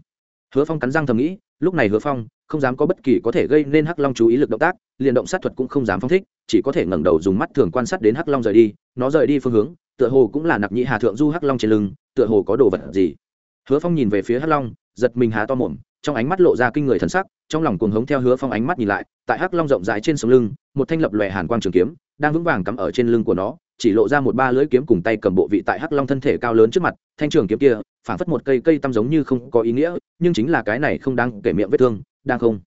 hứa phong cắn răng thầm nghĩ, lúc này hứa phong không dám có bất kỳ có thể gây nên hắc long chú ý lực động tác, liền động sát thuật cũng không dám phong thích, chỉ có thể ngẩng đầu dùng mắt thường quan sát đến hắc long rời đi, nó rời đi phương hướng, tựa hồ cũng là nặc nhị hà thượng du hắc long trên lưng, tựa hồ có đồ vật gì. Hứa phong nhìn về phía hắc long, giật mình há to mồm, trong ánh mắt lộ ra kinh người thần sắc, trong lòng cuồng hống theo hứa phong ánh mắt nhìn lại, tại hắc long rộng rãi trên sống lưng, một thanh lập lòe hàn quang trường kiếm, đang vững vàng cắm ở trên lưng của nó chỉ lộ ra một ba lưỡi kiếm cùng tay cầm bộ vị tại hắc long thân thể cao lớn trước mặt, thanh trường kiếm kia phản phất một cây cây tăm giống như không có ý nghĩa, nhưng chính là cái này không đang kể miệng vết thương, đang không.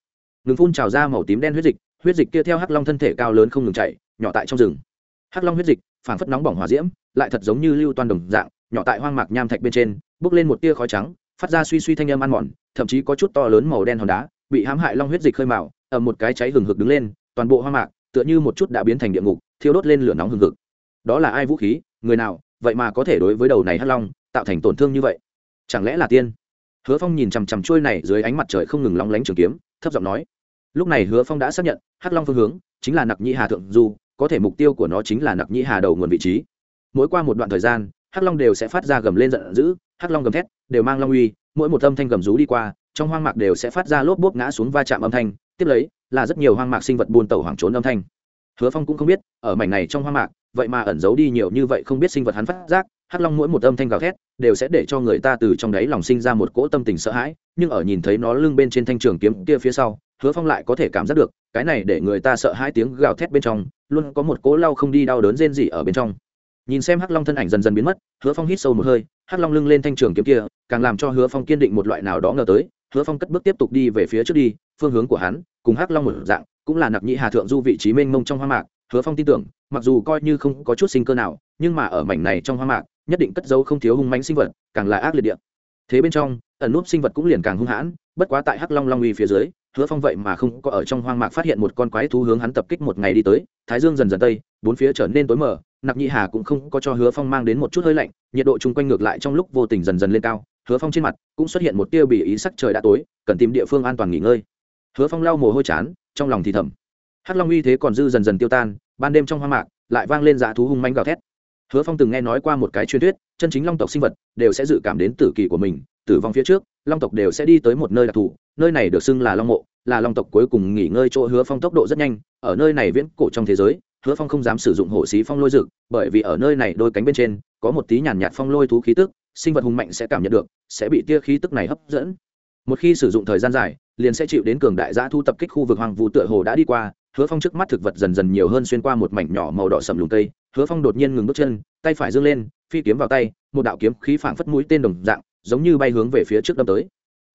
Ngừng phun trào ra màu tím đen huyết dịch huyết dịch kia theo hắc long thân thể cao lớn không ngừng chạy nhỏ tại trong rừng. Hắc long huyết dịch phản phất nóng bỏng hỏa diễm, lại thật giống như lưu toàn đồng dạng, nhỏ tại hoang mạc nham thạch bên trên bước lên một tia khói trắng, phát ra suy suy thanh âm ăn mòn, thậm chí có chút to lớn màu đen hòn đá, bị hãm hại long huyết dịch khơi mào ở một cái cháy hừng hực đứng lên, toàn bộ hoang mạc, tựa như một chút đã biến thành địa ngục, thiêu đốt lên lửa nóng hừng hực đó là ai vũ khí, người nào, vậy mà có thể đối với đầu này hắc long tạo thành tổn thương như vậy? Chẳng lẽ là tiên? Hứa phong nhìn chằm chằm trôi này dưới ánh mặt trời không ngừng lóng lánh trường kiếm, thấp giọng nói. Lúc này hứa phong đã xác nhận, hắc long phương hướng chính là nặc nhĩ hà thượng du, có thể mục tiêu của nó chính là nặc nhĩ hà đầu nguồn vị trí. Mỗi qua một đoạn thời gian, hắc long đều sẽ phát ra gầm lên giận dữ, hắc long gầm thét, đều mang long uy, mỗi một âm thanh gầm rú đi qua, trong hoang mạc đều sẽ phát ra lốp bốp ngã xuống va chạm âm thanh, tiếp lấy là rất nhiều hoang mạc sinh vật buôn tẩu hoảng trốn âm thanh. Hứa phong cũng không biết, ở mảnh này trong hoang mạc vậy mà ẩn giấu đi nhiều như vậy không biết sinh vật hắn phát giác, hắc long mỗi một âm thanh gào thét, đều sẽ để cho người ta từ trong đáy lòng sinh ra một cỗ tâm tình sợ hãi, nhưng ở nhìn thấy nó lưng bên trên thanh trường kiếm kia phía sau, hứa phong lại có thể cảm giác được, cái này để người ta sợ hai tiếng gào thét bên trong, luôn có một cỗ lau không đi đau đớn rên rỉ ở bên trong. Nhìn xem hắc long thân ảnh dần dần biến mất, hứa phong hít sâu một hơi, hắc long lưng lên thanh trường kiếm kia, càng làm cho hứa phong kiên định một loại nào đó ngờ tới, hứa phong cất bước tiếp tục đi về phía trước đi, phương hướng của hắn, cùng hắc long một dạng, cũng là nặc nhị hà thượng du vị trí mênh mông trong hoa mạc, hứa phong tin tưởng mặc dù coi như không có chút sinh cơ nào, nhưng mà ở mảnh này trong hoang mạc, nhất định cất dấu không thiếu hung mánh sinh vật, càng là ác liệt địa. Thế bên trong, ẩn núp sinh vật cũng liền càng hung hãn, bất quá tại hắc long long uy phía dưới, hứa phong vậy mà không có ở trong hoang mạc phát hiện một con quái thú hướng hắn tập kích một ngày đi tới, thái dương dần dần tây, bốn phía trở nên tối mờ, nặc nhị hà cũng không có cho hứa phong mang đến một chút hơi lạnh, nhiệt độ chung quanh ngược lại trong lúc vô tình dần dần lên cao, hứa phong trên mặt cũng xuất hiện một tia bị ý sắc trời đã tối, cần tìm địa phương an toàn nghỉ ngơi. Hứa phong lau mồ hôi chán, trong lòng thì thầm. Hắc long uy thế còn dư dần dần tiêu tan ban đêm trong hoang mạc, lại vang lên dã thú hung manh gào thét. Hứa phong từng nghe nói qua một cái truyền thuyết, chân chính long tộc sinh vật đều sẽ dự cảm đến tử kỳ của mình, tử vong phía trước, long tộc đều sẽ đi tới một nơi đặc thù, nơi này được xưng là long mộ, là long tộc cuối cùng nghỉ ngơi chỗ hứa phong tốc độ rất nhanh. Ở nơi này viễn cổ trong thế giới, hứa phong không dám sử dụng hổ xí phong lôi dực bởi vì ở nơi này đôi cánh bên trên, có một tí nhàn nhạt phong lôi thú khí tức, sinh vật hùng mạnh sẽ cảm nhận được, sẽ bị tia khí tức này hấp dẫn. Một khi sử dụng thời gian dài, liền sẽ chịu đến cường đại giã thu tập kích khu vực hoàng vũ tựa hồ đã đi qua hứa phong trước mắt thực vật dần dần nhiều hơn xuyên qua một mảnh nhỏ màu đỏ sầm lùng tây hứa phong đột nhiên ngừng bước chân, tay phải giương lên, phi kiếm vào tay, một đạo kiếm khí phảng phất mũi tên đồng dạng, giống như bay hướng về phía trước đâm tới.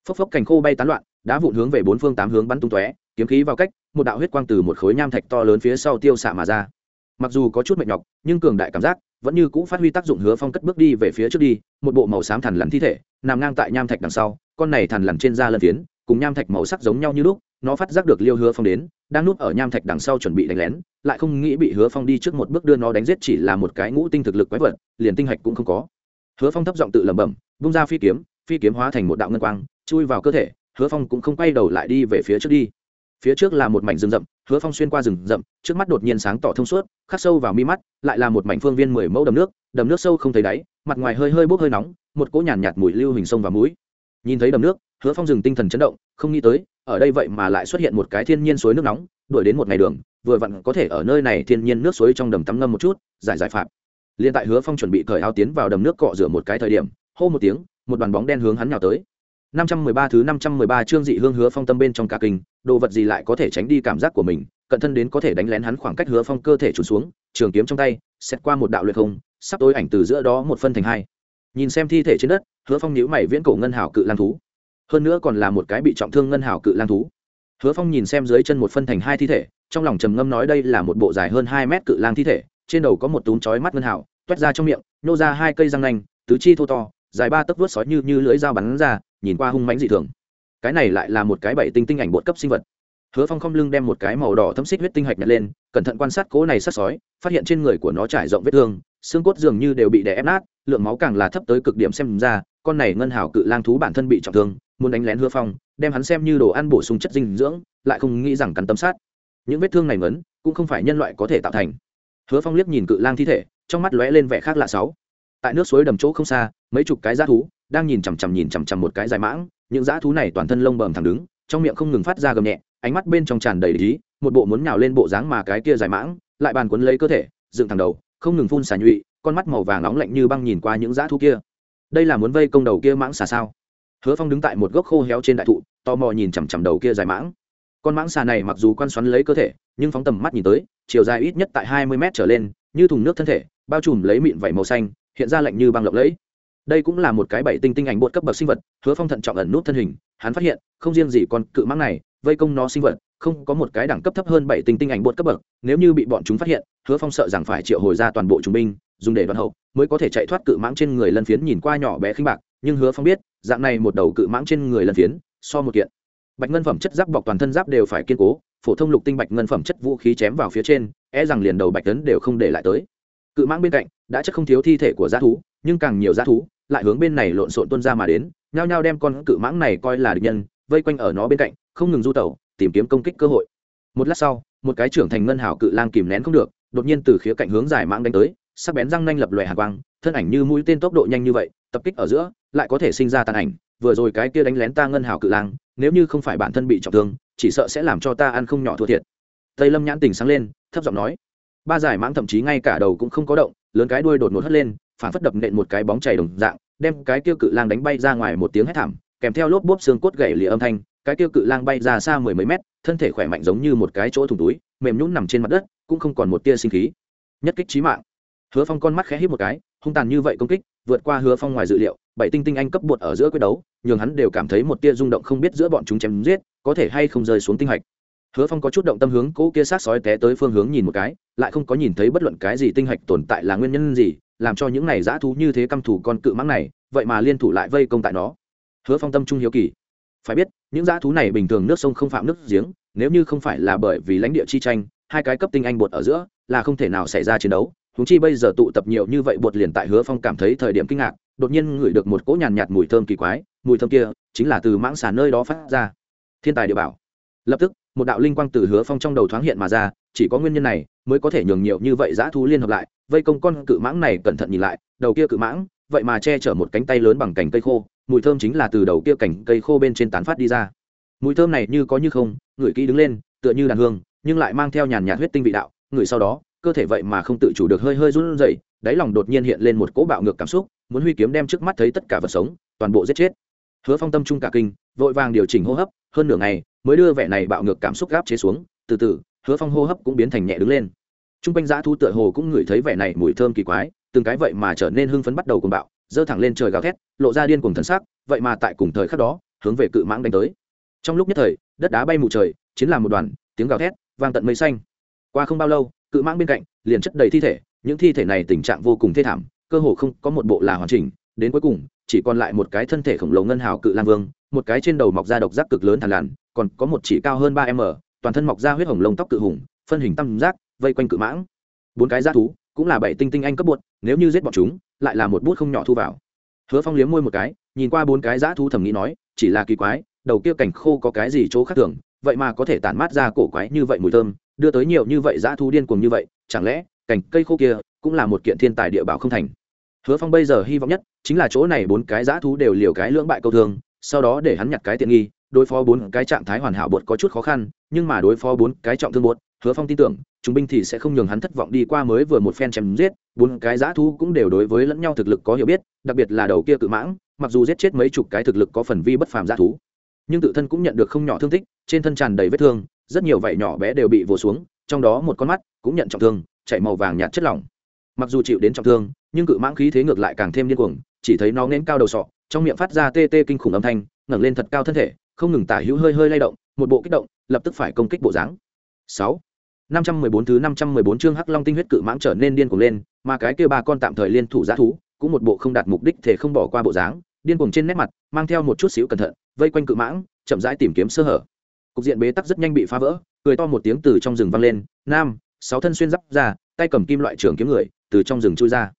Phốc phốc cành khô bay tán loạn, đá vụn hướng về bốn phương tám hướng bắn tung tóe, kiếm khí vào cách, một đạo huyết quang từ một khối nham thạch to lớn phía sau tiêu xạ mà ra. Mặc dù có chút mệt nhọc, nhưng cường đại cảm giác vẫn như cũ phát huy tác dụng hứa phong cất bước đi về phía trước đi, một bộ màu xám thằn lằn thi thể, nằm ngang tại nham thạch đằng sau, con này thằn lằn trên da lân phiến, cùng nham thạch màu sắc giống nhau như lúc nó phát giác được liêu hứa phong đến đang núp ở nham thạch đằng sau chuẩn bị đánh lén lại không nghĩ bị hứa phong đi trước một bước đưa nó đánh giết chỉ là một cái ngũ tinh thực lực quái vật liền tinh hạch cũng không có. Hứa phong thấp giọng tự lẩm bẩm vung ra phi kiếm phi kiếm hóa thành một đạo ngân quang chui vào cơ thể hứa phong cũng không quay đầu lại đi về phía trước đi. Phía trước là một mảnh rừng rậm hứa phong xuyên qua rừng rậm trước mắt đột nhiên sáng tỏ thông suốt khắc sâu vào mi mắt lại là một mảnh phương viên mười mẫu đầm nước đầm nước sâu không thấy đáy mặt ngoài hơi hơi bốc hơi nóng một cỗ nhàn nhạt, nhạt mùi lưu hình sông và mũi. Nhìn thấy đầm nước hứa phong dừng tinh thần chấn động không nghĩ tới ở đây vậy mà lại xuất hiện một cái thiên nhiên suối nước nóng đuổi đến một ngày đường vừa vặn có thể ở nơi này thiên nhiên nước suối trong đầm tắm ngâm một chút giải giải phạm liền tại hứa phong chuẩn bị cởi áo tiến vào đầm nước cọ rửa một cái thời điểm hô một tiếng một đoàn bóng đen hướng hắn nhào tới 513 thứ 513 chương dị hương hứa phong tâm bên trong cả kinh, đồ vật gì lại có thể tránh đi cảm giác của mình, cận thân đến có thể đánh lén hắn khoảng cách hứa phong cơ thể trùn xuống, trường kiếm trong tay, xét qua một đạo luyện không, sắp tối ảnh từ giữa đó một phân thành hai. Nhìn xem thi thể trên đất, hứa phong nhíu mày viễn cổ ngân hảo cự lang thú. Hơn nữa còn là một cái bị trọng thương ngân hảo cự lang thú. Hứa Phong nhìn xem dưới chân một phân thành hai thi thể, trong lòng trầm ngâm nói đây là một bộ dài hơn hai mét cự lang thi thể, trên đầu có một túm chói mắt ngân hảo, toét ra trong miệng, nhô ra hai cây răng nanh, tứ chi thô to, dài ba tấc vuốt sói như như lưỡi dao bắn ra, nhìn qua hung mãnh dị thường cái này lại là một cái bảy tinh tinh ảnh bột cấp sinh vật hứa phong không lưng đem một cái màu đỏ thấm xích huyết tinh hạch nhặt lên cẩn thận quan sát cố này sát sói phát hiện trên người của nó trải rộng vết thương xương cốt dường như đều bị đè ép nát lượng máu càng là thấp tới cực điểm xem ra con này ngân hảo cự lang thú bản thân bị trọng thương muốn đánh lén hứa phong, đem hắn xem như đồ ăn bổ sung chất dinh dưỡng, lại không nghĩ rằng cắn tấm sát những vết thương này ngấn, cũng không phải nhân loại có thể tạo thành. Hứa phong liếc nhìn cự lang thi thể, trong mắt lóe lên vẻ khác lạ sáu. Tại nước suối đầm chỗ không xa, mấy chục cái g thú đang nhìn chằm chằm nhìn chằm chằm một cái dài mãng. Những dã thú này toàn thân lông bầm thẳng đứng, trong miệng không ngừng phát ra gầm nhẹ, ánh mắt bên trong tràn đầy lý một bộ muốn nhào lên bộ dáng mà cái kia dài mãng, lại bàn quấn lấy cơ thể, dựng thẳng đầu, không ngừng phun xà nhụy, con mắt màu vàng nóng lạnh như băng nhìn qua những dã thú kia. Đây là muốn vây công đầu kia mãng xà sao? Hứa phong đứng tại một gốc khô héo trên đại thụ, tò mò nhìn chằm chằm đầu kia dài mãng. Con mãng xà này mặc dù quan xoắn lấy cơ thể, nhưng phóng tầm mắt nhìn tới, chiều dài ít nhất tại hai mươi mét trở lên, như thùng nước thân thể, bao trùm lấy mịn vảy màu xanh, hiện ra lạnh như băng lộng lẫy. Đây cũng là một cái bảy tinh tinh ảnh bột cấp bậc sinh vật, hứa phong thận trọng ẩn nút thân hình, hắn phát hiện, không riêng gì con cự mãng này, vây công nó sinh vật, không có một cái đẳng cấp thấp hơn bảy tinh tinh ảnh bột cấp bậc. Nếu như bị bọn chúng phát hiện, hứa phong sợ rằng phải triệu hồi ra toàn bộ trung binh, dùng để đoạn hậu, mới có thể chạy thoát cự mãng trên người lân phiến nhìn qua nhỏ bé khinh bạc nhưng hứa phong biết, dạng này một đầu cự mãng trên người lần phiến, so một kiện. Bạch ngân phẩm chất giáp bọc toàn thân giáp đều phải kiên cố, phổ thông lục tinh bạch ngân phẩm chất vũ khí chém vào phía trên e rằng liền đầu bạch tấn đều không để lại tới. Cự mãng bên cạnh, đã chất không thiếu thi thể của g thú, nhưng càng nhiều g thú, lại hướng bên này lộn xộn tuân ra mà đến, nhao nhao đem con cự mãng này coi là địch nhân, vây quanh ở nó bên cạnh, không ngừng du tẩu, tìm kiếm công kích cơ hội. Một lát sau, một cái trưởng thành ngân hảo cự lang kìm nén không được, đột nhiên từ khía cạnh hướng dài mãng đánh tới, sắc bén răng nanh lập lòe hạ quang, thân ảnh như mũi tên tốc độ nhanh như vậy, tập kích ở giữa lại có thể sinh ra tàn ảnh, vừa rồi cái kia đánh lén ta ngân hào cự lang, nếu như không phải bản thân bị trọng thương, chỉ sợ sẽ làm cho ta ăn không nhỏ thua thiệt. Tây lâm nhãn tình sáng lên, thấp giọng nói. Ba giải mãng thậm chí ngay cả đầu cũng không có động, lớn cái đuôi đột ngột hất lên, phản phất đập nện một cái bóng chảy đồng dạng, đem cái kia cự lang đánh bay ra ngoài một tiếng hét thảm, kèm theo lốp bốp xương cốt gãy lìa âm thanh, cái kia cự lang bay ra xa mười mấy mét, thân thể khỏe mạnh giống như một cái chỗ thùng túi, mềm nhũn nằm trên mặt đất, cũng không còn một tia sinh khí. Nhất kích trí mạng. Hứa phong con mắt khẽ hít một cái, hung tàn như vậy công kích, vượt qua hứa phong ngoài dự liệu bảy tinh tinh anh cấp bột ở giữa quyết đấu, nhường hắn đều cảm thấy một tia rung động không biết giữa bọn chúng chém giết, có thể hay không rơi xuống tinh hạch. Hứa phong có chút động tâm hướng cỗ kia sát sói té tới phương hướng nhìn một cái, lại không có nhìn thấy bất luận cái gì tinh hạch tồn tại là nguyên nhân gì, làm cho những này dã thú như thế căm thủ con cự mãng này, vậy mà liên thủ lại vây công tại nó. Hứa phong tâm trung hiếu kỳ. Phải biết, những dã thú này bình thường nước sông không phạm nước giếng, nếu như không phải là bởi vì lãnh địa chi tranh, hai cái cấp tinh anh bột ở giữa, là không thể nào xảy ra chiến đấu. Húng chi bây giờ tụ tập nhiều như vậy bột liền tại hứa phong cảm thấy thời điểm kinh ngạc đột nhiên ngửi được một cỗ nhàn nhạt, mùi thơm kỳ quái mùi thơm kia chính là từ mãng xà nơi đó phát ra. Thiên tài địa bảo. Lập tức một đạo linh quang từ hứa phong trong đầu thoáng hiện mà ra chỉ có nguyên nhân này mới có thể nhường nhiều như vậy dã thú liên hợp lại vây công con cự mãng này cẩn thận nhìn lại đầu kia cự mãng vậy mà che chở một cánh tay lớn bằng cành cây khô mùi thơm chính là từ đầu kia cành cây khô bên trên tán phát đi ra. Mùi thơm này như có như không ngửi kỹ đứng lên tựa như đàn hương nhưng lại mang theo nhàn nhạt huyết tinh vị đạo Ngửi sau đó cơ thể vậy mà không tự chủ được hơi hơi run rẩy, đáy lòng đột nhiên hiện lên một cỗ bạo ngược cảm xúc, muốn huy kiếm đem trước mắt thấy tất cả vật sống, toàn bộ giết chết. Hứa phong tâm trung cả kinh, vội vàng điều chỉnh hô hấp, hơn nửa ngày mới đưa vẻ này bạo ngược cảm xúc gáp chế xuống, từ từ, hứa phong hô hấp cũng biến thành nhẹ đứng lên. T r u n g quanh dã thu tựa hồ cũng ngửi thấy vẻ này mùi thơm kỳ quái, từng cái vậy mà trở nên hưng phấn bắt đầu cùng bạo, giơ thẳng lên trời gào thét, lộ ra điên cùng thần sắc, vậy mà tại cùng thời khắc đó, hướng về cự mãng đánh tới. Trong lúc nhất thời, đất đá bay mù trời, chiến làm một đoàn, tiếng gào thét, vang tận mây xanh. Qua không bao lâu cự mãng bên cạnh, liền chất đầy thi thể, những thi thể này tình trạng vô cùng thê thảm, cơ hồ không có một bộ là hoàn chỉnh, đến cuối cùng, chỉ còn lại một cái thân thể khổng lồ ngân hào cự lang vương, một cái trên đầu mọc ra độc giác cực lớn thằn lằn, còn có một chỉ cao hơn ba m toàn thân mọc ra huyết hồng lông tóc cự hùng, phân hình tam giác, vây quanh cự mãng. Bốn cái g thú, cũng là bảy tinh tinh anh cấp bột, nếu như giết bọn chúng, lại là một bút không nhỏ thu vào. Hứa phong liếm môi một cái, nhìn qua bốn cái g thú thầm nghĩ nói, chỉ là kỳ quái, đầu kia cảnh khô có cái gì chỗ khác thường, vậy mà có thể tản mát ra cổ quái như vậy mùi thơm đưa tới nhiều như vậy dã thú điên cuồng như vậy, chẳng lẽ cảnh cây khô kia cũng là một kiện thiên tài địa bảo không thành? Hứa phong bây giờ hy vọng nhất chính là chỗ này bốn cái dã thú đều liều cái lưỡng bại câu thương, sau đó để hắn nhặt cái tiện nghi, đối phó bốn cái trạng thái hoàn hảo bột có chút khó khăn, nhưng mà đối phó bốn cái trọng thương bột, hứa phong tin tưởng, chúng binh thì sẽ không nhường hắn thất vọng đi qua mới vừa một phen chém giết, bốn cái giã thú cũng đều đối với lẫn nhau thực lực có hiểu biết, đặc biệt là đầu kia cự mãng, mặc dù giết chết mấy chục cái thực lực có phần vi bất phàm giã thú, nhưng tự thân cũng nhận được không nhỏ thương tích, trên thân tràn đầy vết thương rất nhiều vảy nhỏ bé đều bị vồ xuống, trong đó một con mắt cũng nhận trọng thương, chảy màu vàng nhạt chất lỏng. Mặc dù chịu đến trọng thương, nhưng cự mãng khí thế ngược lại càng thêm điên cuồng, chỉ thấy nó nén cao đầu sọ, trong miệng phát ra tê tê kinh khủng âm thanh, ngẩng lên thật cao thân thể, không ngừng tả hữu hơi hơi lay động, một bộ kích động, lập tức phải công kích bộ dáng. Sáu. Năm trăm mười bốn thứ năm trăm mười bốn chương hắc long tinh huyết cự mãng trở nên điên cuồng lên, mà cái kia ba con tạm thời liên thủ giá thú, cũng một bộ không đạt mục đích thể không bỏ qua bộ dáng, điên cuồng trên nét mặt, mang theo một chút xíu cẩn thận, vây quanh cự mãng, chậm rãi tìm kiếm sơ hở cục diện bế tắc rất nhanh bị phá vỡ, cười to một tiếng từ trong rừng vang lên, nam, sáu thân xuyên giáp ra, tay cầm kim loại trường kiếm người, từ trong rừng chui ra.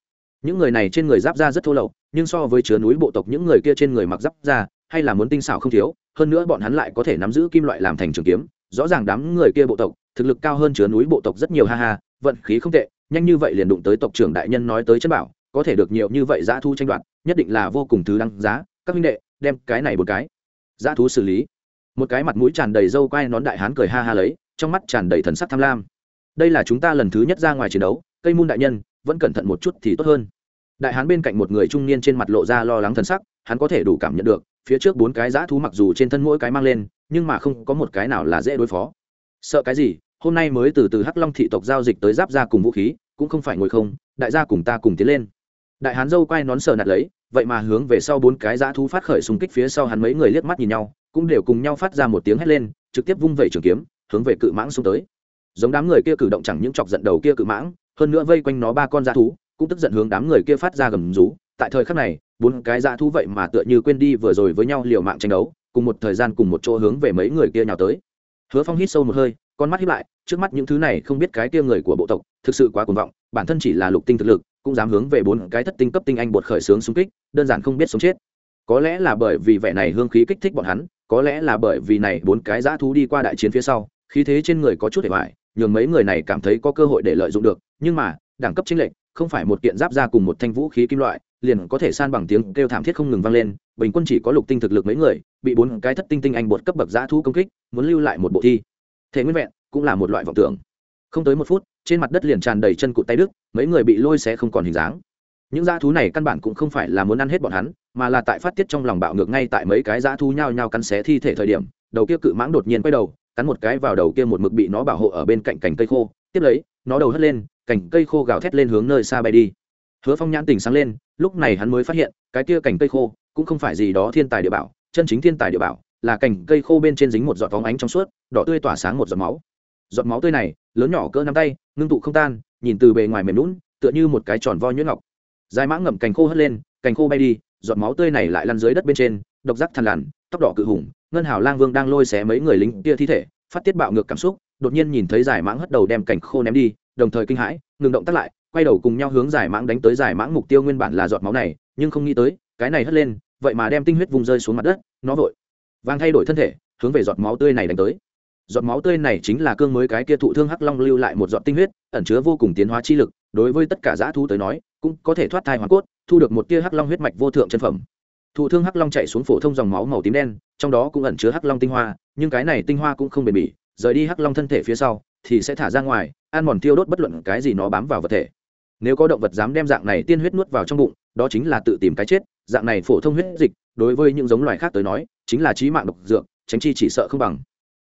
Những người này trên người giáp ra rất thô lậu, nhưng so với chứa núi bộ tộc những người kia trên người mặc giáp ra hay là muốn tinh xảo không thiếu, hơn nữa bọn hắn lại có thể nắm giữ kim loại làm thành trường kiếm. Rõ ràng đám người kia bộ tộc, thực lực cao hơn chứa núi bộ tộc rất nhiều, ha ha, vận khí không tệ, nhanh như vậy liền đụng tới tộc trưởng đại nhân nói tới chân bảo, có thể được nhiều như vậy giá thu tranh đoạt, nhất định là vô cùng thứ đăng giá. Các huynh đệ, đem cái này một cái. Dã thú xử lý một cái mặt mũi tràn đầy râu quai nón đại hán cười ha ha lấy, trong mắt tràn đầy thần sắc tham lam. Đây là chúng ta lần thứ nhất ra ngoài chiến đấu, cây môn đại nhân, vẫn cẩn thận một chút thì tốt hơn. Đại hán bên cạnh một người trung niên trên mặt lộ ra lo lắng thần sắc, hắn có thể đủ cảm nhận được, phía trước bốn cái dã thú mặc dù trên thân mỗi cái mang lên, nhưng mà không có một cái nào là dễ đối phó. Sợ cái gì, hôm nay mới từ từ hắc long thị tộc giao dịch tới giáp ra cùng vũ khí, cũng không phải ngồi không, đại gia cùng ta cùng tiến lên. Đại hán dâu quay nón sờ nạt lấy, vậy mà hướng về sau bốn cái dã thú phát khởi xung kích phía sau hắn mấy người liếc mắt nhìn nhau cũng đều cùng nhau phát ra một tiếng hét lên, trực tiếp vung vẩy trường kiếm, hướng về cự mãng xung tới. Giống đám người kia cử động chẳng những chọc giận đầu kia cự mãng, hơn nữa vây quanh nó ba con dã thú, cũng tức giận hướng đám người kia phát ra gầm rú. Tại thời khắc này, bốn cái dã thú vậy mà tựa như quên đi vừa rồi với nhau liều mạng tranh đấu, cùng một thời gian cùng một chỗ hướng về mấy người kia nhào tới. Hứa phong hít sâu một hơi, con mắt hít lại, trước mắt những thứ này không biết cái kia người của bộ tộc, thực sự quá cuồng vọng, bản thân chỉ là lục tinh thực lực, cũng dám hướng về bốn cái thất tinh cấp tinh anh bột khởi sướng xung kích, đơn giản không biết sống chết. Có lẽ là bởi vì vẻ này hương khí kích thích bọn hắn có lẽ là bởi vì này bốn cái dã thú đi qua đại chiến phía sau, khí thế trên người có chút để hoại nhường mấy người này cảm thấy có cơ hội để lợi dụng được, nhưng mà, đẳng cấp chính lệnh không phải một kiện giáp ra cùng một thanh vũ khí kim loại, liền có thể san bằng tiếng kêu thảm thiết không ngừng vang lên, bình quân chỉ có lục tinh thực lực mấy người, bị bốn cái thất tinh tinh anh bột cấp bậc giã thú công kích, muốn lưu lại một bộ thi. Thể nguyên vẹn, cũng là một loại vọng tưởng. Không tới một phút, trên mặt đất liền tràn đầy chân cụt tay đức mấy người bị lôi xé không còn hình dáng những dã thú này căn bản cũng không phải là muốn ăn hết bọn hắn, mà là tại phát tiết trong lòng bạo ngược ngay tại mấy cái dã thú nhao nhao cắn xé thi thể thời điểm, đầu kia cự mãng đột nhiên quay đầu, cắn một cái vào đầu kia một mực bị nó bảo hộ ở bên cạnh cành cây khô, tiếp lấy, nó đầu hất lên, cành cây khô gào thét lên hướng nơi xa bay đi. Hứa phong nhãn tình sáng lên, lúc này hắn mới phát hiện, cái kia cành cây khô cũng không phải gì đó thiên tài địa bảo, chân chính thiên tài địa bảo, là cành cây khô bên trên dính một giọt phóng ánh trong suốt, đỏ tươi tỏa sáng một giọt máu. Giọt máu tươi này, lớn nhỏ cỡ nắm tay, ngưng tụ không tan, nhìn từ bề ngoài mềm lún tựa như một cái tròn vo nhuyễn ngọc dài mã ngậm cành khô hất lên, cành khô bay đi, giọt máu tươi này lại lăn dưới đất bên trên, độc giác thằn lằn, tóc đỏ cự hùng, ngân hào lang vương đang lôi xé mấy người lính kia thi thể, phát tiết bạo ngược cảm xúc, đột nhiên nhìn thấy giải mãng hất đầu đem cành khô ném đi, đồng thời kinh hãi, ngừng động tác lại, quay đầu cùng nhau hướng giải mãng đánh tới giải mãng mục tiêu nguyên bản là giọt máu này, nhưng không nghĩ tới, cái này hất lên, vậy mà đem tinh huyết vùng rơi xuống mặt đất, nó vội vàng thay đổi thân thể, hướng về giọt máu tươi này đánh tới. Giọt máu tươi này chính là cương mới cái kia thụ thương hắc long lưu lại một giọt tinh huyết, ẩn chứa vô cùng tiến hóa chi lực, đối với tất cả dã thú tới nói cũng có thể thoát thai hoàn cốt, thu được một tia hắc long huyết mạch vô thượng chân phẩm. Thụ thương hắc long chạy xuống phổ thông dòng máu màu tím đen, trong đó cũng ẩn chứa hắc long tinh hoa, nhưng cái này tinh hoa cũng không bền bỉ, rời đi hắc long thân thể phía sau thì sẽ thả ra ngoài, ăn mòn tiêu đốt bất luận cái gì nó bám vào vật thể. Nếu có động vật dám đem dạng này tiên huyết nuốt vào trong bụng, đó chính là tự tìm cái chết, dạng này phổ thông huyết dịch, đối với những giống loài khác tới nói, chính là trí mạng độc dược, tránh chi chỉ sợ không bằng.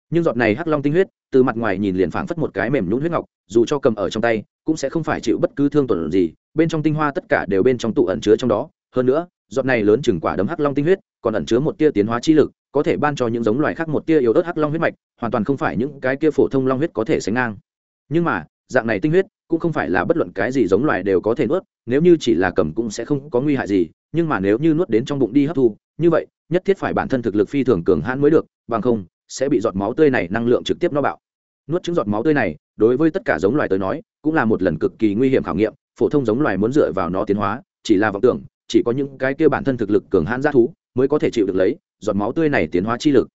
Nhưng giọt này hắc long tinh huyết, từ mặt ngoài nhìn liền phảng phất một cái mềm nhũn huyết ngọc, dù cho cầm ở trong tay cũng sẽ không phải chịu bất cứ thương tổn gì, bên trong tinh hoa tất cả đều bên trong tụ ẩn chứa trong đó. Hơn nữa, giọt này lớn chừng quả đấm hắc long tinh huyết, còn ẩn chứa một tia tiến hóa chi lực, có thể ban cho những giống loài khác một tia yếu ớt hắc long huyết mạch, hoàn toàn không phải những cái kia phổ thông long huyết có thể sánh ngang. Nhưng mà, dạng này tinh huyết cũng không phải là bất luận cái gì giống loài đều có thể nuốt, nếu như chỉ là cầm cũng sẽ không có nguy hại gì, nhưng mà nếu như nuốt đến trong bụng đi hấp thu, như vậy, nhất thiết phải bản thân thực lực phi thường cường hãn mới được, bằng không, sẽ bị giọt máu tươi này năng lượng trực tiếp nó bạo. Nuốt trứng giọt máu tươi này, đối với tất cả giống loài tới nói cũng là một lần cực kỳ nguy hiểm khảo nghiệm, phổ thông giống loài muốn dựa vào nó tiến hóa, chỉ là vọng tưởng, chỉ có những cái kia bản thân thực lực cường hãn g thú mới có thể chịu được lấy, giọt máu tươi này tiến hóa chi lực.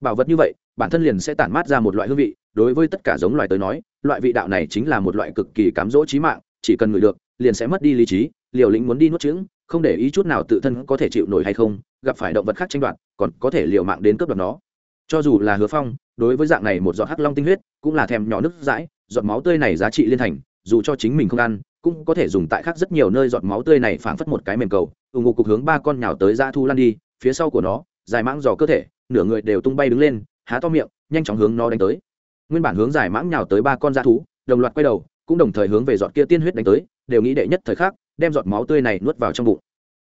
Bảo vật như vậy, bản thân liền sẽ tản mát ra một loại hương vị, đối với tất cả giống loài tới nói, loại vị đạo này chính là một loại cực kỳ cám dỗ trí mạng, chỉ cần ngửi được, liền sẽ mất đi lý trí, liều lĩnh muốn đi nuốt trứng không để ý chút nào tự thân có thể chịu nổi hay không, gặp phải động vật khác tranh đoạt, còn có thể liều mạng đến cướp đoạt nó. Cho dù là hứa phong, đối với dạng này một giọt hắc long tinh huyết, cũng là thèm nhỏ nước dãi giọt máu tươi này giá trị liên thành, dù cho chính mình không ăn, cũng có thể dùng tại khác rất nhiều nơi giọt máu tươi này phảng phất một cái mềm cầu. Ừ, Ủng hộ cục hướng ba con nhào tới ra thu lan đi, phía sau của nó, dài mãng dò cơ thể, nửa người đều tung bay đứng lên, há to miệng, nhanh chóng hướng nó đánh tới. Nguyên bản hướng dài mãng nhào tới ba con dạ da thú đồng loạt quay đầu, cũng đồng thời hướng về giọt kia tiên huyết đánh tới, đều nghĩ đệ nhất thời khắc, đem giọt máu tươi này nuốt vào trong bụng.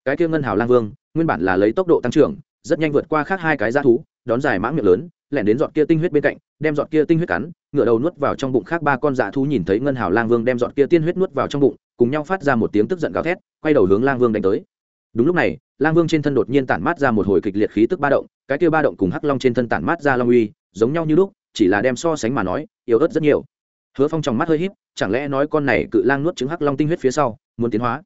Cái kia ngân hào lang vương, nguyên bản là lấy tốc độ tăng trưởng rất nhanh vượt qua khác hai cái da thú, đón dài mãng miệng lớn, lẻn đến giọt kia tinh huyết bên cạnh, đem giọt kia tinh huyết cắn ngựa đầu nuốt vào trong bụng khác ba con dạ thú nhìn thấy ngân hào lang vương đem giọt kia tiên huyết nuốt vào trong bụng, cùng nhau phát ra một tiếng tức giận gào thét, quay đầu hướng lang vương đánh tới. Đúng lúc này, lang vương trên thân đột nhiên tản mát ra một hồi kịch liệt khí tức ba động, cái kia ba động cùng hắc long trên thân tản mát ra long uy, giống nhau như lúc, chỉ là đem so sánh mà nói, yếu ớt rất nhiều. Hứa phong trong mắt hơi híp, chẳng lẽ nói con này cự lang nuốt trứng hắc long tinh huyết phía sau, muốn tiến hóa?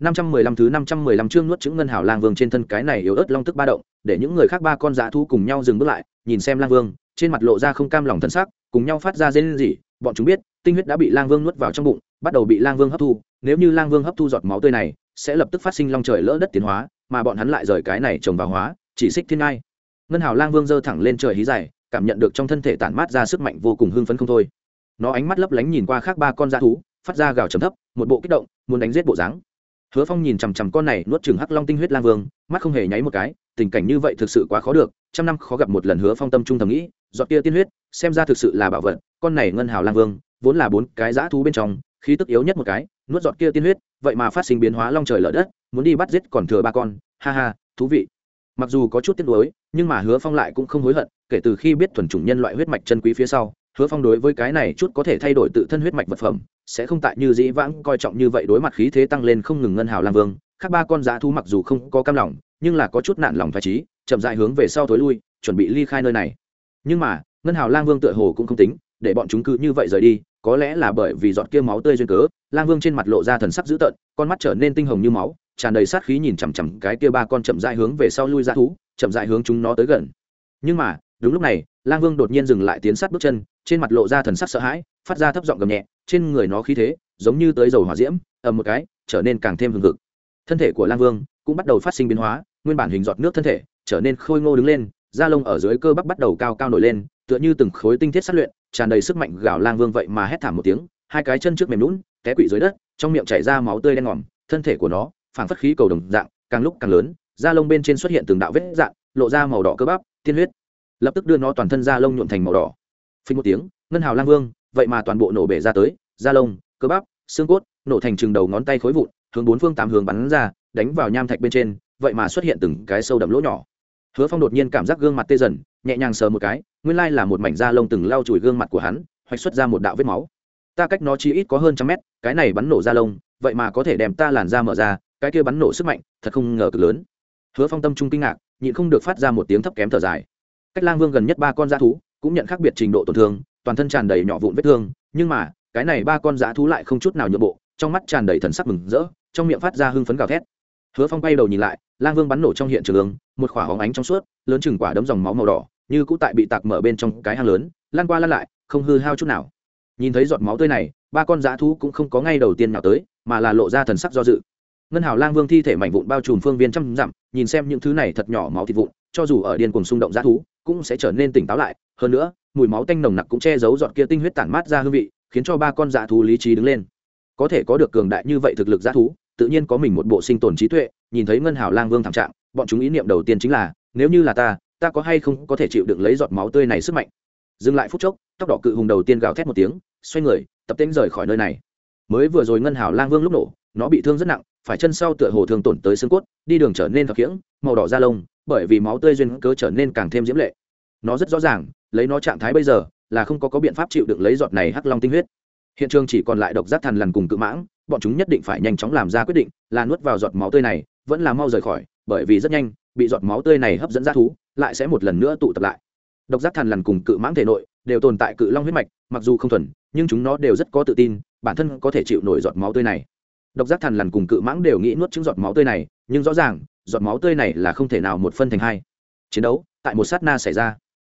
năm trăm mười lăm thứ năm trăm mười lăm chương nuốt trứng ngân hào lang vương trên thân cái này yếu ớt long tức ba động để những người khác ba con dã thú cùng nhau dừng bước lại, nhìn xem lang vương, trên mặt lộ ra không cam lòng thân sắc, cùng nhau phát ra rên gì. bọn chúng biết, tinh huyết đã bị lang vương nuốt vào trong bụng, bắt đầu bị lang vương hấp thu, nếu như lang vương hấp thu giọt máu tươi này, sẽ lập tức phát sinh long trời lỡ đất tiến hóa, mà bọn hắn lại rời cái này trồng vào hóa, chỉ xích thiên ngai ngân hào lang vương giơ thẳng lên trời hí dài, cảm nhận được trong thân thể tản mát ra sức mạnh vô cùng hưng phấn không thôi nó ánh mắt lấp lánh nhìn qua khác ba con dã thú, phát ra gào trầm thấp, một bộ kích động, muốn đánh giết bộ dáng hứa phong nhìn chằm chằm con này nuốt chừng hắc long tinh huyết lang vương, mắt không hề nháy một cái tình cảnh như vậy thực sự quá khó được, trăm năm khó gặp một lần hứa phong tâm trung thầm nghĩ, giọt kia tiên huyết, xem ra thực sự là bảo vật, con này ngân hào lang vương, vốn là bốn cái dã thú bên trong, khí tức yếu nhất một cái, nuốt giọt kia tiên huyết, vậy mà phát sinh biến hóa long trời lở đất, muốn đi bắt giết còn thừa ba con, ha ha, thú vị. Mặc dù có chút tiếc nuối, nhưng mà hứa phong lại cũng không hối hận, kể từ khi biết thuần chủng nhân loại huyết mạch chân quý phía sau, hứa phong đối với cái này chút có thể thay đổi tự thân huyết mạch vật phẩm, sẽ không tại như dĩ vãng coi trọng như vậy đối mặt khí thế tăng lên không ngừng ngân hào lang vương khác ba con dã thú mặc dù không có cam lòng, nhưng là có chút nạn lòng phải trí, chậm dại hướng về sau thối lui, chuẩn bị ly khai nơi này. Nhưng mà, ngân hào lang vương tựa hồ cũng không tính, để bọn chúng cứ như vậy rời đi, có lẽ là bởi vì giọt kia máu tươi duyên cớ, lang vương trên mặt lộ ra thần sắc dữ tợn, con mắt trở nên tinh hồng như máu, tràn đầy sát khí nhìn chằm chằm cái kia ba con chậm dại hướng về sau lui ra thú, chậm dại hướng chúng nó tới gần. Nhưng mà, đúng lúc này, lang vương đột nhiên dừng lại tiến sát bước chân, trên mặt lộ ra thần sắc sợ hãi, phát ra thấp giọng gầm nhẹ, trên người nó khí thế, giống như tới dầu hỏa diễm, ầm một cái, trở nên càng thêm hừng hực thân thể của lang vương cũng bắt đầu phát sinh biến hóa, nguyên bản hình giọt nước thân thể trở nên khôi ngô đứng lên, da lông ở dưới cơ bắp bắt đầu cao cao nổi lên, tựa như từng khối tinh thiết sát luyện, tràn đầy sức mạnh gào lang vương vậy mà hét thảm một tiếng, hai cái chân trước mềm lún té quỵ dưới đất, trong miệng chảy ra máu tươi đen ngòm, thân thể của nó phảng phất khí cầu đồng dạng, càng lúc càng lớn, da lông bên trên xuất hiện từng đạo vết dạng, lộ ra màu đỏ cơ bắp, tiên huyết. Lập tức đưa nó toàn thân da lông nhuộn thành màu đỏ. Phình một tiếng, ngân hào lang vương vậy mà toàn bộ nổ bể ra tới, da lông, cơ bắp, xương cốt, nổ thành chừng đầu ngón tay khối vụn hướng bốn phương tám hướng bắn ra, đánh vào nham thạch bên trên, vậy mà xuất hiện từng cái sâu đậm lỗ nhỏ. Hứa phong đột nhiên cảm giác gương mặt tê dần, nhẹ nhàng sờ một cái, nguyên lai là một mảnh da lông từng lau chùi gương mặt của hắn, hoạch xuất ra một đạo vết máu. Ta cách nó chi ít có hơn trăm mét, cái này bắn nổ da lông, vậy mà có thể đem ta làn da mở ra, cái kia bắn nổ sức mạnh, thật không ngờ cực lớn. Hứa phong tâm trung kinh ngạc, nhịn không được phát ra một tiếng thấp kém thở dài. Cách lang vương gần nhất ba con da thú, cũng nhận khác biệt trình độ tổn thương, toàn thân tràn đầy nhỏ vụn vết thương, nhưng mà, cái này ba con dã thú lại không chút nào nhượng bộ, trong mắt tràn đầy thần sắc mừng rỡ trong miệng phát ra hưng phấn gào thét. Hứa phong bay đầu nhìn lại, lang vương bắn nổ trong hiện trường một khỏa hóng ánh trong suốt, lớn chừng quả đấm dòng máu màu đỏ, như cũ tại bị tạc mở bên trong cái hang lớn lan qua lan lại, không hư hao chút nào. Nhìn thấy giọt máu tươi này, ba con dã thú cũng không có ngay đầu tiên nào tới, mà là lộ ra thần sắc do dự. Ngân hào lang vương thi thể mảnh vụn bao trùm phương viên trăm dặm, nhìn xem những thứ này thật nhỏ máu thịt vụn, cho dù ở điên cùng xung động dã thú, cũng sẽ trở nên tỉnh táo lại. Hơn nữa, mùi máu tanh nồng nặc cũng che giấu giọt kia tinh huyết tản mát ra hương vị, khiến cho ba con dã thú lý trí đứng lên. Có thể có được cường đại như vậy thực lực dã thú tự nhiên có mình một bộ sinh tồn trí tuệ, nhìn thấy ngân hào lang vương thảm trạng, bọn chúng ý niệm đầu tiên chính là, nếu như là ta ta có hay không có thể chịu được lấy giọt máu tươi này sức mạnh? Dừng lại phút chốc, tóc đỏ cự hùng đầu tiên gào thét một tiếng, xoay người, tập tễnh rời khỏi nơi này. Mới vừa rồi ngân hào lang vương lúc nổ, nó bị thương rất nặng, phải chân sau tựa hồ thường tổn tới xương cốt, đi đường trở nên thập khiễng, màu đỏ da lông, bởi vì máu tươi duyên cớ trở nên càng thêm diễm lệ. Nó rất rõ ràng, lấy nó trạng thái bây giờ, là không có có biện pháp chịu được lấy giọt này hắc long tinh huyết. Hiện trường chỉ còn lại độc giác thần lần cùng cự mãng bọn chúng nhất định phải nhanh chóng làm ra quyết định, là nuốt vào giọt máu tươi này, vẫn là mau rời khỏi, bởi vì rất nhanh, bị giọt máu tươi này hấp dẫn ra thú, lại sẽ một lần nữa tụ tập lại. Độc giác thần lần cùng cự mãng thể nội đều tồn tại cự long huyết mạch, mặc dù không thuần, nhưng chúng nó đều rất có tự tin, bản thân có thể chịu nổi giọt máu tươi này. Độc giác thần lần cùng cự mãng đều nghĩ nuốt trứng giọt máu tươi này, nhưng rõ ràng, giọt máu tươi này là không thể nào một phân thành hai. Chiến đấu tại một sát na xảy ra.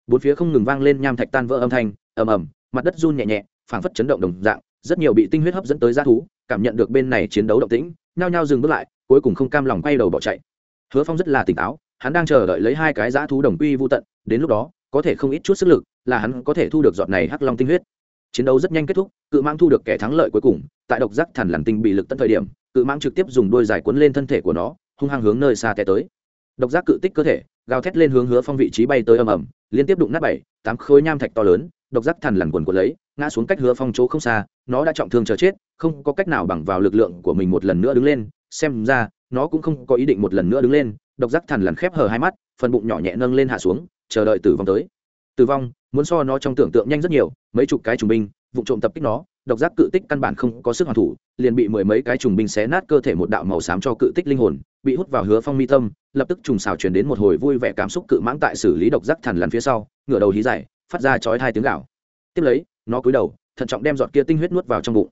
Bốn phía không ngừng vang lên nham thạch tan vỡ âm thanh, ầm ầm, mặt đất run nhẹ nhẹ, phảng phất chấn động đồng dạng, rất nhiều bị tinh huyết hấp dẫn tới g thú cảm nhận được bên này chiến đấu động tĩnh, nhao nhao dừng bước lại, cuối cùng không cam lòng quay đầu bỏ chạy. Hứa phong rất là tỉnh táo, hắn đang chờ đợi lấy hai cái g thú đồng quy vô tận, đến lúc đó, có thể không ít chút sức lực là hắn có thể thu được giọt này hắc long tinh huyết. Chiến đấu rất nhanh kết thúc, cự mang thu được kẻ thắng lợi cuối cùng, tại độc giác thần lằn tinh bị lực tận thời điểm, cự mang trực tiếp dùng đôi giải cuốn lên thân thể của nó, hung hăng hướng nơi xa té tới. Độc giác cự tích cơ thể, gào thét lên hướng hứa phong vị trí bay tới ầm ầm, liên tiếp đụng nát bảy, tám khối nham thạch to lớn, độc giác thần lằn quần quần lấy ngã xuống cách hứa phong chỗ không xa, nó đã trọng thương chờ chết, không có cách nào bằng vào lực lượng của mình một lần nữa đứng lên, xem ra, nó cũng không có ý định một lần nữa đứng lên, độc giác thần lằn khép hờ hai mắt, phần bụng nhỏ nhẹ nâng lên hạ xuống, chờ đợi tử vong tới. Tử vong, muốn so nó trong tưởng tượng nhanh rất nhiều, mấy chục cái trùng binh, vụ trộm tập kích nó, độc giác cự tích căn bản không có sức hoàn thủ, liền bị mười mấy cái trùng binh xé nát cơ thể một đạo màu xám cho cự tích linh hồn, bị hút vào hứa phong mi tâm, lập tức trùng xào chuyển đến một hồi vui vẻ cảm xúc cự mãng tại xử lý độc giác thần lằn phía sau, ngửa đầu hí dài, phát ra chói hai tiếng gạo tiếp lấy nó cúi đầu, thận trọng đem giọt kia tinh huyết nuốt vào trong bụng.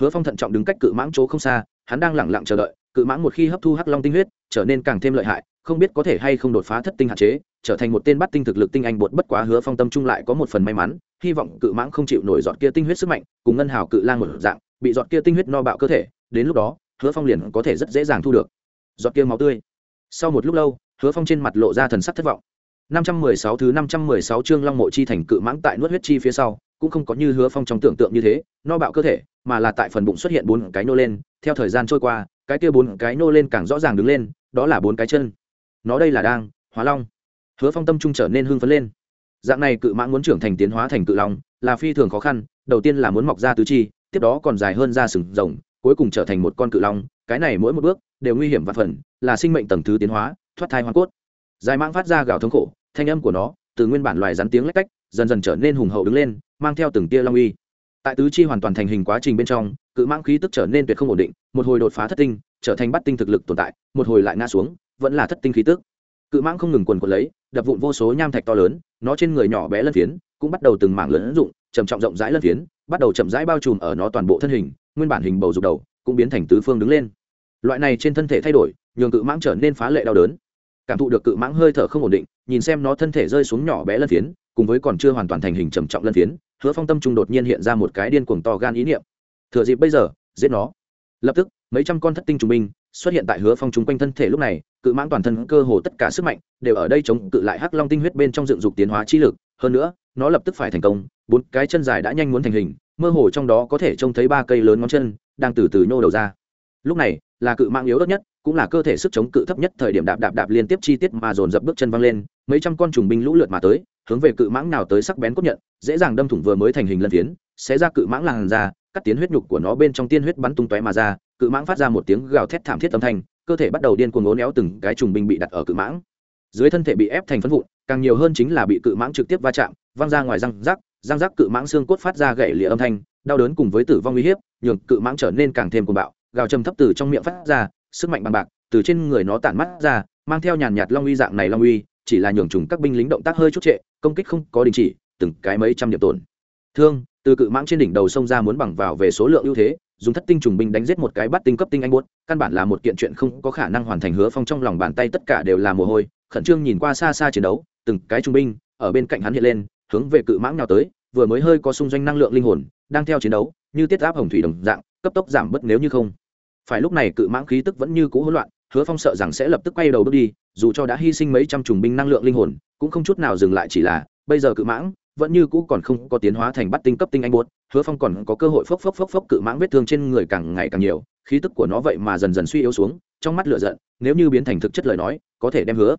Hứa phong thận trọng đứng cách cự mãng chỗ không xa, hắn đang lẳng lặng chờ đợi, cự mãng một khi hấp thu hắc long tinh huyết, trở nên càng thêm lợi hại, không biết có thể hay không đột phá thất tinh hạn chế, trở thành một tên bắt tinh thực lực tinh anh bột bất quá hứa phong tâm trung lại có một phần may mắn, hy vọng cự mãng không chịu nổi giọt kia tinh huyết sức mạnh, cùng ngân hào cự lang một dạng, bị giọt kia tinh huyết no bạo cơ thể, đến lúc đó, hứa phong liền có thể rất dễ dàng thu được giọt kia máu tươi. Sau một lúc lâu, hứa phong trên mặt lộ ra thần sắc thất vọng. 516 thứ 516 chương Long Mộ chi thành cự mãng tại nuốt huyết chi phía sau, cũng không có như Hứa Phong trong tưởng tượng như thế, no bạo cơ thể, mà là tại phần bụng xuất hiện bốn cái nô lên, theo thời gian trôi qua, cái kia bốn cái nô lên càng rõ ràng đứng lên, đó là bốn cái chân. Nó đây là đang hóa long. Hứa Phong tâm trung trở nên hưng phấn lên. Dạng này cự mãng muốn trưởng thành tiến hóa thành cự long, là phi thường khó khăn, đầu tiên là muốn mọc ra tứ chi, tiếp đó còn dài hơn ra sừng rồng, cuối cùng trở thành một con cự long, cái này mỗi một bước đều nguy hiểm và phần, là sinh mệnh tầng thứ tiến hóa, thoát thai hoàn cốt. Dài mãng phát ra gào thống khổ, thanh âm của nó từ nguyên bản loài rắn tiếng lách cách, dần dần trở nên hùng hậu đứng lên, mang theo từng tia long uy. Tại tứ chi hoàn toàn thành hình quá trình bên trong, cự mãng khí tức trở nên tuyệt không ổn định, một hồi đột phá thất tinh, trở thành bắt tinh thực lực tồn tại, một hồi lại ngã xuống, vẫn là thất tinh khí tức. Cự mãng không ngừng quần quần lấy, đập vụn vô số nham thạch to lớn, nó trên người nhỏ bé lân phiến cũng bắt đầu từng mảng lớn dụng trầm trọng rộng rãi lân phiến bắt đầu chậm rãi bao trùm ở nó toàn bộ thân hình, nguyên bản hình bầu dục đầu cũng biến thành tứ phương đứng lên. Loại này trên thân thể thay đổi, nhường cự mãng trở nên phá lệ đau đớn. Cảm thụ được cự mãng hơi thở không ổn định nhìn xem nó thân thể rơi xuống nhỏ bé lân phiến, cùng với còn chưa hoàn toàn thành hình trầm trọng lân phiến, hứa phong tâm trung đột nhiên hiện ra một cái điên cuồng to gan ý niệm. Thừa dịp bây giờ, giết nó. Lập tức, mấy trăm con thất tinh trung binh xuất hiện tại hứa phong chung quanh thân thể lúc này, cự mãng toàn thân cơ hồ tất cả sức mạnh đều ở đây chống cự lại hắc long tinh huyết bên trong dựng dục tiến hóa chi lực. Hơn nữa, nó lập tức phải thành công, bốn cái chân dài đã nhanh muốn thành hình, mơ hồ trong đó có thể trông thấy ba cây lớn ngón chân đang từ từ nhô đầu ra. Lúc này, là cự mãng yếu ớt nhất cũng là cơ thể sức chống cự thấp nhất thời điểm đạp đạp đạp liên tiếp chi tiết mà dồn dập bước chân văng lên, mấy trăm con trùng binh lũ lượt mà tới, hướng về cự mãng nào tới sắc bén cốt nhận, dễ dàng đâm thủng vừa mới thành hình lân tiến sẽ ra cự mãng làn ra cắt tiến huyết nhục của nó bên trong tiên huyết bắn tung tóe mà ra, cự mãng phát ra một tiếng gào thét thảm thiết âm thanh, cơ thể bắt đầu điên cuồng ố néo từng cái trùng binh bị đặt ở cự mãng. Dưới thân thể bị ép thành phân vụn, càng nhiều hơn chính là bị cự mãng trực tiếp va chạm, văng ra ngoài răng rắc răng rắc cự mãng xương cốt phát ra gãy lìa âm thanh, đau đớn cùng với tử vong uy hiếp, nhường cự mãng trở nên càng thêm cuồng bạo, gào trầm thấp từ trong miệng phát ra sức mạnh bằng bạc, từ trên người nó tản mắt ra, mang theo nhàn nhạt long uy dạng này long uy, chỉ là nhường trùng các binh lính động tác hơi chút trệ, công kích không có đình chỉ, từng cái mấy trăm điểm tổn. Thương, từ cự mãng trên đỉnh đầu sông ra muốn bằng vào về số lượng ưu thế, dùng thất tinh trùng binh đánh giết một cái bắt tinh cấp tinh anh buốt, căn bản là một kiện chuyện không có khả năng hoàn thành hứa phong trong lòng bàn tay tất cả đều là mồ hôi, khẩn trương nhìn qua xa xa chiến đấu, từng cái trung binh, ở bên cạnh hắn hiện lên, hướng về cự mãng nào tới, vừa mới hơi có xung doanh năng lượng linh hồn, đang theo chiến đấu, như tiết áp hồng thủy đồng dạng, cấp tốc giảm bớt nếu như không phải lúc này cự mãng khí tức vẫn như cũ hỗn loạn, hứa phong sợ rằng sẽ lập tức quay đầu bước đi, dù cho đã hy sinh mấy trăm trùng binh năng lượng linh hồn, cũng không chút nào dừng lại chỉ là, bây giờ cự mãng vẫn như cũ còn không có tiến hóa thành bắt tinh cấp tinh anh buốt, hứa phong còn có cơ hội phốc phốc phốc phốc cự mãng vết thương trên người càng ngày càng nhiều, khí tức của nó vậy mà dần dần suy yếu xuống, trong mắt lửa giận, nếu như biến thành thực chất lời nói, có thể đem hứa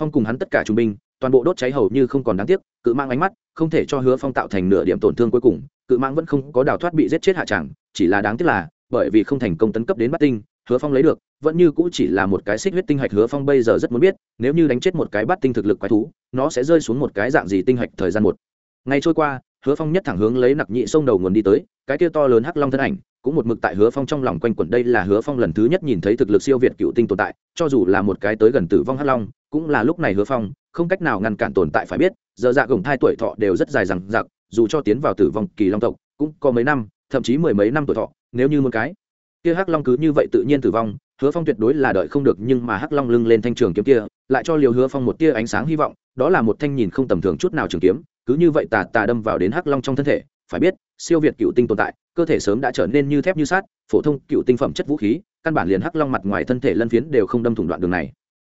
phong cùng hắn tất cả trung binh, toàn bộ đốt cháy hầu như không còn đáng tiếc, cự mãng ánh mắt không thể cho hứa phong tạo thành nửa điểm tổn thương cuối cùng, cự mãng vẫn không có đào thoát bị giết chết hạ chẳng, chỉ là đáng tiếc là bởi vì không thành công tấn cấp đến bát tinh, hứa phong lấy được, vẫn như cũ chỉ là một cái xích huyết tinh hạch hứa phong bây giờ rất muốn biết, nếu như đánh chết một cái bát tinh thực lực quái thú, nó sẽ rơi xuống một cái dạng gì tinh hạch thời gian một. Ngày trôi qua, hứa phong nhất thẳng hướng lấy nặc nhị sông đầu nguồn đi tới, cái kia to lớn hắc long thân ảnh, cũng một mực tại hứa phong trong lòng quanh quẩn. Đây là hứa phong lần thứ nhất nhìn thấy thực lực siêu việt cựu tinh tồn tại, cho dù là một cái tới gần tử vong hắc long, cũng là lúc này hứa phong, không cách nào ngăn cản tồn tại phải biết, giờ dạ gồng hai tuổi thọ đều rất dài rằng giặc dù cho tiến vào tử vong kỳ long tộc, cũng có mấy năm, thậm chí mười mấy năm tuổi thọ nếu như một cái. Kia hắc long cứ như vậy tự nhiên tử vong, hứa phong tuyệt đối là đợi không được nhưng mà hắc long lưng lên thanh trường kiếm kia, lại cho liều hứa phong một tia ánh sáng hy vọng, đó là một thanh nhìn không tầm thường chút nào trường kiếm, cứ như vậy tà tà đâm vào đến hắc long trong thân thể, phải biết, siêu việt cựu tinh tồn tại, cơ thể sớm đã trở nên như thép như sát phổ thông cựu tinh phẩm chất vũ khí, căn bản liền hắc long mặt ngoài thân thể lân phiến đều không đâm thủng đoạn đường này.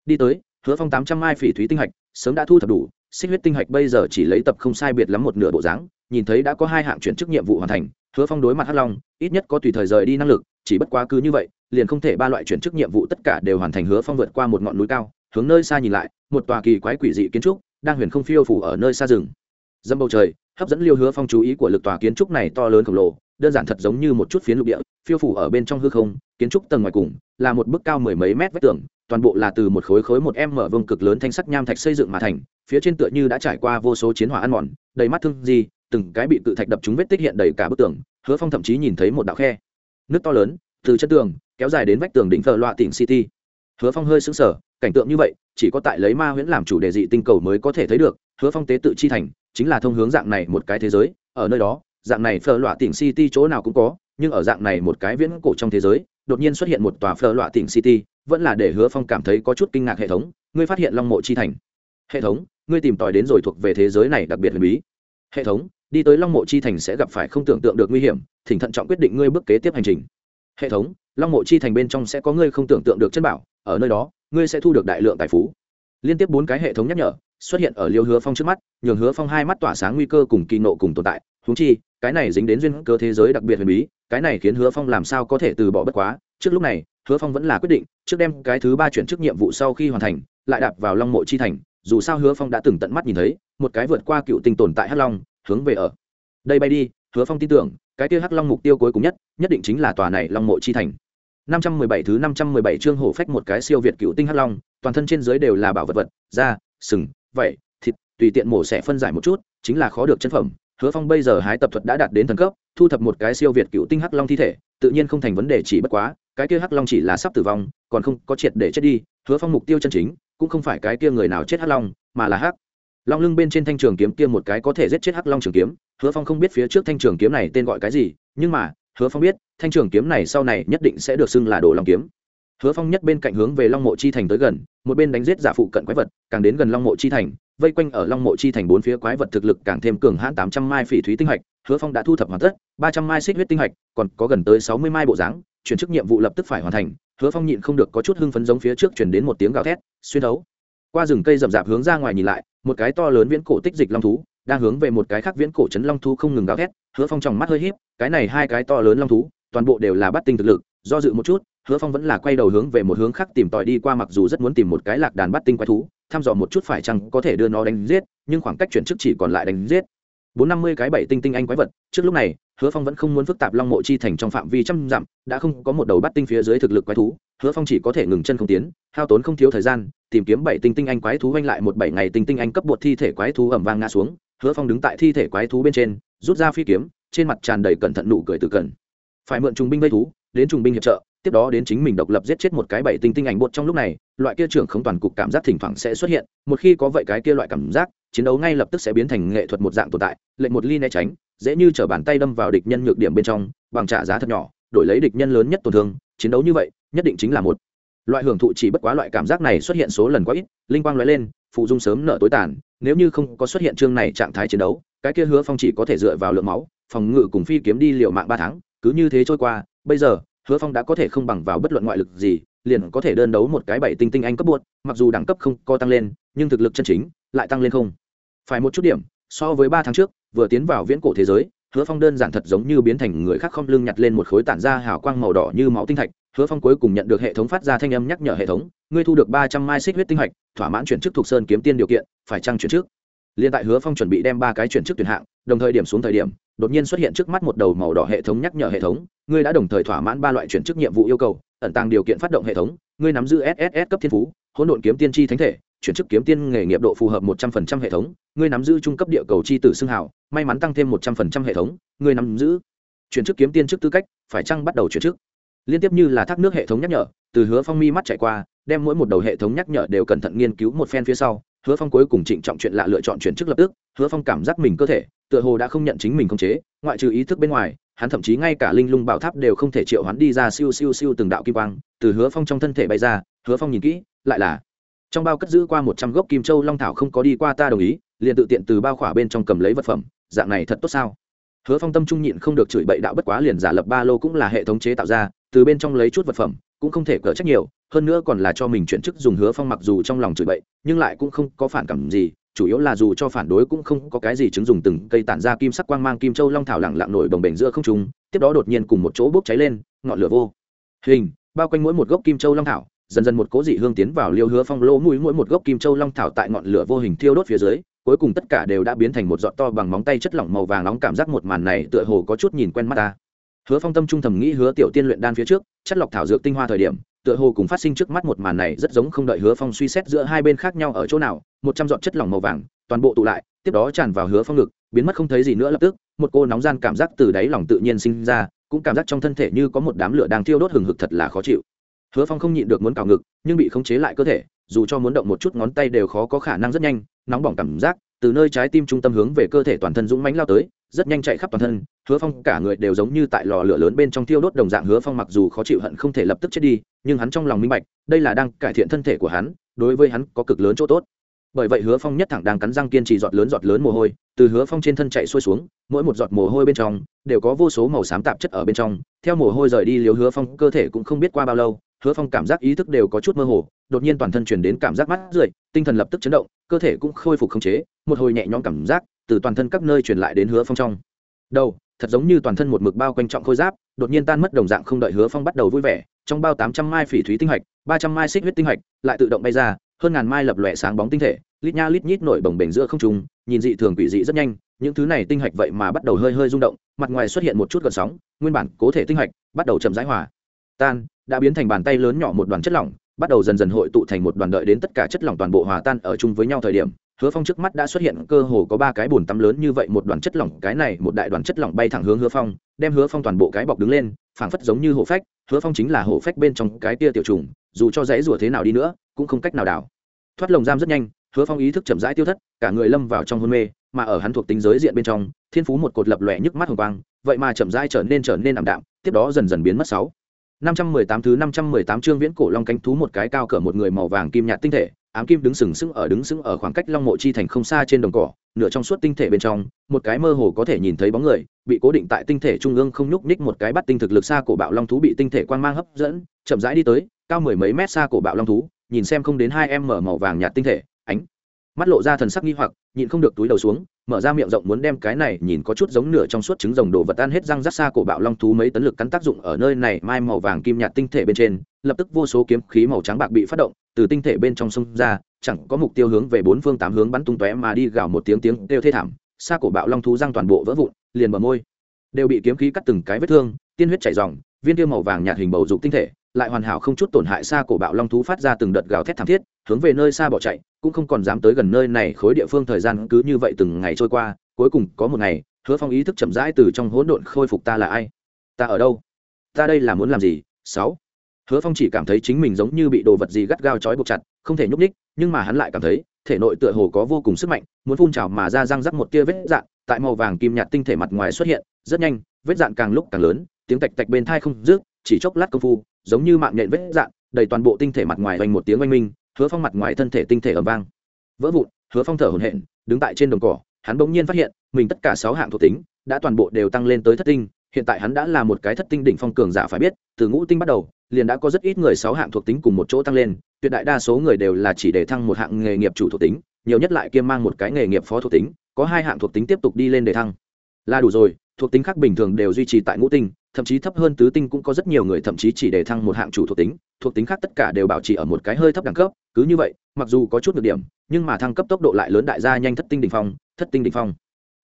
Đi tới, hứa phong tám trăm mai phỉ thúy tinh hạch, sớm đã thu thập đủ, xích huyết tinh hạch bây giờ chỉ lấy tập không sai biệt lắm một nửa bộ dáng, nhìn thấy đã có hai hạng chuyển chức nhiệm vụ hoàn thành hứa phong đối mặt hắc long, ít nhất có tùy thời rời đi năng lực, chỉ bất quá cứ như vậy, liền không thể ba loại chuyển chức nhiệm vụ tất cả đều hoàn thành hứa phong vượt qua một ngọn núi cao, hướng nơi xa nhìn lại, một tòa kỳ quái quỷ dị kiến trúc, đang huyền không phiêu phủ ở nơi xa rừng. Dâm bầu trời, hấp dẫn liêu hứa phong chú ý của lực tòa kiến trúc này to lớn khổng lồ đơn giản thật giống như một chút phiến lục địa, phiêu phủ ở bên trong hư không, kiến trúc tầng ngoài cùng, là một bức cao mười mấy mét vách tường, toàn bộ là từ một khối khối một em mở vương cực lớn thanh sắc nham thạch xây dựng mà thành, phía trên tựa như đã trải qua vô số chiến hỏa ăn mòn, đầy mắt thương gì từng cái bị cự thạch đập trúng vết tích hiện đầy cả bức tường, hứa phong thậm chí nhìn thấy một đạo khe, nước to lớn, từ chân tường, kéo dài đến vách tường đỉnh thờ loạ tỉnh city. Hứa phong hơi xứng sở cảnh tượng như vậy, chỉ có tại lấy ma huyễn làm chủ đề dị tinh cầu mới có thể thấy được, hứa phong tế tự chi thành, chính là thông hướng dạng này một cái thế giới, ở nơi đó dạng này phở loạ tỉnh city chỗ nào cũng có, nhưng ở dạng này một cái viễn cổ trong thế giới, đột nhiên xuất hiện một tòa phở loạ tỉnh city, vẫn là để hứa phong cảm thấy có chút kinh ngạc hệ thống, ngươi phát hiện long mộ chi thành. Hệ thống, ngươi tìm tòi đến rồi thuộc về thế giới này đặc biệt huyền bí. Hệ thống, đi tới long mộ chi thành sẽ gặp phải không tưởng tượng được nguy hiểm, thỉnh thận trọng quyết định ngươi bước kế tiếp hành trình. Hệ thống, long mộ chi thành bên trong sẽ có ngươi không tưởng tượng được chân bảo, ở nơi đó, ngươi sẽ thu được đại lượng tài phú. Liên tiếp bốn cái hệ thống nhắc nhở, xuất hiện ở liêu hứa phong trước mắt, nhường hứa phong hai mắt tỏa sáng nguy cơ cùng kỳ nộ cùng tồn tại huống chi, cái này dính đến duyên cơ thế giới đặc biệt huyền bí, cái này khiến hứa phong làm sao có thể từ bỏ bất quá. Trước lúc này, hứa phong vẫn là quyết định, trước đem cái thứ ba chuyển chức nhiệm vụ sau khi hoàn thành, lại đạp vào long mộ chi thành. Dù sao hứa phong đã từng tận mắt nhìn thấy, một cái vượt qua cựu tinh tồn tại hắc long, hướng về ở. Đây bay đi, hứa phong tin tưởng, cái kia hắc long mục tiêu cuối cùng nhất nhất định chính là tòa này long mộ chi thành. 517 thứ 517 chương hổ phách một cái siêu việt cựu tinh hắc long, toàn thân trên dưới đều là bảo vật vật, da, sừng vậy thịt, tùy tiện mổ xẻ phân giải một chút, chính là khó được chân phẩm hứa phong bây giờ hái tập thuật đã đạt đến thần cấp, thu thập một cái siêu việt cựu tinh hắc long thi thể, tự nhiên không thành vấn đề chỉ bất quá, cái kia hắc long chỉ là sắp tử vong, còn không có triệt để chết đi. Hứa phong mục tiêu chân chính, cũng không phải cái kia người nào chết hắc long, mà là hắc. Long lưng bên trên thanh trường kiếm kia một cái có thể giết chết hắc long trường kiếm. Hứa phong không biết phía trước thanh trường kiếm này tên gọi cái gì, nhưng mà, hứa phong biết, thanh trường kiếm này sau này nhất định sẽ được xưng là đồ long kiếm. Hứa phong nhất bên cạnh hướng về long mộ chi thành tới gần, một bên đánh giết giả phụ cận quái vật, càng đến gần long mộ chi thành vây quanh ở long mộ chi thành bốn phía quái vật thực lực càng thêm cường hãn tám trăm mai phỉ thúy tinh hạch, hứa phong đã thu thập hoàn tất, ba trăm mai xích huyết tinh hạch, còn có gần tới sáu mươi mai bộ dáng, chuyển chức nhiệm vụ lập tức phải hoàn thành, hứa phong nhịn không được có chút hưng phấn giống phía trước chuyển đến một tiếng gào thét, xuyên thấu qua rừng cây rậm rạp hướng ra ngoài nhìn lại, một cái to lớn viễn cổ tích dịch long thú, đang hướng về một cái khác viễn cổ trấn long thú không ngừng gào thét, hứa phong trong mắt hơi híp, cái này hai cái to lớn long thú, toàn bộ đều là bắt tinh thực lực, do dự một chút, hứa phong vẫn là quay đầu hướng về một hướng khác tìm tòi đi qua mặc dù rất muốn tìm một cái lạc đàn bắt tinh quái thú thăm dò một chút phải chăng có thể đưa nó đánh giết, nhưng khoảng cách chuyển chức chỉ còn lại đánh giết. Bốn năm mươi cái bảy tinh tinh anh quái vật, trước lúc này, hứa phong vẫn không muốn phức tạp long mộ chi thành trong phạm vi trăm dặm, đã không có một đầu bắt tinh phía dưới thực lực quái thú, hứa phong chỉ có thể ngừng chân không tiến, hao tốn không thiếu thời gian, tìm kiếm bảy tinh tinh anh quái thú oanh lại một bảy ngày tinh tinh anh cấp bột thi thể quái thú ẩm vang ngã xuống, hứa phong đứng tại thi thể quái thú bên trên, rút ra phi kiếm, trên mặt tràn đầy cẩn thận nụ cười từ cần. Phải mượn trùng binh vây thú, đến trùng binh hiệp trợ tiếp đó đến chính mình độc lập giết chết một cái bảy tinh tinh ảnh bột trong lúc này, loại kia trưởng không toàn cục cảm giác thỉnh thoảng sẽ xuất hiện, một khi có vậy cái kia loại cảm giác, chiến đấu ngay lập tức sẽ biến thành nghệ thuật một dạng tồn tại, lệnh một ly né tránh, dễ như t bàn tay đâm vào địch nhân nhược điểm bên trong, bằng trả giá thật nhỏ, đổi lấy địch nhân lớn nhất tổn thương, chiến đấu như vậy, nhất định chính là một. Loại hưởng thụ chỉ bất quá loại cảm giác này xuất hiện số lần quá ít, linh quang nói lên, phụ dung sớm nợ tối tàn, nếu như không có xuất hiện chương này trạng thái chiến đấu, cái kia hứa phong chỉ có thể dựa vào lượng máu, phòng ngự cùng phi kiếm đi liệu mạng ba tháng, cứ như thế trôi qua, bây giờ hứa phong đã có thể không bằng vào bất luận ngoại lực gì liền có thể đơn đấu một cái bảy tinh tinh anh cấp buốt mặc dù đẳng cấp không co tăng lên nhưng thực lực chân chính lại tăng lên không. Phải một chút điểm so với ba tháng trước vừa tiến vào viễn cổ thế giới hứa phong đơn giản thật giống như biến thành người khác không lưng nhặt lên một khối tản ra hào quang màu đỏ như máu tinh thạch. Hứa phong cuối cùng nhận được hệ thống phát ra thanh âm nhắc nhở hệ thống ngươi thu được ba trăm mai xích huyết tinh hạch, thỏa mãn chuyển chức thuộc sơn kiếm tiên điều kiện phải trăng chuyển trước liên tại hứa phong chuẩn bị đem ba cái chuyển chức tuyển hạng đồng thời điểm xuống thời điểm đột nhiên xuất hiện trước mắt một đầu màu đỏ hệ thống nhắc nhở hệ thống, ngươi đã đồng thời thỏa mãn ba loại chuyển chức nhiệm vụ yêu cầu, ẩn tàng điều kiện phát động hệ thống, ngươi nắm giữ sss cấp thiên phú, hỗn độn kiếm tiên tri thánh thể, chuyển chức kiếm tiên nghề nghiệp độ phù hợp một trăm phần trăm hệ thống, ngươi nắm giữ trung cấp địa cầu chi tử xưng hào, may mắn tăng thêm một trăm phần trăm hệ thống, ngươi nắm giữ chuyển chức kiếm tiên chức tư cách, phải chăng bắt đầu chuyển chức? Liên tiếp như là thác nước hệ thống nhắc nhở, từ hứa phong mi mắt chạy qua, đem mỗi một đầu hệ thống nhắc nhở đều cẩn thận nghiên cứu một phen phía sau hứa phong cuối cùng trịnh trọng chuyện lạ lựa chọn chuyển chức lập tức, hứa phong cảm giác mình cơ thể, tựa hồ đã không nhận chính mình khống chế, ngoại trừ ý thức bên ngoài, hắn thậm chí ngay cả linh lung bảo tháp đều không thể triệu hắn đi ra siêu siêu siêu từng đạo kim quang, từ hứa phong trong thân thể bay ra, hứa phong nhìn kỹ, lại là, trong bao cất giữ qua một trăm gốc kim châu long thảo không có đi qua ta đồng ý, liền tự tiện từ bao khỏa bên trong cầm lấy vật phẩm, dạng này thật tốt sao? Hứa phong tâm trung nhịn không được chửi bậy đạo bất quá liền giả lập ba lô cũng là hệ thống chế tạo ra, từ bên trong lấy chút vật phẩm, cũng không thể cỡ trách nhiều hơn nữa còn là cho mình chuyển chức dùng hứa phong mặc dù trong lòng chửi bậy, nhưng lại cũng không có phản cảm gì, chủ yếu là dù cho phản đối cũng không có cái gì chứng dùng từng cây tản ra kim sắc quang mang kim châu long thảo lặng lặng nổi đồng bể giữa không trung, tiếp đó đột nhiên cùng một chỗ bốc cháy lên, ngọn lửa vô hình, bao quanh mỗi một gốc kim châu long thảo, dần dần một cố dị hương tiến vào liêu hứa phong lỗ mũi mỗi một gốc kim châu long thảo tại ngọn lửa vô hình thiêu đốt phía dưới, cuối cùng tất cả đều đã biến thành một giọt to bằng móng tay chất lỏng màu vàng nóng, cảm giác một màn này tựa hồ có chút nhìn quen mắt ta. Hứa phong tâm trung thầm nghĩ hứa tiểu tiên luyện đan phía trước, chất lọc thảo dược tinh hoa thời điểm tựa hồ cùng phát sinh trước mắt một màn này rất giống không đợi hứa phong suy xét giữa hai bên khác nhau ở chỗ nào, một trăm giọt chất lỏng màu vàng, toàn bộ tụ lại, tiếp đó tràn vào hứa phong ngực, biến mất không thấy gì nữa lập tức, một cô nóng gian cảm giác từ đáy lòng tự nhiên sinh ra, cũng cảm giác trong thân thể như có một đám lửa đang thiêu đốt hừng hực thật là khó chịu. Hứa phong không nhịn được muốn cào ngực, nhưng bị khống chế lại cơ thể, dù cho muốn động một chút ngón tay đều khó có khả năng rất nhanh, nóng bỏng cảm giác từ nơi trái tim trung tâm hướng về cơ thể toàn thân dũng mãnh lao tới, rất nhanh chạy khắp toàn thân, hứa phong cả người đều giống như tại lò lửa lớn bên trong thiêu đốt đồng dạng, hứa phong mặc dù khó chịu hận không thể lập tức chết đi, nhưng hắn trong lòng minh bạch, đây là đang cải thiện thân thể của hắn, đối với hắn có cực lớn chỗ tốt. Bởi vậy hứa phong nhất thẳng đang cắn răng kiên trì giọt lớn giọt lớn mồ hôi, từ hứa phong trên thân chạy xuôi xuống, mỗi một giọt mồ hôi bên trong, đều có vô số màu xám tạp chất ở bên trong, theo mồ hôi rời đi liều hứa phong, cơ thể cũng không biết qua bao lâu hứa phong cảm giác ý thức đều có chút mơ hồ, đột nhiên toàn thân chuyển đến cảm giác mắt rượi, tinh thần lập tức chấn động, cơ thể cũng khôi phục khống chế, một hồi nhẹ nhõm cảm giác từ toàn thân các nơi truyền lại đến hứa phong trong. Đầu, thật giống như toàn thân một mực bao quanh trọng khôi giáp, đột nhiên tan mất đồng dạng không đợi hứa phong bắt đầu vui vẻ, trong bao tám trăm mai phỉ thúy tinh hạch, ba trăm mai xích huyết tinh hạch lại tự động bay ra, hơn ngàn mai lập lòe sáng bóng tinh thể, lít nha lít nhít nổi bồng bềnh giữa không trung, nhìn dị thường quỷ dị rất nhanh, những thứ này tinh hạch vậy mà bắt đầu hơi hơi rung động, mặt ngoài xuất hiện một chút gợn sóng, nguyên bản cố thể tinh hạch bắt đầu chậm rãi hòa tan, đã biến thành bàn tay lớn nhỏ một đoàn chất lỏng, bắt đầu dần dần hội tụ thành một đoàn đợi đến tất cả chất lỏng toàn bộ hòa tan ở chung với nhau thời điểm, hứa phong trước mắt đã xuất hiện cơ hồ có ba cái bồn tắm lớn như vậy, một đoàn chất lỏng, cái này, một đại đoàn chất lỏng bay thẳng hướng hứa phong, đem hứa phong toàn bộ cái bọc đứng lên, phảng phất giống như hổ phách, hứa phong chính là hổ phách bên trong cái tia tiểu trùng, dù cho dãy rủa thế nào đi nữa, cũng không cách nào đảo. Thoát lồng giam rất nhanh, hứa phong ý thức chậm rãi tiêu thất, cả người lâm vào trong hôn mê, mà ở hắn thuộc tính giới diện bên trong, thiên phú một cột lập lòe nhức mắt hồng quang, vậy mà chậm rãi trở nên trở nên ảm đạm, tiếp đó dần dần biến mất sáu năm trăm mười tám thứ năm trăm mười tám chương viễn cổ long cánh thú một cái cao cỡ một người màu vàng kim nhạt tinh thể, ám kim đứng sừng sững ở đứng sững ở khoảng cách long mộ chi thành không xa trên đồng cỏ, nửa trong suốt tinh thể bên trong, một cái mơ hồ có thể nhìn thấy bóng người, bị cố định tại tinh thể trung ương không nhúc nhích một cái bắt tinh thực lực xa cổ bạo long thú bị tinh thể quang mang hấp dẫn, chậm rãi đi tới, cao mười mấy mét xa cổ bạo long thú, nhìn xem không đến hai em mở màu vàng nhạt tinh thể, ánh mắt lộ ra thần sắc nghi hoặc, nhịn không được túi đầu xuống mở ra miệng rộng muốn đem cái này nhìn có chút giống nửa trong suốt trứng rồng đồ vật tan hết răng rắc xa cổ bạo long thú mấy tấn lực cắn tác dụng ở nơi này, mai màu vàng kim nhạt tinh thể bên trên, lập tức vô số kiếm khí màu trắng bạc bị phát động, từ tinh thể bên trong sông ra, chẳng có mục tiêu hướng về bốn phương tám hướng bắn tung tóe mà đi gào một tiếng tiếng kêu thê thảm, xa cổ bạo long thú răng toàn bộ vỡ vụn, liền bờ môi đều bị kiếm khí cắt từng cái vết thương, tiên huyết chảy ròng, viên tiêu màu vàng nhạt hình bầu dục tinh thể lại hoàn hảo không chút tổn hại xa cổ bạo long thú phát ra từng đợt gào thét thảm thiết, hướng về nơi xa bỏ chạy, cũng không còn dám tới gần nơi này khối địa phương thời gian cứ như vậy từng ngày trôi qua, cuối cùng có một ngày, hứa phong ý thức chậm rãi từ trong hỗn độn khôi phục ta là ai? Ta ở đâu? Ta đây là muốn làm gì? Sáu. Hứa phong chỉ cảm thấy chính mình giống như bị đồ vật gì gắt gao trói buộc chặt, không thể nhúc ních nhưng mà hắn lại cảm thấy, thể nội tựa hồ có vô cùng sức mạnh, muốn phun trào mà ra răng rắc một tia vết dạn, tại màu vàng kim nhạt tinh thể mặt ngoài xuất hiện, rất nhanh, vết dạn càng lúc càng lớn, tiếng tạch tạch bên thai không rước chỉ chốc lát công phu, giống như mạng nhện vết dạn, đầy toàn bộ tinh thể mặt ngoài vành một tiếng oanh minh, hứa phong mặt ngoài thân thể tinh thể ầm vang. Vỡ vụn, hứa phong thở hổn hển, đứng tại trên đồng cỏ, hắn bỗng nhiên phát hiện, mình tất cả sáu hạng thuộc tính, đã toàn bộ đều tăng lên tới thất tinh, hiện tại hắn đã là một cái thất tinh đỉnh phong cường giả phải biết, từ ngũ tinh bắt đầu, liền đã có rất ít người sáu hạng thuộc tính cùng một chỗ tăng lên, tuyệt đại đa số người đều là chỉ để thăng một hạng nghề nghiệp chủ thuộc tính, nhiều nhất lại kiêm mang một cái nghề nghiệp phó thuộc tính, có hai hạng thuộc tính tiếp tục đi lên để thăng. Là đủ rồi thuộc tính khác bình thường đều duy trì tại ngũ tinh, thậm chí thấp hơn tứ tinh cũng có rất nhiều người thậm chí chỉ để thăng một hạng chủ thuộc tính thuộc tính khác tất cả đều bảo trì ở một cái hơi thấp đẳng cấp, cứ như vậy, mặc dù có chút được điểm, nhưng mà thăng cấp tốc độ lại lớn đại gia nhanh thất tinh đ ỉ n h phong, thất tinh đ ỉ n h phong.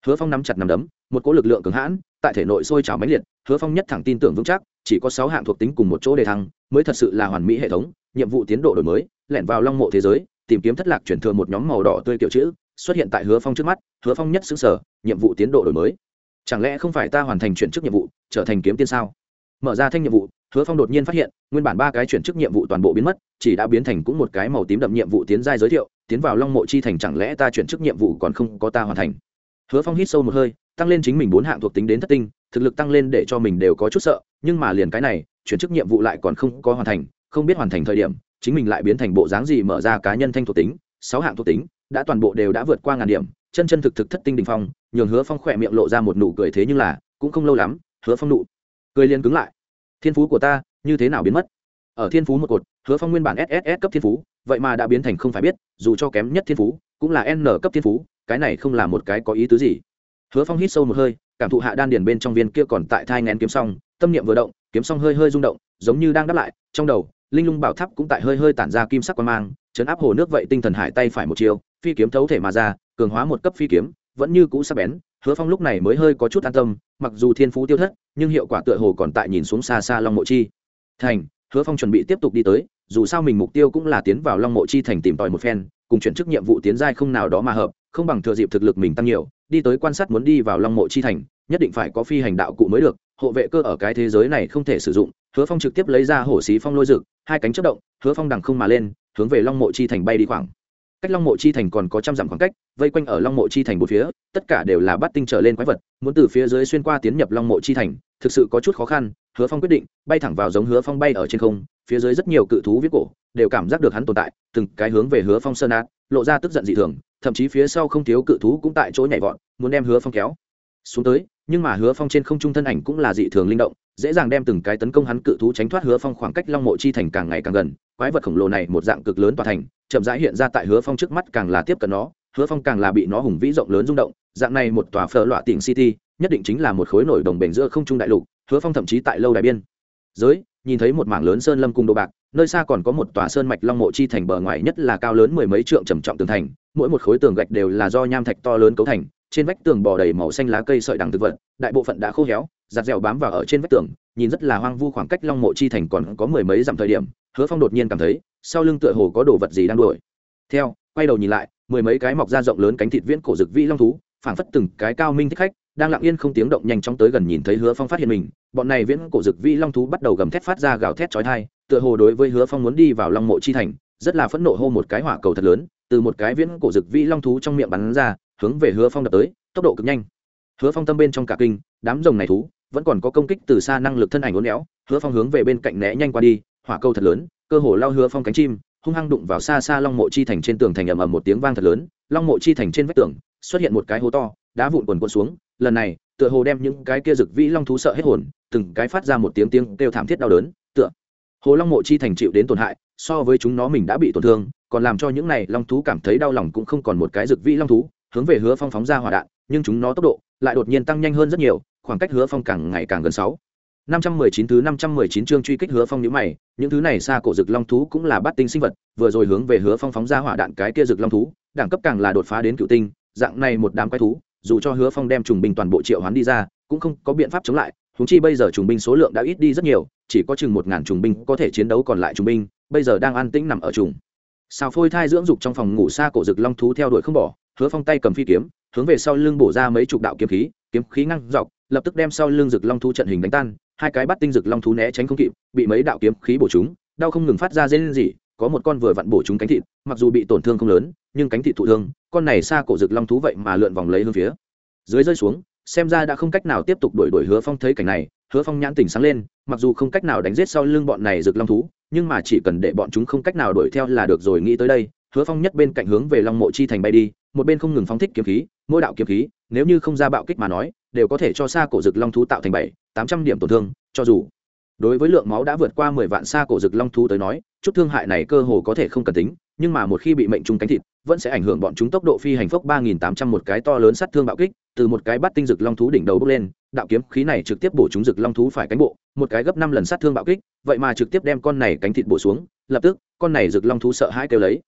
Hứa phong nắm chặt nằm đấm, một cỗ lực lượng cường hãn, tại thể nội sôi trào mãnh liệt, hứa phong nhất thẳng tin tưởng vững chắc, chỉ có sáu hạng thuộc tính cùng một chỗ đề thăng, mới thật sự là hoàn mỹ hệ thống, nhiệm vụ tiến độ đổi mới, lẻn vào long mộ thế giới, tìm kiếm thất lạc chuyển thừa một nhóm màu đỏ tươi kiểu chữ, xuất hiện tại hứa phong trước mắt, hứa phong nhất xứng sở, nhiệm vụ tiến độ đổi mới chẳng lẽ không phải ta hoàn thành chuyển chức nhiệm vụ, trở thành kiếm tiên sao? Mở ra thanh nhiệm vụ, hứa phong đột nhiên phát hiện, nguyên bản ba cái chuyển chức nhiệm vụ toàn bộ biến mất, chỉ đã biến thành cũng một cái màu tím đậm nhiệm vụ tiến giai giới thiệu, tiến vào long mộ chi thành chẳng lẽ ta chuyển chức nhiệm vụ còn không có ta hoàn thành? Hứa phong hít sâu một hơi, tăng lên chính mình bốn hạng thuộc tính đến thất tinh, thực lực tăng lên để cho mình đều có chút sợ, nhưng mà liền cái này, chuyển chức nhiệm vụ lại còn không có hoàn thành, không biết hoàn thành thời điểm, chính mình lại biến thành bộ dáng gì mở ra cá nhân thanh thuộc tính, sáu hạng thuộc tính, đã toàn bộ đều đã vượt qua ngàn điểm chân chân thực thực thất tinh đình phong, nhường hứa phong khỏe miệng lộ ra một nụ cười thế nhưng là, cũng không lâu lắm, hứa phong nụ cười liền cứng lại. Thiên phú của ta, như thế nào biến mất? Ở thiên phú một cột, hứa phong nguyên bản sss cấp thiên phú, vậy mà đã biến thành không phải biết, dù cho kém nhất thiên phú, cũng là n cấp thiên phú, cái này không là một cái có ý tứ gì. Hứa phong hít sâu một hơi, cảm thụ hạ đan điền bên trong viên kia còn tại thai ngén kiếm xong tâm niệm vừa động, kiếm xong hơi hơi rung động, giống như đang đáp lại, trong đầu, linh lung bảo tháp cũng tại hơi hơi tản ra kim sắc quan mang, chấn áp hồ nước vậy tinh thần hải tay phải một chiều, phi kiếm thấu thể mà ra cường hóa một cấp phi kiếm, vẫn như cũ sắc bén, hứa phong lúc này mới hơi có chút an tâm, mặc dù thiên phú tiêu thất, nhưng hiệu quả tựa hồ còn tại nhìn xuống xa xa long mộ chi. Thành, hứa phong chuẩn bị tiếp tục đi tới, dù sao mình mục tiêu cũng là tiến vào long mộ chi thành tìm tòi một phen, cùng chuyển chức nhiệm vụ tiến giai không nào đó mà hợp, không bằng thừa dịp thực lực mình tăng nhiều, đi tới quan sát muốn đi vào long mộ chi thành, nhất định phải có phi hành đạo cụ mới được, hộ vệ cơ ở cái thế giới này không thể sử dụng, hứa phong trực tiếp lấy ra hổ xí phong lôi rực hai cánh chất động, hứa phong đằng không mà lên, hướng về long mộ chi thành bay đi khoảng. Cách long mộ chi thành còn có trăm dặm khoảng cách vây quanh ở long mộ chi thành bốn phía, tất cả đều là bắt tinh trở lên quái vật, muốn từ phía dưới xuyên qua tiến nhập long mộ chi thành, thực sự có chút khó khăn, hứa phong quyết định bay thẳng vào giống hứa phong bay ở trên không, phía dưới rất nhiều cự thú viết cổ, đều cảm giác được hắn tồn tại, từng cái hướng về hứa phong sơn át, lộ ra tức giận dị thường, thậm chí phía sau không thiếu cự thú cũng tại chỗ nhảy vọt, muốn đem hứa phong kéo xuống tới, nhưng mà hứa phong trên không trung thân ảnh cũng là dị thường linh động, dễ dàng đem từng cái tấn công hắn cự thú tránh thoát hứa phong khoảng cách long mộ chi thành càng ngày càng gần, quái vật khổng lồ này một dạng cực lớn tòa thành, chậm rãi hiện ra tại hứa phong trước mắt càng là tiếp cận nó hứa phong càng là bị nó hùng vĩ rộng lớn rung động, dạng này một tòa phở loạ tỉnh city, nhất định chính là một khối nổi đồng bền giữa không trung đại lục, hứa phong thậm chí tại lâu đài biên. Giới, nhìn thấy một mảng lớn sơn lâm cung đồ bạc, nơi xa còn có một tòa sơn mạch long mộ chi thành bờ ngoài nhất là cao lớn mười mấy trượng trầm trọng tường thành, mỗi một khối tường gạch đều là do nham thạch to lớn cấu thành, trên vách tường bò đầy màu xanh lá cây sợi đằng thực vật, đại bộ phận đã khô héo, giặt dẻo bám vào ở trên vách tường, nhìn rất là hoang vu khoảng cách long mộ chi thành còn có mười mấy dặm thời điểm, hứa phong đột nhiên cảm thấy, sau lưng tựa hồ có đồ vật gì đang đuổi. Theo, quay đầu nhìn lại mười mấy cái mọc da rộng lớn cánh thịt viễn cổ rực vĩ long thú, phảng phất từng cái cao minh thích khách, đang lặng yên không tiếng động nhanh chóng tới gần nhìn thấy hứa phong phát hiện mình. Bọn này viễn cổ rực vĩ long thú bắt đầu gầm thét phát ra gào thét chói tai, tựa hồ đối với hứa phong muốn đi vào long mộ chi thành, rất là phẫn nộ hô một cái hỏa cầu thật lớn, từ một cái viễn cổ rực vĩ long thú trong miệng bắn ra, hướng về hứa phong đập tới, tốc độ cực nhanh. Hứa phong tâm bên trong cả kinh, đám rồng này thú vẫn còn có công kích từ xa năng lực thân ảnh uốn éo, hứa phong hướng về bên cạnh né nhanh qua đi, hỏa cầu thật lớn, cơ hồ lao hứa phong cánh chim hung hăng đụng vào xa xa long mộ chi thành trên tường thành ầm ầm một tiếng vang thật lớn, long mộ chi thành trên vách tường xuất hiện một cái hố to, đá vụn quần quần xuống, lần này, tựa hồ đem những cái kia rực vĩ long thú sợ hết hồn, từng cái phát ra một tiếng tiếng kêu thảm thiết đau đớn, tựa hồ long mộ chi thành chịu đến tổn hại, so với chúng nó mình đã bị tổn thương, còn làm cho những này long thú cảm thấy đau lòng cũng không còn một cái rực vĩ long thú, hướng về hứa phong phóng ra hỏa đạn, nhưng chúng nó tốc độ lại đột nhiên tăng nhanh hơn rất nhiều, khoảng cách hứa phong càng ngày càng gần sáu năm trăm mười chín thứ năm trăm mười chín chương truy kích hứa phong nhíu mày, những thứ này xa cổ rực long thú cũng là bát tinh sinh vật, vừa rồi hướng về hứa phong phóng ra hỏa đạn cái kia rực long thú, đẳng cấp càng là đột phá đến cựu tinh, dạng này một đám quái thú, dù cho hứa phong đem trùng binh toàn bộ triệu hoán đi ra, cũng không có biện pháp chống lại, huống chi bây giờ trùng binh số lượng đã ít đi rất nhiều, chỉ có chừng một ngàn trùng binh có thể chiến đấu còn lại trùng binh, bây giờ đang an tĩnh nằm ở trùng. Sao phôi thai dưỡng dục trong phòng ngủ xa cổ rực long thú theo đuổi không bỏ, hứa phong tay cầm phi kiếm, hướng về sau lưng bổ ra mấy chục đạo kiếm khí, kiếm khí ngăn dọc, lập tức đem sau lưng rực long thú trận hình đánh tan, hai cái bắt tinh rực long thú né tránh không kịp, bị mấy đạo kiếm khí bổ chúng, đau không ngừng phát ra dây lên gì có một con vừa vặn bổ chúng cánh thịt, mặc dù bị tổn thương không lớn, nhưng cánh thịt thụ thương, con này xa cổ rực long thú vậy mà lượn vòng lấy hướng phía dưới rơi xuống, xem ra đã không cách nào tiếp tục đuổi đuổi hứa phong thấy cảnh này, hứa phong nhãn tỉnh sáng lên, mặc dù không cách nào đánh giết sau lưng bọn này rực long thú, nhưng mà chỉ cần để bọn chúng không cách nào đuổi theo là được rồi, nghĩ tới đây, hứa phong nhất bên cạnh hướng về long mộ chi thành bay đi, một bên không ngừng phóng thích kiếm khí, mỗi đạo kiếm khí, nếu như không ra bạo kích mà nói, đều có thể cho xa cổ rực long thú tạo thành bảy tám trăm điểm tổn thương, cho dù. Đối với lượng máu đã vượt qua mười vạn xa cổ rực long thú tới nói, chút thương hại này cơ hồ có thể không cần tính, nhưng mà một khi bị mệnh trúng cánh thịt, vẫn sẽ ảnh hưởng bọn chúng tốc độ phi hành phốc ba nghìn tám trăm một cái to lớn sát thương bạo kích, từ một cái bắt tinh rực long thú đỉnh đầu bốc lên, đạo kiếm khí này trực tiếp bổ chúng rực long thú phải cánh bộ, một cái gấp năm lần sát thương bạo kích, vậy mà trực tiếp đem con này cánh thịt bổ xuống, lập tức, con này rực long thú sợ hãi kêu lấy.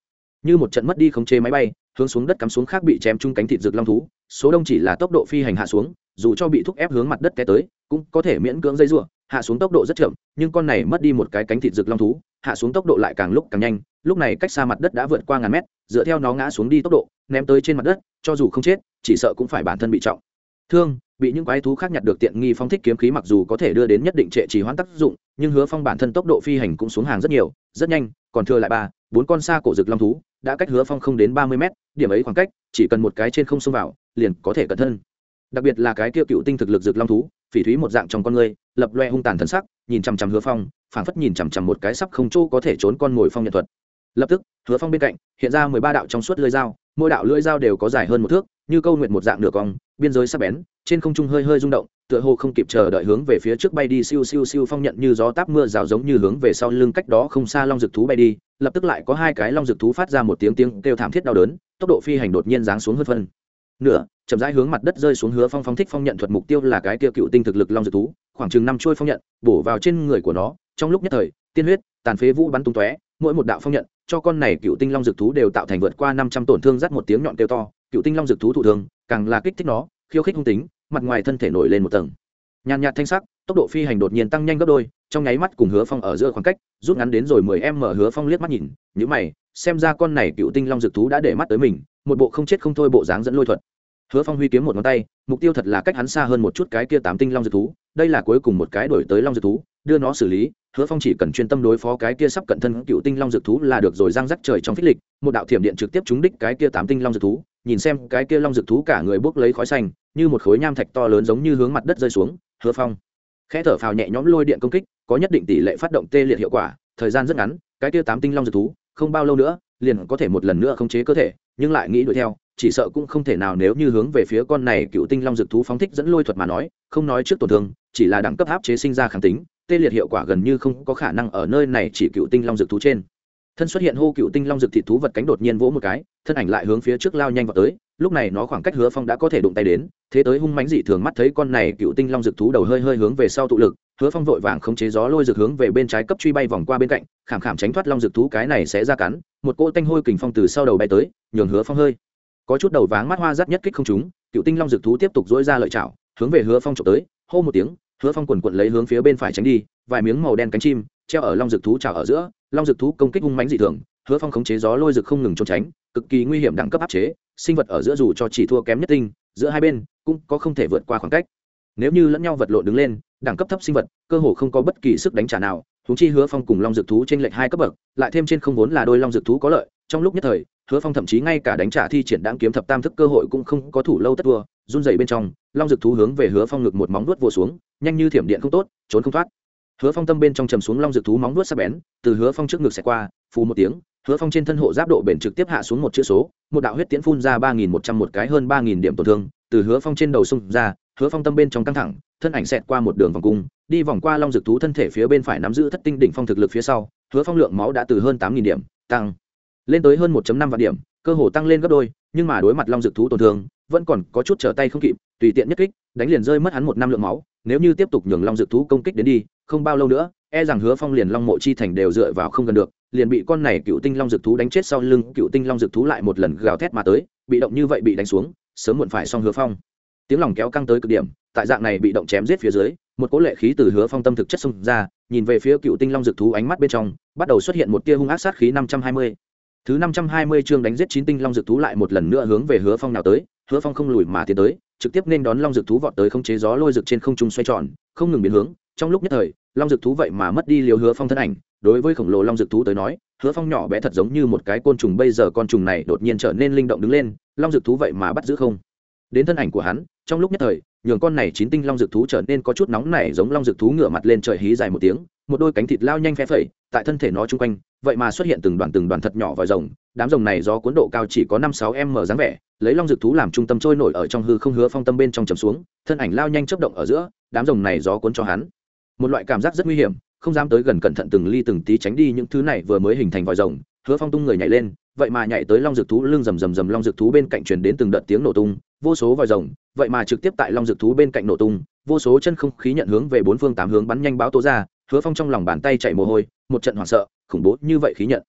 Như một trận mất đi khống chế máy bay, hướng xuống đất cắm xuống khác bị chém chung cánh thịt rực long thú, số đông chỉ là tốc độ phi hành hạ xuống dù cho bị thúc ép hướng mặt đất té tới, cũng có thể miễn cưỡng dây rủa, hạ xuống tốc độ rất chậm, nhưng con này mất đi một cái cánh thịt rực long thú, hạ xuống tốc độ lại càng lúc càng nhanh, lúc này cách xa mặt đất đã vượt qua ngàn mét, dựa theo nó ngã xuống đi tốc độ, ném tới trên mặt đất, cho dù không chết, chỉ sợ cũng phải bản thân bị trọng. Thương, bị những quái thú khác nhặt được tiện nghi phong thích kiếm khí mặc dù có thể đưa đến nhất định trệ trì hoãn tác dụng, nhưng hứa phong bản thân tốc độ phi hành cũng xuống hàng rất nhiều, rất nhanh, còn thừa lại ba, bốn con xa cổ rực long thú, đã cách hứa phong không đến ba mươi mét, điểm ấy khoảng cách, chỉ cần một cái trên không xông vào, liền có thể cẩn thân đặc biệt là cái kia cựu tinh thực lực rực long thú, phỉ thúy một dạng trong con người, lập loe hung tàn thần sắc, nhìn chằm chằm hứa phong, phảng phất nhìn chằm chằm một cái sắp không chỗ có thể trốn con mồi phong nhận thuật. Lập tức, hứa phong bên cạnh, hiện ra mười ba đạo trong suốt lưỡi dao, mỗi đạo lưỡi dao đều có dài hơn một thước, như câu nguyện một dạng nửa cong, biên giới sắc bén, trên không trung hơi hơi rung động, tựa hồ không kịp chờ đợi hướng về phía trước bay đi, siêu siêu siêu phong nhận như gió táp mưa rào giống như hướng về sau lưng cách đó không xa long rực thú bay đi, lập tức lại có hai cái long rực thú phát ra một tiếng tiếng kêu thảm thiết đau đớn, tốc độ phi hành đột nhiên giáng xuống hơn phân. Nửa chậm rãi hướng mặt đất rơi xuống hứa phong phong thích phong nhận thuật mục tiêu là cái kia cựu tinh thực lực long dược thú, khoảng chừng năm trôi phong nhận, bổ vào trên người của nó, trong lúc nhất thời, tiên huyết, tàn phế vũ bắn tung tóe, mỗi một đạo phong nhận, cho con này cựu tinh long dược thú đều tạo thành vượt qua năm trăm tổn thương rắt một tiếng nhọn kêu to, cựu tinh long dược thú thụ thương, càng là kích thích nó, khiêu khích hung tính, mặt ngoài thân thể nổi lên một tầng. Nhàn nhạt thanh sắc, tốc độ phi hành đột nhiên tăng nhanh gấp đôi, trong nháy mắt cùng hứa phong ở giữa khoảng cách, rút ngắn đến rồi mười em mở hứa phong liếc mắt nhìn nhữ mày, xem ra con này cựu tinh long dược thú đã để mắt tới mình, một bộ không chết không thôi bộ dáng dẫn lôi thuật hứa phong huy kiếm một ngón tay, mục tiêu thật là cách hắn xa hơn một chút cái kia tám tinh long dược thú, đây là cuối cùng một cái đổi tới long dược thú, đưa nó xử lý, hứa phong chỉ cần chuyên tâm đối phó cái kia sắp cận thân cựu tinh long dược thú là được rồi răng rắc trời trong phích lịch, một đạo thiểm điện trực tiếp trúng đích cái kia tám tinh long dược thú, nhìn xem cái kia long dược thú cả người bốc lấy khói xanh, như một khối nham thạch to lớn giống như hướng mặt đất rơi xuống, hứa phong. Khẽ thở phào nhẹ nhõm lôi điện công kích, có nhất định tỷ lệ phát động tê liệt hiệu quả, thời gian rất ngắn, cái kia tám tinh long dược thú, không bao lâu nữa, liền có thể một lần nữa khống chế cơ thể, nhưng lại nghĩ đuổi theo chỉ sợ cũng không thể nào nếu như hướng về phía con này cựu tinh long dực thú phóng thích dẫn lôi thuật mà nói, không nói trước tổn thương, chỉ là đẳng cấp áp chế sinh ra kháng tính, tê liệt hiệu quả gần như không có khả năng ở nơi này chỉ cựu tinh long dực thú trên. Thân xuất hiện hô cựu tinh long dực thị thú vật cánh đột nhiên vỗ một cái, thân ảnh lại hướng phía trước lao nhanh vào tới, lúc này nó khoảng cách hứa phong đã có thể đụng tay đến, thế tới hung mánh dị thường mắt thấy con này cựu tinh long dực thú đầu hơi hơi hướng về sau tụ lực, hứa phong vội vàng khống chế gió lôi dược hướng về bên trái cấp truy bay vòng qua bên cạnh, khảm khảm tránh thoát long dực thú cái này sẽ ra cắn, một cỗ tanh hôi kình phong từ sau đầu bay tới, nhường hứa phong hơi có chút đầu váng mắt hoa rắt nhất kích không chúng cựu tinh long dực thú tiếp tục dỗi ra lợi chảo, hướng về hứa phong trộm tới, hô một tiếng, hứa phong quần quận lấy hướng phía bên phải tránh đi, vài miếng màu đen cánh chim, treo ở long dực thú trào ở giữa, long dực thú công kích hung mánh dị thường, hứa phong khống chế gió lôi dực không ngừng trốn tránh, cực kỳ nguy hiểm đẳng cấp áp chế, sinh vật ở giữa dù cho chỉ thua kém nhất tinh, giữa hai bên cũng có không thể vượt qua khoảng cách. Nếu như lẫn nhau vật lộn đứng lên, đẳng cấp thấp sinh vật, cơ hồ không có bất kỳ sức đánh trả nào thú chi hứa phong cùng long dược thú trên lệch hai cấp bậc, lại thêm trên không vốn là đôi long dược thú có lợi trong lúc nhất thời, hứa phong thậm chí ngay cả đánh trả thi triển đáng kiếm thập tam thức cơ hội cũng không có thủ lâu tất vua run dày bên trong, long dược thú hướng về hứa phong ngực một móng nuốt vồ xuống, nhanh như thiểm điện không tốt, trốn không thoát. Hứa phong tâm bên trong trầm xuống long dược thú móng nuốt sắp bén, từ hứa phong trước ngực xẻ qua, phù một tiếng, hứa phong trên thân hộ giáp độ bền trực tiếp hạ xuống một chữ số, một đạo huyết tiễn phun ra ba nghìn một trăm một cái hơn ba nghìn điểm tổn thương, từ hứa phong trên đầu xung ra, hứa phong tâm bên trong căng thẳng, thân ảnh xẹt qua một đường vòng cung, đi vòng qua long dược thú thân thể phía bên phải nắm giữ thất tinh đỉnh phong thực lực phía sau, hứa phong lượng máu đã từ hơn tám nghìn điểm, tăng lên tới hơn 1 năm vạn điểm, cơ hồ tăng lên gấp đôi, nhưng mà đối mặt long dược thú tổn thương, vẫn còn có chút trở tay không kịp, tùy tiện nhất kích, đánh liền rơi mất hắn một năm lượng máu, nếu như tiếp tục nhường long dược thú công kích đến đi, không bao lâu nữa e rằng hứa phong liền long mộ chi thành đều dựa vào không gần được, liền bị con này cựu tinh long dược thú đánh chết sau lưng, cựu tinh long dược thú lại một lần gào thét mà tới, bị động như vậy bị đánh xuống, sớm muộn phải xong hứa phong. Tiếng lòng kéo căng tới cực điểm, tại dạng này bị động chém giết phía dưới, một cỗ lệ khí từ hứa phong tâm thực chất xông ra, nhìn về phía cựu tinh long dược thú ánh mắt bên trong, bắt đầu xuất hiện một tia hung ác sát khí năm trăm hai mươi thứ năm trăm hai mươi chương đánh giết chín tinh long dược thú lại một lần nữa hướng về hứa phong nào tới, hứa phong không lùi mà tiến tới, trực tiếp nên đón long dược thú vọt tới không chế gió lôi dược trên không trung xoay tròn, không ngừng biến hướng. Trong lúc nhất thời, long dược thú vậy mà mất đi liều hứa phong thân ảnh. Đối với khổng lồ long dược thú tới nói, hứa phong nhỏ bé thật giống như một cái côn trùng bây giờ con trùng này đột nhiên trở nên linh động đứng lên, long dược thú vậy mà bắt giữ không. Đến thân ảnh của hắn, trong lúc nhất thời, nhường con này chín tinh long dược thú trở nên có chút nóng nảy giống long dược thú ngửa mặt lên trời hí dài một tiếng, một đôi cánh thịt lao nhanh phe phẩy, tại thân thể nó chung quanh vậy mà xuất hiện từng đoàn từng đoàn thật nhỏ vòi rồng, đám rồng này do cuốn độ cao chỉ có năm sáu m dáng vẻ, lấy long dược thú làm trung tâm trôi nổi ở trong hư không hứa phong tâm bên trong trầm xuống, thân ảnh lao nhanh chấp động ở giữa, đám rồng này gió cuốn cho hắn. Một loại cảm giác rất nguy hiểm, không dám tới gần cẩn thận từng ly từng tí tránh đi những thứ này vừa mới hình thành vòi rồng, hứa phong tung người nhảy lên, vậy mà nhảy tới long dược thú lưng rầm rầm rầm long dược thú bên cạnh truyền đến từng đợt tiếng nổ tung, vô số vòi rồng, vậy mà trực tiếp tại long dược thú bên cạnh nổ tung, vô số chân không khí nhận hướng về bốn phương tám hướng bắn nhanh báo tố ra hứa phong trong lòng bàn tay chạy mồ hôi, một trận hoảng sợ, khủng bố như vậy khí nhận.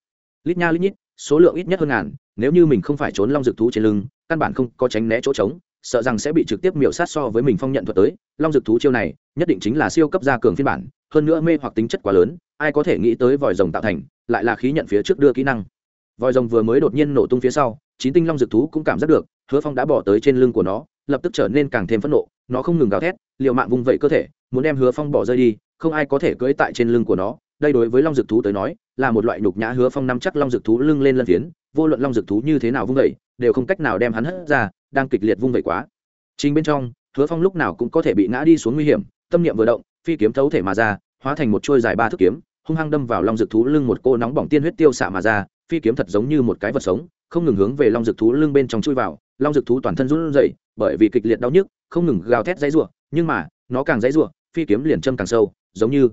Lít nha lít nhít, số lượng ít nhất hơn ngàn, nếu như mình không phải trốn long dược thú trên lưng, căn bản không có tránh né chỗ trống, sợ rằng sẽ bị trực tiếp miểu sát so với mình phong nhận thuật tới. Long dược thú chiêu này, nhất định chính là siêu cấp gia cường phiên bản, hơn nữa mê hoặc tính chất quá lớn, ai có thể nghĩ tới vòi rồng tạo thành, lại là khí nhận phía trước đưa kỹ năng. Vòi rồng vừa mới đột nhiên nổ tung phía sau, chín tinh long dược thú cũng cảm giác được, hứa phong đã bỏ tới trên lưng của nó, lập tức trở nên càng thêm phẫn nộ, nó không ngừng gào thét, liều mạng vung vẩy cơ thể, muốn đem hứa phong bỏ rơi đi không ai có thể cưỡi tại trên lưng của nó, đây đối với long dược thú tới nói, là một loại nhục nhã hứa phong nắm chắc long dược thú lưng lên lân phiến, vô luận long dược thú như thế nào vung vẩy đều không cách nào đem hắn hất ra, đang kịch liệt vung vẩy quá. Chính bên trong, hứa phong lúc nào cũng có thể bị ngã đi xuống nguy hiểm, tâm niệm vừa động, phi kiếm thấu thể mà ra, hóa thành một trôi dài ba thước kiếm, hung hăng đâm vào long dược thú lưng một cô nóng bỏng tiên huyết tiêu xạ mà ra, phi kiếm thật giống như một cái vật sống, không ngừng hướng về long dược thú lưng bên trong chui vào, long dược thú toàn thân run rẩy, bởi vì kịch liệt đau nhức, không ngừng gào thét dãy rủa, nhưng mà, nó càng dãy rủa, phi kiếm liền châm càng sâu giống như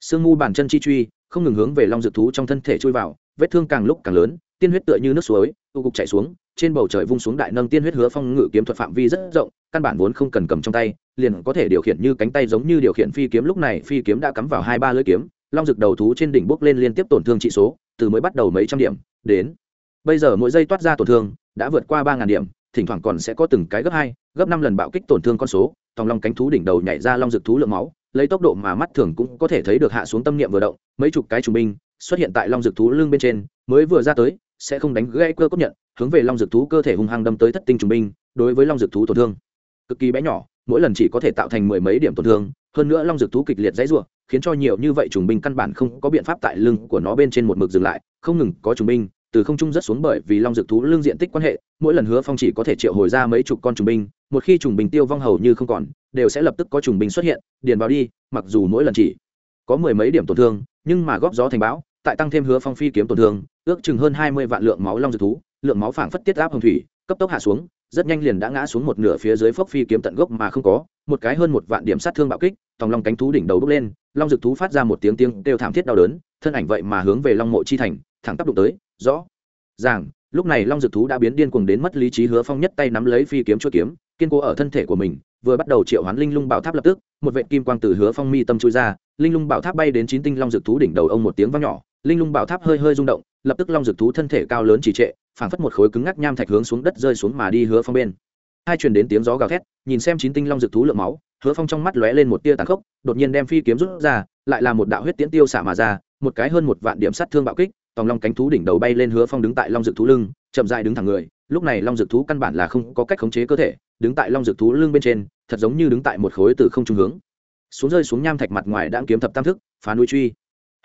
sương mù bàn chân chi truy, không ngừng hướng về long dược thú trong thân thể chui vào, vết thương càng lúc càng lớn, tiên huyết tựa như nước suối, tụ cục chảy xuống, trên bầu trời vung xuống đại nâng tiên huyết hứa phong ngự kiếm thuật phạm vi rất rộng, căn bản vốn không cần cầm trong tay, liền có thể điều khiển như cánh tay giống như điều khiển phi kiếm, lúc này phi kiếm đã cắm vào hai ba lưỡi kiếm, long rực đầu thú trên đỉnh bốc lên liên tiếp tổn thương trị số, từ mới bắt đầu mấy trăm điểm, đến bây giờ mỗi giây toát ra tổn thương, đã vượt qua ba ngàn điểm, thỉnh thoảng còn sẽ có từng cái gấp hai, gấp năm lần bạo kích tổn thương con số, tòng long cánh thú đỉnh đầu nhảy ra long rực thú lượng máu lấy tốc độ mà mắt thường cũng có thể thấy được hạ xuống tâm niệm vừa động, mấy chục cái trùng binh xuất hiện tại long dược thú lưng bên trên, mới vừa ra tới, sẽ không đánh gãy cơ cốt nhận, hướng về long dược thú cơ thể hung hăng đâm tới thất tinh trùng binh, đối với long dược thú tổn thương. Cực kỳ bé nhỏ, mỗi lần chỉ có thể tạo thành mười mấy điểm tổn thương, hơn nữa long dược thú kịch liệt dãy rủa, khiến cho nhiều như vậy trùng binh căn bản không có biện pháp tại lưng của nó bên trên một mực dừng lại, không ngừng có trùng binh từ không trung rất xuống bởi vì long dược thú lương diện tích quan hệ, mỗi lần hứa phong chỉ có thể triệu hồi ra mấy chục con trùng binh, một khi trùng binh tiêu vong hầu như không còn, đều sẽ lập tức có trùng binh xuất hiện, điền vào đi, mặc dù mỗi lần chỉ có mười mấy điểm tổn thương, nhưng mà góp gió thành bão, tại tăng thêm hứa phong phi kiếm tổn thương, ước chừng hơn hai mươi vạn lượng máu long dược thú, lượng máu phảng phất tiết áp hồng thủy, cấp tốc hạ xuống, rất nhanh liền đã ngã xuống một nửa phía dưới phốc phi kiếm tận gốc mà không có, một cái hơn một vạn điểm sát thương bạo kích, tòng long cánh thú đỉnh đầu bốc lên, long dực thú phát ra một tiếng tiếng kêu thảm thiết đau đớn, thân ảnh vậy mà hướng về long mộ chi thành, thẳng tắp đụng tới rõ. Ràng lúc này long dực thú đã biến điên cuồng đến mất lý trí hứa phong nhất tay nắm lấy phi kiếm chuỗi kiếm, kiên cố ở thân thể của mình, vừa bắt đầu triệu hoán linh lung bảo tháp lập tức, một vệ kim quang từ hứa phong mi tâm chui ra, linh lung bảo tháp bay đến chín tinh long dực thú đỉnh đầu ông một tiếng vang nhỏ, linh lung bảo tháp hơi hơi rung động, lập tức long dực thú thân thể cao lớn trì trệ, phảng phất một khối cứng ngắc nham thạch hướng xuống đất rơi xuống mà đi hứa phong bên. Hai truyền đến tiếng gió gào thét, nhìn xem chín tinh long dực thú lượng máu, hứa phong trong mắt lóe lên một tia tàn khốc, đột nhiên đem phi kiếm rút ra, lại là một đạo huyết tiễn tiêu xả mà ra, một cái hơn một vạn điểm sát thương bạo kích tòng long cánh thú đỉnh đầu bay lên hứa phong đứng tại long dực thú lưng, chậm dại đứng thẳng người. Lúc này long dực thú căn bản là không có cách khống chế cơ thể, đứng tại long dực thú lưng bên trên, thật giống như đứng tại một khối từ không trung hướng. Xuống rơi xuống nham thạch mặt ngoài đang kiếm thập tam thức, phá núi truy.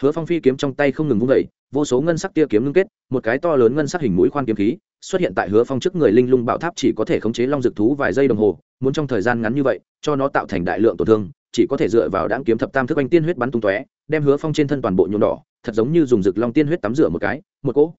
Hứa phong phi kiếm trong tay không ngừng vung vẩy vô số ngân sắc tia kiếm ngưng kết, một cái to lớn ngân sắc hình mũi khoan kiếm khí xuất hiện tại hứa phong trước người linh lung bạo tháp chỉ có thể khống chế long dực thú vài giây đồng hồ, muốn trong thời gian ngắn như vậy, cho nó tạo thành đại lượng tổn thương, chỉ có thể dựa vào đáng kiếm thập tam thức anh tiên huyết bắn tung tóe, đem hứa phong trên thân toàn bộ nhuộm đỏ thật giống như dùng rực long tiên huyết tắm rửa một cái, một cỗ.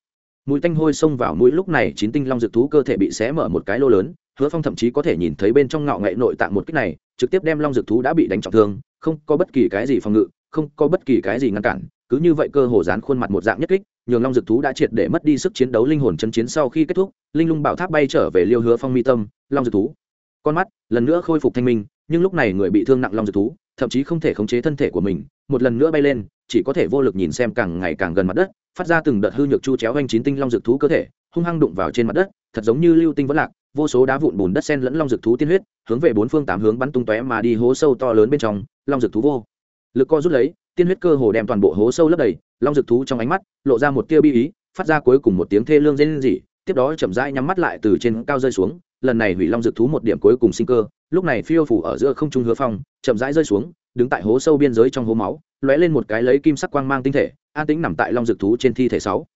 Mũi tanh hôi xông vào mũi lúc này chín tinh long dược thú cơ thể bị xé mở một cái lô lớn, hứa phong thậm chí có thể nhìn thấy bên trong ngạo nghệ nội tạng một cách này, trực tiếp đem long dược thú đã bị đánh trọng thương, không có bất kỳ cái gì phòng ngự, không có bất kỳ cái gì ngăn cản, cứ như vậy cơ hồ dán khuôn mặt một dạng nhất kích, nhường long dược thú đã triệt để mất đi sức chiến đấu linh hồn chân chiến sau khi kết thúc, linh lung bảo tháp bay trở về liêu hứa phong mi tâm, long dược thú. Con mắt lần nữa khôi phục thanh minh, nhưng lúc này người bị thương nặng long dược thú, thậm chí không thể khống chế thân thể của mình, một lần nữa bay lên chỉ có thể vô lực nhìn xem càng ngày càng gần mặt đất, phát ra từng đợt hư nhược chu chéo anh chín tinh long dược thú cơ thể, hung hăng đụng vào trên mặt đất, thật giống như lưu tinh vẫn lạc, vô số đá vụn bùn đất sen lẫn long dược thú tiên huyết, hướng về bốn phương tám hướng bắn tung tóe mà đi hố sâu to lớn bên trong, long dược thú vô. Lực co rút lấy, tiên huyết cơ hồ đem toàn bộ hố sâu lấp đầy, long dược thú trong ánh mắt, lộ ra một tia bi ý, phát ra cuối cùng một tiếng thê lương rên rỉ, tiếp đó chậm rãi nhắm mắt lại từ trên cao rơi xuống, lần này hủy long dược thú một điểm cuối cùng sinh cơ lúc này phiêu phủ ở giữa không trung hứa phong, chậm rãi rơi xuống, đứng tại hố sâu biên giới trong hố máu, lóe lên một cái lấy kim sắc quang mang tinh thể, an tĩnh nằm tại long dực thú trên thi thể sáu.